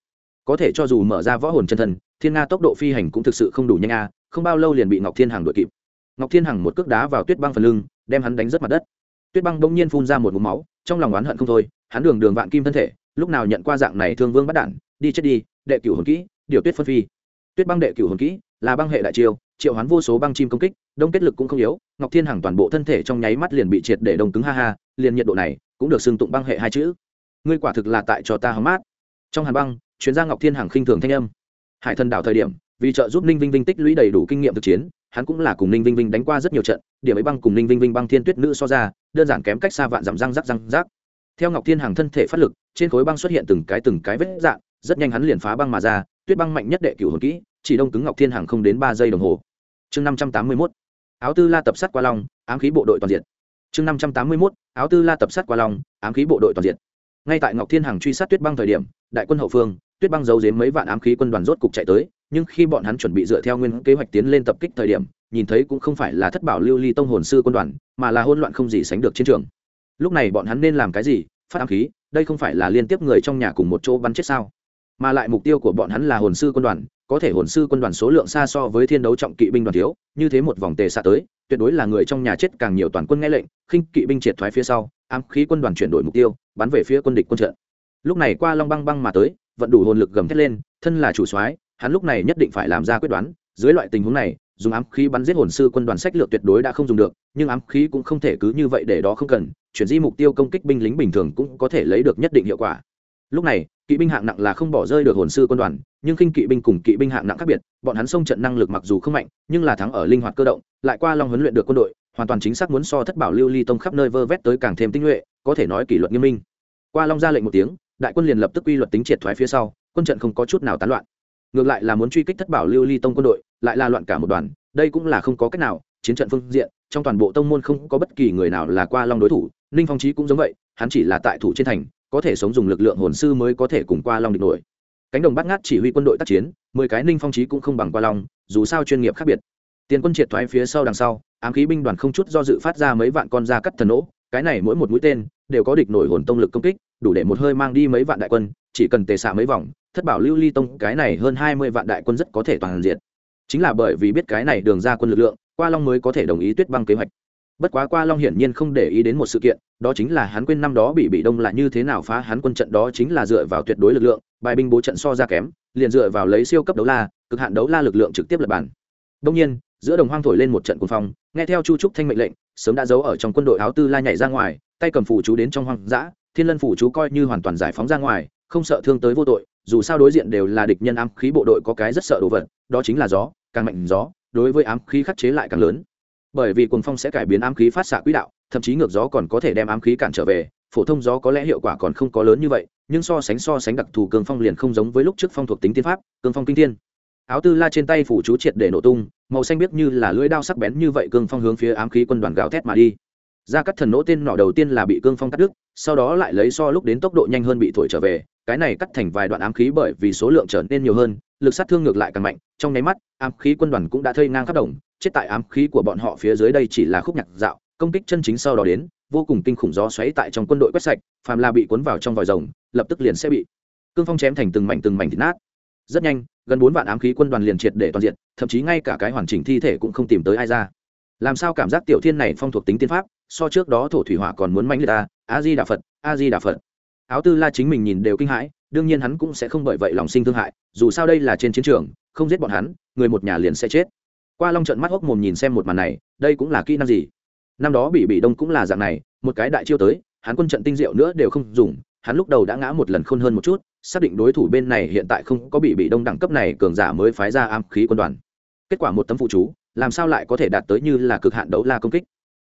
Có thể cho dù mở ra võ hồn chân thân, thiên nga tốc độ phi hành cũng thực sự không đủ nhanh a, không bao lâu liền bị ngọc thiên hằng đuổi kịp. Ngọc thiên hằng một cước đá vào tuyết băng phần lưng, đem hắn đánh rất mặt đất tuyết băng bỗng nhiên phun ra một mũ máu trong lòng oán hận không thôi hắn đường đường vạn kim thân thể lúc nào nhận qua dạng này thương vương bắt đản đi chết đi đệ cửu hồn kỹ điều tuyết phân phi. Tuyết băng đệ cửu hồn kỹ là băng hệ đại triều, triệu hoán vô số băng chim công kích đông kết lực cũng không yếu ngọc thiên hằng toàn bộ thân thể trong nháy mắt liền bị triệt để đông cứng ha ha liền nhiệt độ này cũng được xưng tụng băng hệ hai chữ. Ngươi quả thực là tại cho ta hóng mát. Trong hàn băng chuyên gia ngọc thiên hằng khinh thường thanh âm. Hải thần đảo thời điểm vì trợ giúp ninh vinh vinh tích lũy đầy đủ kinh nghiệm thực chiến hắn cũng là cùng ninh vinh vinh đánh qua rất nhiều trận điểm ấy băng cùng ninh vinh vinh băng thiên tuyết nữ so ra đơn giản kém cách xa vạn dặm răng rắc răng rác theo ngọc thiên hàng thân thể phát lực, trên khối băng xuất hiện từng cái từng cái vết dạng, rất nhanh hắn liền phá băng mà ra, tuyết băng mạnh nhất đệ cửu hồn kỹ, chỉ đông cứng ngọc thiên hàng không đến ba giây đồng hồ. Chương năm trăm tám mươi mốt, áo tư la tập sát qua long, ám khí bộ đội toàn diện. Chương năm trăm tám mươi mốt, áo tư la tập sát qua long, ám khí bộ đội toàn diện. Ngay tại ngọc thiên hằng truy sát tuyết băng thời điểm, đại quân hậu phương, tuyết băng giấu giếm mấy vạn ám khí quân đoàn rốt cục chạy tới, nhưng khi bọn hắn chuẩn bị dựa theo nguyên kế hoạch tiến lên tập kích thời điểm nhìn thấy cũng không phải là thất bảo lưu ly tông hồn sư quân đoàn, mà là hỗn loạn không gì sánh được chiến trường. Lúc này bọn hắn nên làm cái gì? Phát ám khí, đây không phải là liên tiếp người trong nhà cùng một chỗ bắn chết sao? Mà lại mục tiêu của bọn hắn là hồn sư quân đoàn, có thể hồn sư quân đoàn số lượng xa so với thiên đấu trọng kỵ binh đoàn thiếu, như thế một vòng tề xạ tới, tuyệt đối là người trong nhà chết càng nhiều toàn quân nghe lệnh, khinh kỵ binh triệt thoái phía sau, ám khí quân đoàn chuyển đổi mục tiêu, bắn về phía quân địch quân trận. Lúc này qua long băng băng mà tới, vận đủ hồn lực gầm thét lên, thân là chủ soái, hắn lúc này nhất định phải làm ra quyết đoán, dưới loại tình huống này dùng ám khí bắn giết hồn sư quân đoàn sách lược tuyệt đối đã không dùng được, nhưng ám khí cũng không thể cứ như vậy để đó không cần, chuyển di mục tiêu công kích binh lính bình thường cũng có thể lấy được nhất định hiệu quả. Lúc này, kỵ binh hạng nặng là không bỏ rơi được hồn sư quân đoàn, nhưng khinh kỵ binh cùng kỵ binh hạng nặng khác biệt, bọn hắn xông trận năng lực mặc dù không mạnh, nhưng là thắng ở linh hoạt cơ động, lại qua long huấn luyện được quân đội, hoàn toàn chính xác muốn so thất bảo lưu ly tông khắp nơi vơ vét tới càng thêm tinh nhuệ, có thể nói kỷ luật nghiêm minh. Qua long ra lệnh một tiếng, đại quân liền lập tức quy luật tính triệt thoái phía sau, quân trận không có chút nào tán loạn ngược lại là muốn truy kích thất bảo lưu ly tông quân đội, lại là loạn cả một đoàn, đây cũng là không có cách nào, chiến trận phương diện, trong toàn bộ tông môn không có bất kỳ người nào là qua long đối thủ, ninh phong trí cũng giống vậy, hắn chỉ là tại thủ trên thành, có thể sống dùng lực lượng hồn sư mới có thể cùng qua long địch nổi. Cánh đồng bắt ngát chỉ huy quân đội tác chiến, mười cái ninh phong trí cũng không bằng qua long, dù sao chuyên nghiệp khác biệt. Tiền quân triệt thoái phía sau đằng sau, ám khí binh đoàn không chút do dự phát ra mấy vạn con da cắt thần nỗ, cái này mỗi một mũi tên đều có địch nổi hồn tông lực công kích, đủ để một hơi mang đi mấy vạn đại quân, chỉ cần tề xạ mấy vòng thất bảo lưu ly tông, cái này hơn hai mươi vạn đại quân rất có thể toàn diện. Chính là bởi vì biết cái này đường ra quân lực lượng, qua long mới có thể đồng ý tuyết băng kế hoạch. Bất quá qua long hiển nhiên không để ý đến một sự kiện, đó chính là hắn quên năm đó bị bị đông là như thế nào phá hắn quân trận, đó chính là dựa vào tuyệt đối lực lượng, bài binh bố trận so ra kém, liền dựa vào lấy siêu cấp đấu la, cực hạn đấu la lực lượng trực tiếp lập bản đông nhiên, giữa đồng hoang thổi lên một trận cuồng phong, nghe theo chu trúc thanh mệnh lệnh, sớm đã giấu ở trong quân đội áo tư la nhảy ra ngoài, tay cầm phủ chú đến trong hoang dã, thiên lân phủ chú coi như hoàn toàn giải phóng ra ngoài, không sợ thương tới vô tội dù sao đối diện đều là địch nhân ám khí bộ đội có cái rất sợ đồ vật, đó chính là gió, càng mạnh gió, đối với ám khí khắc chế lại càng lớn. Bởi vì cuồng phong sẽ cải biến ám khí phát xạ quỹ đạo, thậm chí ngược gió còn có thể đem ám khí cản trở về, phổ thông gió có lẽ hiệu quả còn không có lớn như vậy, nhưng so sánh so sánh đặc thù cường phong liền không giống với lúc trước phong thuộc tính tiên pháp, cường phong kinh thiên. Áo tư la trên tay phủ chú triệt để nổ tung, màu xanh biết như là lưỡi đao sắc bén như vậy cương phong hướng phía ám khí quân đoàn gào thét mà đi. Ra cắt thần nỗ tên nọ đầu tiên là bị cương phong cắt đứt, sau đó lại lấy so lúc đến tốc độ nhanh hơn bị thổi trở về cái này cắt thành vài đoạn ám khí bởi vì số lượng trở nên nhiều hơn, lực sát thương ngược lại càng mạnh, trong nháy mắt, ám khí quân đoàn cũng đã thây ngang khắp đồng, chết tại ám khí của bọn họ phía dưới đây chỉ là khúc nhạc dạo, công kích chân chính sau đó đến, vô cùng kinh khủng gió xoáy tại trong quân đội quét sạch, phàm là bị cuốn vào trong vòi rồng, lập tức liền sẽ bị cương phong chém thành từng mảnh từng mảnh thịt nát. Rất nhanh, gần bốn vạn ám khí quân đoàn liền triệt để toàn diện, thậm chí ngay cả cái hoàn chỉnh thi thể cũng không tìm tới ai ra. Làm sao cảm giác tiểu thiên này phong thuộc tính tiên pháp, so trước đó thổ thủy hỏa còn muốn manh liệt ta, a di đà phật, a di đà phật áo tư la chính mình nhìn đều kinh hãi, đương nhiên hắn cũng sẽ không bởi vậy lòng sinh thương hại, dù sao đây là trên chiến trường, không giết bọn hắn, người một nhà liền sẽ chết. Qua long trận mắt hốc mồm nhìn xem một màn này, đây cũng là kỹ năng gì? Năm đó bị bị đông cũng là dạng này, một cái đại chiêu tới, hắn quân trận tinh diệu nữa đều không dùng, hắn lúc đầu đã ngã một lần khôn hơn một chút, xác định đối thủ bên này hiện tại không có bị bị đông đẳng cấp này cường giả mới phái ra am khí quân đoàn. Kết quả một tấm phụ chú, làm sao lại có thể đạt tới như là cực hạn đấu la công kích?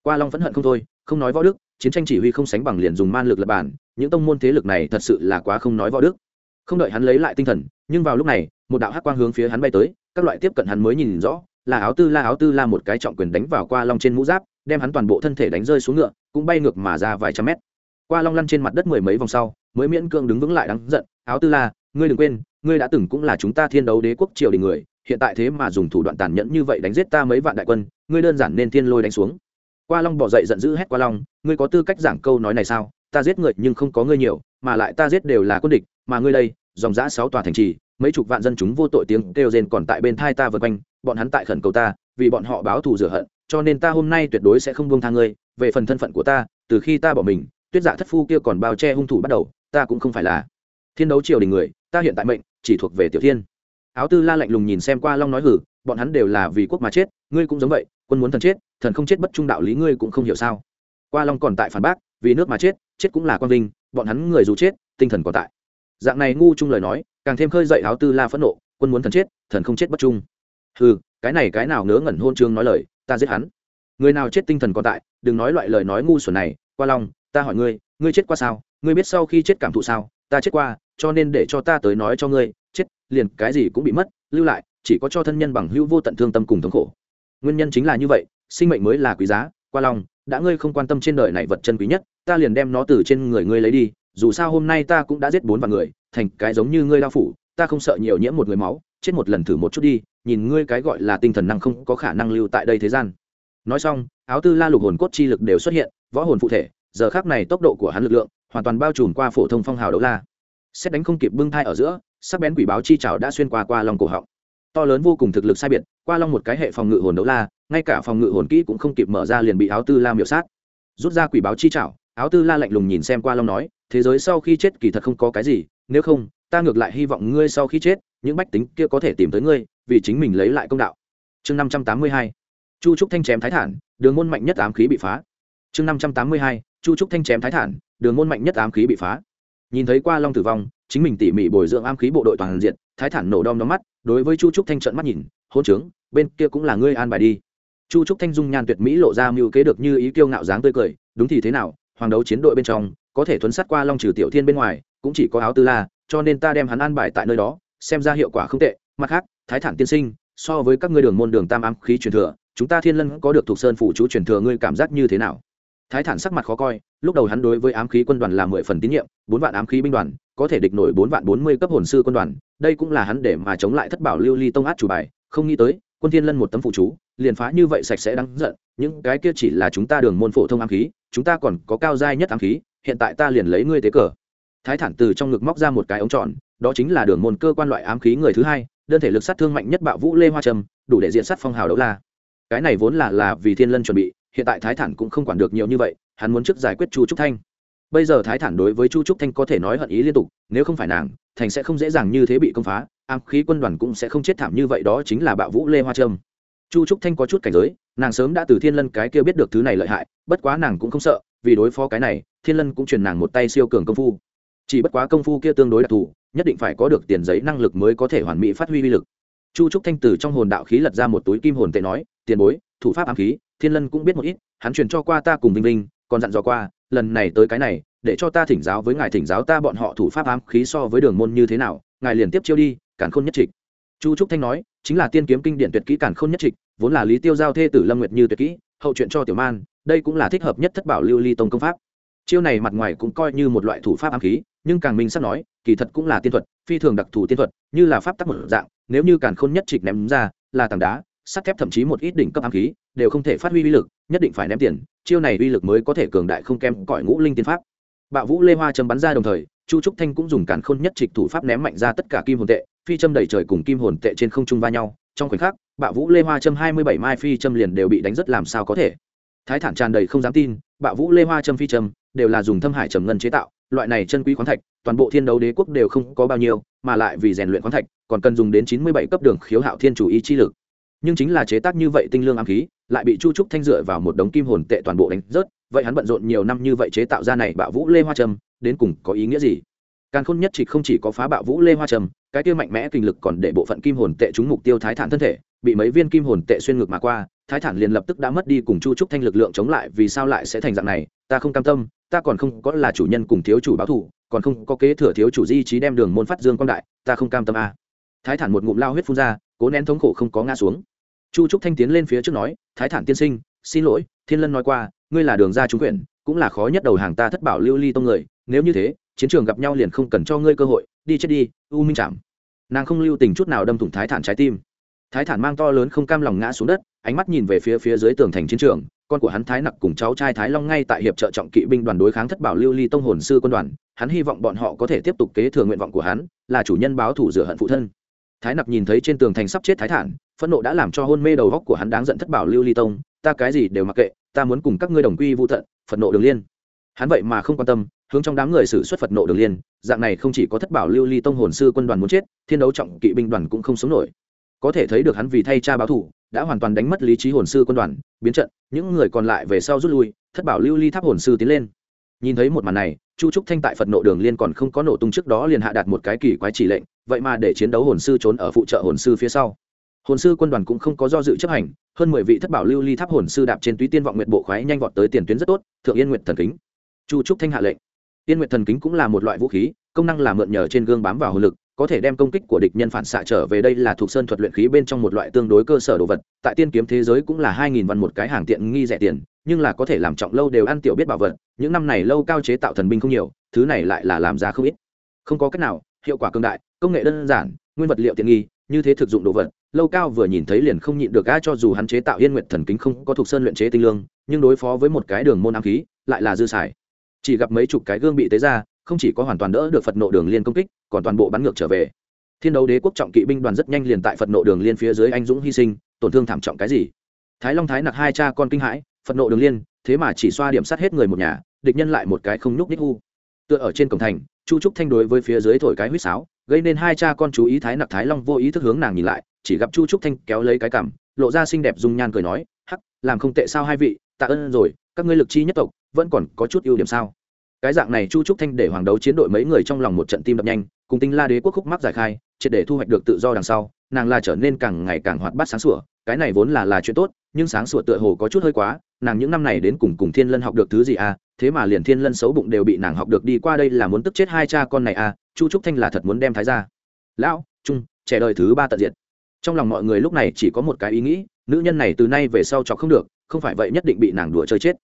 Qua long vẫn hận không thôi, không nói võ đức, chiến tranh chỉ huy không sánh bằng liền dùng man lực lập bản những tông môn thế lực này thật sự là quá không nói võ đức. Không đợi hắn lấy lại tinh thần, nhưng vào lúc này, một đạo hắc quang hướng phía hắn bay tới, các loại tiếp cận hắn mới nhìn rõ, là áo tư la, áo tư la một cái trọng quyền đánh vào qua long trên mũ giáp, đem hắn toàn bộ thân thể đánh rơi xuống ngựa, cũng bay ngược mà ra vài trăm mét. Qua long lăn trên mặt đất mười mấy vòng sau, mới miễn cưỡng đứng vững lại đáng giận, áo tư la, ngươi đừng quên, ngươi đã từng cũng là chúng ta thiên đấu đế quốc triều đình người, hiện tại thế mà dùng thủ đoạn tàn nhẫn như vậy đánh giết ta mấy vạn đại quân, ngươi đơn giản nên thiên lôi đánh xuống. Qua long bỏ dậy giận dữ hét qua long, ngươi có tư cách giảng câu nói này sao? Ta giết người nhưng không có ngươi nhiều, mà lại ta giết đều là quân địch, mà ngươi đây, dòng giã sáu tòa thành trì, mấy chục vạn dân chúng vô tội tiếng kêu rên còn tại bên thai ta vượt quanh, bọn hắn tại khẩn cầu ta, vì bọn họ báo thù rửa hận, cho nên ta hôm nay tuyệt đối sẽ không buông tha ngươi, về phần thân phận của ta, từ khi ta bỏ mình, tuyết dạ thất phu kia còn bao che hung thủ bắt đầu, ta cũng không phải là thiên đấu triều đình người, ta hiện tại mệnh, chỉ thuộc về tiểu thiên. Áo tư la lạnh lùng nhìn xem qua long nói hử, bọn hắn đều là vì quốc mà chết, ngươi cũng giống vậy, quân muốn thần chết, thần không chết bất trung đạo lý ngươi cũng không hiểu sao. Qua long còn tại phản bác vì nước mà chết chết cũng là quan vinh, bọn hắn người dù chết, tinh thần còn tại. Dạng này ngu chung lời nói, càng thêm khơi dậy áo tư la phẫn nộ, quân muốn thần chết, thần không chết bất trung. Ừ cái này cái nào ngớ ngẩn hôn trương nói lời, ta giết hắn. Người nào chết tinh thần còn tại, đừng nói loại lời nói ngu xuẩn này, qua long, ta hỏi ngươi ngươi chết qua sao? Ngươi biết sau khi chết cảm thụ sao? Ta chết qua, cho nên để cho ta tới nói cho ngươi, chết, liền cái gì cũng bị mất, lưu lại, chỉ có cho thân nhân bằng hữu vô tận thương tâm cùng thống khổ. Nguyên nhân chính là như vậy, sinh mệnh mới là quý giá, qua lòng đã ngươi không quan tâm trên đời này vật chân quý nhất, ta liền đem nó từ trên người ngươi lấy đi, dù sao hôm nay ta cũng đã giết bốn vạn người, thành cái giống như ngươi lao phủ, ta không sợ nhiều nhiễm một người máu, chết một lần thử một chút đi, nhìn ngươi cái gọi là tinh thần năng không có khả năng lưu tại đây thế gian. Nói xong, áo tư la lục hồn cốt chi lực đều xuất hiện, võ hồn phụ thể, giờ khác này tốc độ của hắn lực lượng, hoàn toàn bao trùm qua phổ thông phong hào đấu la. Xét đánh không kịp bưng thai ở giữa, sắc bén quỷ báo chi trào đã xuyên qua qua lòng cổ họng. To lớn vô cùng thực lực sai biệt, qua long một cái hệ phòng ngự hồn đấu la ngay cả phòng ngự hồn kỹ cũng không kịp mở ra liền bị áo tư la miểu sát. Rút ra quỷ báo chi chảo, áo tư la lạnh lùng nhìn xem qua long nói, thế giới sau khi chết kỳ thật không có cái gì, nếu không, ta ngược lại hy vọng ngươi sau khi chết, những bách tính kia có thể tìm tới ngươi, vì chính mình lấy lại công đạo. Chương năm trăm tám mươi hai, chu trúc thanh chém thái thản, đường môn mạnh nhất ám khí bị phá. Chương năm trăm tám mươi hai, chu trúc thanh chém thái thản, đường môn mạnh nhất ám khí bị phá. Nhìn thấy qua long tử vong, chính mình tỉ mỉ bồi dưỡng ám khí bộ đội toàn diện, thái thản nổ đom đóm mắt, đối với chu trúc thanh trận mắt nhìn hôn trướng, bên kia cũng là ngươi an bài đi chu trúc thanh dung nhan tuyệt mỹ lộ ra mưu kế được như ý kiêu ngạo dáng tươi cười, đúng thì thế nào, hoàng đấu chiến đội bên trong, có thể thuấn sát qua long trừ tiểu thiên bên ngoài, cũng chỉ có áo tư la, cho nên ta đem hắn an bài tại nơi đó, xem ra hiệu quả không tệ. Mặt khác, thái thản tiên sinh, so với các ngươi đường môn đường tam ám khí truyền thừa, chúng ta thiên lân có được thuộc sơn phủ chú truyền thừa, ngươi cảm giác như thế nào? Thái thản sắc mặt khó coi, lúc đầu hắn đối với ám khí quân đoàn là mười phần tín nhiệm, bốn vạn ám khí binh đoàn, có thể địch nổi bốn vạn bốn mươi cấp hồn sư quân đoàn, đây cũng là hắn để mà chống lại thất bảo lưu ly tông át chủ bài, không nghĩ tới, quân thiên lân một tấm phụ chú liền phá như vậy sạch sẽ đáng giận, những cái kia chỉ là chúng ta đường môn phổ thông ám khí, chúng ta còn có cao giai nhất ám khí, hiện tại ta liền lấy ngươi tế cờ. Thái thản từ trong ngực móc ra một cái ống tròn, đó chính là đường môn cơ quan loại ám khí người thứ hai, đơn thể lực sát thương mạnh nhất bạo vũ lê hoa trầm đủ để diện sát phong hào đấu la. Cái này vốn là là vì thiên lân chuẩn bị, hiện tại thái thản cũng không quản được nhiều như vậy, hắn muốn trước giải quyết chu trúc thanh. Bây giờ thái thản đối với chu trúc thanh có thể nói hận ý liên tục, nếu không phải nàng, thành sẽ không dễ dàng như thế bị công phá, ám khí quân đoàn cũng sẽ không chết thảm như vậy, đó chính là bạo vũ lê hoa trâm chu trúc thanh có chút cảnh giới, nàng sớm đã từ thiên lân cái kia biết được thứ này lợi hại, bất quá nàng cũng không sợ, vì đối phó cái này, thiên lân cũng truyền nàng một tay siêu cường công phu. Chỉ bất quá công phu kia tương đối đặc thù, nhất định phải có được tiền giấy năng lực mới có thể hoàn mỹ phát huy uy lực. Chu trúc thanh từ trong hồn đạo khí lật ra một túi kim hồn tệ nói, tiền bối, thủ pháp ám khí, thiên lân cũng biết một ít, hắn truyền cho qua ta cùng vinh vinh, còn dặn dò qua, lần này tới cái này, để cho ta thỉnh giáo với ngài thỉnh giáo ta bọn họ thủ pháp ám khí so với đường môn như thế nào, ngài liền tiếp chiêu đi cản khôn nhất trịch. Chu trúc thanh nói chính là tiên kiếm kinh điển tuyệt kỹ cản khôn nhất trịch, vốn là lý tiêu giao thê tử lâm nguyệt như tuyệt kỹ, hậu chuyện cho tiểu man, đây cũng là thích hợp nhất thất bảo lưu ly tông công pháp. Chiêu này mặt ngoài cũng coi như một loại thủ pháp ám khí, nhưng càng minh sắp nói, kỳ thật cũng là tiên thuật, phi thường đặc thù tiên thuật, như là pháp tắc một dạng, nếu như càn khôn nhất trịch ném ra, là tảng đá, sắt thép thậm chí một ít đỉnh cấp ám khí, đều không thể phát huy uy lực, nhất định phải ném tiền, chiêu này uy lực mới có thể cường đại không kém cõi ngũ linh tiên pháp. Bạo vũ lê hoa chấm bắn ra đồng thời, chu trúc thanh cũng dùng càn khôn nhất trịch thủ pháp ném mạnh ra tất cả kim hồn tệ phi châm đầy trời cùng kim hồn tệ trên không trung va nhau, trong khoảnh khắc bạo vũ lê hoa châm hai mươi bảy mai phi châm liền đều bị đánh rất làm sao có thể. Thái thản tràn đầy không dám tin bạo vũ lê hoa châm phi châm đều là dùng thâm hải trầm ngân chế tạo, loại này chân quý khoáng thạch, toàn bộ thiên đấu đế quốc đều không có bao nhiêu, mà lại vì rèn luyện khoáng thạch, còn cần dùng đến chín mươi bảy cấp đường khiếu hạo thiên chủ ý chi lực. Nhưng chính là chế tác như vậy tinh lương ám khí, lại bị chu trúc thanh dựa vào một đống kim hồn tệ toàn bộ đánh rớt, vậy hắn bận rộn nhiều năm như vậy chế tạo ra này bạo vũ lê hoa trầm đến cùng có ý nghĩa gì? Càng khôn nhất chỉ không chỉ có phá bạo vũ lê hoa trầm cái kia mạnh mẽ kinh lực còn để bộ phận kim hồn tệ trúng mục tiêu thái thản thân thể, bị mấy viên kim hồn tệ xuyên ngược mà qua, thái thản liền lập tức đã mất đi cùng chu trúc thanh lực lượng chống lại, vì sao lại sẽ thành dạng này, ta không cam tâm, ta còn không có là chủ nhân cùng thiếu chủ báo thủ còn không có kế thừa thiếu chủ di trí đem đường môn phát dương quang đại, ta không cam tâm a à. thái thản một ngụm lao huyết phun ra, cố nén thống khổ không có ngã xuống chu trúc thanh tiến lên phía trước nói, thái thản tiên sinh, xin lỗi, thiên lân nói qua, ngươi là đường ra trúng quyển, cũng là khó nhất đầu hàng ta thất bảo lưu ly tông người, nếu như thế, chiến trường gặp nhau liền không cần cho ngươi cơ hội đi chết đi, u minh chạm. Nàng không lưu tình chút nào đâm thủng thái thản trái tim. Thái thản mang to lớn không cam lòng ngã xuống đất, ánh mắt nhìn về phía phía dưới tường thành chiến trường, con của hắn thái nặc cùng cháu trai thái long ngay tại hiệp trợ trọng kỵ binh đoàn đối kháng thất bảo lưu ly tông hồn sư quân đoàn, hắn hy vọng bọn họ có thể tiếp tục kế thừa nguyện vọng của hắn, là chủ nhân báo thủ rửa hận phụ thân. Thái nặc nhìn thấy trên tường thành sắp chết thái thản, phẫn nộ đã làm cho hôn mê đầu góc của hắn đáng giận thất bảo lưu ly tông, ta cái gì đều mặc kệ, ta muốn cùng các ngươi đồng quy vô thận phẫn nộ đường liên. Hắn vậy mà không quan tâm hướng trong đám người xử xuất phật nộ đường liên, dạng này không chỉ có thất bảo lưu ly tông hồn sư quân đoàn muốn chết, thiên đấu trọng kỵ binh đoàn cũng không sống nổi. Có thể thấy được hắn vì thay cha báo thủ đã hoàn toàn đánh mất lý trí hồn sư quân đoàn, biến trận, những người còn lại về sau rút lui, thất bảo lưu ly tháp hồn sư tiến lên. Nhìn thấy một màn này, chu trúc thanh tại phật nộ đường liên còn không có nổ tung trước đó liền hạ đạt một cái kỳ quái chỉ lệnh, vậy mà để chiến đấu hồn sư trốn ở phụ trợ hồn sư phía sau. Hồn sư quân đoàn cũng không có do dự chấp hành, hơn mười vị thất bảo lưu ly tháp hồn sư đạp trên túy tiên vọng nguyện bộ khoái nhanh vọt tới tiền tuyến rất tốt, thượng yên nguyện thần kính. Chu trúc thanh hạ lệnh. Tiên nguyệt thần kính cũng là một loại vũ khí, công năng là mượn nhờ trên gương bám vào hồn lực, có thể đem công kích của địch nhân phản xạ trở về đây là thuộc sơn thuật luyện khí bên trong một loại tương đối cơ sở đồ vật. Tại tiên kiếm thế giới cũng là hai nghìn văn một cái hàng tiện nghi rẻ tiền, nhưng là có thể làm trọng lâu đều ăn tiểu biết bảo vật, những năm này lâu cao chế tạo thần binh không nhiều, thứ này lại là làm ra không ít. Không có cách nào, hiệu quả cường đại, công nghệ đơn giản, nguyên vật liệu tiện nghi, như thế thực dụng đồ vật, lâu cao vừa nhìn thấy liền không nhịn được ai cho dù hắn chế tạo yên nguyệt thần kính không có thuộc sơn luyện chế tinh lương, nhưng đối phó với một cái đường môn ám khí, lại là dư xài chỉ gặp mấy chục cái gương bị tế ra, không chỉ có hoàn toàn đỡ được phật nộ đường liên công kích, còn toàn bộ bắn ngược trở về. Thiên đấu đế quốc trọng kỵ binh đoàn rất nhanh liền tại phật nộ đường liên phía dưới anh dũng hy sinh, tổn thương thảm trọng cái gì? Thái long thái nặc hai cha con kinh hãi, phật nộ đường liên, thế mà chỉ xoa điểm sát hết người một nhà, địch nhân lại một cái không nhúc ních u. Tựa ở trên cổng thành, chu trúc thanh đối với phía dưới thổi cái huýt sáo, gây nên hai cha con chú ý thái nặc thái long vô ý thức hướng nàng nhìn lại, chỉ gặp chu trúc thanh kéo lấy cái cằm, lộ ra xinh đẹp dung nhan cười nói, hắc, làm không tệ sao hai vị, tạ ơn rồi, các ngươi lực chi nhất tộc, vẫn còn có chút ưu điểm sao? Cái dạng này chu trúc thanh để hoàng đấu chiến đội mấy người trong lòng một trận tim đập nhanh, cùng tinh la đế quốc khúc mắc giải khai, triệt để thu hoạch được tự do đằng sau, nàng là trở nên càng ngày càng hoạt bát sáng sủa, cái này vốn là là chuyện tốt, nhưng sáng sủa tựa hồ có chút hơi quá, nàng những năm này đến cùng cùng thiên lân học được thứ gì à thế mà liền thiên lân xấu bụng đều bị nàng học được đi qua đây là muốn tức chết hai cha con này à chu trúc thanh là thật muốn đem thái ra lão, trung, trẻ đời thứ ba tận diệt. Trong lòng mọi người lúc này chỉ có một cái ý nghĩ, nữ nhân này từ nay về sau chọc không được, không phải vậy nhất định bị nàng đùa chơi chết.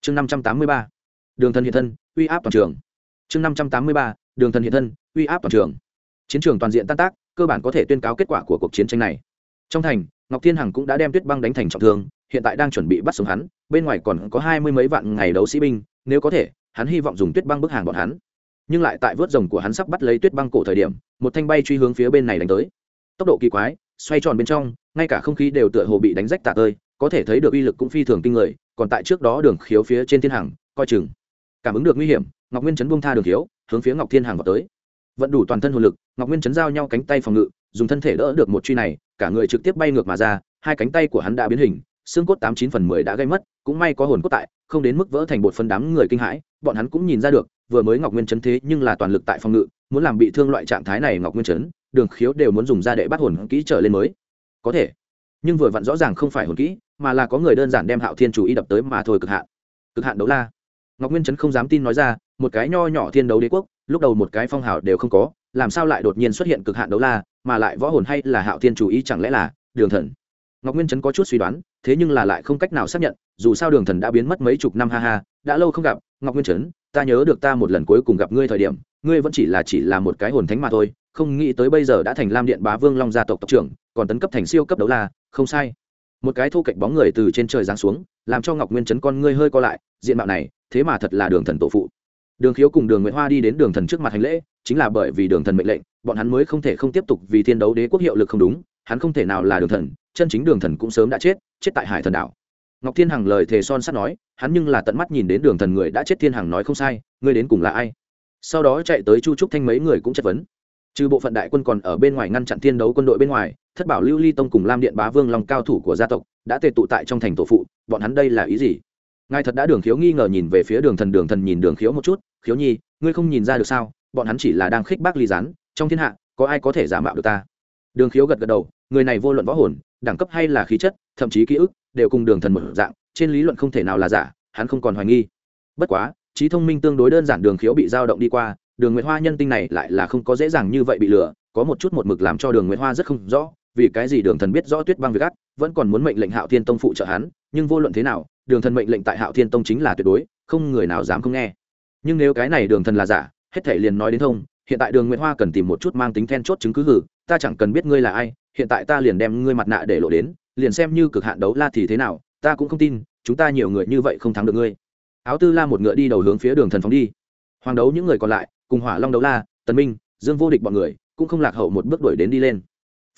Chương năm trăm tám mươi ba đường thần hiện thân, uy áp toàn trường. Chương năm trăm tám mươi ba, đường thần hiện thân, uy áp toàn trường. Chiến trường toàn diện tan tác, cơ bản có thể tuyên cáo kết quả của cuộc chiến tranh này. Trong thành, ngọc thiên hằng cũng đã đem tuyết băng đánh thành trọng thương, hiện tại đang chuẩn bị bắt sống hắn, bên ngoài còn có hai mươi mấy vạn ngày đấu sĩ binh, nếu có thể, hắn hy vọng dùng tuyết băng bức hàng bọn hắn. Nhưng lại tại vớt rồng của hắn sắp bắt lấy tuyết băng cổ thời điểm, một thanh bay truy hướng phía bên này đánh tới. Tốc độ kỳ quái, xoay tròn bên trong, ngay cả không khí đều tựa hồ bị đánh rách tạ tơi, có thể thấy được uy lực cũng phi thường kinh người, còn tại trước đó đường khiếu phía trên thiên hằng, coi chừng cảm ứng được nguy hiểm, ngọc nguyên chấn buông tha đường khiếu hướng phía ngọc thiên hàng vào tới. Vẫn đủ toàn thân hồn lực, ngọc nguyên chấn giao nhau cánh tay phòng ngự, dùng thân thể đỡ được một truy này, cả người trực tiếp bay ngược mà ra, hai cánh tay của hắn đã biến hình, xương cốt tám chín phần mười đã gây mất, cũng may có hồn cốt tại, không đến mức vỡ thành bột phân đám người kinh hãi, bọn hắn cũng nhìn ra được, vừa mới ngọc nguyên chấn thế nhưng là toàn lực tại phòng ngự, muốn làm bị thương loại trạng thái này ngọc nguyên chấn đường khiếu đều muốn dùng ra đệ bắt hồn kỹ trở lên mới. Có thể, nhưng vừa vặn rõ ràng không phải hồn kỹ, mà là có người đơn giản đem hạo thiên chủ y đập tới mà thôi, cực hạn. Cực hạn đấu la ngọc nguyên chấn không dám tin nói ra, một cái nho nhỏ thiên đấu đế quốc, lúc đầu một cái phong hào đều không có, làm sao lại đột nhiên xuất hiện cực hạn đấu la, mà lại võ hồn hay là hạo thiên chủ ý chẳng lẽ là đường thần? Ngọc nguyên chấn có chút suy đoán, thế nhưng là lại không cách nào xác nhận, dù sao đường thần đã biến mất mấy chục năm ha ha, đã lâu không gặp. Ngọc nguyên chấn ta nhớ được ta một lần cuối cùng gặp ngươi thời điểm, ngươi vẫn chỉ là chỉ là một cái hồn thánh mà thôi, không nghĩ tới bây giờ đã thành lam điện bá vương long gia tộc tộc trưởng, còn tấn cấp thành siêu cấp đấu la, không sai. Một cái thu cạnh bóng người từ trên trời giáng xuống làm cho ngọc nguyên chấn con ngươi hơi co lại, diện mạo này, thế mà thật là đường thần tổ phụ. Đường khiếu cùng đường nguyễn hoa đi đến đường thần trước mặt hành lễ, chính là bởi vì đường thần mệnh lệnh, bọn hắn mới không thể không tiếp tục vì thiên đấu đế quốc hiệu lực không đúng, hắn không thể nào là đường thần, chân chính đường thần cũng sớm đã chết chết tại hải thần đảo. Ngọc thiên hằng lời thề son sắt nói, hắn nhưng là tận mắt nhìn đến đường thần người đã chết thiên hằng nói không sai, ngươi đến cùng là ai? Sau đó chạy tới chu trúc thanh mấy người cũng chất vấn. Trừ bộ phận đại quân còn ở bên ngoài ngăn chặn thiên đấu quân đội bên ngoài thất bảo lưu ly tông cùng lam điện bá vương lòng cao thủ của gia tộc đã tề tụ tại trong thành tổ phụ bọn hắn đây là ý gì ngài thật đã đường khiếu nghi ngờ nhìn về phía đường thần đường thần nhìn đường khiếu một chút khiếu nhi ngươi không nhìn ra được sao bọn hắn chỉ là đang khích bác ly rán trong thiên hạ có ai có thể giả mạo được ta đường khiếu gật gật đầu người này vô luận võ hồn đẳng cấp hay là khí chất thậm chí ký ức đều cùng đường thần một dạng trên lý luận không thể nào là giả hắn không còn hoài nghi bất quá trí thông minh tương đối đơn giản đường khiếu bị dao động đi qua đường nguyễn hoa nhân tinh này lại là không có dễ dàng như vậy bị lừa có một chút một mực làm cho đường nguyễn hoa rất không rõ vì cái gì đường thần biết rõ tuyết băng việc ác, vẫn còn muốn mệnh lệnh hạo thiên tông phụ trợ hắn, nhưng vô luận thế nào, đường thần mệnh lệnh tại hạo thiên tông chính là tuyệt đối, không người nào dám không nghe. Nhưng nếu cái này đường thần là giả, hết thể liền nói đến thông, hiện tại đường nguyễn hoa cần tìm một chút mang tính then chốt chứng cứ gử ta chẳng cần biết ngươi là ai, hiện tại ta liền đem ngươi mặt nạ để lộ đến, liền xem như cực hạn đấu la thì thế nào, ta cũng không tin, chúng ta nhiều người như vậy không thắng được ngươi. Áo tư la một ngựa đi đầu hướng phía đường thần phóng đi. Hoàng đấu những người còn lại, cùng hỏa long đấu la, tần minh, dương vô địch bọn người, cũng không lạc hậu một bước đuổi đến đi lên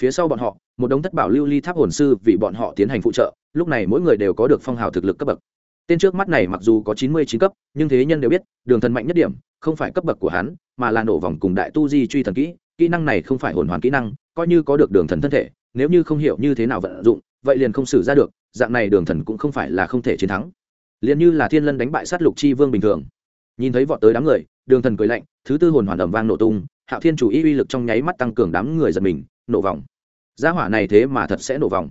phía sau bọn họ, một đống thất bảo lưu ly tháp hồn sư vì bọn họ tiến hành phụ trợ, lúc này mỗi người đều có được phong hào thực lực cấp bậc. Tên trước mắt này mặc dù có chín mươi chín cấp, nhưng thế nhân đều biết, đường thần mạnh nhất điểm, không phải cấp bậc của hắn, mà là nổ vòng cùng đại tu di truy thần kỹ kỹ năng này không phải hồn hoàn kỹ năng, coi như có được đường thần thân thể, nếu như không hiểu như thế nào vận dụng, vậy liền không xử ra được, dạng này đường thần cũng không phải là không thể chiến thắng. Liền như là thiên lân đánh bại sát lục chi vương bình thường. Nhìn thấy vọt tới đám người, đường thần cười lạnh, thứ tư hồn hoàn ẩm vang nổ tung, hạo thiên chủ y uy lực trong nháy mắt tăng cường đám người giật mình nổ vòng. Gia hỏa này thế mà thật sẽ nổ vòng.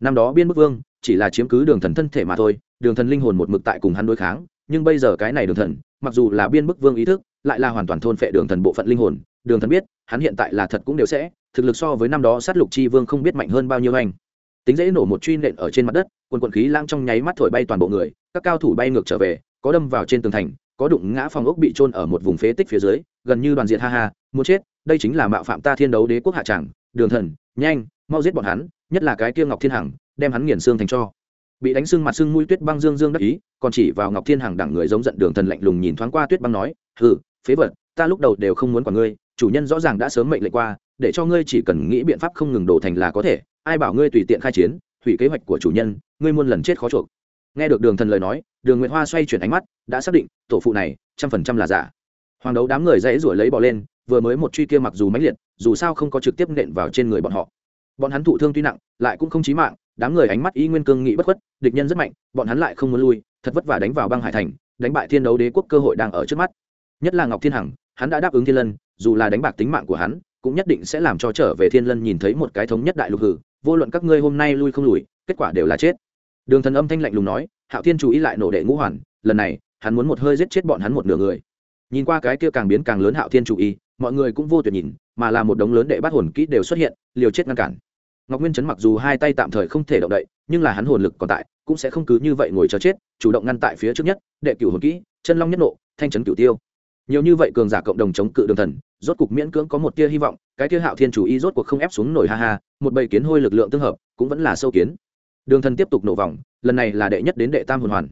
Năm đó biên bức vương chỉ là chiếm cứ đường thần thân thể mà thôi, đường thần linh hồn một mực tại cùng hắn đối kháng, nhưng bây giờ cái này đường thần, mặc dù là biên bức vương ý thức, lại là hoàn toàn thôn phệ đường thần bộ phận linh hồn, đường thần biết, hắn hiện tại là thật cũng đều sẽ, thực lực so với năm đó sát lục chi vương không biết mạnh hơn bao nhiêu anh. Tính dễ nổ một truy nện ở trên mặt đất, quần quần khí lang trong nháy mắt thổi bay toàn bộ người, các cao thủ bay ngược trở về, có đâm vào trên tường thành, có đụng ngã phòng ốc bị trôn ở một vùng phế tích phía dưới, gần như đoàn diện ha ha, muốn chết, đây chính là mạo phạm ta thiên đấu đế quốc hạ tràng đường thần, nhanh, mau giết bọn hắn, nhất là cái kia ngọc thiên hằng, đem hắn nghiền xương thành cho. Bị đánh xương mặt xương mũi tuyết băng dương dương đắc ý, còn chỉ vào ngọc thiên hằng đẳng người giống giận đường thần lạnh lùng nhìn thoáng qua tuyết băng nói, hừ, phế vật, ta lúc đầu đều không muốn quản ngươi, chủ nhân rõ ràng đã sớm mệnh lệnh qua, để cho ngươi chỉ cần nghĩ biện pháp không ngừng đổ thành là có thể, ai bảo ngươi tùy tiện khai chiến, hủy kế hoạch của chủ nhân, ngươi muôn lần chết khó chuộc. Nghe được đường thần lời nói, đường nguyệt hoa xoay chuyển ánh mắt, đã xác định, tổ phụ này trăm phần trăm là giả. Hoàng đấu đám người dãy ruổi lấy bỏ lên vừa mới một truy kia mặc dù mãnh liệt, dù sao không có trực tiếp nện vào trên người bọn họ. Bọn hắn thụ thương tuy nặng, lại cũng không chí mạng, đám người ánh mắt y nguyên cương nghị bất khuất, địch nhân rất mạnh, bọn hắn lại không muốn lui, thật vất vả đánh vào băng hải thành, đánh bại thiên đấu đế quốc cơ hội đang ở trước mắt. Nhất là ngọc thiên hằng, hắn đã đáp ứng thiên lân, dù là đánh bạc tính mạng của hắn, cũng nhất định sẽ làm cho trở về thiên lân nhìn thấy một cái thống nhất đại lục hử, vô luận các ngươi hôm nay lui không lùi, kết quả đều là chết. Đường thần âm thanh lạnh lùng nói, hạo thiên chú ý lại nổ đệ ngũ hoàn, lần này, hắn muốn một hơi giết chết bọn hắn một nửa người. Nhìn qua cái kia càng biến càng lớn hạo thiên chủ y mọi người cũng vô tuyệt nhìn, mà là một đống lớn đệ bắt hồn kỹ đều xuất hiện, liều chết ngăn cản. Ngọc nguyên chấn mặc dù hai tay tạm thời không thể động đậy, nhưng là hắn hồn lực còn tại, cũng sẽ không cứ như vậy ngồi chờ chết, chủ động ngăn tại phía trước nhất, đệ cửu hồn kỹ, chân long nhất nộ, thanh chấn cửu tiêu. Nhiều như vậy cường giả cộng đồng chống cự đường thần, rốt cục miễn cưỡng có một tia hy vọng, cái tia hạo thiên chủ y rốt cuộc không ép xuống nổi, ha ha, một bầy kiến hôi lực lượng tương hợp, cũng vẫn là sâu kiến. Đường thần tiếp tục nổ vòng, lần này là đệ nhất đến đệ tam hồn hoàn.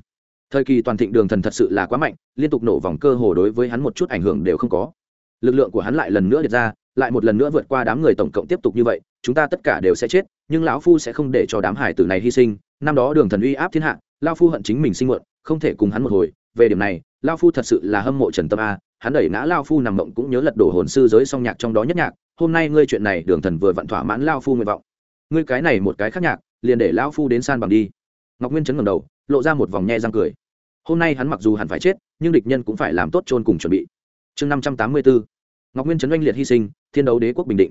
Thời kỳ toàn thịnh đường thần thật sự là quá mạnh, liên tục nổ vòng cơ hồ đối với hắn một chút ảnh hưởng đều không có lực lượng của hắn lại lần nữa điệt ra, lại một lần nữa vượt qua đám người tổng cộng tiếp tục như vậy, chúng ta tất cả đều sẽ chết, nhưng lão phu sẽ không để cho đám hải tử này hy sinh. Năm đó đường thần uy áp thiên hạ lao phu hận chính mình sinh muộn, không thể cùng hắn một hồi. Về điểm này lao phu thật sự là hâm mộ trần tâm a, hắn đẩy ngã lao phu nằm mộng cũng nhớ lật đổ hồn sư giới song nhạc trong đó nhất nhạc. Hôm nay ngươi chuyện này, đường thần vừa vặn thỏa mãn lao phu nguyện vọng. Ngươi cái này một cái khác nhạc, liền để lao phu đến san bằng đi. Ngọc nguyên chấn ngầm đầu, lộ ra một vòng nhe răng cười. Hôm nay hắn mặc dù hẳn phải chết, nhưng địch nhân cũng phải làm tốt chôn cùng chuẩn bị chương năm trăm tám mươi bốn ngọc nguyên Trấn oanh liệt hy sinh thiên đấu đế quốc bình định.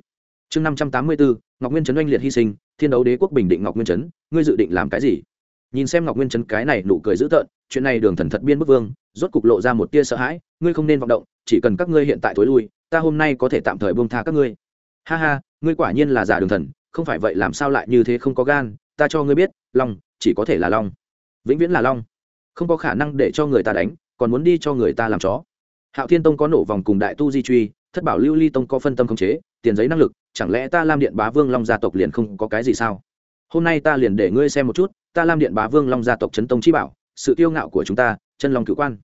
Chương năm trăm tám mươi bốn ngọc nguyên Trấn oanh liệt hy sinh thiên đấu đế quốc bình định ngọc nguyên Trấn, ngươi dự định làm cái gì? Nhìn xem ngọc nguyên Trấn cái này nụ cười dữ tợn chuyện này đường thần thật biên bức vương rốt cục lộ ra một tia sợ hãi ngươi không nên vọng động chỉ cần các ngươi hiện tại thối lui ta hôm nay có thể tạm thời buông tha các ngươi. Ha ha ngươi quả nhiên là giả đường thần không phải vậy làm sao lại như thế không có gan ta cho ngươi biết long chỉ có thể là long. Vĩnh viễn là long. Không có khả năng để cho người ta đánh còn muốn đi cho người ta làm chó hạo thiên tông có nổ vòng cùng đại tu di truy, thất bảo lưu ly tông có phân tâm khống chế, tiền giấy năng lực, chẳng lẽ ta lam điện bá vương long gia tộc liền không có cái gì sao? Hôm nay ta liền để ngươi xem một chút, ta lam điện bá vương long gia tộc Trấn tông chi bảo, sự tiêu ngạo của chúng ta, chân long cử quan.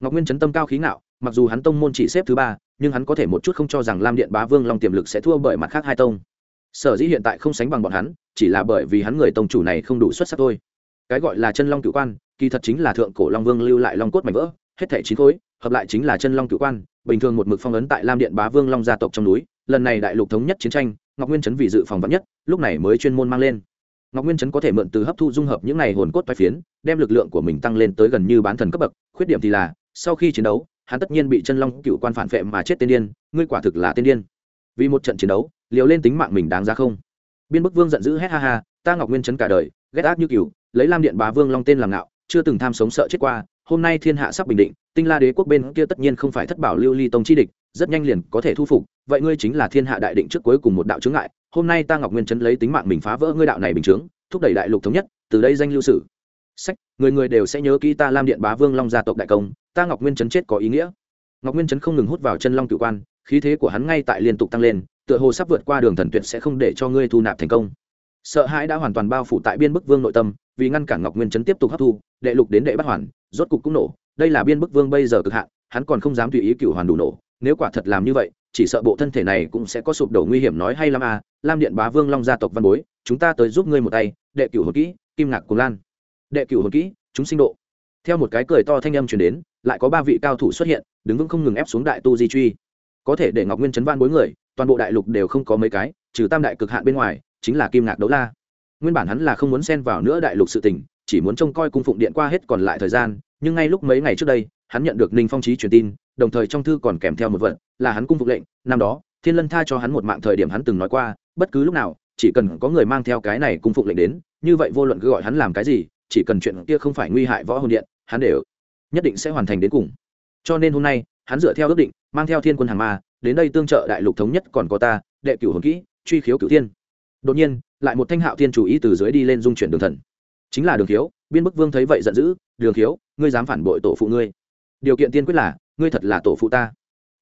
Ngọc nguyên Trấn tâm cao khí ngạo, mặc dù hắn tông môn chỉ xếp thứ ba, nhưng hắn có thể một chút không cho rằng lam điện bá vương long tiềm lực sẽ thua bởi mặt khác hai tông. Sở dĩ hiện tại không sánh bằng bọn hắn, chỉ là bởi vì hắn người tông chủ này không đủ xuất sắc thôi. Cái gọi là chân long cử quan, kỳ thật chính là thượng cổ long vương lưu lại long cốt mảnh vỡ, hết thẻ chín khối hợp lại chính là chân long cựu quan, bình thường một mực phong ấn tại lam điện bá vương long gia tộc trong núi, lần này đại lục thống nhất chiến tranh, ngọc nguyên chấn vì dự phòng vắn nhất, lúc này mới chuyên môn mang lên. Ngọc nguyên chấn có thể mượn từ hấp thu dung hợp những này hồn cốt toái phiến, đem lực lượng của mình tăng lên tới gần như bán thần cấp bậc, khuyết điểm thì là, sau khi chiến đấu, hắn tất nhiên bị chân long cựu quan phản vệ mà chết tiên điên, ngươi quả thực là tiên điên. Vì một trận chiến đấu, liều lên tính mạng mình đáng ra không? Biên bức vương giận dữ hét ha ha, ta ngọc nguyên chấn cả đời, ghét ác như cựu lấy lam điện bá vương long tên làm ngạo chưa từng tham sống sợ chết qua, hôm nay thiên hạ sắp bình định, tinh la đế quốc bên kia tất nhiên không phải thất bảo lưu ly tông chi địch, rất nhanh liền có thể thu phục, vậy ngươi chính là thiên hạ đại định trước cuối cùng một đạo chướng ngại, hôm nay ta ngọc nguyên chấn lấy tính mạng mình phá vỡ ngươi đạo này bình chướng, thúc đẩy đại lục thống nhất, từ đây danh lưu sử. Sách, người người đều sẽ nhớ kỹ ta lam điện bá vương long gia tộc đại công, ta ngọc nguyên chấn chết có ý nghĩa. Ngọc nguyên chấn không ngừng hút vào chân long cử quan, khí thế của hắn ngay tại liên tục tăng lên, tựa hồ sắp vượt qua đường thần tuyệt sẽ không để cho ngươi thu nạp thành công. Sợ hãi đã hoàn toàn bao phủ tại biên bức vương nội tâm vì ngăn cản ngọc nguyên chấn tiếp tục hấp thu, đệ lục đến đệ bắt hoàn, rốt cục cũng nổ. Đây là biên bức vương bây giờ cực hạn, hắn còn không dám tùy ý cửu hoàn đủ nổ. Nếu quả thật làm như vậy, chỉ sợ bộ thân thể này cũng sẽ có sụp đổ nguy hiểm nói hay lắm à. Lam điện bá vương long gia tộc văn bối, chúng ta tới giúp ngươi một tay, đệ cửu hồn kỹ, kim ngạc cùng lan. Đệ cửu hồn kỹ, chúng sinh độ. Theo một cái cười to thanh âm truyền đến, lại có ba vị cao thủ xuất hiện, đứng vững không ngừng ép xuống đại tu di truy. Có thể để ngọc nguyên chấn văn bối người, toàn bộ đại lục đều không có mấy cái, trừ tam đại cực hạn bên ngoài, chính là kim ngạc đấu la nguyên bản hắn là không muốn xen vào nữa đại lục sự tình, chỉ muốn trông coi cung phụng điện qua hết còn lại thời gian, nhưng ngay lúc mấy ngày trước đây, hắn nhận được ninh phong trí truyền tin, đồng thời trong thư còn kèm theo một vật, là hắn cung phục lệnh, năm đó, thiên lân tha cho hắn một mạng thời điểm hắn từng nói qua, bất cứ lúc nào, chỉ cần có người mang theo cái này cung phục lệnh đến, như vậy vô luận cứ gọi hắn làm cái gì, chỉ cần chuyện kia không phải nguy hại võ hồn điện, hắn đều nhất định sẽ hoàn thành đến cùng. Cho nên hôm nay, hắn dựa theo ước định, mang theo thiên quân hàng ma, đến đây tương trợ đại lục thống nhất còn có ta, đệ cửu hồn kỹ, truy khiếu cửu thiên. Đột nhiên lại một thanh hạo thiên chủ ý từ dưới đi lên dung chuyển đường thần. Chính là đường thiếu biên bức vương thấy vậy giận dữ, đường thiếu ngươi dám phản bội tổ phụ ngươi? Điều kiện tiên quyết là, ngươi thật là tổ phụ ta.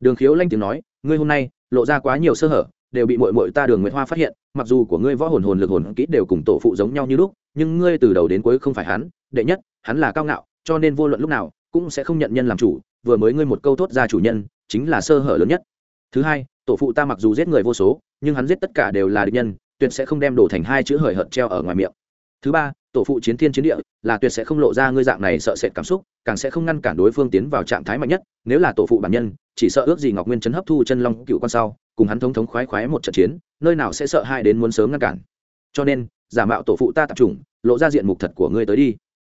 Đường khiếu lanh tiếng nói, ngươi hôm nay, lộ ra quá nhiều sơ hở, đều bị mội mội ta đường nguyệt hoa phát hiện, mặc dù của ngươi võ hồn hồn lực hồn kỹ đều cùng tổ phụ giống nhau như lúc, nhưng ngươi từ đầu đến cuối không phải hắn, đệ nhất, hắn là cao ngạo, cho nên vô luận lúc nào, cũng sẽ không nhận nhân làm chủ, vừa mới ngươi một câu thốt ra chủ nhân, chính là sơ hở lớn nhất. Thứ hai, tổ phụ ta mặc dù giết người vô số, nhưng hắn giết tất cả đều là địch nhân tuyệt sẽ không đem đổ thành hai chữ hời hợt treo ở ngoài miệng. Thứ ba, tổ phụ chiến thiên chiến địa, là tuyệt sẽ không lộ ra ngươi dạng này sợ sệt cảm xúc, càng sẽ không ngăn cản đối phương tiến vào trạng thái mạnh nhất. Nếu là tổ phụ bản nhân, chỉ sợ ước gì ngọc nguyên chấn hấp thu chân long cựu con sau, cùng hắn thống thống khoái khoái một trận chiến, nơi nào sẽ sợ hai đến muốn sớm ngăn cản. Cho nên, giả mạo tổ phụ ta tập trung, lộ ra diện mục thật của ngươi tới đi.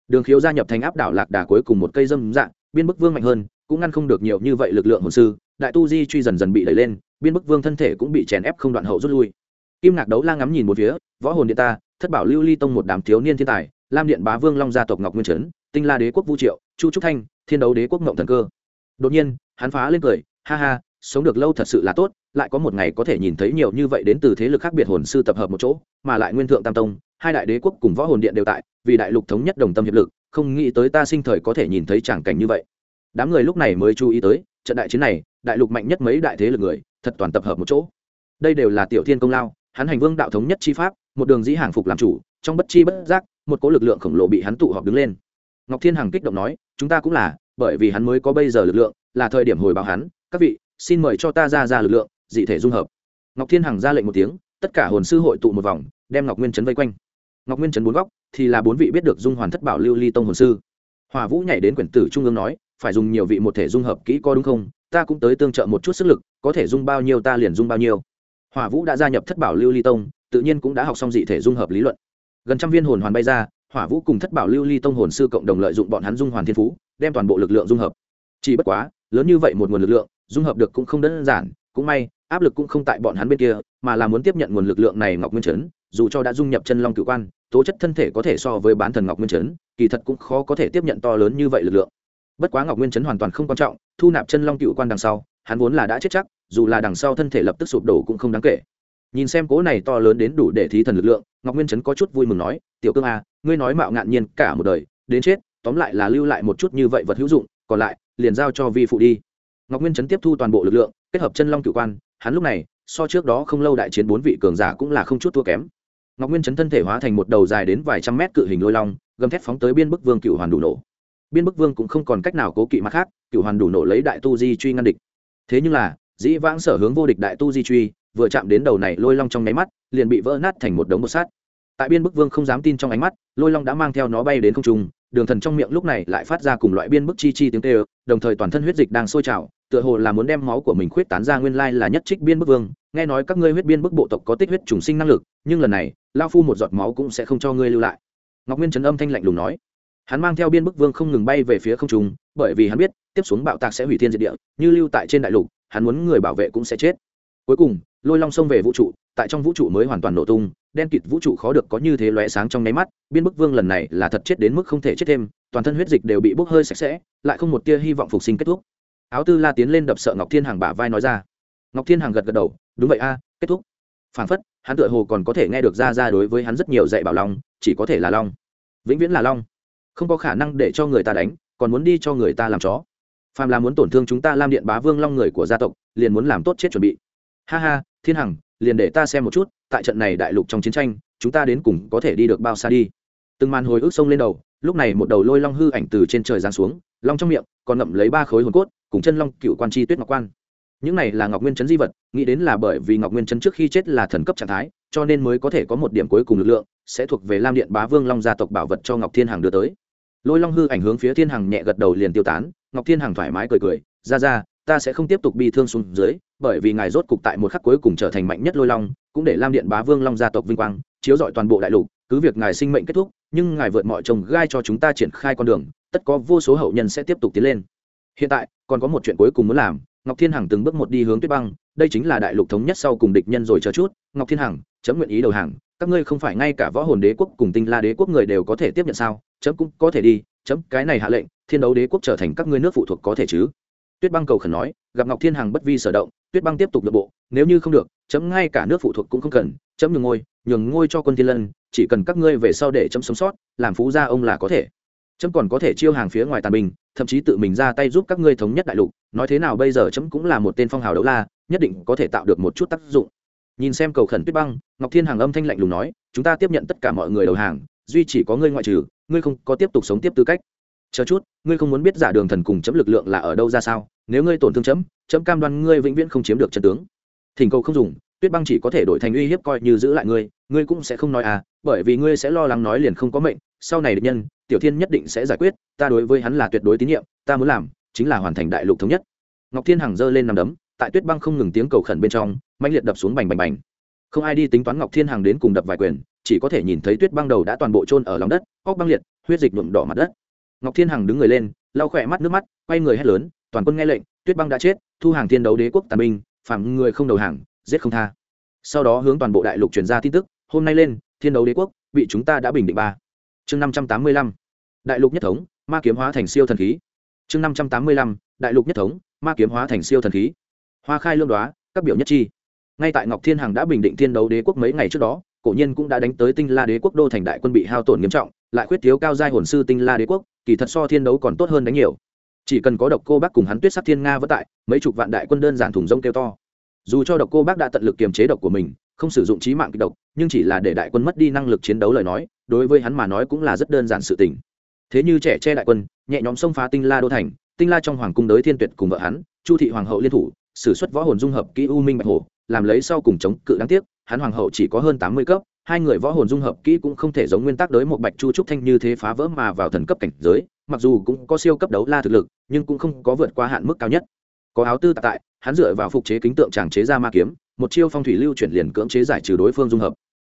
Đường khiếu gia nhập thành áp đảo lạc đà cuối cùng một cây dâm dạng, biên bức vương mạnh hơn, cũng ngăn không được nhiều như vậy lực lượng hồn sư, đại tu di truy dần dần bị đẩy lên, biên bức vương thân thể cũng bị chèn ép không đoạn hậu rút lui kim ngạc đấu la ngắm nhìn một phía, võ hồn điện ta, thất bảo lưu ly tông một đám thiếu niên thiên tài, lam điện bá vương long gia tộc ngọc nguyên trấn, tinh la đế quốc vũ triệu, chu trúc thanh, thiên đấu đế quốc ngộng thần cơ. Đột nhiên, hắn phá lên cười, ha ha, sống được lâu thật sự là tốt, lại có một ngày có thể nhìn thấy nhiều như vậy đến từ thế lực khác biệt hồn sư tập hợp một chỗ, mà lại nguyên thượng tam tông, hai đại đế quốc cùng võ hồn điện đều tại, vì đại lục thống nhất đồng tâm hiệp lực, không nghĩ tới ta sinh thời có thể nhìn thấy tràng cảnh như vậy. Đám người lúc này mới chú ý tới, trận đại chiến này, đại lục mạnh nhất mấy đại thế lực người, thật toàn tập hợp một chỗ. Đây đều là tiểu thiên công lao hắn hành vương đạo thống nhất chi pháp, một đường dĩ hàng phục làm chủ, trong bất chi bất giác, một cỗ lực lượng khổng lồ bị hắn tụ họp đứng lên. Ngọc thiên hằng kích động nói, chúng ta cũng là, bởi vì hắn mới có bây giờ lực lượng, là thời điểm hồi báo hắn. Các vị, xin mời cho ta ra ra lực lượng, dị thể dung hợp. Ngọc thiên hằng ra lệnh một tiếng, tất cả hồn sư hội tụ một vòng, đem ngọc nguyên trấn vây quanh. Ngọc nguyên trấn bốn góc, thì là bốn vị biết được dung hoàn thất bảo lưu ly tông hồn sư. Hòa vũ nhảy đến quyển tử trung ương nói, phải dùng nhiều vị một thể dung hợp kỹ có đúng không? Ta cũng tới tương trợ một chút sức lực, có thể dung bao nhiêu ta liền dung bao nhiêu hòa vũ đã gia nhập thất bảo lưu ly tông, tự nhiên cũng đã học xong dị thể dung hợp lý luận. Gần trăm viên hồn hoàn bay ra, hỏa vũ cùng thất bảo lưu ly tông hồn sư cộng đồng lợi dụng bọn hắn dung hoàn thiên phú, đem toàn bộ lực lượng dung hợp. Chỉ bất quá, lớn như vậy một nguồn lực lượng, dung hợp được cũng không đơn giản, cũng may, áp lực cũng không tại bọn hắn bên kia, mà là muốn tiếp nhận nguồn lực lượng này ngọc nguyên chấn dù cho đã dung nhập chân long Cự quan, tố chất thân thể có thể so với bán thần ngọc nguyên chấn kỳ thật cũng khó có thể tiếp nhận to lớn như vậy lực lượng. Bất quá ngọc nguyên chấn hoàn toàn không quan trọng, thu nạp chân long cựu quan đằng sau hắn vốn là đã chết chắc dù là đằng sau thân thể lập tức sụp đổ cũng không đáng kể. Nhìn xem cố này to lớn đến đủ để thí thần lực lượng ngọc nguyên chấn có chút vui mừng nói tiểu cương a à, ngươi nói mạo ngạn nhiên cả một đời đến chết tóm lại là lưu lại một chút như vậy vật hữu dụng còn lại liền giao cho vi phụ đi. Ngọc nguyên chấn tiếp thu toàn bộ lực lượng kết hợp chân long cựu quan hắn lúc này so trước đó không lâu đại chiến bốn vị cường giả cũng là không chút thua kém. Ngọc nguyên chấn thân thể hóa thành một đầu dài đến vài trăm mét cự hình lôi long gầm thép phóng tới biên bức vương cựu hoàn đủ nổ. Biên bức vương cũng không còn cách nào cố kỵ mặt khác cựu hoàn đủ nổ lấy đại tu di truy ngăn địch thế nhưng là, dĩ vãng sở hướng vô địch đại tu di truy, vừa chạm đến đầu này lôi long trong nháy mắt, liền bị vỡ nát thành một đống bột sát tại biên bức vương không dám tin trong ánh mắt, lôi long đã mang theo nó bay đến không trung, đường thần trong miệng lúc này lại phát ra cùng loại biên bức chi chi tiếng tê đồng thời toàn thân huyết dịch đang sôi trào, tựa hồ là muốn đem máu của mình khuyết tán ra nguyên lai là nhất trích biên bức vương. Nghe nói các ngươi huyết biên bức bộ tộc có tích huyết trùng sinh năng lực, nhưng lần này lao phu một giọt máu cũng sẽ không cho ngươi lưu lại. Ngọc nguyên trấn âm thanh lạnh lùng nói hắn mang theo biên bức vương không ngừng bay về phía không trung, bởi vì hắn biết, tiếp xuống bạo tạc sẽ hủy thiên diệt địa, như lưu tại trên đại lục, hắn muốn người bảo vệ cũng sẽ chết. Cuối cùng, lôi long xông về vũ trụ, tại trong vũ trụ mới hoàn toàn nổ tung, đen kịt vũ trụ khó được có như thế lóe sáng trong nháy mắt, biên bức vương lần này là thật chết đến mức không thể chết thêm, toàn thân huyết dịch đều bị bốc hơi sạch sẽ, lại không một tia hy vọng phục sinh kết thúc. Áo tư la tiến lên đập sợ ngọc thiên hàng bả vai nói ra. Ngọc thiên hàng gật gật đầu, đúng vậy a, kết thúc. Phản phất, hắn tựa hồ còn có thể nghe được ra ra đối với hắn rất nhiều dạy bảo long, chỉ có thể là long. Vĩnh viễn là long không có khả năng để cho người ta đánh, còn muốn đi cho người ta làm chó. Phàm là muốn tổn thương chúng ta lam điện bá vương long người của gia tộc, liền muốn làm tốt chết chuẩn bị. Ha ha, thiên hằng, liền để ta xem một chút, tại trận này đại lục trong chiến tranh, chúng ta đến cùng có thể đi được bao xa đi. Từng màn hồi ức sông lên đầu, lúc này một đầu lôi long hư ảnh từ trên trời giáng xuống, long trong miệng, còn ngậm lấy ba khối hồn cốt, cùng chân long cựu quan chi tuyết ngọc quan. Những này là ngọc nguyên chấn di vật, nghĩ đến là bởi vì ngọc nguyên chấn trước khi chết là thần cấp trạng thái, cho nên mới có thể có một điểm cuối cùng lực lượng, sẽ thuộc về lam điện bá vương long gia tộc bảo vật cho ngọc thiên hằng đưa tới lôi long hư ảnh hướng phía thiên hằng nhẹ gật đầu liền tiêu tán, ngọc thiên hằng thoải mái cười cười, ra ra, ta sẽ không tiếp tục bị thương xuống dưới, bởi vì ngài rốt cục tại một khắc cuối cùng trở thành mạnh nhất lôi long, cũng để lam điện bá vương long gia tộc vinh quang, chiếu dọi toàn bộ đại lục, cứ việc ngài sinh mệnh kết thúc, nhưng ngài vượt mọi trồng gai cho chúng ta triển khai con đường, tất có vô số hậu nhân sẽ tiếp tục tiến lên. Hiện tại, còn có một chuyện cuối cùng muốn làm, ngọc thiên hằng từng bước một đi hướng tuyết băng, đây chính là đại lục thống nhất sau cùng địch nhân rồi chờ chút, ngọc thiên hằng, chấm nguyện ý đầu hàng, các ngươi không phải ngay cả võ hồn đế quốc cùng tinh la đế quốc người đều có thể tiếp nhận sao? Chấm cũng có thể đi, chấm, cái này hạ lệnh, thiên đấu đế quốc trở thành các ngươi nước phụ thuộc có thể chứ? Tuyết băng cầu khẩn nói, gặp ngọc thiên hằng bất vi sở động, tuyết băng tiếp tục nội bộ, nếu như không được, chấm ngay cả nước phụ thuộc cũng không cần, chấm nhường ngôi nhường ngôi cho quân thiên lân, chỉ cần các ngươi về sau để chấm sống sót, làm phú gia ông là có thể. Chấm còn có thể chiêu hàng phía ngoài tàn bình thậm chí tự mình ra tay giúp các ngươi thống nhất đại lục, nói thế nào bây giờ chấm cũng là một tên phong hào đấu la, nhất định có thể tạo được một chút tác dụng. Nhìn xem cầu khẩn tuyết băng, ngọc thiên hàng âm thanh lạnh lùng nói, chúng ta tiếp nhận tất cả mọi người đầu hàng, duy chỉ có ngươi ngoại trừ ngươi không có tiếp tục sống tiếp tư cách. Chờ chút, ngươi không muốn biết giả đường thần cùng chấm lực lượng là ở đâu ra sao, nếu ngươi tổn thương chấm chấm cam đoan ngươi vĩnh viễn không chiếm được chân tướng. Thỉnh cầu không dùng, tuyết băng chỉ có thể đổi thành uy hiếp coi như giữ lại ngươi ngươi cũng sẽ không nói à bởi vì ngươi sẽ lo lắng nói liền không có mệnh, sau này địch nhân, tiểu thiên nhất định sẽ giải quyết, ta đối với hắn là tuyệt đối tín nhiệm, ta muốn làm chính là hoàn thành đại lục thống nhất. Ngọc thiên hằng giơ lên nằm đấm, tại tuyết băng không ngừng tiếng cầu khẩn bên trong mạnh liệt đập xuống bành bành bành. Không ai đi tính toán ngọc thiên hằng đến cùng đập vài quyền chỉ có thể nhìn thấy tuyết băng đầu đã toàn bộ trôn ở lòng đất, óc băng liệt, huyết dịch nhuộm đỏ mặt đất. Ngọc thiên hằng đứng người lên, lau khỏe mắt nước mắt, quay người hét lớn, toàn quân nghe lệnh, tuyết băng đã chết, thu hàng thiên đấu đế quốc tàn binh phạm người không đầu hàng, giết không tha. Sau đó hướng toàn bộ đại lục truyền ra tin tức, hôm nay lên, thiên đấu đế quốc, bị chúng ta đã bình định ba. Chương năm trăm tám mươi lăm, đại lục nhất thống, ma kiếm hóa thành siêu thần khí. Chương năm trăm tám mươi lăm, đại lục nhất thống, ma kiếm hóa thành siêu thần khí. Hoa khai lương đoá, các biểu nhất chi. Ngay tại ngọc thiên hằng đã bình định thiên đấu đế quốc mấy ngày trước đó cổ nhiên cũng đã đánh tới tinh la đế quốc đô thành đại quân bị hao tổn nghiêm trọng, lại khuyết thiếu cao giai hồn sư tinh la đế quốc, kỳ thật so thiên đấu còn tốt hơn đánh nhiều. Chỉ cần có độc cô bác cùng hắn tuyết sắc thiên nga vất tại, mấy chục vạn đại quân đơn giản thủng rông kêu to. Dù cho độc cô bác đã tận lực kiềm chế độc của mình, không sử dụng trí mạng kịch độc, nhưng chỉ là để đại quân mất đi năng lực chiến đấu lời nói, đối với hắn mà nói cũng là rất đơn giản sự tình. Thế như trẻ che đại quân, nhẹ nhóm xông phá tinh la đô thành, tinh la trong hoàng cung đới thiên tuyệt cùng vợ hắn, chu thị hoàng hậu liên thủ, sử xuất võ hồn dung hợp kỹ u minh bạch hồ làm lấy sau cùng chống cự đáng tiếc hắn hoàng hậu chỉ có hơn tám mươi cấp, hai người võ hồn dung hợp kỹ cũng không thể giống nguyên tắc đối một bạch chu trúc thanh như thế phá vỡ mà vào thần cấp cảnh giới, mặc dù cũng có siêu cấp đấu la thực lực, nhưng cũng không có vượt qua hạn mức cao nhất. Có áo tư tại, hắn dựa vào phục chế kính tượng chàng chế ra ma kiếm, một chiêu phong thủy lưu chuyển liền cưỡng chế giải trừ đối phương dung hợp.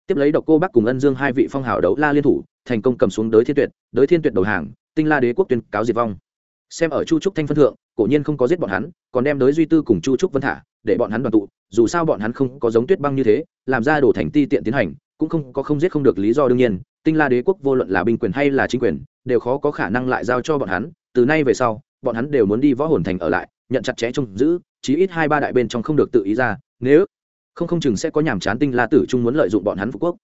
Tiếp lấy độc cô bắc cùng ân dương hai vị phong hào đấu la liên thủ, thành công cầm xuống đới thiên tuyệt, đới thiên tuyệt đầu hàng, tinh la đế quốc tuyên cáo diệt vong xem ở chu trúc thanh phân thượng, cổ nhiên không có giết bọn hắn, còn đem đới duy tư cùng chu trúc vân thả, để bọn hắn đoàn tụ, dù sao bọn hắn không có giống tuyết băng như thế, làm ra đổ thành ti tiện tiến hành, cũng không có không giết không được lý do đương nhiên, tinh la đế quốc vô luận là binh quyền hay là chính quyền, đều khó có khả năng lại giao cho bọn hắn, từ nay về sau, bọn hắn đều muốn đi võ hồn thành ở lại, nhận chặt chẽ trông giữ, chí ít hai ba đại bên trong không được tự ý ra, nếu không không chừng sẽ có nhàm chán tinh la tử trung muốn lợi dụng bọn hắn phục quốc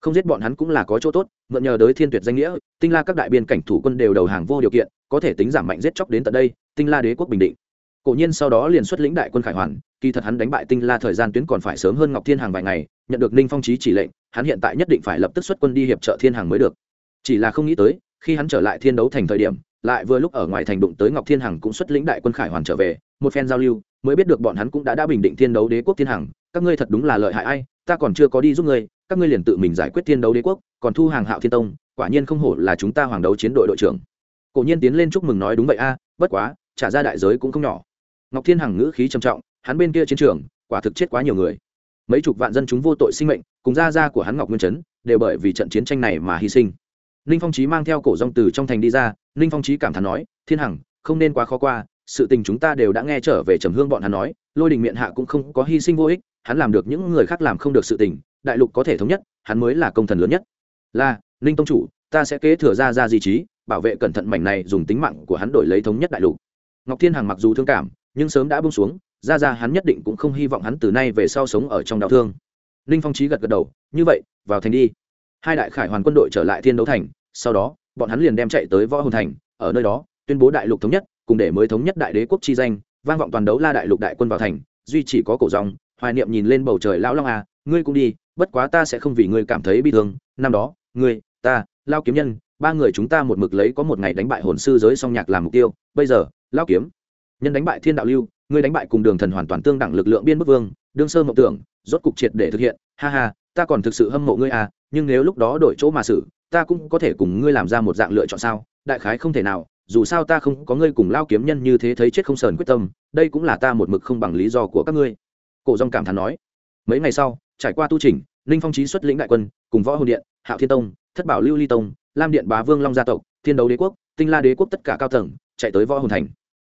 không giết bọn hắn cũng là có chỗ tốt, mượn nhờ đới thiên tuyệt danh nghĩa, tinh la các đại biên cảnh thủ quân đều đầu hàng vô điều kiện, có thể tính giảm mạnh giết chóc đến tận đây, tinh la đế quốc bình định. Cổ nhiên sau đó liền xuất lĩnh đại quân khải hoàn, kỳ thật hắn đánh bại tinh la thời gian tuyến còn phải sớm hơn ngọc thiên hàng vài ngày, nhận được ninh phong trí chỉ lệnh, hắn hiện tại nhất định phải lập tức xuất quân đi hiệp trợ thiên hàng mới được. Chỉ là không nghĩ tới, khi hắn trở lại thiên đấu thành thời điểm, lại vừa lúc ở ngoài thành đụng tới ngọc thiên hằng cũng xuất lĩnh đại quân khải hoàn trở về, một phen giao lưu, mới biết được bọn hắn cũng đã đã bình định thiên đấu đế quốc thiên hằng các ngươi thật đúng là lợi hại ai, ta còn chưa có đi giúp ngươi các ngươi liền tự mình giải quyết thiên đấu đế quốc, còn thu hàng hạo thiên tông, quả nhiên không hổ là chúng ta hoàng đấu chiến đội đội trưởng. Cổ nhiên tiến lên chúc mừng nói đúng vậy a à, bất quá, trả ra đại giới cũng không nhỏ. Ngọc thiên hằng ngữ khí trầm trọng, hắn bên kia chiến trường, quả thực chết quá nhiều người. Mấy chục vạn dân chúng vô tội sinh mệnh, cùng gia gia của hắn ngọc nguyên chấn đều bởi vì trận chiến tranh này mà hy sinh. Ninh phong trí mang theo cổ rong từ trong thành đi ra ninh phong trí cảm thán nói, thiên hằng, không nên quá khó qua, sự tình chúng ta đều đã nghe trở về trầm hương bọn hắn nói, lôi đình miệng hạ cũng không có hy sinh vô ích, hắn làm được những người khác làm không được sự tình đại lục có thể thống nhất, hắn mới là công thần lớn nhất. Là, ninh tông chủ, ta sẽ kế thừa ra ra di trí, bảo vệ cẩn thận mảnh này dùng tính mạng của hắn đổi lấy thống nhất đại lục. Ngọc thiên hằng mặc dù thương cảm, nhưng sớm đã bung xuống, ra ra hắn nhất định cũng không hy vọng hắn từ nay về sau sống ở trong đau thương. Ninh phong trí gật gật đầu, như vậy, vào thành đi. Hai đại khải hoàn quân đội trở lại thiên đấu thành, sau đó, bọn hắn liền đem chạy tới võ hồn thành, ở nơi đó, tuyên bố đại lục thống nhất, cùng để mới thống nhất đại đế quốc chi danh, vang vọng toàn đấu la đại lục đại quân vào thành, duy chỉ có cổ dòng, hoài niệm nhìn lên bầu trời lão long à ngươi cũng đi, bất quá ta sẽ không vì ngươi cảm thấy bi thương. Năm đó, ngươi, ta, lao kiếm nhân, ba người chúng ta một mực lấy có một ngày đánh bại hồn sư giới song nhạc làm mục tiêu. Bây giờ, lao kiếm nhân đánh bại thiên đạo lưu, ngươi đánh bại cùng đường thần hoàn toàn tương đẳng lực lượng biên bức vương, đương sơ mộng tưởng, rốt cục triệt để thực hiện. Ha ha, ta còn thực sự hâm mộ ngươi à nhưng nếu lúc đó đổi chỗ mà xử, ta cũng có thể cùng ngươi làm ra một dạng lựa chọn sao? Đại khái không thể nào, dù sao ta không có ngươi cùng lao kiếm nhân như thế thấy chết không sờn quyết tâm, đây cũng là ta một mực không bằng lý do của các ngươi. Cổ dòng cảm thán nói, mấy ngày sau trải qua tu trình, ninh phong trí xuất lĩnh đại quân, cùng võ hồn điện, hạo thiên tông, thất bảo lưu ly tông, lam điện bá vương long gia tộc, thiên đấu đế quốc, tinh la đế quốc tất cả cao tầng, chạy tới võ hồn thành.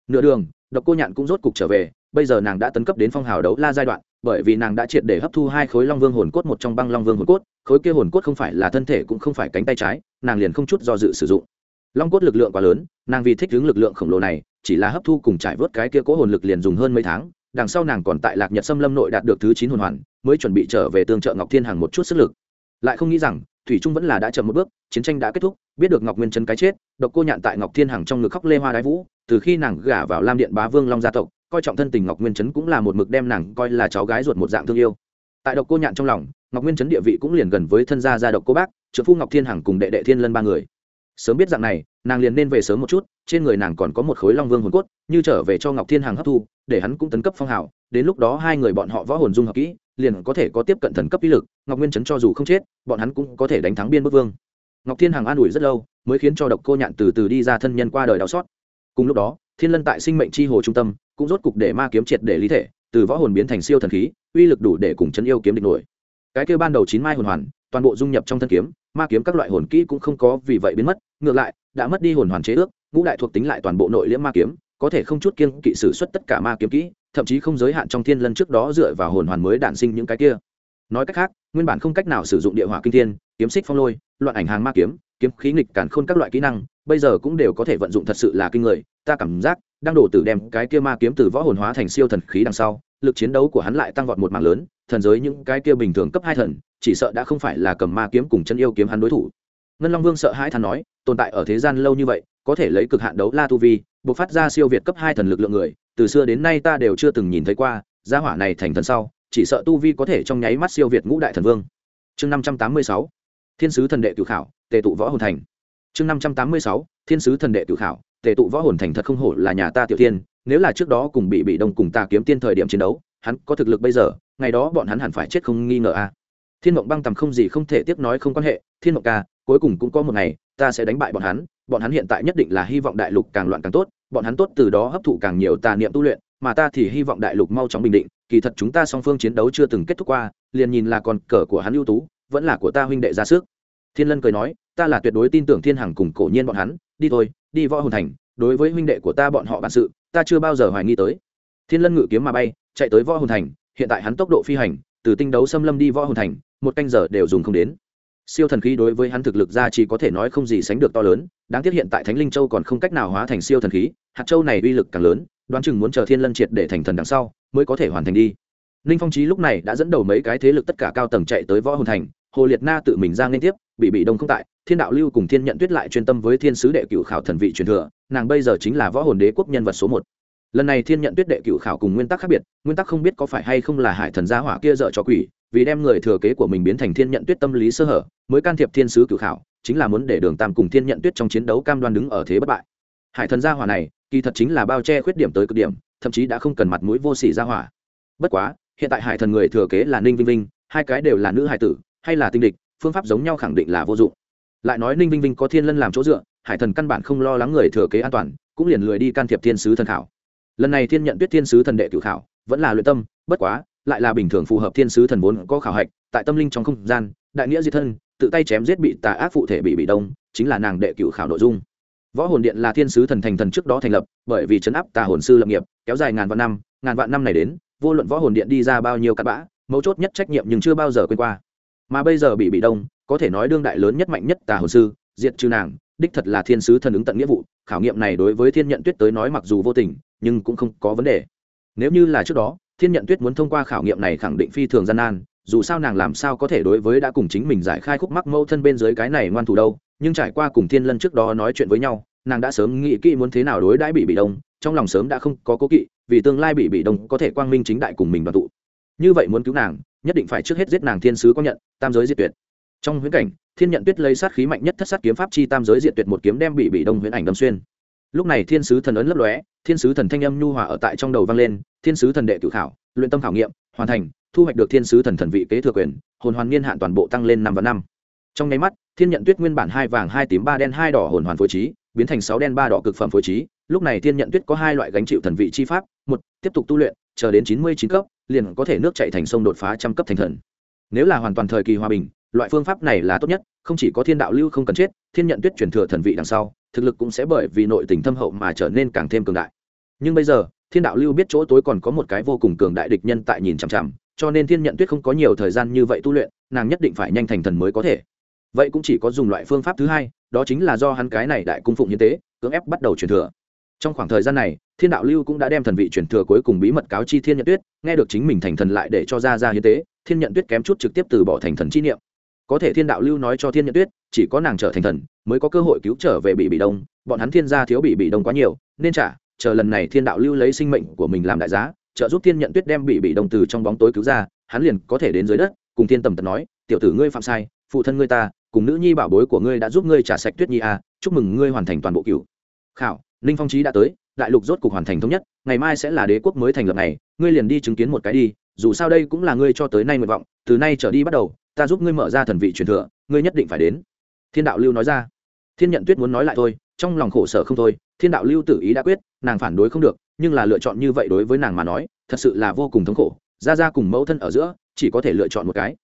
Nửa đường, độc cô nhạn cũng rốt cục trở về, bây giờ nàng đã tấn cấp đến phong hào đấu la giai đoạn, bởi vì nàng đã triệt để hấp thu hai khối long vương hồn cốt, một trong băng long vương hồn cốt, khối kia hồn cốt không phải là thân thể cũng không phải cánh tay trái, nàng liền không chút do dự sử dụng. Long cốt lực lượng quá lớn, nàng vì thích ứng lực lượng khổng lồ này, chỉ là hấp thu cùng trải vớt cái kia cố hồn lực liền dùng hơn mấy tháng đằng sau nàng còn tại lạc nhật xâm lâm nội đạt được thứ chín hồn hoàn, mới chuẩn bị trở về tương trợ ngọc thiên hằng một chút sức lực. Lại không nghĩ rằng, thủy trung vẫn là đã chậm một bước, chiến tranh đã kết thúc, biết được ngọc nguyên trấn cái chết, độc cô nhạn tại ngọc thiên hằng trong ngực khóc lê hoa đái vũ, từ khi nàng gả vào lam điện bá vương long gia tộc, coi trọng thân tình ngọc nguyên trấn cũng là một mực đem nàng coi là cháu gái ruột một dạng thương yêu. Tại độc cô nhạn trong lòng, ngọc nguyên trấn địa vị cũng liền gần với thân gia gia độc cô bác trợ phu ngọc thiên hằng cùng đệ đệ thiên lân ba người. Sớm biết dạng này, nàng liền nên về sớm một chút trên người nàng còn có một khối long vương hồn cốt, như trở về cho ngọc thiên hằng hấp thu, để hắn cũng tấn cấp phong hào, đến lúc đó hai người bọn họ võ hồn dung hợp kỹ, liền có thể có tiếp cận thần cấp ý lực, ngọc nguyên chấn cho dù không chết, bọn hắn cũng có thể đánh thắng biên bức vương. Ngọc thiên hằng an ủi rất lâu, mới khiến cho độc cô nhạn từ từ đi ra thân nhân qua đời đau xót. Cùng lúc đó, thiên lân tại sinh mệnh chi hồ trung tâm, cũng rốt cục để ma kiếm triệt để lý thể, từ võ hồn biến thành siêu thần khí, uy lực đủ để cùng chấn yêu kiếm địch nổi. Cái kêu ban đầu chín mai hồn hoàn, toàn bộ dung nhập trong thân kiếm, ma kiếm các loại hồn kỹ cũng không có vì vậy biến mất, ngược lại, đã mất đi hồn hoàn chế ước ngũ đại thuộc tính lại toàn bộ nội liễm ma kiếm, có thể không chút kiên kỵ sử xuất tất cả ma kiếm kỹ, thậm chí không giới hạn trong thiên lân trước đó dựa vào hồn hoàn mới đản sinh những cái kia. Nói cách khác, nguyên bản không cách nào sử dụng địa hỏa kinh thiên, kiếm xích phong lôi, loạn ảnh hàng ma kiếm kiếm khí nghịch cản khôn các loại kỹ năng, bây giờ cũng đều có thể vận dụng thật sự là kinh người, ta cảm giác, đang đổ tử đem cái kia ma kiếm từ võ hồn hóa thành siêu thần khí đằng sau, lực chiến đấu của hắn lại tăng vọt một mạng lớn, thần giới những cái kia bình thường cấp hai thần, chỉ sợ đã không phải là cầm ma kiếm cùng chân yêu kiếm hắn đối thủ. Ngân long vương sợ hãi thán nói, tồn tại ở thế gian lâu như vậy có thể lấy cực hạn đấu la tu vi buộc phát ra siêu việt cấp hai thần lực lượng người, từ xưa đến nay ta đều chưa từng nhìn thấy qua, gia hỏa này thành thần sau, chỉ sợ tu vi có thể trong nháy mắt siêu việt ngũ đại thần vương. Chương năm trăm tám mươi sáu, thiên sứ thần đệ cự khảo, tề tụ võ hồn thành. Chương năm trăm tám mươi sáu, thiên sứ thần đệ cự khảo, tề tụ võ hồn thành thật không hổ là nhà ta tiểu tiên, nếu là trước đó cùng bị bị đông cùng ta kiếm tiên thời điểm chiến đấu, hắn có thực lực bây giờ, ngày đó bọn hắn hẳn phải chết không nghi ngờ a. Thiên mộng băng tầm không gì không thể tiếp nói không quan hệ, thiên mộng ca, cuối cùng cũng có một ngày, ta sẽ đánh bại bọn hắn bọn hắn hiện tại nhất định là hy vọng đại lục càng loạn càng tốt, bọn hắn tốt từ đó hấp thụ càng nhiều tà niệm tu luyện, mà ta thì hy vọng đại lục mau chóng bình định, kỳ thật chúng ta song phương chiến đấu chưa từng kết thúc qua, liền nhìn là còn cờ của hắn ưu tú, vẫn là của ta huynh đệ ra sức. Thiên lân cười nói, ta là tuyệt đối tin tưởng thiên hằng cùng cổ nhiên bọn hắn, đi thôi, đi võ hồn thành, đối với huynh đệ của ta bọn họ bản sự, ta chưa bao giờ hoài nghi tới. Thiên lân ngự kiếm mà bay, chạy tới võ hồn thành, hiện tại hắn tốc độ phi hành, từ tinh đấu xâm lâm đi võ hồn thành, một canh giờ đều dùng không đến siêu thần khí đối với hắn thực lực ra chỉ có thể nói không gì sánh được to lớn, đáng tiếc hiện tại thánh linh châu còn không cách nào hóa thành siêu thần khí, hạt châu này uy lực càng lớn, đoán chừng muốn chờ thiên lân triệt để thành thần đằng sau mới có thể hoàn thành đi. Ninh phong trí lúc này đã dẫn đầu mấy cái thế lực tất cả cao tầng chạy tới võ hồn thành, hồ liệt na tự mình ra liên tiếp, bị bị đông không tại, thiên đạo lưu cùng thiên nhận tuyết lại chuyên tâm với thiên sứ đệ cựu khảo thần vị truyền thừa, nàng bây giờ chính là võ hồn đế quốc nhân vật số một lần này thiên nhận tuyết đệ cựu khảo cùng nguyên tắc khác biệt, nguyên tắc không biết có phải hay không là hải thần gia hỏa kia dợ cho quỷ, vì đem người thừa kế của mình biến thành thiên nhận tuyết tâm lý sơ hở, mới can thiệp thiên sứ cựu khảo, chính là muốn để đường tam cùng thiên nhận tuyết trong chiến đấu cam đoan đứng ở thế bất bại. Hải thần gia hỏa này, kỳ thật chính là bao che khuyết điểm tới cực điểm, thậm chí đã không cần mặt mũi vô sỉ gia hỏa. Bất quá, hiện tại hải thần người thừa kế là ninh vinh vinh, hai cái đều là nữ hải tử, hay là tinh địch, phương pháp giống nhau khẳng định là vô dụng. Lại nói ninh vinh vinh có thiên lân làm chỗ dựa, hải thần căn bản không lo lắng người thừa kế an toàn, cũng liền lười đi can thiệp thiên sứ thần khảo lần này thiên nhận tuyết thiên sứ thần đệ cựu khảo, vẫn là luyện tâm, bất quá, lại là bình thường phù hợp thiên sứ thần vốn có khảo hạch, tại tâm linh trong không gian, đại nghĩa diệt thân, tự tay chém giết bị tà ác phụ thể bị bị đông, chính là nàng đệ cựu khảo nội dung. Võ hồn điện là thiên sứ thần thành thần trước đó thành lập, bởi vì chấn áp tà hồn sư lập nghiệp, kéo dài ngàn vạn năm, ngàn vạn năm này đến, vô luận võ hồn điện đi ra bao nhiêu cặn bã, mấu chốt nhất trách nhiệm nhưng chưa bao giờ quên qua. Mà bây giờ bị bị đông, có thể nói đương đại lớn nhất mạnh nhất tà hồn sư, diệt trừ nàng đích thật là thiên sứ thần ứng tận nghĩa vụ, khảo nghiệm này đối với thiên nhận tuyết tới nói mặc dù vô tình, nhưng cũng không có vấn đề. Nếu như là trước đó, thiên nhận tuyết muốn thông qua khảo nghiệm này khẳng định phi thường gian nan, dù sao nàng làm sao có thể đối với đã cùng chính mình giải khai khúc mắc mâu thân bên dưới cái này ngoan thủ đâu, nhưng trải qua cùng thiên lân trước đó nói chuyện với nhau, nàng đã sớm nghĩ kỹ muốn thế nào đối đãi bị bị đông, trong lòng sớm đã không có cố kỵ, vì tương lai bị bị đông có thể quang minh chính đại cùng mình đoàn tụ. Như vậy muốn cứu nàng, nhất định phải trước hết giết nàng thiên sứ có nhận, tam giới diệt tuyệt trong huyễn cảnh, thiên nhận tuyết lấy sát khí mạnh nhất thất sát kiếm pháp chi tam giới diện tuyệt một kiếm đem bị bị đông huyễn ảnh đâm xuyên. Lúc này thiên sứ thần ấn lấp lóe, thiên sứ thần thanh âm nhu hòa ở tại trong đầu vang lên, thiên sứ thần đệ cử khảo, luyện tâm khảo nghiệm, hoàn thành, thu hoạch được thiên sứ thần thần vị kế thừa quyền, hồn hoàn niên hạn toàn bộ tăng lên năm và năm. Trong nháy mắt, thiên nhận tuyết nguyên bản hai vàng, hai tím, ba đen, hai đỏ hồn hoàn phối trí, biến thành sáu đen, ba đỏ cực phẩm phối trí. Lúc này thiên nhận tuyết có hai loại gánh chịu thần vị chi pháp, một, tiếp tục tu luyện, chờ đến chín mươi chín cấp, liền có thể nước chạy thành sông đột phá trăm cấp thành thần. Nếu là hoàn toàn thời kỳ hòa bình loại phương pháp này là tốt nhất, không chỉ có thiên đạo lưu không cần chết, thiên nhận tuyết chuyển thừa thần vị đằng sau, thực lực cũng sẽ bởi vì nội tình thâm hậu mà trở nên càng thêm cường đại. Nhưng bây giờ, thiên đạo lưu biết chỗ tối còn có một cái vô cùng cường đại địch nhân tại nhìn chằm chằm, cho nên thiên nhận tuyết không có nhiều thời gian như vậy tu luyện, nàng nhất định phải nhanh thành thần mới có thể. Vậy cũng chỉ có dùng loại phương pháp thứ hai, đó chính là do hắn cái này đại cung phụng như tế, cưỡng ép bắt đầu truyền thừa. Trong khoảng thời gian này, thiên đạo lưu cũng đã đem thần vị truyền thừa cuối cùng bí mật cáo chi thiên nhận tuyết, nghe được chính mình thành thần lại để cho ra ra hiến tế, thiên nhận tuyết kém chút trực tiếp từ bỏ thành thần chi niệm có thể thiên đạo lưu nói cho thiên nhận tuyết, chỉ có nàng trở thành thần, mới có cơ hội cứu trở về bị bị đông. Bọn hắn thiên gia thiếu bị bị đông quá nhiều, nên trả chờ lần này thiên đạo lưu lấy sinh mệnh của mình làm đại giá, trợ giúp thiên nhận tuyết đem bị bị đông từ trong bóng tối cứu ra, hắn liền có thể đến dưới đất, cùng thiên tầm tật nói, tiểu tử ngươi phạm sai, phụ thân ngươi ta, cùng nữ nhi bảo bối của ngươi đã giúp ngươi trả sạch tuyết nhi a chúc mừng ngươi hoàn thành toàn bộ cựu. Khảo, ninh phong trí đã tới, đại lục rốt cục hoàn thành thống nhất, ngày mai sẽ là đế quốc mới thành lập này, ngươi liền đi chứng kiến một cái đi, dù sao đây cũng là ngươi cho tới nay nguyện vọng, từ nay trở đi bắt đầu ta giúp ngươi mở ra thần vị truyền thừa, ngươi nhất định phải đến. Thiên đạo lưu nói ra. Thiên nhận tuyết muốn nói lại thôi, trong lòng khổ sở không thôi, thiên đạo lưu tự ý đã quyết, nàng phản đối không được, nhưng là lựa chọn như vậy đối với nàng mà nói, thật sự là vô cùng thống khổ. Ra ra cùng mẫu thân ở giữa, chỉ có thể lựa chọn một cái.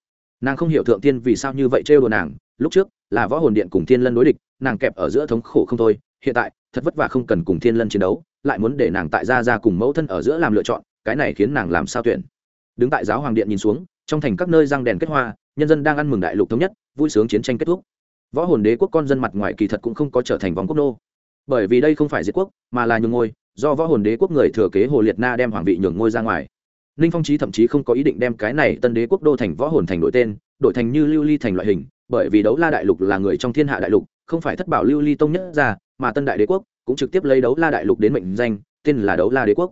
Nàng không hiểu thượng tiên vì sao như vậy trêu đồ nàng, lúc trước là võ hồn điện cùng thiên lân đối địch, nàng kẹp ở giữa thống khổ không thôi, hiện tại, thật vất vả không cần cùng thiên lân chiến đấu, lại muốn để nàng tại ra ra cùng mẫu thân ở giữa làm lựa chọn, cái này khiến nàng làm sao tuyển. Đứng tại giáo hoàng điện nhìn xuống trong thành các nơi răng đèn kết hoa, nhân dân đang ăn mừng đại lục thống nhất, vui sướng chiến tranh kết thúc. Võ hồn đế quốc con dân mặt ngoài kỳ thật cũng không có trở thành vòng quốc nô. Bởi vì đây không phải diệt quốc, mà là nhường ngôi, do võ hồn đế quốc người thừa kế hồ liệt na đem hoàng vị nhường ngôi ra ngoài. Ninh phong trí thậm chí không có ý định đem cái này tân đế quốc đô thành võ hồn thành đổi tên, đổi thành như lưu ly thành loại hình, bởi vì đấu la đại lục là người trong thiên hạ đại lục, không phải thất bảo lưu ly tông nhất ra, mà tân đại đế quốc cũng trực tiếp lấy đấu la đại lục đến mệnh danh, tên là đấu la đế quốc.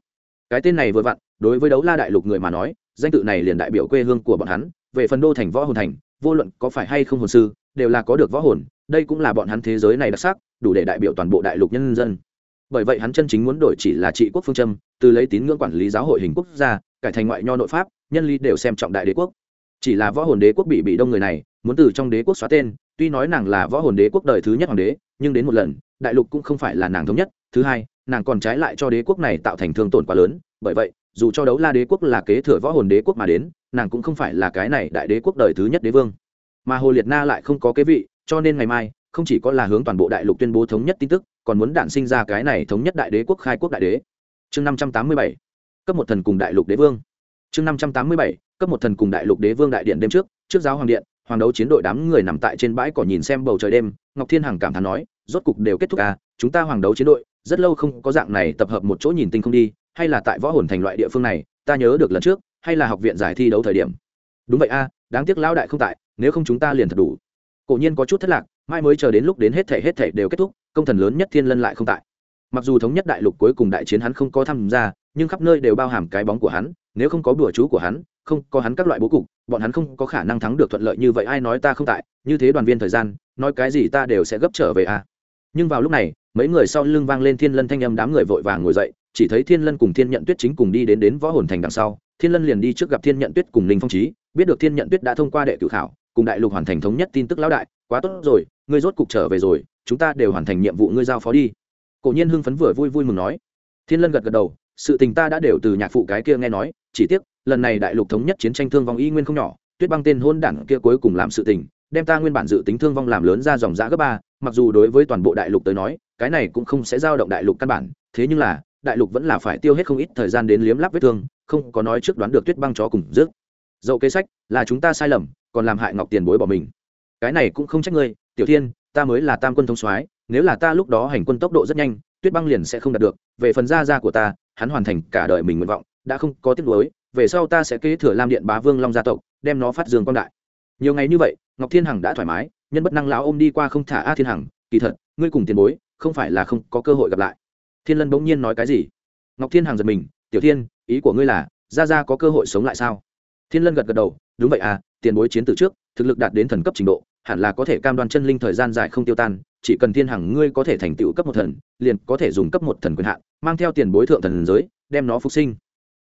Cái tên này vừa vặn, đối với đấu la đại lục người mà nói danh tự này liền đại biểu quê hương của bọn hắn, về phần đô thành võ hồn thành, vô luận có phải hay không hồn sư, đều là có được võ hồn, đây cũng là bọn hắn thế giới này đặc sắc, đủ để đại biểu toàn bộ đại lục nhân dân. Bởi vậy hắn chân chính muốn đổi chỉ là trị quốc phương châm, từ lấy tín ngưỡng quản lý giáo hội hình quốc gia, cải thành ngoại nho nội pháp, nhân lý đều xem trọng đại đế quốc. Chỉ là võ hồn đế quốc bị bị đông người này, muốn từ trong đế quốc xóa tên, tuy nói nàng là võ hồn đế quốc đời thứ nhất hoàng đế, nhưng đến một lần, đại lục cũng không phải là nàng thống nhất. Thứ hai, nàng còn trái lại cho đế quốc này tạo thành thương tổn quá lớn, bởi vậy dù cho đấu la đế quốc là kế thừa võ hồn đế quốc mà đến, nàng cũng không phải là cái này đại đế quốc đời thứ nhất đế vương. Mà hồ liệt na lại không có kế vị, cho nên ngày mai, không chỉ có là hướng toàn bộ đại lục tuyên bố thống nhất tin tức, còn muốn đản sinh ra cái này thống nhất đại đế quốc khai quốc đại đế. Chương năm trăm tám mươi bảy, cấp một thần cùng đại lục đế vương. Chương năm trăm tám mươi bảy, cấp một thần cùng đại lục đế vương đại điện đêm trước trước giáo hoàng điện, hoàng đấu chiến đội đám người nằm tại trên bãi cỏ nhìn xem bầu trời đêm, ngọc thiên hằng cảm thán nói, rốt cục đều kết thúc à chúng ta hoàng đấu chiến đội, rất lâu không có dạng này tập hợp một chỗ nhìn tinh không đi hay là tại võ hồn thành loại địa phương này, ta nhớ được lần trước, hay là học viện giải thi đấu thời điểm. Đúng vậy a, đáng tiếc lão đại không tại, nếu không chúng ta liền thật đủ. Cổ nhiên có chút thất lạc, mai mới chờ đến lúc đến hết thể hết thể đều kết thúc, công thần lớn nhất thiên lân lại không tại. Mặc dù thống nhất đại lục cuối cùng đại chiến hắn không có tham gia, nhưng khắp nơi đều bao hàm cái bóng của hắn, nếu không có bùa chú của hắn, không có hắn các loại bố cục, bọn hắn không có khả năng thắng được thuận lợi như vậy, ai nói ta không tại, như thế đoàn viên thời gian, nói cái gì ta đều sẽ gấp trở về a. Nhưng vào lúc này, mấy người sau lưng vang lên thiên lân thanh âm, đám người vội vàng ngồi dậy chỉ thấy thiên lân cùng thiên nhận tuyết chính cùng đi đến đến võ hồn thành đằng sau, thiên lân liền đi trước gặp thiên nhận tuyết cùng ninh phong trí biết được thiên nhận tuyết đã thông qua đệ cử khảo, cùng đại lục hoàn thành thống nhất tin tức lão đại, quá tốt rồi, ngươi rốt cục trở về rồi, chúng ta đều hoàn thành nhiệm vụ ngươi giao phó đi. Cổ nhiên hưng phấn vừa vui vui mừng nói. Thiên lân gật gật đầu, sự tình ta đã đều từ nhạc phụ cái kia nghe nói, chỉ tiếc, lần này đại lục thống nhất chiến tranh thương vong y nguyên không nhỏ, tuyết băng tên hôn đảng kia cuối cùng làm sự tình, đem ta nguyên bản dự tính thương vong làm lớn ra dòng giã gấp ba, mặc dù đối với toàn bộ đại lục tới nói, cái này cũng không sẽ giao động đại lục căn bản, thế nhưng là đại lục vẫn là phải tiêu hết không ít thời gian đến liếm lắp vết thương, không có nói trước đoán được tuyết băng chó cùng rước. Dậu kế sách, là chúng ta sai lầm, còn làm hại ngọc tiền bối bỏ mình. Cái này cũng không trách ngươi, tiểu thiên, ta mới là tam quân thống soái, nếu là ta lúc đó hành quân tốc độ rất nhanh, tuyết băng liền sẽ không đạt được, về phần gia gia của ta, hắn hoàn thành cả đời mình nguyện vọng, đã không có tiếc nuối, về sau ta sẽ kế thừa lam điện bá vương long gia tộc, đem nó phát dương quang đại. Nhiều ngày như vậy, ngọc thiên hằng đã thoải mái, nhân bất năng lão ôm đi qua không thả a thiên hằng, kỳ thật, ngươi cùng tiền bối, không phải là không có cơ hội gặp lại thiên lân bỗng nhiên nói cái gì? Ngọc thiên hằng giật mình, tiểu thiên, ý của ngươi là Ra Ra có cơ hội sống lại sao? Thiên lân gật gật đầu, đúng vậy à tiền bối chiến từ trước, thực lực đạt đến thần cấp trình độ, hẳn là có thể cam đoan chân linh thời gian dài không tiêu tan, chỉ cần thiên hằng ngươi có thể thành tựu cấp một thần, liền có thể dùng cấp một thần quyền hạn, mang theo tiền bối thượng thần giới, đem nó phục sinh.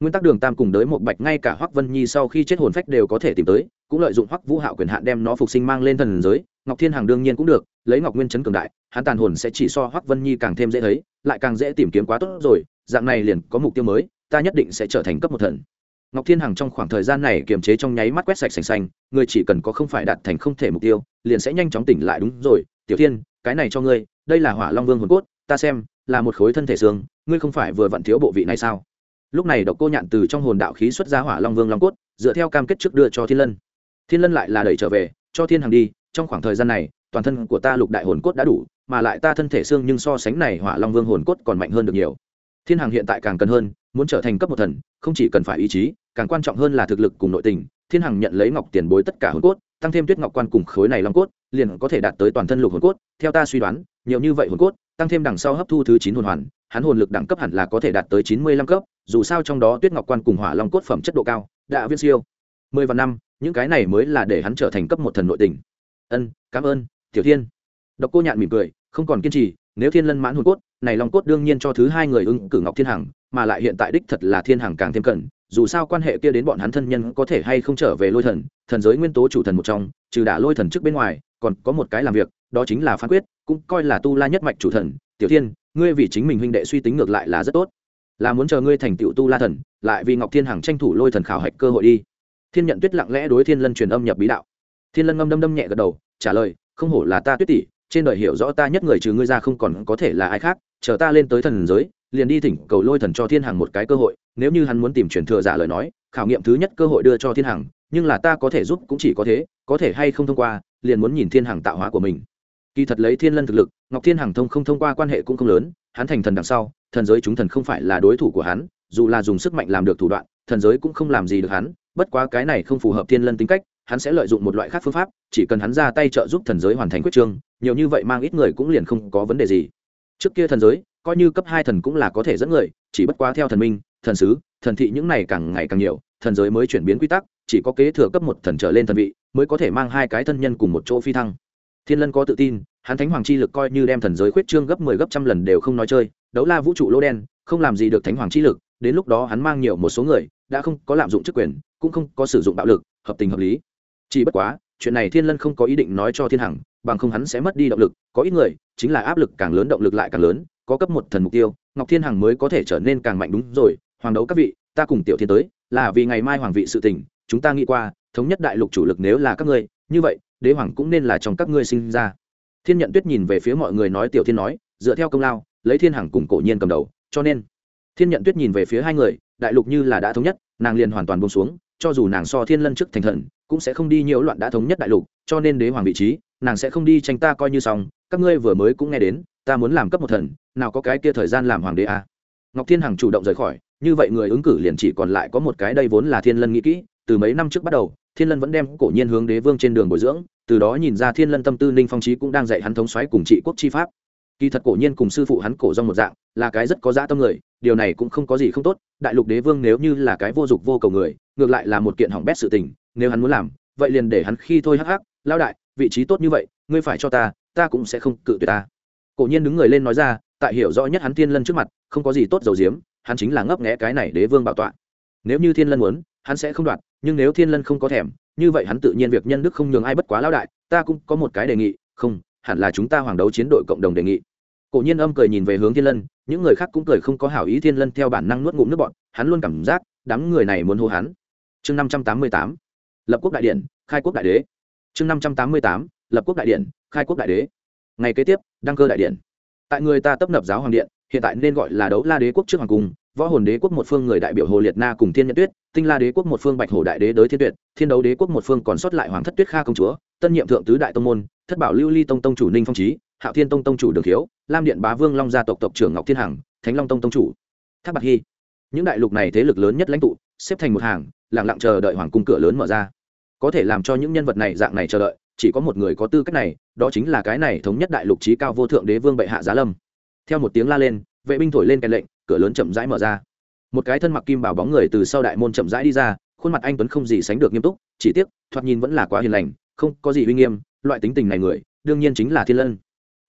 Nguyên tắc đường tam cùng đới một bạch ngay cả hoắc vân nhi sau khi chết hồn phách đều có thể tìm tới, cũng lợi dụng hoắc vũ hạo quyền hạn đem nó phục sinh mang lên thần giới ngọc thiên hằng đương nhiên cũng được, lấy ngọc nguyên chấn cường đại, hắn tàn hồn sẽ chỉ so hoắc vân nhi càng thêm dễ thấy, lại càng dễ tìm kiếm quá tốt rồi, dạng này liền có mục tiêu mới, ta nhất định sẽ trở thành cấp một thần. Ngọc thiên hằng trong khoảng thời gian này kiềm chế trong nháy mắt quét sạch sành xanh, người chỉ cần có không phải đạt thành không thể mục tiêu, liền sẽ nhanh chóng tỉnh lại đúng rồi. Tiểu thiên, cái này cho ngươi, đây là hỏa long vương hồn cốt, ta xem, là một khối thân thể xương, ngươi không phải vừa vặn thiếu bộ vị này sao? Lúc này độc cô nhạn từ trong hồn đạo khí xuất ra hỏa long vương long cốt, dựa theo cam kết trước đưa cho thiên lân. Thiên lân lại là đẩy trở về, cho thiên hằng đi trong khoảng thời gian này, toàn thân của ta lục đại hồn cốt đã đủ, mà lại ta thân thể xương nhưng so sánh này hỏa long vương hồn cốt còn mạnh hơn được nhiều. Thiên hằng hiện tại càng cần hơn, muốn trở thành cấp một thần, không chỉ cần phải ý chí, càng quan trọng hơn là thực lực cùng nội tình. Thiên hằng nhận lấy ngọc tiền bối tất cả hồn cốt, tăng thêm tuyết ngọc quan cùng khối này long cốt, liền có thể đạt tới toàn thân lục hồn cốt. Theo ta suy đoán, nhiều như vậy hồn cốt, tăng thêm đằng sau hấp thu thứ chín hồn hoàn, hắn hồn lực đẳng cấp hẳn là có thể đạt tới chín mươi lăm cấp, dù sao trong đó tuyết ngọc quan cùng hỏa long cốt phẩm chất độ cao, đã viên siêu. Mười và năm, những cái này mới là để hắn trở thành cấp một thần nội tình ân, cảm ơn, tiểu thiên. Độc cô nhạn mỉm cười, không còn kiên trì, nếu thiên lân mãn hồn cốt, này long cốt đương nhiên cho thứ hai người ưng cử ngọc thiên hằng, mà lại hiện tại đích thật là thiên hằng càng thêm cận. dù sao quan hệ kia đến bọn hắn thân nhân có thể hay không trở về lôi thần thần giới nguyên tố chủ thần một trong, trừ đã lôi thần trước bên ngoài, còn có một cái làm việc, đó chính là phán quyết, cũng coi là tu la nhất mạch chủ thần. Tiểu thiên, ngươi vì chính mình huynh đệ suy tính ngược lại là rất tốt. Là muốn chờ ngươi thành tựu tu la thần, lại vì ngọc thiên hằng tranh thủ lôi thần khảo hạch cơ hội đi. Thiên nhận tuyết lặng lẽ đối thiên lân truyền âm nhập bí đạo thiên lân ngâm đâm đâm nhẹ gật đầu, trả lời, không hổ là ta tuyết tỷ, trên đời hiểu rõ ta nhất người trừ ngươi ra không còn có thể là ai khác, chờ ta lên tới thần giới, liền đi thỉnh cầu lôi thần cho thiên hằng một cái cơ hội, nếu như hắn muốn tìm truyền thừa giả lời nói, khảo nghiệm thứ nhất cơ hội đưa cho thiên hằng, nhưng là ta có thể giúp cũng chỉ có thế, có thể hay không thông qua, liền muốn nhìn thiên hằng tạo hóa của mình. Kỳ thật lấy thiên lân thực lực, ngọc thiên hằng thông không thông qua quan hệ cũng không lớn, hắn thành thần đằng sau, thần giới chúng thần không phải là đối thủ của hắn, dù là dùng sức mạnh làm được thủ đoạn, thần giới cũng không làm gì được hắn, bất quá cái này không phù hợp thiên lân tính cách hắn sẽ lợi dụng một loại khác phương pháp, chỉ cần hắn ra tay trợ giúp thần giới hoàn thành quyết trương, nhiều như vậy mang ít người cũng liền không có vấn đề gì. Trước kia thần giới, coi như cấp hai thần cũng là có thể dẫn người, chỉ bất quá theo thần minh, thần sứ, thần thị những này càng ngày càng nhiều, thần giới mới chuyển biến quy tắc, chỉ có kế thừa cấp một thần trở lên thần vị, mới có thể mang hai cái thân nhân cùng một chỗ phi thăng. Thiên lân có tự tin, hắn thánh hoàng chi lực coi như đem thần giới khuyết trương gấp mười 10 gấp trăm lần đều không nói chơi, đấu la vũ trụ lô đen, không làm gì được thánh hoàng chi lực, đến lúc đó hắn mang nhiều một số người, đã không có lạm dụng chức quyền, cũng không có sử dụng bạo lực, hợp tình hợp lý chỉ bất quá, chuyện này thiên lân không có ý định nói cho thiên hằng, bằng không hắn sẽ mất đi động lực, có ít người, chính là áp lực càng lớn động lực lại càng lớn, có cấp một thần mục tiêu, ngọc thiên hằng mới có thể trở nên càng mạnh đúng rồi. Hoàng đấu các vị, ta cùng tiểu thiên tới, là vì ngày mai hoàng vị sự tình, chúng ta nghĩ qua, thống nhất đại lục chủ lực nếu là các ngươi, như vậy, đế hoàng cũng nên là trong các ngươi sinh ra. Thiên nhận tuyết nhìn về phía mọi người nói, tiểu thiên nói, dựa theo công lao, lấy thiên hằng cùng cổ nhiên cầm đầu, cho nên. Thiên nhận tuyết nhìn về phía hai người, đại lục như là đã thống nhất, nàng liền hoàn toàn bông xuống cho dù nàng so thiên lân trước thành thần, cũng sẽ không đi nhiễu loạn đã thống nhất đại lục, cho nên đế hoàng vị trí, nàng sẽ không đi tranh ta coi như xong các ngươi vừa mới cũng nghe đến, ta muốn làm cấp một thần, nào có cái kia thời gian làm hoàng đế à. ngọc thiên hằng chủ động rời khỏi, như vậy người ứng cử liền chỉ còn lại có một cái đây vốn là thiên lân nghĩ kỹ, từ mấy năm trước bắt đầu, thiên lân vẫn đem cổ nhiên hướng đế vương trên đường bồi dưỡng, từ đó nhìn ra thiên lân tâm tư ninh phong trí cũng đang dạy hắn thống xoáy cùng trị quốc chi pháp kỳ thật cổ nhiên cùng sư phụ hắn cổ do một dạng, là cái rất có dã tâm người, điều này cũng không có gì không tốt, đại lục đế vương nếu như là cái vô dụng vô cầu người, ngược lại là một kiện hỏng bét sự tình, nếu hắn muốn làm, vậy liền để hắn khi thôi hắc hắc lao đại, vị trí tốt như vậy, ngươi phải cho ta ta cũng sẽ không cự tuyệt ta. Cổ nhiên đứng người lên nói ra, tại hiểu rõ nhất hắn thiên lân trước mặt, không có gì tốt dầu diếm, hắn chính là ngấp nghẽ cái này đế vương bảo tọa. Nếu như thiên lân muốn, hắn sẽ không đoạt, nhưng nếu thiên lân không có thèm, như vậy hắn tự nhiên việc nhân đức không nhường ai bất quá lao đại, ta cũng có một cái đề nghị, không, hẳn là chúng ta hoàng đấu chiến đội cộng đồng đề nghị cổ nhiên âm cười nhìn về hướng thiên lân, những người khác cũng cười không có hảo ý thiên lân theo bản năng nuốt ngụm nước bọn hắn luôn cảm giác đám người này muốn hô hắn. Chương năm trăm tám mươi tám, lập quốc đại điện, khai quốc đại đế. Chương năm trăm tám mươi tám, lập quốc đại điện, khai quốc đại đế. Ngày kế tiếp, đăng cơ đại điện. Tại người ta tấp nập giáo hoàng điện, hiện tại nên gọi là đấu la đế quốc trước hoàng cung, võ hồn đế quốc một phương người đại biểu hồ liệt na cùng thiên nhật tuyết, tinh la đế quốc một phương bạch hồ đại đế đới thiên tuyệt, thiên đấu đế quốc một phương còn sót lại hoàng thất tuyết kha công chúa, tân nhiệm thượng tứ đại tông môn, thất bảo lưu ly tông tông chủ ninh phong trí hạo thiên tông tông chủ đường thiếu lam điện bá vương long gia tộc tộc trưởng ngọc thiên hằng, thánh long tông tông chủ tháp bạc hy. Những đại lục này thế lực lớn nhất lãnh tụ, xếp thành một hàng lẳng lặng chờ đợi hoàng cung cửa lớn mở ra. Có thể làm cho những nhân vật này dạng này chờ đợi, chỉ có một người có tư cách này, đó chính là cái này thống nhất đại lục trí cao vô thượng đế vương bệ hạ giá lâm. Theo một tiếng la lên, vệ binh thổi lên kèn lệnh, cửa lớn chậm rãi mở ra. Một cái thân mặc kim bảo bóng người từ sau đại môn chậm rãi đi ra, khuôn mặt anh tuấn không gì sánh được nghiêm túc, chỉ tiếc, thoạt nhìn vẫn là quá hiền lành, không có gì uy nghiêm, loại tính tình này người, đương nhiên chính là thiên lân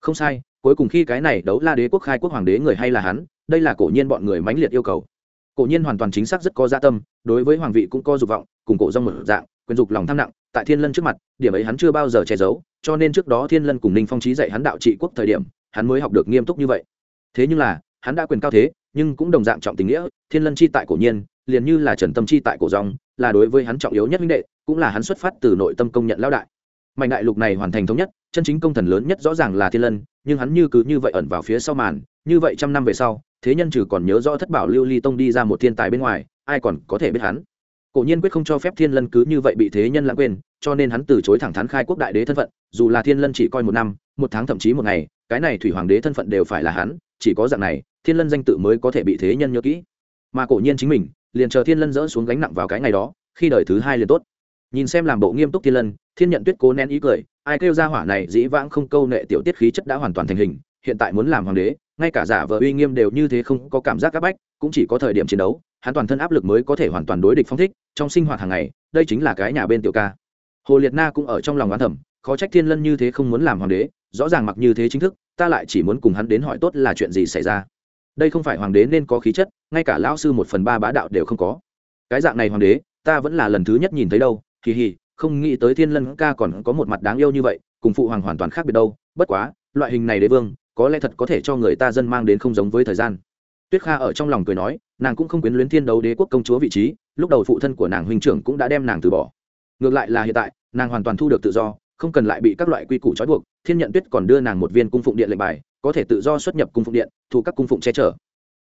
không sai, cuối cùng khi cái này đấu la đế quốc khai quốc hoàng đế người hay là hắn, đây là cổ nhiên bọn người mãnh liệt yêu cầu. Cổ nhiên hoàn toàn chính xác rất có gia tâm, đối với hoàng vị cũng có dục vọng, cùng cổ rong một dạng, quyền dục lòng tham nặng, tại thiên lân trước mặt, điểm ấy hắn chưa bao giờ che giấu, cho nên trước đó thiên lân cùng ninh phong trí dạy hắn đạo trị quốc thời điểm, hắn mới học được nghiêm túc như vậy. Thế nhưng là, hắn đã quyền cao thế, nhưng cũng đồng dạng trọng tình nghĩa, thiên lân chi tại cổ nhiên, liền như là trần tâm chi tại cổ rong là đối với hắn trọng yếu nhất minh đệ, cũng là hắn xuất phát từ nội tâm công nhận lão đại mạnh đại lục này hoàn thành thống nhất, chân chính công thần lớn nhất rõ ràng là thiên lân, nhưng hắn như cứ như vậy ẩn vào phía sau màn, như vậy trăm năm về sau, thế nhân trừ còn nhớ rõ thất bảo lưu ly tông đi ra một thiên tài bên ngoài, ai còn có thể biết hắn? Cổ nhiên quyết không cho phép thiên lân cứ như vậy bị thế nhân lãng quên, cho nên hắn từ chối thẳng thắn khai quốc đại đế thân phận, dù là thiên lân chỉ coi một năm, một tháng thậm chí một ngày, cái này thủy hoàng đế thân phận đều phải là hắn, chỉ có dạng này, thiên lân danh tự mới có thể bị thế nhân nhớ kỹ. Mà cổ nhiên chính mình, liền chờ thiên lân dỡ xuống gánh nặng vào cái ngày đó, khi đời thứ hai liền tốt nhìn xem làm bộ nghiêm túc thiên lân, thiên nhận tuyết cố nén ý cười, ai kêu ra hỏa này dĩ vãng không câu nệ tiểu tiết khí chất đã hoàn toàn thành hình, hiện tại muốn làm hoàng đế, ngay cả giả vờ uy nghiêm đều như thế không có cảm giác áp bách, cũng chỉ có thời điểm chiến đấu, hắn toàn thân áp lực mới có thể hoàn toàn đối địch phong thích, trong sinh hoạt hàng ngày, đây chính là cái nhà bên tiểu ca. Hồ liệt na cũng ở trong lòng oán thẩm khó trách thiên lân như thế không muốn làm hoàng đế, rõ ràng mặc như thế chính thức, ta lại chỉ muốn cùng hắn đến hỏi tốt là chuyện gì xảy ra. Đây không phải hoàng đế nên có khí chất, ngay cả lão sư một phần ba bá đạo đều không có. Cái dạng này hoàng đế, ta vẫn là lần thứ nhất nhìn thấy đâu kỳ hì, không nghĩ tới thiên lân ca còn có một mặt đáng yêu như vậy, cùng phụ hoàng hoàn toàn khác biệt đâu. Bất quá, loại hình này đế vương, có lẽ thật có thể cho người ta dân mang đến không giống với thời gian. Tuyết kha ở trong lòng cười nói, nàng cũng không quyến luyến thiên đấu đế quốc công chúa vị trí, lúc đầu phụ thân của nàng huynh trưởng cũng đã đem nàng từ bỏ. Ngược lại là hiện tại, nàng hoàn toàn thu được tự do, không cần lại bị các loại quy củ trói buộc, thiên nhận tuyết còn đưa nàng một viên cung phụng điện lệnh bài, có thể tự do xuất nhập cung phụng điện, thu các cung phụng che chở.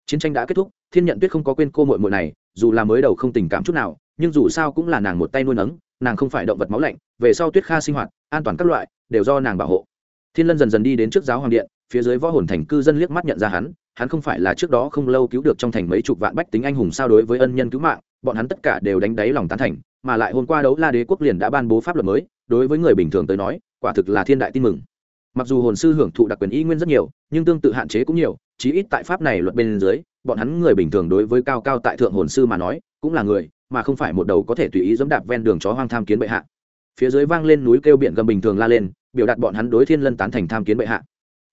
Chiến tranh đã kết thúc, thiên nhận tuyết không có quên cô mội mội này, dù là mới đầu không tình cảm chút nào, nhưng dù sao cũng là nàng một tay nuôi nấng nàng không phải động vật máu lạnh, về sau tuyết kha sinh hoạt, an toàn các loại, đều do nàng bảo hộ. Thiên lân dần dần đi đến trước giáo hoàng điện, phía dưới võ hồn thành cư dân liếc mắt nhận ra hắn hắn không phải là trước đó không lâu cứu được trong thành mấy chục vạn bách tính anh hùng sao đối với ân nhân cứu mạng, bọn hắn tất cả đều đánh đáy lòng tán thành, mà lại hôm qua đấu la đế quốc liền đã ban bố pháp luật mới, đối với người bình thường tới nói, quả thực là thiên đại tin mừng. Mặc dù hồn sư hưởng thụ đặc quyền y nguyên rất nhiều, nhưng tương tự hạn chế cũng nhiều, chí ít tại pháp này luật bên dưới, bọn hắn người bình thường đối với cao cao tại thượng hồn sư mà nói, cũng là người mà không phải một đầu có thể tùy ý dẫm đạp ven đường chó hoang tham kiến bệ hạ. Phía dưới vang lên núi kêu biển gầm bình thường la lên biểu đạt bọn hắn đối thiên lân tán thành tham kiến bệ hạ.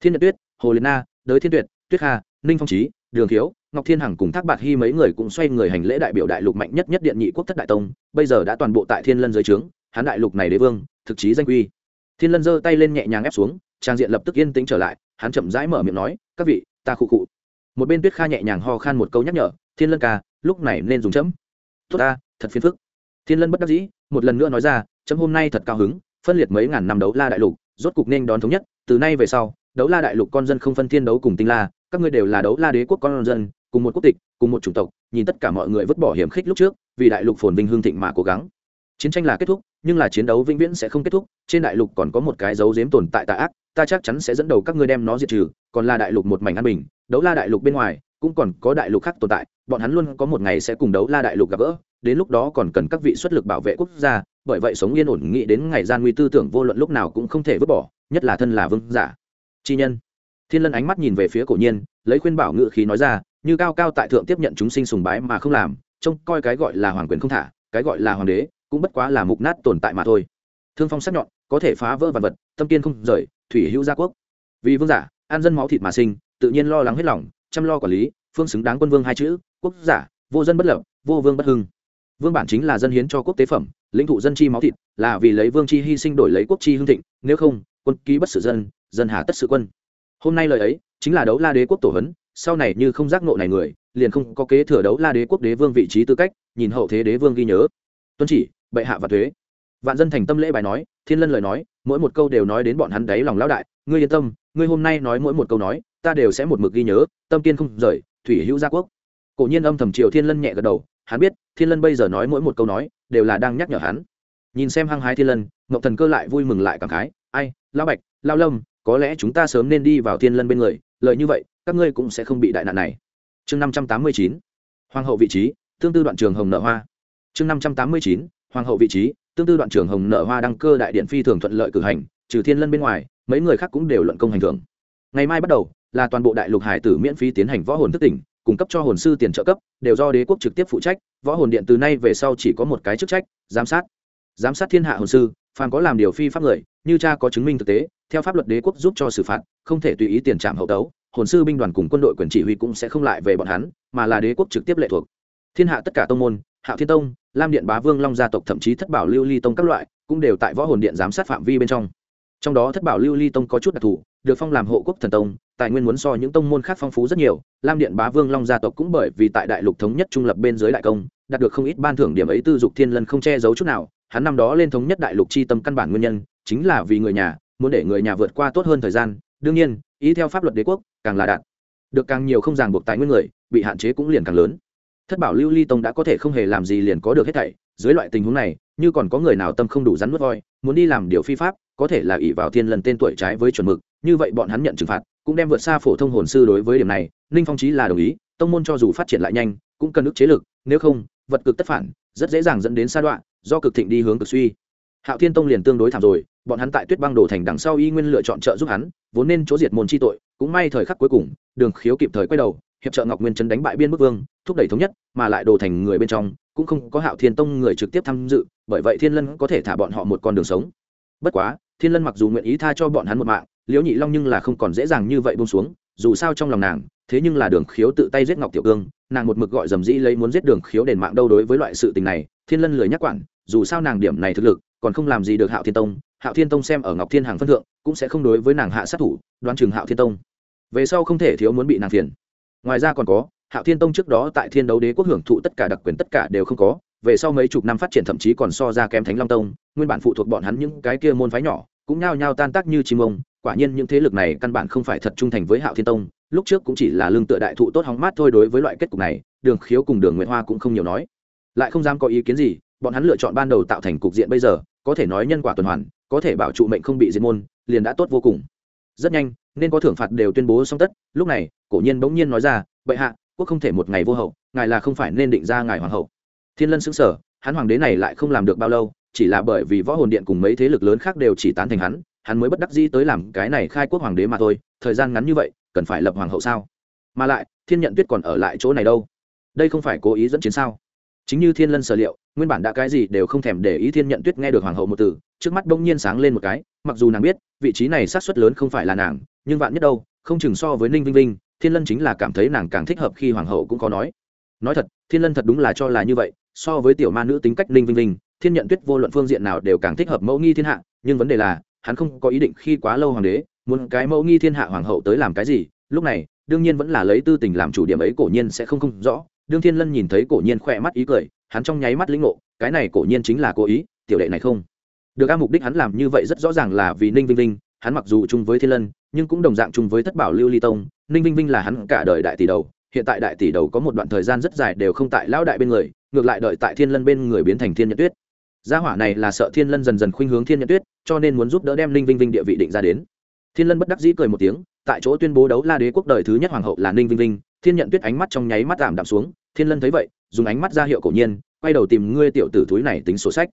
Thiên nhật tuyết hồ liên na đới thiên tuyệt tuyết Hà, ninh phong trí đường thiếu ngọc thiên hằng cùng thác bạc hy mấy người cũng xoay người hành lễ đại biểu đại lục mạnh nhất nhất điện nhị quốc thất đại tông bây giờ đã toàn bộ tại thiên lân dưới trướng hắn đại lục này đế vương thực chí danh quy. Thiên lân giơ tay lên nhẹ nhàng ép xuống trang diện lập tức yên tĩnh trở lại hắn chậm rãi mở miệng nói các vị ta khụ khụ. Một bên tuyết kha nhẹ nhàng ho khan một câu nhắc nhở thiên lân ca lúc này nên dùng chấm tốt ta, thật phiền phức. Thiên lân bất đắc dĩ, một lần nữa nói ra, chấm hôm nay thật cao hứng, phân liệt mấy ngàn năm đấu la đại lục, rốt cục nên đón thống nhất, từ nay về sau, đấu la đại lục con dân không phân thiên đấu cùng tinh la, các ngươi đều là đấu la đế quốc con dân, cùng một quốc tịch, cùng một chủng tộc, nhìn tất cả mọi người vứt bỏ hiểm khích lúc trước, vì đại lục phồn vinh hương thịnh mà cố gắng. Chiến tranh là kết thúc, nhưng là chiến đấu vĩnh viễn sẽ không kết thúc, trên đại lục còn có một cái dấu dếm tồn tại tà ác, ta chắc chắn sẽ dẫn đầu các ngươi đem nó diệt trừ, còn là đại lục một mảnh an bình, đấu la đại lục bên ngoài cũng còn có đại lục khác tồn tại, bọn hắn luôn có một ngày sẽ cùng đấu la đại lục gặp gỡ, đến lúc đó còn cần các vị xuất lực bảo vệ quốc gia, bởi vậy sống yên ổn nghĩ đến ngày gian nguy tư tưởng vô luận lúc nào cũng không thể vứt bỏ, nhất là thân là vương giả. Chi nhân. Thiên lân ánh mắt nhìn về phía cổ nhiên, lấy khuyên bảo ngự khí nói ra, như cao cao tại thượng tiếp nhận chúng sinh sùng bái mà không làm, trông coi cái gọi là hoàng quyền không thả, cái gọi là hoàng đế, cũng bất quá là mục nát tồn tại mà thôi. Thương phong sắc nhọn, có thể phá vỡ vật vật, tâm kiên không rời, thủy hữu gia quốc. Vì vương giả an dân máu thịt mà sinh, tự nhiên lo lắng hết lòng chăm lo quản lý, phương xứng đáng quân vương hai chữ, quốc giả, vô dân bất lập, vô vương bất hưng. Vương bản chính là dân hiến cho quốc tế phẩm, lĩnh thụ dân chi máu thịt, là vì lấy vương chi hy sinh đổi lấy quốc chi hưng thịnh, nếu không, quân ký bất sự dân dân hà tất sự quân. Hôm nay lời ấy, chính là đấu la đế quốc tổ hấn sau này như không giác nộ này người, liền không có kế thừa đấu la đế quốc đế vương vị trí tư cách, nhìn hậu thế đế vương ghi nhớ. Tuân chỉ, bệ hạ và thuế. Vạn dân thành tâm lễ bài nói, thiên lân lời nói, mỗi một câu đều nói đến bọn hắn đáy lòng lão đại ngươi yên tâm, ngươi hôm nay nói mỗi một câu nói, ta đều sẽ một mực ghi nhớ, tâm kiên không rời, thủy hữu gia quốc. Cổ nhiên âm thầm triều thiên lân nhẹ gật đầu, hắn biết, thiên lân bây giờ nói mỗi một câu nói, đều là đang nhắc nhở hắn. Nhìn xem hăng hái thiên lân, ngọc thần cơ lại vui mừng lại cảm khái, ai lao bạch lao lâm, có lẽ chúng ta sớm nên đi vào thiên lân bên người, lợi như vậy, các ngươi cũng sẽ không bị đại nạn này. Chương năm trăm tám mươi chín, hoàng hậu vị trí, tương tư đoạn trường hồng nợ hoa. Chương năm trăm tám mươi chín, hoàng hậu vị trí, tương tư đoạn trường hồng nợ hoa đăng cơ đại điện phi thường thuận lợi cử hành, trừ thiên lân bên ngoài mấy người khác cũng đều luận công hành thưởng. Ngày mai bắt đầu là toàn bộ đại lục hải tử miễn phí tiến hành võ hồn thức tỉnh, cung cấp cho hồn sư tiền trợ cấp, đều do đế quốc trực tiếp phụ trách. Võ hồn điện từ nay về sau chỉ có một cái chức trách, giám sát. Giám sát thiên hạ hồn sư, phàm có làm điều phi pháp người, như cha có chứng minh thực tế, theo pháp luật đế quốc giúp cho xử phạt, không thể tùy ý tiền trạm hậu tấu. Hồn sư binh đoàn cùng quân đội quyền chỉ huy cũng sẽ không lại về bọn hắn, mà là đế quốc trực tiếp lệ thuộc. Thiên hạ tất cả tông môn, hạo thiên tông, lam điện bá vương long gia tộc thậm chí thất bảo lưu ly tông các loại, cũng đều tại võ hồn điện giám sát phạm vi bên trong trong đó thất bảo lưu ly tông có chút đặc thù, được phong làm hộ quốc thần tông, tài nguyên muốn so những tông môn khác phong phú rất nhiều. Lam điện bá vương long gia tộc cũng bởi vì tại đại lục thống nhất trung lập bên dưới đại công, đạt được không ít ban thưởng điểm ấy tư dục thiên lân không che giấu chút nào. Hắn năm đó lên thống nhất đại lục chi tâm căn bản nguyên nhân, chính là vì người nhà, muốn để người nhà vượt qua tốt hơn thời gian. Đương nhiên ý theo pháp luật đế quốc, càng là đạt được càng nhiều không ràng buộc tài nguyên người, bị hạn chế cũng liền càng lớn. Thất bảo lưu ly tông đã có thể không hề làm gì liền có được hết thảy. Dưới loại tình huống này, như còn có người nào tâm không đủ rắn mất voi, muốn đi làm điều phi pháp có thể là ỷ vào thiên lần tên tuổi trái với chuẩn mực, như vậy bọn hắn nhận trừng phạt, cũng đem vượt xa phổ thông hồn sư đối với điểm này, ninh phong trí là đồng ý, tông môn cho dù phát triển lại nhanh, cũng cần ức chế lực, nếu không, vật cực tất phản, rất dễ dàng dẫn đến sa đoạn do cực thịnh đi hướng cực suy. Hạo thiên tông liền tương đối thảm rồi, bọn hắn tại tuyết băng đổ thành đằng sau y nguyên lựa chọn trợ giúp hắn, vốn nên chỗ diệt môn chi tội, cũng may thời khắc cuối cùng, đường khiếu kịp thời quay đầu, hiệp trợ ngọc nguyên trấn đánh bại biên bức vương, thúc đẩy thống nhất, mà lại đồ thành người bên trong, cũng không có hạo thiên tông người trực tiếp tham dự, bởi vậy thiên lân có thể thả bọn họ một con đường sống. Bất quá thiên lân mặc dù nguyện ý tha cho bọn hắn một mạng, liễu nhị long nhưng là không còn dễ dàng như vậy bông xuống, dù sao trong lòng nàng, thế nhưng là đường khiếu tự tay giết ngọc tiểu cương, nàng một mực gọi dầm dĩ lấy muốn giết đường khiếu đền mạng đâu đối với loại sự tình này, thiên lân lười nhắc quản, dù sao nàng điểm này thực lực, còn không làm gì được hạo thiên tông, hạo thiên tông xem ở ngọc thiên hàng phân thượng, cũng sẽ không đối với nàng hạ sát thủ Đoan chừng hạo thiên tông. Về sau không thể thiếu muốn bị nàng phiền. Ngoài ra còn có, hạo thiên tông trước đó tại thiên đấu đế quốc hưởng thụ tất cả đặc quyền tất cả đều không có, về sau mấy chục năm phát triển thậm chí còn so ra kém thánh long tông nguyên bản phụ thuộc bọn hắn những cái kia môn phái nhỏ, cũng nhao nhao tan tác như chim ông, quả nhiên những thế lực này căn bản không phải thật trung thành với hạo thiên tông, lúc trước cũng chỉ là lương tựa đại thụ tốt hóng mát thôi đối với loại kết cục này, đường khiếu cùng đường nguyễn hoa cũng không nhiều nói. Lại không dám có ý kiến gì, bọn hắn lựa chọn ban đầu tạo thành cục diện bây giờ, có thể nói nhân quả tuần hoàn, có thể bảo trụ mệnh không bị diệt môn, liền đã tốt vô cùng. Rất nhanh, nên có thưởng phạt đều tuyên bố xong tất, lúc này, cổ nhiên bỗng nhiên nói ra, bệ hạ, quốc không thể một ngày vô hậu, ngài là không phải nên định ra ngài hoàng hậu. Thiên lân xứng sở hắn hoàng đế này lại không làm được bao lâu chỉ là bởi vì võ hồn điện cùng mấy thế lực lớn khác đều chỉ tán thành hắn hắn mới bất đắc dĩ tới làm cái này khai quốc hoàng đế mà thôi, thời gian ngắn như vậy, cần phải lập hoàng hậu sao? Mà lại, thiên nhận tuyết còn ở lại chỗ này đâu? Đây không phải cố ý dẫn chiến sao? Chính như thiên lân sở liệu, nguyên bản đã cái gì đều không thèm để ý thiên nhận tuyết nghe được hoàng hậu một từ, trước mắt đông nhiên sáng lên một cái, mặc dù nàng biết, vị trí này sát xuất lớn không phải là nàng, nhưng vạn nhất đâu, không chừng so với ninh vinh vinh, thiên lân chính là cảm thấy nàng càng thích hợp khi hoàng hậu cũng có nói. Nói thật, thiên lân thật đúng là cho là như vậy, so với tiểu ma nữ tính cách ninh vinh vinh thiên nhận tuyết vô luận phương diện nào đều càng thích hợp mẫu nghi thiên hạ nhưng vấn đề là hắn không có ý định khi quá lâu hoàng đế muốn cái mẫu nghi thiên hạ hoàng hậu tới làm cái gì lúc này đương nhiên vẫn là lấy tư tình làm chủ điểm ấy cổ nhiên sẽ không không rõ. Đương thiên lân nhìn thấy cổ nhiên khỏe mắt ý cười hắn trong nháy mắt lĩnh ngộ cái này cổ nhiên chính là cố ý tiểu đệ này không. Được a mục đích hắn làm như vậy rất rõ ràng là vì ninh vinh Vinh, hắn mặc dù chung với thiên lân nhưng cũng đồng dạng chung với thất bảo lưu ly tông ninh vinh vinh là hắn cả đời đại tỷ đầu hiện tại đại tỷ đầu có một đoạn thời gian rất dài đều không tại lão đại bên người ngược lại đợi tại thiên lân bên người biến thành thiên nhật tuyết gia hỏa này là sợ thiên lân dần dần khuynh hướng thiên nhật tuyết, cho nên muốn giúp đỡ đem ninh vinh vinh địa vị định ra đến. Thiên lân bất đắc dĩ cười một tiếng, tại chỗ tuyên bố đấu la đế quốc đời thứ nhất hoàng hậu là ninh vinh vinh, thiên nhận tuyết ánh mắt trong nháy mắt giảm đạm xuống, thiên lân thấy vậy, dùng ánh mắt ra hiệu cổ nhiên, quay đầu tìm ngươi tiểu tử thúi này tính sổ sách.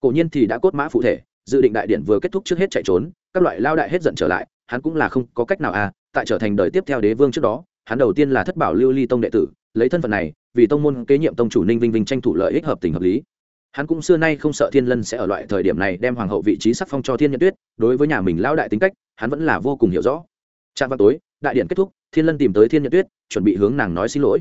Cổ nhiên thì đã cốt mã phụ thể, dự định đại điện vừa kết thúc trước hết chạy trốn, các loại lao đại hết giận trở lại, hắn cũng là không có cách nào à tại trở thành đời tiếp theo đế vương trước đó, hắn đầu tiên là thất bảo lưu ly tông đệ tử, lấy thân phận này, vì tông môn kế nhiệm tông chủ ninh vinh vinh tranh thủ lợi ích hợp tình hợp lý hắn cũng xưa nay không sợ thiên lân sẽ ở loại thời điểm này đem hoàng hậu vị trí sắc phong cho thiên nhận tuyết, đối với nhà mình lao đại tính cách, hắn vẫn là vô cùng hiểu rõ. Trạm vào tối, đại điện kết thúc, thiên lân tìm tới thiên nhận tuyết, chuẩn bị hướng nàng nói xin lỗi.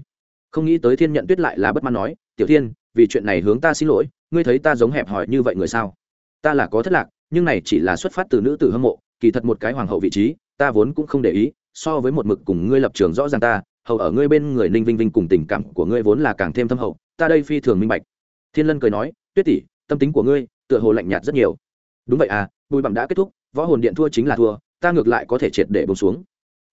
Không nghĩ tới thiên nhận tuyết lại là bất mãn nói, tiểu thiên, vì chuyện này hướng ta xin lỗi, ngươi thấy ta giống hẹp hòi như vậy người sao? Ta là có thất lạc, nhưng này chỉ là xuất phát từ nữ tử hâm mộ, kỳ thật một cái hoàng hậu vị trí, ta vốn cũng không để ý, so với một mực cùng ngươi lập trường rõ ràng ta, hầu ở ngươi bên người ninh vinh vinh cùng tình cảm của ngươi vốn là càng thêm thâm hậu, ta đây phi thường minh bạch. Thiên lân cười nói tuyết tỷ, tâm tính của ngươi tựa hồ lạnh nhạt rất nhiều. Đúng vậy à bùi bặm đã kết thúc, võ hồn điện thua chính là thua, ta ngược lại có thể triệt để bông xuống.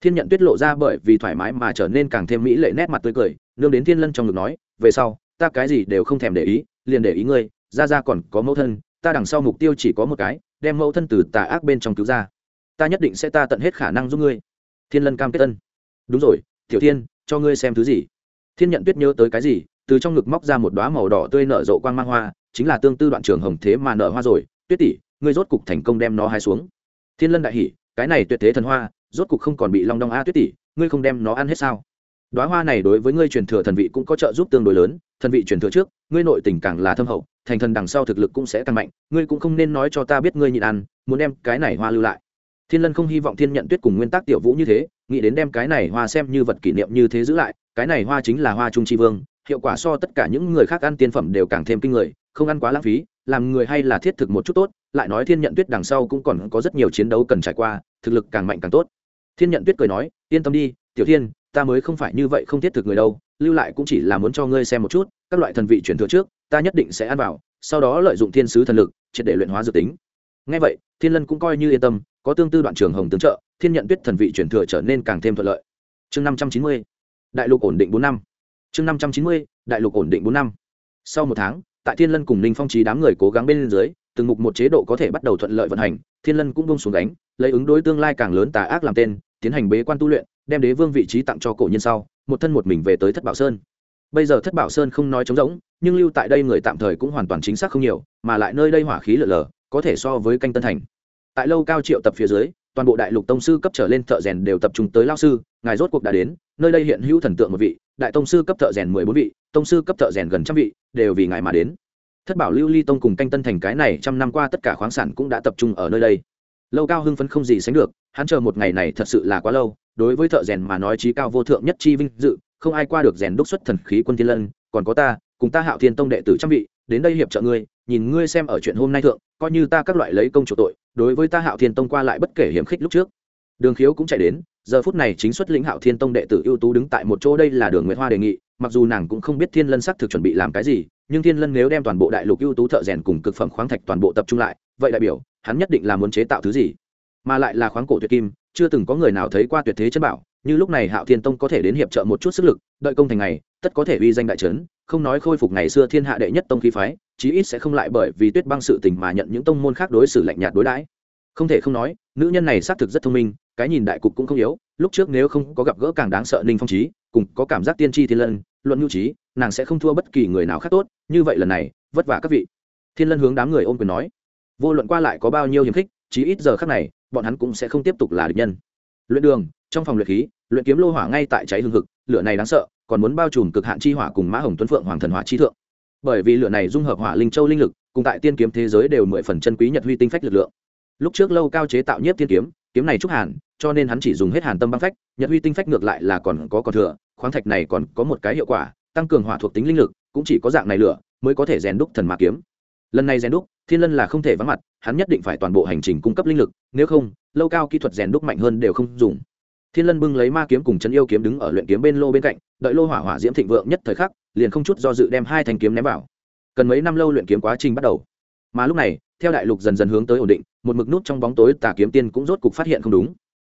Thiên nhận tuyết lộ ra bởi vì thoải mái mà trở nên càng thêm mỹ lệ nét mặt tươi cười, nương đến thiên lân trong ngực nói, về sau, ta cái gì đều không thèm để ý, liền để ý ngươi, ra ra còn có mẫu thân, ta đằng sau mục tiêu chỉ có một cái, đem mẫu thân từ tà ác bên trong cứu ra. Ta nhất định sẽ ta tận hết khả năng giúp ngươi. Thiên lân cam kết tân đúng rồi, tiểu thiên, cho ngươi xem thứ gì. Thiên nhận tuyết nhớ tới cái gì, từ trong ngực móc ra một đoá màu đỏ tươi nở rộ quang mang hoa chính là tương tư đoạn trường hồng thế mà nở hoa rồi, tuyết tỷ, ngươi rốt cục thành công đem nó hai xuống. Thiên lân đại hỉ, cái này tuyệt thế thần hoa, rốt cục không còn bị long đong a tuyết tỷ, ngươi không đem nó ăn hết sao? Đoá hoa này đối với ngươi truyền thừa thần vị cũng có trợ giúp tương đối lớn, thần vị truyền thừa trước, ngươi nội tình càng là thâm hậu, thành thần đằng sau thực lực cũng sẽ càng mạnh, ngươi cũng không nên nói cho ta biết ngươi nhịn ăn, muốn đem cái này hoa lưu lại. Thiên lân không hy vọng thiên nhận tuyết cùng nguyên tắc tiểu vũ như thế, nghĩ đến đem cái này hoa xem như vật kỷ niệm như thế giữ lại, cái này hoa chính là hoa trung tri vương, hiệu quả so tất cả những người khác ăn tiên phẩm đều càng thêm kinh người không ăn quá lãng phí, làm người hay là thiết thực một chút tốt, lại nói thiên nhận tuyết đằng sau cũng còn có rất nhiều chiến đấu cần trải qua, thực lực càng mạnh càng tốt. Thiên nhận tuyết cười nói, yên tâm đi, tiểu thiên, ta mới không phải như vậy không thiết thực người đâu, lưu lại cũng chỉ là muốn cho ngươi xem một chút, các loại thần vị chuyển thừa trước, ta nhất định sẽ ăn vào, sau đó lợi dụng thiên sứ thần lực, triệt để luyện hóa dự tính. Ngay vậy, thiên lân cũng coi như yên tâm, có tương tư đoạn trường hồng tương trợ, thiên nhận tuyết thần vị chuyển thừa trở nên càng thêm thuận lợi. Chương năm trăm chín mươi, đại lục ổn định bốn năm. Chương năm trăm chín mươi, đại lục ổn định bốn năm. Sau một tháng tại thiên lân cùng ninh phong trí đám người cố gắng bên dưới, từng mục một chế độ có thể bắt đầu thuận lợi vận hành, thiên lân cũng bông xuống đánh lấy ứng đối tương lai càng lớn tà ác làm tên, tiến hành bế quan tu luyện, đem đế vương vị trí tặng cho cổ nhân sau, một thân một mình về tới thất bảo sơn. Bây giờ thất bảo sơn không nói trống rỗng, nhưng lưu tại đây người tạm thời cũng hoàn toàn chính xác không nhiều, mà lại nơi đây hỏa khí lở lở, có thể so với canh tân thành. Tại lâu cao triệu tập phía dưới, toàn bộ đại lục tông sư cấp trở lên thợ rèn đều tập trung tới lao sư, ngài rốt cuộc đã đến, nơi đây hiện hữu thần tượng một vị đại tông sư cấp thợ rèn mười bốn vị, tông sư cấp thợ rèn gần trăm vị, đều vì ngài mà đến. Thất bảo lưu ly tông cùng canh tân thành cái này trăm năm qua tất cả khoáng sản cũng đã tập trung ở nơi đây. Lâu cao hưng phấn không gì sánh được, hắn chờ một ngày này thật sự là quá lâu, đối với thợ rèn mà nói trí cao vô thượng nhất chi vinh dự, không ai qua được rèn đúc xuất thần khí quân thiên lân, còn có ta, cùng ta hạo thiên tông đệ tử trăm vị, đến đây hiệp trợ ngươi, nhìn ngươi xem ở chuyện hôm nay thượng, coi như ta các loại lấy công chủ tội, đối với ta hạo thiên tông qua lại bất kể hiểm khích lúc trước. Đường khiếu cũng chạy đến giờ phút này chính xuất lĩnh hạo thiên tông đệ tử ưu tú đứng tại một chỗ đây là đường nguyễn hoa đề nghị, mặc dù nàng cũng không biết thiên lân xác thực chuẩn bị làm cái gì, nhưng thiên lân nếu đem toàn bộ đại lục ưu tú thợ rèn cùng cực phẩm khoáng thạch toàn bộ tập trung lại, vậy đại biểu, hắn nhất định là muốn chế tạo thứ gì? Mà lại là khoáng cổ tuyệt kim, chưa từng có người nào thấy qua tuyệt thế chân bảo, như lúc này hạo thiên tông có thể đến hiệp trợ một chút sức lực, đợi công thành ngày, tất có thể uy danh đại trấn, không nói khôi phục ngày xưa thiên hạ đệ nhất tông khí phái, chí ít sẽ không lại bởi vì tuyết băng sự tình mà nhận những tông môn khác đối xử lạnh nhạt đối đãi. Không thể không nói, nữ nhân này xác thực rất thông minh cái nhìn đại cục cũng không yếu, lúc trước nếu không có gặp gỡ càng đáng sợ ninh phong trí cùng có cảm giác tiên tri thiên lân, luận nhu trí nàng sẽ không thua bất kỳ người nào khác tốt, như vậy lần này, vất vả các vị. Thiên lân hướng đám người ôm quyền nói, vô luận qua lại có bao nhiêu hiềm khích, chí ít giờ khác này, bọn hắn cũng sẽ không tiếp tục là địch nhân. Luyện đường, trong phòng luyện khí, luyện kiếm lô hỏa ngay tại cháy hương thực lửa này đáng sợ, còn muốn bao trùm cực hạn chi hỏa cùng mã hồng tuấn phượng hoàng thần hỏa chi thượng. Bởi vì lửa này dung hợp hỏa linh châu linh lực, cùng tại tiên kiếm thế giới đều mười phần chân quý nhật huy tinh phách lực lượng. Lúc trước lâu cao chế tạo nhiếp tiên kiếm kiếm này trúc hàn, cho nên hắn chỉ dùng hết hàn tâm băng phách, nhật huy tinh phách ngược lại là còn có còn thừa, khoáng thạch này còn có một cái hiệu quả, tăng cường hỏa thuộc tính linh lực, cũng chỉ có dạng này lửa, mới có thể rèn đúc thần mạc kiếm. Lần này rèn đúc, thiên lân là không thể vắng mặt, hắn nhất định phải toàn bộ hành trình cung cấp linh lực, nếu không, lâu cao kỹ thuật rèn đúc mạnh hơn đều không dùng. Thiên lân bưng lấy ma kiếm cùng chân yêu kiếm đứng ở luyện kiếm bên lô bên cạnh, đợi lô hỏa hỏa diễm thịnh vượng nhất thời khắc, liền không chút do dự đem hai thanh kiếm ném vào. Cần mấy năm lâu luyện kiếm quá trình bắt đầu. Mà lúc này, theo đại lục dần dần hướng tới ổn định một mực nút trong bóng tối tà kiếm tiên cũng rốt cục phát hiện không đúng.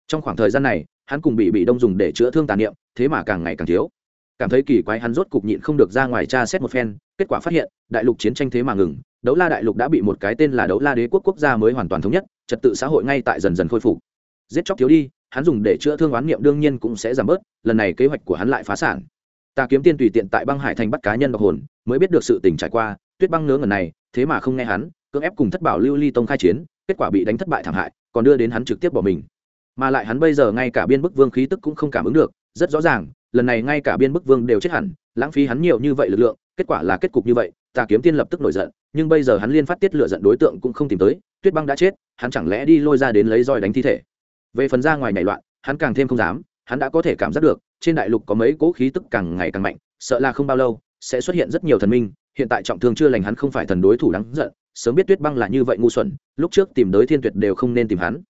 Trong khoảng thời gian này, hắn cùng bị bị đông dùng để chữa thương tà niệm, thế mà càng ngày càng thiếu. Cảm thấy kỳ quái hắn rốt cục nhịn không được ra ngoài tra xét một phen, kết quả phát hiện, đại lục chiến tranh thế mà ngừng, đấu la đại lục đã bị một cái tên là đấu la đế quốc quốc gia mới hoàn toàn thống nhất, trật tự xã hội ngay tại dần dần khôi phục. Giết chóc thiếu đi, hắn dùng để chữa thương oán niệm đương nhiên cũng sẽ giảm bớt, lần này kế hoạch của hắn lại phá sản. Ta kiếm tiên tùy tiện tại băng hải thành bắt cá nhân độc hồn, mới biết được sự tình trải qua, tuyết băng nướng ngần này, thế mà không nghe hắn, cưỡng ép cùng thất bảo lưu ly tông khai chiến kết quả bị đánh thất bại thảm hại, còn đưa đến hắn trực tiếp bỏ mình. Mà lại hắn bây giờ ngay cả biên bức vương khí tức cũng không cảm ứng được, rất rõ ràng, lần này ngay cả biên bức vương đều chết hẳn, lãng phí hắn nhiều như vậy lực lượng, kết quả là kết cục như vậy, tà kiếm tiên lập tức nổi giận, nhưng bây giờ hắn liên phát tiết lựa giận đối tượng cũng không tìm tới, tuyết băng đã chết, hắn chẳng lẽ đi lôi ra đến lấy roi đánh thi thể. Về phần ra ngoài nhảy loạn, hắn càng thêm không dám, hắn đã có thể cảm giác được, trên đại lục có mấy cỗ khí tức càng ngày càng mạnh, sợ là không bao lâu, sẽ xuất hiện rất nhiều thần minh, hiện tại trọng thương chưa lành hắn không phải thần đối thủ đáng giận sớm biết tuyết băng là như vậy ngu xuẩn, lúc trước tìm đới thiên tuyệt đều không nên tìm hắn.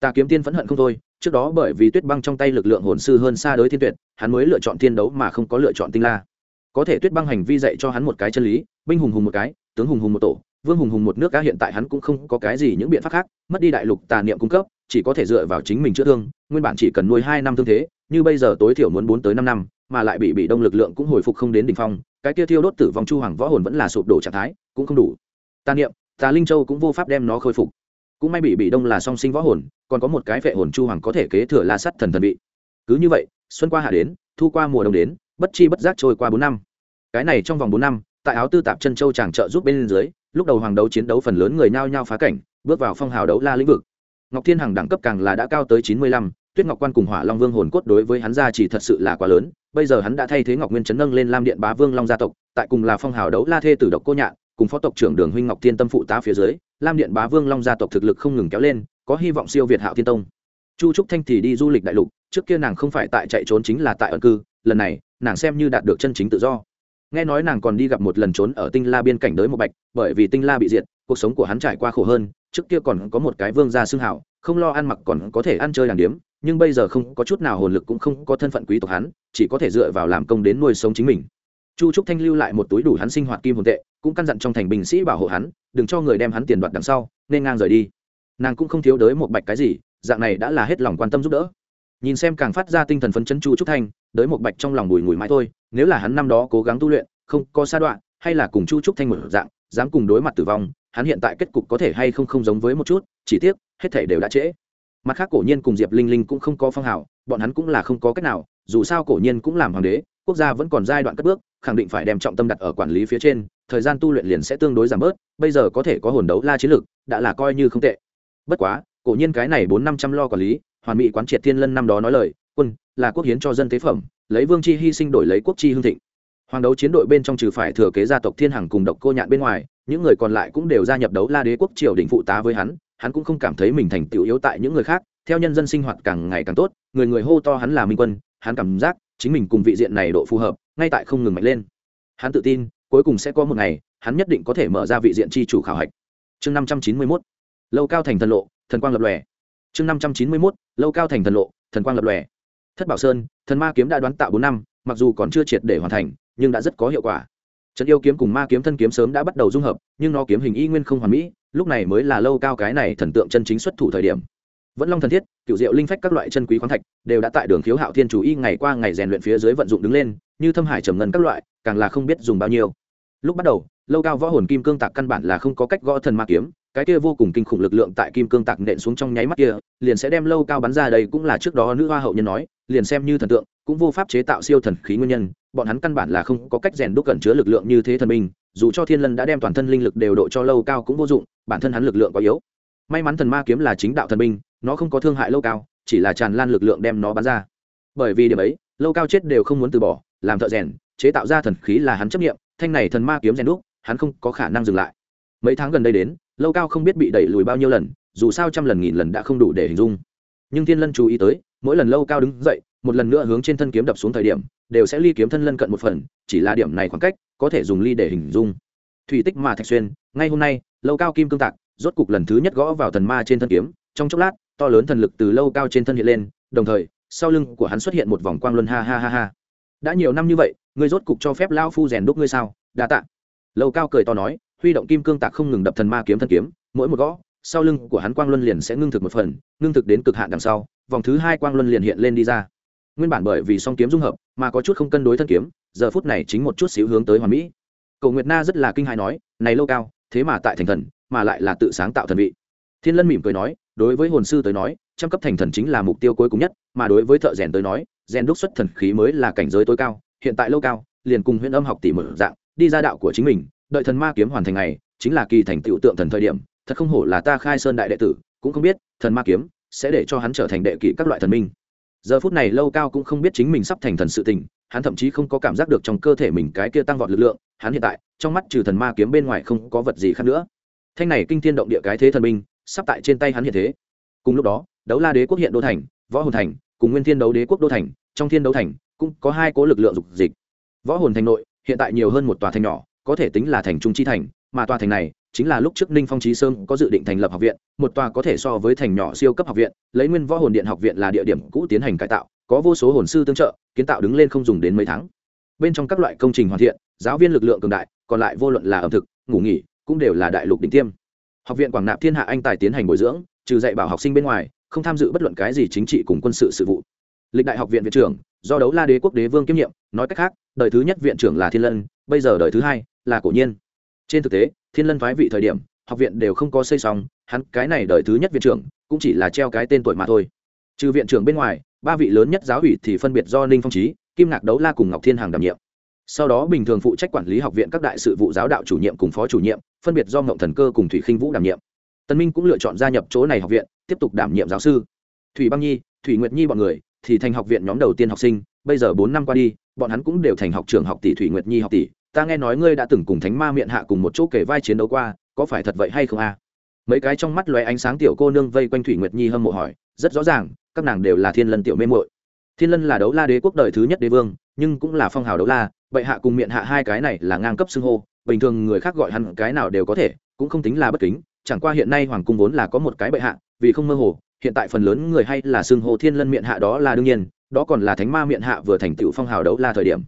Tà kiếm tiên phẫn hận không thôi, trước đó bởi vì tuyết băng trong tay lực lượng hồn sư hơn xa đới thiên tuyệt, hắn mới lựa chọn thiên đấu mà không có lựa chọn tinh la. Có thể tuyết băng hành vi dạy cho hắn một cái chân lý, binh hùng hùng một cái, tướng hùng hùng một tổ, vương hùng hùng một nước cá hiện tại hắn cũng không có cái gì những biện pháp khác, mất đi đại lục tà niệm cung cấp, chỉ có thể dựa vào chính mình chữa thương, nguyên bản chỉ cần nuôi hai năm thương thế, như bây giờ tối thiểu muốn bốn tới năm năm, mà lại bị bị đông lực lượng cũng hồi phục không đến đỉnh phong, cái kia thiêu đốt tử vong chu hoàng võ hồn vẫn là sụp đổ trạng thái, cũng không đủ tà niệm tà linh châu cũng vô pháp đem nó khôi phục. Cũng may bị bị đông là song sinh võ hồn, còn có một cái vệ hồn chu hoàng có thể kế thừa la sắt thần thần bị cứ như vậy, xuân qua hạ đến, thu qua mùa đông đến, bất chi bất giác trôi qua bốn năm. Cái này trong vòng bốn năm, tại áo tư tạp chân châu chàng trợ giúp bên dưới, lúc đầu hoàng đấu chiến đấu phần lớn người nhao nhao phá cảnh, bước vào phong hào đấu la lĩnh vực. Ngọc thiên hằng đẳng cấp càng là đã cao tới chín mươi lăm, tuyết ngọc quan cùng hỏa long vương hồn cốt đối với hắn ra chỉ thật sự là quá lớn, bây giờ hắn đã thay thế ngọc nguyên chấn nâng lên lam điện bá vương long gia tộc, tại cùng là phong hào đấu la thê tử độc cô nhạn cùng phó tộc trưởng đường huynh ngọc thiên tâm phụ tá phía dưới, lam điện bá vương long gia tộc thực lực không ngừng kéo lên, có hy vọng siêu việt hạo thiên tông. Chu trúc thanh thì đi du lịch đại lục, trước kia nàng không phải tại chạy trốn chính là tại ẩn cư, lần này, nàng xem như đạt được chân chính tự do. Nghe nói nàng còn đi gặp một lần trốn ở tinh la biên cảnh đới một bạch, bởi vì tinh la bị diệt, cuộc sống của hắn trải qua khổ hơn, trước kia còn có một cái vương gia xương hảo, không lo ăn mặc còn có thể ăn chơi đàng điếm, nhưng bây giờ không có chút nào hồn lực cũng không có thân phận quý tộc hắn, chỉ có thể dựa vào làm công đến nuôi sống chính mình. Chu trúc thanh lưu lại một túi đủ hắn sinh hoạt kim hồn tệ cũng căn dặn trong thành binh sĩ bảo hộ hắn, đừng cho người đem hắn tiền đoạt đằng sau, nên ngang rời đi. Nàng cũng không thiếu đới một bạch cái gì, dạng này đã là hết lòng quan tâm giúp đỡ. Nhìn xem càng phát ra tinh thần phấn chấn chu trúc thanh, đới một bạch trong lòng bùi ngùi mãi thôi, nếu là hắn năm đó cố gắng tu luyện, không có sa đoạn hay là cùng chu trúc thanh một dạng, dám cùng đối mặt tử vong, hắn hiện tại kết cục có thể hay không không giống với một chút, chỉ tiếc, hết thể đều đã trễ. Mặt khác cổ nhiên cùng diệp linh linh cũng không có phong hào, bọn hắn cũng là không có cách nào, dù sao cổ nhiên cũng làm hoàng đế, quốc gia vẫn còn giai đoạn cất bước, khẳng định phải đem trọng tâm đặt ở quản lý phía trên thời gian tu luyện liền sẽ tương đối giảm bớt, bây giờ có thể có hồn đấu la chiến lược đã là coi như không tệ. Bất quá, cổ nhiên cái này bốn năm trăm lo quản lý, hoàn mỹ quán triệt thiên lân năm đó nói lời, quân, là quốc hiến cho dân tế phẩm, lấy vương chi hy sinh đổi lấy quốc chi hương thịnh. Hoàng đấu chiến đội bên trong trừ phải thừa kế gia tộc thiên hằng cùng độc cô nhạn bên ngoài, những người còn lại cũng đều gia nhập đấu la đế quốc triều đình phụ tá với hắn hắn cũng không cảm thấy mình thành tựu yếu tại những người khác, theo nhân dân sinh hoạt càng ngày càng tốt, người người hô to hắn là minh quân, hắn cảm giác chính mình cùng vị diện này độ phù hợp, ngay tại không ngừng mạnh lên. Hắn tự tin cuối cùng sẽ có một ngày, hắn nhất định có thể mở ra vị diện tri chủ khảo hạch. Chương năm trăm chín mươi mốt, lâu cao thành thần lộ, thần quang lập lòe. Chương năm trăm chín mươi mốt, lâu cao thành thần lộ, thần quang lập lòe. Thất bảo sơn, thần ma kiếm đã đoán tạo bốn năm, mặc dù còn chưa triệt để hoàn thành, nhưng đã rất có hiệu quả. Trận yêu kiếm cùng ma kiếm thân kiếm sớm đã bắt đầu dung hợp, nhưng nó kiếm hình y nguyên không hoàn mỹ, lúc này mới là lâu cao cái này thần tượng chân chính xuất thủ thời điểm. Vẫn long thần thiết cựu diệu linh phách các loại chân quý khoáng thạch, đều đã tại đường khiếu hạo thiên chủ y ngày qua ngày rèn luyện phía dưới vận dụng đứng lên, như thâm hải trầm ngân các loại càng là không biết dùng bao nhiêu. Lúc bắt đầu, lâu cao võ hồn kim cương tạc căn bản là không có cách gõ thần ma kiếm, cái kia vô cùng kinh khủng lực lượng tại kim cương tạc nện xuống trong nháy mắt kia, liền sẽ đem lâu cao bắn ra đây cũng là trước đó nữ hoa hậu nhân nói, liền xem như thần tượng, cũng vô pháp chế tạo siêu thần khí nguyên nhân, bọn hắn căn bản là không có cách rèn đúc cẩn chứa lực lượng như thế thần minh, dù cho thiên lân đã đem toàn thân linh lực đều độ cho lâu cao cũng vô dụng, bản thân hắn lực lượng quá yếu. May mắn thần ma kiếm là chính đạo thần minh, nó không có thương hại lâu cao, chỉ là tràn lan lực lượng đem nó bắn ra. Bởi vì điểm ấy, lâu cao chết đều không muốn từ bỏ, làm thợ rèn chế tạo ra thần khí là hắn chấp nghiệm, thanh này thần ma kiếm rèn đúc, hắn không có khả năng dừng lại. Mấy tháng gần đây đến, lâu cao không biết bị đẩy lùi bao nhiêu lần, dù sao trăm lần nghìn lần đã không đủ để hình dung. Nhưng thiên lân chú ý tới, mỗi lần lâu cao đứng dậy, một lần nữa hướng trên thân kiếm đập xuống thời điểm, đều sẽ ly kiếm thân lân cận một phần, chỉ là điểm này khoảng cách, có thể dùng ly để hình dung. Thủy tích mà thạch xuyên, ngay hôm nay, lâu cao kim cương tạc, rốt cục lần thứ nhất gõ vào thần ma trên thân kiếm, trong chốc lát, to lớn thần lực từ lâu cao trên thân hiện lên, đồng thời, sau lưng của hắn xuất hiện một vòng quang luân ha ha ha ha. Đã nhiều năm như vậy ngươi rốt cục cho phép lao phu rèn đúc ngươi sao? Đa tạ. Lâu cao cười to nói, huy động kim cương tạc không ngừng đập thần ma kiếm thân kiếm, mỗi một gõ, sau lưng của hắn quang luân liền sẽ ngưng thực một phần, ngưng thực đến cực hạn đằng sau, vòng thứ hai quang luân liền hiện lên đi ra. Nguyên bản bởi vì song kiếm dung hợp, mà có chút không cân đối thân kiếm, giờ phút này chính một chút xíu hướng tới hoàn mỹ. Cầu nguyệt na rất là kinh hãi nói, này lâu cao, thế mà tại thành thần, mà lại là tự sáng tạo thần vị. Thiên lân mỉm cười nói, đối với hồn sư tới nói, trăm cấp thành thần chính là mục tiêu cuối cùng nhất, mà đối với thợ rèn tới nói, rèn đúc xuất thần khí mới là cảnh giới tối cao hiện tại lâu cao, liền cùng huyện âm học tỷ mở dạng, đi ra đạo của chính mình, đợi thần ma kiếm hoàn thành ngày, chính là kỳ thành tựu tượng thần thời điểm, thật không hổ là ta khai sơn đại đệ tử, cũng không biết, thần ma kiếm sẽ để cho hắn trở thành đệ kỷ các loại thần minh. Giờ phút này lâu cao cũng không biết chính mình sắp thành thần sự tình, hắn thậm chí không có cảm giác được trong cơ thể mình cái kia tăng vọt lực lượng, hắn hiện tại, trong mắt trừ thần ma kiếm bên ngoài không có vật gì khác nữa. Thanh này kinh thiên động địa cái thế thần minh, sắp tại trên tay hắn hiện thế. Cùng lúc đó, đấu la đế quốc hiện đô thành, võ hồn thành, cùng nguyên thiên đấu đế quốc đô thành, trong thiên đấu thành cũng có hai cố lực lượng dục dịch. Võ hồn thành nội, hiện tại nhiều hơn một tòa thành nhỏ, có thể tính là thành trung chi thành, mà tòa thành này chính là lúc trước ninh phong trí sơn có dự định thành lập học viện, một tòa có thể so với thành nhỏ siêu cấp học viện, lấy nguyên võ hồn điện học viện là địa điểm cũ tiến hành cải tạo, có vô số hồn sư tương trợ, kiến tạo đứng lên không dùng đến mấy tháng. Bên trong các loại công trình hoàn thiện, giáo viên lực lượng cường đại, còn lại vô luận là ẩm thực, ngủ nghỉ, cũng đều là đại lục đỉnh tiêm. Học viện quảng nạp thiên hạ anh tài tiến hành bồi dưỡng, trừ dạy bảo học sinh bên ngoài, không tham dự bất luận cái gì chính trị cùng quân sự sự vụ. Lịch đại học viện viện trưởng do đấu la đế quốc đế vương kiêm nhiệm, nói cách khác, đời thứ nhất viện trưởng là thiên lân, bây giờ đời thứ hai là cổ nhiên. Trên thực tế, thiên lân phái vị thời điểm, học viện đều không có xây xong, hắn cái này đời thứ nhất viện trưởng, cũng chỉ là treo cái tên tuổi mà thôi. Trừ viện trưởng bên ngoài, ba vị lớn nhất giáo ủy thì phân biệt do ninh phong trí kim ngạc đấu la cùng ngọc thiên hàng đảm nhiệm. Sau đó bình thường phụ trách quản lý học viện các đại sự vụ giáo đạo chủ nhiệm cùng phó chủ nhiệm, phân biệt do ngộng thần cơ cùng thủy khinh vũ đảm nhiệm. Tân minh cũng lựa chọn gia nhập chỗ này học viện, tiếp tục đảm nhiệm giáo sư. Thủy băng nhi, thủy nguyệt nhi bọn người thì thành học viện nhóm đầu tiên học sinh, bây giờ bốn năm qua đi, bọn hắn cũng đều thành học trường học tỷ thủy nguyệt nhi học tỷ. Ta nghe nói ngươi đã từng cùng thánh ma miệng hạ cùng một chỗ kể vai chiến đấu qua, có phải thật vậy hay không a? Mấy cái trong mắt lóe ánh sáng tiểu cô nương vây quanh thủy nguyệt nhi hâm mộ hỏi, rất rõ ràng, các nàng đều là thiên lân tiểu mê muội. Thiên lân là đấu la đế quốc đời thứ nhất đế vương, nhưng cũng là phong hào đấu la, bệ hạ cùng miệng hạ hai cái này là ngang cấp xưng hô, bình thường người khác gọi hẳn cái nào đều có thể, cũng không tính là bất kính, chẳng qua hiện nay hoàng cung vốn là có một cái bệ hạ, vì không mơ hồ hiện tại phần lớn người hay là xưng hô thiên lân miệng hạ đó là đương nhiên, đó còn là thánh ma miệng hạ vừa thành tựu phong hào đấu la thời điểm.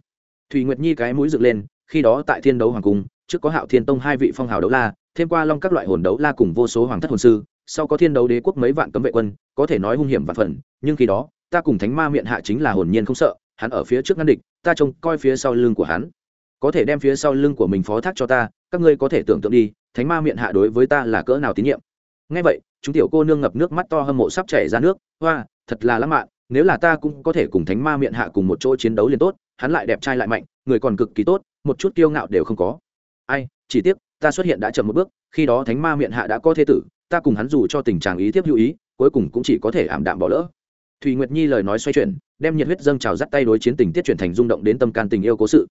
Thùy nguyệt nhi cái mũi dựng lên, khi đó tại thiên đấu hoàng cung, trước có hạo thiên tông hai vị phong hào đấu la, thêm qua long các loại hồn đấu la cùng vô số hoàng thất hồn sư, sau có thiên đấu đế quốc mấy vạn cấm vệ quân, có thể nói hung hiểm và phần, nhưng khi đó, ta cùng thánh ma miệng hạ chính là hồn nhiên không sợ, hắn ở phía trước ngăn địch, ta trông coi phía sau lưng của hắn. Có thể đem phía sau lưng của mình phó thác cho ta, các ngươi có thể tưởng tượng đi, thánh ma miệng hạ đối với ta là cỡ nào tín nhiệm. Ngay vậy chúng tiểu cô nương ngập nước mắt to hâm mộ sắp chảy ra nước, hoa, thật là lãng mạn, nếu là ta cũng có thể cùng thánh ma miệng hạ cùng một chỗ chiến đấu liền tốt, hắn lại đẹp trai lại mạnh, người còn cực kỳ tốt, một chút kiêu ngạo đều không có. Ai, chỉ tiếc, ta xuất hiện đã chậm một bước, khi đó thánh ma miệng hạ đã có thế tử, ta cùng hắn dù cho tình trạng ý tiếp hữu ý, cuối cùng cũng chỉ có thể ảm đạm bỏ lỡ. Thùy nguyệt nhi lời nói xoay chuyển, đem nhiệt huyết dâng trào dắt tay đối chiến tình tiết chuyển thành rung động đến tâm can tình yêu cố sự.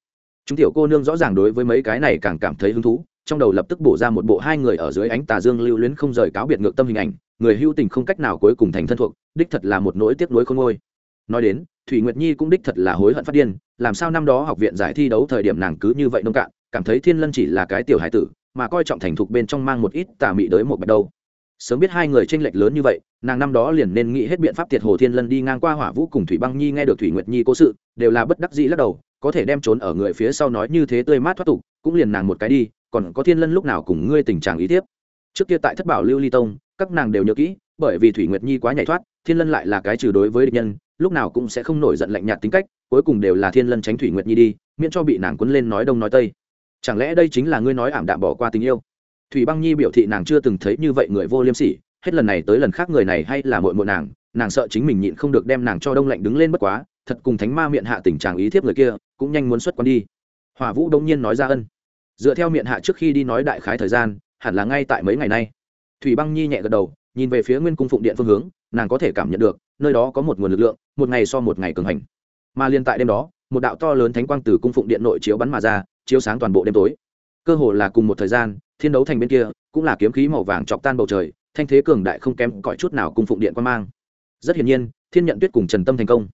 Chúng tiểu cô nương rõ ràng đối với mấy cái này càng cảm thấy hứng thú trong đầu lập tức bổ ra một bộ hai người ở dưới ánh tà dương lưu luyến không rời cáo biệt ngược tâm hình ảnh, người hưu tình không cách nào cuối cùng thành thân thuộc, đích thật là một nỗi tiếc nuối không ngôi nói đến, thủy nguyệt nhi cũng đích thật là hối hận phát điên, làm sao năm đó học viện giải thi đấu thời điểm nàng cứ như vậy nông cạn, cảm thấy thiên lân chỉ là cái tiểu hải tử, mà coi trọng thành thục bên trong mang một ít tà mị đới một bạch đâu. Sớm biết hai người tranh lệch lớn như vậy, nàng năm đó liền nên nghĩ hết biện pháp tiệt hồ thiên lân đi ngang qua hỏa vũ cùng thủy băng nhi nghe được thủy nguyệt nhi cố sự, đều là bất đắc dĩ lắc đầu, có thể đem trốn ở người phía sau nói như thế tươi mát thoát tục, cũng liền nàng một cái đi còn có thiên lân lúc nào cùng ngươi tình trạng ý tiếp? Trước kia tại thất bảo lưu ly tông, các nàng đều nhớ kỹ, bởi vì thủy nguyệt nhi quá nhảy thoát, thiên lân lại là cái trừ đối với địch nhân, lúc nào cũng sẽ không nổi giận lạnh nhạt tính cách, cuối cùng đều là thiên lân tránh thủy nguyệt nhi đi, miễn cho bị nàng quấn lên nói đông nói tây. Chẳng lẽ đây chính là ngươi nói ảm đạm bỏ qua tình yêu? Thủy băng nhi biểu thị nàng chưa từng thấy như vậy người vô liêm sỉ, hết lần này tới lần khác người này hay là mội mội nàng nàng sợ chính mình nhịn không được đem nàng cho đông lạnh đứng lên bất quá, thật cùng thánh ma miệng hạ tình trạng ý thiếp người kia, cũng nhanh muốn xuất quan đi. Hỏa vũ đông nhiên nói ra ân dựa theo miệng hạ trước khi đi nói đại khái thời gian, hẳn là ngay tại mấy ngày nay. Thủy băng nhi nhẹ gật đầu, nhìn về phía nguyên cung phụng điện phương hướng, nàng có thể cảm nhận được, nơi đó có một nguồn lực lượng, một ngày so một ngày cường hành. Mà liên tại đêm đó, một đạo to lớn thánh quang từ cung phụng điện nội chiếu bắn mà ra, chiếu sáng toàn bộ đêm tối. Cơ hồ là cùng một thời gian, thiên đấu thành bên kia, cũng là kiếm khí màu vàng chọc tan bầu trời, thanh thế cường đại không kém cõi chút nào cung phụng điện quan mang. Rất hiển nhiên, thiên nhận tuyết cùng trần tâm thành công.